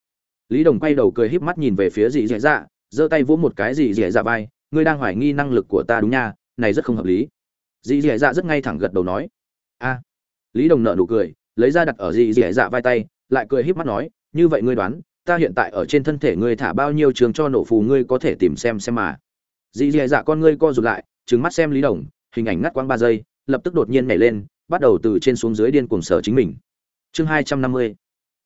Lý đồng quay đầu cười híp mắt nhìn về phía dì dì dạ giơ tay vỗ một cái dì dì dạ vai, ngươi đang hoài nghi năng lực của ta đúng nha, này rất không hợp lý. Dì dì dạ rất ngay thẳng gật đầu nói. A. Lý đồng nợ nụ cười, lấy ra đặt ở dì dì dạ vai tay, lại cười híp mắt nói, như vậy ngươi đoán, ta hiện tại ở trên thân thể ngươi thả bao nhiêu trường cho nổ phù ngươi có thể tìm xem xem mà dì dì dạ con ngươi co rụt lại, trừng mắt xem lý đồng, hình ảnh ngắt quãng ba giây, lập tức đột nhiên nhảy lên, bắt đầu từ trên xuống dưới điên cuồng sở chính mình. Chương hai trăm năm mươi,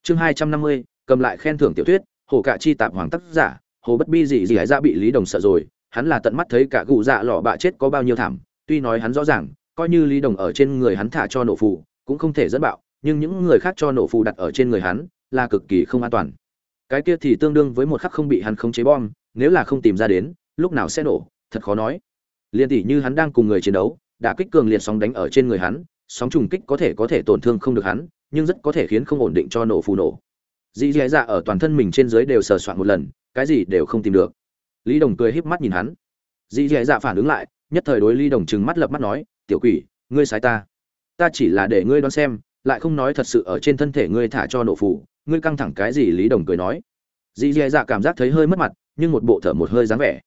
chương hai trăm năm mươi, cầm lại khen thưởng tiểu thuyết, hồ cạ chi tạp hoàng tác giả, hồ bất bi gì dì dạ dạ bị lý đồng sợ rồi, hắn là tận mắt thấy cả cụ dạ lọ bạ chết có bao nhiêu thảm, tuy nói hắn rõ ràng, coi như lý đồng ở trên người hắn thả cho nổ phù, cũng không thể dẫn bạo, nhưng những người khác cho nổ phù đặt ở trên người hắn, là cực kỳ không an toàn. Cái kia thì tương đương với một khắc không bị hắn khống chế bom, nếu là không tìm ra đến lúc nào sẽ nổ, thật khó nói. Liên tỷ như hắn đang cùng người chiến đấu đã kích cường liệt sóng đánh ở trên người hắn, sóng trùng kích có thể có thể tổn thương không được hắn, nhưng rất có thể khiến không ổn định cho nổ phù nổ. Dì dì dạ ở toàn thân mình trên dưới đều sờ soạn một lần, cái gì đều không tìm được. Lý đồng cười híp mắt nhìn hắn. Dì dì dạ phản ứng lại, nhất thời đối lý đồng trừng mắt lập mắt nói, tiểu quỷ, ngươi sai ta. Ta chỉ là để ngươi đoán xem, lại không nói thật sự ở trên thân thể ngươi thả cho nổ phù, ngươi căng thẳng cái gì? Lý đồng cười nói. Dì dì dạ cảm giác thấy hơi mất mặt, nhưng một bộ thở một hơi dáng vẻ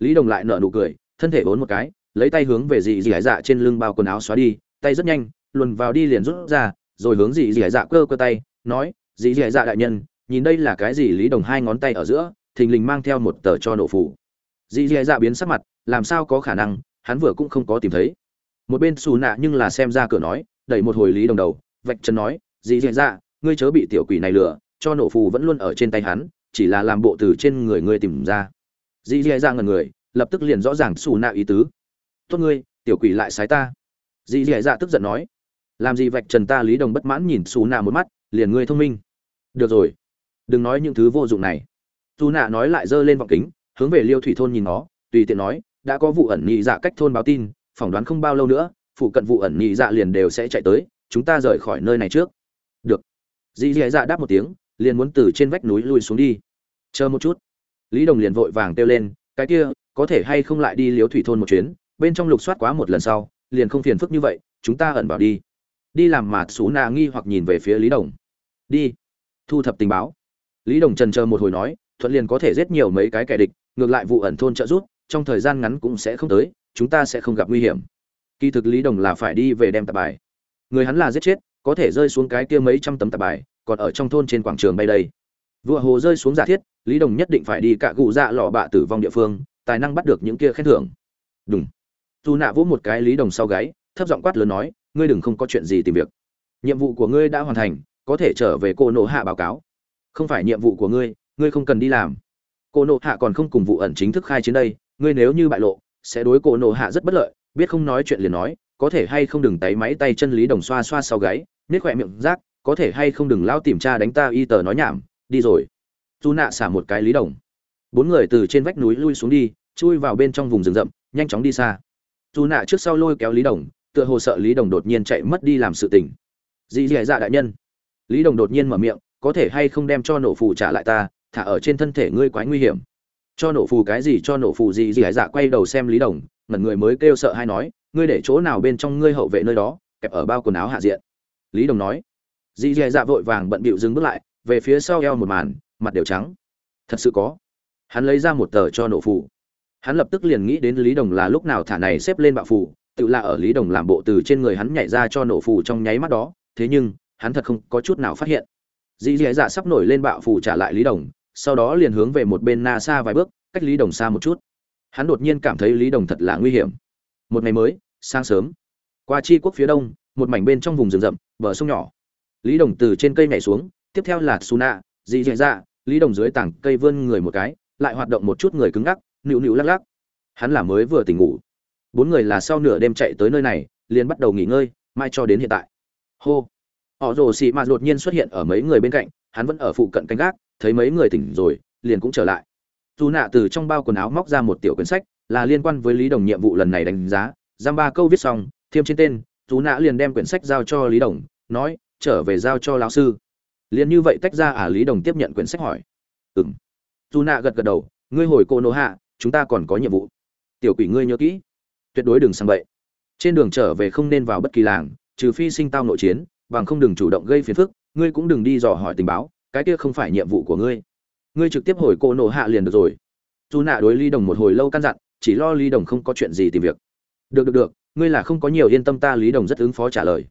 lý đồng lại nở nụ cười, thân thể vốn một cái, lấy tay hướng về dì dì dạ trên lưng bao quần áo xóa đi, tay rất nhanh, luồn vào đi liền rút ra, rồi hướng dì dì dạ cơ cơ tay, nói, dì dì dạ đại nhân, nhìn đây là cái gì? Lý đồng hai ngón tay ở giữa, thình lình mang theo một tờ cho nổ phủ dì dì dạ biến sắc mặt, làm sao có khả năng, hắn vừa cũng không có tìm thấy. Một bên xù nạ nhưng là xem ra cửa nói, đẩy một hồi lý đồng đầu, vạch chân nói, dì dì dạ ngươi chớ bị tiểu quỷ này lừa, cho nổ phù vẫn luôn ở trên tay hắn, chỉ là làm bộ từ trên người ngươi tìm ra dì dì dạ ngần người, lập tức liền rõ ràng xù nạ ý tứ. Tốt ngươi, tiểu quỷ lại sái ta. Dì dì dạ tức giận nói. Làm gì vạch trần ta lý đồng bất mãn nhìn xù nạ một mắt, liền ngươi thông minh. Được rồi, đừng nói những thứ vô dụng này. Xù nạ nói lại giơ lên vọng kính, hướng về liêu thủy thôn nhìn nó, tùy tiện nói, đã có vụ ẩn nhị dạ cách thôn báo tin, phỏng đoán không bao lâu nữa, phụ cận vụ ẩn nhị dạ liền đều sẽ chạy tới, chúng ta rời khỏi nơi này trước. Được. Dì dì dạ đáp một tiếng, liền muốn từ trên vách núi lui xuống đi. Chờ một chút lý đồng liền vội vàng kêu lên, cái kia, có thể hay không lại đi liếu thủy thôn một chuyến? Bên trong lục soát quá một lần sau, liền không phiền phức như vậy, chúng ta ẩn vào đi. Đi làm mạt xú nà nghi hoặc nhìn về phía lý đồng. Đi. Thu thập tình báo. Lý đồng trần chờ một hồi nói, thuận liền có thể giết nhiều mấy cái kẻ địch, ngược lại vụ ẩn thôn trợ rút trong thời gian ngắn cũng sẽ không tới, chúng ta sẽ không gặp nguy hiểm. Kỳ thực lý đồng là phải đi về đem tạp bài. Người hắn là giết chết, có thể rơi xuống cái kia mấy trăm tấm tạp bài, còn ở trong thôn trên quảng trường bay đây. Vua hồ rơi xuống giả thiết lý đồng nhất định phải đi cả cụ dạ lọ bạ tử vong địa phương, tài năng bắt được những kia khen thưởng. Đúng dù nạ vỗ một cái lý đồng sau gáy, thấp giọng quát lớn nói, ngươi đừng không có chuyện gì tìm việc. Nhiệm vụ của ngươi đã hoàn thành, có thể trở về cô nộ hạ báo cáo. Không phải nhiệm vụ của ngươi ngươi không cần đi làm. Cô nộ hạ còn không cùng vụ ẩn chính thức khai chiến đây, ngươi nếu như bại lộ, sẽ đối cô nộ hạ rất bất lợi, biết không nói chuyện liền nói, có thể hay không đừng tay máy tay chân lý đồng xoa xoa sau gáy, nết khỏe miệng rác, có thể hay không đừng lao tìm cha đánh ta y tờ nói nhảm, đi rồi dù nạ xả một cái lý đồng. Bốn người từ trên vách núi lui xuống đi, chui vào bên trong vùng rừng rậm, nhanh chóng đi xa. Dù nạ trước sau lôi kéo lý đồng, tựa hồ sợ lý đồng đột nhiên chạy mất đi làm sự tình. Dì dì dạ đại nhân. Lý đồng đột nhiên mở miệng, có thể hay không đem cho nổ phù trả lại ta, thả ở trên thân thể ngươi quái nguy hiểm. Cho nổ phù cái gì, cho nổ phù gì dì dạ quay đầu xem lý đồng, ngẩn người mới kêu sợ hay nói, ngươi để chỗ nào bên trong ngươi hậu vệ nơi đó, kẹp ở bao quần áo hạ diện. Lý đồng nói. Dì dì dạ vội vàng bận bịu dừng bước lại, về phía sau eo một màn mặt đều trắng. Thật sự có. Hắn lấy ra một tờ cho nổ phù. Hắn lập tức liền nghĩ đến lý đồng là lúc nào thả này xếp lên bạo phù, tự là ở lý đồng làm bộ từ trên người hắn nhảy ra cho nổ phù trong nháy mắt đó, thế nhưng, hắn thật không có chút nào phát hiện. Dì dì dạ sắp nổi lên bạo phù trả lại lý đồng, sau đó liền hướng về một bên na xa vài bước, cách lý đồng xa một chút. Hắn đột nhiên cảm thấy lý đồng thật là nguy hiểm. Một ngày mới, sáng sớm, qua chi quốc phía đông, một mảnh bên trong vùng rừng rậm, bờ sông nhỏ. Lý đồng từ trên cây nhảy xuống, tiếp theo là suna, dì dì dạ lý đồng dưới tảng cây vươn người một cái, lại hoạt động một chút người cứng ngắc, nịu nịu lắc lắc. Hắn là mới vừa tỉnh ngủ. Bốn người là sau nửa đêm chạy tới nơi này, liền bắt đầu nghỉ ngơi, mai cho đến hiện tại. Hô. Họ rồ xị mạt đột nhiên xuất hiện ở mấy người bên cạnh, hắn vẫn ở phụ cận canh gác, thấy mấy người tỉnh rồi, liền cũng trở lại. Dù nạ từ trong bao quần áo móc ra một tiểu quyển sách, là liên quan với lý đồng nhiệm vụ lần này đánh giá, giam ba câu viết xong, thêm trên tên, dù nạ liền đem quyển sách giao cho lý đồng, nói, trở về giao cho lão sư liền như vậy tách ra à lý đồng tiếp nhận quyển sách hỏi. Ừ m dù nạ gật gật đầu, ngươi hồi cô nô hạ, chúng ta còn có nhiệm vụ. Tiểu quỷ ngươi nhớ kỹ. Tuyệt đối đừng sang bậy. Trên đường trở về không nên vào bất kỳ làng, trừ phi sinh tao nội chiến, bằng không đừng chủ động gây phiền phức, ngươi cũng đừng đi dò hỏi tình báo, cái kia không phải nhiệm vụ của ngươi. Ngươi trực tiếp hồi cô nổ hạ liền được rồi. Dù nạ đối ly đồng một hồi lâu căn dặn, chỉ lo ly đồng không có chuyện gì tìm việc. Được được được, ngươi là không có nhiều yên tâm ta. Lý đồng rất ứng phó trả lời.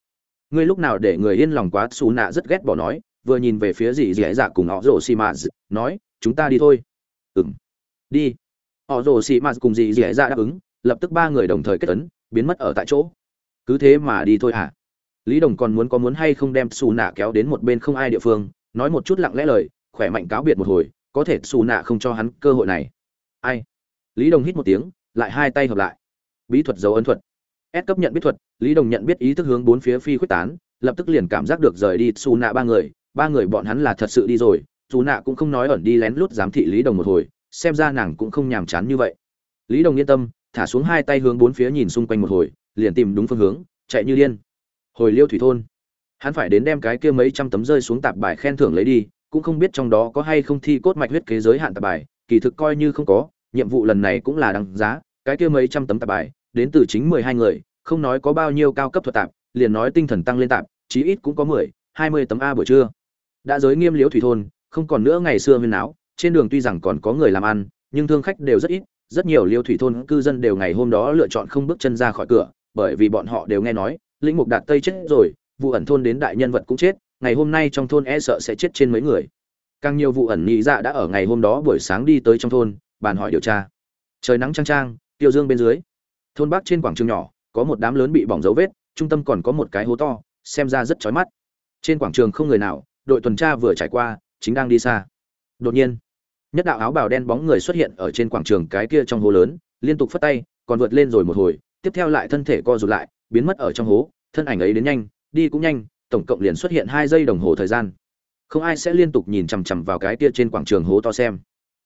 Ngươi lúc nào để người yên lòng quá? Xù nạ rất ghét bỏ nói vừa nhìn về phía dì dì dạ cùng họ rồ xì mạt, nói, chúng ta đi thôi. Ừng đi. Họ rồ xì mạt cùng dì dì dạ đáp ứng, lập tức ba người đồng thời kết ấn, biến mất ở tại chỗ. Cứ thế mà đi thôi hả? Lý đồng còn muốn có muốn hay không đem xù nạ kéo đến một bên không ai địa phương, nói một chút lặng lẽ lời, khỏe mạnh cáo biệt một hồi, có thể xù nạ không cho hắn cơ hội này. Ai? Lý đồng hít một tiếng, lại hai tay hợp lại. Bí thuật dấu ấn thuật. S cấp nhận biết thuật, lý đồng nhận biết ý thức hướng bốn phía phi khuếch tán, lập tức liền cảm giác được rời đi xù nạ ba người ba người bọn hắn là thật sự đi rồi, dù nạ cũng không nói ẩn đi lén lút giám thị lý đồng một hồi, xem ra nàng cũng không nhàm chán như vậy. Lý đồng yên tâm, thả xuống hai tay hướng bốn phía nhìn xung quanh một hồi, liền tìm đúng phương hướng, chạy như điên. Hồi liêu thủy thôn, hắn phải đến đem cái kia mấy trăm tấm rơi xuống tạp bài khen thưởng lấy đi, cũng không biết trong đó có hay không thi cốt mạch huyết kế giới hạn tạp bài, kỳ thực coi như không có, nhiệm vụ lần này cũng là đáng giá, cái kia mấy trăm tấm tạp bài, đến từ chính mười hai người, không nói có bao nhiêu cao cấp thuật tạp, liền nói tinh thần tăng lên tạp, chí ít cũng có mười, hai mươi tấm a buổi trưa đã giới nghiêm liễu thủy thôn, không còn nữa ngày xưa huyên náo, trên đường tuy rằng còn có người làm ăn, nhưng thương khách đều rất ít, rất nhiều liêu thủy thôn cư dân đều ngày hôm đó lựa chọn không bước chân ra khỏi cửa, bởi vì bọn họ đều nghe nói, lĩnh mục đạt tây chết rồi, vụ ẩn thôn đến đại nhân vật cũng chết, ngày hôm nay trong thôn e sợ sẽ chết trên mấy người. Càng nhiều vụ ẩn nhị dạ đã ở ngày hôm đó buổi sáng đi tới trong thôn, bàn hỏi điều tra. Trời nắng trang trang tiêu dương bên dưới. Thôn bắc trên quảng trường nhỏ, có một đám lớn bị bỏng dấu vết, trung tâm còn có một cái hố to, xem ra rất chói mắt. Trên quảng trường không người nào đội tuần tra vừa trải qua, chính đang đi xa. Đột nhiên, nhất đạo áo bào đen bóng người xuất hiện ở trên quảng trường cái kia trong hố lớn, liên tục phất tay, còn vượt lên rồi một hồi, tiếp theo lại thân thể co rụt lại, biến mất ở trong hố, thân ảnh ấy đến nhanh, đi cũng nhanh, tổng cộng liền xuất hiện hai giây đồng hồ thời gian. Không ai sẽ liên tục nhìn chằm chằm vào cái kia trên quảng trường hố to xem.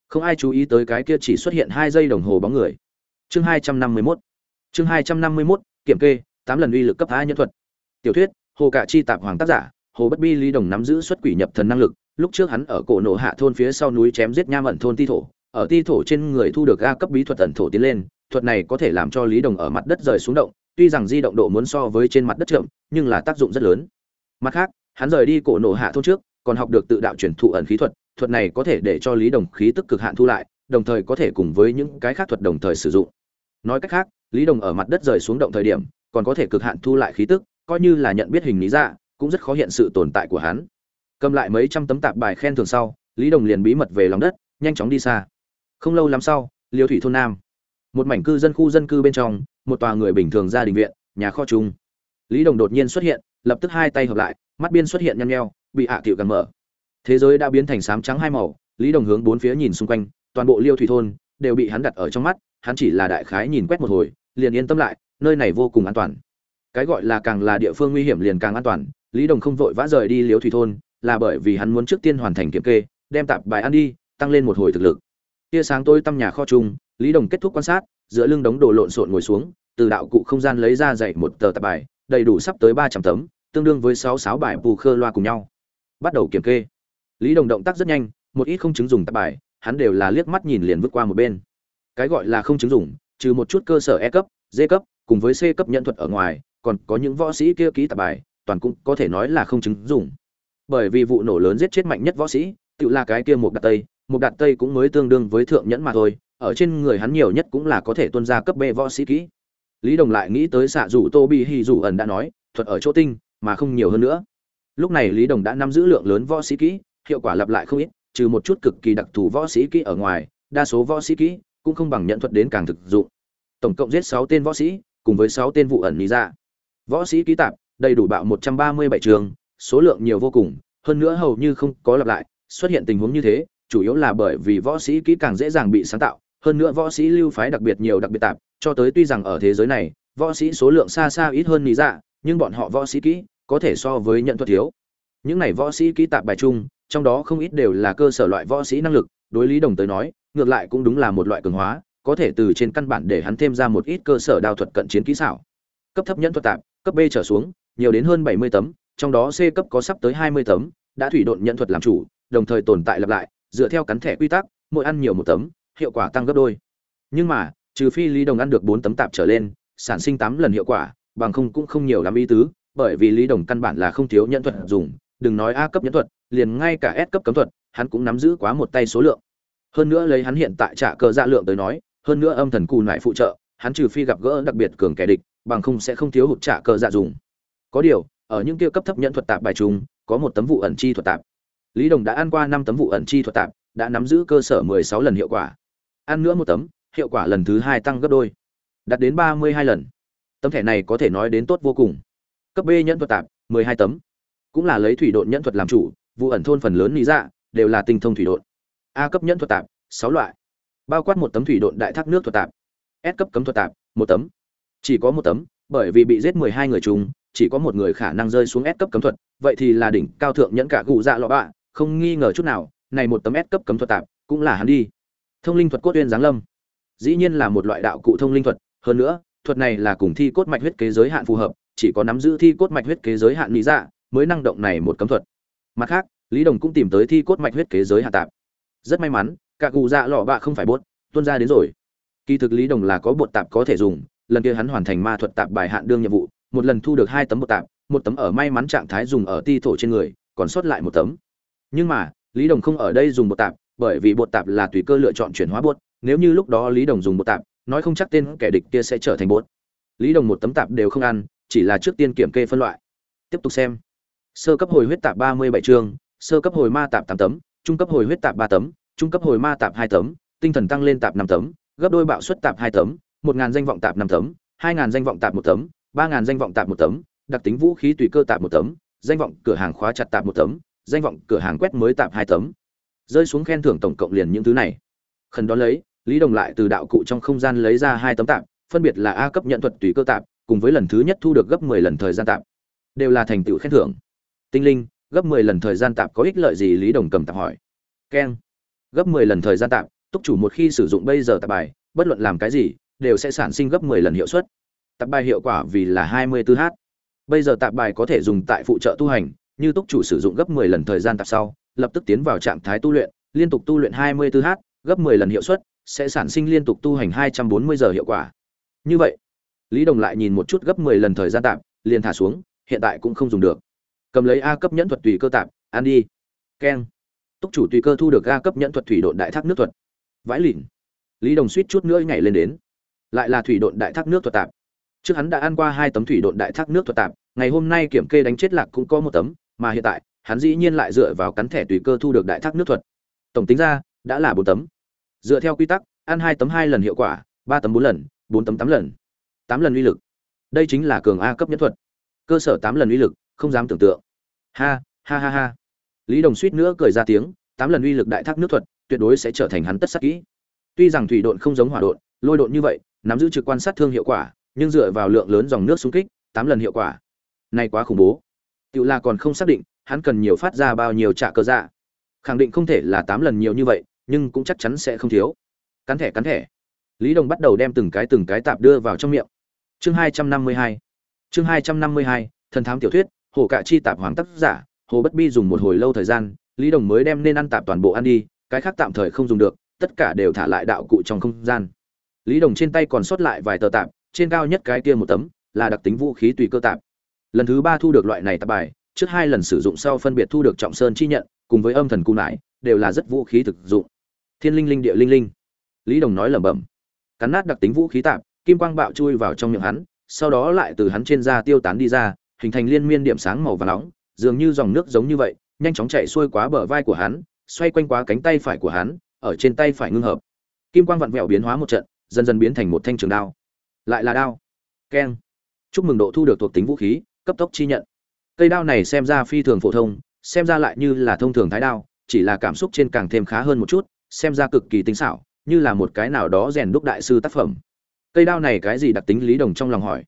Không ai chú ý tới cái kia chỉ xuất hiện hai giây đồng hồ bóng người. Chương hai trăm năm mươi mốt. Chương hai trăm năm mươi mốt, kiểm kê, tám lần uy lực cấp hai nhân thuật. Tiểu thuyết, hồ cạ chi tạp hoàng tác giả hồ bất bi lý đồng nắm giữ xuất quỷ nhập thần năng lực, lúc trước hắn ở cổ nổ hạ thôn phía sau núi chém giết nham ẩn thôn ti thổ, ở ti thổ trên người thu được a cấp bí thuật ẩn thổ tiến lên, thuật này có thể làm cho lý đồng ở mặt đất rời xuống động, tuy rằng di động độ muốn so với trên mặt đất chậm, nhưng là tác dụng rất lớn. Mặt khác, hắn rời đi cổ nổ hạ thôn trước, còn học được tự đạo chuyển thụ ẩn khí thuật thuật này có thể để cho lý đồng khí tức cực hạn thu lại, đồng thời có thể cùng với những cái khác thuật đồng thời sử dụng. Nói cách khác, lý đồng ở mặt đất rời xuống động thời điểm, còn có thể cực hạn thu lại khí tức, coi như là nhận biết hình lý ra cũng rất khó hiện sự tồn tại của hắn. Cầm lại mấy trăm tấm tạp bài khen thưởng sau, lý đồng liền bí mật về lòng đất, nhanh chóng đi xa. Không lâu lắm sau, liêu thủy thôn nam. Một mảnh cư dân khu dân cư bên trong, một tòa người bình thường gia đình viện, nhà kho chung. Lý đồng đột nhiên xuất hiện, lập tức hai tay hợp lại, mắt biên xuất hiện nhăn nheo, bị hạ à cựu càng mở. Thế giới đã biến thành sám trắng hai màu, lý đồng hướng bốn phía nhìn xung quanh, toàn bộ liêu thủy thôn đều bị hắn đặt ở trong mắt, hắn chỉ là đại khái nhìn quét một hồi, liền yên tâm lại, nơi này vô cùng an toàn. Cái gọi là càng là địa phương nguy hiểm liền càng an toàn lý đồng không vội vã rời đi Liễu thủy thôn, là bởi vì hắn muốn trước tiên hoàn thành kiểm kê, đem tạp bài ăn đi, tăng lên một hồi thực lực. Tia sáng tôi tăm nhà kho chung, lý đồng kết thúc quan sát, giữa lưng đống đồ lộn xộn ngồi xuống, từ đạo cụ không gian lấy ra dạy một tờ tạp bài, đầy đủ sắp tới ba trăm tấm, tương đương với sáu sáu bài bù khơ loa cùng nhau. Bắt đầu kiểm kê. Lý đồng động tác rất nhanh, một ít không chứng dùng tạp bài, hắn đều là liếc mắt nhìn liền vứt qua một bên. Cái gọi là không chứng dùng, trừ một chút cơ sở e cấp, d cấp, cùng với c cấp nhận thuật ở ngoài, còn có những võ sĩ kia ký tạp bài toàn cũng có thể nói là không chứng dùng. Bởi vì vụ nổ lớn giết chết mạnh nhất võ sĩ tự là cái kia một đạt tây một đạt tây cũng mới tương đương với thượng nhẫn mà thôi, ở trên người hắn nhiều nhất cũng là có thể tuân ra cấp b võ sĩ kỹ. Lý đồng lại nghĩ tới xạ rủ tô bi hì rủ ẩn đã nói, thuật ở chỗ tinh, mà không nhiều hơn nữa. Lúc này lý đồng đã nắm giữ lượng lớn võ sĩ kỹ, hiệu quả lặp lại không ít, trừ một chút cực kỳ đặc thù võ sĩ kỹ ở ngoài, đa số võ sĩ kỹ cũng không bằng nhận thuật đến càng thực dụng. Tổng cộng giết sáu tên võ sĩ, cùng với sáu tên vụ ẩn lý ra võ sĩ kỹ tạp đầy đủ bạo một trăm ba mươi bảy trường, số lượng nhiều vô cùng, hơn nữa hầu như không có lặp lại, xuất hiện tình huống như thế, chủ yếu là bởi vì võ sĩ kỹ càng dễ dàng bị sáng tạo, hơn nữa võ sĩ lưu phái đặc biệt nhiều đặc biệt tạp, cho tới tuy rằng ở thế giới này, võ sĩ số lượng xa xa ít hơn lý dạ nhưng bọn họ võ sĩ kỹ có thể so với nhận thuật thiếu. Những này võ sĩ kỹ tạp bài chung, trong đó không ít đều là cơ sở loại võ sĩ năng lực, đối lý đồng tới nói, ngược lại cũng đúng là một loại cường hóa, có thể từ trên căn bản để hắn thêm ra một ít cơ sở đao thuật cận chiến kỹ xảo. Cấp thấp nhẫn thuật tạp, cấp b trở xuống nhiều đến hơn bảy mươi tấm, trong đó c cấp có sắp tới hai mươi tấm, đã thủy độn nhận thuật làm chủ, đồng thời tồn tại lặp lại, dựa theo cắn thẻ quy tắc, mỗi ăn nhiều một tấm, hiệu quả tăng gấp đôi. Nhưng mà, trừ phi lý đồng ăn được bốn tấm tạp trở lên, sản sinh tám lần hiệu quả, bằng không cũng không nhiều lắm ý tứ, bởi vì lý đồng căn bản là không thiếu nhận thuật dùng, đừng nói a cấp nhận thuật, liền ngay cả s cấp cấm thuật, hắn cũng nắm giữ quá một tay số lượng. Hơn nữa lấy hắn hiện tại trả cờ dạ lượng tới nói, hơn nữa âm thần cù nại phụ trợ, hắn trừ phi gặp gỡ đặc biệt cường kẻ địch, bằng không sẽ không thiếu hụt trả cờ dạ dùng có điều, ở những kia cấp thấp nhận thuật tạp bài trùng, có một tấm vụ ẩn chi thuật tạp. Lý đồng đã ăn qua năm tấm vụ ẩn chi thuật tạp, đã nắm giữ cơ sở mười sáu lần hiệu quả. Ăn nữa một tấm, hiệu quả lần thứ hai tăng gấp đôi, đạt đến ba mươi hai lần. Tấm thẻ này có thể nói đến tốt vô cùng. Cấp b nhẫn thuật tạp, mười hai tấm. Cũng là lấy thủy độn nhẫn thuật làm chủ, vụ ẩn thôn phần lớn lý dạ đều là tinh thông thủy độn. A cấp nhẫn thuật tạp, sáu loại. Bao quát một tấm thủy độn đại thác nước thuật tạp, s cấp cấm thuật tạp, một tấm. Chỉ có một tấm, bởi vì bị giết mười hai người chung chỉ có một người khả năng rơi xuống S cấp cấm thuật, vậy thì là đỉnh cao thượng nhẫn cả gù dạ lọ bạ, không nghi ngờ chút nào, này một tấm S cấp cấm thuật tạm cũng là hắn đi. Thông linh thuật cốt uyên giáng lâm. Dĩ nhiên là một loại đạo cụ thông linh thuật, hơn nữa, thuật này là cùng thi cốt mạch huyết kế giới hạn phù hợp, chỉ có nắm giữ thi cốt mạch huyết kế giới hạn lý dạ, mới năng động này một cấm thuật. Mặt khác, Lý Đồng cũng tìm tới thi cốt mạch huyết kế giới hạn tạm Rất may mắn, cả gù dạ lọ bạ không phải buốt, tuôn ra đến rồi. Kỳ thực Lý Đồng là có bột tạp có thể dùng, lần kia hắn hoàn thành ma thuật tạp bài hạn đương nhiệm vụ, một lần thu được hai tấm bột tạp, một tấm ở may mắn trạng thái dùng ở ti thổ trên người, còn sót lại một tấm. Nhưng mà, lý đồng không ở đây dùng bột tạp, bởi vì bột tạp là tùy cơ lựa chọn chuyển hóa bột, nếu như lúc đó lý đồng dùng bột tạp, nói không chắc tên kẻ địch kia sẽ trở thành bột. Lý đồng một tấm tạp đều không ăn, chỉ là trước tiên kiểm kê phân loại. Tiếp tục xem. Sơ cấp hồi huyết tạp ba mươi bảy chương, sơ cấp hồi ma tạp tám tấm, trung cấp hồi huyết tạp ba tấm, trung cấp hồi ma tạp hai tấm, tinh thần tăng lên tạp năm tấm, gấp đôi bạo suất tạp hai tấm, một ngàn danh vọng tạp năm tấm, hai ngàn danh vọng tạp một tấm ba ngàn danh vọng tạp một tấm, đặc tính vũ khí tùy cơ tạp một tấm, danh vọng cửa hàng khóa chặt tạp một tấm, danh vọng cửa hàng quét mới tạp hai tấm. Rơi xuống khen thưởng tổng cộng liền những thứ này. Khẩn đó lấy, lý đồng lại từ đạo cụ trong không gian lấy ra hai tấm tạp, phân biệt là a cấp nhận thuật tùy cơ tạp, cùng với lần thứ nhất thu được gấp mười lần thời gian tạp. Đều là thành tựu khen thưởng. Tinh linh, gấp mười lần thời gian tạp có ích lợi gì? Lý đồng cầm tạp hỏi. Keng, gấp mười lần thời gian tạp, túc chủ một khi sử dụng bây giờ tạp bài, bất luận làm cái gì, đều sẽ sản sinh gấp mười lần hiệu suất tạp bài hiệu quả vì là 24 h bây giờ tạp bài có thể dùng tại phụ trợ tu hành, như túc chủ sử dụng gấp 10 lần thời gian tạp sau, lập tức tiến vào trạng thái tu luyện, liên tục tu luyện 24 h gấp 10 lần hiệu suất, sẽ sản sinh liên tục tu hành 240 giờ hiệu quả. Như vậy, lý đồng lại nhìn một chút gấp 10 lần thời gian tạp, liền thả xuống, hiện tại cũng không dùng được. Cầm lấy a cấp nhẫn thuật tùy cơ tạp, ăn đi. Keng. Túc chủ tùy cơ thu được a cấp nhẫn thuật thủy độn đại thác nước thuật. Vãi lìn lý đồng suýt chút nữa nhảy lên đến. Lại là thủy độn đại thác nước thuật tạp trước hắn đã ăn qua hai tấm thủy độn đại thác nước thuật tạp, ngày hôm nay kiểm kê đánh chết lạc cũng có một tấm, mà hiện tại, hắn dĩ nhiên lại dựa vào cắn thẻ tùy cơ thu được đại thác nước thuật. Tổng tính ra, đã là bốn tấm. Dựa theo quy tắc, ăn hai tấm hai lần hiệu quả, ba tấm bốn lần, bốn tấm tám lần. Tám lần uy lực. Đây chính là cường a cấp nhất thuật. Cơ sở tám lần uy lực, không dám tưởng tượng. Ha ha ha ha. Lý đồng suýt nữa cười ra tiếng, tám lần uy lực đại thác nước thuật, tuyệt đối sẽ trở thành hắn tất sắc kỹ. Tuy rằng thủy độn không giống hỏa độn, lôi độn như vậy, nắm giữ trực quan sát thương hiệu quả nhưng dựa vào lượng lớn dòng nước xung kích, tám lần hiệu quả. Này quá khủng bố. Tiểu La còn không xác định, hắn cần nhiều phát ra bao nhiêu trả cơ dạ. Khẳng định không thể là tám lần nhiều như vậy, nhưng cũng chắc chắn sẽ không thiếu. Cắn thẻ cắn thẻ. Lý Đồng bắt đầu đem từng cái từng cái tạp đưa vào trong miệng. Chương hai trăm năm mươi hai Chương hai trăm năm mươi hai thần thám tiểu thuyết, hồ cạ chi tạp hoàng tác giả, hồ bất bi dùng một hồi lâu thời gian, Lý Đồng mới đem nên ăn tạp toàn bộ ăn đi, cái khác tạm thời không dùng được, tất cả đều thả lại đạo cụ trong không gian. Lý Đồng trên tay còn sót lại vài tờ tạp, trên cao nhất cái kia một tấm, là đặc tính vũ khí tùy cơ tạp. Lần thứ ba thu được loại này tạp bài, trước hai lần sử dụng sau phân biệt thu được trọng sơn chi nhận, cùng với âm thần cung lại đều là rất vũ khí thực dụng. Thiên linh linh, địa linh linh. Lý đồng nói lẩm bẩm. Cắn nát đặc tính vũ khí tạp, kim quang bạo chui vào trong miệng hắn, sau đó lại từ hắn trên da tiêu tán đi ra, hình thành liên miên điểm sáng màu và nóng, dường như dòng nước giống như vậy, nhanh chóng chạy xuôi quá bờ vai của hắn, xoay quanh quá cánh tay phải của hắn, ở trên tay phải ngưng hợp. Kim quang vặn vẹo biến hóa một trận, dần dần biến thành một thanh trường đao lại là đao. Keng. Chúc mừng độ thu được thuộc tính vũ khí, cấp tốc chi nhận. Cây đao này xem ra phi thường phổ thông, xem ra lại như là thông thường thái đao, chỉ là cảm xúc trên càng thêm khá hơn một chút, xem ra cực kỳ tinh xảo, như là một cái nào đó rèn đúc đại sư tác phẩm. Cây đao này cái gì đặc tính lý đồng trong lòng hỏi.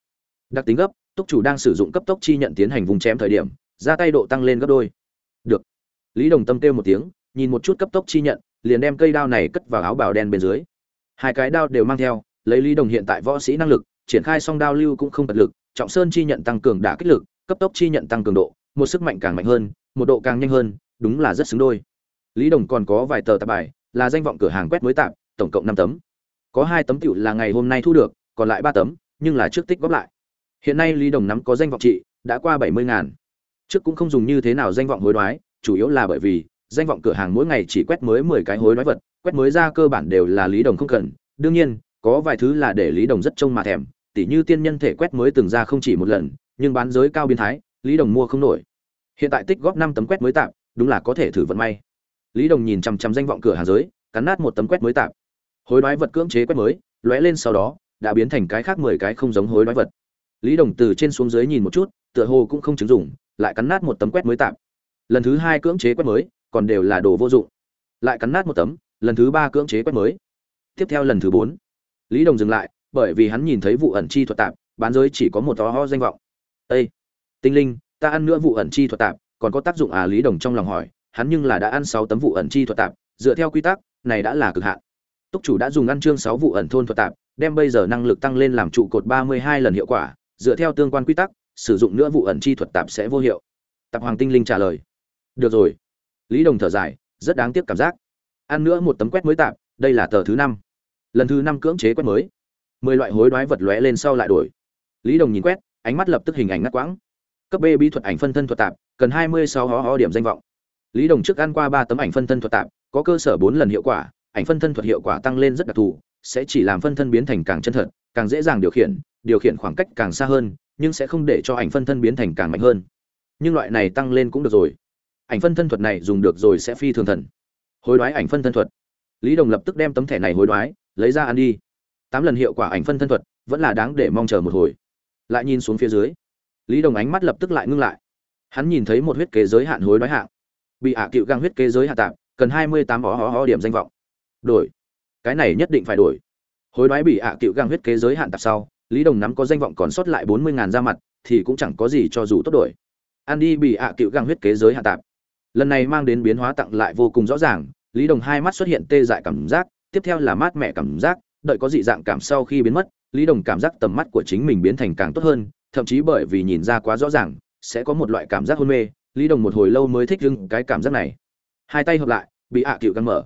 Đặc tính gấp, túc chủ đang sử dụng cấp tốc chi nhận tiến hành vùng chém thời điểm ra tay độ tăng lên gấp đôi. Được. Lý đồng tâm kêu một tiếng, nhìn một chút cấp tốc chi nhận, liền đem cây đao này cất vào áo bào đen bên dưới. Hai cái đao đều mang theo lấy lý đồng hiện tại võ sĩ năng lực, triển khai song đao lưu cũng không bật lực, trọng sơn chi nhận tăng cường đả kích lực, cấp tốc chi nhận tăng cường độ, một sức mạnh càng mạnh hơn, một độ càng nhanh hơn, đúng là rất xứng đôi. Lý đồng còn có vài tờ tạp bài, là danh vọng cửa hàng quét mới tạp, tổng cộng năm tấm. Có hai tấm tựu là ngày hôm nay thu được, còn lại ba tấm, nhưng là trước tích góp lại. Hiện nay lý đồng nắm có danh vọng trị, đã qua bảy mươi ngàn. Trước cũng không dùng như thế nào danh vọng hối đoái, chủ yếu là bởi vì, danh vọng cửa hàng mỗi ngày chỉ quét mới mười cái hối đoái vật, quét mới ra cơ bản đều là lý đồng không cần. Đương nhiên có vài thứ là để lý đồng rất trông mà thèm, tỉ như tiên nhân thể quét mới từng ra không chỉ một lần, nhưng bán giới cao biến thái, lý đồng mua không nổi. Hiện tại tích góp năm tấm quét mới tạm, đúng là có thể thử vận may. Lý đồng nhìn chằm chằm danh vọng cửa hàng giới, cắn nát một tấm quét mới tạm. Hối đoái vật cưỡng chế quét mới, lóe lên sau đó, đã biến thành cái khác mười cái không giống hối đoái vật. Lý đồng từ trên xuống dưới nhìn một chút, tựa hồ cũng không chứng dụng, lại cắn nát một tấm quét mới tạm. Lần thứ hai cưỡng chế quét mới, còn đều là đồ vô dụng. Lại cắn nát một tấm, lần thứ ba cưỡng chế quét mới. Tiếp theo lần thứ bốn lý đồng dừng lại, bởi vì hắn nhìn thấy vụ ẩn chi thuật tạp, bán giới chỉ có một tó ho danh vọng. Ây tinh linh, ta ăn nữa vụ ẩn chi thuật tạp, còn có tác dụng à? Lý đồng trong lòng hỏi. Hắn nhưng là đã ăn sáu tấm vụ ẩn chi thuật tạp, dựa theo quy tắc, này đã là cực hạn. Túc chủ đã dùng ăn chương sáu vụ ẩn thôn thuật tạp, đem bây giờ năng lực tăng lên làm trụ cột ba mươi hai lần hiệu quả, dựa theo tương quan quy tắc, sử dụng nữa vụ ẩn chi thuật tạp sẽ vô hiệu. Tạp hoàng tinh linh trả lời. Được rồi. Lý đồng thở dài, rất đáng tiếc cảm giác. Ăn nữa một tấm quét mới tạp, đây là tờ thứ năm lần thứ năm cưỡng chế quét mới. Mười loại hối đoái vật lóe lên sau lại đổi. Lý đồng nhìn quét, ánh mắt lập tức hình ảnh ngắt quãng. Cấp b bí thuật ảnh phân thân thuật tạp, cần hai mươi sáu hó hó điểm danh vọng. Lý đồng trước ăn qua ba tấm ảnh phân thân thuật tạp, có cơ sở bốn lần hiệu quả, ảnh phân thân thuật hiệu quả tăng lên rất đặc thù, sẽ chỉ làm phân thân biến thành càng chân thật, càng dễ dàng điều khiển điều khiển khoảng cách càng xa hơn, nhưng sẽ không để cho ảnh phân thân biến thành càng mạnh hơn. Nhưng loại này tăng lên cũng được rồi. Ảnh phân thân thuật này dùng được rồi sẽ phi thường thần. Hối đoái ảnh phân thân thuật. Lý đồng lập tức đem tấm thẻ này hối đoái lấy ra ăn đi. Tám lần hiệu quả ảnh phân thân thuật, vẫn là đáng để mong chờ một hồi. Lại nhìn xuống phía dưới, lý đồng ánh mắt lập tức lại ngưng lại. Hắn nhìn thấy một huyết kế giới hạn hối đoái hạng. Bị hạ cựu găng huyết kế giới hạ tạm cần hai mươi tám ó ó điểm danh vọng. Đổi. Cái này nhất định phải đổi. Hối đoái bị hạ cựu găng huyết kế giới hạn tạp sau, lý đồng nắm có danh vọng còn sót lại bốn mươi ngàn ra mặt, thì cũng chẳng có gì cho dù tốt đổi. Ăn đi bị hạ cựu găng huyết kế giới hạ tạp. Lần này mang đến biến hóa tặng lại vô cùng rõ ràng, lý đồng hai mắt xuất hiện tê dại cảm giác tiếp theo là mát mẻ cảm giác, đợi có dị dạng cảm sau khi biến mất, lý đồng cảm giác tầm mắt của chính mình biến thành càng tốt hơn, thậm chí bởi vì nhìn ra quá rõ ràng, sẽ có một loại cảm giác hôn mê, lý đồng một hồi lâu mới thích ứng cái cảm giác này. Hai tay hợp lại, bị ạ cựu găng mở.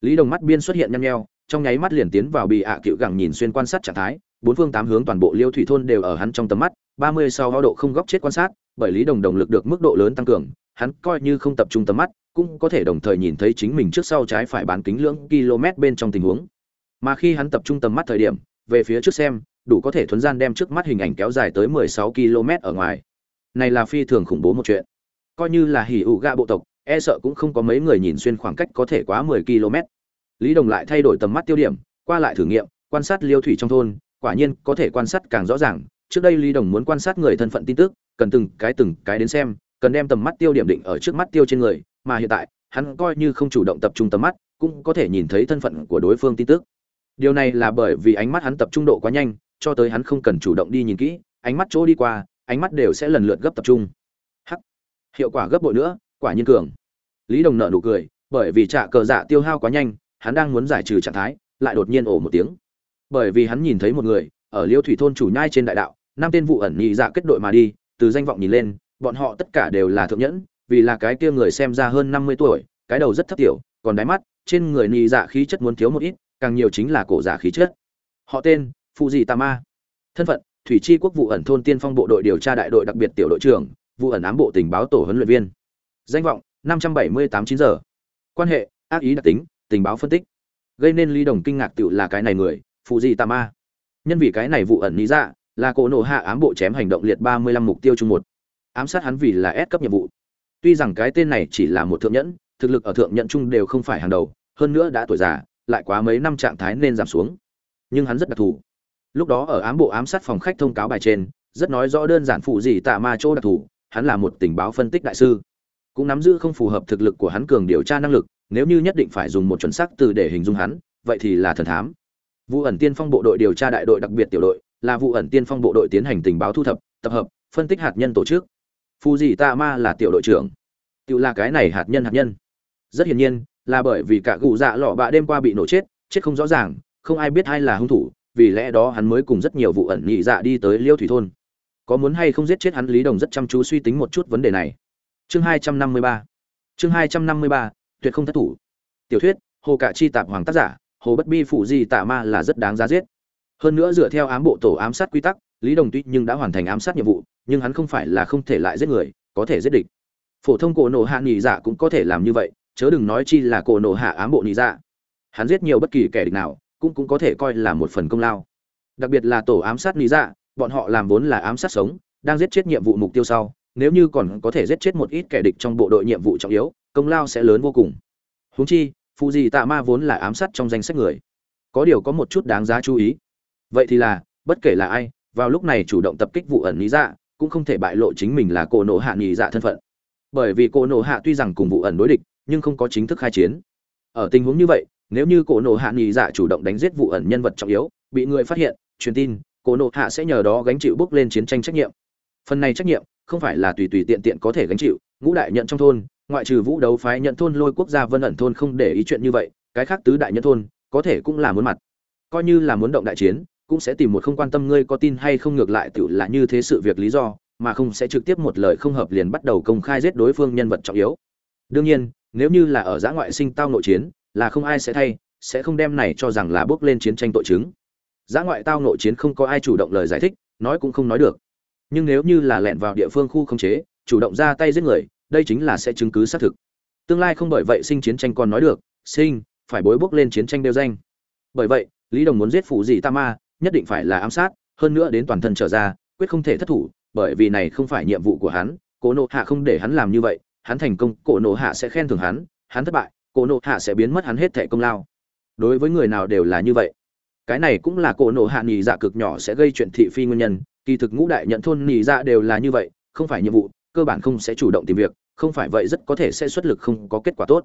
Lý đồng mắt biên xuất hiện nhăn nheo, trong nháy mắt liền tiến vào bị ạ cựu gẳng nhìn xuyên quan sát trạng thái, bốn phương tám hướng toàn bộ liêu thủy thôn đều ở hắn trong tầm mắt, ba mươi sau ho độ không góc chết quan sát, bởi lý đồng đồng lực được mức độ lớn tăng cường hắn coi như không tập trung tầm mắt, cũng có thể đồng thời nhìn thấy chính mình trước sau trái phải bán kính lưỡng km bên trong tình huống. Mà khi hắn tập trung tầm mắt thời điểm, về phía trước xem, đủ có thể thuấn gian đem trước mắt hình ảnh kéo dài tới 16 km ở ngoài. Này là phi thường khủng bố một chuyện. Coi như là hỉ ủ gạ bộ tộc e sợ cũng không có mấy người nhìn xuyên khoảng cách có thể quá 10 km. Lý đồng lại thay đổi tầm mắt tiêu điểm, qua lại thử nghiệm, quan sát liêu thủy trong thôn, quả nhiên có thể quan sát càng rõ ràng. Trước đây lý đồng muốn quan sát người thân phận tin tức, cần từng cái từng cái đến xem cần đem tầm mắt tiêu điểm định ở trước mắt tiêu trên người, mà hiện tại, hắn coi như không chủ động tập trung tầm mắt, cũng có thể nhìn thấy thân phận của đối phương tin tức. Điều này là bởi vì ánh mắt hắn tập trung độ quá nhanh, cho tới hắn không cần chủ động đi nhìn kỹ, ánh mắt chỗ đi qua, ánh mắt đều sẽ lần lượt gấp tập trung. Hắc! Hiệu quả gấp bội nữa, quả nhiên cường. Lý đồng nợ nụ cười, bởi vì trạ cờ dạ tiêu hao quá nhanh, hắn đang muốn giải trừ trạng thái, lại đột nhiên ổ một tiếng. Bởi vì hắn nhìn thấy một người, ở liêu thủy thôn chủ nhai trên đại đạo, năm tên vụ ẩn nhị dạ kết đội mà đi, từ danh vọng nhìn lên bọn họ tất cả đều là thượng nhẫn, vì là cái kia người xem ra hơn năm mươi tuổi, cái đầu rất thấp tiểu, còn đáy mắt, trên người nì dạ khí chất muốn thiếu một ít, càng nhiều chính là cổ giả khí chất. Họ tên phụ dị tama thân phận, thủy chi quốc vụ ẩn thôn tiên phong bộ đội điều tra đại đội đặc biệt tiểu đội trưởng, vụ ẩn ám bộ tình báo tổ huấn luyện viên. Danh vọng, năm trăm bảy mươi tám chín giờ. Quan hệ, ác ý đặc tính, tình báo phân tích. Gây nên ly đồng kinh ngạc tự là cái này người phụ dị tama nhân vì cái này vụ ẩn lý dạ là cổ nổ hạ ám bộ chém hành động liệt ba mươi lăm mục tiêu chung một ám sát hắn vì là S cấp nhiệm vụ. Tuy rằng cái tên này chỉ là một thượng nhẫn, thực lực ở thượng nhẫn chung đều không phải hàng đầu, hơn nữa đã tuổi già, lại quá mấy năm trạng thái nên giảm xuống. Nhưng hắn rất đặc thù. Lúc đó ở ám bộ ám sát phòng khách thông cáo bài trên, rất nói rõ đơn giản phụ gì tạ ma chỗ đặc thù, hắn là một tình báo phân tích đại sư. Cũng nắm giữ không phù hợp thực lực của hắn cường điều tra năng lực, nếu như nhất định phải dùng một chuẩn xác từ để hình dung hắn, vậy thì là thần thám. Vụ ẩn tiên phong bộ đội điều tra đại đội đặc biệt tiểu đội, là vụ ẩn tiên phong bộ đội tiến hành tình báo thu thập, tập hợp, phân tích hạt nhân tổ chức phù dị tạ ma là tiểu đội trưởng. Tự là cái này hạt nhân hạt nhân. Rất hiển nhiên, là bởi vì cả cụ dạ lọ bạ đêm qua bị nổ chết chết không rõ ràng, không ai biết ai là hung thủ, vì lẽ đó hắn mới cùng rất nhiều vụ ẩn nhị dạ đi tới liêu thủy thôn. Có muốn hay không giết chết hắn, lý đồng rất chăm chú suy tính một chút vấn đề này. Chương hai trăm năm mươi ba. Chương hai trăm năm mươi ba, tuyệt không thất thủ. Tiểu thuyết, hồ cạ chi tạp hoàng tác giả, hồ bất bi phụ di tạ ma là rất đáng giá giết. Hơn nữa dựa theo ám bộ tổ ám sát quy tắc lý đồng tuy nhưng đã hoàn thành ám sát nhiệm vụ, nhưng hắn không phải là không thể lại giết người, có thể giết địch. Phổ thông cổ nộ hạ nghỉ dạ cũng có thể làm như vậy, chớ đừng nói chi là cổ nộ hạ ám bộ nghỉ dạ. Hắn giết nhiều bất kỳ kẻ địch nào, cũng cũng có thể coi là một phần công lao. Đặc biệt là tổ ám sát nghỉ dạ bọn họ làm vốn là ám sát sống, đang giết chết nhiệm vụ mục tiêu sau, nếu như còn có thể giết chết một ít kẻ địch trong bộ đội nhiệm vụ trọng yếu, công lao sẽ lớn vô cùng. Huống chi phụ gì tạ ma vốn là ám sát trong danh sách người. Có điều có một chút đáng giá chú ý. Vậy thì là, bất kể là ai vào lúc này chủ động tập kích vụ ẩn lý dạ cũng không thể bại lộ chính mình là cổ nổ hạ nghỉ dạ thân phận. Bởi vì cổ nổ hạ tuy rằng cùng vụ ẩn đối địch, nhưng không có chính thức khai chiến. Ở tình huống như vậy, nếu như cổ nổ hạ nghỉ dạ chủ động đánh giết vụ ẩn nhân vật trọng yếu, bị người phát hiện, truyền tin, cổ nổ hạ sẽ nhờ đó gánh chịu bước lên chiến tranh trách nhiệm. Phần này trách nhiệm, không phải là tùy tùy tiện tiện có thể gánh chịu, ngũ đại nhận trong thôn, ngoại trừ vũ đấu phái nhận thôn lôi quốc gia vân ẩn thôn không để ý chuyện như vậy, cái khác tứ đại nhận thôn, có thể cũng là muốn mặt. Coi như là muốn động đại chiến cũng sẽ tìm một không quan tâm ngươi có tin hay không ngược lại tự là như thế sự việc lý do, mà không sẽ trực tiếp một lời không hợp liền bắt đầu công khai giết đối phương nhân vật trọng yếu. Đương nhiên, nếu như là ở giã ngoại sinh tao nội chiến, là không ai sẽ thay, sẽ không đem này cho rằng là bước lên chiến tranh tội chứng. Giã ngoại tao nội chiến không có ai chủ động lời giải thích, nói cũng không nói được. Nhưng nếu như là lẻn vào địa phương khu không chế, chủ động ra tay giết người, đây chính là sẽ chứng cứ xác thực. Tương lai không bởi vậy sinh chiến tranh còn nói được, sinh, phải bối bước lên chiến tranh đeo danh. Bởi vậy, lý đồng muốn giết phụ gì ta ma nhất định phải là ám sát, hơn nữa đến toàn thân trở ra, quyết không thể thất thủ, bởi vì này không phải nhiệm vụ của hắn cổ nộ hạ không để hắn làm như vậy, hắn thành công cổ nộ hạ sẽ khen thưởng hắn hắn thất bại cổ nộ hạ sẽ biến mất hắn hết thẻ công lao. Đối với người nào đều là như vậy. Cái này cũng là cổ nộ hạ nhì dạ cực nhỏ sẽ gây chuyện thị phi nguyên nhân, kỳ thực ngũ đại nhận thôn nhì dạ đều là như vậy, không phải nhiệm vụ, cơ bản không sẽ chủ động tìm việc, không phải vậy rất có thể sẽ xuất lực không có kết quả tốt.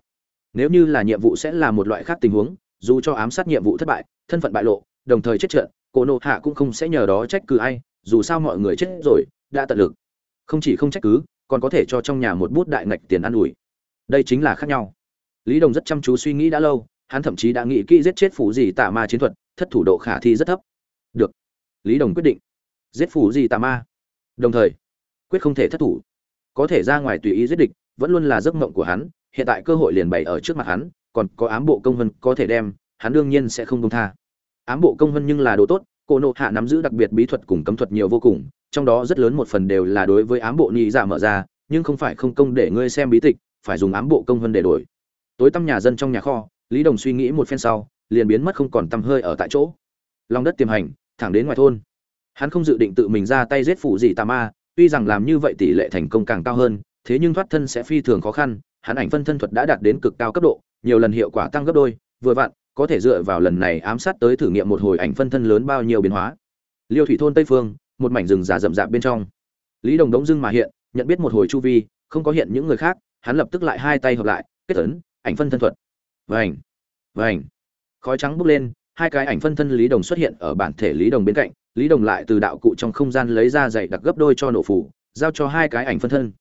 Nếu như là nhiệm vụ sẽ là một loại khác tình huống, dù cho ám sát nhiệm vụ thất bại, thân phận bại lộ, đồng thời chết trận cổ nộ hạ cũng không sẽ nhờ đó trách cứ ai, dù sao mọi người chết rồi, đã tận lực. Không chỉ không trách cứ, còn có thể cho trong nhà một bút đại ngạch tiền ăn ủi. Đây chính là khác nhau. Lý đồng rất chăm chú suy nghĩ đã lâu, hắn thậm chí đã nghĩ kỹ giết chết phủ gì tà ma chiến thuật, thất thủ độ khả thi rất thấp. Được. Lý đồng quyết định. Giết phủ gì tà ma. Đồng thời, quyết không thể thất thủ. Có thể ra ngoài tùy ý giết địch, vẫn luôn là giấc mộng của hắn, hiện tại cơ hội liền bày ở trước mặt hắn, còn có ám bộ công vân có thể đem, hắn đương nhiên sẽ không công tha ám bộ công hơn nhưng là đồ tốt, cô nộ hạ nắm giữ đặc biệt bí thuật cùng cấm thuật nhiều vô cùng, trong đó rất lớn một phần đều là đối với ám bộ nhị dạ mở ra, nhưng không phải không công để ngươi xem bí tịch, phải dùng ám bộ công hơn để đổi. Tối tăm nhà dân trong nhà kho, lý đồng suy nghĩ một phen sau, liền biến mất không còn tăm hơi ở tại chỗ. Lòng đất tiềm hành, thẳng đến ngoài thôn. Hắn không dự định tự mình ra tay giết phụ gì tà ma, tuy rằng làm như vậy tỷ lệ thành công càng cao hơn, thế nhưng thoát thân sẽ phi thường khó khăn, hắn ảnh phân thân thuật đã đạt đến cực cao cấp độ, nhiều lần hiệu quả tăng gấp đôi, vừa vặn có thể dựa vào lần này ám sát tới thử nghiệm một hồi ảnh phân thân lớn bao nhiêu biến hóa. Liêu thủy thôn tây phương, một mảnh rừng già rậm rạp bên trong. Lý đồng đống dưng mà hiện, nhận biết một hồi chu vi, không có hiện những người khác, hắn lập tức lại hai tay hợp lại, kết ấn, ảnh phân thân thuật. Vành vành. Khói trắng bốc lên, hai cái ảnh phân thân lý đồng xuất hiện ở bản thể lý đồng bên cạnh, lý đồng lại từ đạo cụ trong không gian lấy ra dạy đặc gấp đôi cho nổ phủ, giao cho hai cái ảnh phân thân.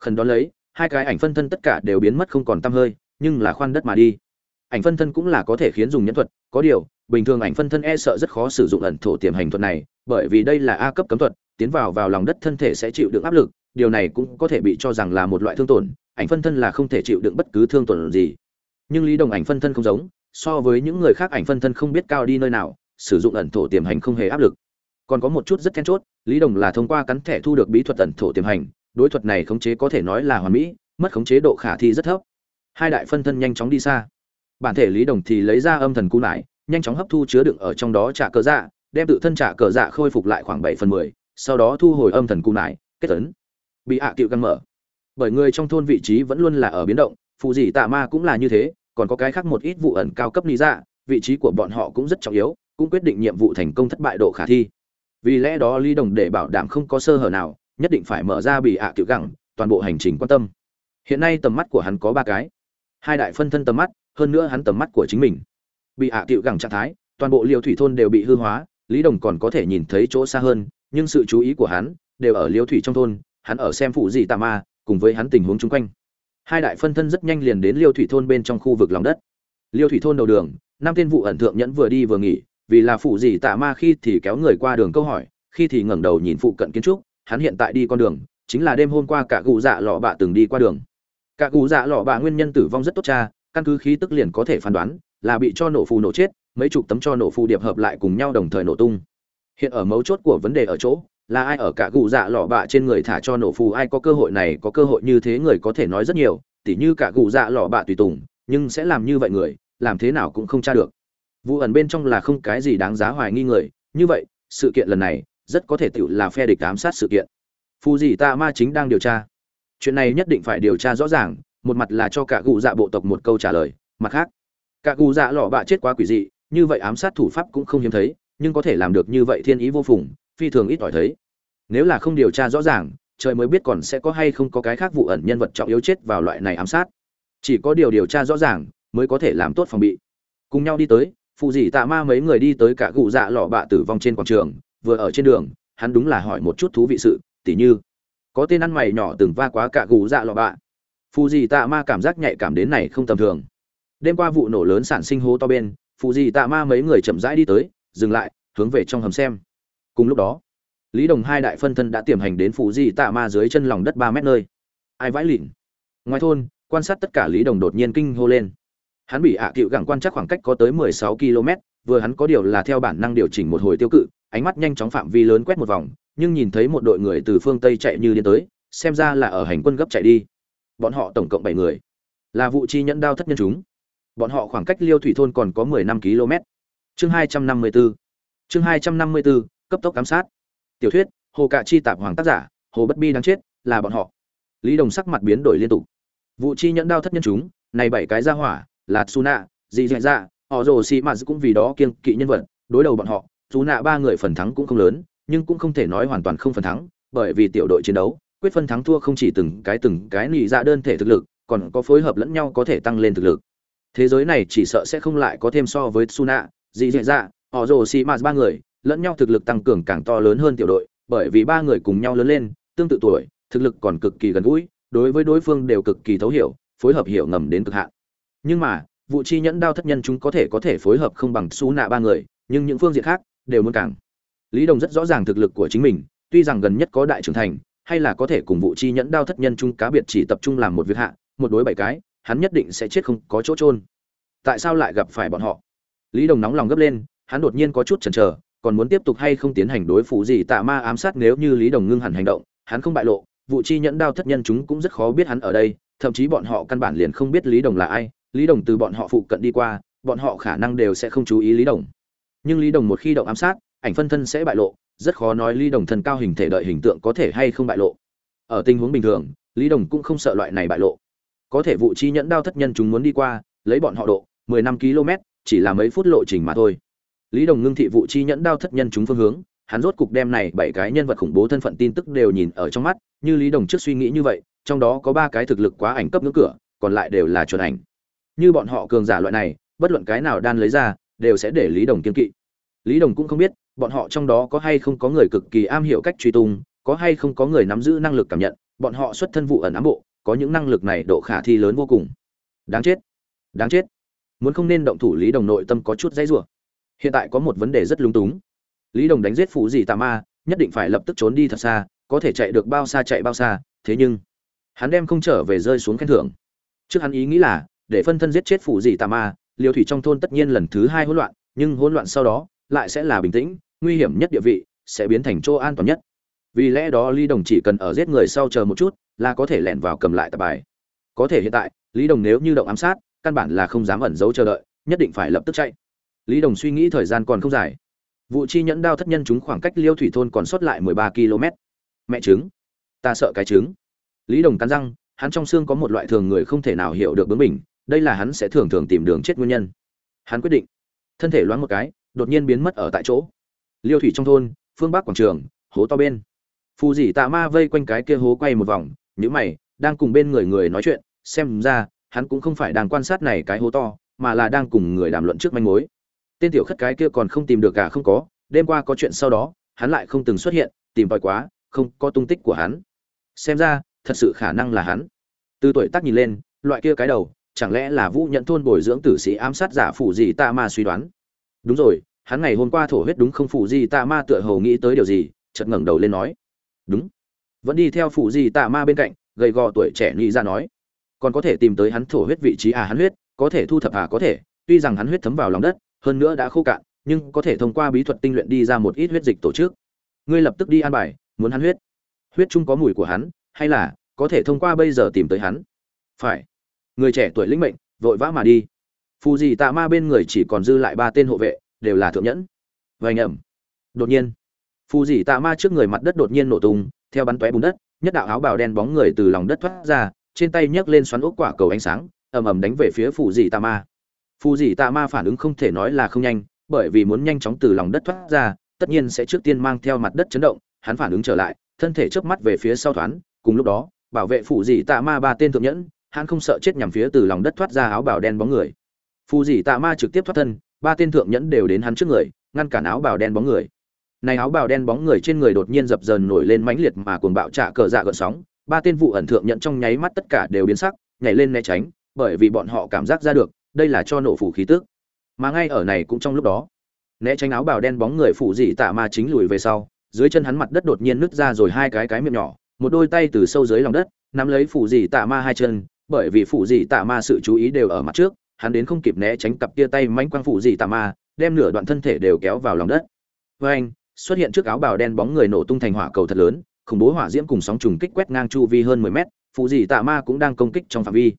Khẩn đón lấy, hai cái ảnh phân thân tất cả đều biến mất không còn tăm hơi, nhưng là khoan đất mà đi ảnh phân thân cũng là có thể khiến dùng nhân thuật, có điều, bình thường ảnh phân thân e sợ rất khó sử dụng ẩn thổ tiềm hành thuật này, bởi vì đây là a cấp cấm thuật, tiến vào vào lòng đất thân thể sẽ chịu đựng áp lực, điều này cũng có thể bị cho rằng là một loại thương tổn, ảnh phân thân là không thể chịu đựng bất cứ thương tổn gì. Nhưng lý đồng ảnh phân thân không giống, so với những người khác ảnh phân thân không biết cao đi nơi nào, sử dụng ẩn thổ tiềm hành không hề áp lực. Còn có một chút rất then chốt, lý đồng là thông qua cắn thẻ thu được bí thuật ẩn thổ tiềm hành, đối thuật này khống chế có thể nói là hoàn mỹ, mất khống chế độ khả thi rất thấp. Hai đại phân thân nhanh chóng đi xa bản thể lý đồng thì lấy ra âm thần cú nải, nhanh chóng hấp thu chứa đựng ở trong đó trả cờ dạ đem tự thân trả cờ dạ khôi phục lại khoảng bảy phần mười, sau đó thu hồi âm thần cú nải, kết tấn bị hạ à cựu căng mở. Bởi người trong thôn vị trí vẫn luôn là ở biến động phụ dị tạ ma cũng là như thế, còn có cái khác một ít vụ ẩn cao cấp lý dạ vị trí của bọn họ cũng rất trọng yếu, cũng quyết định nhiệm vụ thành công thất bại độ khả thi. Vì lẽ đó lý đồng để bảo đảm không có sơ hở nào, nhất định phải mở ra bị hạ à cựu gẳng toàn bộ hành trình quan tâm. Hiện nay tầm mắt của hắn có ba cái. Hai đại phân thân tầm mắt hơn nữa hắn tầm mắt của chính mình. Bị hạ à cựu gẳng trạng thái, toàn bộ liều thủy thôn đều bị hư hóa, lý đồng còn có thể nhìn thấy chỗ xa hơn, nhưng sự chú ý của hắn đều ở liều thủy trong thôn, hắn ở xem phụ gì tà ma, cùng với hắn tình huống chung quanh. Hai đại phân thân rất nhanh liền đến liêu thủy thôn bên trong khu vực lòng đất. Liêu thủy thôn đầu đường, năm tên vụ ẩn thượng nhẫn vừa đi vừa nghỉ, vì là phụ gì tà ma khi thì kéo người qua đường câu hỏi, khi thì ngẩng đầu nhìn phụ cận kiến trúc, hắn hiện tại đi con đường, chính là đêm hôm qua cả cụ dạ lọ bạ từng đi qua đường. Cả cụ dạ lọ bạ nguyên nhân tử vong rất tốt cha căn cứ khí tức liền có thể phán đoán là bị cho nổ phù nổ chết, mấy chục tấm cho nổ phù điệp hợp lại cùng nhau đồng thời nổ tung. Hiện ở mấu chốt của vấn đề ở chỗ, là ai ở cả cụ dạ lọ bạ trên người thả cho nổ phù, ai có cơ hội này, có cơ hội như thế người có thể nói rất nhiều, tỉ như cả cụ dạ lọ bạ tùy tùng, nhưng sẽ làm như vậy người, làm thế nào cũng không tra được. Vụ ẩn bên trong là không cái gì đáng giá hoài nghi người, như vậy, sự kiện lần này, rất có thể tự là phe địch ám sát sự kiện. Phù gì ta ma chính đang điều tra. Chuyện này nhất định phải điều tra rõ ràng một mặt là cho cả cụ dạ bộ tộc một câu trả lời, mặt khác, cả cụ dạ lọ bạ chết quá quỷ dị, như vậy ám sát thủ pháp cũng không hiếm thấy, nhưng có thể làm được như vậy thiên ý vô phùng, phi thường ít ỏi thấy. Nếu là không điều tra rõ ràng, trời mới biết còn sẽ có hay không có cái khác vụ ẩn nhân vật trọng yếu chết vào loại này ám sát. Chỉ có điều điều tra rõ ràng, mới có thể làm tốt phòng bị. Cùng nhau đi tới, phụ dị tạ ma mấy người đi tới cả cụ dạ lọ bạ tử vong trên quảng trường, vừa ở trên đường, hắn đúng là hỏi một chút thú vị sự, tỉ như, có tên ăn mày nhỏ từng va quá cả cụ dạ lọ bạ phụ dị tạ ma cảm giác nhạy cảm đến này không tầm thường. Đêm qua vụ nổ lớn sản sinh hố to bên phụ dị tạ ma mấy người chậm rãi đi tới, dừng lại, hướng về trong hầm xem. Cùng lúc đó, lý đồng hai đại phân thân đã tiềm hành đến phụ dị tạ ma dưới chân lòng đất ba mét nơi. Ai vãi lịn. Ngoài thôn, quan sát tất cả lý đồng đột nhiên kinh hô lên. Hắn bị ạ à cựu gẳng quan chắc khoảng cách có tới 16 km vừa hắn có điều là theo bản năng điều chỉnh một hồi tiêu cự, ánh mắt nhanh chóng phạm vi lớn quét một vòng, nhưng nhìn thấy một đội người từ phương tây chạy như điên tới, xem ra là ở hành quân gấp chạy đi bọn họ tổng cộng bảy người. Là vụ chi nhẫn đao thất nhân chúng. Bọn họ khoảng cách liêu thủy thôn còn có 15 km. Chương 254 chương 254 cấp tốc giám sát. Tiểu thuyết hồ cạ chi tạp hoàng tác giả hồ bất bi đang chết là bọn họ. Lý đồng sắc mặt biến đổi liên tục. Vụ chi nhẫn đao thất nhân chúng này bảy cái ra hỏa là Suna, dị dạ dạ, họ rồ xì mà cũng vì đó kiêng kỵ nhân vật, đối đầu bọn họ, Suna ba người phần thắng cũng không lớn, nhưng cũng không thể nói hoàn toàn không phần thắng, bởi vì tiểu đội chiến đấu, quyết phân thắng thua không chỉ từng cái từng cái nhị dạ đơn thể thực lực, còn có phối hợp lẫn nhau có thể tăng lên thực lực. Thế giới này chỉ sợ sẽ không lại có thêm so với Suna, dị dạ dạ, họ rồ xì mà ba người, lẫn nhau thực lực tăng cường càng to lớn hơn tiểu đội, bởi vì ba người cùng nhau lớn lên, tương tự tuổi, thực lực còn cực kỳ gần gũi, đối với đối phương đều cực kỳ thấu hiểu, phối hợp hiểu ngầm đến cực hạn nhưng mà vụ chi nhẫn đao thất nhân chúng có thể có thể phối hợp không bằng Suna nạ ba người nhưng những phương diện khác đều muốn càng lý đồng rất rõ ràng thực lực của chính mình tuy rằng gần nhất có đại trưởng thành hay là có thể cùng vụ chi nhẫn đao thất nhân chúng cá biệt chỉ tập trung làm một việc hạ, một đối bảy cái, hắn nhất định sẽ chết không có chỗ trôn tại sao lại gặp phải bọn họ? Lý đồng nóng lòng gấp lên, hắn đột nhiên có chút chần chờ, còn muốn tiếp tục hay không tiến hành đối phủ gì tạ ma ám sát nếu như lý đồng ngưng hẳn hành động, hắn không bại lộ, vụ chi nhẫn đao thất nhân chúng cũng rất khó biết hắn ở đây, thậm chí bọn họ căn bản liền không biết lý đồng là ai, lý đồng từ bọn họ phụ cận đi qua, bọn họ khả năng đều sẽ không chú ý lý đồng. Nhưng lý đồng một khi động ám sát, ảnh phân thân sẽ bại lộ rất khó nói lý đồng thân cao hình thể đợi hình tượng có thể hay không bại lộ. Ở tình huống bình thường, lý đồng cũng không sợ loại này bại lộ. Có thể vụ chi nhẫn đao thất nhân chúng muốn đi qua, lấy bọn họ độ 15 km, chỉ là mấy phút lộ trình mà thôi. Lý đồng ngưng thị vụ chi nhẫn đao thất nhân chúng phương hướng, hắn rốt cục đem này bảy cái nhân vật khủng bố thân phận tin tức đều nhìn ở trong mắt, như lý đồng trước suy nghĩ như vậy, trong đó có ba cái thực lực quá ảnh cấp ngưỡng cửa, còn lại đều là chuẩn ảnh. Như bọn họ cường giả loại này, bất luận cái nào đan lấy ra, đều sẽ để lý đồng kiên kỵ. Lý đồng cũng không biết bọn họ trong đó có hay không có người cực kỳ am hiểu cách truy tung, có hay không có người nắm giữ năng lực cảm nhận, bọn họ xuất thân vụ ẩn ám bộ, có những năng lực này độ khả thi lớn vô cùng. Đáng chết đáng chết. Muốn không nên động thủ lý đồng nội tâm có chút dãy rủa. Hiện tại có một vấn đề rất lung túng. Lý đồng đánh giết phụ gì tà ma, nhất định phải lập tức trốn đi thật xa, có thể chạy được bao xa chạy bao xa, thế nhưng, hắn đem không trở về rơi xuống khen thưởng. Trước hắn ý nghĩ là, để phân thân giết chết phụ gì tà ma liều thủy trong thôn tất nhiên lần thứ hai hỗn loạn, nhưng hỗn loạn sau đó lại sẽ là bình tĩnh, nguy hiểm nhất địa vị sẽ biến thành chỗ an toàn nhất. Vì lẽ đó lý đồng chỉ cần ở giết người sau chờ một chút là có thể lẻn vào cầm lại tập bài. Có thể hiện tại, lý đồng nếu như động ám sát, căn bản là không dám ẩn giấu chờ đợi, nhất định phải lập tức chạy. Lý đồng suy nghĩ thời gian còn không dài. Vụ chi nhẫn đao thất nhân chúng khoảng cách liêu thủy thôn còn sót lại mười ba km. Mẹ trứng. Ta sợ cái trứng. Lý đồng cắn răng, hắn trong xương có một loại thường người không thể nào hiểu được bướng mình đây là hắn sẽ thường thường tìm đường chết nguyên nhân. Hắn quyết định. Thân thể loáng một cái đột nhiên biến mất ở tại chỗ. Liêu thủy trong thôn, phương bắc quảng trường, hố to bên. Phù dì tạ ma vây quanh cái kia hố quay một vòng nhữ mày, đang cùng bên người người nói chuyện, xem ra, hắn cũng không phải đang quan sát này cái hố to, mà là đang cùng người đàm luận trước manh mối. Tên tiểu khất cái kia còn không tìm được cả không có, đêm qua có chuyện sau đó, hắn lại không từng xuất hiện, tìm tòi quá, không có tung tích của hắn. Xem ra, thật sự khả năng là hắn. Từ tuổi tác nhìn lên, loại kia cái đầu, chẳng lẽ là vũ nhận thôn bồi dưỡng tử sĩ ám sát giả phủ gì ta ma suy đoán? Đúng rồi, hắn ngày hôm qua thổ huyết đúng không, phụ gì tạ ma tựa hầu nghĩ tới điều gì, chợt ngẩng đầu lên nói. Đúng. Vẫn đi theo phụ gì tạ ma bên cạnh, gầy gò tuổi trẻ nghĩ ra nói. Còn có thể tìm tới hắn thổ huyết vị trí à hắn huyết, có thể thu thập à có thể. Tuy rằng hắn huyết thấm vào lòng đất, hơn nữa đã khô cạn, nhưng có thể thông qua bí thuật tinh luyện đi ra một ít huyết dịch tổ chức. Ngươi lập tức đi an bài, muốn hắn huyết. Huyết chung có mùi của hắn, hay là có thể thông qua bây giờ tìm tới hắn. Phải. Người trẻ tuổi lĩnh mệnh, vội vã mà đi phù dị tạ ma bên người chỉ còn dư lại ba tên hộ vệ, đều là thượng nhẫn. Vành ẩm. Đột nhiên phù dị tạ ma trước người mặt đất đột nhiên nổ tung, theo bắn tóe bùn đất, nhất đạo áo bào đen bóng người từ lòng đất thoát ra, trên tay nhấc lên xoắn ốc quả cầu ánh sáng, ầm ầm đánh về phía phù dị tạ ma. Phù dị tạ ma phản ứng không thể nói là không nhanh, bởi vì muốn nhanh chóng từ lòng đất thoát ra, tất nhiên sẽ trước tiên mang theo mặt đất chấn động, hắn phản ứng trở lại, thân thể chớp mắt về phía sau thoáng, cùng lúc đó, bảo vệ phù dị tạ ma ba tên thượng nhẫn, hắn không sợ chết nhằm phía từ lòng đất thoát ra áo bào đen bóng người phù dị tạ ma trực tiếp thoát thân, ba tên thượng nhẫn đều đến hắn trước người, ngăn cản áo bào đen bóng người. Này áo bào đen bóng người trên người đột nhiên dập dờn nổi lên mãnh liệt mà cuồng bạo trả cờ dạ gợn sóng. Ba tên vụ ẩn thượng nhận trong nháy mắt tất cả đều biến sắc, nhảy lên né tránh, bởi vì bọn họ cảm giác ra được, đây là cho nổ phủ khí tức. Mà ngay ở này cũng trong lúc đó, né tránh áo bào đen bóng người phụ dị tạ ma chính lùi về sau, dưới chân hắn mặt đất đột nhiên nứt ra rồi hai cái cái miệng nhỏ, một đôi tay từ sâu dưới lòng đất, nắm lấy phụ dị tạ ma hai chân, bởi vì phụ dị tạ ma sự chú ý đều ở mặt trước hắn đến không kịp né tránh cặp kia tay mánh quang phụ gì tạ ma, đem nửa đoạn thân thể đều kéo vào lòng đất. Với anh, xuất hiện trước áo bào đen bóng người nổ tung thành hỏa cầu thật lớn, khủng bố hỏa diễm cùng sóng trùng kích quét ngang chu vi hơn 10 mét, phụ dị tạ ma cũng đang công kích trong phạm vi.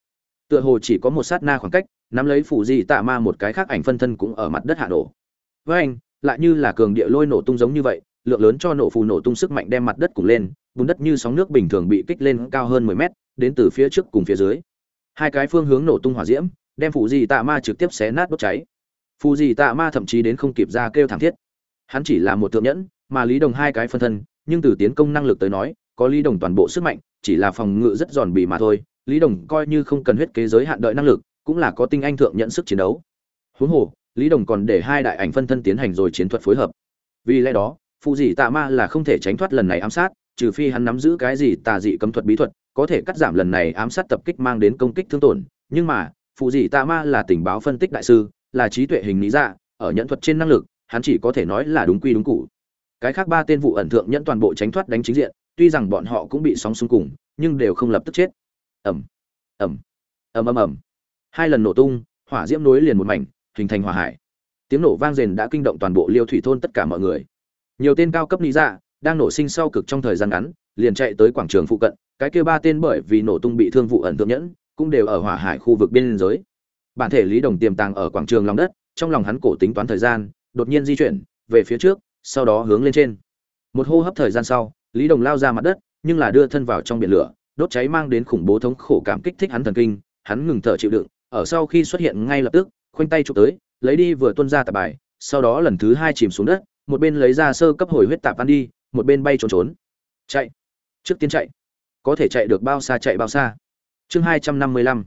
Tựa hồ chỉ có một sát na khoảng cách, nắm lấy phụ dị tạ ma một cái khác ảnh phân thân cũng ở mặt đất hạ nổ. Với anh, lại như là cường địa lôi nổ tung giống như vậy, lượng lớn cho nổ phù nổ tung sức mạnh đem mặt đất cùng lên, bùn đất như sóng nước bình thường bị kích lên cao hơn 10 mét, đến từ phía trước cùng phía dưới. Hai cái phương hướng nổ tung hỏa diễm đem phụ gì tạ ma trực tiếp xé nát đốt cháy. Phụ gì tạ ma thậm chí đến không kịp ra kêu thảm thiết. Hắn chỉ là một thượng nhẫn, mà lý đồng hai cái phân thân, nhưng từ tiến công năng lực tới nói, có lý đồng toàn bộ sức mạnh, chỉ là phòng ngự rất giòn bì mà thôi. Lý đồng coi như không cần huyết kế giới hạn đợi năng lực, cũng là có tinh anh thượng nhận sức chiến đấu. Huống hồ, lý đồng còn để hai đại ảnh phân thân tiến hành rồi chiến thuật phối hợp. Vì lẽ đó phụ dị tạ ma là không thể tránh thoát lần này ám sát, trừ phi hắn nắm giữ cái gì tà dị cấm thuật bí thuật, có thể cắt giảm lần này ám sát tập kích mang đến công kích thương tổn. Nhưng mà phụ dị tạ ma là tình báo phân tích đại sư, là trí tuệ hình lý dạ ở nhận thuật trên năng lực, hắn chỉ có thể nói là đúng quy đúng cụ cái khác ba tên vụ ẩn thượng nhẫn toàn bộ tránh thoát đánh chính diện, tuy rằng bọn họ cũng bị sóng xung cùng, nhưng đều không lập tức chết. Ẩm ẩm ầm ầm ầm. Hai lần nổ tung, hỏa diễm nối liền một mảnh, hình thành hỏa hải. Tiếng nổ vang rền đã kinh động toàn bộ liêu thủy thôn tất cả mọi người. Nhiều tên cao cấp lý dạ đang nổ sinh sau cực trong thời gian ngắn, liền chạy tới quảng trường phụ cận, cái kia ba tên bởi vì nổ tung bị thương vụ ẩn thượng nhẫn cũng đều ở hỏa hải khu vực biên giới. Bản thể lý đồng tiềm tàng ở quảng trường lòng đất, trong lòng hắn cổ tính toán thời gian, đột nhiên di chuyển, về phía trước, sau đó hướng lên trên. Một hô hấp thời gian sau, lý đồng lao ra mặt đất, nhưng là đưa thân vào trong biển lửa, đốt cháy mang đến khủng bố thống khổ cảm kích thích hắn thần kinh, hắn ngừng thở chịu đựng, ở sau khi xuất hiện ngay lập tức, khoanh tay chụp tới, lấy đi vừa tuân ra tạp bài, sau đó lần thứ hai chìm xuống đất, một bên lấy ra sơ cấp hồi huyết tạp ăn đi, một bên bay trốn trốn. Chạy. Trước tiên chạy. Có thể chạy được bao xa chạy bao xa chương hai trăm năm mươi lăm.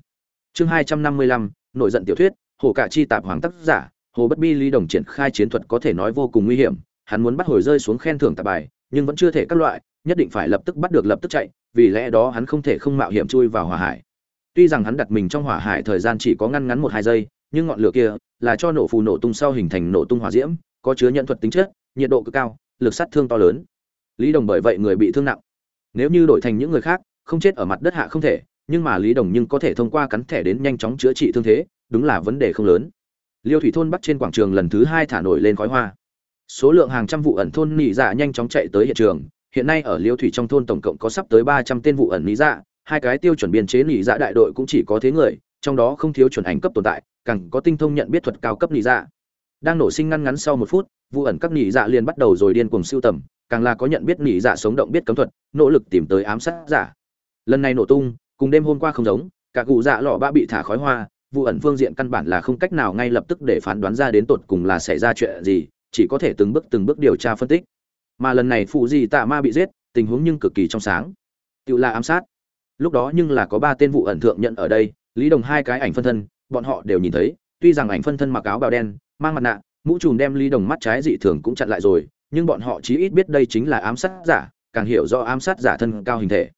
Chương hai trăm năm mươi lăm nội giận tiểu thuyết, hồ cả chi tạp hoàng tác giả, hồ bất bi lý đồng triển khai chiến thuật có thể nói vô cùng nguy hiểm, hắn muốn bắt hồi rơi xuống khen thưởng tạp bài, nhưng vẫn chưa thể các loại, nhất định phải lập tức bắt được lập tức chạy, vì lẽ đó hắn không thể không mạo hiểm chui vào hỏa hải. Tuy rằng hắn đặt mình trong hỏa hải thời gian chỉ có ngăn ngắn một hai giây, nhưng ngọn lửa kia là cho nổ phù nổ tung sau hình thành nổ tung hỏa diễm, có chứa nhận thuật tính chất, nhiệt độ cực cao, lực sát thương to lớn. Lý đồng bởi vậy người bị thương nặng. Nếu như đổi thành những người khác, không chết ở mặt đất hạ không thể nhưng mà lý đồng nhưng có thể thông qua cắn thẻ đến nhanh chóng chữa trị thương thế, đúng là vấn đề không lớn. Liêu thủy thôn bắc trên quảng trường lần thứ hai thả nổi lên khói hoa. Số lượng hàng trăm vụ ẩn thôn nỉ dạ nhanh chóng chạy tới hiện trường. Hiện nay ở liêu thủy trong thôn tổng cộng có sắp tới ba trăm tên vụ ẩn nỉ dạ hai cái tiêu chuẩn biên chế nỉ dạ đại đội cũng chỉ có thế người, trong đó không thiếu chuẩn ảnh cấp tồn tại, càng có tinh thông nhận biết thuật cao cấp nỉ dạ. Đang nổ sinh ngăn ngắn sau một phút, vụ ẩn các nỉ dạ liền bắt đầu rồi điên cuồng siêu tầm, càng là có nhận biết nỉ dạ sống động biết cấm thuật, nỗ lực tìm tới ám sát giả. Lần này nổ tung cùng đêm hôm qua không giống, cả cụ dạ lọ ba bị thả khói hoa, vụ ẩn phương diện căn bản là không cách nào ngay lập tức để phán đoán ra đến tột cùng là xảy ra chuyện gì, chỉ có thể từng bước từng bước điều tra phân tích. Mà lần này phụ gì tạ ma bị giết, tình huống nhưng cực kỳ trong sáng. Tự là ám sát. Lúc đó nhưng là có ba tên vụ ẩn thượng nhận ở đây, lý đồng hai cái ảnh phân thân, bọn họ đều nhìn thấy, tuy rằng ảnh phân thân mặc áo bào đen, mang mặt nạ, mũ trùm đem lý đồng mắt trái dị thường cũng chặn lại rồi, nhưng bọn họ chí ít biết đây chính là ám sát giả, càng hiểu do ám sát giả thân cao hình thể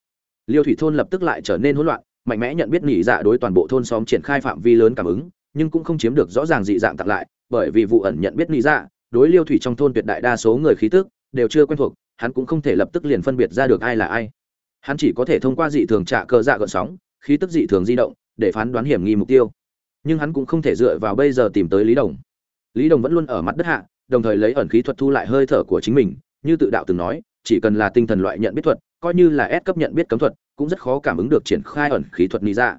liêu thủy thôn lập tức lại trở nên hỗn loạn, mạnh mẽ nhận biết nhị dạ đối toàn bộ thôn xóm triển khai phạm vi lớn cảm ứng, nhưng cũng không chiếm được rõ ràng dị dạng tặng lại, bởi vì vụ ẩn nhận biết nhị dạ đối liêu thủy trong thôn tuyệt đại đa số người khí tức, đều chưa quen thuộc, hắn cũng không thể lập tức liền phân biệt ra được ai là ai. Hắn chỉ có thể thông qua dị thường trả cơ dạ gợn sóng, khí tức dị thường di động, để phán đoán hiểm nghi mục tiêu. Nhưng hắn cũng không thể dựa vào bây giờ tìm tới lý đồng. Lý đồng vẫn luôn ở mặt đất hạ, đồng thời lấy ẩn khí thuật thu lại hơi thở của chính mình, như tự đạo từng nói, chỉ cần là tinh thần loại nhận biết thuật coi như là S cấp nhận biết cấm thuật, cũng rất khó cảm ứng được triển khai ẩn khí thuật ni ra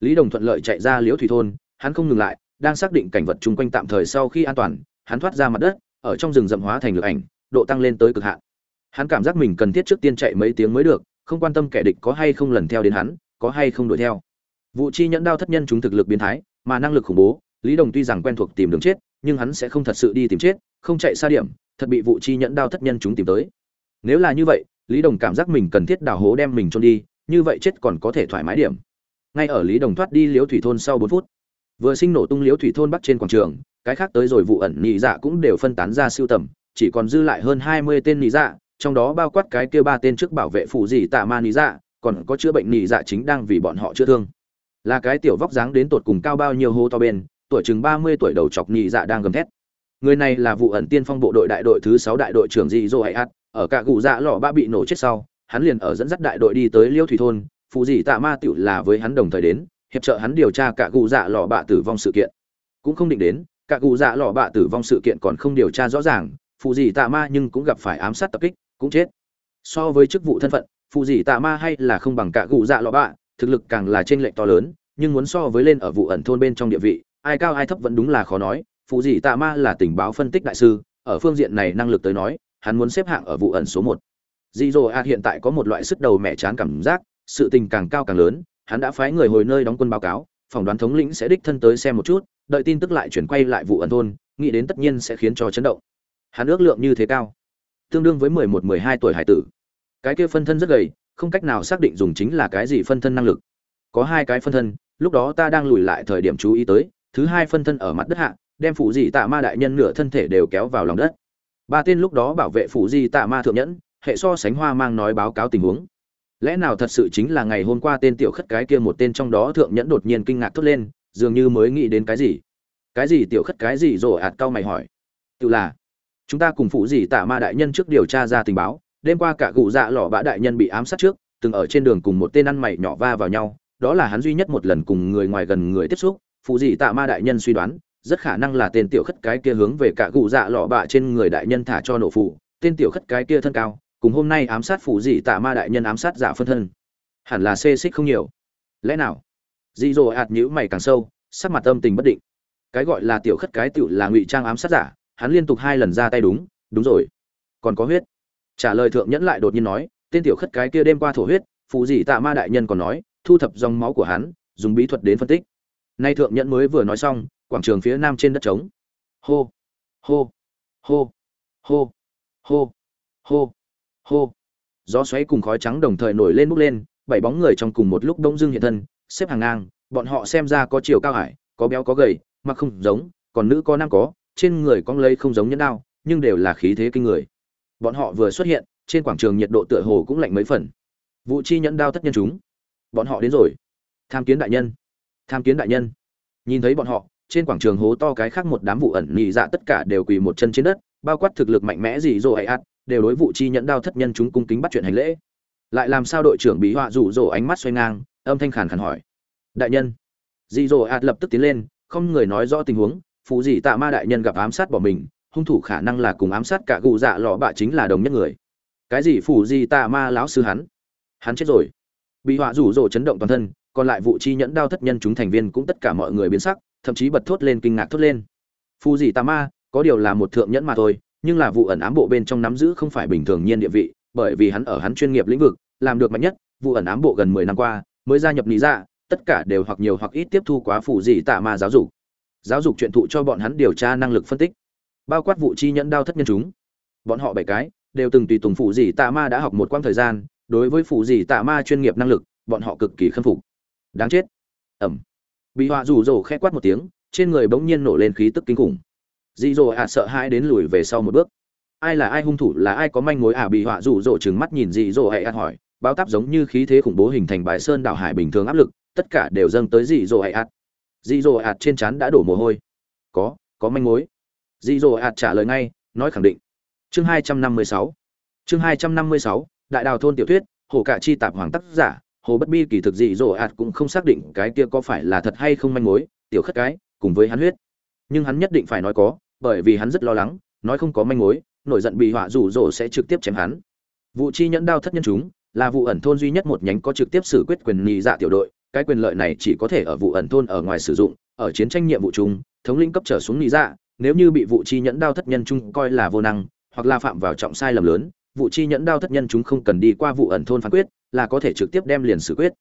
lý đồng thuận lợi chạy ra liễu thủy thôn, hắn không ngừng lại, đang xác định cảnh vật chung quanh tạm thời sau khi an toàn, hắn thoát ra mặt đất, ở trong rừng rậm hóa thành lực ảnh, độ tăng lên tới cực hạn. Hắn cảm giác mình cần thiết trước tiên chạy mấy tiếng mới được, không quan tâm kẻ địch có hay không lần theo đến hắn, có hay không đuổi theo. Vụ chi nhẫn đao thất nhân chúng thực lực biến thái, mà năng lực khủng bố, lý đồng tuy rằng quen thuộc tìm đường chết, nhưng hắn sẽ không thật sự đi tìm chết, không chạy xa điểm, thật bị vụ chi nhẫn đao thất nhân chúng tìm tới. Nếu là như vậy lý đồng cảm giác mình cần thiết đào hố đem mình trôn đi, như vậy chết còn có thể thoải mái điểm. Ngay ở lý đồng thoát đi liếu thủy thôn sau bốn phút, vừa sinh nổ tung liếu thủy thôn bắc trên quảng trường, cái khác tới rồi vụ ẩn nhị dạ cũng đều phân tán ra siêu tầm, chỉ còn dư lại hơn hai mươi tên nhị dạ trong đó bao quát cái kia ba tên trước bảo vệ phụ gì tạ ma nhị dạ còn có chữa bệnh nhị dạ chính đang vì bọn họ chữa thương. Là cái tiểu vóc dáng đến tột cùng cao bao nhiêu hô to bên, tuổi chừng ba mươi tuổi đầu chọc nhị dạ đang gầm thét. Người này là vụ ẩn tiên phong bộ đội đại đội thứ sáu đại đội trưởng dị dô hải ạt ở cả cụ dạ lọ ba bị nổ chết sau, hắn liền ở dẫn dắt đại đội đi tới liêu thủy thôn, phụ dị tạ ma tiểu là với hắn đồng thời đến, hiệp trợ hắn điều tra cả cụ dạ lọ bạ tử vong sự kiện. Cũng không định đến, cả cụ dạ lọ bạ tử vong sự kiện còn không điều tra rõ ràng, phụ dị tạ ma nhưng cũng gặp phải ám sát tập kích, cũng chết. So với chức vụ thân phận, phụ dị tạ ma hay là không bằng cả cụ dạ lọ bạ, thực lực càng là trên lệnh to lớn, nhưng muốn so với lên ở vụ ẩn thôn bên trong địa vị, ai cao ai thấp vẫn đúng là khó nói, phụ dị tạ ma là tình báo phân tích đại sư, ở phương diện này năng lực tới nói hắn muốn xếp hạng ở vụ ẩn số một. Dị dỗ a hiện tại có một loại sức đầu mẹ chán cảm giác, sự tình càng cao càng lớn, hắn đã phái người hồi nơi đóng quân báo cáo, phỏng đoán thống lĩnh sẽ đích thân tới xem một chút, đợi tin tức lại chuyển quay lại vụ ẩn thôn, nghĩ đến tất nhiên sẽ khiến cho chấn động. Hắn ước lượng như thế cao. Tương đương với mười một, mười hai tuổi hải tử. Cái kia phân thân rất gầy, không cách nào xác định dùng chính là cái gì phân thân năng lực. Có hai cái phân thân, lúc đó ta đang lùi lại thời điểm chú ý tới, thứ hai phân thân ở mặt đất hạ, đem phụ dị tạ ma đại nhân nửa thân thể đều kéo vào lòng đất ba tên lúc đó bảo vệ phủ di tạ ma thượng nhẫn, hệ so sánh hoa mang nói báo cáo tình huống. Lẽ nào thật sự chính là ngày hôm qua tên tiểu khất cái kia một tên trong đó thượng nhẫn đột nhiên kinh ngạc thốt lên, dường như mới nghĩ đến cái gì? Cái gì tiểu khất cái gì rồi ạt Cao mày hỏi. Tự là, chúng ta cùng phụ gì tạ ma đại nhân trước điều tra ra tình báo, đêm qua cả cụ dạ lọ bã đại nhân bị ám sát trước, từng ở trên đường cùng một tên ăn mày nhỏ va vào nhau, đó là hắn duy nhất một lần cùng người ngoài gần người tiếp xúc phụ gì tạ ma đại nhân suy đoán rất khả năng là tên tiểu khất cái kia hướng về cả cụ dạ lọ bạ trên người đại nhân thả cho nổ phụ tên tiểu khất cái kia thân cao, cùng hôm nay ám sát phủ dị tạ ma đại nhân ám sát giả phân thân. Hẳn là xê xích không nhiều. Lẽ nào? Dị dỗ ạt nhữ mày càng sâu, sắc mặt âm tình bất định. Cái gọi là tiểu khất cái tựu là ngụy trang ám sát giả, hắn liên tục hai lần ra tay đúng đúng rồi. Còn có huyết. Trả lời thượng nhẫn lại đột nhiên nói, tên tiểu khất cái kia đêm qua thổ huyết phụ dị tạ ma đại nhân còn nói, thu thập dòng máu của hắn, dùng bí thuật đến phân tích. Nay thượng nhẫn mới vừa nói xong quảng trường phía nam trên đất trống. Hô hô hô hô hô hô hô. Gió xoáy cùng khói trắng đồng thời nổi lên bốc lên, bảy bóng người trong cùng một lúc đông dương hiện thân, xếp hàng ngang, bọn họ xem ra có chiều cao hải, có béo có gầy, mặc không giống, còn nữ có nam có, trên người con lấy không giống nhẫn đao, nhưng đều là khí thế kinh người. Bọn họ vừa xuất hiện, trên quảng trường nhiệt độ tựa hồ cũng lạnh mấy phần. Vụ chi nhẫn đao tất nhân chúng. Bọn họ đến rồi. Tham kiến đại nhân. Tham kiến đại nhân. Nhìn thấy bọn họ trên quảng trường hố to cái khác một đám vụ ẩn nhị dạ tất cả đều quỳ một chân trên đất, bao quát thực lực mạnh mẽ gì rồi ấy ạt đều đối vụ chi nhẫn đao thất nhân chúng cung kính bắt chuyện hành lễ. Lại làm sao đội trưởng bí họa rủ rỗ ánh mắt xoay ngang, âm thanh khàn khàn hỏi. Đại nhân. Dị dỗ ạt lập tức tiến lên, không người nói rõ tình huống phụ dị tạ ma đại nhân gặp ám sát bỏ mình, hung thủ khả năng là cùng ám sát cả gù dạ lọ bạ chính là đồng nhất người. Cái gì phụ dị tạ ma lão sư hắn? Hắn chết rồi. Bị họa rủ rỗ chấn động toàn thân, còn lại vụ chi nhẫn đao thất nhân chúng thành viên cũng tất cả mọi người biến sắc thậm chí bật thốt lên kinh ngạc thốt lên. Phù dị tà ma, có điều là một thượng nhẫn mà thôi, nhưng là vụ ẩn ám bộ bên trong nắm giữ không phải bình thường nhiên địa vị, bởi vì hắn ở hắn chuyên nghiệp lĩnh vực, làm được mạnh nhất, vụ ẩn ám bộ gần mười năm qua, mới gia nhập lý ra dạ, tất cả đều hoặc nhiều hoặc ít tiếp thu quá phù dị tà ma giáo dục. Giáo dục chuyện thụ cho bọn hắn điều tra năng lực phân tích, bao quát vụ chi nhẫn đao thất nhân chúng. Bọn họ bảy cái, đều từng tùy tùng phụ dị tà ma đã học một quãng thời gian, đối với phụ dị tà ma chuyên nghiệp năng lực, bọn họ cực kỳ khâm phục. Đáng chết. Ẩm bị họa rủ rồ khẽ quát một tiếng, trên người bỗng nhiên nổ lên khí tức kinh khủng. Dị dỗ ạ sợ hãi đến lùi về sau một bước. Ai là ai hung thủ, là ai có manh mối à? Bị họa rủ rồ trừng mắt nhìn dị dỗ ạ hỏi. Báo táp giống như khí thế khủng bố hình thành bài sơn đảo hải bình thường áp lực, tất cả đều dâng tới dị dỗ ạ dị dỗ ạ trên trán đã đổ mồ hôi. Có có manh mối. Dị dỗ ạ trả lời ngay, nói khẳng định. Chương hai trăm năm mươi sáu. Chương hai trăm năm mươi sáu, đại đào thôn tiểu thuyết, hồ cả chi tạp hoàng tác giả hồ bất bi kỳ thực dị dỗ ạt cũng không xác định cái kia có phải là thật hay không manh mối, tiểu khất cái, cùng với hắn huyết. Nhưng hắn nhất định phải nói có, bởi vì hắn rất lo lắng, nói không có manh mối, nổi giận bị họa rủ rỗ sẽ trực tiếp chém hắn. Vụ chi nhẫn đao thất nhân chúng, là vụ ẩn thôn duy nhất một nhánh có trực tiếp xử quyết quyền nhị dạ tiểu đội, cái quyền lợi này chỉ có thể ở vụ ẩn thôn ở ngoài sử dụng, ở chiến tranh nhiệm vụ chung, thống lĩnh cấp trở xuống nhị dạ nếu như bị vụ chi nhẫn đao thất nhân chung coi là vô năng, hoặc là phạm vào trọng sai lầm lớn vụ chi nhẫn đao thất nhân chúng không cần đi qua vụ ẩn thôn phán quyết, là có thể trực tiếp đem liền xử quyết.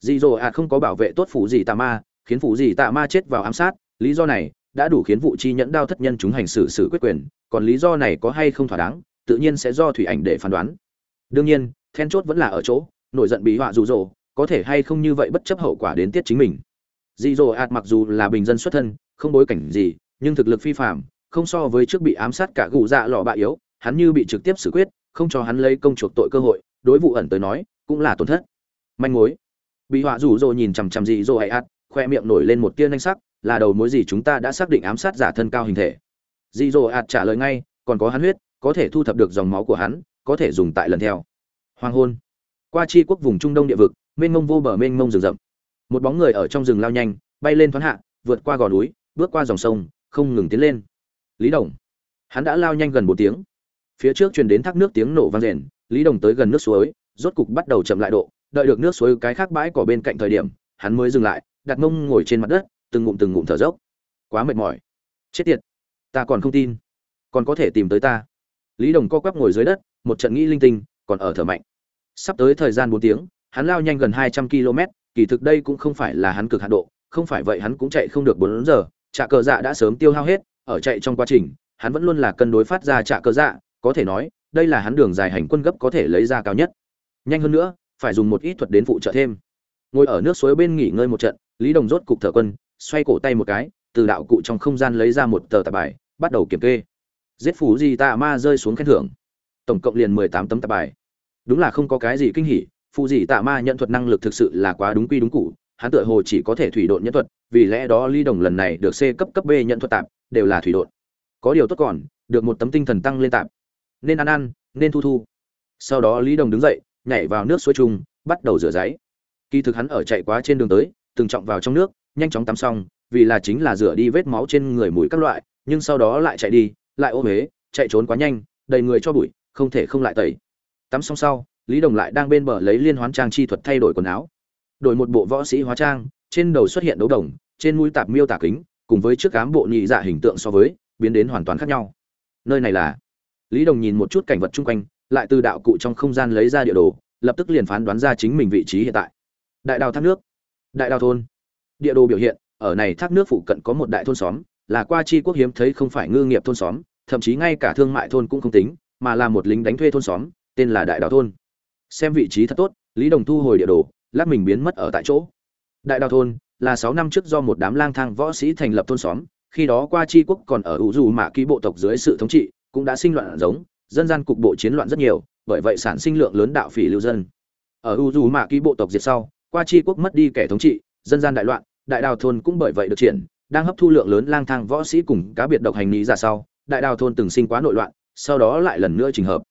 Dị dỗ ạ không có bảo vệ tốt phủ gì tà ma, khiến phủ gì tà ma chết vào ám sát, lý do này đã đủ khiến vụ chi nhẫn đao thất nhân chúng hành xử xử quyết quyền, còn lý do này có hay không thỏa đáng, tự nhiên sẽ do thủy ảnh để phán đoán. Đương nhiên, then chốt vẫn là ở chỗ, nổi giận bí họa dù rỗ có thể hay không như vậy bất chấp hậu quả đến tiết chính mình. Dị dỗ ạt mặc dù là bình dân xuất thân, không bối cảnh gì, nhưng thực lực phi phạm không so với trước bị ám sát cả gù dạ lọ bạ yếu, hắn như bị trực tiếp xử quyết không cho hắn lấy công chuộc tội cơ hội, đối vụ ẩn tới nói, cũng là tổn thất. Manh mối. Bị họa rủ rồi nhìn chằm chằm dị dỗ hãy ạt, khoe miệng nổi lên một tia nhanh sắc, là đầu mối gì chúng ta đã xác định ám sát giả thân cao hình thể. Dị dỗ ạt trả lời ngay, còn có hắn huyết, có thể thu thập được dòng máu của hắn, có thể dùng tại lần theo. Hoàng hôn. Qua chi quốc vùng trung đông địa vực, mênh mông vô bờ mênh mông rừng rậm. Một bóng người ở trong rừng lao nhanh, bay lên thoáng hạ, vượt qua gò núi, bước qua dòng sông, không ngừng tiến lên. Lý đồng. Hắn đã lao nhanh gần một tiếng phía trước truyền đến thác nước tiếng nổ vang rền, lý đồng tới gần nước suối, rốt cục bắt đầu chậm lại độ, đợi được nước suối cái khác bãi cỏ bên cạnh thời điểm, hắn mới dừng lại, đặt mông ngồi trên mặt đất, từng ngụm từng ngụm thở dốc. Quá mệt mỏi. Chết tiệt. Ta còn không tin. Còn có thể tìm tới ta. Lý đồng co quắp ngồi dưới đất, một trận nghĩ linh tinh, còn ở thở mạnh. Sắp tới thời gian bốn tiếng, hắn lao nhanh gần hai trăm km, kỳ thực đây cũng không phải là hắn cực hạn độ, không phải vậy hắn cũng chạy không được bốn giờ trạ cờ dạ đã sớm tiêu hao hết, ở chạy trong quá trình, hắn vẫn luôn là cân đối phát ra trạ cờ dạ có thể nói, đây là hắn đường dài hành quân gấp có thể lấy ra cao nhất. Nhanh hơn nữa, phải dùng một ít thuật đến phụ trợ thêm. Ngồi ở nước suối bên nghỉ ngơi một trận, lý đồng rốt cục thở quân, xoay cổ tay một cái, từ đạo cụ trong không gian lấy ra một tờ tạp bài, bắt đầu kiểm kê. Giết phú di tạ ma rơi xuống khen thưởng. Tổng cộng liền mười tám tấm tạp bài. Đúng là không có cái gì kinh hỉ, phù di tạ ma nhận thuật năng lực thực sự là quá đúng quy đúng cụ, hắn tựa hồ chỉ có thể thủy độn nhân thuật, vì lẽ đó ly đồng lần này được c cấp cấp b nhận thuật tạp, đều là thủy độn. Có điều tốt còn, được một tấm tinh thần tăng lên tạp nên ăn ăn, nên thu thu. Sau đó lý đồng đứng dậy, nhảy vào nước suối chung bắt đầu rửa giấy. Kỳ thực hắn ở chạy quá trên đường tới, từng trọng vào trong nước, nhanh chóng tắm xong, vì là chính là rửa đi vết máu trên người mũi các loại, nhưng sau đó lại chạy đi, lại ôm huế chạy trốn quá nhanh, đầy người cho bụi, không thể không lại tẩy. Tắm xong sau, lý đồng lại đang bên bờ lấy liên hoán trang chi thuật thay đổi quần áo. Đổi một bộ võ sĩ hóa trang, trên đầu xuất hiện đấu đồng, trên mũi tạp miêu tả kính, cùng với trước cám bộ nhị dạ hình tượng so với, biến đến hoàn toàn khác nhau. Nơi này là lý đồng nhìn một chút cảnh vật chung quanh, lại từ đạo cụ trong không gian lấy ra địa đồ, lập tức liền phán đoán ra chính mình vị trí hiện tại. Đại đào thác nước. Đại đào thôn. Địa đồ biểu hiện, ở này thác nước phụ cận có một đại thôn xóm, là qua chi quốc hiếm thấy không phải ngư nghiệp thôn xóm, thậm chí ngay cả thương mại thôn cũng không tính, mà là một lính đánh thuê thôn xóm, tên là đại đào thôn. Xem vị trí thật tốt, lý đồng thu hồi địa đồ lát mình biến mất ở tại chỗ. Đại đào thôn là sáu năm trước do một đám lang thang võ sĩ thành lập thôn xóm, khi đó qua chi quốc còn ở ủ dù mạ ký bộ tộc dưới sự thống trị cũng đã sinh loạn giống, dân gian cục bộ chiến loạn rất nhiều, bởi vậy sản sinh lượng lớn đạo phỉ lưu dân. Ở u dù mạ ký bộ tộc diệt sau, qua chi quốc mất đi kẻ thống trị, dân gian đại loạn, đại đào thôn cũng bởi vậy được triển, đang hấp thu lượng lớn lang thang võ sĩ cùng cá biệt độc hành lý ra sau, đại đào thôn từng sinh quá nội loạn, sau đó lại lần nữa trình hợp.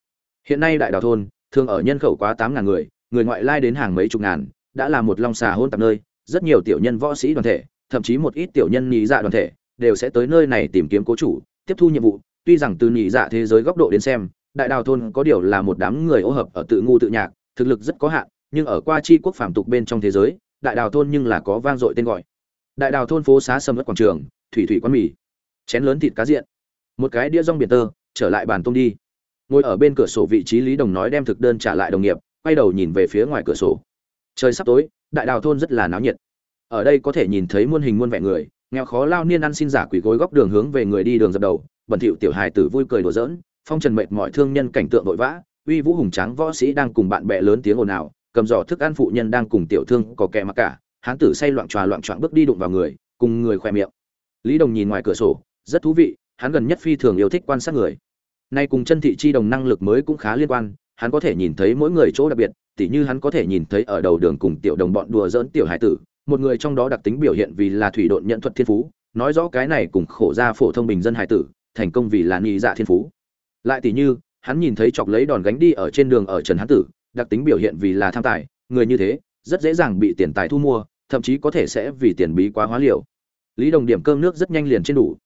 Hiện nay đại đào thôn, thường ở nhân khẩu quá tám ngàn người người ngoại lai đến hàng mấy chục ngàn, đã là một long xà hôn tạp nơi, rất nhiều tiểu nhân võ sĩ đoàn thể, thậm chí một ít tiểu nhân lý dạ đoàn thể, đều sẽ tới nơi này tìm kiếm cố chủ, tiếp thu nhiệm vụ tuy rằng từ nhị dạ thế giới góc độ đến xem, đại đào thôn có điều là một đám người ô hợp ở tự ngu tự nhạc, thực lực rất có hạn, nhưng ở qua chi quốc phàm tục bên trong thế giới, đại đào thôn nhưng là có vang dội tên gọi. Đại đào thôn phố xá sầm ớt quảng trường, thủy thủy quán mì, chén lớn thịt cá diện. Một cái đĩa rong biển tơ, trở lại bàn tôm đi. Ngồi ở bên cửa sổ vị trí lý đồng nói đem thực đơn trả lại đồng nghiệp, quay đầu nhìn về phía ngoài cửa sổ. Trời sắp tối, đại đào thôn rất là náo nhiệt. Ở đây có thể nhìn thấy muôn hình muôn vẻ người, nghèo khó lao niên ăn xin giả quỷ gối góc đường hướng về người đi đường dập đầu bẩn thỉu tiểu hài tử vui cười đùa giỡn, phong trần mệt mọi thương nhân cảnh tượng vội vã, uy vũ hùng tráng võ sĩ đang cùng bạn bè lớn tiếng ồn ào, cầm giỏ thức ăn phụ nhân đang cùng tiểu thương có kẻ mặc cả, hán tử say loạn tròa loạn trọn bước đi đụng vào người, cùng người khỏe miệng. Lý đồng nhìn ngoài cửa sổ, rất thú vị, hắn gần nhất phi thường yêu thích quan sát người. Nay cùng chân thị chi đồng năng lực mới cũng khá liên quan, hắn có thể nhìn thấy mỗi người chỗ đặc biệt, tỉ như hắn có thể nhìn thấy ở đầu đường cùng tiểu đồng bọn đùa dỡn tiểu hải tử, một người trong đó đặc tính biểu hiện vì là thủy độn nhận thuật thiên phú, nói rõ cái này cùng khổ ra phổ thông bình dân hải tử thành công vì là nhị dạ thiên phú. Lại tỷ như, hắn nhìn thấy chọc lấy đòn gánh đi ở trên đường ở trần hán tử, đặc tính biểu hiện vì là tham tài, người như thế, rất dễ dàng bị tiền tài thu mua, thậm chí có thể sẽ vì tiền bí quá hóa liều. Lý đồng điểm cơm nước rất nhanh liền trên đủ.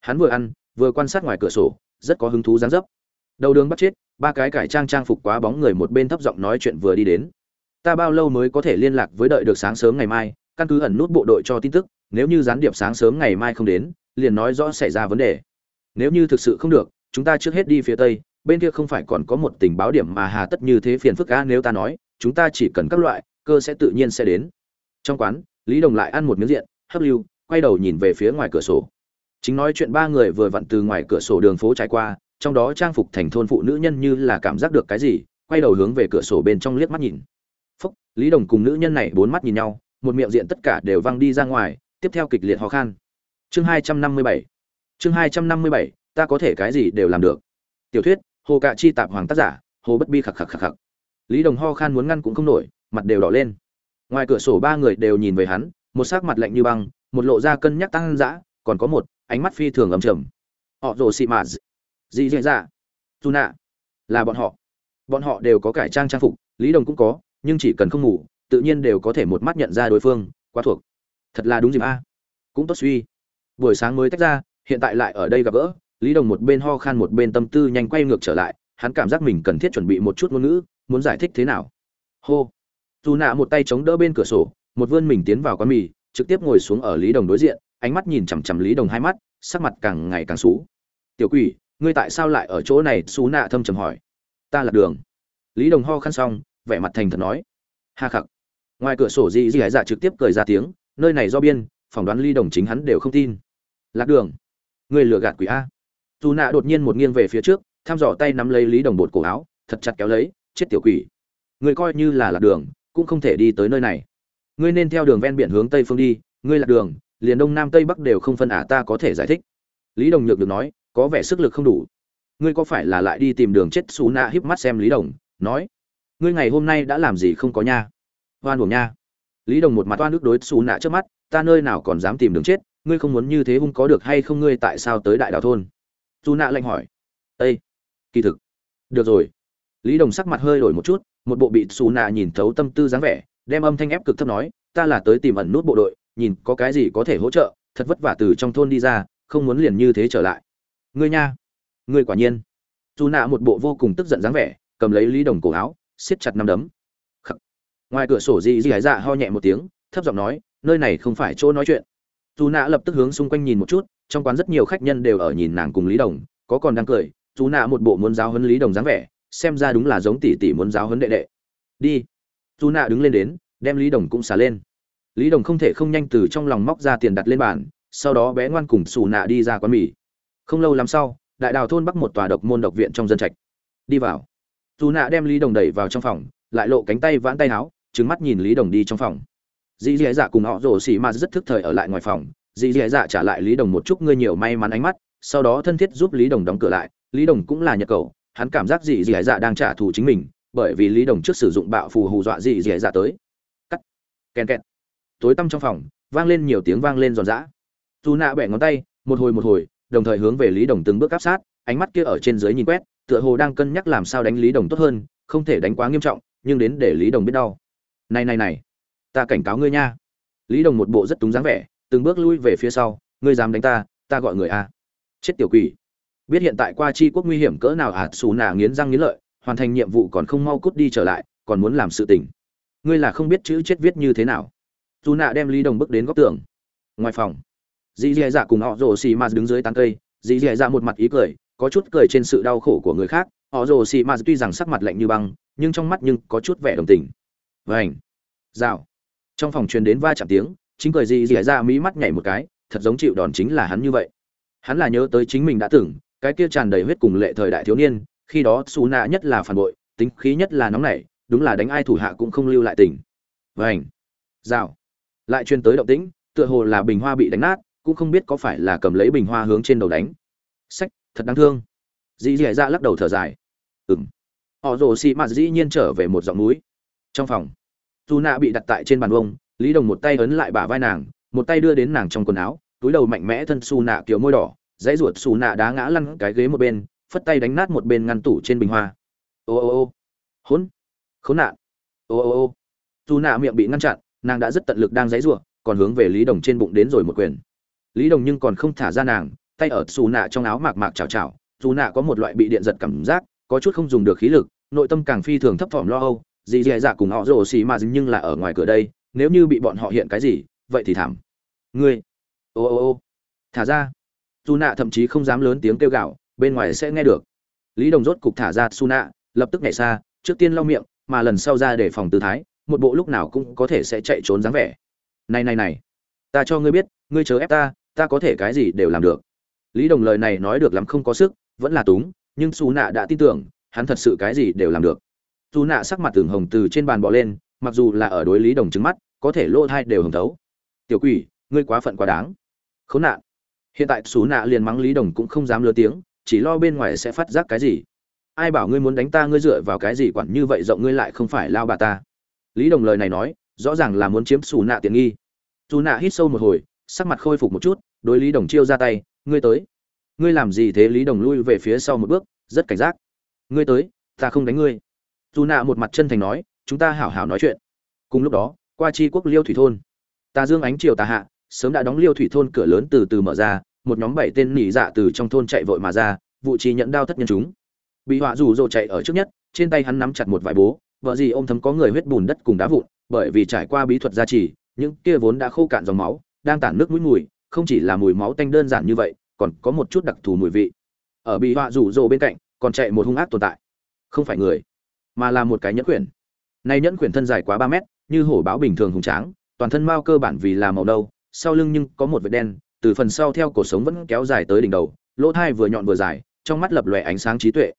Hắn vừa ăn, vừa quan sát ngoài cửa sổ, rất có hứng thú dáng dấp. Đầu đường bắt chết, ba cái cải trang trang phục quá bóng người một bên thấp giọng nói chuyện vừa đi đến. Ta bao lâu mới có thể liên lạc với đợi được sáng sớm ngày mai, căn cứ ẩn nút bộ đội cho tin tức, nếu như gián điệp sáng sớm ngày mai không đến, liền nói rõ xảy ra vấn đề nếu như thực sự không được, chúng ta trước hết đi phía tây, bên kia không phải còn có một tình báo điểm mà hà tất như thế phiền phức a nếu ta nói, chúng ta chỉ cần các loại, cơ sẽ tự nhiên sẽ đến. Trong quán, lý đồng lại ăn một miếng diện, hấp lưu, quay đầu nhìn về phía ngoài cửa sổ. Chính nói chuyện ba người vừa vặn từ ngoài cửa sổ đường phố trải qua, trong đó trang phục thành thôn phụ nữ nhân như là cảm giác được cái gì, quay đầu hướng về cửa sổ bên trong liếc mắt nhìn. Phúc, lý đồng cùng nữ nhân này bốn mắt nhìn nhau, một miệng diện tất cả đều văng đi ra ngoài, tiếp theo kịch liệt ho khan. Chương hai trăm năm mươi bảy chương hai trăm năm mươi bảy, ta có thể cái gì đều làm được. Tiểu thuyết, hồ cạ chi tạp hoàng tác giả, hồ bất bi khạc khạc khạc khạc. lý đồng ho khan muốn ngăn cũng không nổi, mặt đều đỏ lên. Ngoài cửa sổ ba người đều nhìn về hắn, một sắc mặt lạnh như băng, một lộ ra cân nhắc tăng dã, còn có một, ánh mắt phi thường ầm trầm. Họ rồ xị mạt dị dạ dạ dù nạ, là bọn họ. Bọn họ đều có cải trang trang phục, lý đồng cũng có, nhưng chỉ cần không ngủ, tự nhiên đều có thể một mắt nhận ra đối phương, quá thuộc. Thật là đúng dịp a. Cũng tốt suy. Buổi sáng mới tách ra hiện tại lại ở đây gặp gỡ, lý đồng một bên ho khan một bên tâm tư nhanh quay ngược trở lại, hắn cảm giác mình cần thiết chuẩn bị một chút ngôn ngữ, muốn giải thích thế nào. Hô. Dù nạ một tay chống đỡ bên cửa sổ, một vươn mình tiến vào quán mì, trực tiếp ngồi xuống ở lý đồng đối diện, ánh mắt nhìn chằm chằm lý đồng hai mắt, sắc mặt càng ngày càng xú. Tiểu quỷ, ngươi tại sao lại ở chỗ này? Xú nạ thâm trầm hỏi. Ta là đường. Lý đồng ho khăn xong, vẻ mặt thành thật nói. Ha khặc. Ngoài cửa sổ gì gì gái dạ trực tiếp cười ra tiếng, nơi này do biên, phỏng đoán ly đồng chính hắn đều không tin. Lạc đường người lừa gạt quỷ a. Dù nạ đột nhiên một nghiêng về phía trước, thăm dò tay nắm lấy lý đồng bột cổ áo, thật chặt kéo lấy, chết tiểu quỷ. Người coi như là lạc đường, cũng không thể đi tới nơi này. Ngươi nên theo đường ven biển hướng tây phương đi, ngươi lạc đường, liền đông nam tây bắc đều không phân ả ta có thể giải thích. Lý đồng nhược được nói, có vẻ sức lực không đủ. Ngươi có phải là lại đi tìm đường chết xù nạ híp mắt xem lý đồng, nói, ngươi ngày hôm nay đã làm gì không có nha? Oan buồng nha. Lý đồng một mặt oan ức đối xù nạ trước mắt, ta nơi nào còn dám tìm đường chết ngươi không muốn như thế hung có được hay không ngươi tại sao tới đại đảo thôn? Dù nạ lạnh hỏi. Ây kỳ thực. Được rồi. Lý đồng sắc mặt hơi đổi một chút, một bộ bị xù nạ nhìn thấu tâm tư dáng vẻ, đem âm thanh ép cực thấp nói, ta là tới tìm ẩn nút bộ đội, nhìn có cái gì có thể hỗ trợ, thật vất vả từ trong thôn đi ra, không muốn liền như thế trở lại. Ngươi nha. Ngươi quả nhiên. Dù nạ một bộ vô cùng tức giận dáng vẻ, cầm lấy lý đồng cổ áo, siết chặt năm đấm. Khắc. ngoài cửa sổ dì dì gái dạ ho nhẹ một tiếng, thấp giọng nói, nơi này không phải chỗ nói chuyện dù nạ lập tức hướng xung quanh nhìn một chút, trong quán rất nhiều khách nhân đều ở nhìn nàng cùng lý đồng, có còn đang cười dù nạ một bộ muốn giáo huấn lý đồng dáng vẻ, xem ra đúng là giống tỷ tỷ muốn giáo huấn đệ đệ. Đi. Dù nạ đứng lên đến, đem lý đồng cũng xả lên. Lý đồng không thể không nhanh từ trong lòng móc ra tiền đặt lên bàn, sau đó bé ngoan cùng xù nạ đi ra quán mì. Không lâu lắm sau, đại đào thôn bắc một tòa độc môn độc viện trong dân trạch. Đi vào. Dù nạ đem lý đồng đẩy vào trong phòng, lại lộ cánh tay vãn tay áo trứng mắt nhìn lý đồng đi trong phòng dì dì dạ cùng họ rồ xì ma rất thức thời ở lại ngoài phòng. Dì dì dạ trả lại lý đồng một chút, ngươi nhiều may mắn ánh mắt, sau đó thân thiết giúp lý đồng đóng cửa lại. Lý đồng cũng là nhật cầu, hắn cảm giác dì dì dạ đang trả thù chính mình, bởi vì lý đồng trước sử dụng bạo phù hù dọa dì dì dạ tới. Cắt. Kèn kẹt. Tối tăm trong phòng, vang lên nhiều tiếng vang lên giòn giã. Dù nạ bẻ ngón tay, một hồi một hồi, đồng thời hướng về lý đồng từng bước áp sát, ánh mắt kia ở trên dưới nhìn quét, tựa hồ đang cân nhắc làm sao đánh lý đồng tốt hơn, không thể đánh quá nghiêm trọng, nhưng đến để lý đồng biết đau. Này này này ta cảnh cáo ngươi nha. Lý đồng một bộ rất túng dáng vẻ, từng bước lui về phía sau, ngươi dám đánh ta ta gọi người a. Chết tiểu quỷ. Biết hiện tại qua chi quốc nguy hiểm cỡ nào ạt xù nà nghiến răng nghiến lợi, hoàn thành nhiệm vụ còn không mau cút đi trở lại, còn muốn làm sự tình. Ngươi là không biết chữ chết viết như thế nào. Dù nạ đem lý đồng bước đến góc tường. Ngoài phòng, dì dì dạ cùng họ rồ xì m đứng dưới tán cây. Dì dì dạ một mặt ý cười, có chút cười trên sự đau khổ của người khác. Họ rồ xì m tuy rằng sắc mặt lạnh như băng, nhưng trong mắt nhưng có chút vẻ đồng tình. Vảnh rào trong phòng truyền đến va chạm tiếng, chính cười gì dì ra mỹ mắt nhảy một cái, thật giống chịu đòn chính là hắn như vậy. Hắn là nhớ tới chính mình đã từng, cái kia tràn đầy huyết cùng lệ thời đại thiếu niên, khi đó xù nạ nhất là phản bội, tính khí nhất là nóng nảy, đúng là đánh ai thủ hạ cũng không lưu lại tình. Vảnh rào, lại truyền tới động tĩnh, tựa hồ là bình hoa bị đánh nát, cũng không biết có phải là cầm lấy bình hoa hướng trên đầu đánh. Sách, thật đáng thương. Dì dì dạ lắc đầu thở dài. Ừng họ rồ xị mạt dĩ nhiên trở về một giọng núi. Trong phòng dù nạ bị đặt tại trên bàn vông lý đồng một tay ấn lại bả vai nàng một tay đưa đến nàng trong quần áo túi đầu mạnh mẽ thân xù nạ kiểu môi đỏ dãy ruột xù nạ đá ngã lăn cái ghế một bên phất tay đánh nát một bên ngăn tủ trên bình hoa. Ô ô ô hỗn khốn nạn. Ô ô ô dù nạ miệng bị ngăn chặn nàng đã rất tận lực đang dãy ruột, còn hướng về lý đồng trên bụng đến rồi một quyền. Lý đồng nhưng còn không thả ra nàng tay ở xù nạ trong áo mạc mạc chào chào dù nạ có một loại bị điện giật cảm giác có chút không dùng được khí lực nội tâm càng phi thường thấp thỏm lo âu dì dì dạ cùng họ rồ xì mà nhưng là ở ngoài cửa đây, nếu như bị bọn họ hiện cái gì, vậy thì thảm. Ngươi. Ô ô ô. Thả ra. Dù nạ thậm chí không dám lớn tiếng kêu gạo bên ngoài sẽ nghe được. Lý đồng rốt cục thả ra su nạ lập tức nhảy xa, trước tiên lau miệng, mà lần sau ra để phòng tư thái, một bộ lúc nào cũng có thể sẽ chạy trốn dáng vẻ. Này này này. Ta cho ngươi biết, ngươi chớ ép ta ta có thể cái gì đều làm được. Lý đồng lời này nói được lắm không có sức, vẫn là túng, nhưng Su nạ đã tin tưởng, hắn thật sự cái gì đều làm được dù nạ sắc mặt tường hồng từ trên bàn bỏ lên, mặc dù là ở đối lý đồng trứng mắt, có thể lỗ thai đều hồng thấu. Tiểu quỷ, ngươi quá phận quá đáng. Khốn nạn. Hiện tại xú nạ liền mắng lý đồng cũng không dám lừa tiếng, chỉ lo bên ngoài sẽ phát giác cái gì. Ai bảo ngươi muốn đánh ta, ngươi dựa vào cái gì quản như vậy rộng ngươi lại không phải lao bà ta? Lý đồng lời này nói, rõ ràng là muốn chiếm xù nạ tiện nghi. Dù nạ hít sâu một hồi, sắc mặt khôi phục một chút, đối lý đồng chiêu ra tay, ngươi tới. Ngươi làm gì thế? Lý đồng lui về phía sau một bước, rất cảnh giác. Ngươi tới, ta không đánh ngươi dù nạ một mặt chân thành nói, chúng ta hảo hảo nói chuyện. Cùng lúc đó, qua chi quốc liêu thủy thôn. Tà dương ánh triều tà hạ, sớm đã đóng liêu thủy thôn cửa lớn từ từ mở ra, một nhóm bảy tên nỉ dạ từ trong thôn chạy vội mà ra, vụ trì nhận đao thất nhân chúng. Bị họa rủ rồ chạy ở trước nhất, trên tay hắn nắm chặt một vải bố, vợ gì ôm thấm có người huyết bùn đất cùng đá vụn, bởi vì trải qua bí thuật gia trì, những kia vốn đã khô cạn dòng máu, đang tản nước mũi mùi, không chỉ là mùi máu tanh đơn giản như vậy, còn có một chút đặc thù mùi vị. Ở bị họa rủ rồ bên cạnh, còn chạy một hung ác tồn tại. Không phải người mà là một cái nhẫn quyển. Này nhẫn quyển thân dài quá ba mét, như hổ báo bình thường hùng tráng, toàn thân mao cơ bản vì là màu đâu sau lưng nhưng có một vệt đen, từ phần sau theo cổ sống vẫn kéo dài tới đỉnh đầu, lỗ thai vừa nhọn vừa dài, trong mắt lập lòe ánh sáng trí tuệ.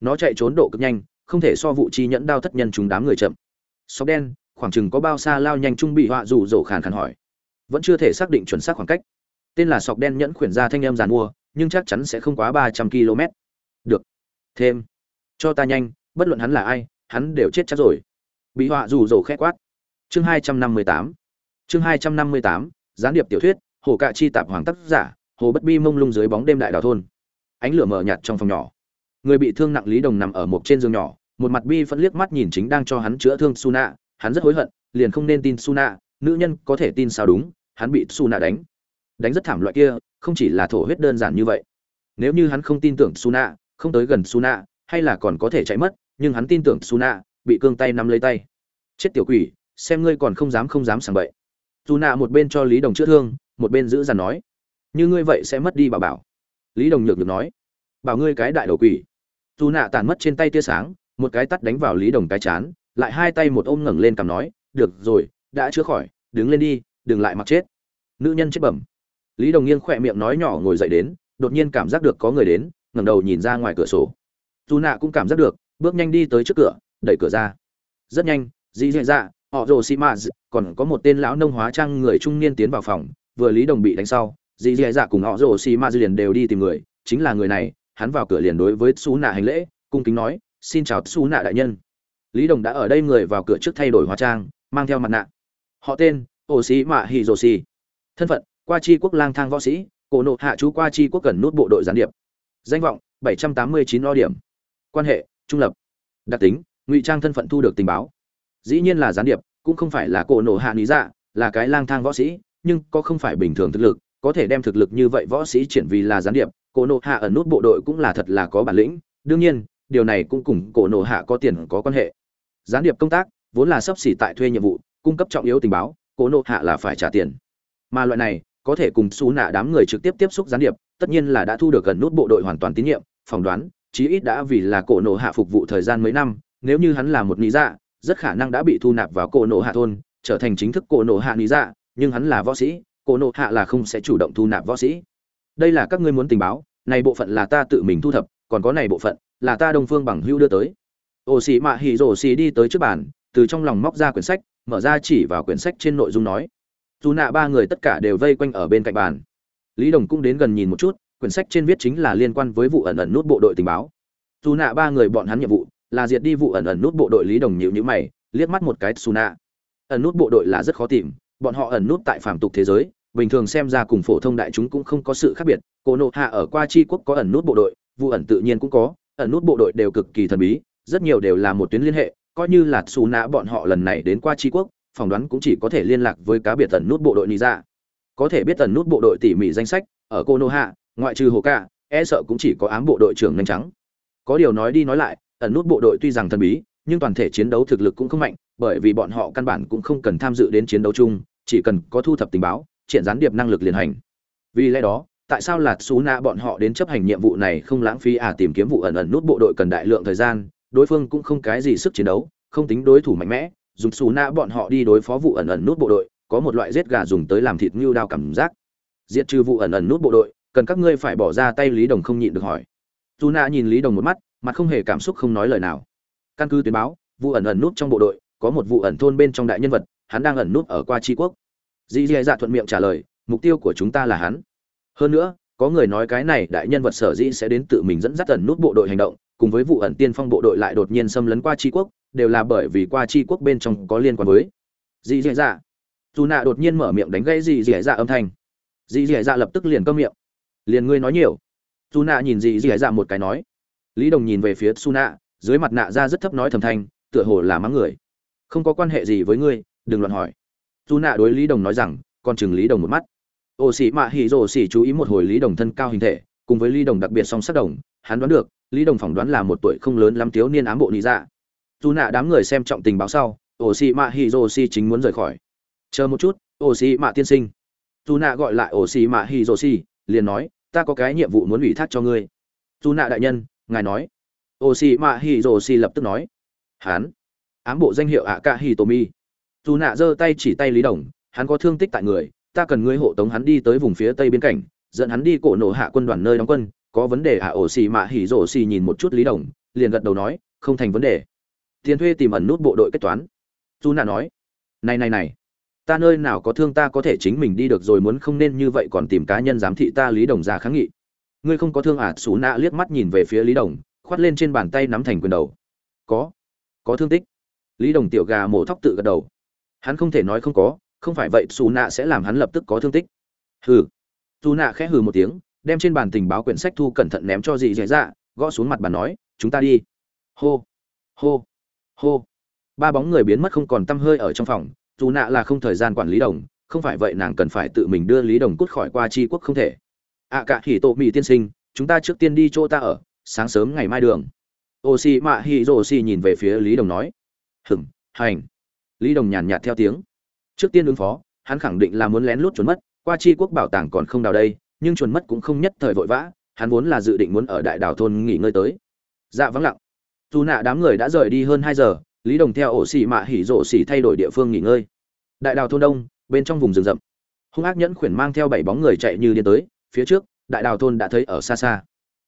Nó chạy trốn độ cực nhanh, không thể so vụ chi nhẫn đao thất nhân chúng đám người chậm. Sóc đen, khoảng chừng có bao xa lao nhanh trung bị họa rủ rổ khàn khàn hỏi. Vẫn chưa thể xác định chuẩn xác khoảng cách. Tên là sọc đen nhẫn khuyển ra thanh em giàn mua, nhưng chắc chắn sẽ không quá ba trăm km được. Thêm. Cho ta nhanh bất luận hắn là ai, hắn đều chết chắc rồi. Bị họa rủ rồ khẽ quát. Chương hai trăm năm mươi tám. Chương hai trăm năm mươi tám, gián điệp tiểu thuyết, hồ cạ chi tạp hoàng tác giả, hồ bất bi mông lung dưới bóng đêm đại đào thôn. Ánh lửa mờ nhạt trong phòng nhỏ. Người bị thương nặng lý đồng nằm ở một trên giường nhỏ, một mặt bi vẫn liếc mắt nhìn chính đang cho hắn chữa thương suna hắn rất hối hận, liền không nên tin suna nữ nhân có thể tin sao đúng, hắn bị suna đánh. Đánh rất thảm loại kia, không chỉ là thổ huyết đơn giản như vậy. Nếu như hắn không tin tưởng suna không tới gần suna hay là còn có thể chạy mất nhưng hắn tin tưởng suna, bị cương tay nắm lấy tay. Chết tiểu quỷ, xem ngươi còn không dám không dám sảng bậy. Suna một bên cho lý đồng chữa thương, một bên giữ dằn nói. Như ngươi vậy sẽ mất đi bảo bảo. Lý đồng nhược được nói. Bảo ngươi cái đại đầu quỷ. Suna tàn mất trên tay tia sáng, một cái tắt đánh vào lý đồng cái chán, lại hai tay một ôm ngẩng lên cằm nói, được rồi, đã chữa khỏi, đứng lên đi, đừng lại mặc chết. Nữ nhân chết bẩm. Lý đồng nghiêng khỏe miệng nói nhỏ ngồi dậy đến, đột nhiên cảm giác được có người đến, ngẩng đầu nhìn ra ngoài cửa sổ. Dù nạ cũng cảm giác được bước nhanh đi tới trước cửa, đẩy cửa ra. Rất nhanh dì dạy dạ họ rồ xi mã còn có một tên lão nông hóa trang người trung niên tiến vào phòng, vừa lý đồng bị đánh sau dì dạy dạ cùng họ rồ xi mã liền đều đi tìm người, chính là người này, hắn vào cửa liền đối với xú nạ hành lễ, cung kính nói, xin chào xú nạ đại nhân. Lý đồng đã ở đây người vào cửa trước thay đổi hóa trang, mang theo mặt nạ. Họ tên ổ sĩ mạ hì rồ xì. Thân phận, qua chi quốc lang thang võ sĩ, cổ nộ hạ chú qua chi quốc cần nút bộ đội gián điệp. Danh vọng 789 lo điểm. Quan hệ trung lập. Đặc tính, ngụy trang thân phận thu được tình báo. Dĩ nhiên là gián điệp, cũng không phải là cổ nổ hạ lý dạ là cái lang thang võ sĩ, nhưng có không phải bình thường thực lực, có thể đem thực lực như vậy võ sĩ triển vì là gián điệp, cổ nổ hạ ở nút bộ đội cũng là thật là có bản lĩnh. Đương nhiên, điều này cũng cùng cổ nổ hạ có tiền có quan hệ. Gián điệp công tác, vốn là sắp xỉ tại thuê nhiệm vụ, cung cấp trọng yếu tình báo, cổ nổ hạ là phải trả tiền. Mà loại này, có thể cùng xú nạ đám người trực tiếp tiếp xúc gián điệp, tất nhiên là đã thu được gần nút bộ đội hoàn toàn tín nhiệm, phỏng đoán chí ít đã vì là cổ nộ hạ phục vụ thời gian mấy năm, nếu như hắn là một lý dạ rất khả năng đã bị thu nạp vào cổ nộ hạ thôn, trở thành chính thức cổ nộ hạ lý dạ nhưng hắn là võ sĩ, cổ nộ hạ là không sẽ chủ động thu nạp võ sĩ. Đây là các ngươi muốn tình báo, này bộ phận là ta tự mình thu thập, còn có này bộ phận là ta đông phương bằng hữu đưa tới. Ồ xì mạ hỉ rổ xì đi tới trước bàn, từ trong lòng móc ra quyển sách, mở ra chỉ vào quyển sách trên nội dung nói. Dù nạ ba người tất cả đều vây quanh ở bên cạnh bàn. Lý đồng cũng đến gần nhìn một chút quyển sách trên viết chính là liên quan với vụ ẩn ẩn nút bộ đội tình báo. Dù nạ ba người bọn hắn nhiệm vụ là diệt đi vụ ẩn ẩn nút bộ đội lý đồng nhịu nhữ mày, liếc mắt một cái xù nạ ẩn nút bộ đội là rất khó tìm, bọn họ ẩn nút tại phàm tục thế giới, bình thường xem ra cùng phổ thông đại chúng cũng không có sự khác biệt. Cô nộ hạ ở qua chi quốc có ẩn nút bộ đội, vụ ẩn tự nhiên cũng có, ẩn nút bộ đội đều cực kỳ thần bí, rất nhiều đều là một tuyến liên hệ, coi như là xù nạ bọn họ lần này đến qua tri quốc, phỏng đoán cũng chỉ có thể liên lạc với cá biệt tần nút bộ đội nị dạ. Có thể biết tần nút bộ đội tỉ mỉ danh sách, ở cô nô hạ ngoại trừ hồ ca e sợ cũng chỉ có ám bộ đội trưởng nhanh trắng có điều nói đi nói lại, ẩn nút bộ đội tuy rằng thần bí, nhưng toàn thể chiến đấu thực lực cũng không mạnh, bởi vì bọn họ căn bản cũng không cần tham dự đến chiến đấu chung, chỉ cần có thu thập tình báo, triển gián điệp năng lực liền hành. Vì lẽ đó, tại sao lạt xú nạ bọn họ đến chấp hành nhiệm vụ này không lãng phí à tìm kiếm vụ ẩn ẩn nút bộ đội cần đại lượng thời gian, đối phương cũng không cái gì sức chiến đấu, không tính đối thủ mạnh mẽ, dùng xú nạ bọn họ đi đối phó vụ ẩn ẩn nút bộ đội, có một loại giết gà dùng tới làm thịt ngưu đao cảm giác. Diệt trừ vụ ẩn ẩn nút bộ đội cần các ngươi phải bỏ ra tay lý đồng không nhịn được hỏi. Dù nạ nhìn lý đồng một mắt, mặt không hề cảm xúc không nói lời nào. Căn cứ tuyến báo, vụ ẩn ẩn nút trong bộ đội, có một vụ ẩn thôn bên trong đại nhân vật, hắn đang ẩn nút ở qua tri quốc. Dì dì dạ thuận miệng trả lời, mục tiêu của chúng ta là hắn. Hơn nữa, có người nói cái này đại nhân vật sở dĩ sẽ đến tự mình dẫn dắt ẩn nút bộ đội hành động, cùng với vụ ẩn tiên phong bộ đội lại đột nhiên xâm lấn qua tri quốc, đều là bởi vì qua tri quốc bên trong có liên quan với. Dì dì dạ. Dù nạ đột nhiên mở miệng đánh gãy dì dì dạ âm thanh. Dì dì dạ lập tức liền câm miệng liền ngươi nói nhiều. Dù nạ nhìn dì dì dạ một cái nói. Lý đồng nhìn về phía su nạ dưới mặt nạ ra rất thấp nói thầm thanh, tựa hồ là mắng người. Không có quan hệ gì với ngươi, đừng loạn hỏi. Dù nạ đối lý đồng nói rằng còn chừng lý đồng một mắt. Ồ xì mạ hỉ rồ xỉ chú ý một hồi lý đồng thân cao hình thể, cùng với lý đồng đặc biệt song sắc đồng, hắn đoán được, lý đồng phỏng đoán là một tuổi không lớn lắm thiếu niên ám bộ lý dạ. Dù nạ đám người xem trọng tình báo sau ồ xì mạ hỉ rồ xỉ chính muốn rời khỏi. Chờ một chút ồ xì mạ tiên sinh. Dù nạ gọi lại ồ xì mạ hỉ rồ xỉ liền nói, ta có cái nhiệm vụ muốn ủy thác cho ngươi. Dù nạ đại nhân, ngài nói. Ô xì mạ hỉ rồ xì lập tức nói. Hắn ám bộ danh hiệu ạ cả hỉ tô mi dù nạ giơ tay chỉ tay lý đồng, hắn có thương tích tại người, ta cần ngươi hộ tống hắn đi tới vùng phía tây biên cảnh dẫn hắn đi cổ nổ hạ quân đoàn nơi đóng quân. Có vấn đề ạ ổ xì mạ hỉ rổ xì nhìn một chút lý đồng, liền gật đầu nói, không thành vấn đề. Tiền thuê tìm ẩn nút bộ đội kết toán. Dù nạ nói, này này này ta nơi nào có thương ta có thể chính mình đi được rồi muốn không nên như vậy còn tìm cá nhân giám thị ta lý đồng ra kháng nghị. Ngươi không có thương à xú nạ liếc mắt nhìn về phía lý đồng, khoát lên trên bàn tay nắm thành quyền đầu. Có có thương tích. Lý đồng tiểu gà mổ thóc tự gật đầu. Hắn không thể nói không có, không phải vậy xù nạ sẽ làm hắn lập tức có thương tích. Hừ. Dù nạ khẽ hừ một tiếng, đem trên bàn tình báo quyển sách thu cẩn thận ném cho dì dạy dạ gõ xuống mặt bàn nói, chúng ta đi. Hô. Hô. Hô. Ba bóng người biến mất không còn t hơi ở trong phòng dù nạ là không thời gian quản lý đồng, không phải vậy nàng cần phải tự mình đưa lý đồng cút khỏi qua tri quốc không thể. Ạ cả hỉ tổ mỹ tiên sinh, chúng ta trước tiên đi chỗ ta ở, sáng sớm ngày mai đường. Ô xì mạ hỉ rồ xì nhìn về phía lý đồng nói. Hừng hành. Lý đồng nhàn nhạt theo tiếng. Trước tiên ứng phó, hắn khẳng định là muốn lén lút trốn mất, qua chi quốc bảo tàng còn không đào đây, nhưng trốn mất cũng không nhất thời vội vã, hắn vốn là dự định muốn ở đại đảo thôn nghỉ ngơi tới. Dạ vắng lặng. Dù nạ đám người đã rời đi hơn hai giờ, lý đồng theo ổ xì mạ hỉ rộ xì thay đổi địa phương nghỉ ngơi đại đào thôn đông, bên trong vùng rừng rậm. Hung ác nhẫn khuyển mang theo bảy bóng người chạy như điên tới, phía trước, đại đào thôn đã thấy ở xa xa.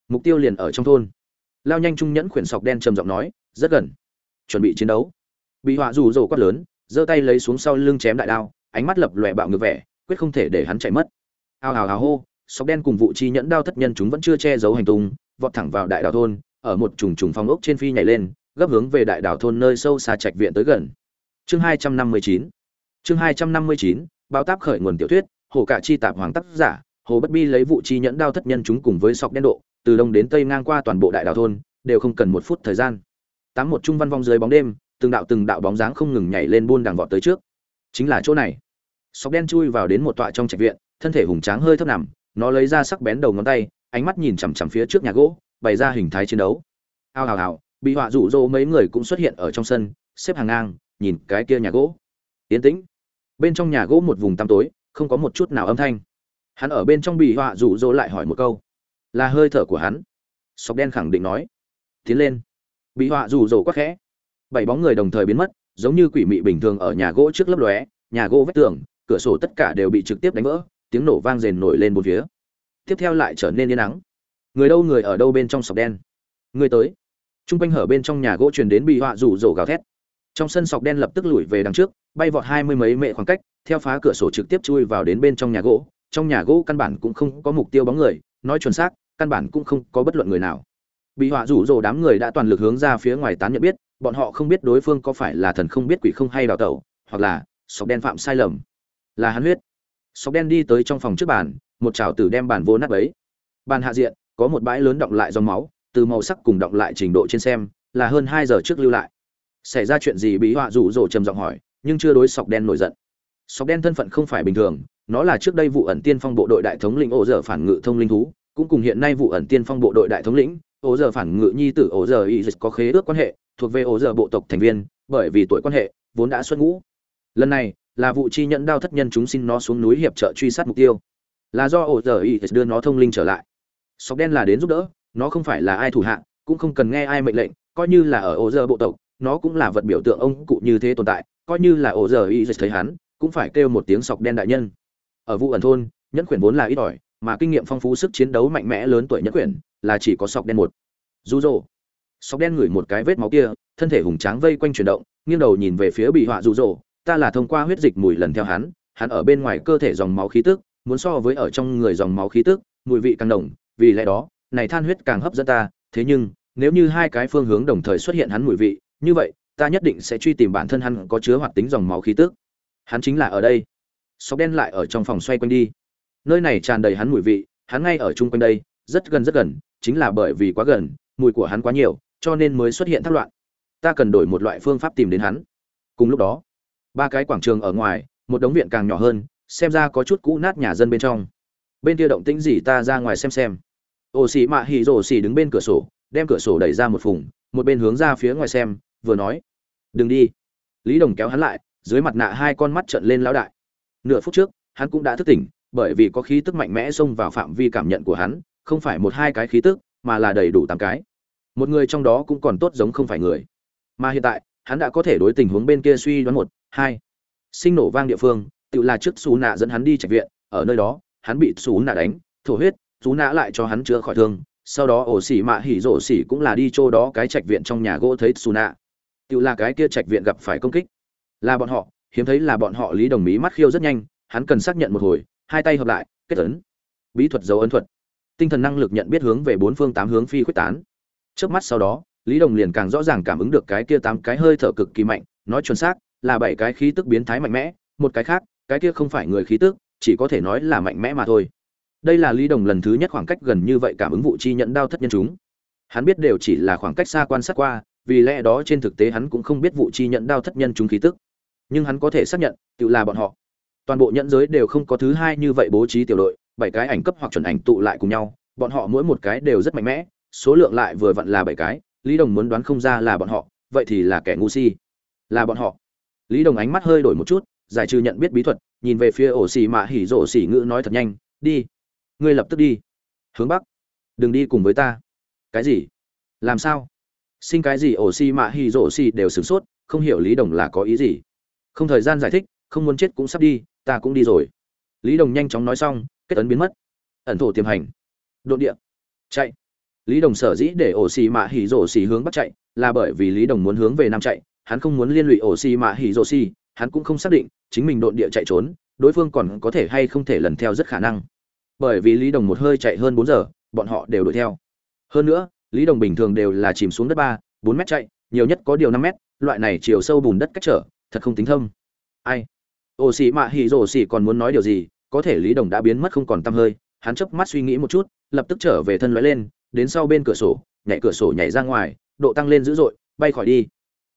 Mục tiêu liền ở trong thôn. Lao nhanh trung nhẫn khuyển sọc đen trầm giọng nói, rất gần. Chuẩn bị chiến đấu. Bị họa rủ rồ quát lớn, giơ tay lấy xuống sau lưng chém đại đao ánh mắt lập lòe bạo ngược vẻ, quyết không thể để hắn chạy mất. Hào hào hào hô, sọc đen cùng vụ chi nhẫn đao thất nhân chúng vẫn chưa che giấu hành tung, vọt thẳng vào đại Đào thôn, ở một trùng trùng phong ốc trên phi nhảy lên, gấp hướng về đại đảo thôn nơi sâu xa trạch viện tới gần. Chương hai trăm năm mươi chín chương hai trăm năm mươi chín, báo táp khởi nguồn tiểu thuyết, hồ cả chi tạp hoàng tác giả, hồ bất bi lấy vụ chi nhẫn đao thất nhân chúng cùng với sọc đen độ, từ đông đến tây ngang qua toàn bộ đại đảo thôn, đều không cần một phút thời gian. Tám một trung văn vong dưới bóng đêm, từng đạo từng đạo bóng dáng không ngừng nhảy lên buôn đằng vọt tới trước. Chính là chỗ này. Sọc đen chui vào đến một tọa trong trạch viện, thân thể hùng tráng hơi thấp nằm, nó lấy ra sắc bén đầu ngón tay, ánh mắt nhìn chằm chằm phía trước nhà gỗ, bày ra hình thái chiến đấu. Ao hào hào, bị họa rụ rỗ mấy người cũng xuất hiện ở trong sân, xếp hàng ngang, nhìn cái kia nhà gỗ. Yên tĩnh bên trong nhà gỗ một vùng tăm tối, không có một chút nào âm thanh. Hắn ở bên trong bị họa rủ rỗ lại hỏi một câu. Là hơi thở của hắn. Sọc đen khẳng định nói. Tiến lên. Bị họa rủ rỗ quắc khẽ. Bảy bóng người đồng thời biến mất, giống như quỷ mị bình thường ở nhà gỗ trước lớp lóe, nhà gỗ vách tường, cửa sổ tất cả đều bị trực tiếp đánh vỡ, tiếng nổ vang rền nổi lên bốn phía. Tiếp theo lại trở nên yên nắng. Người đâu người ở đâu bên trong sọc đen? Người tới. T r u n g quanh hở bên trong nhà gỗ truyền đến bị họa rủ rỗ gào thét trong sân sọc đen lập tức lùi về đằng trước, bay vọt hai mươi mấy mệ khoảng cách, theo phá cửa sổ trực tiếp chui vào đến bên trong nhà gỗ. Trong nhà gỗ căn bản cũng không có mục tiêu bóng người, nói chuẩn xác, căn bản cũng không có bất luận người nào. Bị họa rủ rồ đám người đã toàn lực hướng ra phía ngoài tán nhận biết, bọn họ không biết đối phương có phải là thần không biết quỷ không hay đào tẩu, hoặc là sọc đen phạm sai lầm. Là hắn huyết. Sọc đen đi tới trong phòng trước bàn, một chảo tử đem bàn vô nát ấy bàn hạ diện, có một bãi lớn động lại dòng máu, từ màu sắc cùng động lại trình độ trên xem, là hơn hai giờ trước lưu lại xảy ra chuyện gì bí họa rủ rồ trầm giọng hỏi, nhưng chưa đối sọc đen nổi giận. Sọc đen thân phận không phải bình thường, nó là trước đây vụ ẩn tiên phong bộ đội đại thống lĩnh ổ dở phản ngự thông linh thú, cũng cùng hiện nay vụ ẩn tiên phong bộ đội đại thống lĩnh, ổ dở phản ngự nhi tử ổ dở y dịch có khế ước quan hệ, thuộc về ổ dở bộ tộc thành viên, bởi vì tuổi quan hệ, vốn đã xuất ngũ. Lần này, là vụ chi nhận đao thất nhân chúng xin nó xuống núi hiệp trợ truy sát mục tiêu. Là do ổ dở y dịch đưa nó thông linh trở lại. Sọc đen là đến giúp đỡ, nó không phải là ai thủ hạ, cũng không cần nghe ai mệnh lệnh, coi như là ở ổ dở bộ tộc nó cũng là vật biểu tượng ông cụ như thế tồn tại, coi như là ổ dở y dịch thấy hắn, cũng phải kêu một tiếng sọc đen đại nhân. Ở vụ ẩn thôn, nhẫn quyển vốn là ít ỏi, mà kinh nghiệm phong phú sức chiến đấu mạnh mẽ lớn tuổi nhẫn quyển là chỉ có sọc đen một. Du rỗ sọc đen ngửi một cái vết máu kia, thân thể hùng tráng vây quanh chuyển động, nghiêng đầu nhìn về phía bị họa du rỗ ta là thông qua huyết dịch mùi lần theo hắn hắn ở bên ngoài cơ thể dòng máu khí tức, muốn so với ở trong người dòng máu khí tức, mùi vị càng đồng vì lẽ đó, này than huyết càng hấp dẫn ta, thế nhưng, nếu như hai cái phương hướng đồng thời xuất hiện hắn mùi vị như vậy, ta nhất định sẽ truy tìm bản thân hắn có chứa hoạt tính dòng máu khí tức. Hắn chính là ở đây. Sóc đen lại ở trong phòng xoay quanh đi. Nơi này tràn đầy hắn mùi vị, hắn ngay ở chung quanh đây, rất gần rất gần, chính là bởi vì quá gần, mùi của hắn quá nhiều, cho nên mới xuất hiện thác loạn. Ta cần đổi một loại phương pháp tìm đến hắn. Cùng lúc đó, ba cái quảng trường ở ngoài, một đống viện càng nhỏ hơn, xem ra có chút cũ nát nhà dân bên trong. Bên kia động tĩnh gì ta ra ngoài xem xem. Ồ xì mạ hỉ rồ xì đứng bên cửa sổ, đem cửa sổ đẩy ra một phùng, một bên hướng ra phía ngoài xem vừa nói. Đừng đi. Lý đồng kéo hắn lại, dưới mặt nạ hai con mắt trợn lên lão đại. Nửa phút trước, hắn cũng đã thức tỉnh, bởi vì có khí tức mạnh mẽ xông vào phạm vi cảm nhận của hắn, không phải một hai cái khí tức, mà là đầy đủ tám cái. Một người trong đó cũng còn tốt giống không phải người. Mà hiện tại, hắn đã có thể đối tình huống bên kia suy đoán một, hai. Sinh nổ vang địa phương, tự là trước xú nạ dẫn hắn đi trạch viện, ở nơi đó, hắn bị xú nạ đánh, thổ huyết, xú nạ lại cho hắn chữa khỏi thương, sau đó ổ xỉ mạ hỉ rổ xỉ cũng là đi chỗ đó cái trạch viện trong nhà gỗ thấy xú nạ tự là cái kia trạch viện gặp phải công kích. Là bọn họ, hiếm thấy là bọn họ lý đồng mí mắt khiêu rất nhanh, hắn cần xác nhận một hồi, hai tay hợp lại, kết ấn. Bí thuật dấu ấn thuật. Tinh thần năng lực nhận biết hướng về bốn phương tám hướng phi quyết tán. Trước mắt sau đó, lý đồng liền càng rõ ràng cảm ứng được cái kia tám cái hơi thở cực kỳ mạnh, nói chuẩn xác, là bảy cái khí tức biến thái mạnh mẽ, một cái khác, cái kia không phải người khí tức, chỉ có thể nói là mạnh mẽ mà thôi. Đây là lý đồng lần thứ nhất khoảng cách gần như vậy cảm ứng vụ chi nhận đao thất nhân chúng. Hắn biết đều chỉ là khoảng cách xa quan sát qua vì lẽ đó trên thực tế hắn cũng không biết vụ chi nhận đao thất nhân chúng khí tức. Nhưng hắn có thể xác nhận, tự là bọn họ. Toàn bộ nhẫn giới đều không có thứ hai như vậy bố trí tiểu đội, bảy cái ảnh cấp hoặc chuẩn ảnh tụ lại cùng nhau, bọn họ mỗi một cái đều rất mạnh mẽ, số lượng lại vừa vặn là bảy cái, lý đồng muốn đoán không ra là bọn họ, vậy thì là kẻ ngu si. Là bọn họ. Lý đồng ánh mắt hơi đổi một chút, giải trừ nhận biết bí thuật, nhìn về phía ổ xì mạ hỉ rổ xỉ ngữ nói thật nhanh, đi, ngươi lập tức đi. Hướng bắc, đừng đi cùng với ta. Cái gì? Làm sao? Sinh cái gì ổ xì mạ hỉ rổ xi đều sửng sốt, không hiểu lý đồng là có ý gì. Không thời gian giải thích, không muốn chết cũng sắp đi, ta cũng đi rồi. Lý đồng nhanh chóng nói xong, kết ấn biến mất. Ẩn thổ tiềm hành. Đột địa. Chạy. Lý đồng sở dĩ để ổ xì mạ hỉ rổ xì hướng bắc chạy, là bởi vì lý đồng muốn hướng về nam chạy, hắn không muốn liên lụy ổ xì mạ hỉ rổ xì, hắn cũng không xác định chính mình đột địa chạy trốn, đối phương còn có thể hay không thể lần theo rất khả năng. Bởi vì lý đồng một hơi chạy hơn bốn giờ, bọn họ đều đuổi theo. Hơn nữa lý đồng bình thường đều là chìm xuống đất ba, bốn mét chạy, nhiều nhất có điều năm mét, loại này chiều sâu bùn đất cách trở, thật không tính thâm. Ai? Ồ xì mạ hì rồ xì còn muốn nói điều gì, có thể lý đồng đã biến mất không còn t hơi, hắn chớp mắt suy nghĩ một chút, lập tức trở về thân loại lên, đến sau bên cửa sổ, nhảy cửa sổ nhảy ra ngoài, độ tăng lên dữ dội, bay khỏi đi.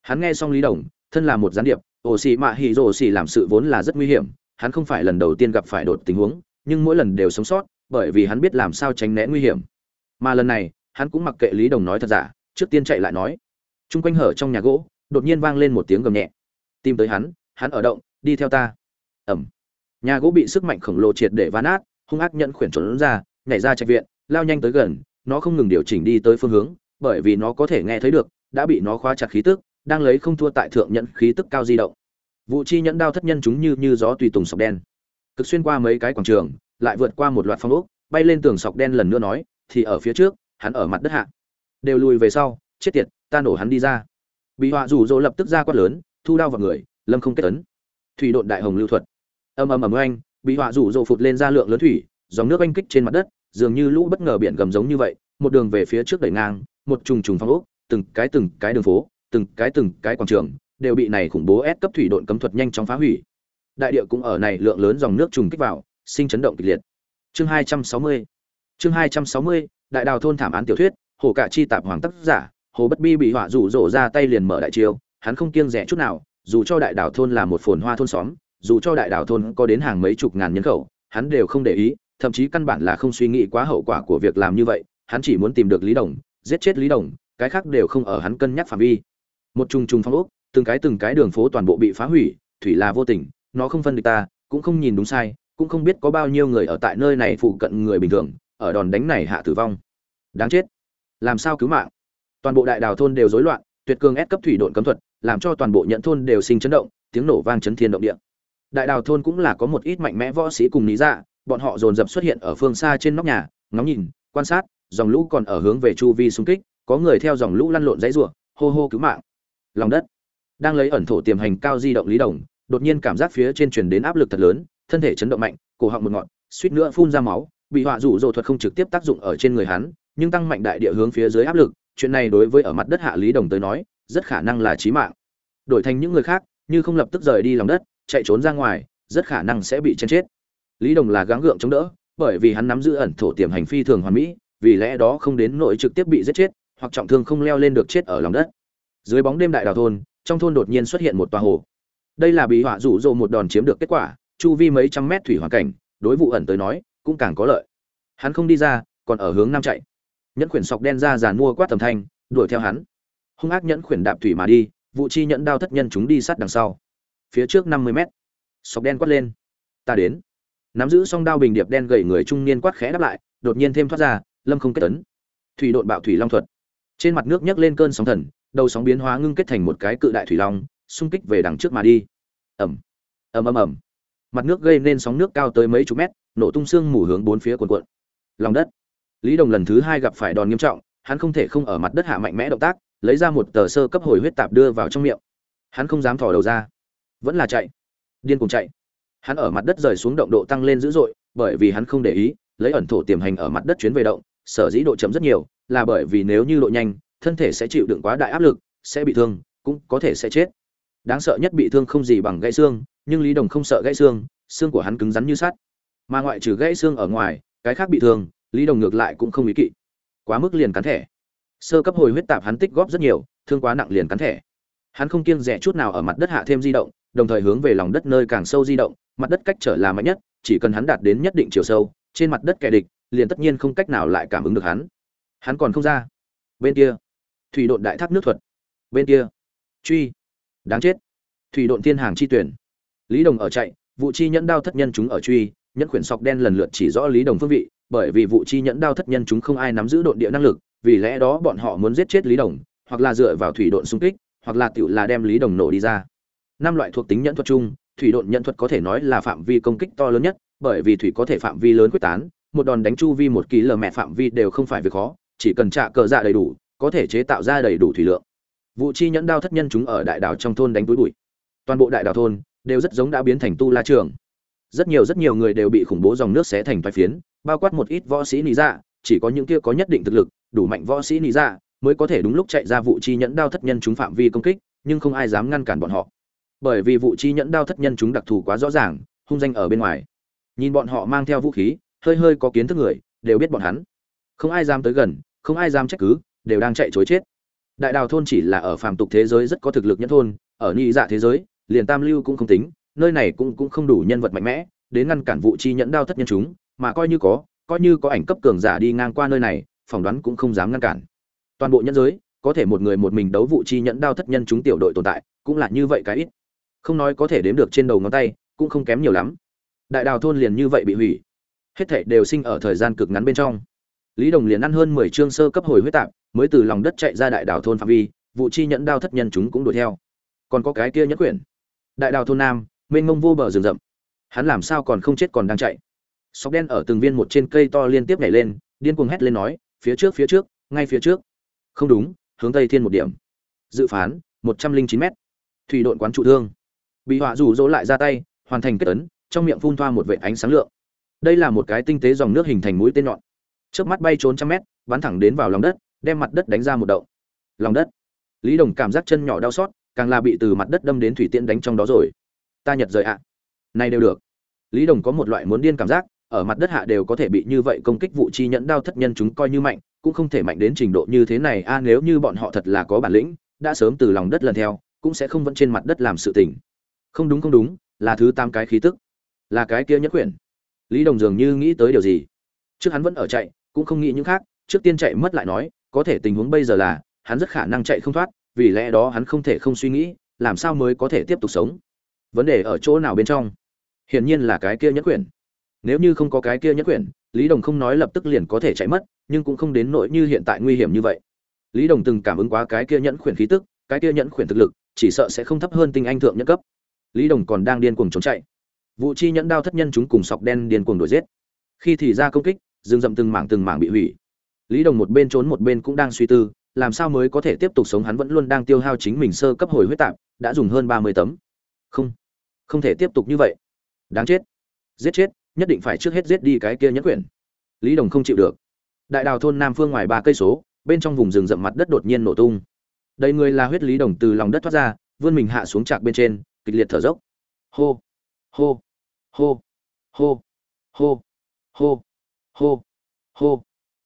Hắn nghe xong lý đồng, thân là một gián điệp ồ xì mạ hì rồ xì làm sự vốn là rất nguy hiểm, hắn không phải lần đầu tiên gặp phải đột tình huống, nhưng mỗi lần đều sống sót, bởi vì hắn biết làm sao tránh né nguy hiểm. Mà lần này hắn cũng mặc kệ lý đồng nói thật giả, trước tiên chạy lại nói. Chung quanh hở trong nhà gỗ, đột nhiên vang lên một tiếng gầm nhẹ. Tìm tới hắn hắn ở động, đi theo ta. Ẩm. Nhà gỗ bị sức mạnh khổng lồ triệt để ván át hung ác nhận khuyển trốn ra, nhảy ra trạch viện, lao nhanh tới gần, nó không ngừng điều chỉnh đi tới phương hướng, bởi vì nó có thể nghe thấy được, đã bị nó khóa chặt khí tức, đang lấy không thua tại thượng nhận khí tức cao di động. Vụ chi nhẫn đao thất nhân chúng như như gió tùy tùng sọc đen. Cực xuyên qua mấy cái quảng trường, lại vượt qua một loạt phong ốc, bay lên tường sọc đen lần nữa nói, thì ở phía trước hắn ở mặt đất hạ. Đều lùi về sau, chết tiệt, ta nổ hắn đi ra. Bị họa rủ rỗ lập tức ra quát lớn, thu đao vào người, lâm không kết tấn. Thủy độn đại hồng lưu thuật. Âm âm ầm oanh, bị họa rủ rỗ phụt lên ra lượng lớn thủy, dòng nước oanh kích trên mặt đất, dường như lũ bất ngờ biển gầm giống như vậy, một đường về phía trước đẩy ngang, một trùng trùng phong ốc, từng cái từng cái đường phố, từng cái từng cái quảng trường, đều bị này khủng bố ép cấp thủy độn cấm thuật nhanh chóng phá hủy. Đại địa cũng ở này lượng lớn dòng nước trùng kích vào, sinh chấn động kịch liệt. Chương hai trăm sáu mươi. Chương hai trăm sáu mươi đại đào thôn thảm án tiểu thuyết, hồ cả chi tạp hoàng tác giả, hồ bất bi bị họa rủ rỗ ra tay liền mở đại chiêu, hắn không kiêng rẻ chút nào, dù cho đại đảo thôn là một phồn hoa thôn xóm, dù cho đại đảo thôn có đến hàng mấy chục ngàn nhân khẩu, hắn đều không để ý, thậm chí căn bản là không suy nghĩ quá hậu quả của việc làm như vậy, hắn chỉ muốn tìm được lý đồng, giết chết lý đồng, cái khác đều không ở hắn cân nhắc phạm vi. Một trùng trùng phong ốc, từng cái từng cái đường phố toàn bộ bị phá hủy, thủy là vô tình, nó không phân được ta, cũng không nhìn đúng sai, cũng không biết có bao nhiêu người ở tại nơi này phụ cận người bình thường ở đòn đánh này hạ tử vong. Đáng chết. Làm sao cứu mạng? Toàn bộ đại đào thôn đều rối loạn, tuyệt cường ép cấp thủy độn cấm thuật, làm cho toàn bộ nhận thôn đều sinh chấn động, tiếng nổ vang chấn thiên động địa. Đại đào thôn cũng là có một ít mạnh mẽ võ sĩ cùng lý dạ bọn họ dồn dập xuất hiện ở phương xa trên nóc nhà, ngóng nhìn, quan sát, dòng lũ còn ở hướng về chu vi xung kích, có người theo dòng lũ lăn lộn dãy rủa, hô hô cứu mạng. Lòng đất đang lấy ẩn thổ tiềm hành cao di động lý đồng, đột nhiên cảm giác phía trên truyền đến áp lực thật lớn, thân thể chấn động mạnh, cổ họng một ngọn, suýt nữa phun ra máu bị họa rủ rồ thuật không trực tiếp tác dụng ở trên người hắn, nhưng tăng mạnh đại địa hướng phía dưới áp lực, chuyện này đối với ở mặt đất hạ lý đồng tới nói, rất khả năng là chí mạng. Đổi thành những người khác, như không lập tức rời đi lòng đất, chạy trốn ra ngoài, rất khả năng sẽ bị chen chết. Lý đồng là gắng gượng chống đỡ, bởi vì hắn nắm giữ ẩn thổ tiềm hành phi thường hoàn mỹ, vì lẽ đó không đến nội trực tiếp bị giết chết, hoặc trọng thương không leo lên được chết ở lòng đất. Dưới bóng đêm đại đào thôn, trong thôn đột nhiên xuất hiện một tòa hồ. Đây là bị họa rủ rộ một đòn chiếm được kết quả, chu vi mấy trăm mét thủy hoàn cảnh, đối vụ ẩn tới nói cũng càng có lợi. Hắn không đi ra, còn ở hướng nam chạy. Nhẫn khuyển sọc đen ra giàn mua quát tầm thanh, đuổi theo hắn. Hung ác nhẫn khuyển đạp thủy mà đi vụ chi nhẫn đao thất nhân chúng đi sát đằng sau. Phía trước năm mươi mét, sọc đen quát lên. Ta đến. Nắm giữ song đao bình điệp đen gầy người trung niên quát khẽ đáp lại, đột nhiên thêm thoát ra, lâm không kết tấn. Thủy độn bạo thủy long thuật. Trên mặt nước nhấc lên cơn sóng thần, đầu sóng biến hóa ngưng kết thành một cái cự đại thủy long, xung kích về đằng trước mà đi. Ẩm ầm ầm ầm. Mặt nước gây nên sóng nước cao tới mấy chục mét nổ tung xương mù hướng bốn phía cuộn cuộn. Lòng đất. Lý đồng lần thứ hai gặp phải đòn nghiêm trọng, hắn không thể không ở mặt đất hạ mạnh mẽ động tác, lấy ra một tờ sơ cấp hồi huyết tạp đưa vào trong miệng. Hắn không dám thò đầu ra. Vẫn là chạy. Điên cùng chạy. Hắn ở mặt đất rời xuống động độ tăng lên dữ dội, bởi vì hắn không để ý, lấy ẩn thổ tiềm hành ở mặt đất chuyến về động, sở dĩ độ chấm rất nhiều, là bởi vì nếu như độ nhanh, thân thể sẽ chịu đựng quá đại áp lực, sẽ bị thương, cũng có thể sẽ chết. Đáng sợ nhất bị thương không gì bằng gãy xương, nhưng lý đồng không sợ gãy xương xương của hắn cứng rắn như sắt mà ngoại trừ gãy xương ở ngoài, cái khác bị thương, lý đồng ngược lại cũng không ý kỵ. Quá mức liền cắn thẻ. Sơ cấp hồi huyết tạp hắn tích góp rất nhiều, thương quá nặng liền cắn thẻ. Hắn không kiêng rẻ chút nào ở mặt đất hạ thêm di động, đồng thời hướng về lòng đất nơi càng sâu di động, mặt đất cách trở là mạnh nhất, chỉ cần hắn đạt đến nhất định chiều sâu, trên mặt đất kẻ địch, liền tất nhiên không cách nào lại cảm ứng được hắn. Hắn còn không ra. Bên kia. Thủy độn đại thác nước thuật. Bên kia. Truy. Đáng chết. Thủy độn thiên hàng chi tuyển. Lý đồng ở chạy, vụ chi nhẫn đao thất nhân chúng ở truy nhẫn quyển sọc đen lần lượt chỉ rõ lý đồng phương vị, bởi vì vụ chi nhẫn đao thất nhân chúng không ai nắm giữ độn địa năng lực, vì lẽ đó bọn họ muốn giết chết lý đồng, hoặc là dựa vào thủy độn xung kích, hoặc là tựu là đem lý đồng nổ đi ra. Năm loại thuộc tính nhẫn thuật chung, thủy độn nhẫn thuật có thể nói là phạm vi công kích to lớn nhất, bởi vì thủy có thể phạm vi lớn quyết tán, một đòn đánh chu vi một ký lờ mẹ phạm vi đều không phải việc khó, chỉ cần trả cờ dạ đầy đủ, có thể chế tạo ra đầy đủ thủy lượng. Vụ chi nhẫn đao thất nhân chúng ở đại đảo trong thôn đánh túi bụi. Toàn bộ đại đảo thôn đều rất giống đã biến thành tu la trường rất nhiều rất nhiều người đều bị khủng bố dòng nước xé thành vài phiến, bao quát một ít võ sĩ lý dạ chỉ có những kia có nhất định thực lực, đủ mạnh võ sĩ lý dạ mới có thể đúng lúc chạy ra vụ chi nhẫn đao thất nhân chúng phạm vi công kích, nhưng không ai dám ngăn cản bọn họ. Bởi vì vụ chi nhẫn đao thất nhân chúng đặc thù quá rõ ràng, hung danh ở bên ngoài. Nhìn bọn họ mang theo vũ khí, hơi hơi có kiến thức người, đều biết bọn hắn. Không ai dám tới gần, không ai dám trách cứ, đều đang chạy chối chết. Đại đào thôn chỉ là ở phàm tục thế giới rất có thực lực nhất thôn, ở nhị dạ thế giới, liền tam lưu cũng không tính nơi này cũng cũng không đủ nhân vật mạnh mẽ, đến ngăn cản vụ chi nhẫn đao thất nhân chúng, mà coi như có, coi như có ảnh cấp cường giả đi ngang qua nơi này, phỏng đoán cũng không dám ngăn cản. Toàn bộ nhân giới, có thể một người một mình đấu vụ chi nhẫn đao thất nhân chúng tiểu đội tồn tại, cũng là như vậy cái ít. Không nói có thể đếm được trên đầu ngón tay, cũng không kém nhiều lắm. Đại đào thôn liền như vậy bị hủy. Hết thảy đều sinh ở thời gian cực ngắn bên trong. Lý đồng liền ăn hơn mười chương sơ cấp hồi huyết tạp, mới từ lòng đất chạy ra đại đào thôn phạm vi, vụ chi nhẫn đao thất nhân chúng cũng đuổi theo. Còn có cái kia nhất quyển. Đại đào thôn nam mênh mông vô bờ rừng rậm. Hắn làm sao còn không chết còn đang chạy. Sóc đen ở từng viên một trên cây to liên tiếp nhảy lên, điên cuồng hét lên nói, phía trước phía trước, ngay phía trước. Không đúng, hướng tây thiên một điểm. Dự phán, một trăm linh chín m thủy đội quán trụ thương. Bị họa rủ rỗ lại ra tay, hoàn thành kết ấn, trong miệng phun thoa một vệ ánh sáng lượng. Đây là một cái tinh tế dòng nước hình thành mũi tên nhọn. Trước mắt bay trốn trăm mét, bắn thẳng đến vào lòng đất, đem mặt đất đánh ra một động. Lòng đất. Lý đồng cảm giác chân nhỏ đau xót, càng là bị từ mặt đất đâm đến thủy tiễn đánh trong đó rồi ta nhật rời ạ. À. này đều được. Lý đồng có một loại muốn điên cảm giác, ở mặt đất hạ đều có thể bị như vậy công kích vụ chi nhẫn đao thất nhân chúng coi như mạnh, cũng không thể mạnh đến trình độ như thế này. A, nếu như bọn họ thật là có bản lĩnh, đã sớm từ lòng đất lần theo, cũng sẽ không vẫn trên mặt đất làm sự tình. Không đúng không đúng, là thứ tam cái khí tức, là cái kia nhất quyển. Lý đồng dường như nghĩ tới điều gì. Trước hắn vẫn ở chạy, cũng không nghĩ những khác, trước tiên chạy mất lại nói, có thể tình huống bây giờ là, hắn rất khả năng chạy không thoát, vì lẽ đó hắn không thể không suy nghĩ, làm sao mới có thể tiếp tục sống vấn đề ở chỗ nào bên trong? Hiển nhiên là cái kia nhất quyển. Nếu như không có cái kia nhất quyển, lý đồng không nói lập tức liền có thể chạy mất, nhưng cũng không đến nỗi như hiện tại nguy hiểm như vậy. Lý đồng từng cảm ứng quá cái kia nhẫn khuyển khí tức, cái kia nhẫn khuyển thực lực, chỉ sợ sẽ không thấp hơn tinh anh thượng nhất cấp. Lý đồng còn đang điên cuồng trốn chạy. Vụ chi nhẫn đao thất nhân chúng cùng sọc đen điên cuồng đuổi giết. Khi thì ra công kích, rừng rậm từng mảng từng mảng bị hủy. Lý đồng một bên trốn một bên cũng đang suy tư, làm sao mới có thể tiếp tục sống hắn vẫn luôn đang tiêu hao chính mình sơ cấp hồi huyết tạp, đã dùng hơn ba mươi tấm không. Không thể tiếp tục như vậy. Đáng chết. Giết chết, nhất định phải trước hết giết đi cái kia nhất quyển. Lý đồng không chịu được. Đại đào thôn nam phương ngoài ba cây số, bên trong vùng rừng rậm mặt đất đột nhiên nổ tung. Đầy người là huyết lý đồng từ lòng đất thoát ra, vươn mình hạ xuống trạc bên trên, kịch liệt thở dốc. Hô. Hô. Hô. Hô. Hô. Hô. Hô. Hô.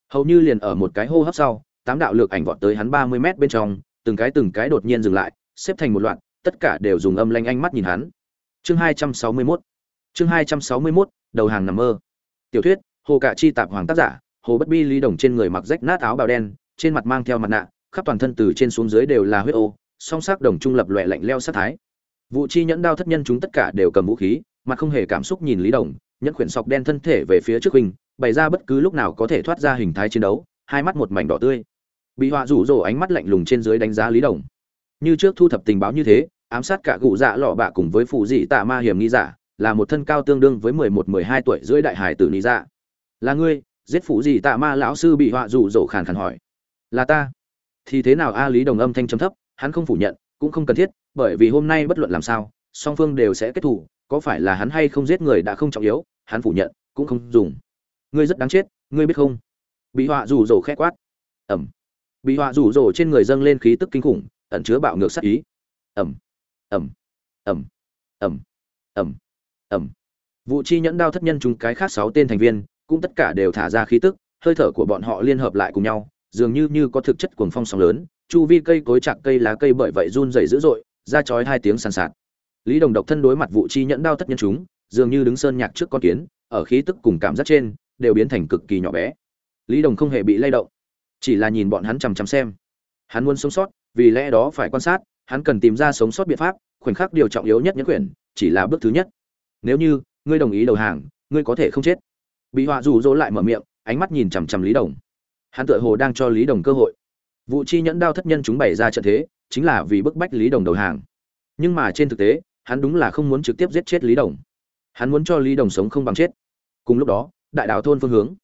Hầu như liền ở một cái hô hấp sau, tám đạo lược ảnh vọt tới hắn ba mươi mét bên trong, từng cái từng cái đột nhiên dừng lại, xếp thành một loạt tất cả đều dùng âm lanh ánh mắt nhìn hắn. Chương 261 chương 261, đầu hàng nằm mơ. Tiểu thuyết hồ cạ chi tạp hoàng tác giả hồ bất bi lý đồng trên người mặc rách nát áo bào đen trên mặt mang theo mặt nạ khắp toàn thân từ trên xuống dưới đều là huyết ô song sắc đồng trung lập loè lạnh leo sát thái. Vụ chi nhẫn đao thất nhân chúng tất cả đều cầm vũ khí mặt không hề cảm xúc nhìn lý đồng nhẫn khuyển sọc đen thân thể về phía trước huynh bày ra bất cứ lúc nào có thể thoát ra hình thái chiến đấu hai mắt một mảnh đỏ tươi. Bị họa rủ rồ ánh mắt lạnh lùng trên dưới đánh giá lý đồng như trước thu thập tình báo như thế, ám sát cả cụ dạ lọ bạ cùng với phụ dị tạ ma hiểm nghi giả, là một thân cao tương đương với mười một, mười hai tuổi dưới đại hải tử lý dạ. Là ngươi, giết phụ dị tạ ma lão sư bị họa rủ rỗ khàn khàn hỏi. Là ta. Thì thế nào a lý đồng âm thanh trầm thấp, hắn không phủ nhận, cũng không cần thiết, bởi vì hôm nay bất luận làm sao, song phương đều sẽ kết thủ có phải là hắn hay không giết người đã không trọng yếu, hắn phủ nhận, cũng không dùng. Ngươi rất đáng chết, ngươi biết không? Bị họa rủ rỗ khẽ quát. Ẩm. Bị họa rủ rỗ trên người dâng lên khí tức kinh khủng ẩn chứa bạo ngược sát ý. Ẩm ẩm ẩm ẩm ẩm ẩm vụ chi nhẫn đao thất nhân chúng cái khác sáu tên thành viên, cũng tất cả đều thả ra khí tức, hơi thở của bọn họ liên hợp lại cùng nhau, dường như như có thực chất cuồng phong sóng lớn, chu vi cây cối chạc cây lá cây bởi vậy run rẩy dữ dội, ra chói hai tiếng sàn sạt. Lý đồng độc thân đối mặt vụ chi nhẫn đao thất nhân chúng, dường như đứng sơn nhạc trước con kiến, ở khí tức cùng cảm giác trên, đều biến thành cực kỳ nhỏ bé. Lý đồng không hề bị lay động, chỉ là nhìn bọn hắn chằm chằm xem. Hắn muốn sống sót vì lẽ đó phải quan sát, hắn cần tìm ra sống sót biện pháp, khoảnh khắc điều trọng yếu nhất nhẫn quyển, chỉ là bước thứ nhất. Nếu như, ngươi đồng ý đầu hàng, ngươi có thể không chết. Bị họa rủ rỗ lại mở miệng, ánh mắt nhìn chằm chằm lý đồng. Hắn tựa hồ đang cho lý đồng cơ hội. Vụ chi nhẫn đao thất nhân chúng bày ra trận thế, chính là vì bức bách lý đồng đầu hàng. Nhưng mà trên thực tế, hắn đúng là không muốn trực tiếp giết chết lý đồng. Hắn muốn cho lý đồng sống không bằng chết. Cùng lúc đó, đại đảo thôn phương hướng.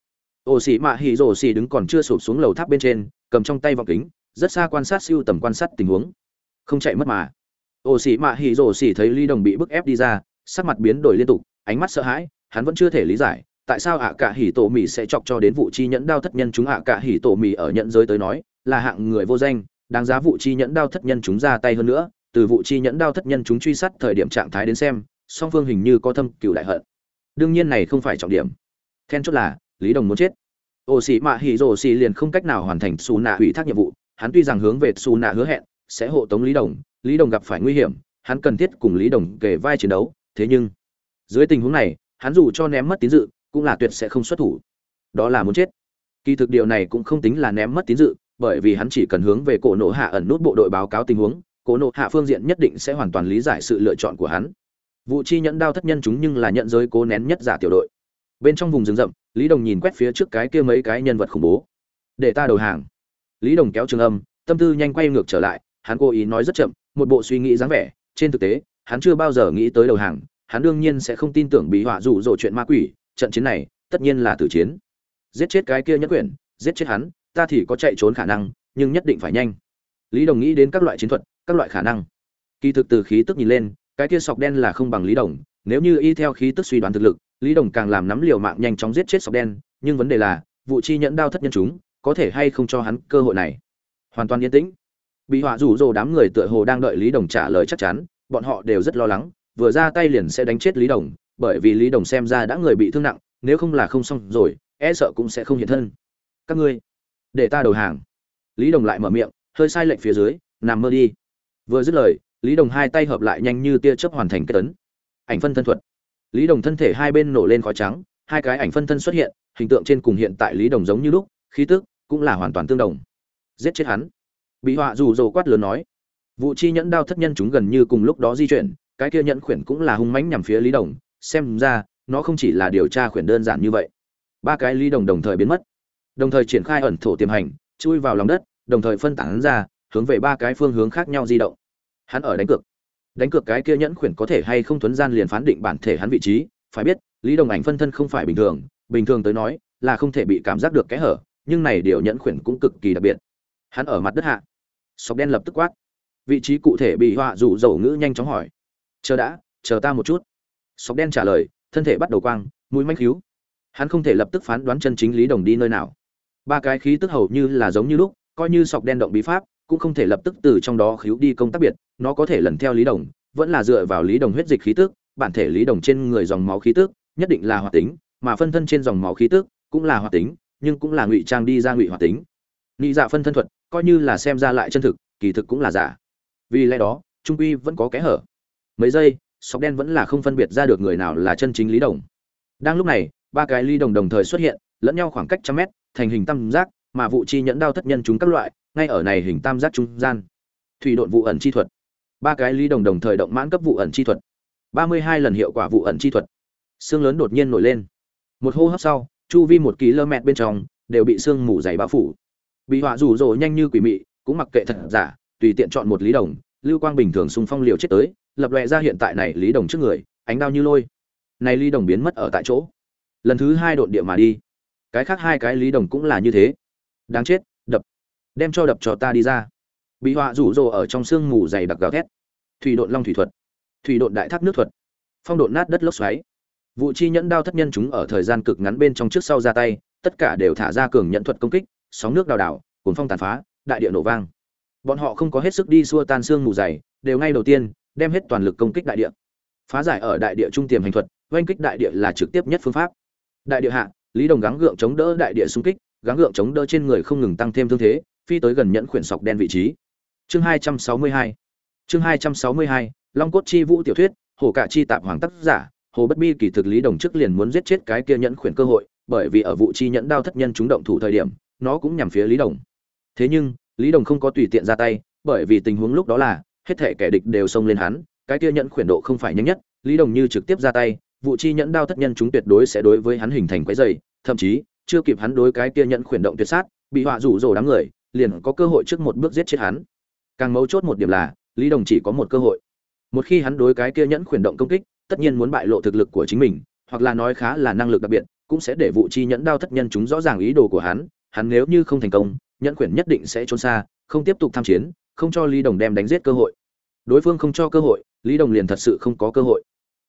Ồ xì mạ hỉ rồ xì đứng còn chưa sụp xuống lầu tháp bên trên, cầm trong tay vọng kính rất xa quan sát siêu tầm quan sát tình huống. Không chạy mất mà. Ồ xì mạ hỉ rổ xì thấy lý đồng bị bức ép đi ra, sắc mặt biến đổi liên tục, ánh mắt sợ hãi, hắn vẫn chưa thể lý giải, tại sao ạ cả hỉ tổ mì sẽ chọc cho đến vụ chi nhẫn đao thất nhân chúng ạ cả hỉ tổ mì ở nhận giới tới nói, là hạng người vô danh, đáng giá vụ chi nhẫn đao thất nhân chúng ra tay hơn nữa, từ vụ chi nhẫn đao thất nhân chúng truy sát thời điểm trạng thái đến xem, song phương hình như có thâm cựu đại hận. Đương nhiên này không phải trọng điểm. Then chốt là, lý đồng muốn chết. Ô sĩ mạ hỉ rổ xì liền không cách nào hoàn thành xù nạ ủy thác nhiệm vụ hắn tuy rằng hướng về xù nạ hứa hẹn, sẽ hộ tống lý đồng lý đồng gặp phải nguy hiểm, hắn cần thiết cùng lý đồng kể vai chiến đấu, thế nhưng, dưới tình huống này, hắn dù cho ném mất tín dự, cũng là tuyệt sẽ không xuất thủ. Đó là muốn chết. Kỳ thực điều này cũng không tính là ném mất tín dự, bởi vì hắn chỉ cần hướng về cổ nộ hạ ẩn nút bộ đội báo cáo tình huống, cổ nộ hạ phương diện nhất định sẽ hoàn toàn lý giải sự lựa chọn của hắn. Vụ chi nhẫn đao thất nhân chúng nhưng là nhận giới cố nén nhất giả tiểu đội. Bên trong vùng rừng rậm, lý đồng nhìn quét phía trước cái kia mấy cái nhân vật khủng bố. Để ta đầu hàng lý đồng kéo trường âm, tâm tư nhanh quay ngược trở lại, hắn cố ý nói rất chậm, một bộ suy nghĩ dáng vẻ. Trên thực tế, hắn chưa bao giờ nghĩ tới đầu hàng, hắn đương nhiên sẽ không tin tưởng bị họa rủ rỗ chuyện ma quỷ, trận chiến này, tất nhiên là tử chiến. Giết chết cái kia nhất quyển giết chết hắn, ta thì có chạy trốn khả năng, nhưng nhất định phải nhanh. Lý đồng nghĩ đến các loại chiến thuật, các loại khả năng. Kỳ thực từ khí tức nhìn lên, cái kia sọc đen là không bằng lý đồng, nếu như y theo khí tức suy đoán thực lực, lý đồng càng làm nắm liều mạng nhanh chóng giết chết sọc đen, nhưng vấn đề là, vụ chi nhẫn đao thất nhân chúng có thể hay không cho hắn cơ hội này. Hoàn toàn yên tĩnh. Bị họa rủ rồ đám người tựa hồ đang đợi lý đồng trả lời chắc chắn, bọn họ đều rất lo lắng, vừa ra tay liền sẽ đánh chết lý đồng, bởi vì lý đồng xem ra đã người bị thương nặng, nếu không là không xong rồi e sợ cũng sẽ không hiện thân. Các ngươi, để ta đầu hàng. Lý đồng lại mở miệng, hơi sai lệnh phía dưới, nằm mơ đi. Vừa dứt lời, lý đồng hai tay hợp lại nhanh như tia chớp hoàn thành kết tấn. Ảnh phân thân thuật. Lý đồng thân thể hai bên nổ lên khói trắng, hai cái ảnh phân thân xuất hiện, hình tượng trên cùng hiện tại lý đồng giống như lúc, khí tức cũng là hoàn toàn tương đồng. Giết chết hắn. Bị họa dù dồ quát lớn nói. Vụ chi nhẫn đao thất nhân chúng gần như cùng lúc đó di chuyển, cái kia nhẫn khuyển cũng là hung mãnh nhằm phía lý đồng, xem ra, nó không chỉ là điều tra khuyển đơn giản như vậy. Ba cái lý đồng đồng thời biến mất. Đồng thời triển khai ẩn thổ tiềm hành, chui vào lòng đất, đồng thời phân tán ra, hướng về ba cái phương hướng khác nhau di động. Hắn ở đánh cược. Đánh cược cái kia nhẫn khuyển có thể hay không thuấn gian liền phán định bản thể hắn vị trí. Phải biết, lý đồng ảnh phân thân không phải bình thường bình thường tới nói, là không thể bị cảm giác được kẽ hở nhưng này điều nhẫn khuyển cũng cực kỳ đặc biệt. Hắn ở mặt đất hạ. Sọc đen lập tức quát. Vị trí cụ thể bị họa rủ dầu ngữ nhanh chóng hỏi. Chờ đã, chờ ta một chút. Sọc đen trả lời, thân thể bắt đầu quang, mũi manh khíu. Hắn không thể lập tức phán đoán chân chính lý đồng đi nơi nào. Ba cái khí tức hầu như là giống như lúc, coi như sọc đen động bí pháp, cũng không thể lập tức từ trong đó khíu đi công tác biệt. Nó có thể lần theo lý đồng, vẫn là dựa vào lý đồng huyết dịch khí tức, bản thể lý đồng trên người dòng máu khí tức, nhất định là hoạt tính, mà phân thân trên dòng máu khí tức cũng là hoạt tính nhưng cũng là ngụy trang đi ra ngụy hoạt tính. Ngụy dạ phân thân thuật coi như là xem ra lại chân thực, kỳ thực cũng là giả. Vì lẽ đó, trung quy vẫn có kẽ hở. Mấy giây, sọc đen vẫn là không phân biệt ra được người nào là chân chính lý đồng. Đang lúc này, ba cái ly đồng đồng thời xuất hiện, lẫn nhau khoảng cách trăm mét, thành hình tam giác, mà vụ chi nhẫn đao thất nhân chúng các loại, ngay ở này hình tam giác trung gian. Thủy độn vụ ẩn chi thuật. Ba cái ly đồng đồng thời động mãn cấp vụ ẩn chi thuật. Ba mươi hai lần hiệu quả vụ ẩn chi thuật. Xương lớn đột nhiên nổi lên. Một hô hấp sau chu vi một km bên trong, đều bị xương mù dày bao phủ. Bị họa rủ rỗ nhanh như quỷ mị, cũng mặc kệ thật giả, tùy tiện chọn một lý đồng, lưu quang bình thường xung phong liều chết tới, lập lòe ra hiện tại này lý đồng trước người, ánh đao như lôi. Này lý đồng biến mất ở tại chỗ. Lần thứ hai đột địa mà đi. Cái khác hai cái lý đồng cũng là như thế. Đáng chết, đập. Đem cho đập cho ta đi ra. Bị họa rủ rồ ở trong sương mù dày đặc gào thét. Thủy độn long thủy thuật. Thủy độn đại thác nước thuật. Phong độn nát đất lốc xoáy vụ chi nhẫn đao thất nhân chúng ở thời gian cực ngắn bên trong trước sau ra tay, tất cả đều thả ra cường nhận thuật công kích, sóng nước đào đảo, cuốn phong tàn phá, đại địa nổ vang. Bọn họ không có hết sức đi xua tan xương mù dày, đều ngay đầu tiên, đem hết toàn lực công kích đại địa. Phá giải ở đại địa trung tiềm hành thuật, oanh kích đại địa là trực tiếp nhất phương pháp. Đại địa hạ, lý đồng gắng gượng chống đỡ đại địa xung kích, gắng gượng chống đỡ trên người không ngừng tăng thêm thương thế, phi tới gần nhẫn khuyển sọc đen vị trí. Chương hai trăm sáu mươi hai, chương hai trăm sáu mươi hai, long cốt chi vũ tiểu thuyết hồ cả chi tạp hoàng tác giả hồ bất bi kỳ thực lý đồng trước liền muốn giết chết cái kia nhẫn khuyển cơ hội, bởi vì ở vụ chi nhẫn đao thất nhân chúng động thủ thời điểm, nó cũng nhằm phía lý đồng. Thế nhưng, lý đồng không có tùy tiện ra tay, bởi vì tình huống lúc đó là, hết thể kẻ địch đều xông lên hắn, cái kia nhẫn khuyển độ không phải nhanh nhất, lý đồng như trực tiếp ra tay, vụ chi nhẫn đao thất nhân chúng tuyệt đối sẽ đối với hắn hình thành quái dày thậm chí, chưa kịp hắn đối cái kia nhẫn khuyển động tuyệt sát, bị họa rủ rồ đám người, liền có cơ hội trước một bước giết chết hắn. Càng mấu chốt một điểm là, lý đồng chỉ có một cơ hội. Một khi hắn đối cái kia nhẫn khuyển động công kích tất nhiên muốn bại lộ thực lực của chính mình, hoặc là nói khá là năng lực đặc biệt, cũng sẽ để vụ chi nhẫn đao thất nhân chúng rõ ràng ý đồ của hắn hắn nếu như không thành công, nhẫn quyền nhất định sẽ trốn xa, không tiếp tục tham chiến, không cho lý đồng đem đánh giết cơ hội. Đối phương không cho cơ hội, lý đồng liền thật sự không có cơ hội.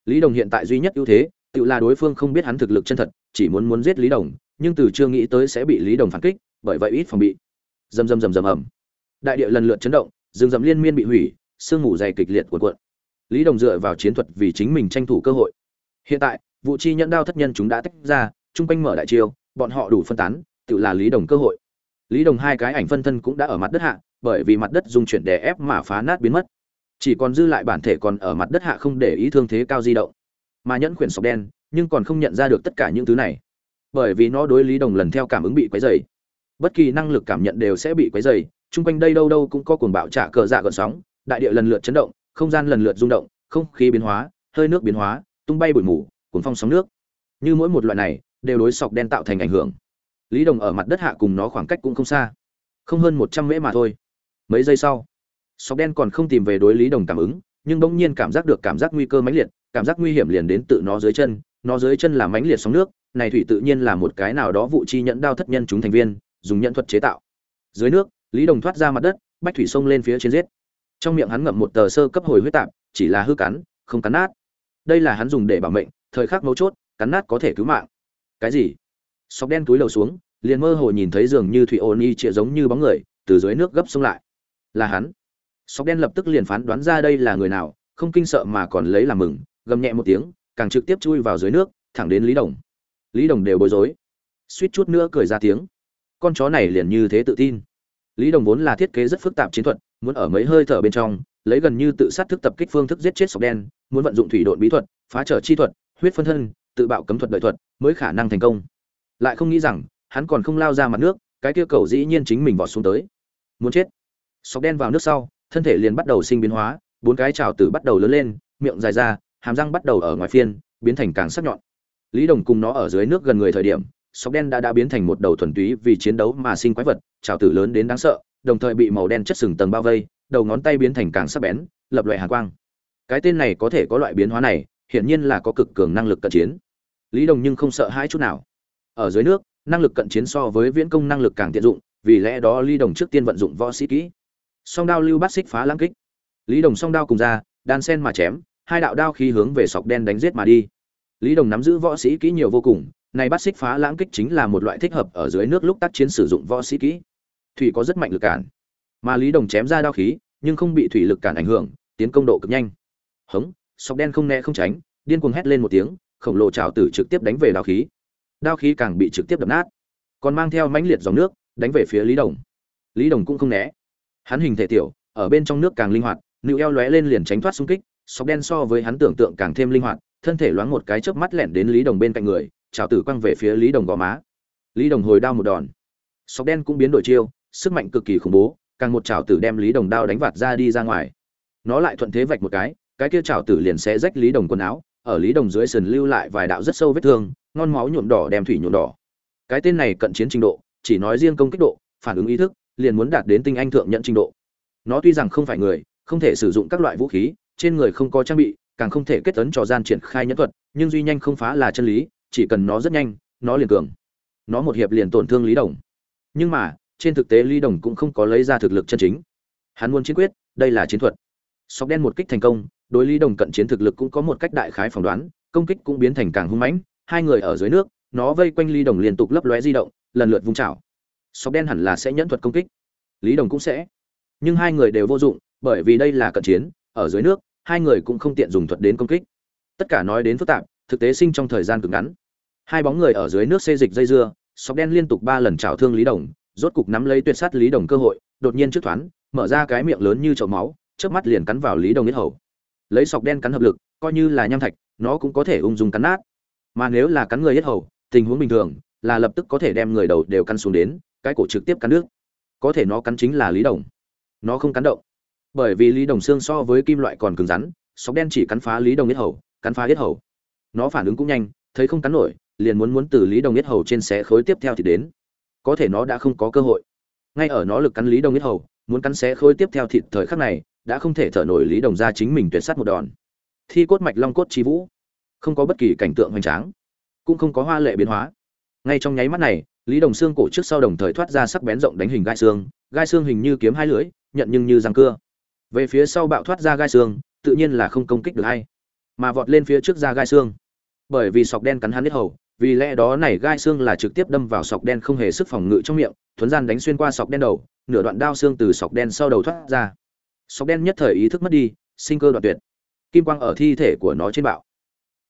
Lý đồng hiện tại duy nhất ưu thế, tự là đối phương không biết hắn thực lực chân thật, chỉ muốn muốn giết lý đồng, nhưng từ chưa nghĩ tới sẽ bị lý đồng phản kích, bởi vậy ít phòng bị. Rầm rầm rầm rầm ầm. Đại địa lần lượt chấn động, rừng rậm liên miên bị hủy, sương mù dày kịch liệt cuộn cuộn lý đồng dựa vào chiến thuật vì chính mình tranh thủ cơ hội. Hiện tại vụ chi nhẫn đao thất nhân chúng đã tách ra, chung quanh mở đại chiêu, bọn họ đủ phân tán, tự là lý đồng cơ hội. Lý đồng hai cái ảnh phân thân cũng đã ở mặt đất hạ, bởi vì mặt đất dùng chuyển đè ép mà phá nát biến mất. Chỉ còn dư lại bản thể còn ở mặt đất hạ không để ý thương thế cao di động. Mà nhẫn quyển sọc đen, nhưng còn không nhận ra được tất cả những thứ này. Bởi vì nó đối lý đồng lần theo cảm ứng bị quấy dày bất kỳ năng lực cảm nhận đều sẽ bị quấy dày chung quanh đây đâu đâu cũng có cuồng bạo trả cờ dạ gợn sóng, đại địa lần lượt chấn động không gian lần lượt rung động, không khí biến hóa, hơi nước biến hóa, tung bay bụi mù, cuốn phong sóng nước. Như mỗi một loại này, đều đối sọc đen tạo thành ảnh hưởng. Lý đồng ở mặt đất hạ cùng nó khoảng cách cũng không xa. Không hơn một trăm mễ mà thôi. Mấy giây sau, sọc đen còn không tìm về đối lý đồng cảm ứng, nhưng bỗng nhiên cảm giác được cảm giác nguy cơ mãnh liệt, cảm giác nguy hiểm liền đến tự nó dưới chân. Nó dưới chân là mãnh liệt sóng nước, này thủy tự nhiên là một cái nào đó vụ chi nhẫn đao thất nhân chúng thành viên, dùng nhận thuật chế tạo. Dưới nước, lý đồng thoát ra mặt đất, bách thủy sông lên phía trên giết trong miệng hắn ngậm một tờ sơ cấp hồi huyết tạp, chỉ là hư cắn, không cắn nát. Đây là hắn dùng để bảo mệnh, thời khắc mấu chốt, cắn nát có thể cứu mạng. Cái gì? Sọc đen túi đầu xuống, liền mơ hồ nhìn thấy dường như thủy ôn y chĩa giống như bóng người, từ dưới nước gấp xông lại. Là hắn. Sọc đen lập tức liền phán đoán ra đây là người nào, không kinh sợ mà còn lấy làm mừng, gầm nhẹ một tiếng, càng trực tiếp chui vào dưới nước, thẳng đến lý đồng. Lý đồng đều bối rối. Suýt chút nữa cười ra tiếng. Con chó này liền như thế tự tin. Lý đồng vốn là thiết kế rất phức tạp chiến thuật muốn ở mấy hơi thở bên trong, lấy gần như tự sát thức tập kích phương thức giết chết sọc đen, muốn vận dụng thủy độn bí thuật, phá trở chi thuật, huyết phân thân, tự bạo cấm thuật đợi thuật mới khả năng thành công. Lại không nghĩ rằng, hắn còn không lao ra mặt nước, cái kia cầu dĩ nhiên chính mình vọt xuống tới. Muốn chết. Sọc đen vào nước sau, thân thể liền bắt đầu sinh biến hóa, bốn cái trào tử bắt đầu lớn lên, miệng dài ra, hàm răng bắt đầu ở ngoài phiên, biến thành càng sắc nhọn. Lý đồng cùng nó ở dưới nước gần người thời điểm, sọc đen đã đã biến thành một đầu thuần túy vì chiến đấu mà sinh quái vật, trào tử lớn đến đáng sợ đồng thời bị màu đen chất sừng tầng bao vây, đầu ngón tay biến thành càng sắc bén, lập loại hàn quang. Cái tên này có thể có loại biến hóa này, hiển nhiên là có cực cường năng lực cận chiến. Lý đồng nhưng không sợ hãi chút nào. Ở dưới nước, năng lực cận chiến so với viễn công năng lực càng tiện dụng, vì lẽ đó lý đồng trước tiên vận dụng võ sĩ kỹ. Song đao lưu bát xích phá lãng kích. Lý đồng song đao cùng ra, đan sen mà chém, hai đạo đao khí hướng về sọc đen đánh giết mà đi. Lý đồng nắm giữ võ sĩ kỹ nhiều vô cùng, này bát xích phá lãng kích chính là một loại thích hợp ở dưới nước lúc tác chiến sử dụng võ sĩ kỹ thủy có rất mạnh lực cản. Mà lý đồng chém ra đao khí, nhưng không bị thủy lực cản ảnh hưởng, tiến công độ cực nhanh. Hống sọc đen không né không tránh, điên cuồng hét lên một tiếng, khổng lồ trào tử trực tiếp đánh về đao khí. Đao khí càng bị trực tiếp đập nát. Còn mang theo mãnh liệt dòng nước, đánh về phía lý đồng. Lý đồng cũng không né. Hắn hình thể tiểu, ở bên trong nước càng linh hoạt nịu eo lóe lên liền tránh thoát xung kích sọc đen so với hắn tưởng tượng càng thêm linh hoạt, thân thể loáng một cái chớp mắt lẻn đến lý đồng bên cạnh người trào tử quăng về phía lý đồng gò má. Lý đồng hồi đao một đòn. Sọc đen cũng biến đổi chiêu sức mạnh cực kỳ khủng bố, càng một chảo tử đem lý đồng đao đánh vạt ra đi ra ngoài. Nó lại thuận thế vạch một cái cái kia chảo tử liền sẽ rách lý đồng quần áo, ở lý đồng dưới sườn lưu lại vài đạo rất sâu vết thương, ngon máu nhuộm đỏ đem thủy nhuộm đỏ. Cái tên này cận chiến trình độ, chỉ nói riêng công kích độ, phản ứng ý thức, liền muốn đạt đến tinh anh thượng nhận trình độ. Nó tuy rằng không phải người, không thể sử dụng các loại vũ khí, trên người không có trang bị, càng không thể kết tấn trò gian triển khai nhẫn thuật, nhưng duy nhanh không phá là chân lý, chỉ cần nó rất nhanh, nó liền cường. Nó một hiệp liền tổn thương lý đồng. Nhưng mà trên thực tế lý đồng cũng không có lấy ra thực lực chân chính. Hắn muốn chiến quyết, đây là chiến thuật. Sọc đen một kích thành công, đối lý đồng cận chiến thực lực cũng có một cách đại khái phỏng đoán, công kích cũng biến thành càng hung mãnh, hai người ở dưới nước, nó vây quanh lý đồng liên tục lấp lóe di động, lần lượt vung chảo. Sọc đen hẳn là sẽ nhẫn thuật công kích. Lý đồng cũng sẽ. Nhưng hai người đều vô dụng, bởi vì đây là cận chiến, ở dưới nước, hai người cũng không tiện dùng thuật đến công kích. Tất cả nói đến phức tạp, thực tế sinh trong thời gian cực ngắn. Hai bóng người ở dưới nước xê dịch dây dưa sọc đen liên tục ba lần chảo thương lý đồng rốt cục nắm lấy tuyệt sát lý đồng cơ hội, đột nhiên trước thoáng, mở ra cái miệng lớn như chậu máu trước mắt liền cắn vào lý đồng yết hầu. Lấy sọc đen cắn hợp lực, coi như là nham thạch, nó cũng có thể ung dung cắn nát. Mà nếu là cắn người yết hầu, tình huống bình thường là lập tức có thể đem người đầu đều cắn xuống đến, cái cổ trực tiếp cắn nước. Có thể nó cắn chính là lý đồng. Nó không cắn động. Bởi vì lý đồng xương so với kim loại còn cứng rắn, sọc đen chỉ cắn phá lý đồng yết hầu, cắn phá yết hầu. Nó phản ứng cũng nhanh, thấy không cắn nổi, liền muốn muốn từ lý đồng yết hầu trên xé khối tiếp theo thì đến có thể nó đã không có cơ hội. Ngay ở nó lực cắn lý đồng nhất hầu, muốn cắn xé khối tiếp theo thịt thời khắc này, đã không thể thở nổi lý đồng ra chính mình tuyệt sát một đòn. Thi cốt mạch long cốt chi vũ. Không có bất kỳ cảnh tượng hoành tráng, cũng không có hoa lệ biến hóa. Ngay trong nháy mắt này, lý đồng xương cổ trước sau đồng thời thoát ra sắc bén rộng đánh hình gai xương gai xương hình như kiếm hai lưỡi, nhận nhưng như răng cưa. Về phía sau bạo thoát ra gai xương, tự nhiên là không công kích được hay mà vọt lên phía trước ra gai xương. Bởi vì sọc đen cắn hắn hết hầu vì lẽ đó này gai xương là trực tiếp đâm vào sọc đen không hề sức phòng ngự trong miệng, thuấn gian đánh xuyên qua sọc đen đầu, nửa đoạn đao xương từ sọc đen sau đầu thoát ra. Sọc đen nhất thời ý thức mất đi, sinh cơ đoạn tuyệt. Kim quang ở thi thể của nó trên bạo.